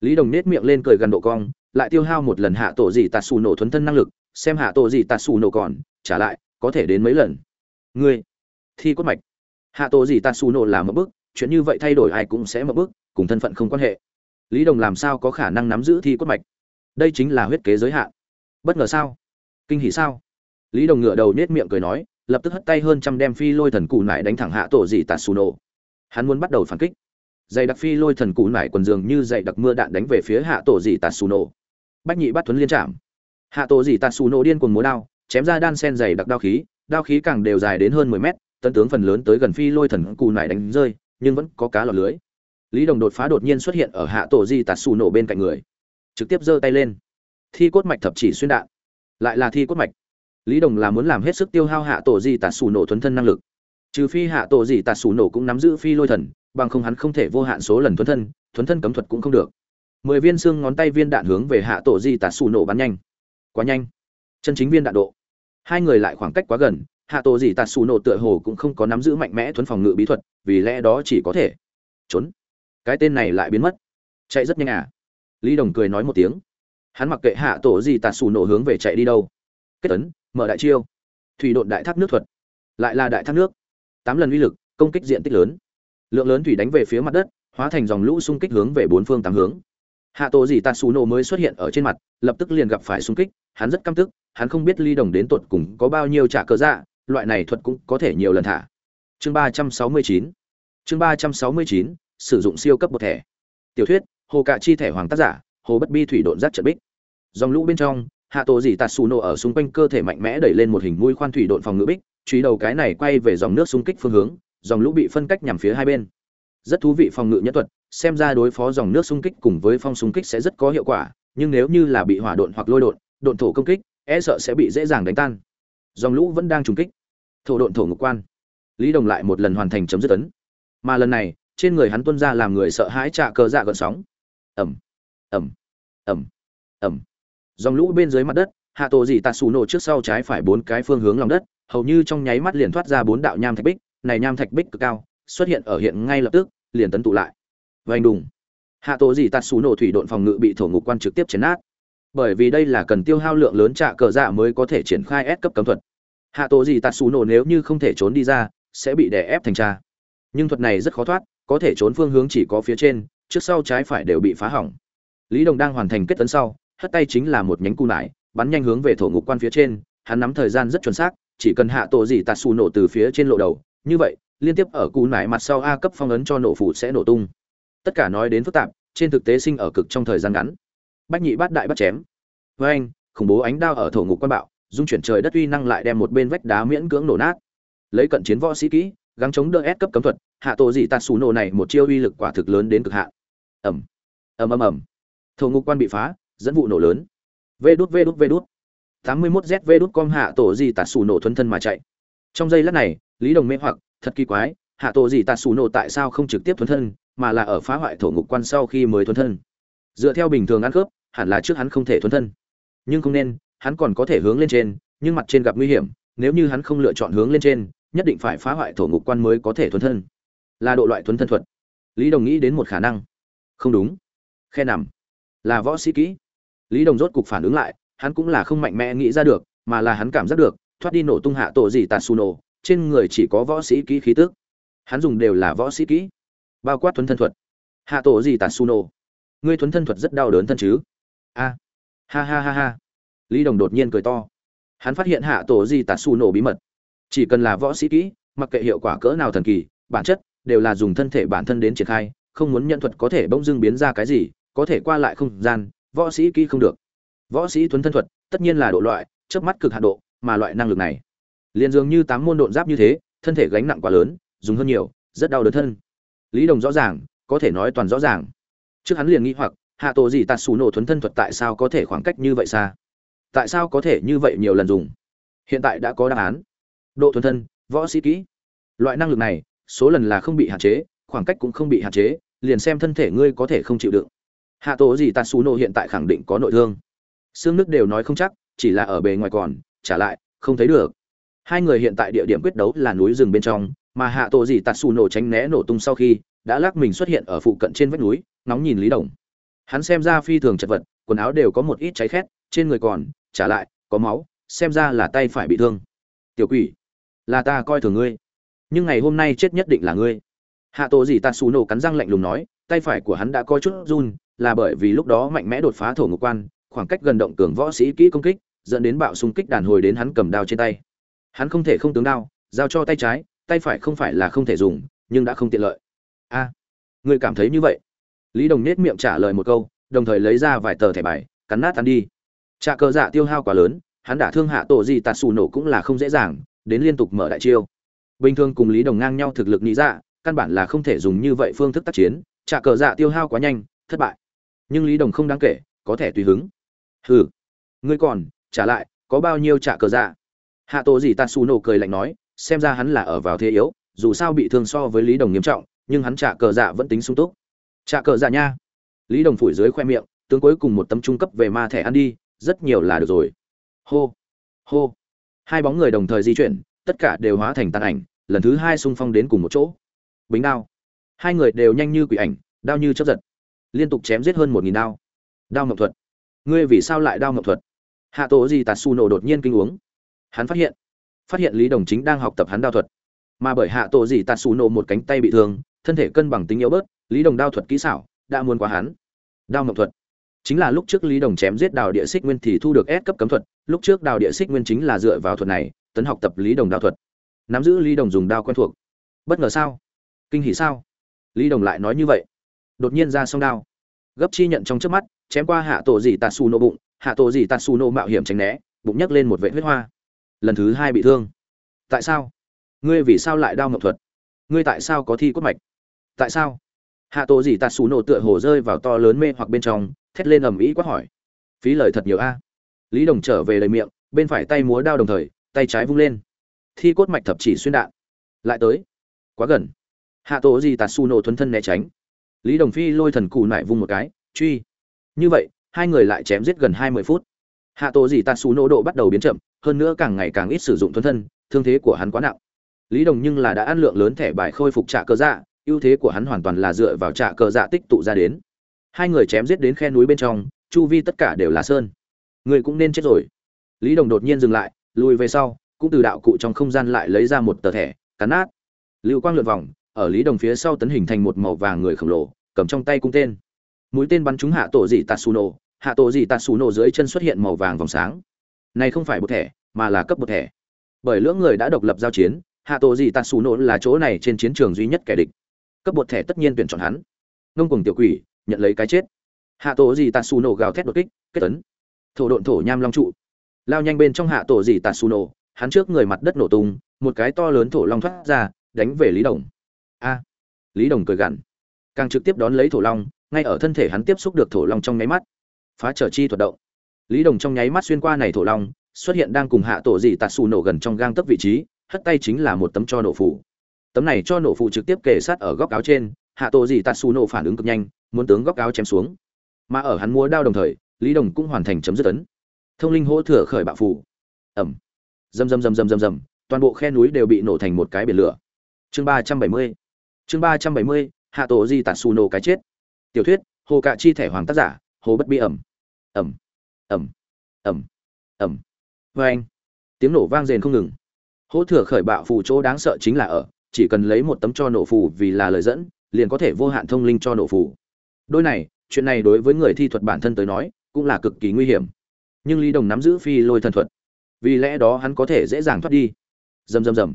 Lý đồng nết miệng lên cười gần độ cong, lại tiêu hao một lần hạ tổ gì tạt xù nổ thuấn thân năng lực, xem hạ tổ gì tạt xù nổ còn, trả lại, có thể đến mấy lần? Ngươi, thi cốt mạch. Hạ tổ gì tạt xù nổ là một bước, chuyện như vậy thay đổi ai cũng sẽ một bước, cùng thân phận không quan hệ lý đồng làm sao có khả năng nắm giữ thi cốt mạch? Đây chính là huyết kế giới hạn. Bất ngờ sao? Kinh hỉ sao? Lý đồng ngửa đầu nết miệng cười nói, lập tức hất tay hơn trăm đem phi lôi thần cụ nải đánh thẳng hạ tổ dị tạt xù nổ. Hắn muốn bắt đầu phản kích. Dày đặc phi lôi thần cụ nải quần dường như dày đặc mưa đạn đánh về phía hạ tổ dị tạt xù nổ. Bách nhị bắt thuấn liên trạm hạ tổ dị tạt xù nổ điên cuồng múa đao, chém ra đan sen dày đặc đao khí đao khí càng đều dài đến hơn mười mét tân tướng phần lớn tới gần phi lôi thần cụ nải đánh rơi, nhưng vẫn có cá lọt lưới lý đồng đột phá đột nhiên xuất hiện ở hạ tổ di tạt xù nổ bên cạnh người. Trực tiếp giơ tay lên. Thi cốt mạch thập chỉ xuyên đạn. Lại là thi cốt mạch. Lý đồng là muốn làm hết sức tiêu hao hạ tổ di tạt xù nổ thuấn thân năng lực. Trừ phi hạ tổ di tạt xù nổ cũng nắm giữ phi lôi thần, bằng không hắn không thể vô hạn số lần thuấn thân thuấn thân cấm thuật cũng không được. Mười viên xương ngón tay viên đạn hướng về hạ tổ di tạt xù nổ bắn nhanh. Quá nhanh. Chân chính viên đạn độ. Hai người lại khoảng cách quá gần, hạ tổ di tạt xù nổ tựa hồ cũng không có nắm giữ mạnh mẽ thuấn phòng ngự bí thuật, vì lẽ đó chỉ có thể trốn cái tên này lại biến mất. Chạy rất nhanh à? Lý đồng cười nói một tiếng. Hắn mặc kệ hạ tổ gì tạt xù nổ hướng về chạy đi đâu. Kết tấn mở đại chiêu. Thủy độn đại thác nước thuật. Lại là đại thác nước. Tám lần uy lực, công kích diện tích lớn. Lượng lớn thủy đánh về phía mặt đất, hóa thành dòng lũ xung kích hướng về bốn phương tám hướng. Hạ tổ gì nổ mới xuất hiện ở trên mặt, lập tức liền gặp phải xung kích, hắn rất căm tức, hắn không biết ly đồng đến tột cùng có bao nhiêu trả cơ dạ loại này thuật cũng có thể nhiều lần thả. Chương ba trăm sáu mươi chín. Chương ba trăm sáu mươi chín sử dụng siêu cấp một thẻ. Tiểu thuyết, hồ cạ chi thẻ hoàng tác giả, hồ bất bi thủy độn giác trận bích. Dòng lũ bên trong, hạ tổ dị tạt xù nổ ở xung quanh cơ thể mạnh mẽ đẩy lên một hình mũi khoan thủy độn phòng ngự bích, truy đầu cái này quay về dòng nước xung kích phương hướng, dòng lũ bị phân cách nhằm phía hai bên. Rất thú vị phòng ngự nhất thuật, xem ra đối phó dòng nước xung kích cùng với phong xung kích sẽ rất có hiệu quả, nhưng nếu như là bị hỏa độn hoặc lôi độn độn thổ công kích e sợ sẽ bị dễ dàng đánh tan. Dòng lũ vẫn đang trùng kích. Thổ độn thổ ngục quan. Lý đồng lại một lần hoàn thành chấm dứt tấn mà lần này trên người hắn tuân ra làm người sợ hãi trạ cờ dạ gợn sóng. Ẩm ẩm ẩm ẩm dòng lũ bên dưới mặt đất, hạ tổ dị tạt xù nổ trước sau trái phải bốn cái phương hướng lòng đất, hầu như trong nháy mắt liền thoát ra bốn đạo nham thạch bích. Này nham thạch bích cực cao, xuất hiện ở hiện ngay lập tức, liền tấn tụ lại. Vành đùng. Hạ tổ dị tạt xù nổ thủy độn phòng ngự bị thổ ngục quan trực tiếp chấn át bởi vì đây là cần tiêu hao lượng lớn trạ cờ dạ mới có thể triển khai ép cấp cấm thuật. Hạ tổ dị tạt xù nổ nếu như không thể trốn đi ra, sẽ bị đè ép thành tra nhưng thuật này rất khó thoát có thể trốn phương hướng chỉ có phía trên, trước sau trái phải đều bị phá hỏng. Lý đồng đang hoàn thành kết tấn sau, hất tay chính là một nhánh cu nải bắn nhanh hướng về thổ ngục quan phía trên, hắn nắm thời gian rất chuẩn xác, chỉ cần hạ tổ gì tạt xù nổ từ phía trên lộ đầu, như vậy, liên tiếp ở cú nải mặt sau a cấp phong ấn cho nổ phủ sẽ nổ tung. Tất cả nói đến phức tạp, trên thực tế sinh ở cực trong thời gian ngắn. Bách nhị bát đại bắt chém. Với anh, khủng bố ánh đao ở thổ ngục quan bạo, dung chuyển trời đất uy năng lại đem một bên vách đá miễn cưỡng nổ nát. Lấy cận chiến võ sĩ kỹ gắng chống đỡ ép cấp cấm thuật, hạ tổ dị tạt xù nổ này một chiêu uy lực quả thực lớn đến cực hạn. Ầm. ầm ầm ầm. Thổ ngục quan bị phá, dẫn vụ nổ lớn. Vê đút vê đút vê đút. tám mươi 81 zv đút com hạ tổ dị tạt xù nổ thuần thân mà chạy. Trong giây lát này, lý đồng mê hoặc, thật kỳ quái, hạ tổ dị tạt xù nổ tại sao không trực tiếp thuần thân, mà là ở phá hoại thổ ngục quan sau khi mới thuần thân. Dựa theo bình thường ăn cướp hẳn là trước hắn không thể thuần thân. Nhưng không nên, hắn còn có thể hướng lên trên, nhưng mặt trên gặp nguy hiểm, nếu như hắn không lựa chọn hướng lên trên nhất định phải phá hoại thổ ngục quan mới có thể thuần thân. Là độ loại thuần thân thuật. Lý đồng nghĩ đến một khả năng. Không đúng. Khe nằm. Là võ sĩ kỹ. Lý đồng rốt cục phản ứng lại, hắn cũng là không mạnh mẽ nghĩ ra được, mà là hắn cảm giác được, thoát đi nổ tung hạ tổ gì tatsuno, trên người chỉ có võ sĩ kỹ khí tước hắn dùng đều là võ sĩ kỹ. Bao quát thuấn thân thuật. Hạ tổ gì tatsuno. Ngươi thuấn thân thuật rất đau đớn thân chứ? A. Ha ha ha ha. Lý đồng đột nhiên cười to. Hắn phát hiện hạ tổ gì nổ bí mật chỉ cần là võ sĩ kỹ, mặc kệ hiệu quả cỡ nào thần kỳ, bản chất đều là dùng thân thể bản thân đến triển khai, không muốn nhận thuật có thể bỗng dưng biến ra cái gì, có thể qua lại không gian, võ sĩ kỹ không được. Võ sĩ thuấn thân thuật, tất nhiên là độ loại trước mắt cực hạ độ, mà loại năng lực này, liền dường như tám môn độn giáp như thế, thân thể gánh nặng quá lớn, dùng hơn nhiều, rất đau đớn thân. Lý đồng rõ ràng, có thể nói toàn rõ ràng. Trước hắn liền nghĩ hoặc, hạ tổ gì tạt xù nổ thuấn thân thuật tại sao có thể khoảng cách như vậy xa? Tại sao có thể như vậy nhiều lần dùng? Hiện tại đã có đáp án độ thuần thân, võ sĩ kỹ. Loại năng lực này, số lần là không bị hạn chế, khoảng cách cũng không bị hạn chế, liền xem thân thể ngươi có thể không chịu đựng. Hạ tổ gì tatsuno hiện tại khẳng định có nội thương. Xương nước đều nói không chắc, chỉ là ở bề ngoài còn, trả lại, không thấy được. Hai người hiện tại địa điểm quyết đấu là núi rừng bên trong, mà hạ tổ gì tatsuno tránh né nổ tung sau khi, đã lắc mình xuất hiện ở phụ cận trên vách núi nóng nhìn lý đồng. Hắn xem ra phi thường chật vật, quần áo đều có một ít cháy khét, trên người còn, trả lại, có máu, xem ra là tay phải bị thương. Tiểu quỷ là ta coi thường ngươi nhưng ngày hôm nay chết nhất định là ngươi hạ tổ gì tatsuno cắn răng lạnh lùng nói tay phải của hắn đã có chút run là bởi vì lúc đó mạnh mẽ đột phá thổ ngục quan, khoảng cách gần động cường võ sĩ kỹ công kích, dẫn đến bạo xung kích đàn hồi đến hắn cầm đao trên tay. Hắn không thể không tướng đao, giao cho tay trái, tay phải không phải là không thể dùng, nhưng đã không tiện lợi. A, à, ngươi cảm thấy như vậy? Lý Đồng nét miệng trả lời một câu, đồng thời lấy ra vài tờ thẻ bài, cắn nát ăn đi. trà cờ dạ tiêu hao quá lớn, hắn đả thương hạ tổ gì tạt xù nổ cũng là không dễ dàng, đến liên tục mở đại chiêu. Bình thường cùng Lý Đồng ngang nhau thực lực nghĩ dạ, căn bản là không thể dùng như vậy phương thức tác chiến, trả cờ dạ tiêu hao quá nhanh, thất bại. Nhưng lý đồng không đáng kể có thể tùy hứng. Hừ ngươi còn trả lại có bao nhiêu trả cờ dạ? Hạ tổ gì tatsuno cười lạnh nói xem ra hắn là ở vào thế yếu dù sao bị thương so với lý đồng nghiêm trọng nhưng hắn trả cờ dạ vẫn tính sung túc. Trả cờ dạ nha. Lý đồng phủi dưới khoe miệng tướng cuối cùng một tấm trung cấp về ma thẻ ăn đi rất nhiều là được rồi. Hô hô hai bóng người đồng thời di chuyển, tất cả đều hóa thành tàn ảnh, lần thứ hai xung phong đến cùng một chỗ. Bính đao. Hai người đều nhanh như quỷ ảnh, đao như chấp giật. Liên tục chém giết hơn một nghìn đao. Đao ngọc thuật. Ngươi vì sao lại đao ngọc thuật? Hạ tổ gì tạt su nổ đột nhiên kinh uống. Hắn phát hiện phát hiện lý đồng chính đang học tập hắn đao thuật. Mà bởi hạ tổ gì tạt su nổ một cánh tay bị thương, thân thể cân bằng tính yếu bớt, lý đồng đao thuật kỹ xảo, đã muốn quá hắn. Đao ngọc thuật chính là lúc trước lý đồng chém giết đào địa xích nguyên thì thu được S cấp cấm thuật, lúc trước đào địa xích nguyên chính là dựa vào thuật này, tấn học tập lý đồng đao thuật. Nắm giữ lý đồng dùng đao quen thuộc. Bất ngờ sao? Kinh hỉ sao? Lý đồng lại nói như vậy. Đột nhiên ra song đao. Gấp chi nhận trong trước mắt, chém qua hạ tổ dị tạt xù nộ bụng, hạ tổ dị tạt xù nộ mạo hiểm tránh né, bụng nhấc lên một vệ huyết hoa. Lần thứ hai bị thương. Tại sao? Ngươi vì sao lại đau ngọc thuật? Ngươi tại sao có thi cốt mạch? Tại sao? Hạ tổ gì tạt xù nổ tựa hồ rơi vào to lớn mê hoặc bên trong, thét lên ầm ĩ quát hỏi. Phí lời thật nhiều a. Lý đồng trở về lời miệng, bên phải tay múa đao đồng thời, tay trái vung lên. Thi cốt mạch thập chỉ xuyên đạn. Lại tới. Quá gần. Hạ tổ gì tạt xù nổ thuấn thân né tránh. Lý đồng phi lôi thần cù nại vung một cái, truy. Như vậy, hai người lại chém giết gần hai mươi phút. Hạ tổ gì tạt xù nổ độ bắt đầu biến chậm, hơn nữa càng ngày càng ít sử dụng thuần thân, thương thế của hắn quá nặng. Lý đồng nhưng là đã ăn lượng lớn thẻ bài khôi phục trả cơ dạ ưu thế của hắn hoàn toàn là dựa vào trả cờ dạ tích tụ ra đến. Hai người chém giết đến khe núi bên trong, chu vi tất cả đều là sơn. Người cũng nên chết rồi. Lý đồng đột nhiên dừng lại, lùi về sau, cũng từ đạo cụ trong không gian lại lấy ra một tờ thẻ, cắn nát. Lưu quang lượn vòng, ở lý đồng phía sau tấn hình thành một màu vàng người khổng lồ, cầm trong tay cung tên. Mũi tên bắn trúng hạ tổ dị tatsuno, hạ tổ dị tatsuno dưới chân xuất hiện màu vàng vòng sáng. Này không phải một thẻ, mà là cấp một thẻ. Bởi lưỡng người đã độc lập giao chiến, hạ tổ dị tatsuno là chỗ này trên chiến trường duy nhất kẻ địch cấp bột thẻ tất nhiên tuyển chọn hắn. Ngông cùng tiểu quỷ, nhận lấy cái chết. Hạ tổ gì tatsu tatsuno gào thét đột kích, kết tấn thổ độn thổ nham long trụ. Lao nhanh bên trong hạ tổ gì tatsu tatsuno, hắn trước người mặt đất nổ tung, một cái to lớn thổ long thoát ra, đánh về lý đồng. A. Lý đồng cười gằn. Càng trực tiếp đón lấy thổ long, ngay ở thân thể hắn tiếp xúc được thổ long trong nháy mắt. Phá trở chi thuật động. Lý đồng trong nháy mắt xuyên qua này thổ long, xuất hiện đang cùng hạ tổ dị tạt xù nổ gần trong gang tấc vị trí, hất tay chính là một tấm cho nổ phủ tấm này cho nổ phụ trực tiếp kề sát ở góc áo trên, hạ tổ dị tạt xù nổ phản ứng cực nhanh, muốn tướng góc áo chém xuống. Mà ở hắn múa đao đồng thời, lý đồng cũng hoàn thành chấm dứt tấn thông linh hỗ thừa khởi bạo phủ ẩm. Rầm rầm rầm rầm rầm rầm, toàn bộ khe núi đều bị nổ thành một cái biển lửa. Chương ba trăm bảy mươi. Chương ba trăm bảy mươi, hạ tổ di tạt xù nổ cái chết. Tiểu thuyết, hồ cạ chi thẻ hoàng tác giả, hồ bất bi ẩm. Ẩm. Ẩm. Ẩm. Ẩm. Vê anh tiếng nổ vang rền không ngừng. Hỗ thừa khởi bạo phù chỗ đáng sợ chính là ở chỉ cần lấy một tấm cho nổ phù vì là lời dẫn, liền có thể vô hạn thông linh cho nổ phù. Đôi này, chuyện này đối với người thi thuật bản thân tới nói, cũng là cực kỳ nguy hiểm. Nhưng lý đồng nắm giữ phi lôi thần thuật, vì lẽ đó hắn có thể dễ dàng thoát đi. Rầm rầm rầm.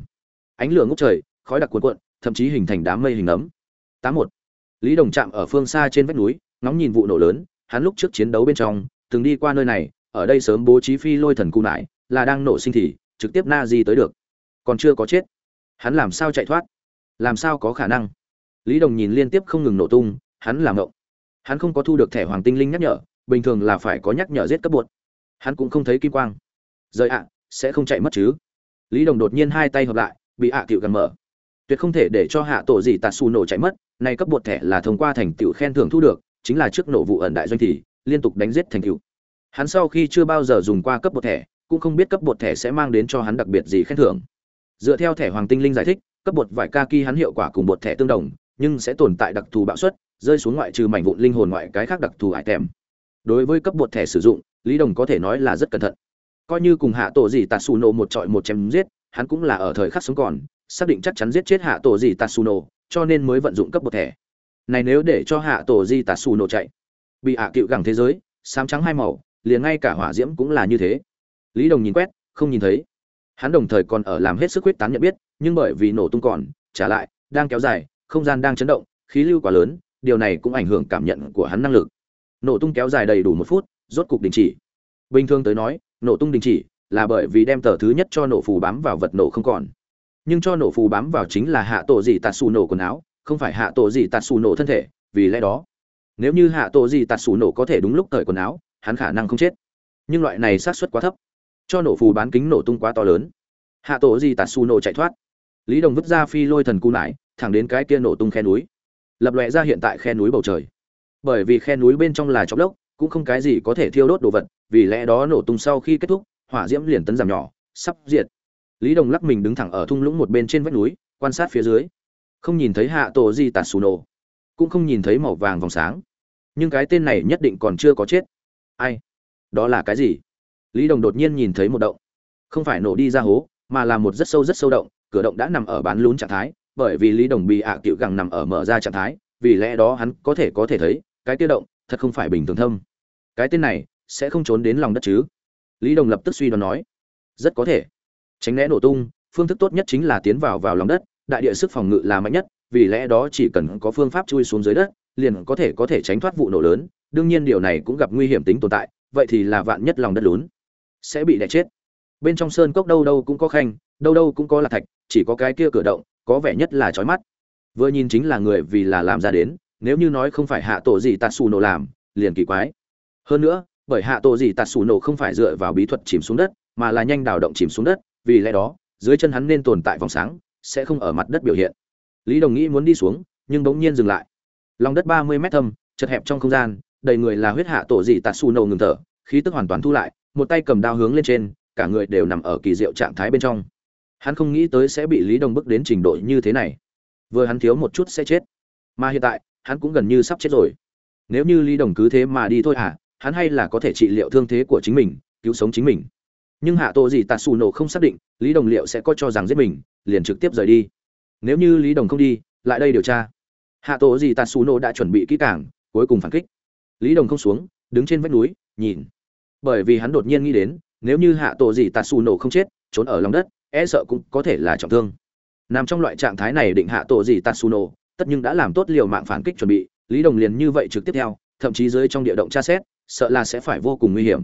Ánh lửa ngốc trời, khói đặc cuồn cuộn, thậm chí hình thành đám mây hình ấm. Tám một. Lý đồng chạm ở phương xa trên vách núi, ngóng nhìn vụ nổ lớn, hắn lúc trước chiến đấu bên trong, từng đi qua nơi này, ở đây sớm bố trí phi lôi thần cung lại, là đang nổ sinh thì, trực tiếp na di tới được. Còn chưa có chết hắn làm sao chạy thoát? Làm sao có khả năng? Lý đồng nhìn liên tiếp không ngừng nổ tung, hắn làm ngộng. Hắn không có thu được thẻ hoàng tinh linh nhắc nhở, bình thường là phải có nhắc nhở giết cấp bột. Hắn cũng không thấy kim quang. Rời ạ, sẽ không chạy mất chứ. Lý đồng đột nhiên hai tay hợp lại, bị ạ à cựu gần mở. Tuyệt không thể để cho hạ tổ gì tạt xù nổ chạy mất, nay cấp bột thẻ là thông qua thành tựu khen thưởng thu được, chính là trước nổ vụ ẩn đại doanh thì, liên tục đánh giết thành tựu. Hắn sau khi chưa bao giờ dùng qua cấp bột thẻ, cũng không biết cấp bột thẻ sẽ mang đến cho hắn đặc biệt gì khen thưởng dựa theo thẻ hoàng tinh linh giải thích, cấp bột vải ca ki hắn hiệu quả cùng bột thẻ tương đồng, nhưng sẽ tồn tại đặc thù bạo suất, rơi xuống ngoại trừ mảnh vụn linh hồn ngoại cái khác đặc thù hải tèm đối với cấp bột thẻ sử dụng, lý đồng có thể nói là rất cẩn thận. Coi như cùng hạ tổ gì tạt xù nổ một trọi một chém giết, hắn cũng là ở thời khắc sống còn, xác định chắc chắn giết chết hạ tổ gì tạt xù nổ, cho nên mới vận dụng cấp bột thẻ. Này nếu để cho hạ tổ di tạt xù nổ chạy, bị hạ cựu gẳng thế giới xám trắng hai màu, liền ngay cả hỏa diễm cũng là như thế. Lý đồng nhìn quét, không nhìn thấy hắn đồng thời còn ở làm hết sức huyết tán nhận biết, nhưng bởi vì nổ tung còn, trả lại, đang kéo dài, không gian đang chấn động, khí lưu quá lớn, điều này cũng ảnh hưởng cảm nhận của hắn năng lực. Nổ tung kéo dài đầy đủ một phút, rốt cục đình chỉ. Bình thường tới nói, nổ tung đình chỉ là bởi vì đem tờ thứ nhất cho nổ phù bám vào vật nổ không còn. Nhưng cho nổ phù bám vào chính là hạ tổ gì tạt xù nổ quần áo, không phải hạ tổ gì tạt xù nổ thân thể, vì lẽ đó, nếu như hạ tổ gì tạt xù nổ có thể đúng lúc thời quần áo, hắn khả năng không chết. Nhưng loại này xác suất quá thấp cho nổ phù bán kính nổ tung quá to lớn. Hạ tổ gì tạt su nổ chạy thoát. Lý đồng vứt ra phi lôi thần cung lại thẳng đến cái kia nổ tung khe núi. Lập lòe ra hiện tại khe núi bầu trời. Bởi vì khe núi bên trong là chóc lốc, cũng không cái gì có thể thiêu đốt đồ vật, vì lẽ đó nổ tung sau khi kết thúc, hỏa diễm liền tấn giảm nhỏ, sắp diệt. Lý đồng lắc mình đứng thẳng ở thung lũng một bên trên vách núi, quan sát phía dưới. Không nhìn thấy hạ tổ di tạt xù nổ cũng không nhìn thấy màu vàng vòng sáng. Nhưng cái tên này nhất định còn chưa có chết. Ai? Đó là cái gì? Lý đồng đột nhiên nhìn thấy một động. Không phải nổ đi ra hố, mà là một rất sâu rất sâu động, cửa động đã nằm ở bán lún trạng thái, bởi vì lý đồng bị ạ à cựu gẳng nằm ở mở ra trạng thái, vì lẽ đó hắn có thể có thể thấy, cái tiêu động thật không phải bình thường thâm. Cái tên này sẽ không trốn đến lòng đất chứ? Lý đồng lập tức suy đoán nói. Rất có thể. Tránh né nổ tung, phương thức tốt nhất chính là tiến vào vào lòng đất, đại địa sức phòng ngự là mạnh nhất, vì lẽ đó chỉ cần có phương pháp chui xuống dưới đất, liền có thể có thể tránh thoát vụ nổ lớn. Đương nhiên điều này cũng gặp nguy hiểm tính tồn tại, vậy thì là vạn nhất lòng đất lún sẽ bị đè chết. Bên trong sơn cốc đâu đâu cũng có khanh, đâu đâu cũng có là thạch, chỉ có cái kia cửa động, có vẻ nhất là chói mắt. Vừa nhìn chính là người vì là làm ra đến, nếu như nói không phải hạ tổ gì tạt xù nổ làm, liền kỳ quái. Hơn nữa, bởi hạ tổ gì tạt xù nổ không phải dựa vào bí thuật chìm xuống đất, mà là nhanh đào động chìm xuống đất, vì lẽ đó, dưới chân hắn nên tồn tại vòng sáng, sẽ không ở mặt đất biểu hiện. Lý đồng nghĩ muốn đi xuống, nhưng bỗng nhiên dừng lại. Lòng đất ba mươi mét thâm, chật hẹp trong không gian, đầy người là huyết hạ tổ dị tạt xù nổ ngừng thở, khí tức hoàn toàn thu lại một tay cầm đao hướng lên trên, cả người đều nằm ở kỳ diệu trạng thái bên trong. Hắn không nghĩ tới sẽ bị lý đồng bước đến trình độ như thế này. Vừa hắn thiếu một chút sẽ chết. Mà hiện tại, hắn cũng gần như sắp chết rồi. Nếu như lý đồng cứ thế mà đi thôi hả, hắn hay là có thể trị liệu thương thế của chính mình, cứu sống chính mình. Nhưng hạ tổ gì tạ xù nổ không xác định, lý đồng liệu sẽ có cho rằng giết mình, liền trực tiếp rời đi. Nếu như lý đồng không đi, lại đây điều tra. Hạ tổ gì tạ xù nổ đã chuẩn bị kỹ càng, cuối cùng phản kích. Lý đồng không xuống, đứng trên vách núi, nhìn bởi vì hắn đột nhiên nghĩ đến, nếu như hạ tổ gì tạt xù nổ không chết, trốn ở lòng đất e sợ cũng có thể là trọng thương. Nằm trong loại trạng thái này định hạ tổ gì tạt xù nổ, tất nhưng đã làm tốt liều mạng phản kích chuẩn bị, lý đồng liền như vậy trực tiếp theo, thậm chí dưới trong địa động tra xét, sợ là sẽ phải vô cùng nguy hiểm.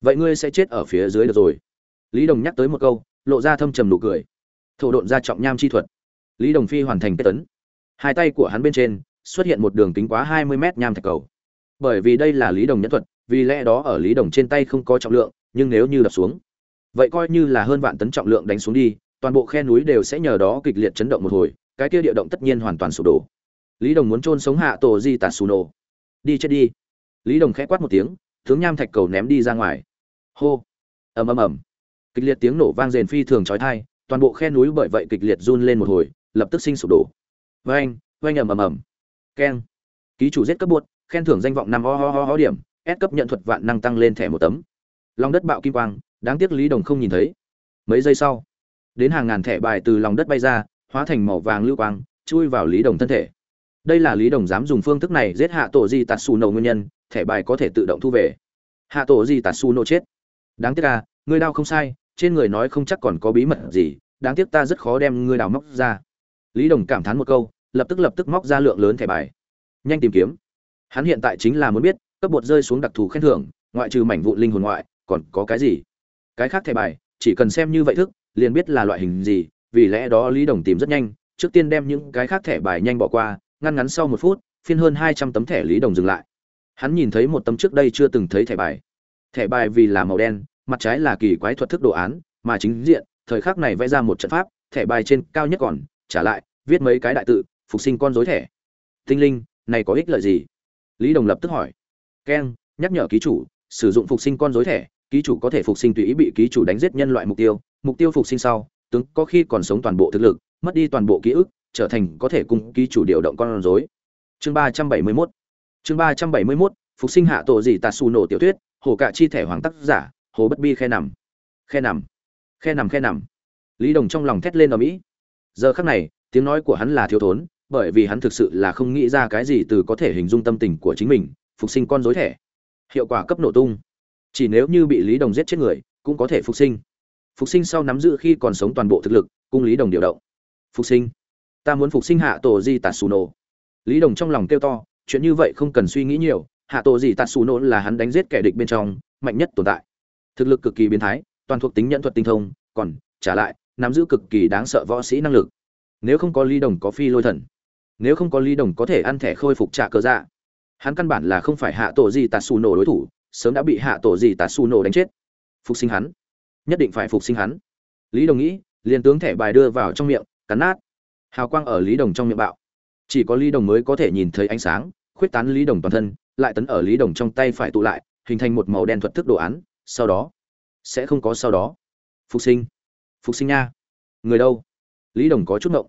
Vậy ngươi sẽ chết ở phía dưới được rồi. Lý đồng nhắc tới một câu, lộ ra thâm trầm nụ cười. Thổ độn ra trọng nham chi thuật. Lý đồng phi hoàn thành kết tấn. Hai tay của hắn bên trên xuất hiện một đường kính quá hai mươi mét nham thạch cầu. Bởi vì đây là lý đồng nhẫn thuật vì lẽ đó ở lý đồng trên tay không có trọng lượng, nhưng nếu như đập xuống, vậy coi như là hơn vạn tấn trọng lượng đánh xuống đi, toàn bộ khe núi đều sẽ nhờ đó kịch liệt chấn động một hồi, cái kia địa động tất nhiên hoàn toàn sụp đổ. Lý đồng muốn chôn sống hạ tổ di tạt xù nổ. Đi chết đi. Lý đồng khẽ quát một tiếng, tướng nham thạch cầu ném đi ra ngoài. Hô. Ầm ầm ầm. Kịch liệt tiếng nổ vang rền phi thường chói tai, toàn bộ khe núi bởi vậy kịch liệt run lên một hồi, lập tức sinh sụp đổ. Vang vang ầm ầm ầm. Keng. Ký chủ giết cấp buốt khen thưởng danh vọng năm ho ho ho ho điểm S cấp nhận thuật vạn năng tăng lên thẻ một tấm. Lòng đất bạo kim quang, đáng tiếc lý đồng không nhìn thấy. Mấy giây sau, đến hàng ngàn thẻ bài từ lòng đất bay ra, hóa thành màu vàng lưu quang, chui vào lý đồng thân thể. Đây là lý đồng dám dùng phương thức này giết hạ tổ di tạt xù nổ nguyên nhân, thẻ bài có thể tự động thu về. Hạ tổ di tạt xù nổ chết. Đáng tiếc à ngươi đau không sai, trên người nói không chắc còn có bí mật gì, đáng tiếc ta rất khó đem ngươi đào móc ra. Lý đồng cảm thán một câu, lập tức lập tức móc ra lượng lớn thẻ bài. Nhanh tìm kiếm. Hắn hiện tại chính là muốn biết cấp bột rơi xuống đặc thù khen thưởng, ngoại trừ mảnh vụ linh hồn ngoại, còn có cái gì? Cái khác thẻ bài, chỉ cần xem như vậy thức, liền biết là loại hình gì, vì lẽ đó lý đồng tìm rất nhanh, trước tiên đem những cái khác thẻ bài nhanh bỏ qua, ngăn ngắn sau một phút, phiên hơn hai trăm tấm thẻ lý đồng dừng lại. Hắn nhìn thấy một tấm trước đây chưa từng thấy thẻ bài. Thẻ bài vì là màu đen, mặt trái là kỳ quái thuật thức đồ án, mà chính diện, thời khắc này vẽ ra một trận pháp, thẻ bài trên cao nhất còn, trả lại, viết mấy cái đại tự, phục sinh con dối thẻ. Tinh linh, này có ích lợi gì? Lý đồng lập tức hỏi keng nhắc nhở ký chủ, sử dụng phục sinh con dối thẻ, ký chủ có thể phục sinh tùy ý bị ký chủ đánh giết nhân loại mục tiêu mục tiêu phục sinh sau, tướng có khi còn sống toàn bộ thực lực, mất đi toàn bộ ký ức, trở thành có thể cùng ký chủ điều động con rối. Chương ba trăm bảy mươi mốt. Chương ba trăm bảy mươi mốt, phục sinh hạ tổ gì tà xù nổ tiểu thuyết, hồ cạ chi thẻ hoàng tác giả, hồ bất bi khe nằm. Khe nằm. Khe nằm khe nằm. Lý đồng trong lòng thét lên ở mỹ. Giờ khắc này, tiếng nói của hắn là thiếu thốn, bởi vì hắn thực sự là không nghĩ ra cái gì từ có thể hình dung tâm tình của chính mình phục sinh con rối thẻ. Hiệu quả cấp nổ tung. Chỉ nếu như bị lý đồng giết chết người, cũng có thể phục sinh. Phục sinh sau nắm giữ khi còn sống toàn bộ thực lực cung lý đồng điều động. Phục sinh. Ta muốn phục sinh hạ tổ di tạt xù nổ lý đồng trong lòng kêu to, chuyện như vậy không cần suy nghĩ nhiều. Hạ tổ di tạt xù nổ là hắn đánh giết kẻ địch bên trong, mạnh nhất tồn tại. Thực lực cực kỳ biến thái, toàn thuộc tính nhận thuật tinh thông, còn, trả lại, nắm giữ cực kỳ đáng sợ võ sĩ năng lực. Nếu không có lý đồng có phi lôi thần. Nếu không có lý đồng có thể ăn thẻ khôi phục trả cơ dạ hắn căn bản là không phải hạ tổ gì tạt xù nổ đối thủ, sớm đã bị hạ tổ gì tạt xù nổ đánh chết. Phục sinh hắn. Nhất định phải phục sinh hắn. Lý đồng nghĩ, liền tướng thẻ bài đưa vào trong miệng, cắn nát. Hào quang ở lý đồng trong miệng bạo. Chỉ có lý đồng mới có thể nhìn thấy ánh sáng, khuyết tán lý đồng toàn thân, lại tấn ở lý đồng trong tay phải tụ lại, hình thành một màu đen thuật thức đồ án, sau đó, sẽ không có sau đó. Phục sinh. Phục sinh nha. Người đâu? Lý đồng có chút ngộng.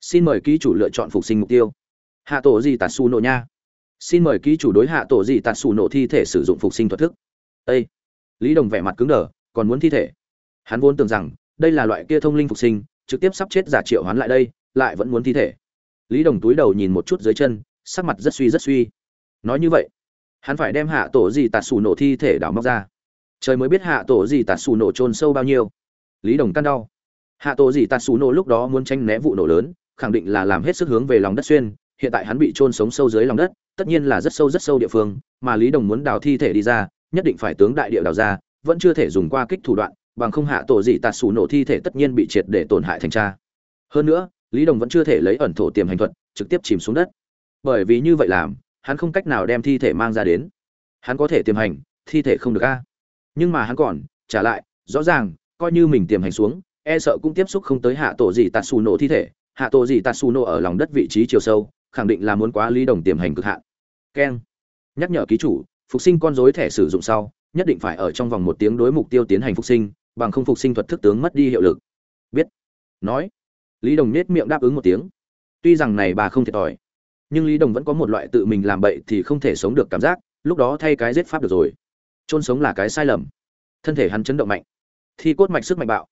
Xin mời ký chủ lựa chọn phục sinh mục tiêu. Hạ tổ gì tạt xù nổ nha xin mời ký chủ đối hạ tổ gì tạt xù nổ thi thể sử dụng phục sinh thuật thức. Â lý đồng vẻ mặt cứng đờ, còn muốn thi thể. Hắn vốn tưởng rằng, đây là loại kia thông linh phục sinh, trực tiếp sắp chết giả triệu hoán lại đây, lại vẫn muốn thi thể. Lý đồng túi đầu nhìn một chút dưới chân, sắc mặt rất suy rất suy. Nói như vậy, hắn phải đem hạ tổ gì tạt xù nổ thi thể đảo móc ra. Trời mới biết hạ tổ gì tạt xù nổ trôn sâu bao nhiêu. Lý đồng căn đau. Hạ tổ gì tạt xù nổ lúc đó muốn tranh né vụ nổ lớn, khẳng định là làm hết sức hướng về lòng đất xuyên hiện tại hắn bị chôn sống sâu dưới lòng đất, tất nhiên là rất sâu rất sâu địa phương, mà lý đồng muốn đào thi thể đi ra, nhất định phải tướng đại địa đào ra, vẫn chưa thể dùng qua kích thủ đoạn, bằng không hạ tổ gì tạt sủ nổ thi thể tất nhiên bị triệt để tổn hại thành tra hơn nữa, lý đồng vẫn chưa thể lấy ẩn thổ tiềm hành thuật, trực tiếp chìm xuống đất. Bởi vì như vậy làm, hắn không cách nào đem thi thể mang ra đến. Hắn có thể tiềm hành, thi thể không được a. Nhưng mà hắn còn, trả lại, rõ ràng, coi như mình tiềm hành xuống e sợ cũng tiếp xúc không tới hạ tổ gì tạt sủ nổ thi thể. Hạ tổ gì tạt sủ nổ ở lòng đất vị trí chiều sâu khẳng định là muốn quá lý đồng tiềm hành cực hạn. Keng. Nhắc nhở ký chủ, phục sinh con dối thẻ sử dụng sau, nhất định phải ở trong vòng một tiếng đối mục tiêu tiến hành phục sinh, bằng không phục sinh thuật thức tướng mất đi hiệu lực. Biết. Nói. Lý đồng nết miệng đáp ứng một tiếng. Tuy rằng này bà không thiệt thòi, nhưng lý đồng vẫn có một loại tự mình làm bậy thì không thể sống được cảm giác, lúc đó thay cái giết pháp được rồi. Chôn sống là cái sai lầm. Thân thể hắn chấn động mạnh. Thi cốt mạch sức mạnh bạo.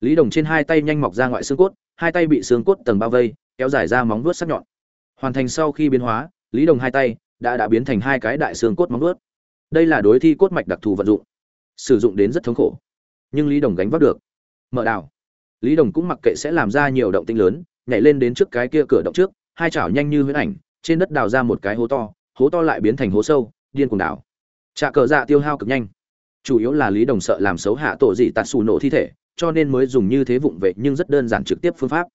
Lý đồng trên hai tay nhanh mọc ra ngoại xương cốt, hai tay bị xương cốt tầng bao vây, kéo dài ra móng vuốt sắc nhọn hoàn thành sau khi biến hóa, lý đồng hai tay đã đã biến thành hai cái đại xương cốt móng ướt đây là đối thi cốt mạch đặc thù vận dụng, sử dụng đến rất thống khổ, nhưng lý đồng gánh vác được. Mở đào lý đồng cũng mặc kệ sẽ làm ra nhiều động tinh lớn, nhảy lên đến trước cái kia cửa động trước, hai chảo nhanh như huyễn ảnh, trên đất đào ra một cái hố to hố to lại biến thành hố sâu, điên cuồng đào trà cờ dạ tiêu hao cực nhanh. Chủ yếu là lý đồng sợ làm xấu hạ tổ dị tạt xù nổ thi thể, cho nên mới dùng như thế vụng vệ nhưng rất đơn giản trực tiếp phương pháp.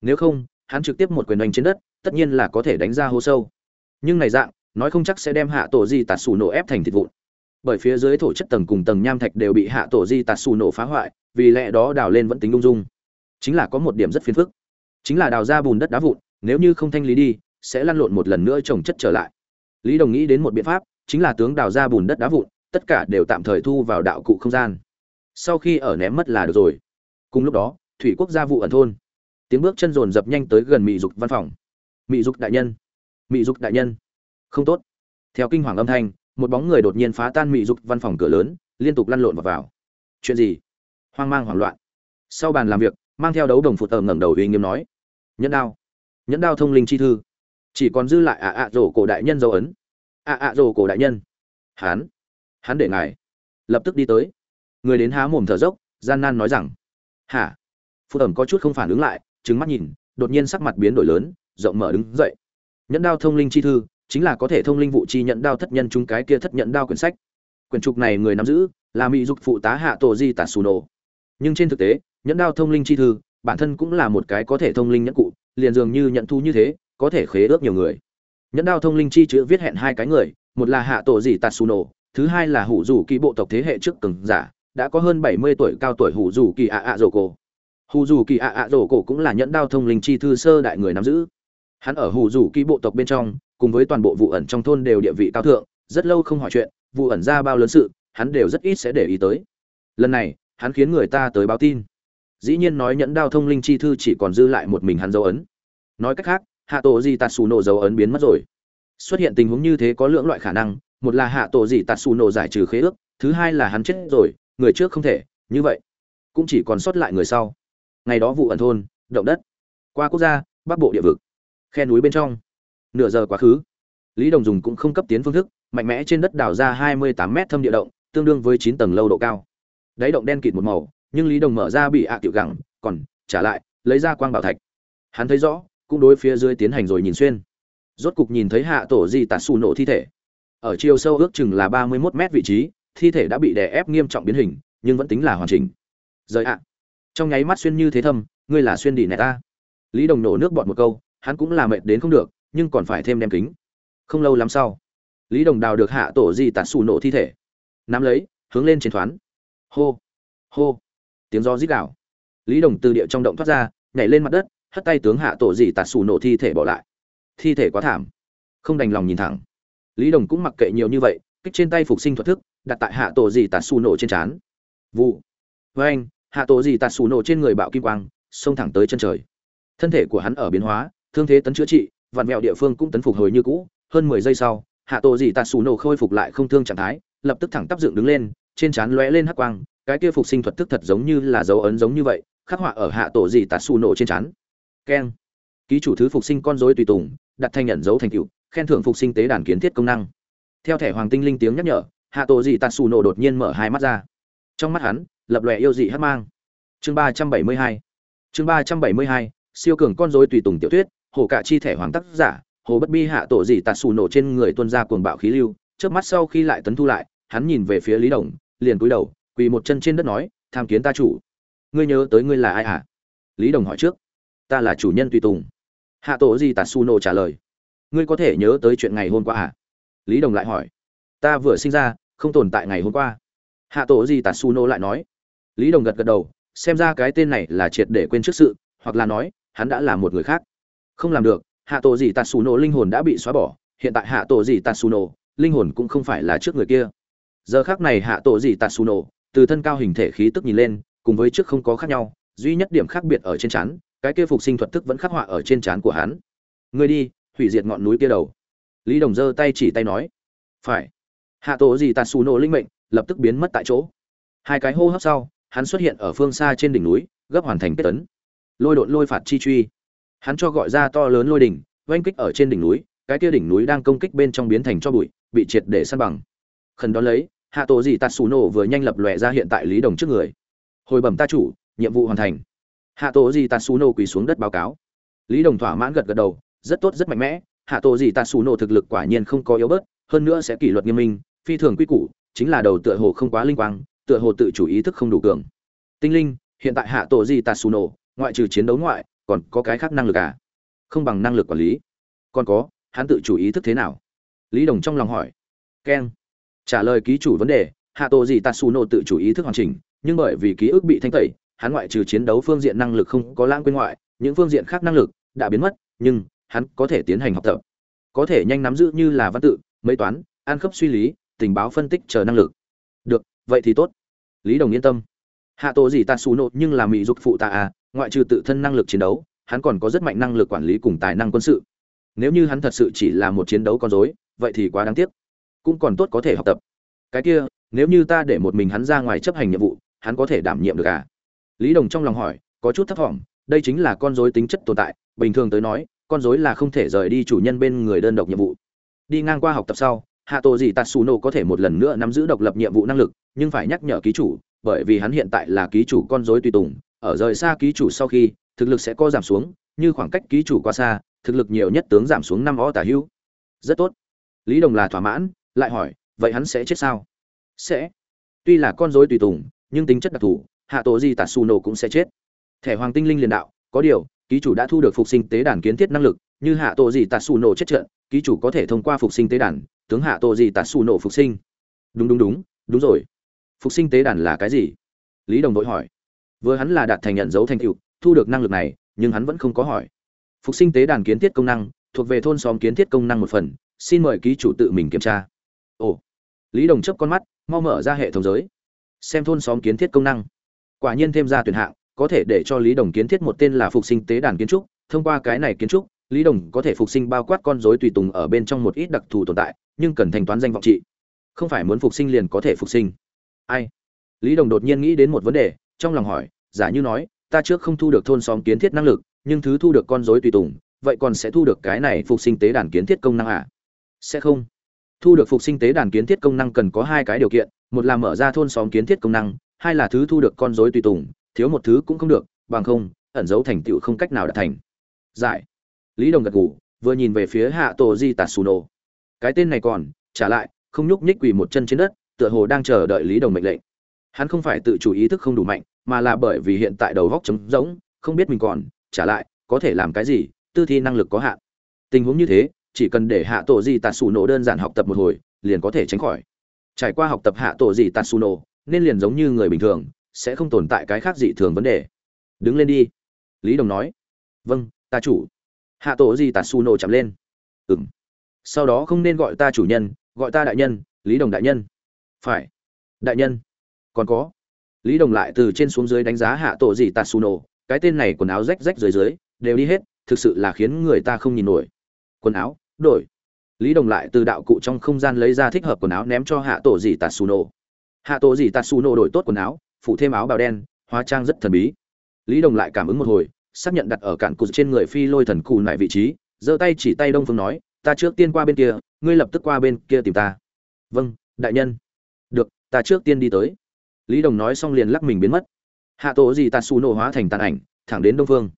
Nếu không, hắn trực tiếp một quyền đánh trên đất tất nhiên là có thể đánh ra hố sâu. Nhưng này dạng, nói không chắc sẽ đem hạ tổ di tạt xù nổ ép thành thịt vụn. Bởi phía dưới thổ chất tầng cùng tầng nham thạch đều bị hạ tổ di tạt xù nổ phá hoại, vì lẽ đó đào lên vẫn tính ung dung. Chính là có một điểm rất phiền phức. Chính là đào ra bùn đất đá vụn, nếu như không thanh lý đi, sẽ lăn lộn một lần nữa trồng chất trở lại. Lý đồng nghĩ đến một biện pháp, chính là tướng đào ra bùn đất đá vụn, tất cả đều tạm thời thu vào đạo cụ không gian. Sau khi ở ném mất là được rồi. Cùng lúc đó, thủy quốc gia vụ ẩn thôn. Tiếng bước chân rồn dập nhanh tới gần mỹ dục văn phòng mỹ dục đại nhân. Mỹ dục đại nhân. Không tốt. Theo kinh hoàng âm thanh một bóng người đột nhiên phá tan mỹ dục văn phòng cửa lớn liên tục lăn lộn vào, vào. chuyện gì? Hoang mang hoảng loạn. Sau bàn làm việc mang theo đấu đồng phụ tờ ngẩng đầu uy nghiêm nói. Nhẫn đao. Nhẫn đao thông linh chi thư. Chỉ còn dư lại ạ ạ rổ cổ đại nhân dấu ấn. Ạ ạ rổ cổ đại nhân. Hán. Hắn để ngài. Lập tức đi tới. Người đến há mồm thở dốc gian nan nói rằng. Hả? Phụ ẩm có chút không phản ứng lại trứng mắt nhìn đột nhiên sắc mặt biến đổi lớn, rộng mở đứng dậy. Nhẫn đao thông linh chi thư, chính là có thể thông linh vụ chi nhận đao thất nhân chúng cái kia thất nhận đao quyển sách. Quyển trục này người nắm giữ là mỹ dục phụ tá hạ tổ di tả xù nổ nhưng trên thực tế, nhẫn đao thông linh chi thư, bản thân cũng là một cái có thể thông linh nhẫn cụ, liền dường như nhận thu như thế, có thể khế ước nhiều người. Nhẫn đao thông linh chi chữ viết hẹn hai cái người, một là hạ tổ di tạt xù nổ thứ hai là hủ rủ kỳ bộ tộc thế hệ trước cường giả, đã có hơn bảy mươi tuổi cao tuổi hủ rủ kỳ ạ ạ rổ cổ. Hù Dù kỳ ạ ạ rổ cổ cũng là nhẫn đao thông linh chi thư sơ đại người nắm giữ. Hắn ở Hù Dù kỳ bộ tộc bên trong, cùng với toàn bộ vụ ẩn trong thôn đều địa vị cao thượng, rất lâu không hỏi chuyện, vụ ẩn ra bao lớn sự, hắn đều rất ít sẽ để ý tới. Lần này, hắn khiến người ta tới báo tin. Dĩ nhiên nói nhẫn đao thông linh chi thư chỉ còn dư lại một mình hắn dấu ấn. Nói cách khác, hạ tổ gì tạt xù nổ dấu ấn biến mất rồi. Xuất hiện tình huống như thế có lưỡng loại khả năng, một là hạ tổ gì tạt xù nổ giải trừ khế ước, thứ hai là hắn chết rồi, người trước không thể, như vậy, cũng chỉ còn sót lại người sau ngày đó vụ ẩn thôn, động đất. Qua quốc gia, bắc bộ địa vực. Khe núi bên trong. Nửa giờ quá khứ. Lý đồng dùng cũng không cấp tiến phương thức, mạnh mẽ trên đất đào ra hai mươi tám mét thâm địa động, tương đương với chín tầng lâu độ cao. Đáy động đen kịt một màu, nhưng lý đồng mở ra bị ạ à tiểu gẳng, còn trả lại, lấy ra quang bảo thạch. Hắn thấy rõ, cũng đối phía dưới tiến hành rồi nhìn xuyên. Rốt cục nhìn thấy hạ tổ di tạt xù nổ thi thể. Ở chiều sâu ước chừng là ba mươi mốt mét vị trí, thi thể đã bị đè ép nghiêm trọng biến hình, nhưng vẫn tính là hoàn chỉnh. Rời ạ trong nháy mắt xuyên như thế thâm, ngươi là xuyên đi nẹt ta. Lý đồng nổ nước bọt một câu, hắn cũng là mệt đến không được, nhưng còn phải thêm đem kính. Không lâu lắm sau, lý đồng đào được hạ tổ di tạt xù nổ thi thể. Nắm lấy, hướng lên trên thoán. Hô hô, tiếng gió rít đảo lý đồng từ địa trong động thoát ra, nhảy lên mặt đất, hất tay tướng hạ tổ di tạt xù nổ thi thể bỏ lại. Thi thể quá thảm, không đành lòng nhìn thẳng. Lý đồng cũng mặc kệ nhiều như vậy, kích trên tay phục sinh thuật thức, đặt tại hạ tổ di tạt xù nổ trên trán. Vụ. Với anh hạ tổ gì tạt xù nổ trên người bạo kim quang, xông thẳng tới chân trời. Thân thể của hắn ở biến hóa, thương thế tấn chữa trị, vạn mẹo địa phương cũng tấn phục hồi như cũ. Hơn mười giây sau, hạ tổ gì tạt xù nổ khôi phục lại không thương trạng thái, lập tức thẳng tắp dựng đứng lên, trên trán lóe lên hắc quang. Cái kia phục sinh thuật thức thật giống như là dấu ấn giống như vậy, khắc họa ở hạ tổ gì tạt xù nổ trên trán. Keng. Ký chủ thứ phục sinh con rối tùy tùng, đặt thanh nhận dấu thành cựu khen thưởng phục sinh tế đàn kiến thiết công năng. Theo thẻ hoàng tinh linh tiếng nhắc nhở, hạ tổ dị tạt xù nổ đột nhiên mở hai mắt ra. Trong mắt hắn lập lòe yêu dị hát mang. Chương ba trăm bảy mươi hai. Chương ba trăm bảy mươi hai, siêu cường con rối tùy tùng tiểu thuyết, hồ cả chi thể hoàng tác giả, hồ bất bi hạ tổ dị tạt xù nổ trên người tuân ra cuồng bạo khí lưu trước mắt sau khi lại tấn thu lại, hắn nhìn về phía lý đồng, liền cúi đầu, quỳ một chân trên đất nói, tham kiến ta chủ. Ngươi nhớ tới ngươi là ai hả? À? lý đồng hỏi trước. Ta là chủ nhân tùy tùng. Hạ tổ dị tạt xù nổ trả lời. Ngươi có thể nhớ tới chuyện ngày hôm qua à lý đồng lại hỏi. Ta vừa sinh ra, không tồn tại ngày hôm qua. Hạ tổ dị tạt xù nổ lại nói lý đồng gật gật đầu, xem ra cái tên này là triệt để quên trước sự, hoặc là nói, hắn đã là một người khác. Không làm được, hạ tổ gì tạt xù nổ linh hồn đã bị xóa bỏ, hiện tại hạ tổ gì tạt xù nổ, linh hồn cũng không phải là trước người kia. Giờ khác này hạ tổ gì tạt xù nổ, từ thân cao hình thể khí tức nhìn lên, cùng với trước không có khác nhau, duy nhất điểm khác biệt ở trên trán, cái kia phục sinh thuật thức vẫn khắc họa ở trên trán của hắn. Ngươi đi, hủy diệt ngọn núi kia đầu. Lý đồng giơ tay chỉ tay nói. Phải. Hạ tổ gì tạt xù nổ linh mệnh, lập tức biến mất tại chỗ. Hai cái hô hấp sau hắn xuất hiện ở phương xa trên đỉnh núi, gấp hoàn thành kết tấn. Lôi độn lôi phạt chi truy. Hắn cho gọi ra to lớn lôi đỉnh, oanh kích ở trên đỉnh núi, cái kia đỉnh núi đang công kích bên trong biến thành cho bụi, bị triệt để săn bằng. Khẩn đó lấy, hạ tổ dị tạt xù nổ vừa nhanh lập lòe ra hiện tại lý đồng trước người. Hồi bẩm ta chủ, nhiệm vụ hoàn thành. Hạ tổ dị tạt xù nổ quỳ xuống đất báo cáo. Lý đồng thỏa mãn gật gật đầu, rất tốt, rất mạnh mẽ. Hạ tổ dị tạt xù nổ thực lực quả nhiên không có yếu bớt, hơn nữa sẽ kỷ luật nghiêm minh, phi thường quy củ, chính là đầu tựa hồ không quá linh quang tựa hồ tự chủ ý thức không đủ cường. Tinh linh, hiện tại hạ tổ gì tạt xù nổ ngoại trừ chiến đấu ngoại, còn có cái khác năng lực à? Không bằng năng lực quản lý. Còn có, hắn tự chủ ý thức thế nào? Lý đồng trong lòng hỏi. Keng trả lời ký chủ vấn đề, hạ tổ gì tatsuno tự chủ ý thức hoàn chỉnh, nhưng bởi vì ký ức bị thanh tẩy, hắn ngoại trừ chiến đấu phương diện năng lực không có lãng quên ngoại, những phương diện khác năng lực đã biến mất, nhưng hắn có thể tiến hành học tập. Có thể nhanh nắm giữ như là văn tự, mấy toán an khớp suy lý, tình báo phân tích chờ năng lực. Được vậy thì tốt. Lý đồng yên tâm. Hạ tổ gì ta xù nộ nhưng là mỹ dục phụ ta à ngoại trừ tự thân năng lực chiến đấu, hắn còn có rất mạnh năng lực quản lý cùng tài năng quân sự. Nếu như hắn thật sự chỉ là một chiến đấu con dối vậy thì quá đáng tiếc. Cũng còn tốt có thể học tập. Cái kia, nếu như ta để một mình hắn ra ngoài chấp hành nhiệm vụ, hắn có thể đảm nhiệm được à? Lý đồng trong lòng hỏi, có chút thấp thỏm đây chính là con dối tính chất tồn tại, bình thường tới nói, con dối là không thể rời đi chủ nhân bên người đơn độc nhiệm vụ. Đi ngang qua học tập sau, hạ tổ gì tatsuno có thể một lần nữa nắm giữ độc lập nhiệm vụ năng lực nhưng phải nhắc nhở ký chủ, bởi vì hắn hiện tại là ký chủ con rối tùy tùng, ở rời xa ký chủ sau khi, thực lực sẽ có giảm xuống, như khoảng cách ký chủ quá xa, thực lực nhiều nhất tướng giảm xuống năm o tả hữu. Rất tốt. Lý đồng là thỏa mãn, lại hỏi, vậy hắn sẽ chết sao? Sẽ. Tuy là con rối tùy tùng, nhưng tính chất đặc thù, hạ tổ gì tạt xù cũng sẽ chết. Thẻ hoàng tinh linh liền đạo, có điều, ký chủ đã thu được phục sinh tế đàn kiến thiết năng lực, như hạ tổ gì tạt xù chết trận, ký chủ có thể thông qua phục sinh tế đàn, tướng hạ tổ gì tạt xù phục sinh. Đúng đúng đúng đúng rồi phục sinh tế đàn là cái gì? Lý đồng đội hỏi. Vừa hắn là đạt thành nhận dấu thành tựu, thu được năng lực này, nhưng hắn vẫn không có hỏi. Phục sinh tế đàn kiến thiết công năng, thuộc về thôn xóm kiến thiết công năng một phần, xin mời ký chủ tự mình kiểm tra. Ồ. Lý đồng chấp con mắt, mau mở ra hệ thống giới. Xem thôn xóm kiến thiết công năng. Quả nhiên thêm ra tuyển hạng, có thể để cho lý đồng kiến thiết một tên là phục sinh tế đàn kiến trúc. Thông qua cái này kiến trúc, lý đồng có thể phục sinh bao quát con dối tùy tùng ở bên trong một ít đặc thù tồn tại, nhưng cần thanh toán danh vọng trị. Không phải muốn phục sinh liền có thể phục sinh ai? Lý đồng đột nhiên nghĩ đến một vấn đề, trong lòng hỏi, giả như nói, ta trước không thu được thôn xóm kiến thiết năng lực, nhưng thứ thu được con dối tùy tùng, vậy còn sẽ thu được cái này phục sinh tế đàn kiến thiết công năng à? Sẽ không. Thu được phục sinh tế đàn kiến thiết công năng cần có hai cái điều kiện, một là mở ra thôn xóm kiến thiết công năng, hai là thứ thu được con dối tùy tùng, thiếu một thứ cũng không được, bằng không, ẩn dấu thành tựu không cách nào đạt thành. Giải. Lý đồng gật gù, vừa nhìn về phía hạ tổ di tatsuno cái tên này còn, trả lại, không nhúc nhích quỳ một chân trên đất tựa hồ đang chờ đợi lý đồng mệnh lệnh. Hắn không phải tự chủ ý thức không đủ mạnh, mà là bởi vì hiện tại đầu góc trống rỗng, không biết mình còn, trả lại, có thể làm cái gì, tư thi năng lực có hạn. Tình huống như thế, chỉ cần để hạ tổ gì tatsuno đơn giản học tập một hồi, liền có thể tránh khỏi. Trải qua học tập hạ tổ gì tatsuno nên liền giống như người bình thường, sẽ không tồn tại cái khác dị thường vấn đề. Đứng lên đi. Lý đồng nói. Vâng ta chủ. Hạ tổ gì tatsuno chậm lên. Ừng sau đó không nên gọi ta chủ nhân, gọi ta đại nhân, lý đồng đại nhân phải. Đại nhân. Còn có. Lý đồng lại từ trên xuống dưới đánh giá hạ tổ gì tatsuno, cái tên này quần áo rách rách dưới dưới, đều đi hết, thực sự là khiến người ta không nhìn nổi. Quần áo, đổi. Lý đồng lại từ đạo cụ trong không gian lấy ra thích hợp quần áo ném cho hạ tổ gì tatsuno. Hạ tổ gì tatsuno đổi tốt quần áo phụ thêm áo bào đen, hóa trang rất thần bí. Lý đồng lại cảm ứng một hồi, xác nhận đặt ở cản cụt trên người phi lôi thần cù lại vị trí, giơ tay chỉ tay đông phương nói, ta trước tiên qua bên kia, ngươi lập tức qua bên kia tìm ta. Vâng đại nhân ta trước tiên đi tới. Lý đồng nói xong liền lắc mình biến mất. Hạ tổ gì tatsuno hóa thành tàn ảnh, thẳng đến đông phương.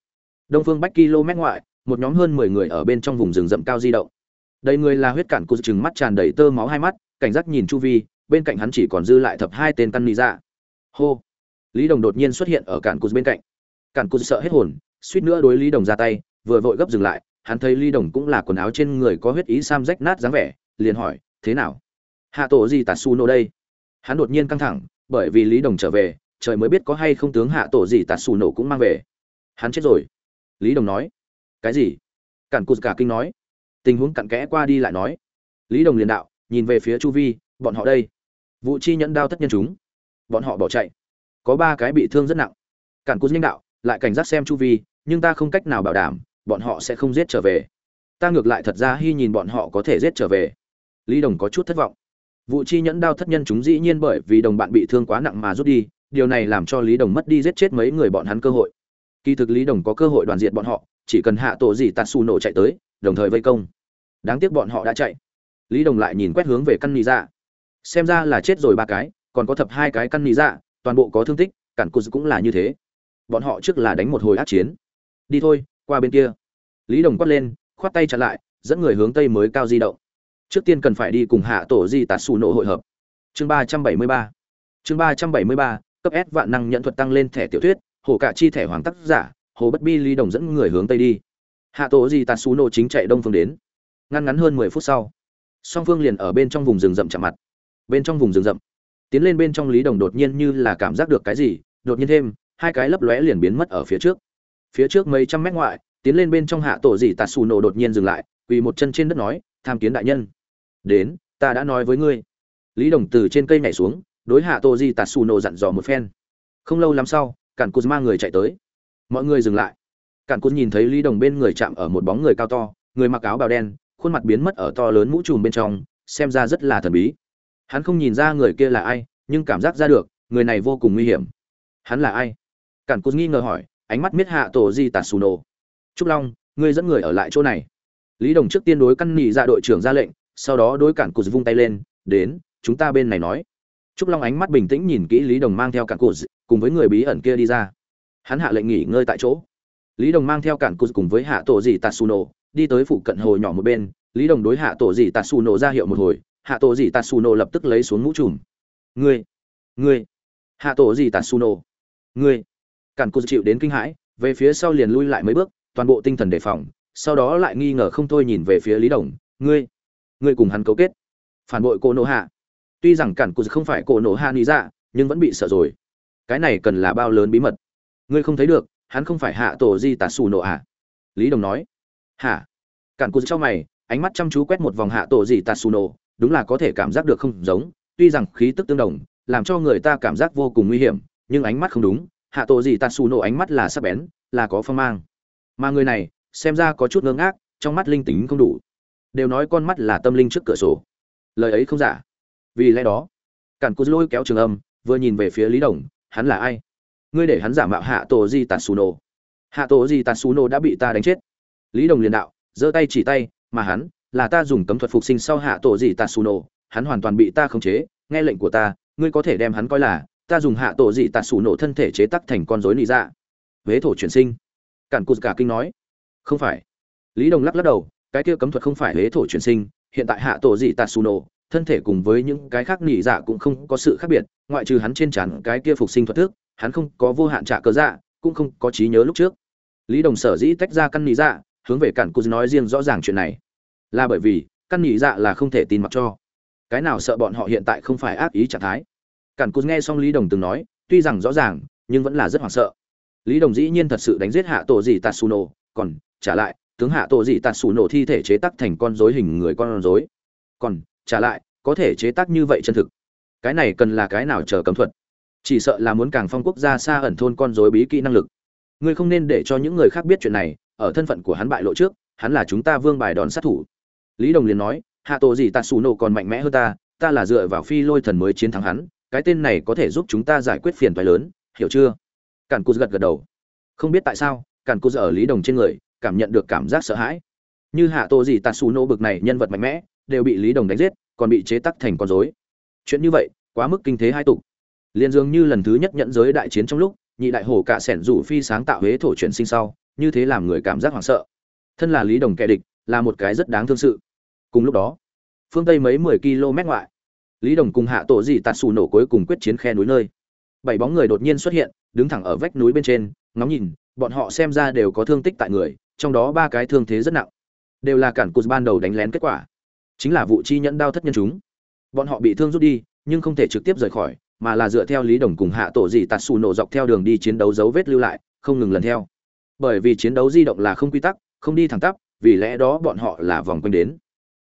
Đông phương bách km ngoại, một nhóm hơn mười người ở bên trong vùng rừng rậm cao di động. Đầy người là huyết cản cụt chừng mắt tràn đầy tơ máu hai mắt, cảnh giác nhìn chu vi, bên cạnh hắn chỉ còn dư lại thập hai tên căn lý ra dạ. hô! Lý đồng đột nhiên xuất hiện ở cản cụt bên cạnh. Cản cụt sợ hết hồn, suýt nữa đối lý đồng ra tay, vừa vội gấp dừng lại, hắn thấy lý đồng cũng là quần áo trên người có huyết ý sam rách nát dáng vẻ, liền hỏi, thế nào? Hạ tổ gì tạt su nô đây hắn đột nhiên căng thẳng, bởi vì lý đồng trở về, trời mới biết có hay không tướng hạ tổ gì tạt xù nổ cũng mang về. Hắn chết rồi. Lý đồng nói. Cái gì? Cản cụt cả kinh nói. Tình huống cặn kẽ qua đi lại nói. Lý đồng liền đạo, nhìn về phía chu vi, bọn họ đây. Vụ chi nhẫn đao tất nhân chúng. Bọn họ bỏ chạy. Có ba cái bị thương rất nặng. Cản cụt nhanh đạo, lại cảnh giác xem chu vi, nhưng ta không cách nào bảo đảm, bọn họ sẽ không giết trở về. Ta ngược lại thật ra hy nhìn bọn họ có thể giết trở về. Lý đồng có chút thất vọng vụ chi nhẫn đao thất nhân chúng dĩ nhiên bởi vì đồng bạn bị thương quá nặng mà rút đi, điều này làm cho lý đồng mất đi giết chết mấy người bọn hắn cơ hội. Kỳ thực lý đồng có cơ hội đoàn diệt bọn họ, chỉ cần hạ tổ gì tạt xù nổ chạy tới, đồng thời vây công. Đáng tiếc bọn họ đã chạy. Lý đồng lại nhìn quét hướng về căn nị dạ. Xem ra là chết rồi ba cái, còn có thập hai cái căn nị dạ toàn bộ có thương tích, cản cụt cũng là như thế. Bọn họ trước là đánh một hồi ác chiến. Đi thôi, qua bên kia. Lý đồng quát lên, khoát tay chặn lại, dẫn người hướng tây mới cao di động trước tiên cần phải đi cùng hạ tổ di tạt xù nổ hội hợp. Chương ba trăm bảy mươi ba. Chương ba trăm bảy mươi ba, cấp s vạn năng nhận thuật tăng lên thẻ tiểu thuyết, hồ cả chi thẻ hoàng tác giả, hồ bất bi lý đồng dẫn người hướng tây đi. Hạ tổ di tạt xù nổ chính chạy đông phương đến. Ngăn ngắn hơn mười phút sau, song phương liền ở bên trong vùng rừng rậm chạm mặt. Bên trong vùng rừng rậm, tiến lên bên trong lý đồng đột nhiên như là cảm giác được cái gì, đột nhiên thêm, hai cái lấp lóe liền biến mất ở phía trước. Phía trước mấy trăm mét ngoại, tiến lên bên trong hạ tổ dị tạt xù nổ đột nhiên dừng lại, quỳ một chân trên đất nói, tham kiến đại nhân đến, ta đã nói với ngươi. Lý đồng từ trên cây nhảy xuống, đối hạ tô di tạt xù nổ dặn dò một phen. Không lâu lắm sau, cản cụt mang người chạy tới. Mọi người dừng lại. Cản cụt nhìn thấy lý đồng bên người chạm ở một bóng người cao to, người mặc áo bào đen, khuôn mặt biến mất ở to lớn mũ trùm bên trong, xem ra rất là thần bí. Hắn không nhìn ra người kia là ai, nhưng cảm giác ra được, người này vô cùng nguy hiểm. Hắn là ai? Cản cụt nghi ngờ hỏi, ánh mắt miết hạ tổ di tạt xù nổ trúc long, ngươi dẫn người ở lại chỗ này. Lý đồng trước tiên đối căn nỉ ra dạ đội trưởng ra lệnh sau đó đối cản cụt vung tay lên, đến, chúng ta bên này nói. Trúc long ánh mắt bình tĩnh nhìn kỹ lý đồng mang theo cản cụt cùng với người bí ẩn kia đi ra. Hắn hạ lệnh nghỉ ngơi tại chỗ. Lý đồng mang theo cản cụt cùng với hạ tổ dị tatsuno đi tới phụ cận hồ nhỏ một bên. Lý đồng đối hạ tổ dị tatsuno ra hiệu một hồi. Hạ tổ dị tatsuno lập tức lấy xuống mũ trùm. Ngươi ngươi, hạ tổ dị tatsuno, ngươi. Cản cụt chịu đến kinh hãi, về phía sau liền lui lại mấy bước, toàn bộ tinh thần đề phòng. Sau đó lại nghi ngờ không thôi nhìn về phía lý đồng, ngươi ngươi cùng hắn cấu kết. Phản bội cô nộ hạ. Tuy rằng cản cụ không phải cô nộ hạ lý dạ nhưng vẫn bị sợ rồi. Cái này cần là bao lớn bí mật. Ngươi không thấy được, hắn không phải hạ tổ di tà xù nộ à lý đồng nói. Hả cản cụ trong mày, ánh mắt chăm chú quét một vòng hạ tổ di tà xù nộ, đúng là có thể cảm giác được không giống, tuy rằng khí tức tương đồng, làm cho người ta cảm giác vô cùng nguy hiểm, nhưng ánh mắt không đúng, hạ tổ di tà xù nộ ánh mắt là sắc bén, là có phong mang. Mà người này, xem ra có chút ngơ ngác, trong mắt linh tính không đủ đều nói con mắt là tâm linh trước cửa sổ. Lời ấy không giả. Vì lẽ đó, cản cụt lôi kéo trường âm, vừa nhìn về phía lý đồng, hắn là ai? Ngươi để hắn giả mạo hạ tổ di tatsuno hạ tổ di tatsuno đã bị ta đánh chết. Lý đồng liền đạo, giơ tay chỉ tay, mà hắn là ta dùng cấm thuật phục sinh sau hạ tổ di tatsuno hắn hoàn toàn bị ta khống chế, nghe lệnh của ta, ngươi có thể đem hắn coi là, ta dùng hạ tổ di nổ thân thể chế tắc thành con rối nị dạ. Huế thổ chuyển sinh. Cản cụt cả kinh nói. Không phải. Lý đồng lắc lắc đầu cái kia cấm thuật không phải hế thổ chuyển sinh, hiện tại hạ tổ di tatsuno, thân thể cùng với những cái khác nỉ dạ cũng không có sự khác biệt, ngoại trừ hắn trên tràn cái kia phục sinh thuật thức, hắn không có vô hạn trả cớ dạ cũng không có trí nhớ lúc trước. Lý đồng sở dĩ tách ra căn nỉ dạ hướng về cản cụt nói riêng rõ ràng chuyện này. Là bởi vì, căn nỉ dạ là không thể tin mặc cho. Cái nào sợ bọn họ hiện tại không phải ác ý trạng thái? Cản cụt nghe xong lý đồng từng nói, tuy rằng rõ ràng, nhưng vẫn là rất hoảng sợ. Lý đồng dĩ nhiên thật sự đánh giết hạ tổ gì tatsuno, còn, trả lại tướng hạ tổ Sù Nổ thi thể chế tác thành con rối hình người con rối. Còn, trả lại, có thể chế tác như vậy chân thực. Cái này cần là cái nào chờ cấm thuật? Chỉ sợ là muốn càng phong quốc gia xa ẩn thôn con dối bí kỹ năng lực. Ngươi không nên để cho những người khác biết chuyện này, ở thân phận của hắn bại lộ trước, hắn là chúng ta vương bài đòn sát thủ. Lý đồng liền nói, hạ tổ gì tạ xù nổ còn mạnh mẽ hơn ta ta là dựa vào phi lôi thần mới chiến thắng hắn, cái tên này có thể giúp chúng ta giải quyết phiền toái lớn, hiểu chưa? Cản cú gật gật đầu. Không biết tại sao, cản cú ở lý đồng trên người cảm nhận được cảm giác sợ hãi. Như hạ tổ gì tạ xù nổ bực này nhân vật mạnh mẽ, đều bị lý đồng đánh giết, còn bị chế tắc thành con rối. Chuyện như vậy, quá mức kinh thế hai tục. Liền dường như lần thứ nhất nhận giới đại chiến trong lúc, nhị đại hổ cả sẻn rủ phi sáng tạo huế thổ chuyển sinh sau, như thế làm người cảm giác hoảng sợ. Thân là lý đồng kẻ địch, là một cái rất đáng thương sự. Cùng lúc đó, phương tây mấy mười km ngoại, lý đồng cùng hạ tổ dị tạt xù nổ cuối cùng quyết chiến khe núi nơi. Bảy bóng người đột nhiên xuất hiện, đứng thẳng ở vách núi bên trên, ngóng nhìn, bọn họ xem ra đều có thương tích tại người trong đó ba cái thương thế rất nặng. Đều là cản cụt ban đầu đánh lén kết quả. Chính là vụ chi nhẫn đao thất nhân chúng. Bọn họ bị thương rút đi, nhưng không thể trực tiếp rời khỏi, mà là dựa theo lý đồng cùng hạ tổ dị tạt xù nổ dọc theo đường đi chiến đấu dấu vết lưu lại, không ngừng lần theo. Bởi vì chiến đấu di động là không quy tắc, không đi thẳng tắp, vì lẽ đó bọn họ là vòng quanh đến.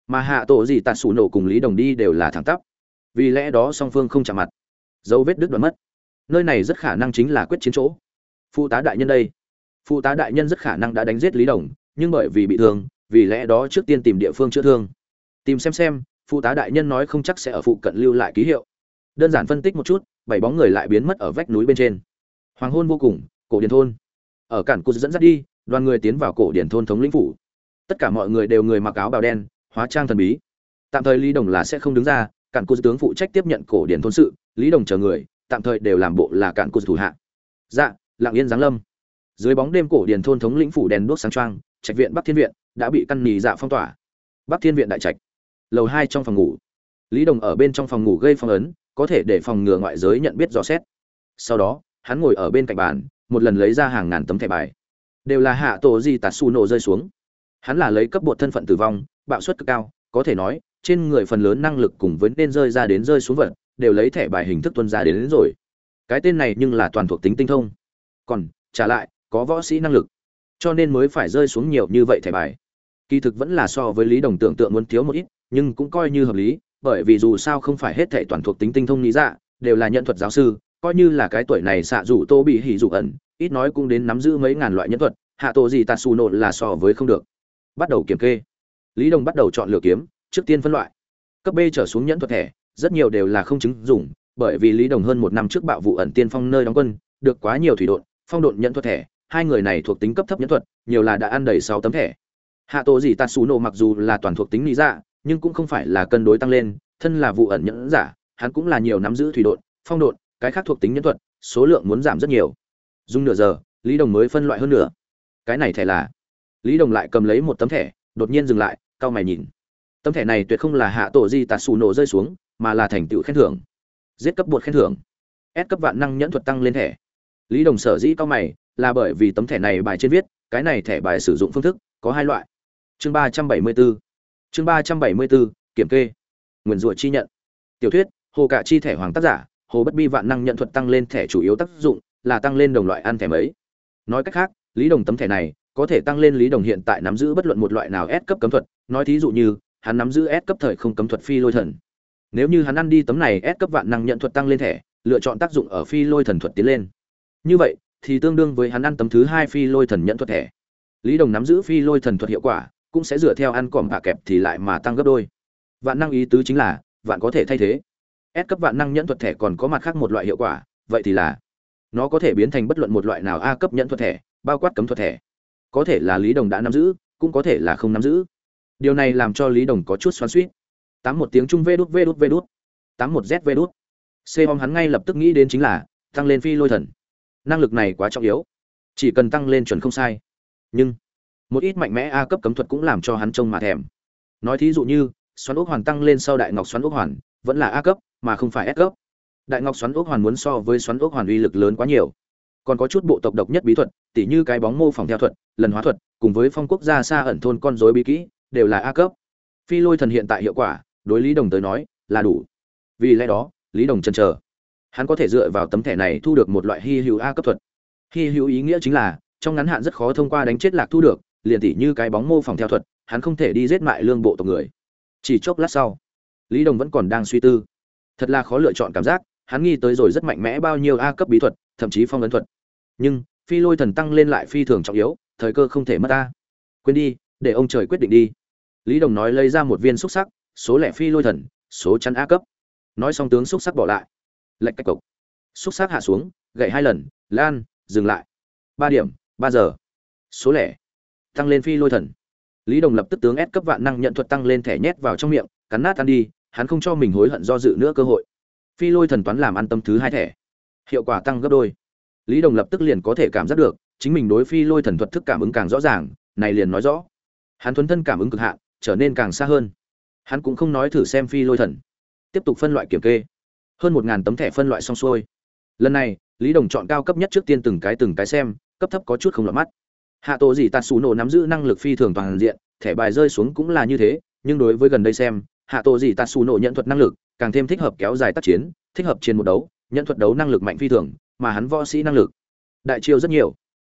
Mà hạ tổ dị tạt xù nổ cùng lý đồng đi đều là thẳng tắp. Vì lẽ đó song phương không chạm mặt. Dấu vết đứt đoạn mất. Nơi này rất khả năng chính là quyết chiến chỗ. Phụ tá đại nhân đây phụ tá đại nhân rất khả năng đã đánh giết lý đồng, nhưng bởi vì bị thương, vì lẽ đó trước tiên tìm địa phương chữa thương. Tìm xem xem, phụ tá đại nhân nói không chắc sẽ ở phụ cận lưu lại ký hiệu. Đơn giản phân tích một chút, bảy bóng người lại biến mất ở vách núi bên trên. Hoàng hôn vô cùng, cổ điển thôn. Ở cản cụt dẫn dắt đi, đoàn người tiến vào cổ điển thôn thống lĩnh phủ. Tất cả mọi người đều người mặc áo bào đen, hóa trang thần bí. Tạm thời lý đồng là sẽ không đứng ra, cản cụt tướng phụ trách tiếp nhận cổ điển thôn sự, lý đồng chờ người, tạm thời đều làm bộ là cản cụt thủ hạ. Dạ lặng yên giáng lâm dưới bóng đêm cổ điển thôn thống lĩnh phủ đèn đuốc sáng trang trạch viện bắc thiên viện đã bị căn nì dạ phong tỏa. Bắc thiên viện đại trạch lầu hai trong phòng ngủ. Lý đồng ở bên trong phòng ngủ gây phong ấn có thể để phòng ngừa ngoại giới nhận biết rõ xét. Sau đó hắn ngồi ở bên cạnh bàn một lần lấy ra hàng ngàn tấm thẻ bài. Đều là hạ tổ di tạt xù nổ rơi xuống. Hắn là lấy cấp bột thân phận tử vong bạo suất cực cao có thể nói trên người phần lớn năng lực cùng với nên rơi ra đến rơi xuống vật đều lấy thẻ bài hình thức tuân ra đến, đến rồi. Cái tên này nhưng là toàn thuộc tính tinh thông. Còn trả lại có võ sĩ năng lực, cho nên mới phải rơi xuống nhiều như vậy thẻ bài. Kỳ thực vẫn là so với lý đồng tưởng tượng muốn thiếu một ít, nhưng cũng coi như hợp lý, bởi vì dù sao không phải hết thảy toàn thuộc tính tinh thông lý dạ đều là nhận thuật giáo sư, coi như là cái tuổi này xạ rủ tô bị hỉ dụ ẩn, ít nói cũng đến nắm giữ mấy ngàn loại nhân thuật, hạ tổ gì tạt xù nộn là so với không được. Bắt đầu kiểm kê. Lý đồng bắt đầu chọn lựa kiếm, trước tiên phân loại. Cấp b trở xuống nhẫn thuật thẻ, rất nhiều đều là không chứng dùng, bởi vì lý đồng hơn một năm trước bạo vụ ẩn tiên phong nơi đóng quân, được quá nhiều thủy độn, phong độn nhẫn thuật thẻ hai người này thuộc tính cấp thấp nhẫn thuật, nhiều là đã ăn đầy sáu tấm thẻ. Hạ tổ gì tạt xù nổ mặc dù là toàn thuộc tính lý dạ nhưng cũng không phải là cân đối tăng lên, thân là vụ ẩn nhẫn giả, hắn cũng là nhiều nắm giữ thủy độn, phong độn, cái khác thuộc tính nhẫn thuật, số lượng muốn giảm rất nhiều. Dùng nửa giờ, lý đồng mới phân loại hơn nửa. Cái này thẻ là? Lý đồng lại cầm lấy một tấm thẻ, đột nhiên dừng lại, cau mày nhìn. Tấm thẻ này tuyệt không là hạ tổ di tạt xù nổ rơi xuống, mà là thành tựu khen thưởng. Giết cấp bột khen thưởng. Ép cấp vạn năng nhẫn thuật tăng lên thẻ. Lý đồng sở dĩ cau mày là bởi vì tấm thẻ này bài trên viết, cái này thẻ bài sử dụng phương thức có hai loại. Chương ba trăm bảy mươi bốn chương ba trăm bảy mươi bốn kiểm kê nguyên rủa chi nhận. Tiểu thuyết, hồ cả chi thẻ hoàng tác giả, hồ bất bi vạn năng nhận thuật tăng lên thẻ chủ yếu tác dụng là tăng lên đồng loại ăn thẻ mấy. Nói cách khác, lý đồng tấm thẻ này có thể tăng lên lý đồng hiện tại nắm giữ bất luận một loại nào S cấp cấm thuật, nói thí dụ như, hắn nắm giữ S cấp thời không cấm thuật phi lôi thần. Nếu như hắn ăn đi tấm này S cấp vạn năng nhận thuật tăng lên thẻ, lựa chọn tác dụng ở phi lôi thần thuật tiến lên. Như vậy thì tương đương với hắn ăn tấm thứ hai phi lôi thần nhận thuật thẻ. Lý đồng nắm giữ phi lôi thần thuật hiệu quả, cũng sẽ dựa theo ăn còm bạ kẹp thì lại mà tăng gấp đôi. Vạn năng ý tứ chính là, vạn có thể thay thế. S cấp vạn năng nhẫn thuật thẻ còn có mặt khác một loại hiệu quả, vậy thì là, nó có thể biến thành bất luận một loại nào a cấp nhẫn thuật thẻ, bao quát cấm thuật thẻ. Có thể là lý đồng đã nắm giữ, cũng có thể là không nắm giữ. Điều này làm cho lý đồng có chút xoắn suýt tám một tiếng trung vê đút vê đút vê đút. Tám một z vê đút. C hắn ngay lập tức nghĩ đến chính là, tăng lên phi lôi thần năng lực này quá trọng yếu. Chỉ cần tăng lên chuẩn không sai. Nhưng, một ít mạnh mẽ a cấp cấm thuật cũng làm cho hắn trông mà thèm. Nói thí dụ như, xoắn ốc hoàn tăng lên sau đại ngọc xoắn ốc hoàn, vẫn là a cấp, mà không phải s cấp. Đại ngọc xoắn ốc hoàn muốn so với xoắn ốc hoàn uy lực lớn quá nhiều. Còn có chút bộ tộc độc nhất bí thuật, tỉ như cái bóng mô phỏng theo thuật, lần hóa thuật, cùng với phong quốc gia xa ẩn thôn con rối bí kỹ, đều là a cấp. Phi lôi thần hiện tại hiệu quả, đối lý đồng tới nói, là đủ. Vì lẽ đó, lý đồng chần chờ hắn có thể dựa vào tấm thẻ này thu được một loại hy hữu a cấp thuật. Hy hữu ý nghĩa chính là, trong ngắn hạn rất khó thông qua đánh chết lạc thu được, liền tỉ như cái bóng mô phỏng theo thuật, hắn không thể đi giết mại lương bộ tộc người. Chỉ chốc lát sau, lý đồng vẫn còn đang suy tư. Thật là khó lựa chọn cảm giác, hắn nghi tới rồi rất mạnh mẽ bao nhiêu a cấp bí thuật, thậm chí phong ấn thuật. Nhưng, phi lôi thần tăng lên lại phi thường trọng yếu, thời cơ không thể mất ta. Quên đi, để ông trời quyết định đi. Lý đồng nói lấy ra một viên xúc sắc, số lẻ phi lôi thần, số chắn a cấp. Nói xong tướng xúc sắc bỏ lại lệnh cách cộc xúc sắc hạ xuống, gậy hai lần, lan, dừng lại. Ba điểm, ba giờ. Số lẻ. Tăng lên phi lôi thần. Lý đồng lập tức tướng ép cấp vạn năng nhận thuật tăng lên thẻ nhét vào trong miệng, cắn nát ăn đi, hắn không cho mình hối hận do dự nữa cơ hội. Phi lôi thần toán làm ăn tâm thứ hai thẻ. Hiệu quả tăng gấp đôi. Lý đồng lập tức liền có thể cảm giác được, chính mình đối phi lôi thần thuật thức cảm ứng càng rõ ràng, này liền nói rõ. Hắn thuấn thân cảm ứng cực hạn, trở nên càng xa hơn. Hắn cũng không nói thử xem phi lôi thần. Tiếp tục phân loại kiểm kê hơn một ngàn tấm thẻ phân loại xong xuôi. Lần này, lý đồng chọn cao cấp nhất trước tiên từng cái từng cái xem, cấp thấp có chút không lọt mắt. Hạ tổ gì tạt xù nổ nắm giữ năng lực phi thường toàn diện, thẻ bài rơi xuống cũng là như thế, nhưng đối với gần đây xem, hạ tổ gì tạt xù nổ nhận thuật năng lực càng thêm thích hợp kéo dài tác chiến, thích hợp chiến một đấu, nhận thuật đấu năng lực mạnh phi thường, mà hắn võ sĩ năng lực đại chiêu rất nhiều.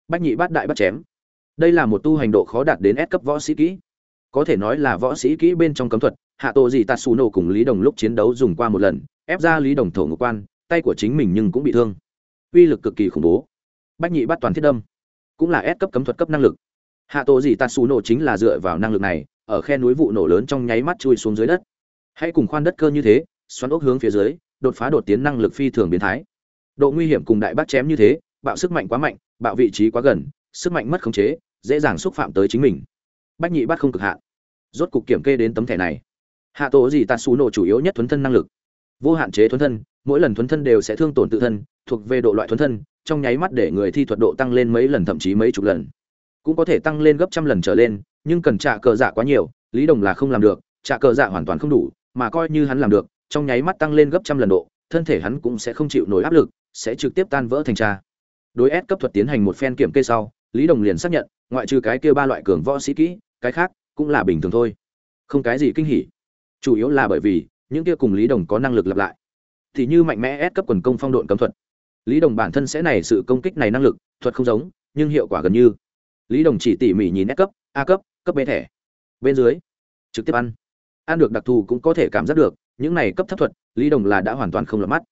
Bách nhị bát đại bắt chém. Đây là một tu hành độ khó đạt đến S cấp võ sĩ kỹ. Có thể nói là võ sĩ kỹ bên trong cấm thuật, hạ tổ gì tạt xù nổ cùng lý đồng lúc chiến đấu dùng qua một lần ép ra lý đồng thổ ngục quan, tay của chính mình nhưng cũng bị thương. Uy lực cực kỳ khủng bố. Bách nhị bắt toàn thiết đâm, cũng là ép cấp cấm thuật cấp năng lực. Hạ tổ gì tạt xù nổ chính là dựa vào năng lực này, ở khe núi vụ nổ lớn trong nháy mắt chui xuống dưới đất. Hãy cùng khoan đất cơ như thế, xoắn ốc hướng phía dưới, đột phá đột tiến năng lực phi thường biến thái. Độ nguy hiểm cùng đại bác chém như thế, bạo sức mạnh quá mạnh, bạo vị trí quá gần, sức mạnh mất khống chế, dễ dàng xúc phạm tới chính mình. Bách nhị bắt không cực hạn. Rốt cục kiểm kê đến tấm thẻ này. Hạ tổ gì tạt xù nổ chủ yếu nhất thuấn thân năng lực vô hạn chế thuấn thân, mỗi lần thuấn thân đều sẽ thương tổn tự thân, thuộc về độ loại thuấn thân, trong nháy mắt để người thi thuật độ tăng lên mấy lần thậm chí mấy chục lần. Cũng có thể tăng lên gấp trăm lần trở lên, nhưng cần trả cờ dạ quá nhiều, lý đồng là không làm được, trả cờ dạ hoàn toàn không đủ, mà coi như hắn làm được, trong nháy mắt tăng lên gấp trăm lần độ, thân thể hắn cũng sẽ không chịu nổi áp lực, sẽ trực tiếp tan vỡ thành tra đối ép cấp thuật tiến hành một phen kiểm kê sau, lý đồng liền xác nhận, ngoại trừ cái kia ba loại cường võ sĩ kỹ, cái khác cũng là bình thường thôi. Không cái gì kinh hỉ. Chủ yếu là bởi vì những kia cùng lý đồng có năng lực lặp lại. Thì như mạnh mẽ ép cấp quần công phong độn cấm thuật. Lý đồng bản thân sẽ này sự công kích này năng lực, thuật không giống, nhưng hiệu quả gần như. Lý đồng chỉ tỉ mỉ nhìn ép cấp, a cấp cấp b thẻ. Bên dưới, trực tiếp ăn. Ăn được đặc thù cũng có thể cảm giác được, những này cấp thấp thuật, lý đồng là đã hoàn toàn không lọt mắt.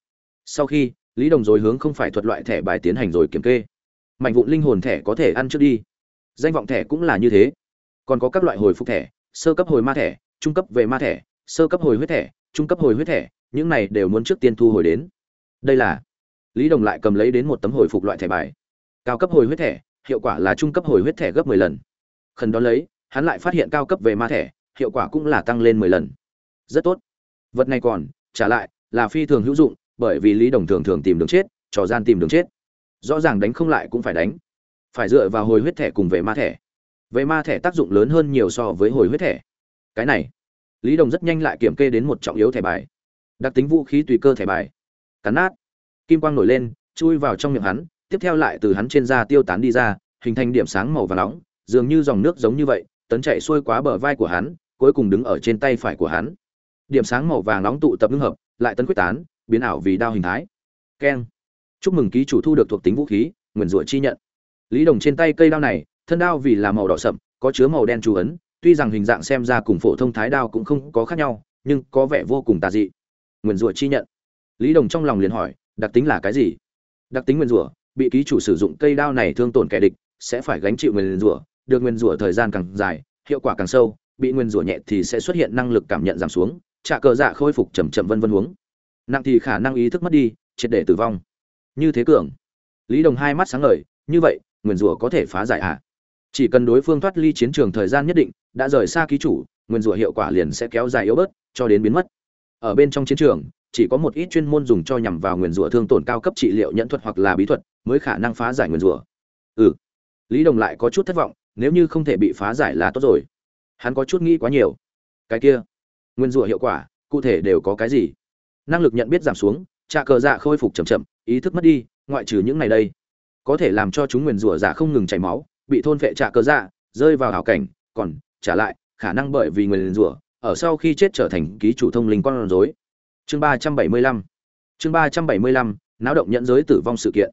Sau khi, lý đồng rồi hướng không phải thuật loại thẻ bài tiến hành rồi kiểm kê. Mạnh vụn linh hồn thẻ có thể ăn trước đi. Danh vọng thẻ cũng là như thế. Còn có các loại hồi phục thẻ, sơ cấp hồi ma thẻ, trung cấp về ma thẻ, sơ cấp hồi huyết thẻ trung cấp hồi huyết thẻ, những này đều muốn trước tiên thu hồi đến. Đây là, lý đồng lại cầm lấy đến một tấm hồi phục loại thẻ bài. Cao cấp hồi huyết thẻ, hiệu quả là trung cấp hồi huyết thẻ gấp 10 lần. Khẩn đó lấy, hắn lại phát hiện cao cấp về ma thẻ, hiệu quả cũng là tăng lên 10 lần. Rất tốt. Vật này còn, trả lại, là phi thường hữu dụng, bởi vì lý đồng thường thường tìm đường chết, trò gian tìm đường chết. Rõ ràng đánh không lại cũng phải đánh. Phải dựa vào hồi huyết thẻ cùng về ma thẻ. Về ma thẻ tác dụng lớn hơn nhiều so với hồi huyết thẻ. Cái này lý đồng rất nhanh lại kiểm kê đến một trọng yếu thẻ bài. Đặc tính vũ khí tùy cơ thẻ bài. Cắn nát. Kim quang nổi lên, chui vào trong miệng hắn, tiếp theo lại từ hắn trên da tiêu tán đi ra, hình thành điểm sáng màu và nóng, dường như dòng nước giống như vậy, tấn chạy xuôi quá bờ vai của hắn, cuối cùng đứng ở trên tay phải của hắn. Điểm sáng màu vàng nóng tụ tập ngưng hợp, lại tấn quyết tán, biến ảo vì đao hình thái. Keng. Chúc mừng ký chủ thu được thuộc tính vũ khí, nguyền rủa chi nhận. Lý đồng trên tay cây đao này, thân đao vì là màu đỏ sậm, có chứa màu đen chú ấn tuy rằng hình dạng xem ra cùng phổ thông thái đao cũng không có khác nhau, nhưng có vẻ vô cùng tà dị. Nguyền rủa chi nhận. Lý đồng trong lòng liền hỏi, đặc tính là cái gì? Đặc tính nguyền rủa, bị ký chủ sử dụng cây đao này thương tổn kẻ địch, sẽ phải gánh chịu nguyền rủa, được nguyền rủa thời gian càng dài, hiệu quả càng sâu, bị nguyền rủa nhẹ thì sẽ xuất hiện năng lực cảm nhận giảm xuống, trả cờ dạ khôi phục chậm chậm vân vân huống. Nặng thì khả năng ý thức mất đi, triệt để tử vong. Như thế cường. Lý đồng hai mắt sáng ngời, như vậy, nguyền rủa có thể phá giải ạ à? Chỉ cần đối phương thoát ly chiến trường thời gian nhất định, đã rời xa ký chủ, nguyên rủa hiệu quả liền sẽ kéo dài yếu bớt, cho đến biến mất. Ở bên trong chiến trường, chỉ có một ít chuyên môn dùng cho nhằm vào nguyên rủa thương tổn cao cấp trị liệu nhận thuật hoặc là bí thuật mới khả năng phá giải nguyên rủa. Ừ. Lý đồng lại có chút thất vọng, nếu như không thể bị phá giải là tốt rồi. Hắn có chút nghĩ quá nhiều. Cái kia, nguyên rủa hiệu quả, cụ thể đều có cái gì? Năng lực nhận biết giảm xuống trà cờ dạ khôi phục chậm chậm, ý thức mất đi, ngoại trừ những ngày đây. Có thể làm cho chúng nguyền rủa giả không ngừng chảy máu bị thôn phệ trả cơ dạ rơi vào hảo cảnh, còn trả lại khả năng bởi vì nguyền rủa, ở sau khi chết trở thành ký chủ thông linh con rối. Chương ba trăm bảy mươi lăm, chương ba trăm bảy mươi lăm, náo động nhận giới tử vong sự kiện.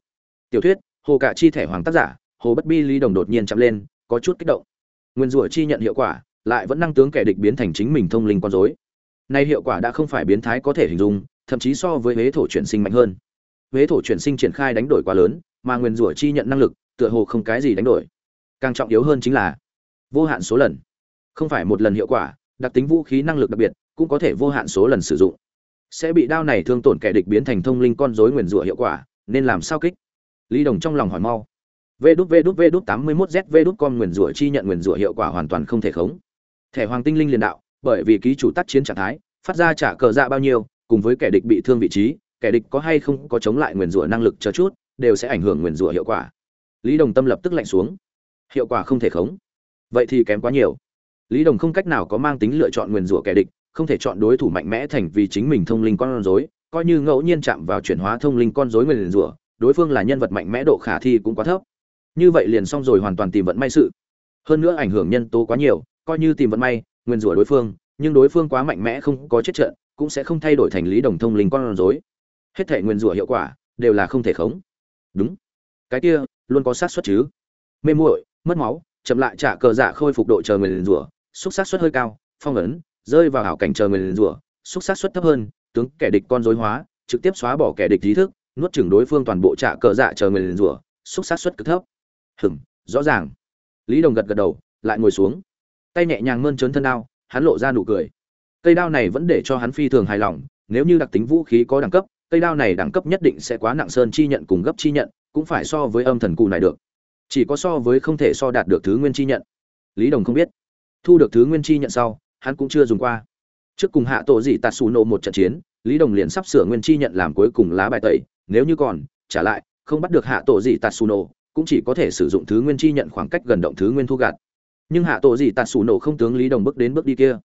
Tiểu thuyết, hồ cả chi thể hoàng tác giả, hồ bất bi ly đồng đột nhiên chậm lên, có chút kích động. Nguyên rủa chi nhận hiệu quả, lại vẫn năng tướng kẻ địch biến thành chính mình thông linh con rối. Nay hiệu quả đã không phải biến thái có thể hình dung, thậm chí so với huế thổ chuyển sinh mạnh hơn. Huế thổ chuyển sinh triển khai đánh đổi quá lớn, mà nguyên rủa chi nhận năng lực tựa hồ không cái gì đánh đổi càng trọng yếu hơn chính là vô hạn số lần. Không phải một lần hiệu quả, đặc tính vũ khí năng lực đặc biệt, cũng có thể vô hạn số lần sử dụng. Sẽ bị đao này thương tổn kẻ địch biến thành thông linh con rối nguyền rủa hiệu quả, nên làm sao kích? Lý đồng trong lòng hỏi mau. V đút v đút v đút tám mươi mốt z v đút con nguyền rủa chi nhận nguyền rủa hiệu quả hoàn toàn không thể khống. Thẻ hoàng tinh linh liền đạo, bởi vì ký chủ tác chiến trạng thái, phát ra trả cờ dạ bao nhiêu, cùng với kẻ địch bị thương vị trí, kẻ địch có hay không có chống lại nguyền rủa năng lực chờ chút, đều sẽ ảnh hưởng nguyền rủa hiệu quả. Lý đồng tâm lập tức lạnh xuống hiệu quả không thể khống. Vậy thì kém quá nhiều. Lý đồng không cách nào có mang tính lựa chọn nguyền rủa kẻ địch, không thể chọn đối thủ mạnh mẽ thành vì chính mình thông linh con rối, coi như ngẫu nhiên chạm vào chuyển hóa thông linh con rối nguyền rủa, đối phương là nhân vật mạnh mẽ độ khả thi cũng quá thấp. Như vậy liền xong rồi hoàn toàn tìm vận may sự. Hơn nữa ảnh hưởng nhân tố quá nhiều, coi như tìm vận may nguyên rủa đối phương, nhưng đối phương quá mạnh mẽ không có chết trận, cũng sẽ không thay đổi thành lý đồng thông linh con rối. Hết thể nguyên rủa hiệu quả, đều là không thể khống. Đúng. Cái kia, luôn có sát suất chứ. Mê muội mất máu, chậm lại trả cờ dạ khôi phục độ chờ liền rủa, xúc sát suất hơi cao, phong ấn, rơi vào hảo cảnh chờ liền rủa, xúc sát suất thấp hơn, tướng kẻ địch con rối hóa, trực tiếp xóa bỏ kẻ địch trí thức, nuốt chửng đối phương toàn bộ trả cờ dạ chờ liền rủa, xúc sát suất cực thấp. Hừm rõ ràng. Lý đồng gật gật đầu, lại ngồi xuống. Tay nhẹ nhàng mơn trớn thân đao, hắn lộ ra nụ cười. Cây đao này vẫn để cho hắn phi thường hài lòng, nếu như đặc tính vũ khí có đẳng cấp, cây đao này đẳng cấp nhất định sẽ quá nặng sơn chi nhận cùng gấp chi nhận, cũng phải so với âm thần cụ này được chỉ có so với không thể so đạt được thứ nguyên chi nhận. Lý đồng không biết. Thu được thứ nguyên chi nhận sau, hắn cũng chưa dùng qua. Trước cùng hạ tổ dị tạt xù nộ một trận chiến, lý đồng liền sắp sửa nguyên chi nhận làm cuối cùng lá bài tẩy, nếu như còn, trả lại, không bắt được hạ tổ dị tạt xù nộ, cũng chỉ có thể sử dụng thứ nguyên chi nhận khoảng cách gần động thứ nguyên thu gạt nhưng hạ tổ Dị tạt xù Nộ không tướng lý đồng bước đến bước đi kia.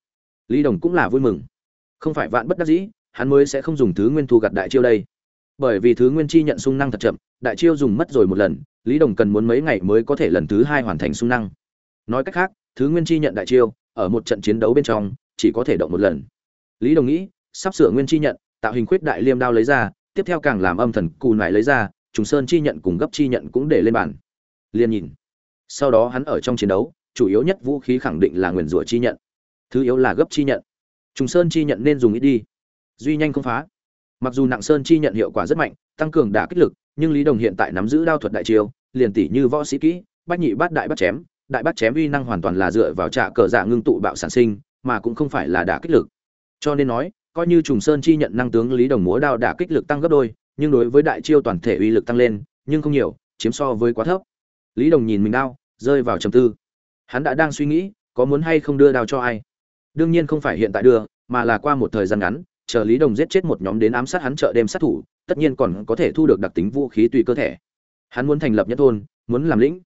Lý đồng cũng là vui mừng. Không phải vạn bất đắc dĩ, hắn mới sẽ không dùng thứ nguyên thu gặt đại chiêu đây bởi vì thứ nguyên chi nhận sung năng thật chậm, đại chiêu dùng mất rồi một lần, lý đồng cần muốn mấy ngày mới có thể lần thứ hai hoàn thành sung năng. Nói cách khác, thứ nguyên chi nhận đại chiêu, ở một trận chiến đấu bên trong, chỉ có thể động một lần. Lý đồng nghĩ, sắp sửa nguyên chi nhận, tạo hình khuyết đại liêm đao lấy ra, tiếp theo càng làm âm thần cù nải lấy ra, trùng sơn chi nhận cùng gấp chi nhận cũng để lên bàn. Liền nhìn. Sau đó hắn ở trong chiến đấu, chủ yếu nhất vũ khí khẳng định là nguyền rủa chi nhận. Thứ yếu là gấp chi nhận. Trùng sơn chi nhận nên dùng ít đi. Duy nhanh không phá mặc dù nặng sơn chi nhận hiệu quả rất mạnh, tăng cường đả kích lực, nhưng lý đồng hiện tại nắm giữ đao thuật đại chiêu, liền tỷ như võ sĩ kỹ, bách nhị bát đại bắt chém, đại bắt chém uy năng hoàn toàn là dựa vào trạ cờ dạ ngưng tụ bạo sản sinh, mà cũng không phải là đả kích lực. Cho nên nói, coi như trùng sơn chi nhận năng tướng lý đồng múa đao đả kích lực tăng gấp đôi, nhưng đối với đại chiêu toàn thể uy lực tăng lên, nhưng không nhiều, chiếm so với quá thấp. Lý đồng nhìn mình đao, rơi vào trầm tư. Hắn đã đang suy nghĩ, có muốn hay không đưa đao cho ai? Đương nhiên không phải hiện tại đưa, mà là qua một thời gian ngắn chờ lý đồng giết chết một nhóm đến ám sát hắn chợ đêm sát thủ, tất nhiên còn có thể thu được đặc tính vũ khí tùy cơ thể. Hắn muốn thành lập nhất thôn, muốn làm lĩnh.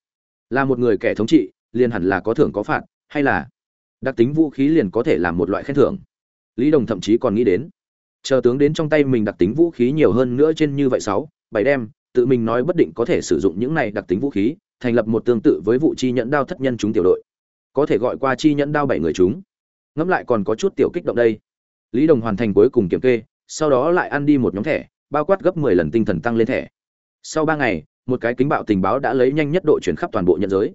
Là một người kẻ thống trị, liền hẳn là có thưởng có phạt, hay là đặc tính vũ khí liền có thể làm một loại khen thưởng. Lý đồng thậm chí còn nghĩ đến, chờ tướng đến trong tay mình đặc tính vũ khí nhiều hơn nữa trên như vậy sáu, bảy đem, tự mình nói bất định có thể sử dụng những này đặc tính vũ khí, thành lập một tương tự với vụ chi nhẫn đao thất nhân chúng tiểu đội. Có thể gọi qua chi nhẫn đao bảy người chúng. Ngẫm lại còn có chút tiểu kích động đây lý đồng hoàn thành cuối cùng kiểm kê, sau đó lại ăn đi một nhóm thẻ, bao quát gấp 10 lần tinh thần tăng lên thẻ. Sau ba ngày, một cái kính bạo tình báo đã lấy nhanh nhất độ chuyển khắp toàn bộ nhận giới.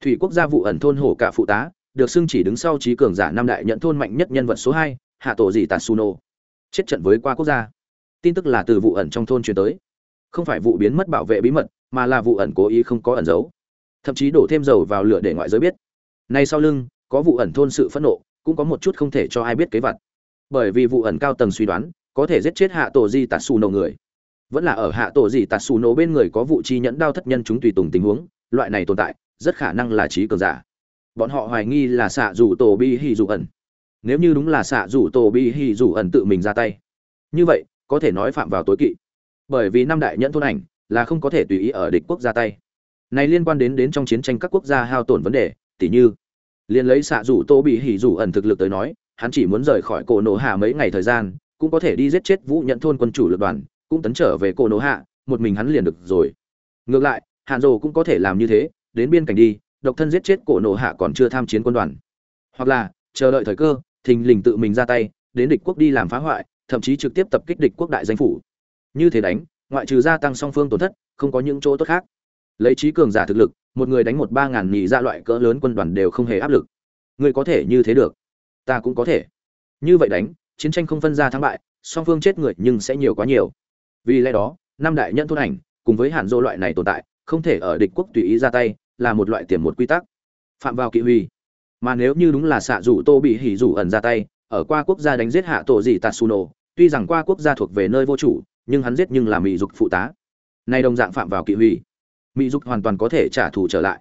Thủy quốc gia vụ ẩn thôn hổ cả phụ tá, được xưng chỉ đứng sau trí cường giả năm đại nhận thôn mạnh nhất nhân vật số hai, hạ tổ dị tatsuno. Chết trận với qua quốc gia. Tin tức là từ vụ ẩn trong thôn truyền tới. Không phải vụ biến mất bảo vệ bí mật, mà là vụ ẩn cố ý không có ẩn giấu. Thậm chí đổ thêm dầu vào lửa để ngoại giới biết. Nay sau lưng, có vụ ẩn thôn sự phẫn nộ, cũng có một chút không thể cho ai biết kế vật bởi vì vụ ẩn cao tầng suy đoán, có thể giết chết hạ tổ di tạt xù nổ người. Vẫn là ở hạ tổ di tạt xù nổ bên người có vụ chi nhẫn đao thất nhân chúng tùy tùng tình huống, loại này tồn tại, rất khả năng là trí cường giả. Bọn họ hoài nghi là xạ rủ tổ bi hì rủ ẩn. Nếu như đúng là xạ rủ tổ bi hì rủ ẩn tự mình ra tay, như vậy, có thể nói phạm vào tối kỵ. Bởi vì năm đại nhẫn thôn ảnh là không có thể tùy ý ở địch quốc ra tay. Này liên quan đến đến trong chiến tranh các quốc gia hao tổn vấn đề, tỉ như, liền lấy xạ rủ tô bị hỉ rủ ẩn thực lực tới nói hắn chỉ muốn rời khỏi cổ nổ hạ mấy ngày thời gian, cũng có thể đi giết chết vũ nhận thôn quân chủ lực đoàn, cũng tấn trở về cổ nổ hạ, một mình hắn liền được rồi. Ngược lại hạn rồ cũng có thể làm như thế, đến biên cảnh đi, độc thân giết chết cổ nổ hạ còn chưa tham chiến quân đoàn. Hoặc là, chờ đợi thời cơ, thình lình tự mình ra tay, đến địch quốc đi làm phá hoại, thậm chí trực tiếp tập kích địch quốc đại danh phủ. Như thế đánh, ngoại trừ gia tăng song phương tổn thất, không có những chỗ tốt khác. Lấy trí cường giả thực lực, một người đánh một ba ngàn nhị ra loại cỡ lớn quân đoàn đều không hề áp lực. Người có thể như thế được ta cũng có thể. Như vậy đánh, chiến tranh không phân ra thắng bại, song phương chết người nhưng sẽ nhiều quá nhiều. Vì lẽ đó, năm đại nhân thôn ảnh, cùng với hàn dô loại này tồn tại, không thể ở địch quốc tùy ý ra tay, là một loại tiềm một quy tắc. Phạm vào kỵ huy. Mà nếu như đúng là xạ rủ tô bị hỉ rủ ẩn ra tay, ở qua quốc gia đánh giết hạ tổ gì tatsuno, tuy rằng qua quốc gia thuộc về nơi vô chủ, nhưng hắn giết nhưng là mỹ dục phụ tá. Nay đồng dạng phạm vào kỵ huy. Mỹ dục hoàn toàn có thể trả thù trở lại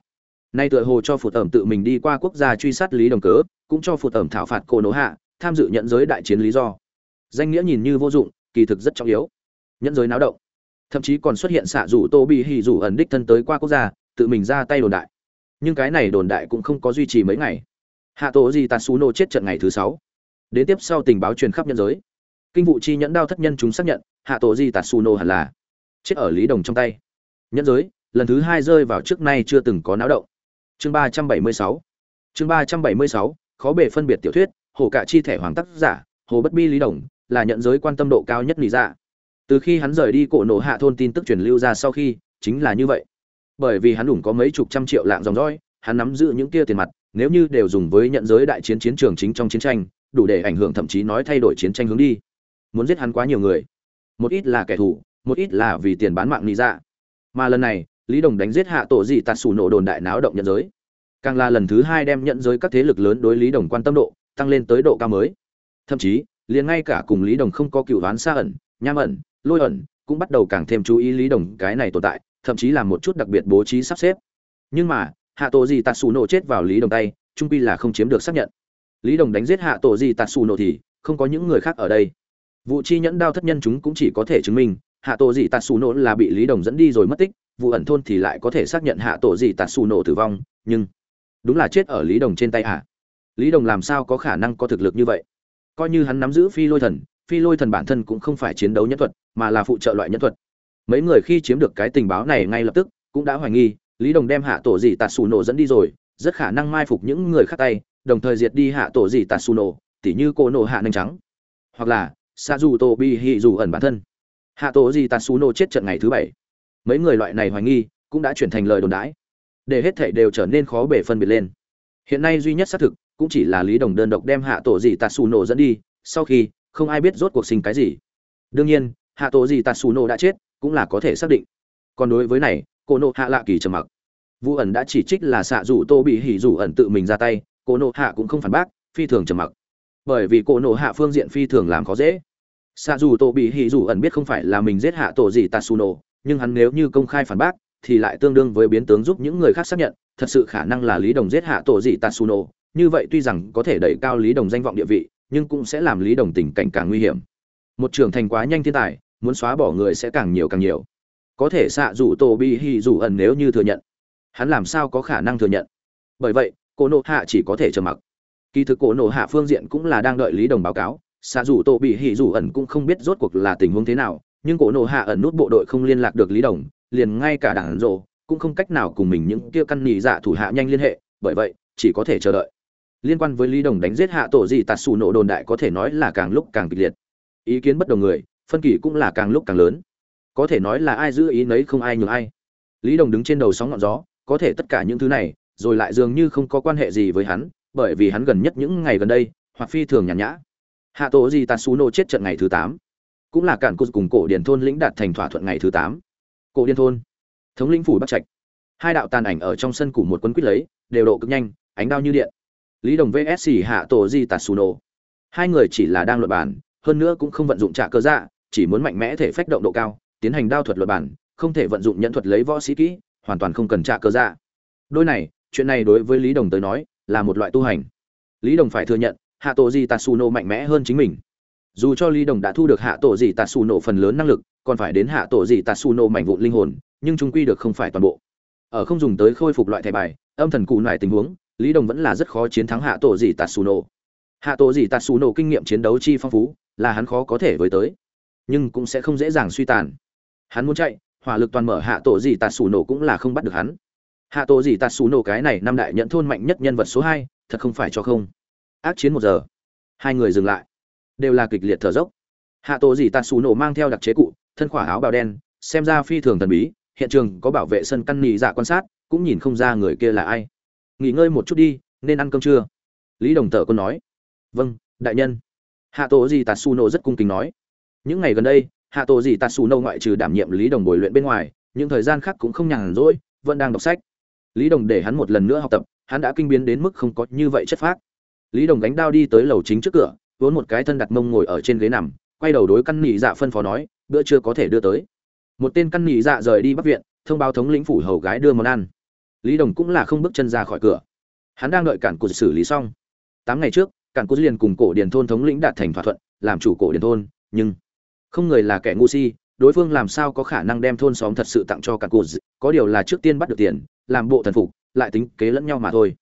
nay tựa hồ cho phụt ẩm tự mình đi qua quốc gia truy sát lý đồng cớ, cũng cho phụt ẩm thảo phạt cô nỗ hạ, tham dự nhận giới đại chiến lý do. Danh nghĩa nhìn như vô dụng, kỳ thực rất trọng yếu. Nhận giới náo động. Thậm chí còn xuất hiện xạ rủ tô bị hì rủ ẩn đích thân tới qua quốc gia, tự mình ra tay đồn đại. Nhưng cái này đồn đại cũng không có duy trì mấy ngày. Hạ tổ gì nô chết trận ngày thứ sáu. Đến tiếp sau tình báo truyền khắp nhân giới. Kinh vụ chi nhẫn đao thất nhân chúng xác nhận, hạ tổ di tatsuno hẳn là chết ở lý đồng trong tay. Nhân giới, lần thứ hai rơi vào trước nay chưa từng có náo động chương ba trăm bảy mươi sáu. Chương ba trăm bảy mươi sáu khó bề phân biệt tiểu thuyết hồ cả chi thể hoàng tác giả hồ bất bi lý đồng là nhận giới quan tâm độ cao nhất lý dạ. từ khi hắn rời đi cổ nổ hạ thôn tin tức truyền lưu ra sau khi chính là như vậy. Bởi vì hắn đủ có mấy chục trăm triệu lạng dòng dõi hắn nắm giữ những kia tiền mặt nếu như đều dùng với nhận giới đại chiến chiến trường chính trong chiến tranh đủ để ảnh hưởng thậm chí nói thay đổi chiến tranh hướng đi. Muốn giết hắn quá nhiều người. Một ít là kẻ thù một ít là vì tiền bán mạng lý dạ, mà lần này lý đồng đánh giết hạ tổ dị tạt xù nổ đồn đại náo động nhận giới. Càng là lần thứ hai đem nhận giới các thế lực lớn đối lý đồng quan tâm độ tăng lên tới độ cao mới. Thậm chí, liền ngay cả cùng lý đồng không có cựu đoán xa ẩn, nham ẩn, lôi ẩn cũng bắt đầu càng thêm chú ý lý đồng cái này tồn tại, thậm chí là một chút đặc biệt bố trí sắp xếp. Nhưng mà, hạ tổ gì tạt xù nổ chết vào lý đồng tay, trung pi là không chiếm được xác nhận. Lý đồng đánh giết hạ tổ gì tạt xù nổ thì không có những người khác ở đây. Vụ chi nhẫn đao thất nhân chúng cũng chỉ có thể chứng minh, hạ tổ gì tạt xù nổ là bị lý đồng dẫn đi rồi mất tích vụ ẩn thôn thì lại có thể xác nhận hạ tổ gì tạt xù nổ tử vong, nhưng đúng là chết ở lý đồng trên tay hạ lý đồng làm sao có khả năng có thực lực như vậy? Coi như hắn nắm giữ phi lôi thần, phi lôi thần bản thân cũng không phải chiến đấu nhân thuật, mà là phụ trợ loại nhân thuật. Mấy người khi chiếm được cái tình báo này ngay lập tức cũng đã hoài nghi, lý đồng đem hạ tổ gì tạt xù nổ dẫn đi rồi, rất khả năng mai phục những người khác tay, đồng thời diệt đi hạ tổ gì tạt xù nổ, tỉ như cô nổ hạ nanh trắng, hoặc là sa dù tổ bi hì dù ẩn bản thân. Hạ tổ gì tạt xù nổ chết trận ngày thứ bảy mấy người loại này hoài nghi, cũng đã chuyển thành lời đồn đãi. Để hết thảy đều trở nên khó bể phân biệt lên. Hiện nay duy nhất xác thực, cũng chỉ là lý đồng đơn độc đem hạ tổ gì tạt xù nổ dẫn đi, sau khi, không ai biết rốt cuộc sinh cái gì. Đương nhiên, hạ tổ gì nổ đã chết, cũng là có thể xác định. Còn đối với này, cô nộ hạ lạ kỳ trầm mặc. Vu ẩn đã chỉ trích là xạ dù tô bị hỉ dù ẩn tự mình ra tay, cô nộ hạ cũng không phản bác, phi thường trầm mặc. Bởi vì cô nộ hạ phương diện phi thường làm khó dễ. Xạ dù tô bị hỉ dù ẩn biết không phải là mình giết hạ tổ gì nổ nhưng hắn nếu như công khai phản bác, thì lại tương đương với biến tướng giúp những người khác xác nhận, thật sự khả năng là lý đồng giết hạ tổ dị tatsuno. Như vậy tuy rằng có thể đẩy cao lý đồng danh vọng địa vị, nhưng cũng sẽ làm lý đồng tình cảnh càng nguy hiểm. Một trưởng thành quá nhanh thiên tài, muốn xóa bỏ người sẽ càng nhiều càng nhiều. Có thể xạ rủ tổ bị hỉ rủ ẩn nếu như thừa nhận. Hắn làm sao có khả năng thừa nhận? Bởi vậy cô nộ hạ chỉ có thể trầm mặc. Kỳ thực cổ nộ hạ phương diện cũng là đang đợi lý đồng báo cáo. Xạ rủ tổ bị hỉ rủ ẩn cũng không biết rốt cuộc là tình huống thế nào nhưng cổ nộ hạ ẩn nút bộ đội không liên lạc được lý đồng, liền ngay cả đảng rộ, cũng không cách nào cùng mình những kia căn nhì dạ thủ hạ nhanh liên hệ, bởi vậy, chỉ có thể chờ đợi. Liên quan với lý đồng đánh giết hạ tổ gì tạt xù nộ đồn đại có thể nói là càng lúc càng kịch liệt. Ý kiến bất đồng người, phân kỳ cũng là càng lúc càng lớn. Có thể nói là ai giữ ý nấy không ai nhường ai. Lý đồng đứng trên đầu sóng ngọn gió, có thể tất cả những thứ này, rồi lại dường như không có quan hệ gì với hắn, bởi vì hắn gần nhất những ngày gần đây, hoặc phi thường nhàn nhã. Hạ tổ gì Nộ chết trận ngày thứ tám cũng là cản cụt cùng cổ điển thôn lĩnh đạt thành thỏa thuận ngày thứ tám. Cổ điển thôn. Thống lĩnh phủ bắc trạch. Hai đạo tàn ảnh ở trong sân củ một quân quyết lấy, đều độ cực nhanh, ánh đao như điện. Lý đồng vsc hạ tổ di tatsuno. Hai người chỉ là đang luật bản hơn nữa cũng không vận dụng trả cơ dạ chỉ muốn mạnh mẽ thể phách động độ cao, tiến hành đao thuật luật bản không thể vận dụng nhận thuật lấy võ sĩ kỹ, hoàn toàn không cần trả cơ dạ. Đôi này, chuyện này đối với lý đồng tới nói, là một loại tu hành. Lý đồng phải thừa nhận, hạ tổ di tatsuno mạnh mẽ hơn chính mình dù cho lý đồng đã thu được hạ tổ di tatsuno phần lớn năng lực, còn phải đến hạ tổ di tatsuno mảnh vụn linh hồn, nhưng chúng quy được không phải toàn bộ. Ở không dùng tới khôi phục loại thẻ bài, âm thần cụ loại tình huống, lý đồng vẫn là rất khó chiến thắng hạ tổ di tatsuno hạ tổ di tatsuno kinh nghiệm chiến đấu chi phong phú, là hắn khó có thể với tới, nhưng cũng sẽ không dễ dàng suy tàn. Hắn muốn chạy, hỏa lực toàn mở hạ tổ gì tạt xù nổ cũng là không bắt được hắn. Hạ tổ gì tạt xù nổ cái này năm đại nhận thôn mạnh nhất nhân vật số hai, thật không phải cho không. Ác chiến một giờ. Hai người dừng lại đều là kịch liệt thở dốc. Hạ tổ gì tạt xù nổ mang theo đặc chế cụ, thân khỏa áo bào đen, xem ra phi thường thần bí, hiện trường có bảo vệ sân căn nị dạ quan sát, cũng nhìn không ra người kia là ai. Nghỉ ngơi một chút đi, nên ăn cơm trưa lý đồng tợ còn nói. Vâng đại nhân. Hạ tổ gì tạt xù nổ rất cung kính nói. Những ngày gần đây, hạ tổ gì tạt xù nổ ngoại trừ đảm nhiệm lý đồng bồi luyện bên ngoài, những thời gian khác cũng không nhàn rỗi, vẫn đang đọc sách. Lý đồng để hắn một lần nữa học tập, hắn đã kinh biến đến mức không có như vậy chất phác. Lý đồng gánh đao đi tới lầu chính trước cửa vốn một cái thân đặt mông ngồi ở trên ghế nằm, quay đầu đối căn nỉ dạ phân phó nói, bữa chưa có thể đưa tới. Một tên căn nỉ dạ rời đi bắc viện, thông báo thống lĩnh phủ hầu gái đưa món ăn. Lý đồng cũng là không bước chân ra khỏi cửa. Hắn đang đợi cản cụt xử lý xong. Tám ngày trước, cản cụt liền cùng cổ điển thôn thống lĩnh đạt thành thỏa thuận, làm chủ cổ điển thôn, nhưng không người là kẻ ngu si, đối phương làm sao có khả năng đem thôn xóm thật sự tặng cho cản cụt? Có điều là trước tiên bắt được tiền, làm bộ thần phục, lại tính kế lẫn nhau mà thôi.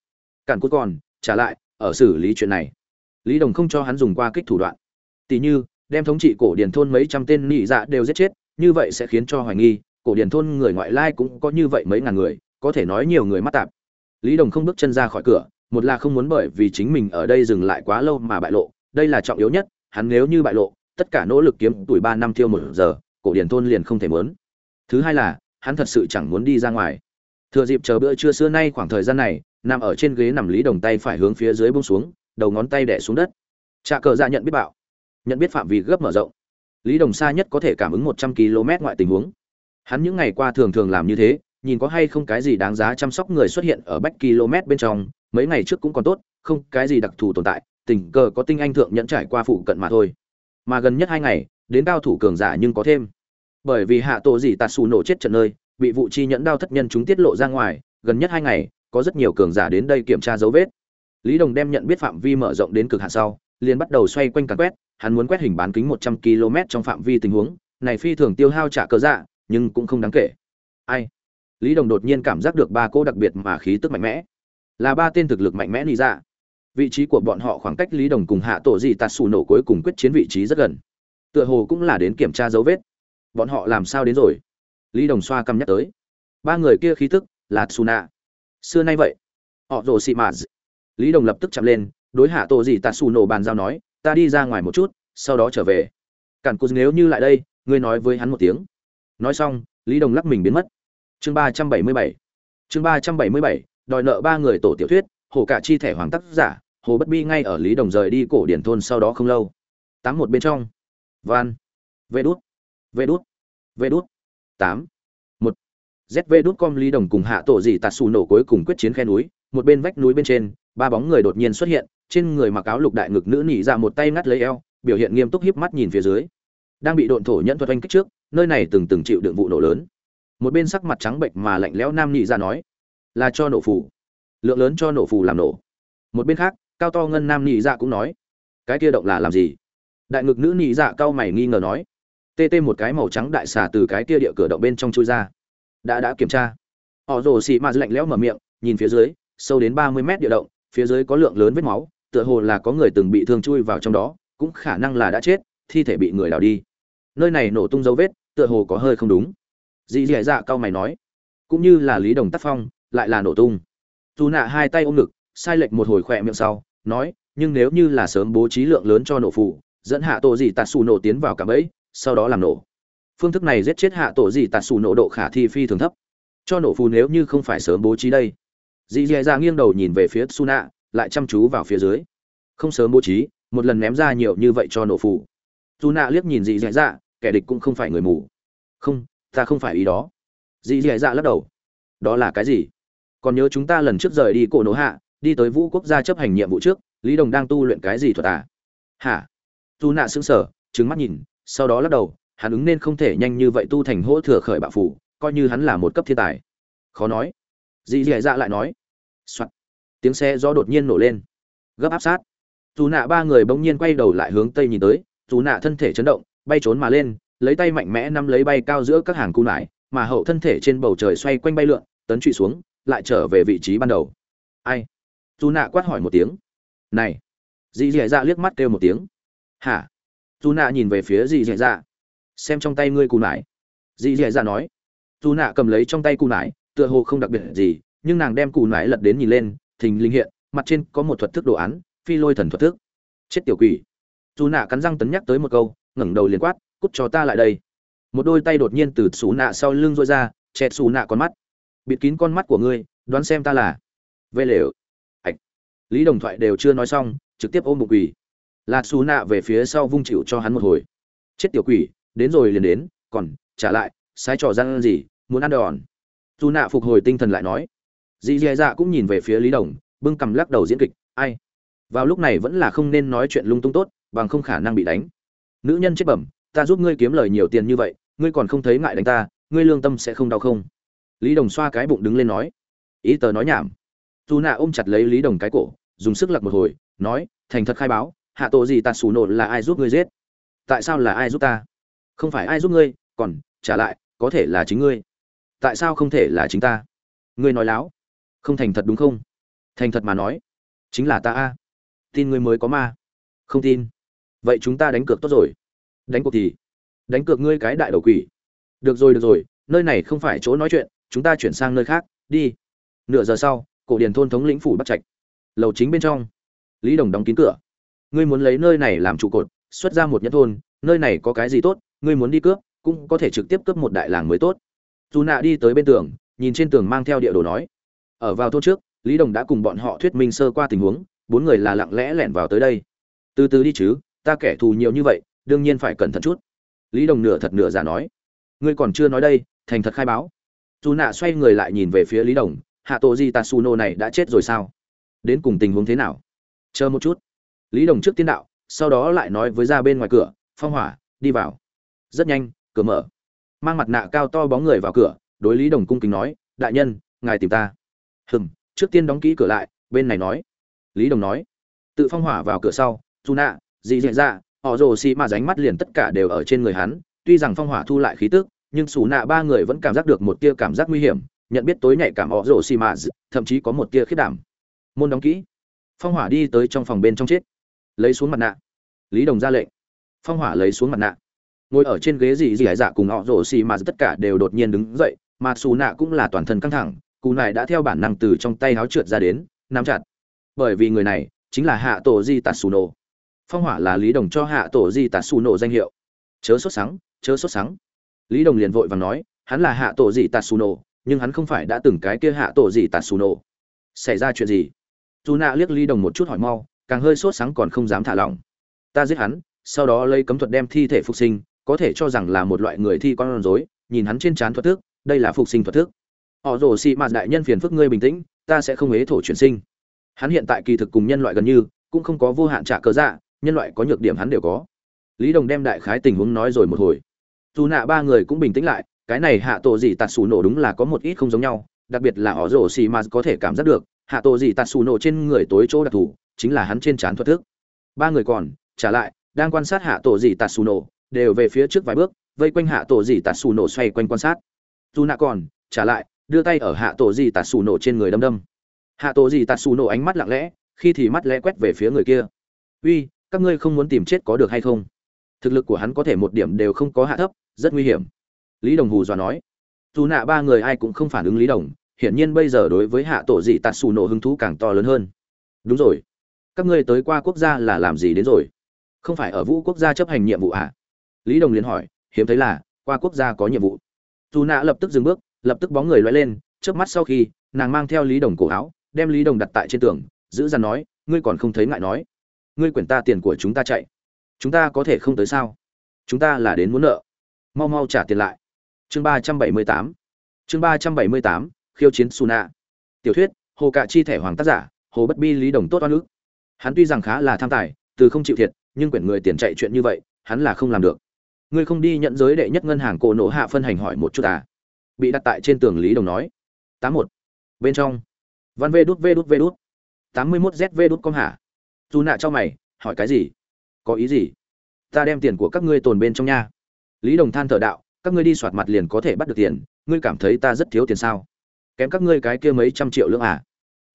Cản cụt còn trả lại, ở xử lý chuyện này lý đồng không cho hắn dùng qua kích thủ đoạn. Tỷ như, đem thống trị cổ điển thôn mấy trăm tên nị dạ đều giết chết, như vậy sẽ khiến cho hoài nghi, cổ điển thôn người ngoại lai cũng có như vậy mấy ngàn người, có thể nói nhiều người mắt tạp. Lý đồng không bước chân ra khỏi cửa, một là không muốn bởi vì chính mình ở đây dừng lại quá lâu mà bại lộ, đây là trọng yếu nhất, hắn nếu như bại lộ, tất cả nỗ lực kiếm tuổi ba năm thiêu một giờ, cổ điển thôn liền không thể mớn thứ hai là, hắn thật sự chẳng muốn đi ra ngoài. Thừa dịp chờ bữa trưa xưa nay khoảng thời gian này, nằm ở trên ghế nằm lý đồng tay phải hướng phía dưới bông xuống đầu ngón tay đẻ xuống đất. Trà cờ ra nhận biết bạo, nhận biết phạm vi gấp mở rộng. Lý đồng xa nhất có thể cảm ứng một trăm km ngoại tình huống. Hắn những ngày qua thường thường làm như thế, nhìn có hay không cái gì đáng giá chăm sóc người xuất hiện ở bách km bên trong, mấy ngày trước cũng còn tốt, không cái gì đặc thù tồn tại, tình cờ có tinh anh thượng nhẫn trải qua phụ cận mà thôi. Mà gần nhất hai ngày, đến cao thủ cường giả nhưng có thêm. Bởi vì hạ tổ gì tạt xù nổ chết trận nơi, bị vụ chi nhẫn đao thất nhân chúng tiết lộ ra ngoài, gần nhất hai ngày, có rất nhiều cường giả đến đây kiểm tra dấu vết lý đồng đem nhận biết phạm vi mở rộng đến cực hạn sau, liền bắt đầu xoay quanh càn quét, hắn muốn quét hình bán kính một trăm km trong phạm vi tình huống, này phi thường tiêu hao trả cơ dạ nhưng cũng không đáng kể. Ai? Lý đồng đột nhiên cảm giác được ba cô đặc biệt mà khí tức mạnh mẽ. Là ba tên thực lực mạnh mẽ đi ra dạ. vị trí của bọn họ khoảng cách lý đồng cùng hạ tổ gì tạt Sủ nổ cuối cùng quyết chiến vị trí rất gần. Tựa hồ cũng là đến kiểm tra dấu vết. Bọn họ làm sao đến rồi? Lý đồng xoa cằm nhắc tới. Ba người kia khí tức là tsuna xưa nay vậy, họ rồ xị mạt lý đồng lập tức chạm lên, đối hạ tổ gì tạ xù nổ bàn giao nói, ta đi ra ngoài một chút, sau đó trở về. Cản cụt nếu như lại đây, ngươi nói với hắn một tiếng. Nói xong, lý đồng lắc mình biến mất. Chương ba trăm bảy mươi bảy. Chương ba trăm bảy mươi bảy, đòi nợ ba người tổ tiểu thuyết, hồ cả chi thẻ hoàng tác giả, hồ bất bi ngay ở lý đồng rời đi cổ điển thôn sau đó không lâu. Tám một bên trong. Van. Vê đút. Vê đút. Vê đút. Tám. Một. Zv đút com Lý đồng cùng hạ tổ dị tạt xù nổ cuối cùng quyết chiến khe núi, một bên vách núi bên trên ba bóng người đột nhiên xuất hiện, trên người mặc áo lục đại ngực nữ nỉ ra một tay ngắt lấy eo, biểu hiện nghiêm túc híp mắt nhìn phía dưới. Đang bị độn thổ nhẫn thuật oanh kích trước, nơi này từng từng chịu đựng vụ nổ lớn. Một bên sắc mặt trắng bệnh mà lạnh lẽo nam nỉ ra nói, là cho nổ phủ lượng lớn cho nổ phủ làm nổ. Một bên khác, cao to ngân nam nỉ dạ cũng nói, cái kia động là làm gì? Đại ngực nữ nỉ dạ cao mày nghi ngờ nói, tê tê một cái màu trắng đại xà từ cái kia địa cửa động bên trong chui ra. Đã đã kiểm tra. Họ rồ xì ma lạnh lẽo mở miệng, nhìn phía dưới, sâu đến ba mươi mét địa động phía dưới có lượng lớn vết máu, tựa hồ là có người từng bị thương chui vào trong đó, cũng khả năng là đã chết, thi thể bị người đào đi. Nơi này nổ tung dấu vết, tựa hồ có hơi không đúng. Dì dì dạ cao mày nói. Cũng như là lý đồng tác phong, lại là nổ tung. Dù nạ hai tay ôm ngực, sai lệch một hồi khỏe miệng sau, nói, nhưng nếu như là sớm bố trí lượng lớn cho nổ phụ dẫn hạ tổ gì tạt xù nổ tiến vào cả bẫy, sau đó làm nổ. Phương thức này giết chết hạ tổ gì tạt xù nổ độ khả thi phi thường thấp. Cho nổ phù nếu như không phải sớm bố trí đây dì dì ra nghiêng đầu nhìn về phía su nạ lại chăm chú vào phía dưới. Không sớm bố trí, một lần ném ra nhiều như vậy cho nổ phủ su nạ liếc nhìn dì dì dạ kẻ địch cũng không phải người mù. Không, ta không phải ý đó. Dì dì dạ lắc đầu. Đó là cái gì? Còn nhớ chúng ta lần trước rời đi cổ nổ hạ, đi tới vũ quốc gia chấp hành nhiệm vụ trước, lý đồng đang tu luyện cái gì thuật à? Hả? Su nạ xứng sở trứng mắt nhìn, sau đó lắc đầu, hắn ứng nên không thể nhanh như vậy tu thành hỗ thừa khởi bạo phủ coi như hắn là một cấp thiên tài. Khó nói. Dì dì dạ lại nói Soạn. tiếng xe do đột nhiên nổ lên. Gấp áp sát. Dù nạ ba người bỗng nhiên quay đầu lại hướng tây nhìn tới, dù nạ thân thể chấn động, bay trốn mà lên, lấy tay mạnh mẽ nắm lấy bay cao giữa các hàng cung nải, mà hậu thân thể trên bầu trời xoay quanh bay lượn, tấn trụy xuống, lại trở về vị trí ban đầu. Ai? Dù nạ quát hỏi một tiếng. Này! Dì dì dạ liếc mắt kêu một tiếng. Hả? Dù nạ nhìn về phía dì dì dạ. Xem trong tay ngươi cù nải. Dì dì dạ nói. Dù nạ cầm lấy trong tay cù nải, tựa hồ không đặc biệt gì nhưng nàng đem cù nải lật đến nhìn lên, thình linh hiện, mặt trên có một thuật thức đồ án, phi lôi thần thuật thức. Chết tiểu quỷ. Dù nạ cắn răng tấn nhắc tới một câu, ngẩng đầu liền quát, cút cho ta lại đây. Một đôi tay đột nhiên từ xù nạ sau lưng rôi ra chẹt xù nạ con mắt. Bịt kín con mắt của ngươi, đoán xem ta là vê lều ạch lý đồng thoại đều chưa nói xong, trực tiếp ôm bụng quỷ. Là xù nạ về phía sau vung chịu cho hắn một hồi. Chết tiểu quỷ, đến rồi liền đến, còn, trả lại, sai trò răng gì, muốn ăn đòn. Dù nạ phục hồi tinh thần lại nói dì dì dạ cũng nhìn về phía lý đồng, bưng cầm lắc đầu diễn kịch, ai? Vào lúc này vẫn là không nên nói chuyện lung tung tốt, bằng không khả năng bị đánh. Nữ nhân chết bẩm, ta giúp ngươi kiếm lời nhiều tiền như vậy, ngươi còn không thấy ngại đánh ta, ngươi lương tâm sẽ không đau không? Lý đồng xoa cái bụng đứng lên nói. Ý tờ nói nhảm. Dù nạ ôm chặt lấy lý đồng cái cổ, dùng sức lặc một hồi, nói, thành thật khai báo, hạ tổ gì ta xù nổ là ai giúp ngươi giết? Tại sao là ai giúp ta? Không phải ai giúp ngươi, còn, trả lại, có thể là chính ngươi. Tại sao không thể là chính ta? Ngươi nói láo không thành thật đúng không? Thành thật mà nói, chính là ta a. Tin người mới có ma. Không tin. Vậy chúng ta đánh cược tốt rồi. Đánh cuộc thì, đánh cược ngươi cái đại đầu quỷ. Được rồi được rồi, nơi này không phải chỗ nói chuyện, chúng ta chuyển sang nơi khác, đi. Nửa giờ sau, cổ điển thôn thống lĩnh phủ bắt trạch. Lầu chính bên trong. Lý đồng đóng kín cửa. Ngươi muốn lấy nơi này làm trụ cột, xuất ra một nhân thôn, nơi này có cái gì tốt, ngươi muốn đi cướp, cũng có thể trực tiếp cướp một đại làng mới tốt. Dù nạ đi tới bên tường, nhìn trên tường mang theo địa đồ nói ở vào thôn trước, lý đồng đã cùng bọn họ thuyết minh sơ qua tình huống, bốn người là lặng lẽ lẻn vào tới đây. Từ từ đi chứ, ta kẻ thù nhiều như vậy, đương nhiên phải cẩn thận chút. Lý đồng nửa thật nửa giả nói. Ngươi còn chưa nói đây, thành thật khai báo. Dù nạ xoay người lại nhìn về phía lý đồng, hạ tổ di tatsuno này đã chết rồi sao? Đến cùng tình huống thế nào? Chờ một chút. Lý đồng trước tiên đạo, sau đó lại nói với ra bên ngoài cửa, phong hỏa, đi vào. Rất nhanh, cửa mở. Mang mặt nạ cao to bóng người vào cửa, đối lý đồng cung kính nói, đại nhân, ngài tìm ta hừm, trước tiên đóng kỹ cửa lại, bên này nói. Lý đồng nói. Tự phong hỏa vào cửa sau dù nạ dị dạ ra họ rồ xì mà ránh mắt liền tất cả đều ở trên người hắn. Tuy rằng phong hỏa thu lại khí tức, nhưng xù nạ ba người vẫn cảm giác được một tia cảm giác nguy hiểm, nhận biết tối nhạy cảm họ rồ xì mà thậm chí có một tia khiết đảm. Môn đóng kỹ. Phong hỏa đi tới trong phòng bên trong chết. Lấy xuống mặt nạ. Lý đồng ra lệnh. Phong hỏa lấy xuống mặt nạ. Ngồi ở trên ghế gì gì dạ cùng họ rồ xì mà tất cả đều đột nhiên đứng dậy, mà xù nạ cũng là toàn thân căng thẳng cù này đã theo bản năng từ trong tay háo trượt ra đến, nắm chặt. Bởi vì người này chính là hạ tổ di tạt xù nổ. Phong hỏa là lý đồng cho hạ tổ di tạt xù nổ danh hiệu. Chớ sốt sáng chớ sốt sáng lý đồng liền vội và nói, hắn là hạ tổ di tạt xù nổ, nhưng hắn không phải đã từng cái kia hạ tổ di tạt xù nổ. Xảy ra chuyện gì? Dù nạ liếc lý đồng một chút hỏi mau, càng hơi sốt sáng còn không dám thả lỏng. Ta giết hắn, sau đó lấy cấm thuật đem thi thể phục sinh, có thể cho rằng là một loại người thi con rối, nhìn hắn trên trán thuật thức, đây là phục sinh thuật thức họ rồ xị mạt đại nhân phiền phức ngươi bình tĩnh, ta sẽ không ế thổ chuyển sinh. Hắn hiện tại kỳ thực cùng nhân loại gần như, cũng không có vô hạn trả cớ dạ nhân loại có nhược điểm hắn đều có. Lý đồng đem đại khái tình huống nói rồi một hồi. Dù nạ ba người cũng bình tĩnh lại, cái này hạ tổ gì tạt xù nổ đúng là có một ít không giống nhau, đặc biệt là họ rồ xì mà có thể cảm giác được, hạ tổ gì tạt xù nổ trên người tối chỗ đặc thù, chính là hắn trên trán thuật thức. Ba người còn, trả lại, đang quan sát hạ tổ gì tạt xù nổ, đều về phía trước vài bước, vây quanh hạ tổ gì tạt xù nổ xoay quanh quan sát. Dù nạ còn, trả lại đưa tay ở hạ tổ gì tạt xù nổ trên người đâm đâm. Hạ tổ gì tạt xù nổ ánh mắt lặng lẽ, khi thì mắt lẽ quét về phía người kia. Uy, các ngươi không muốn tìm chết có được hay không? Thực lực của hắn có thể một điểm đều không có hạ thấp, rất nguy hiểm. Lý đồng hù dọa nói. Dù nạ ba người ai cũng không phản ứng lý đồng, hiển nhiên bây giờ đối với hạ tổ dị tạt xù nổ hứng thú càng to lớn hơn. Đúng rồi. Các ngươi tới qua quốc gia là làm gì đến rồi? Không phải ở vũ quốc gia chấp hành nhiệm vụ à? lý đồng liền hỏi, hiếm thấy là, qua quốc gia có nhiệm vụ. Dù nạ lập tức dừng bước lập tức bóng người lóe lên trước mắt sau khi, nàng mang theo lý đồng cổ áo, đem lý đồng đặt tại trên tường, giữ dằn nói, ngươi còn không thấy ngại nói. Ngươi quyển ta tiền của chúng ta chạy. Chúng ta có thể không tới sao? Chúng ta là đến muốn nợ. Mau mau trả tiền lại. Chương ba trăm bảy mươi tám. Chương ba trăm bảy mươi tám, khiêu chiến suna tiểu thuyết, hồ cạ chi thẻ hoàng tác giả, hồ bất bi lý đồng tốt oan ức. Hắn tuy rằng khá là tham tài, từ không chịu thiệt, nhưng quyển người tiền chạy chuyện như vậy, hắn là không làm được. Ngươi không đi nhận giới đệ nhất ngân hàng cổ nổ hạ phân hành hỏi một chút à? Bị đặt tại trên tường lý đồng nói. Tám một. Bên trong. Văn vê đút vê đút vê đút. Tám mươi mốt zv đút com hả? Dù nạ cho mày, hỏi cái gì? Có ý gì? Ta đem tiền của các ngươi tồn bên trong nha. Lý đồng than thở đạo, các ngươi đi soạt mặt liền có thể bắt được tiền, ngươi cảm thấy ta rất thiếu tiền sao? Kém các ngươi cái kia mấy trăm triệu lương à?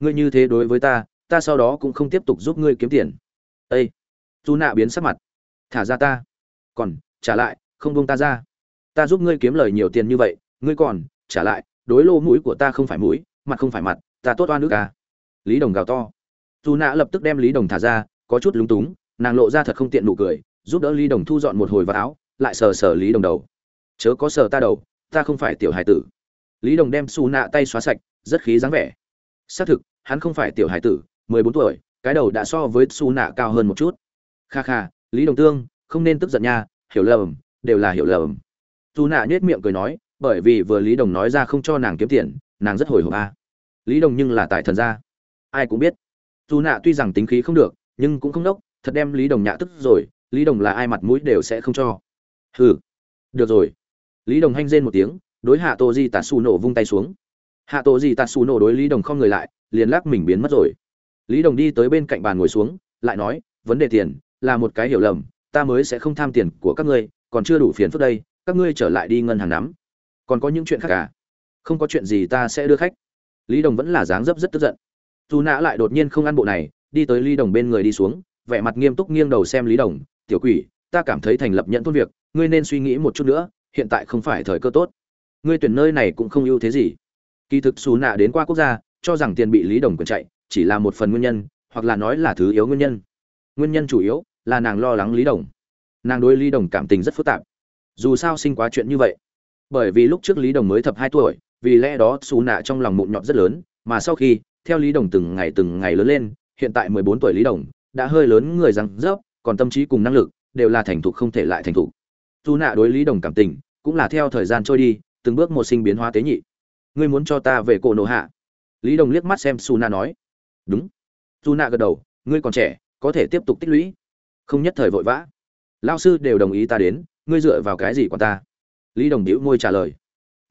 Ngươi như thế đối với ta ta sau đó cũng không tiếp tục giúp ngươi kiếm tiền. Ây dù nạ biến sắc mặt. Thả ra ta. Còn, trả lại, không buông ta ra. Ta giúp ngươi kiếm lời nhiều tiền như vậy ngươi còn, trả lại, đối lô mũi của ta không phải mũi, mặt không phải mặt, ta tốt oan nước à. Lý đồng gào to. Dù nạ lập tức đem lý đồng thả ra, có chút lúng túng, nàng lộ ra thật không tiện nụ cười, giúp đỡ lý đồng thu dọn một hồi vào áo, lại sờ sờ lý đồng đầu. Chớ có sờ ta đầu, ta không phải tiểu hải tử. Lý đồng đem xù nạ tay xóa sạch, rất khí dáng vẻ. Xác thực, hắn không phải tiểu hải tử, mười bốn tuổi, cái đầu đã so với xù nạ cao hơn một chút. Kha kha, lý đồng tương, không nên tức giận nha, hiểu lầm, đều là hiểu lầm. Dù nạ nhếch miệng cười nói bởi vì vừa lý đồng nói ra không cho nàng kiếm tiền, nàng rất hồi hộp a. Lý đồng nhưng là tại thần gia. Ai cũng biết. Dù nạ tuy rằng tính khí không được, nhưng cũng không đốc, thật đem lý đồng nhạ tức rồi, lý đồng là ai mặt mũi đều sẽ không cho. Hừ. Được rồi. Lý đồng hanh rên một tiếng, đối hạ Tô di tạ xù nổ vung tay xuống. Hạ Tô di tạ xù nổ đối lý đồng không người lại, liền lắc mình biến mất rồi. Lý đồng đi tới bên cạnh bàn ngồi xuống, lại nói, vấn đề tiền, là một cái hiểu lầm, ta mới sẽ không tham tiền của các ngươi, còn chưa đủ phiền phức đây, các ngươi trở lại đi ngân hàng nắm còn có những chuyện khác cả không có chuyện gì ta sẽ đưa khách. Lý đồng vẫn là dáng dấp rất tức giận. Dù nã lại đột nhiên không ăn bộ này, đi tới lý đồng bên người đi xuống, vẻ mặt nghiêm túc nghiêng đầu xem lý đồng, tiểu quỷ, ta cảm thấy thành lập nhận thôn việc, ngươi nên suy nghĩ một chút nữa, hiện tại không phải thời cơ tốt. Ngươi tuyển nơi này cũng không ưu thế gì. Kỳ thực xù nạ đến qua quốc gia, cho rằng tiền bị lý đồng quyền chạy, chỉ là một phần nguyên nhân, hoặc là nói là thứ yếu nguyên nhân. Nguyên nhân chủ yếu là nàng lo lắng lý đồng. Nàng đối lý đồng cảm tình rất phức tạp. Dù sao sinh quá chuyện như vậy bởi vì lúc trước lý đồng mới thập hai tuổi, vì lẽ đó xù nạ trong lòng mụn nhọt rất lớn, mà sau khi, theo lý đồng từng ngày từng ngày lớn lên, hiện tại mười bốn tuổi lý đồng, đã hơi lớn người răng rớp, còn tâm trí cùng năng lực, đều là thành thục không thể lại thành thục. Dù nạ đối lý đồng cảm tình, cũng là theo thời gian trôi đi, từng bước một sinh biến hóa tế nhị. Ngươi muốn cho ta về cổ nổ hạ? Lý đồng liếc mắt xem su na nói. Đúng. Su na gật đầu, ngươi còn trẻ, có thể tiếp tục tích lũy. Không nhất thời vội vã. Lao sư đều đồng ý ta đến, ngươi dựa vào cái gì còn ta? Lý đồng đĩu môi trả lời.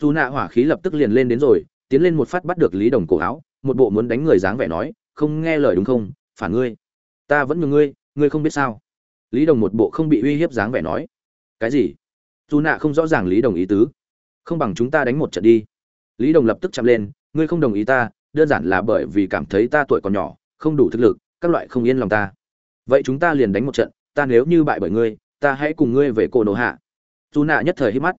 Su Nạ hỏa khí lập tức liền lên đến rồi, tiến lên một phát bắt được lý đồng cổ áo, một bộ muốn đánh người dáng vẻ nói, không nghe lời đúng không? Phản ngươi. Ta vẫn như ngươi ngươi không biết sao. Lý đồng một bộ không bị uy hiếp dáng vẻ nói. Cái gì? Dù nạ không rõ ràng lý đồng ý tứ. Không bằng chúng ta đánh một trận đi. Lý đồng lập tức chạm lên, ngươi không đồng ý ta, đơn giản là bởi vì cảm thấy ta tuổi còn nhỏ, không đủ thực lực, các loại không yên lòng ta. Vậy chúng ta liền đánh một trận, ta nếu như bại bởi ngươi, ta hãy cùng ngươi về cổ nổ hạ. Dù nạ nhất thời hít mắt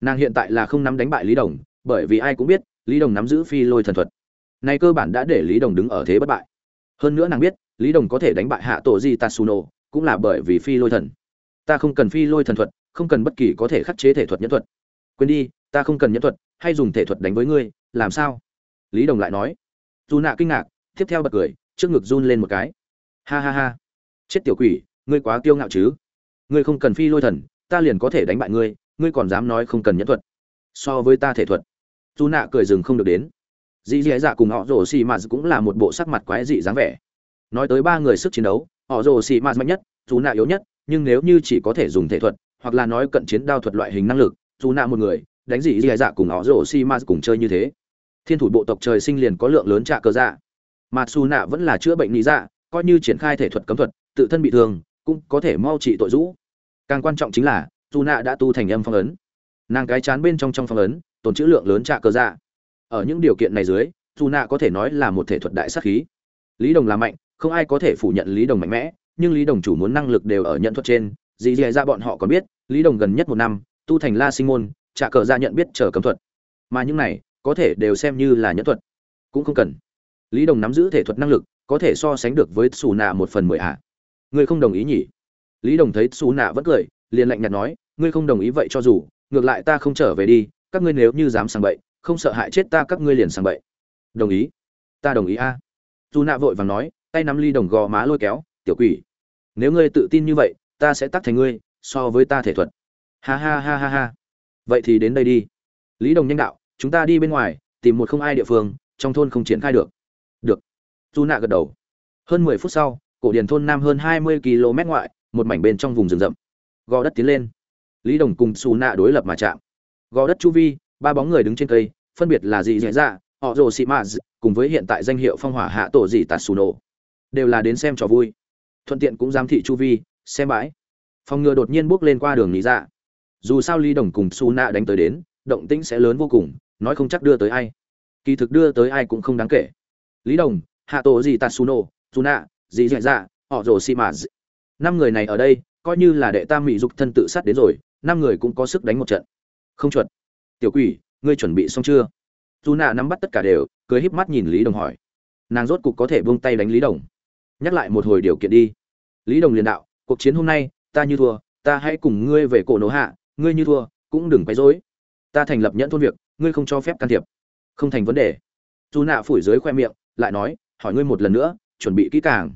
nàng hiện tại là không nắm đánh bại lý đồng, bởi vì ai cũng biết, lý đồng nắm giữ phi lôi thần thuật. Này cơ bản đã để lý đồng đứng ở thế bất bại. Hơn nữa nàng biết, lý đồng có thể đánh bại hạ tổ di tatsuno, cũng là bởi vì phi lôi thần. Ta không cần phi lôi thần thuật, không cần bất kỳ có thể khắc chế thể thuật nhân thuật. Quên đi, ta không cần nhân thuật, hay dùng thể thuật đánh với ngươi, làm sao? Lý đồng lại nói. Dù nạ kinh ngạc, tiếp theo bật cười, trước ngực run lên một cái. Ha ha ha. Chết tiểu quỷ, ngươi quá kiêu ngạo chứ. Ngươi không cần phi lôi thần, ta liền có thể đánh bại ngươi ngươi còn dám nói không cần nhẫn thuật. So với ta thể thuật. Dù nạ cười dừng không được đến. Dì dì dạ cùng họ rồ xì mạt cũng là một bộ sắc mặt quái dị dáng vẻ. Nói tới ba người sức chiến đấu, họ rồ xì mạt mạnh nhất, dù nạ yếu nhất, nhưng nếu như chỉ có thể dùng thể thuật, hoặc là nói cận chiến đao thuật loại hình năng lực, dù nạ một người, đánh dì dì dạ cùng họ rồ xì mạt cùng chơi như thế. Thiên thủ bộ tộc trời sinh liền có lượng lớn trạ cơ dạ. Mà dù nạ vẫn là chữa bệnh lý dạ coi như triển khai thể thuật cấm thuật, tự thân bị thương, cũng có thể mau trị tội rũ. Càng quan trọng chính là dù nạ đã tu thành âm phong ấn. Nàng cái chán bên trong trong phong ấn, tồn trữ lượng lớn trạ cơ dạ. Ở những điều kiện này dưới, dù nạ có thể nói là một thể thuật đại sát khí. Lý đồng là mạnh, không ai có thể phủ nhận lý đồng mạnh mẽ, nhưng lý đồng chủ muốn năng lực đều ở nhận thuật trên. Dì dì ra bọn họ còn biết, lý đồng gần nhất một năm, tu thành la sinh môn trả cờ ra nhận biết chờ cấm thuật. Mà những này, có thể đều xem như là nhẫn thuật. Cũng không cần. Lý đồng nắm giữ thể thuật năng lực, có thể so sánh được với xù nạ một phần mười ạ à. không đồng ý nhỉ? Lý đồng thấy xù nạ vẫn cười liền lạnh nhạt nói, ngươi không đồng ý vậy cho dù, ngược lại ta không trở về đi, các ngươi nếu như dám sang bậy, không sợ hại chết ta, các ngươi liền sang bậy. Đồng ý. Ta đồng ý a. À. dù nạ vội vàng nói, tay nắm ly đồng gò má lôi kéo, tiểu quỷ, nếu ngươi tự tin như vậy, ta sẽ tắt thành ngươi, so với ta thể thuật. Ha ha ha ha ha. Vậy thì đến đây đi. Lý đồng nhanh đạo, chúng ta đi bên ngoài, tìm một không ai địa phương, trong thôn không triển khai được. Được. Dù nạ gật đầu. Hơn mười phút sau, cổ điển thôn nam hơn hai mươi km ngoại, một mảnh bên trong vùng rừng rậm gò đất tiến lên. Lý đồng cùng xù nạ đối lập mà chạm. Gò đất chu vi, ba bóng người đứng trên cây, phân biệt là dị dạ dạ họ rồ xị mã cùng với hiện tại danh hiệu phong hỏa hạ tổ dị tạt xù nổ. Đều là đến xem trò vui. Thuận tiện cũng giám thị chu vi, xem bãi. Phòng ngừa đột nhiên bước lên qua đường lý dạ. Dù sao lý đồng cùng xù nạ đánh tới đến, động tĩnh sẽ lớn vô cùng, nói không chắc đưa tới ai. Kỳ thực đưa tới ai cũng không đáng kể. Lý đồng, hạ tổ gì tatsuno nạ dị dạ dạ họ rồ sĩ mã năm người này ở đây coi như là đệ tam mỹ dục thân tự sát đến rồi, năm người cũng có sức đánh một trận. Không chuẩn. Tiểu quỷ, ngươi chuẩn bị xong chưa? Tuna nắm bắt tất cả đều, cười híp mắt nhìn lý đồng hỏi. Nàng rốt cục có thể buông tay đánh lý đồng. Nhắc lại một hồi điều kiện đi. Lý đồng liền đạo, cuộc chiến hôm nay, ta như thua, ta hãy cùng ngươi về cổ nổ hạ, ngươi như thua, cũng đừng quấy rối. Ta thành lập nhẫn thôn việc, ngươi không cho phép can thiệp. Không thành vấn đề. Dù nạ phủi dưới khoe miệng, lại nói, hỏi ngươi một lần nữa, chuẩn bị kỹ càng.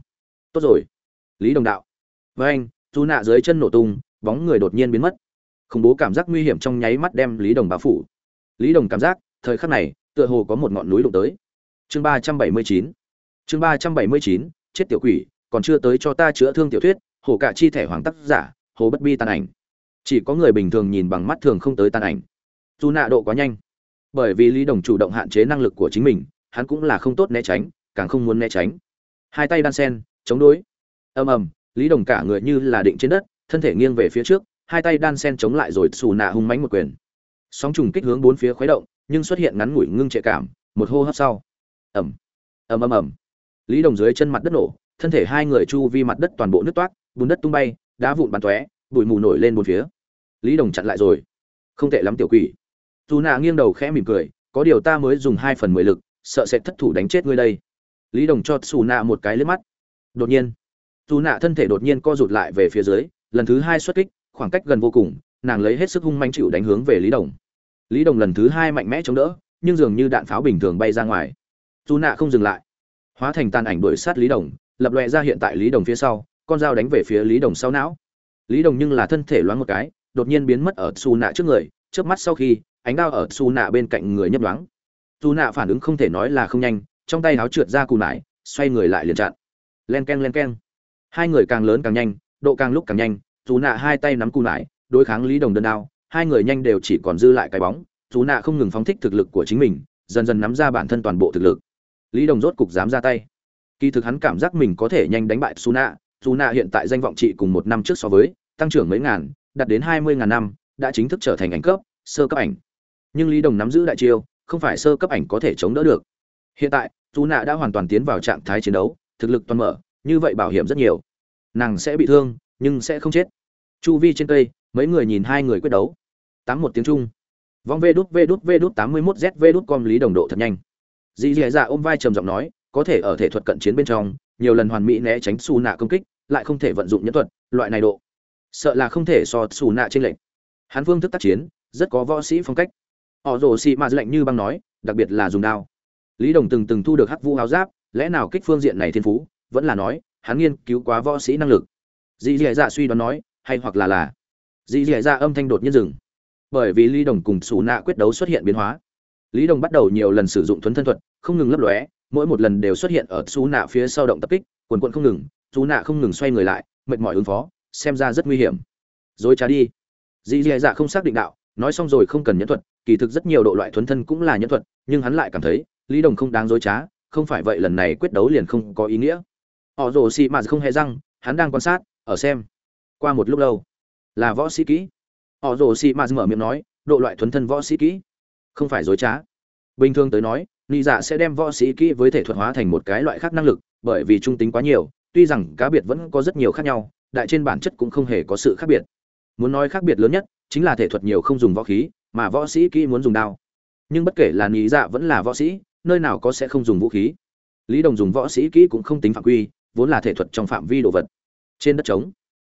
Tốt rồi. Lý đồng đạo. Với anh dù nạ dưới chân nổ tung, bóng người đột nhiên biến mất. Khủng bố cảm giác nguy hiểm trong nháy mắt đem lý đồng bao phủ. Lý đồng cảm giác, thời khắc này, tựa hồ có một ngọn núi đụng tới. Chương ba trăm bảy mươi chín. Chương ba trăm bảy mươi chín, chết tiểu quỷ, còn chưa tới cho ta chữa thương tiểu thuyết hồ cả chi thể hoàng tác giả, hồ bất bi tàn ảnh. Chỉ có người bình thường nhìn bằng mắt thường không tới tàn ảnh. Dù nạ độ quá nhanh. Bởi vì lý đồng chủ động hạn chế năng lực của chính mình, hắn cũng là không tốt né tránh, càng không muốn né tránh. Hai tay đan sen, chống đối. Ầm ầm lý đồng cả người như là định trên đất, thân thể nghiêng về phía trước, hai tay đan sen chống lại rồi xù nạ hung mánh một quyền. Sóng trùng kích hướng bốn phía khuấy động, nhưng xuất hiện ngắn ngủi ngưng trệ cảm, một hô hấp sau. Ầm ầm ầm ầm. Lý đồng dưới chân mặt đất nổ, thân thể hai người chu vi mặt đất toàn bộ nước toát bùn đất tung bay, đá vụn bắn tóe, bụi mù nổi lên bốn phía. Lý đồng chặn lại rồi. Không tệ lắm tiểu quỷ. Dù nạ nghiêng đầu khẽ mỉm cười, có điều ta mới dùng hai phần mười lực, sợ sẽ thất thủ đánh chết ngươi đây. Lý đồng cho xù nạ một cái liếc mắt. Đột nhiên dù nạ thân thể đột nhiên co rụt lại về phía dưới, lần thứ hai xuất kích, khoảng cách gần vô cùng, nàng lấy hết sức hung manh chịu đánh hướng về lý đồng. Lý đồng lần thứ hai mạnh mẽ chống đỡ, nhưng dường như đạn pháo bình thường bay ra ngoài. Dù nạ không dừng lại. Hóa thành tàn ảnh đuổi sát lý đồng, lập lòe ra hiện tại lý đồng phía sau, con dao đánh về phía lý đồng sau não. Lý đồng nhưng là thân thể loáng một cái, đột nhiên biến mất ở xù nạ trước người trước mắt sau khi, ánh đao ở xù nạ bên cạnh người nhấp đoáng dù nạ phản ứng không thể nói là không nhanh, trong tay áo trượt ra cù nải, xoay người lại liền chặn. Len k e n len k e n hai người càng lớn càng nhanh, độ càng lúc càng nhanh dù nạ hai tay nắm cù nải đối kháng lý đồng đơn đao, hai người nhanh đều chỉ còn dư lại cái bóng dù nạ không ngừng phóng thích thực lực của chính mình, dần dần nắm ra bản thân toàn bộ thực lực. Lý đồng rốt cục dám ra tay. Kỳ thực hắn cảm giác mình có thể nhanh đánh bại su nạ dù nạ hiện tại danh vọng trị cùng một năm trước so với, tăng trưởng mấy ngàn, đạt đến hai mươi ngàn năm, đã chính thức trở thành ảnh cấp, sơ cấp ảnh. Nhưng lý đồng nắm giữ đại chiêu, không phải sơ cấp ảnh có thể chống đỡ được. Hiện tại dù nạ đã hoàn toàn tiến vào trạng thái chiến đấu, thực lực toàn mở như vậy bảo hiểm rất nhiều. Nàng sẽ bị thương, nhưng sẽ không chết. Chu vi trên cây, mấy người nhìn hai người quyết đấu. Tám một tiếng trung vong vê đút vê đút vê đút tám mươi mốt z, vê đút com lý đồng độ thật nhanh. Dì dì dạ ôm vai trầm giọng nói, có thể ở thể thuật cận chiến bên trong, nhiều lần hoàn mỹ né tránh xù nạ công kích, lại không thể vận dụng nhân thuật, loại này độ. Sợ là không thể so xù nạ trên lệnh hắn phương thức tác chiến, rất có võ sĩ phong cách. Họ rồ xị mạ lạnh như băng nói, đặc biệt là dùng đao. Lý đồng từng từng thu được hắc vũ áo giáp, lẽ nào kích phương diện này thiên phú vẫn là nói, hắn nghiên cứu quá võ sĩ năng lực. Dì dì dạ suy đoán nói, hay hoặc là là. Dì dì ra âm thanh đột nhiên dừng. Bởi vì lý đồng cùng xù nạ quyết đấu xuất hiện biến hóa. Lý đồng bắt đầu nhiều lần sử dụng thuấn thân thuật, không ngừng lấp lóe, mỗi một lần đều xuất hiện ở xù nạ phía sau động tập kích, quần quận không ngừng xù nạ không ngừng xoay người lại, mệt mỏi ứng phó, xem ra rất nguy hiểm. Dối trá đi. Dì dì dạ không xác định đạo, nói xong rồi không cần nhẫn thuật, kỳ thực rất nhiều độ loại thuấn thân cũng là nhẫn thuật, nhưng hắn lại cảm thấy, lý đồng không đáng dối trá, không phải vậy lần này quyết đấu liền không có ý nghĩa họ rồ xì mạt không hề răng, hắn đang quan sát, ở xem. Qua một lúc lâu, là võ sĩ kỹ. Họ rồ xì mạt mở miệng nói, độ loại thuấn thân võ sĩ kỹ. Không phải dối trá. Bình thường tới nói, nị dạ sẽ đem võ sĩ kỹ với thể thuật hóa thành một cái loại khác năng lực, bởi vì trung tính quá nhiều, tuy rằng cá biệt vẫn có rất nhiều khác nhau, đại trên bản chất cũng không hề có sự khác biệt. Muốn nói khác biệt lớn nhất, chính là thể thuật nhiều không dùng võ khí, mà võ sĩ kỹ muốn dùng đao. Nhưng bất kể là nị dạ vẫn là võ sĩ, nơi nào có sẽ không dùng vũ khí. Lý đồng dùng võ sĩ kỹ cũng không tính phạm quy vốn là thể thuật trong phạm vi đồ vật. Trên đất trống,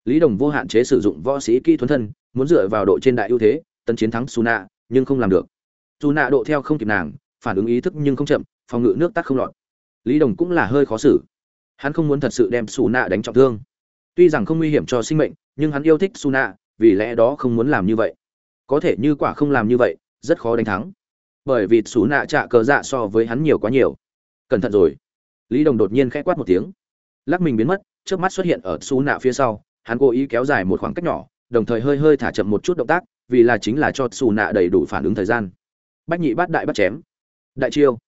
lý đồng vô hạn chế sử dụng võ sĩ kỹ thuấn thân, muốn dựa vào độ trên đại ưu thế, tấn chiến thắng su nạ nhưng không làm được. Dù nạ độ theo không kịp nàng, phản ứng ý thức nhưng không chậm, phòng ngự nước tắc không lọt. Lý đồng cũng là hơi khó xử. Hắn không muốn thật sự đem su nạ đánh trọng thương. Tuy rằng không nguy hiểm cho sinh mệnh, nhưng hắn yêu thích su nạ vì lẽ đó không muốn làm như vậy. Có thể như quả không làm như vậy, rất khó đánh thắng. Bởi vì su nạ trả cờ dạ so với hắn nhiều quá nhiều. Cẩn thận rồi. Lý đồng đột nhiên k h ẽ quát một tiếng lắc mình biến mất trước mắt xuất hiện ở xú nạ phía sau. Hắn cố ý kéo dài một khoảng cách nhỏ, đồng thời hơi hơi thả chậm một chút động tác, vì là chính là cho xù nạ đầy đủ phản ứng thời gian. Bách nhị bát đại bắt chém. Đại chiêu.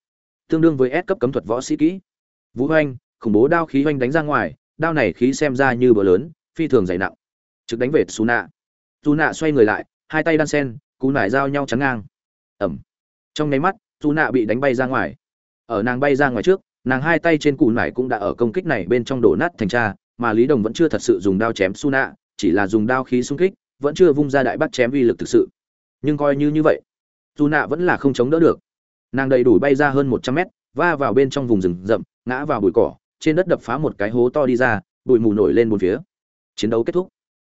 Tương đương với S cấp cấm thuật võ sĩ kỹ. Vũ hoanh khủng bố đao khí hoanh đánh ra ngoài, đao này khí xem ra như bờ lớn, phi thường dày nặng. Trực đánh về xù nạ dù nạ xoay người lại, hai tay đan sen, cú nải giao nhau chắn ngang. Ẩm. Trong nháy mắt dù nạ bị đánh bay ra ngoài. Ở nàng bay ra ngoài trước nàng hai tay trên cụ nải cũng đã ở công kích này bên trong đổ nát thành cha, mà lý đồng vẫn chưa thật sự dùng đao chém su nạ chỉ là dùng đao khí xung kích, vẫn chưa vung ra đại bắt chém uy lực thực sự. Nhưng coi như như vậy dù nạ vẫn là không chống đỡ được. Nàng đầy đủ bay ra hơn một trăm mét, va vào bên trong vùng rừng rậm, ngã vào bụi cỏ, trên đất đập phá một cái hố to đi ra, bụi mù nổi lên bốn phía. Chiến đấu kết thúc.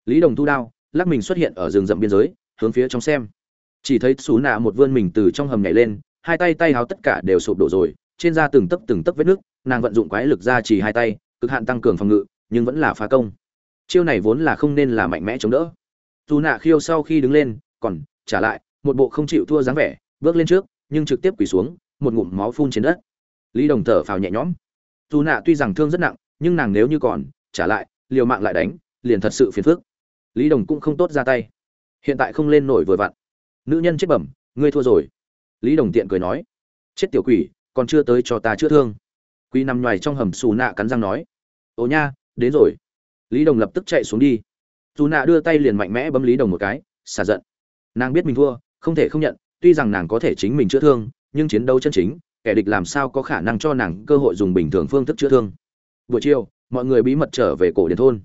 Lý đồng thu đao, lắc mình xuất hiện ở rừng rậm biên giới, hướng phía trong xem. Chỉ thấy xú nạ một vươn mình từ trong hầm nhảy lên, hai tay tay háo tất cả đều sụp đổ rồi trên da từng tấc từng tấc vết nước, nàng vận dụng quái lực ra chỉ hai tay, cực hạn tăng cường phòng ngự, nhưng vẫn là phá công. Chiêu này vốn là không nên là mạnh mẽ chống đỡ. Dù nạ khiêu sau khi đứng lên, còn trả lại, một bộ không chịu thua dáng vẻ, bước lên trước, nhưng trực tiếp quỳ xuống, một ngụm máu phun trên đất. Lý đồng thở phào nhẹ nhõm. Dù nạ tuy rằng thương rất nặng, nhưng nàng nếu như còn trả lại, liều mạng lại đánh, liền thật sự phiền phức. Lý đồng cũng không tốt ra tay. Hiện tại không lên nổi vừa vặn. Nữ nhân chết bẩm, ngươi thua rồi. Lý đồng tiện cười nói. Chết tiểu quỷ còn chưa tới cho ta chữa thương. Quý nằm ngoài trong hầm xù nạ cắn răng nói, ồ nha, đến rồi. Lý đồng lập tức chạy xuống đi. Dù nạ đưa tay liền mạnh mẽ bấm lý đồng một cái, xả giận. Nàng biết mình thua, không thể không nhận, tuy rằng nàng có thể chính mình chữa thương, nhưng chiến đấu chân chính, kẻ địch làm sao có khả năng cho nàng cơ hội dùng bình thường phương thức chữa thương. Buổi chiều, mọi người bí mật trở về cổ điển thôn.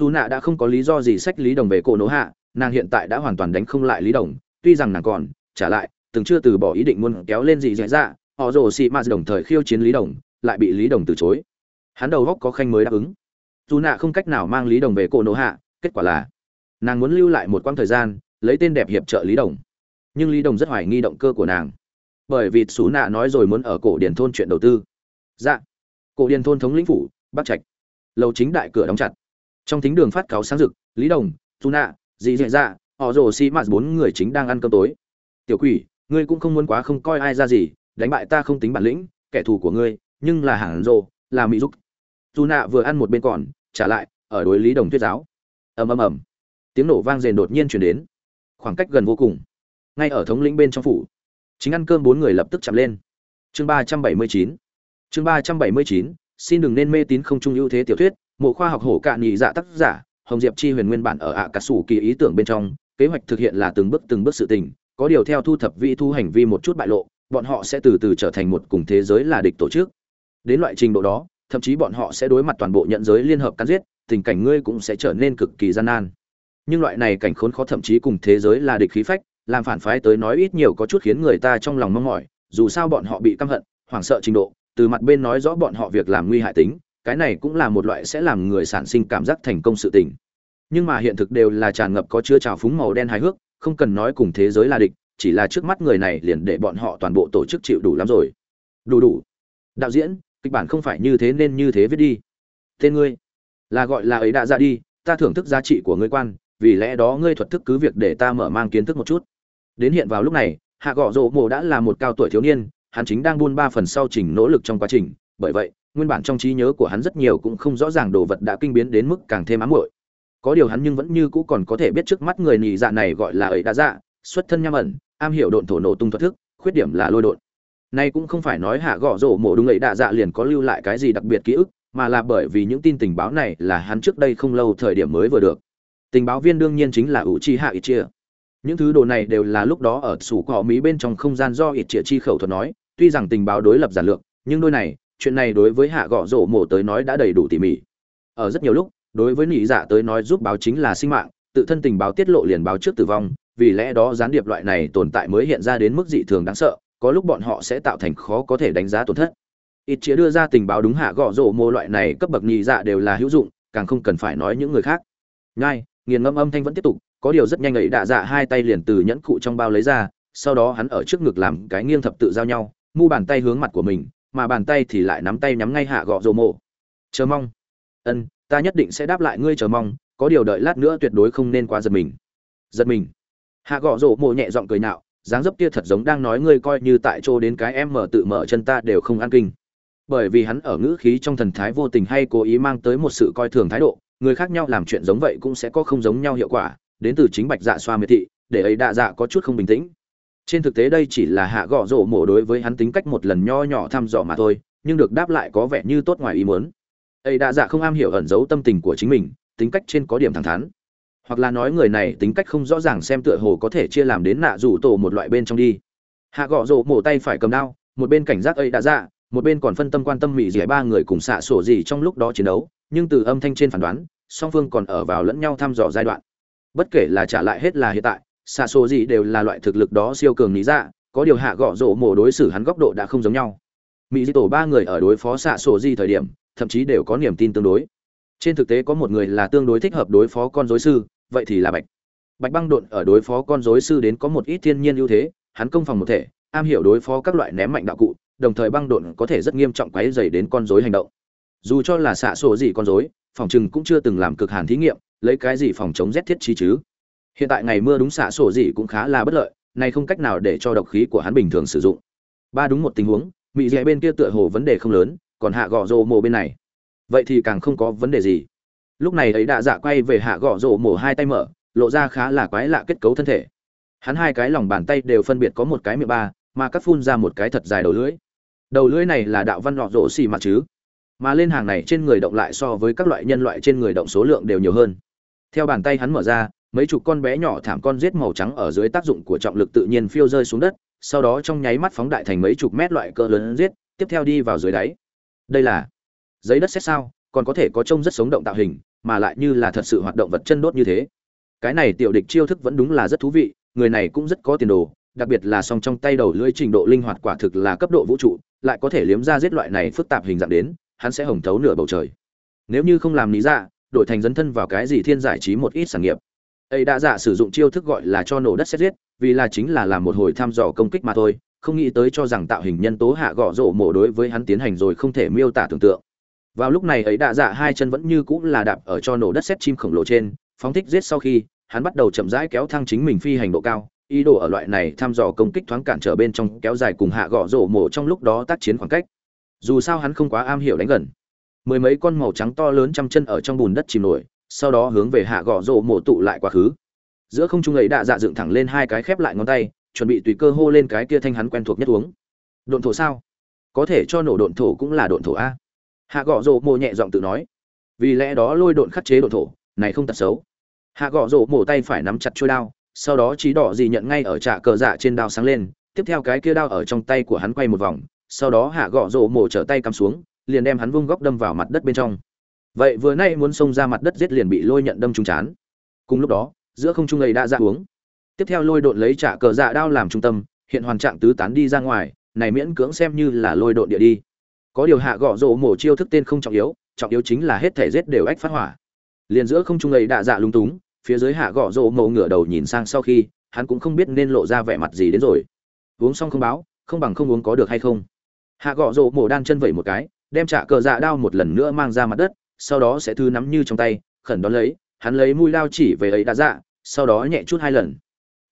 Dù nạ đã không có lý do gì sách lý đồng về cổ nỗ hạ, nàng hiện tại đã hoàn toàn đánh không lại lý đồng, tuy rằng nàng còn, trả lại, từng chưa từ bỏ ý định muốn kéo lên gì dễ dạ họ rồ xị ma đồng thời khiêu chiến lý đồng, lại bị lý đồng từ chối. Hắn đầu góc có khanh mới đáp ứng. Dù nạ không cách nào mang lý đồng về cổ nổ hạ, kết quả là nàng muốn lưu lại một quãng thời gian, lấy tên đẹp hiệp trợ lý đồng. Nhưng lý đồng rất hoài nghi động cơ của nàng. Bởi vì xú nạ nói rồi muốn ở cổ điển thôn chuyện đầu tư. Dạ. Cổ điển thôn thống lĩnh phủ, bắc trạch. Lầu chính đại cửa đóng chặt. Trong thính đường phát cáo sáng rực, lý đồng xú nạ, dì dạy dạ họ rồ xi mạt bốn người chính đang ăn cơm tối. Tiểu quỷ, ngươi cũng không muốn quá không coi ai ra gì đánh bại ta không tính bản lĩnh, kẻ thù của ngươi, nhưng là hẳn rồ là mỹ giúp dù nạ vừa ăn một bên còn, trả lại, ở đối lý đồng tuyết giáo. Ầm ầm ầm. Tiếng nổ vang rền đột nhiên chuyển đến. Khoảng cách gần vô cùng. Ngay ở thống lĩnh bên trong phủ, chính ăn cơm bốn người lập tức chạm lên. Chương ba trăm bảy mươi chín. Chương ba trăm bảy mươi chín, xin đừng nên mê tín không trung ưu thế tiểu thuyết, mộ khoa học hổ cạn nhị dạ tác giả, hồng diệp chi huyền nguyên bản ở ạ cả sủ kỳ ý tưởng bên trong, kế hoạch thực hiện là từng bước từng bước sự tình, có điều theo thu thập vi thu hành vi một chút bại lộ bọn họ sẽ từ từ trở thành một cùng thế giới là địch tổ chức. Đến loại trình độ đó, thậm chí bọn họ sẽ đối mặt toàn bộ nhận giới liên hợp cắn giết, tình cảnh ngươi cũng sẽ trở nên cực kỳ gian nan. Nhưng loại này cảnh khốn khó thậm chí cùng thế giới là địch khí phách, làm phản phái tới nói ít nhiều có chút khiến người ta trong lòng mong mỏi, dù sao bọn họ bị căm hận, hoảng sợ trình độ, từ mặt bên nói rõ bọn họ việc làm nguy hại tính, cái này cũng là một loại sẽ làm người sản sinh cảm giác thành công sự tình. Nhưng mà hiện thực đều là tràn ngập có chứa trào phúng màu đen hài hước, không cần nói cùng thế giới là địch chỉ là trước mắt người này liền để bọn họ toàn bộ tổ chức chịu đủ lắm rồi. Đủ đủ. Đạo diễn, kịch bản không phải như thế nên như thế viết đi. Tên ngươi, là gọi là ấy đã ra đi, ta thưởng thức giá trị của ngươi quan, vì lẽ đó ngươi thuật thức cứ việc để ta mở mang kiến thức một chút. Đến hiện vào lúc này, hạ gọ rộ mộ đã là một cao tuổi thiếu niên, hắn chính đang buôn ba phần sau trình nỗ lực trong quá trình, bởi vậy, nguyên bản trong trí nhớ của hắn rất nhiều cũng không rõ ràng đồ vật đã kinh biến đến mức càng thêm ám muội. Có điều hắn nhưng vẫn như cũ còn có thể biết trước mắt người nhì dạ này gọi là ấy đã dạ xuất thân nham ẩn am hiểu độn thổ nổ tung thuật thức, khuyết điểm là lôi độn. Nay cũng không phải nói hạ gõ rổ mộ đúng ấy, đạ dạ liền có lưu lại cái gì đặc biệt ký ức, mà là bởi vì những tin tình báo này là hắn trước đây không lâu thời điểm mới vừa được. Tình báo viên đương nhiên chính là ủ chi hạ ít chia. Những thứ đồ này đều là lúc đó ở sủ cọ mỹ bên trong không gian do ít chia chi khẩu thuật nói, tuy rằng tình báo đối lập giản lược, nhưng đôi này, chuyện này đối với hạ gõ rổ mộ tới nói đã đầy đủ tỉ mỉ. Ở rất nhiều lúc, đối với nị dạ tới nói giúp báo chính là sinh mạng, tự thân tình báo tiết lộ liền báo trước tử vong vì lẽ đó gián điệp loại này tồn tại mới hiện ra đến mức dị thường đáng sợ, có lúc bọn họ sẽ tạo thành khó có thể đánh giá tổn thất. Ít chĩa đưa ra tình báo đúng hạ gõ rổ mô loại này cấp bậc nhị dạ đều là hữu dụng, càng không cần phải nói những người khác. Ngay nghiền ngâm âm thanh vẫn tiếp tục, có điều rất nhanh ấy đạ dạ hai tay liền từ nhẫn cụ trong bao lấy ra, sau đó hắn ở trước ngực làm cái nghiêng thập tự giao nhau, mu bàn tay hướng mặt của mình, mà bàn tay thì lại nắm tay nhắm ngay hạ gọ rồ mộ chờ mong. Ân, ta nhất định sẽ đáp lại ngươi chờ mong, có điều đợi lát nữa tuyệt đối không nên quá giật mình. Giật mình hạ gõ rổ mộ nhẹ giọng cười nạo dáng dấp kia thật giống đang nói ngươi coi như tại chỗ đến cái em mở tự mở chân ta đều không ăn kinh. Bởi vì hắn ở ngữ khí trong thần thái vô tình hay cố ý mang tới một sự coi thường thái độ, người khác nhau làm chuyện giống vậy cũng sẽ có không giống nhau hiệu quả, đến từ chính bạch dạ xoa miệt thị, để ấy đạ dạ có chút không bình tĩnh. Trên thực tế đây chỉ là hạ gõ rổ mổ đối với hắn tính cách một lần nho nhỏ thăm dò mà thôi, nhưng được đáp lại có vẻ như tốt ngoài ý muốn. Ấy đạ dạ không am hiểu ẩn giấu tâm tình của chính mình, tính cách trên có điểm thẳng thắn hoặc là nói người này tính cách không rõ ràng xem tựa hồ có thể chia làm đến nạ rủ tổ một loại bên trong đi. Hạ gõ rổ mổ tay phải cầm đao, một bên cảnh giác ấy đã ra, một bên còn phân tâm quan tâm mỹ dẻ ba người cùng xạ sổ gì trong lúc đó chiến đấu, nhưng từ âm thanh trên phán đoán, song phương còn ở vào lẫn nhau thăm dò giai đoạn. Bất kể là trả lại hết là hiện tại, xạ sổ gì đều là loại thực lực đó siêu cường lý dạ có điều hạ gõ rổ mổ đối xử hắn góc độ đã không giống nhau. Mỹ di tổ ba người ở đối phó xạ sổ gì thời điểm, thậm chí đều có niềm tin tương đối. Trên thực tế có một người là tương đối thích hợp đối phó con dối sư vậy thì là bạch. Bạch băng độn ở đối phó con dối sư đến có một ít thiên nhiên ưu thế, hắn công phòng một thể, am hiểu đối phó các loại ném mạnh đạo cụ, đồng thời băng độn có thể rất nghiêm trọng quấy dày đến con dối hành động. Dù cho là xạ sổ gì con dối phòng chừng cũng chưa từng làm cực hàn thí nghiệm, lấy cái gì phòng chống rét thiết chi chứ? Hiện tại ngày mưa đúng xạ sổ gì cũng khá là bất lợi, này không cách nào để cho độc khí của hắn bình thường sử dụng. Ba đúng một tình huống mỹ dạy bên kia tựa hồ vấn đề không lớn, còn hạ gò rô mồ bên này. Vậy thì càng không có vấn đề gì lúc này ấy đạ dạ quay về hạ gõ rổ mổ hai tay mở, lộ ra khá là quái lạ kết cấu thân thể. Hắn hai cái lòng bàn tay đều phân biệt có một cái miệng ba, mà cắt phun ra một cái thật dài đầu lưỡi. Đầu lưỡi này là đạo văn lọ rổ xì mặt chứ? Mà lên hàng này trên người động lại so với các loại nhân loại trên người động số lượng đều nhiều hơn. Theo bàn tay hắn mở ra, mấy chục con bé nhỏ thảm con giết màu trắng ở dưới tác dụng của trọng lực tự nhiên phiêu rơi xuống đất, sau đó trong nháy mắt phóng đại thành mấy chục mét loại cỡ lớn giết, tiếp theo đi vào dưới đáy. Đây là giấy đất xét sao, còn có thể có trông rất sống động tạo hình mà lại như là thật sự hoạt động vật chân đốt như thế. Cái này tiểu địch chiêu thức vẫn đúng là rất thú vị, người này cũng rất có tiền đồ, đặc biệt là song trong tay đầu lưỡi trình độ linh hoạt quả thực là cấp độ vũ trụ, lại có thể liếm ra giết loại này phức tạp hình dạng đến, hắn sẽ hồng thấu nửa bầu trời. Nếu như không làm lý ra đổi thành dấn thân vào cái gì thiên giải trí một ít sản nghiệp. Ấy đã giả sử dụng chiêu thức gọi là cho nổ đất xét giết, vì là chính là làm một hồi thăm dò công kích mà thôi, không nghĩ tới cho rằng tạo hình nhân tố hạ gõ rổ mổ đối với hắn tiến hành rồi không thể miêu tả tưởng tượng vào lúc này ấy đạ dạ hai chân vẫn như cũng là đạp ở cho nổ đất xét chim khổng lồ trên, phóng thích giết sau khi, hắn bắt đầu chậm rãi kéo thăng chính mình phi hành độ cao, ý đồ ở loại này thăm dò công kích thoáng cản trở bên trong, kéo dài cùng hạ gõ rổ mổ trong lúc đó tác chiến khoảng cách. Dù sao hắn không quá am hiểu đánh gần. Mười mấy con màu trắng to lớn trăm chân ở trong bùn đất chìm nổi, sau đó hướng về hạ gõ rổ mổ tụ lại quá khứ. Giữa không trung ấy đạ dạ dựng thẳng lên hai cái khép lại ngón tay, chuẩn bị tùy cơ hô lên cái kia thanh hắn quen thuộc nhất uống. Độn thổ sao? Có thể cho nổ độn thổ cũng là độn thổ a hạ gõ rổ mồ nhẹ giọng tự nói, vì lẽ đó lôi độn khắc chế độn thổ, này không tật xấu. Hạ gõ rổ mồ tay phải nắm chặt trôi đao, sau đó trí đỏ gì nhận ngay ở trạ cờ dạ trên đao sáng lên, tiếp theo cái kia đao ở trong tay của hắn quay một vòng, sau đó hạ gõ rổ mồ trở tay cắm xuống, liền đem hắn vung góc đâm vào mặt đất bên trong. Vậy vừa nay muốn xông ra mặt đất giết liền bị lôi nhận đâm trúng chán. Cùng lúc đó, giữa không trung ấy đã ra uống. Tiếp theo lôi độn lấy trả cờ dạ đao làm trung tâm, hiện hoàn trạng tứ tán đi ra ngoài, này miễn cưỡng xem như là lôi độn địa đi có điều hạ gõ rổ mổ chiêu thức tên không trọng yếu trọng yếu chính là hết thể rết đều ách phát hỏa. Liền giữa không trung ấy đạ dạ lung túng, phía dưới hạ gõ rổ mổ ngửa đầu nhìn sang sau khi, hắn cũng không biết nên lộ ra vẻ mặt gì đến rồi. Uống xong không báo, không bằng không uống có được hay không? Hạ gõ rổ mổ đan chân vẩy một cái, đem trả cờ dạ đao một lần nữa mang ra mặt đất, sau đó sẽ thư nắm như trong tay, khẩn đón lấy, hắn lấy mũi lao chỉ về ấy đã dạ sau đó nhẹ chút hai lần.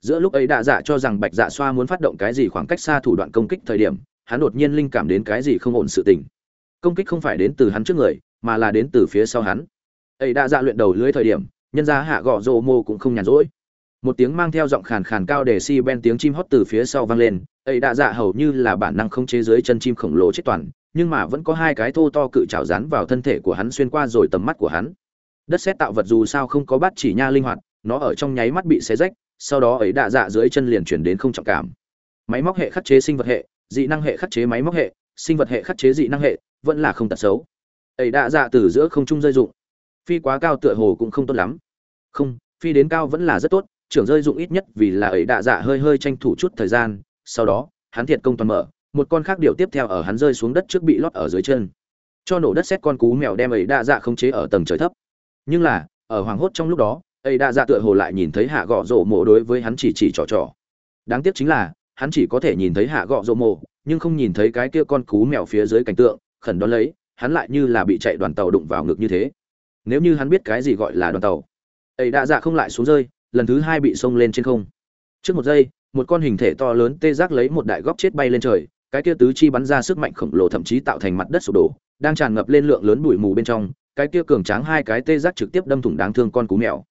Giữa lúc ấy đạ dạ cho rằng bạch dạ xoa muốn phát động cái gì khoảng cách xa thủ đoạn công kích thời điểm hắn đột nhiên linh cảm đến cái gì không ổn sự tình. Công kích không phải đến từ hắn trước người, mà là đến từ phía sau hắn. Ấy đã dạ luyện đầu lưới thời điểm, nhân ra hạ gọ rô mô cũng không nhàn rỗi. Một tiếng mang theo giọng khàn khàn cao để si ben tiếng chim hót từ phía sau vang lên ấy đã dạ hầu như là bản năng không chế dưới chân chim khổng lồ chết toàn, nhưng mà vẫn có hai cái thô to cự trào rán vào thân thể của hắn xuyên qua rồi tầm mắt của hắn. Đất xét tạo vật dù sao không có bát chỉ nha linh hoạt, nó ở trong nháy mắt bị xé rách, sau đó ấy đạ dạ dưới chân liền chuyển đến không trọng cảm. Máy móc hệ khắc chế sinh vật hệ dị năng hệ khắc chế máy móc hệ, sinh vật hệ khắc chế dị năng hệ, vẫn là không tật xấu. Ấy đã dạ từ giữa không trung rơi dụng. Phi quá cao tựa hồ cũng không tốt lắm. Không, phi đến cao vẫn là rất tốt, trưởng rơi dụng ít nhất vì là ấy đã dạ hơi hơi tranh thủ chút thời gian, sau đó, hắn thiệt công toàn mở, một con khác điều tiếp theo ở hắn rơi xuống đất trước bị lót ở dưới chân. Cho nổ đất xét con cú mèo đem ấy đa dạ không chế ở tầng trời thấp. Nhưng là, ở hoàng hốt trong lúc đó ấy đa dạ tựa hồ lại nhìn thấy hạ gọ rổ mộ đối với hắn chỉ chỉ trò trò. Đáng tiếc chính là hắn chỉ có thể nhìn thấy hạ gọ rộ mộ nhưng không nhìn thấy cái kia con cú mèo phía dưới cảnh tượng, khẩn đón lấy, hắn lại như là bị chạy đoàn tàu đụng vào ngực như thế. Nếu như hắn biết cái gì gọi là đoàn tàu, ấy đã dạ không lại xuống rơi, lần thứ hai bị xông lên trên không. Trước một giây, một con hình thể to lớn tê giác lấy một đại góc chết bay lên trời, cái kia tứ chi bắn ra sức mạnh khổng lồ thậm chí tạo thành mặt đất sụp đổ, đang tràn ngập lên lượng lớn bụi mù bên trong, cái kia cường tráng hai cái tê giác trực tiếp đâm thủng đáng thương con cú mèo.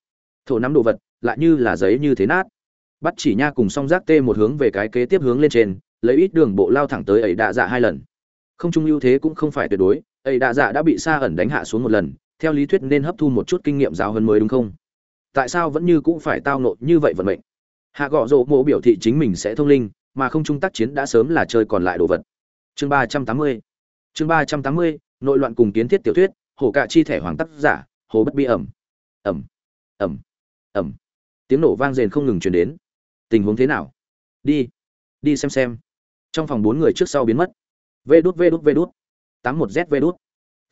Thổ nắm đồ vật, lại như là giấy như thế nát bắt chỉ nha cùng song giác tê một hướng về cái kế tiếp hướng lên trên, lấy ít đường bộ lao thẳng tới ấy đạ dạ hai lần. Không trung ưu thế cũng không phải tuyệt đối, ấy đạ dạ đã bị xa ẩn đánh hạ xuống một lần, theo lý thuyết nên hấp thu một chút kinh nghiệm giáo hơn mới đúng không? Tại sao vẫn như cũng phải tao nộ như vậy vận mệnh? Hạ gọ rộ mộ biểu thị chính mình sẽ thông linh, mà không trung tác chiến đã sớm là chơi còn lại đồ vật. Chương ba trăm tám mươi. Chương ba trăm tám mươi, nội loạn cùng kiến thiết tiểu thuyết, hổ cạ chi thể hoàng tác giả hồ bất bi ẩm. Ẩm. Ẩm. Ẩm. Tiếng nổ vang rền không ngừng chuyển đến tình huống thế nào? Đi đi xem xem. Trong phòng bốn người trước sau biến mất. Vê đút vê đút vê đút. Tám một z vê đút.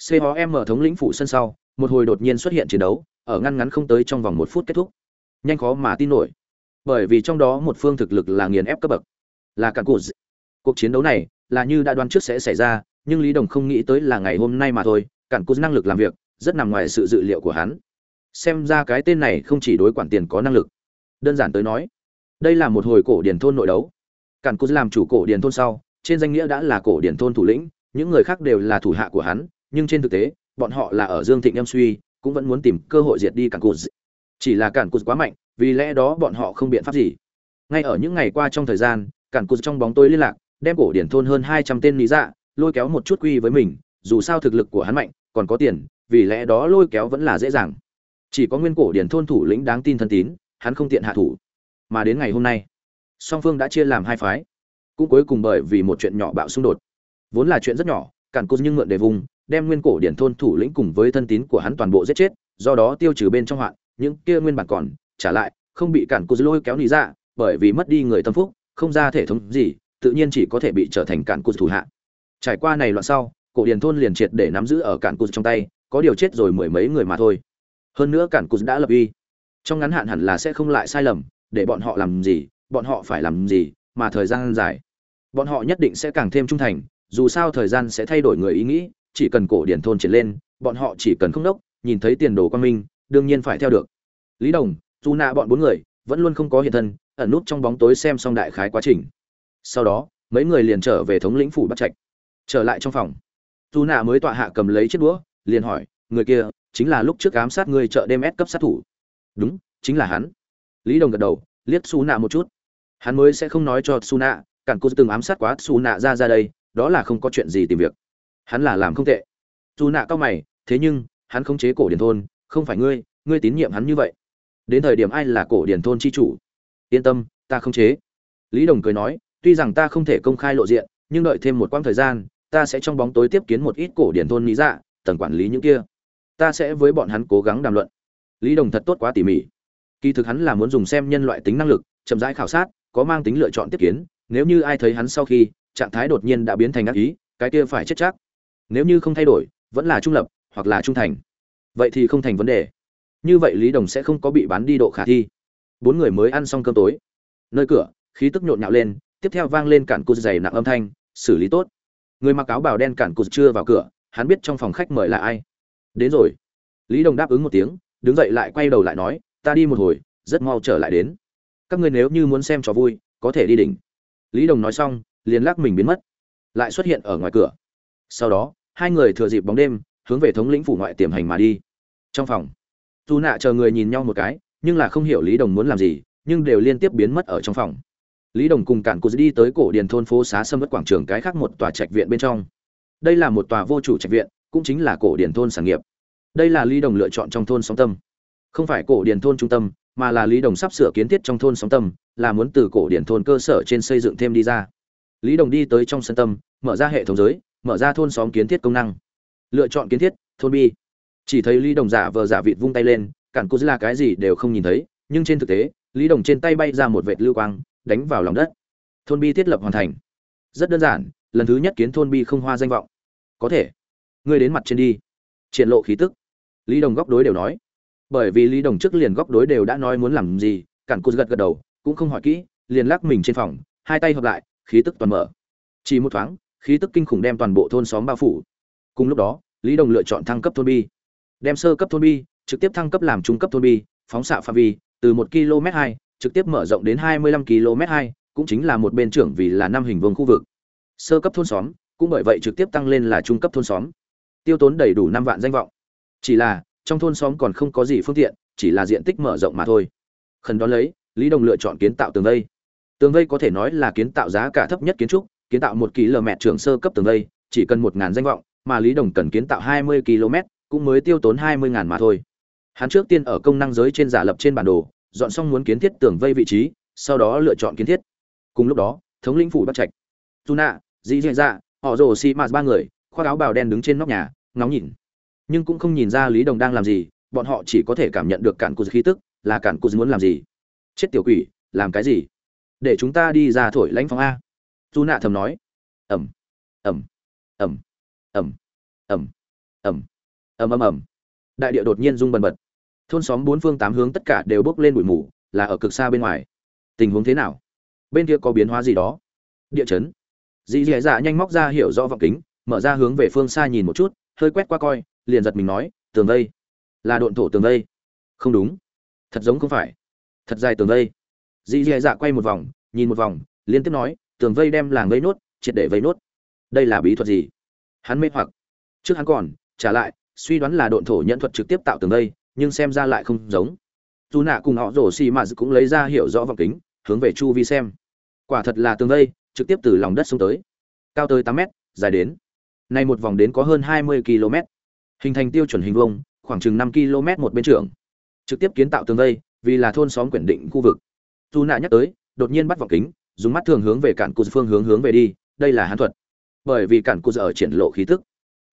Com thống lĩnh phủ sân sau, một hồi đột nhiên xuất hiện chiến đấu, ở ngăn ngắn không tới trong vòng một phút kết thúc. Nhanh khó mà tin nổi. Bởi vì trong đó một phương thực lực là nghiền ép cấp bậc, là cả cuộc cuộc chiến đấu này là như đã đoán trước sẽ xảy ra, nhưng lý đồng không nghĩ tới là ngày hôm nay mà thôi Cản cụt năng lực làm việc rất nằm ngoài sự dự liệu của hắn. Xem ra cái tên này không chỉ đối quản tiền có năng lực. Đơn giản tới nói đây là một hồi cổ điển thôn nội đấu. Cản cú làm chủ cổ điển thôn sau, trên danh nghĩa đã là cổ điển thôn thủ lĩnh, những người khác đều là thủ hạ của hắn, nhưng trên thực tế, bọn họ là ở dương thịnh em suy, cũng vẫn muốn tìm cơ hội diệt đi cản cụt. Chỉ là cản cụt quá mạnh, vì lẽ đó bọn họ không biện pháp gì. Ngay ở những ngày qua trong thời gian, cản cụt trong bóng tối liên lạc, đem cổ điển thôn hơn hai trăm tên lý dạ lôi kéo một chút quy với mình, dù sao thực lực của hắn mạnh, còn có tiền, vì lẽ đó lôi kéo vẫn là dễ dàng. Chỉ có nguyên cổ điển thôn thủ lĩnh đáng tin thân tín, hắn không tiện hạ thủ mà đến ngày hôm nay, song phương đã chia làm hai phái, cũng cuối cùng bởi vì một chuyện nhỏ bạo xung đột. Vốn là chuyện rất nhỏ cản cụt nhưng mượn để vùng, đem nguyên cổ điển thôn thủ lĩnh cùng với thân tín của hắn toàn bộ giết chết, do đó tiêu trừ bên trong hoạn, những kia nguyên bản còn, trả lại, không bị cản cụt lôi kéo lý ra, bởi vì mất đi người tâm phúc, không ra thể thống gì, tự nhiên chỉ có thể bị trở thành cản cụt thủ hạ. Trải qua này loạn sau, cổ điển thôn liền triệt để nắm giữ ở cản cụt trong tay, có điều chết rồi mười mấy người mà thôi. Hơn nữa cản cụt đã lập uy. Trong ngắn hạn hẳn là sẽ không lại sai lầm để bọn họ làm gì, bọn họ phải làm gì, mà thời gian dài. Bọn họ nhất định sẽ càng thêm trung thành, dù sao thời gian sẽ thay đổi người ý nghĩ, chỉ cần cổ điển thôn triển lên, bọn họ chỉ cần không đốc, nhìn thấy tiền đồ quan minh, đương nhiên phải theo được. Lý đồng, dù nạ bọn bốn người, vẫn luôn không có hiện thân, ẩn nút trong bóng tối xem xong đại khái quá trình. Sau đó, mấy người liền trở về thống lĩnh phủ bắt trạch. Trở lại trong phòng. Dù nạ mới tọa hạ cầm lấy chiếc đũa, liền hỏi, người kia, chính là lúc trước ám sát người chợ đêm ép cấp sát thủ. Đúng, chính là hắn lý đồng gật đầu, liếc su nạ một chút. Hắn mới sẽ không nói cho su nạ cản cô từng ám sát quá su nạ ra ra đây, đó là không có chuyện gì tìm việc. Hắn là làm không tệ. Su nạ cao mày, thế nhưng, hắn không chế cổ điển thôn, không phải ngươi ngươi tín nhiệm hắn như vậy. Đến thời điểm ai là cổ điển thôn chi chủ? Yên tâm, ta không chế. Lý đồng cười nói, tuy rằng ta không thể công khai lộ diện, nhưng đợi thêm một quãng thời gian, ta sẽ trong bóng tối tiếp kiến một ít cổ điển thôn lý dạ tầng quản lý những kia. Ta sẽ với bọn hắn cố gắng đàm luận. Lý đồng thật tốt quá tỉ mỉ kỳ thực hắn là muốn dùng xem nhân loại tính năng lực, chậm rãi khảo sát, có mang tính lựa chọn tiếp kiến, nếu như ai thấy hắn sau khi, trạng thái đột nhiên đã biến thành ác ý, cái kia phải chết chắc. Nếu như không thay đổi, vẫn là trung lập, hoặc là trung thành. Vậy thì không thành vấn đề. Như vậy lý đồng sẽ không có bị bán đi độ khả thi. Bốn người mới ăn xong cơm tối. Nơi cửa, khí tức nhộn nhạo lên, tiếp theo vang lên cản cụt dày nặng âm thanh, xử lý tốt. Người mặc áo bào đen cản cụt chưa vào cửa, hắn biết trong phòng khách mời là ai. Đến rồi. Lý đồng đáp ứng một tiếng, đứng dậy lại quay đầu lại nói ta đi một hồi, rất mau trở lại đến. Các ngươi nếu như muốn xem trò vui, có thể đi đỉnh. Lý đồng nói xong, liền lắc mình biến mất. Lại xuất hiện ở ngoài cửa. Sau đó, hai người thừa dịp bóng đêm, hướng về thống lĩnh phủ ngoại tiềm hành mà đi. Trong phòng dù nạ chờ người nhìn nhau một cái, nhưng là không hiểu lý đồng muốn làm gì, nhưng đều liên tiếp biến mất ở trong phòng. Lý đồng cùng cản cụt đi tới cổ điền thôn phố xá sâm bất quảng trường cái khác một tòa trạch viện bên trong. Đây là một tòa vô chủ trạch viện, cũng chính là cổ điền thôn sản nghiệp. Đây là lý đồng lựa chọn trong thôn sóng tâm không phải cổ điển thôn trung tâm, mà là lý đồng sắp sửa kiến thiết trong thôn sóng tâm, là muốn từ cổ điển thôn cơ sở trên xây dựng thêm đi ra. Lý đồng đi tới trong sân tâm, mở ra hệ thống giới, mở ra thôn xóm kiến thiết công năng. Lựa chọn kiến thiết, thôn bi chỉ thấy lý đồng giả vờ giả vịt vung tay lên, cản cô là cái gì đều không nhìn thấy, nhưng trên thực tế, lý đồng trên tay bay ra một vệt lưu quang, đánh vào lòng đất. Thôn bi thiết lập hoàn thành. Rất đơn giản, lần thứ nhất kiến thôn bi không hoa danh vọng. Có thể. Ngươi đến mặt trên đi. Triển lộ khí tức. Lý đồng góc đối đều nói bởi vì lý đồng trước liền góc đối đều đã nói muốn làm gì, cản cô gật gật đầu, cũng không hỏi kỹ, liền lắc mình trên phòng, hai tay hợp lại, khí tức toàn mở. Chỉ một thoáng, khí tức kinh khủng đem toàn bộ thôn xóm bao phủ. Cùng lúc đó, lý đồng lựa chọn thăng cấp thôn bi. Đem sơ cấp thôn bi, trực tiếp thăng cấp làm trung cấp thôn bi, phóng xạ phạm vi từ một km hai, trực tiếp mở rộng đến hai mươi lăm km hai, cũng chính là một bên trưởng vì là năm hình vương khu vực. Sơ cấp thôn xóm, cũng bởi vậy trực tiếp tăng lên là trung cấp thôn xóm. Tiêu tốn đầy đủ năm vạn danh vọng. Chỉ là trong thôn xóm còn không có gì phương tiện, chỉ là diện tích mở rộng mà thôi. Khẩn đó lấy, lý đồng lựa chọn kiến tạo tường vây. Tường vây có thể nói là kiến tạo giá cả thấp nhất kiến trúc, kiến tạo một km trường sơ cấp tường vây, chỉ cần một ngàn danh vọng, mà lý đồng cần kiến tạo hai mươi km, cũng mới tiêu tốn hai mươi ngàn mà thôi. Hắn trước tiên ở công năng giới trên giả lập trên bản đồ, dọn xong muốn kiến thiết tường vây vị trí, sau đó lựa chọn kiến thiết. Cùng lúc đó, thống lĩnh phủ bắt trạch. Tuna, dĩ dạ dạ họ rồ xi mạt ba người, khoác áo bào đen đứng trên nóc nhà, ngóng nhìn nhưng cũng không nhìn ra lý đồng đang làm gì, bọn họ chỉ có thể cảm nhận được cản cụt khí tức, là cản cụt muốn làm gì. Chết tiểu quỷ, làm cái gì? Để chúng ta đi ra thổi lãnh phong a. Dù nạ thầm nói. Ẩm ẩm ẩm ẩm ẩm ẩm ẩm ẩm ẩm. Đại địa đột nhiên rung bần bật. Thôn xóm bốn phương tám hướng tất cả đều bốc lên bụi mù, là ở cực xa bên ngoài. Tình huống thế nào? Bên kia có biến hóa gì đó? Địa chấn. Dì dì dạ nhanh móc ra hiểu rõ vọng kính, mở ra hướng về phương xa nhìn một chút, hơi quét qua coi liền giật mình nói, tường vây, là độn thổ tường vây. Không đúng, thật giống không phải, thật dài tường vây. Dì dì dạ quay một vòng, nhìn một vòng, liên tiếp nói, tường vây đem làng vây nốt, triệt để vây nốt. Đây là bí thuật gì? Hắn mê hoặc. Trước hắn còn, trả lại, suy đoán là độn thổ nhận thuật trực tiếp tạo tường vây, nhưng xem ra lại không giống. Dù nạ cùng họ rổ xì mà cũng lấy ra hiểu rõ vọng kính, hướng về chu vi xem. Quả thật là tường vây, trực tiếp từ lòng đất xuống tới. Cao tới tám mét, dài đến. Nay một vòng đến có hơn hai mươi km hình thành tiêu chuẩn hình vuông, khoảng chừng năm km một bên trưởng trực tiếp kiến tạo tường vây, vì là thôn xóm quyển định khu vực. Dù nạ nhắc tới, đột nhiên bắt vọng kính, dùng mắt thường hướng về cản cụt phương hướng hướng về đi, đây là hán thuật. Bởi vì cản cụt ở triển lộ khí tức.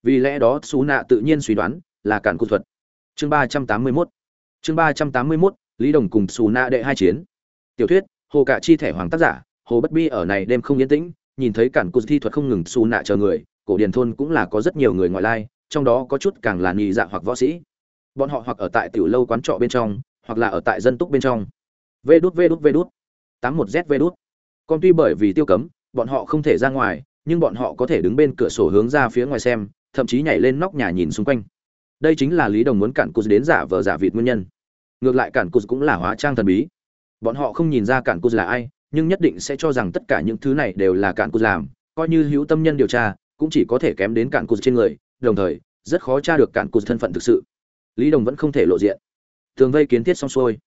Vì lẽ đó xú nạ tự nhiên suy đoán là cản cụt thuật. Chương ba trăm tám mươi mốt. Chương ba trăm tám mươi mốt, lý đồng cùng xù nạ đệ hai chiến. Tiểu thuyết, hồ cả chi thể hoàng tác giả, hồ bất bi ở này đêm không yên tĩnh, nhìn thấy cản cụt thi thuật không ngừng xù nạ chờ người, cổ điển thôn cũng là có rất nhiều người ngoại lai trong đó có chút càng là nhị dạ hoặc võ sĩ. Bọn họ hoặc ở tại tiểu lâu quán trọ bên trong, hoặc là ở tại dân túc bên trong. Vê đút vê đút vê đút. Tám một z, vê đút. Còn tuy bởi vì tiêu cấm, bọn họ không thể ra ngoài, nhưng bọn họ có thể đứng bên cửa sổ hướng ra phía ngoài xem, thậm chí nhảy lên nóc nhà nhìn xung quanh. Đây chính là lý đồng muốn cản cụt đến giả vờ giả vịt nguyên nhân. Ngược lại cản cụt cũng là hóa trang thần bí. Bọn họ không nhìn ra cản cụt là ai, nhưng nhất định sẽ cho rằng tất cả những thứ này đều là cản cụt làm, coi như hữu tâm nhân điều tra, cũng chỉ có thể kém đến cản cụt trên người đồng thời, rất khó tra được cản cụt thân phận thực sự. Lý đồng vẫn không thể lộ diện. Tường vây kiến thiết xong xuôi.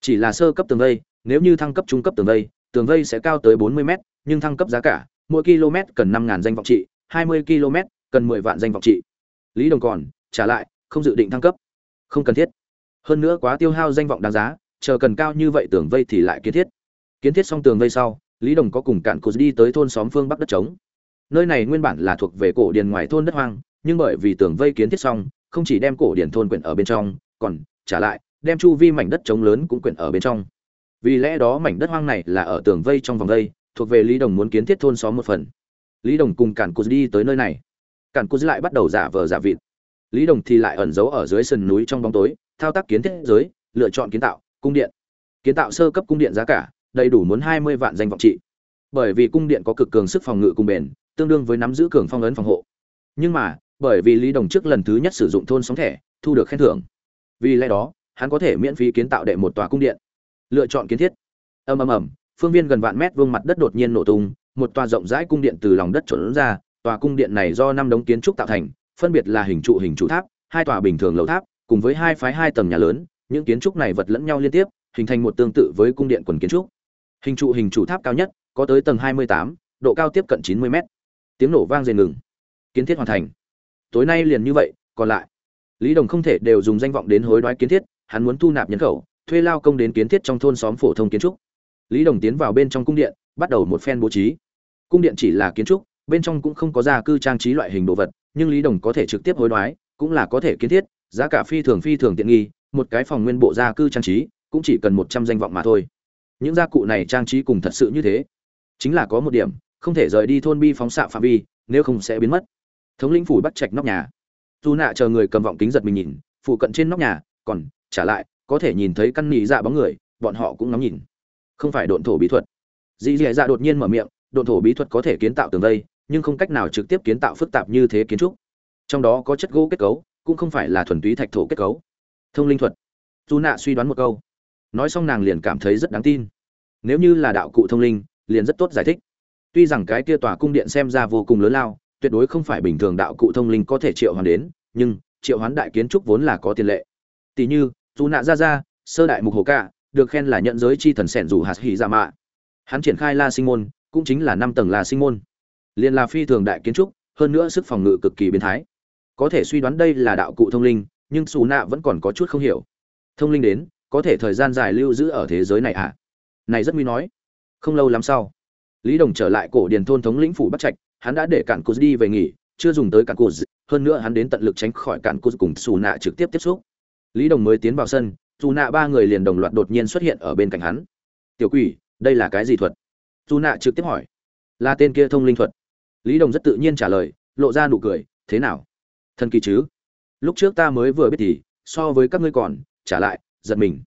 Chỉ là sơ cấp tường vây, nếu như thăng cấp trung cấp tường vây tường vây sẽ cao tới 40 m nhưng thăng cấp giá cả, mỗi km cần 5.000 danh vọng trị 20 km cần 10 vạn danh vọng trị. Lý đồng còn, trả lại, không dự định thăng cấp. Không cần thiết. Hơn nữa quá tiêu hao danh vọng đáng giá, chờ cần cao như vậy tường vây thì lại kiến thiết. Kiến thiết xong tường vây sau, lý đồng có cùng cản cụt đi tới thôn xóm phương bắc đất trống. Nơi này nguyên bản là thuộc về cổ điền ngoài thôn đất hoang nhưng bởi vì tường vây kiến thiết xong, không chỉ đem cổ điển thôn quyển ở bên trong, còn, trả lại, đem chu vi mảnh đất trống lớn cũng quyển ở bên trong. Vì lẽ đó mảnh đất hoang này là ở tường vây trong vòng vây thuộc về lý đồng muốn kiến thiết thôn xóm một phần. Lý đồng cùng cản cụt đi tới nơi này. Cản cụt lại bắt đầu giả vờ giả vịt. Lý đồng thì lại ẩn giấu ở dưới sườn núi trong bóng tối, thao tác kiến thiết giới, lựa chọn kiến tạo, cung điện. Kiến tạo sơ cấp cung điện giá cả, đầy đủ muốn hai mươi vạn danh vọng trị. Bởi vì cung điện có cực cường sức phòng ngự cung bền, tương đương với nắm giữ cường phong ấn phòng hộ. Nhưng mà bởi vì lý đồng trước lần thứ nhất sử dụng thôn sóng thẻ thu được khen thưởng. Vì lẽ đó hắn có thể miễn phí kiến tạo đệ một tòa cung điện. Lựa chọn kiến thiết. Ầm ầm ầm phương viên gần vạn mét vuông mặt đất đột nhiên nổ tung một tòa rộng rãi cung điện từ lòng đất trộn ra tòa cung điện này do năm đống kiến trúc tạo thành phân biệt là hình trụ hình trụ tháp hai tòa bình thường lầu tháp cùng với hai phái hai tầng nhà lớn những kiến trúc này vật lẫn nhau liên tiếp hình thành một tương tự với cung điện quần kiến trúc. Hình trụ hình trụ tháp cao nhất có tới tầng 28, độ cao tiếp cận 90 mét. Tiếng nổ vang dền ngừng. Kiến thiết hoàn thành tối nay liền như vậy, còn lại. Lý đồng không thể đều dùng danh vọng đến hối đoái kiến thiết, hắn muốn thu nạp nhân khẩu, thuê lao công đến kiến thiết trong thôn xóm phổ thông kiến trúc. Lý đồng tiến vào bên trong cung điện, bắt đầu một phen bố trí. Cung điện chỉ là kiến trúc, bên trong cũng không có gia cư trang trí loại hình đồ vật, nhưng lý đồng có thể trực tiếp hối đoái, cũng là có thể kiến thiết, giá cả phi thường phi thường tiện nghi, một cái phòng nguyên bộ gia cư trang trí, cũng chỉ cần một trăm danh vọng mà thôi. Những gia cụ này trang trí cùng thật sự như thế. Chính là có một điểm, không thể rời đi thôn bi phóng xạ phạm vi, nếu không sẽ biến mất thống lĩnh phủ bắt trạch nóc nhà. Dù nạ chờ người cầm vọng kính giật mình nhìn, phụ cận trên nóc nhà, còn, trả lại, có thể nhìn thấy căn nỉ dạ bóng người, bọn họ cũng ngắm nhìn. Không phải độn thổ bí thuật. Dì dì dạ đột nhiên mở miệng, độn thổ bí thuật có thể kiến tạo tường vây, nhưng không cách nào trực tiếp kiến tạo phức tạp như thế kiến trúc. Trong đó có chất gỗ kết cấu, cũng không phải là thuần túy thạch thổ kết cấu. Thông linh thuật. Dù nạ suy đoán một câu. Nói xong nàng liền cảm thấy rất đáng tin. Nếu như là đạo cụ thông linh, liền rất tốt giải thích. Tuy rằng cái kia tòa cung điện xem ra vô cùng lớn lao tuyệt đối không phải bình thường đạo cụ thông linh có thể triệu hoán đến, nhưng, triệu hoán đại kiến trúc vốn là có tiền lệ. Tỷ như dù nạ ra ra sơ đại mục hồ ca được khen là nhận giới chi thần sẻn dù hạt hỉ ra mạ. Hắn triển khai la sinh môn, cũng chính là năm tầng la sinh môn. Liền là phi thường đại kiến trúc, hơn nữa sức phòng ngự cực kỳ biến thái. Có thể suy đoán đây là đạo cụ thông linh, nhưng tú nạ vẫn còn có chút không hiểu. Thông linh đến, có thể thời gian dài lưu giữ ở thế giới này à? Này rất nguy nói. Không lâu lắm sau, lý đồng trở lại cổ điền thôn thống lĩnh phủ bắc trạch hắn đã để cản cụt đi về nghỉ, chưa dùng tới cản cụt hơn nữa hắn đến tận lực tránh khỏi cản cụt cùng xù nạ trực tiếp tiếp xúc. Lý đồng mới tiến vào sân dù nạ ba người liền đồng loạt đột nhiên xuất hiện ở bên cạnh hắn. Tiểu quỷ, đây là cái gì thuật? Dù nạ trực tiếp hỏi. Là tên kia thông linh thuật. Lý đồng rất tự nhiên trả lời, lộ ra nụ cười, thế nào? Thần kỳ chứ? Lúc trước ta mới vừa biết thì, so với các ngươi còn, trả lại, giật mình.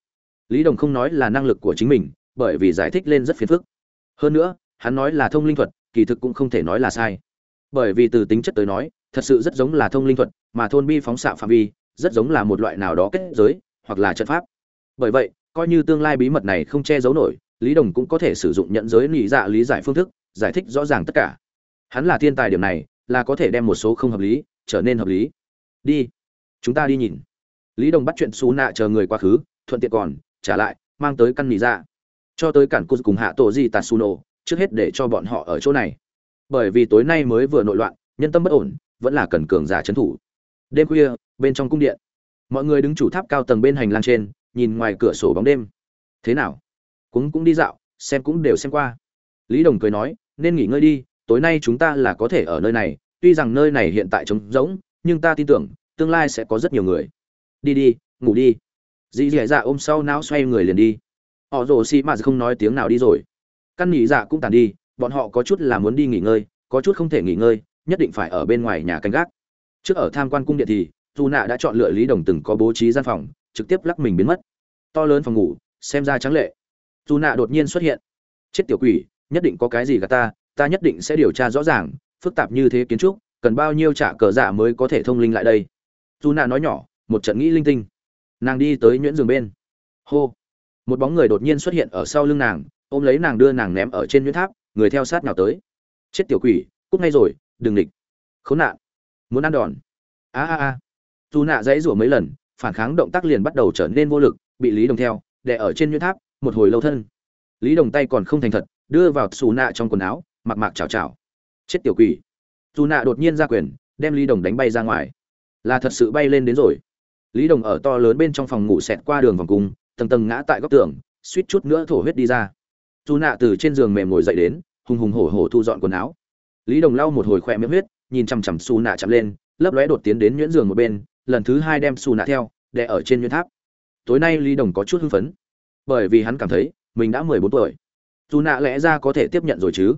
Lý đồng không nói là năng lực của chính mình, bởi vì giải thích lên rất phiền phức. Hơn nữa, hắn nói là thông linh thuật kỳ thực cũng không thể nói là sai. Bởi vì từ tính chất tới nói, thật sự rất giống là thông linh thuật, mà thôn bi phóng xạ phạm vi, rất giống là một loại nào đó kết giới, hoặc là trận pháp. Bởi vậy, coi như tương lai bí mật này không che giấu nổi, lý đồng cũng có thể sử dụng nhận giới lý dạ lý giải phương thức, giải thích rõ ràng tất cả. Hắn là thiên tài điểm này, là có thể đem một số không hợp lý, trở nên hợp lý. Đi. Chúng ta đi nhìn. Lý đồng bắt chuyện xú nạ chờ người quá khứ, thuận tiện còn, trả lại, mang tới căn nỉ dạ. Cho tới cản cô cùng hạ tổ di tatsuno trước hết để cho bọn họ ở chỗ này. Bởi vì tối nay mới vừa nội loạn, nhân tâm bất ổn, vẫn là cần cường giả trấn thủ. Đêm khuya, bên trong cung điện, mọi người đứng chủ tháp cao tầng bên hành lang trên, nhìn ngoài cửa sổ bóng đêm. Thế nào? Cũng cũng đi dạo, xem cũng đều xem qua. Lý đồng cười nói, nên nghỉ ngơi đi, tối nay chúng ta là có thể ở nơi này, tuy rằng nơi này hiện tại trống rỗng, nhưng ta tin tưởng, tương lai sẽ có rất nhiều người. Đi đi, ngủ đi. Dì dì dạ ôm sau não xoay người liền đi. Họ rồ xì mà không nói tiếng nào đi rồi căn nghỉ dạ cũng tàn đi, bọn họ có chút là muốn đi nghỉ ngơi, có chút không thể nghỉ ngơi, nhất định phải ở bên ngoài nhà canh gác. Trước ở tham quan cung điện thì, dù nạ đã chọn lựa lý đồng từng có bố trí gian phòng, trực tiếp lắc mình biến mất. To lớn phòng ngủ, xem ra trắng lệ. Dù nạ đột nhiên xuất hiện. Chết tiểu quỷ, nhất định có cái gì gà ta ta nhất định sẽ điều tra rõ ràng, phức tạp như thế kiến trúc, cần bao nhiêu trả cờ giả mới có thể thông linh lại đây. Dù nạ nói nhỏ, một trận nghĩ linh tinh. Nàng đi tới nhuyễn giường bên. Hô. Một bóng người đột nhiên xuất hiện ở sau lưng nàng ôm lấy nàng đưa nàng ném ở trên nhuyễn tháp, người theo sát nào tới. Chết tiểu quỷ, cút ngay rồi, đừng địch. Khốn nạn. Muốn ăn đòn. A a a. Dù nạ dãy rủa mấy lần, phản kháng động tác liền bắt đầu trở nên vô lực, bị lý đồng theo, đè ở trên nhuyễn tháp, một hồi lâu thân. Lý đồng tay còn không thành thật, đưa vào xù nạ trong quần áo, mặc mạc chào chào chết tiểu quỷ. Dù nạ đột nhiên ra quyền, đem lý đồng đánh bay ra ngoài. Là thật sự bay lên đến rồi. Lý đồng ở to lớn bên trong phòng ngủ xẹt qua đường vòng cung, tầng tầng ngã tại góc tường, suýt chút nữa thổ huyết đi ra dù nạ từ trên giường mềm ngồi dậy đến, hùng hùng hổ hổ thu dọn quần áo. Lý đồng lau một hồi khỏe miệng huyết, nhìn chằm chằm xù nạ chậm lên, lấp lóe đột tiến đến nhuyễn giường một bên, lần thứ hai đem xù nạ theo, đè ở trên nhuyễn tháp. Tối nay lý đồng có chút hưng phấn, bởi vì hắn cảm thấy mình đã mười bốn tuổi. Dù nạ lẽ ra có thể tiếp nhận rồi chứ?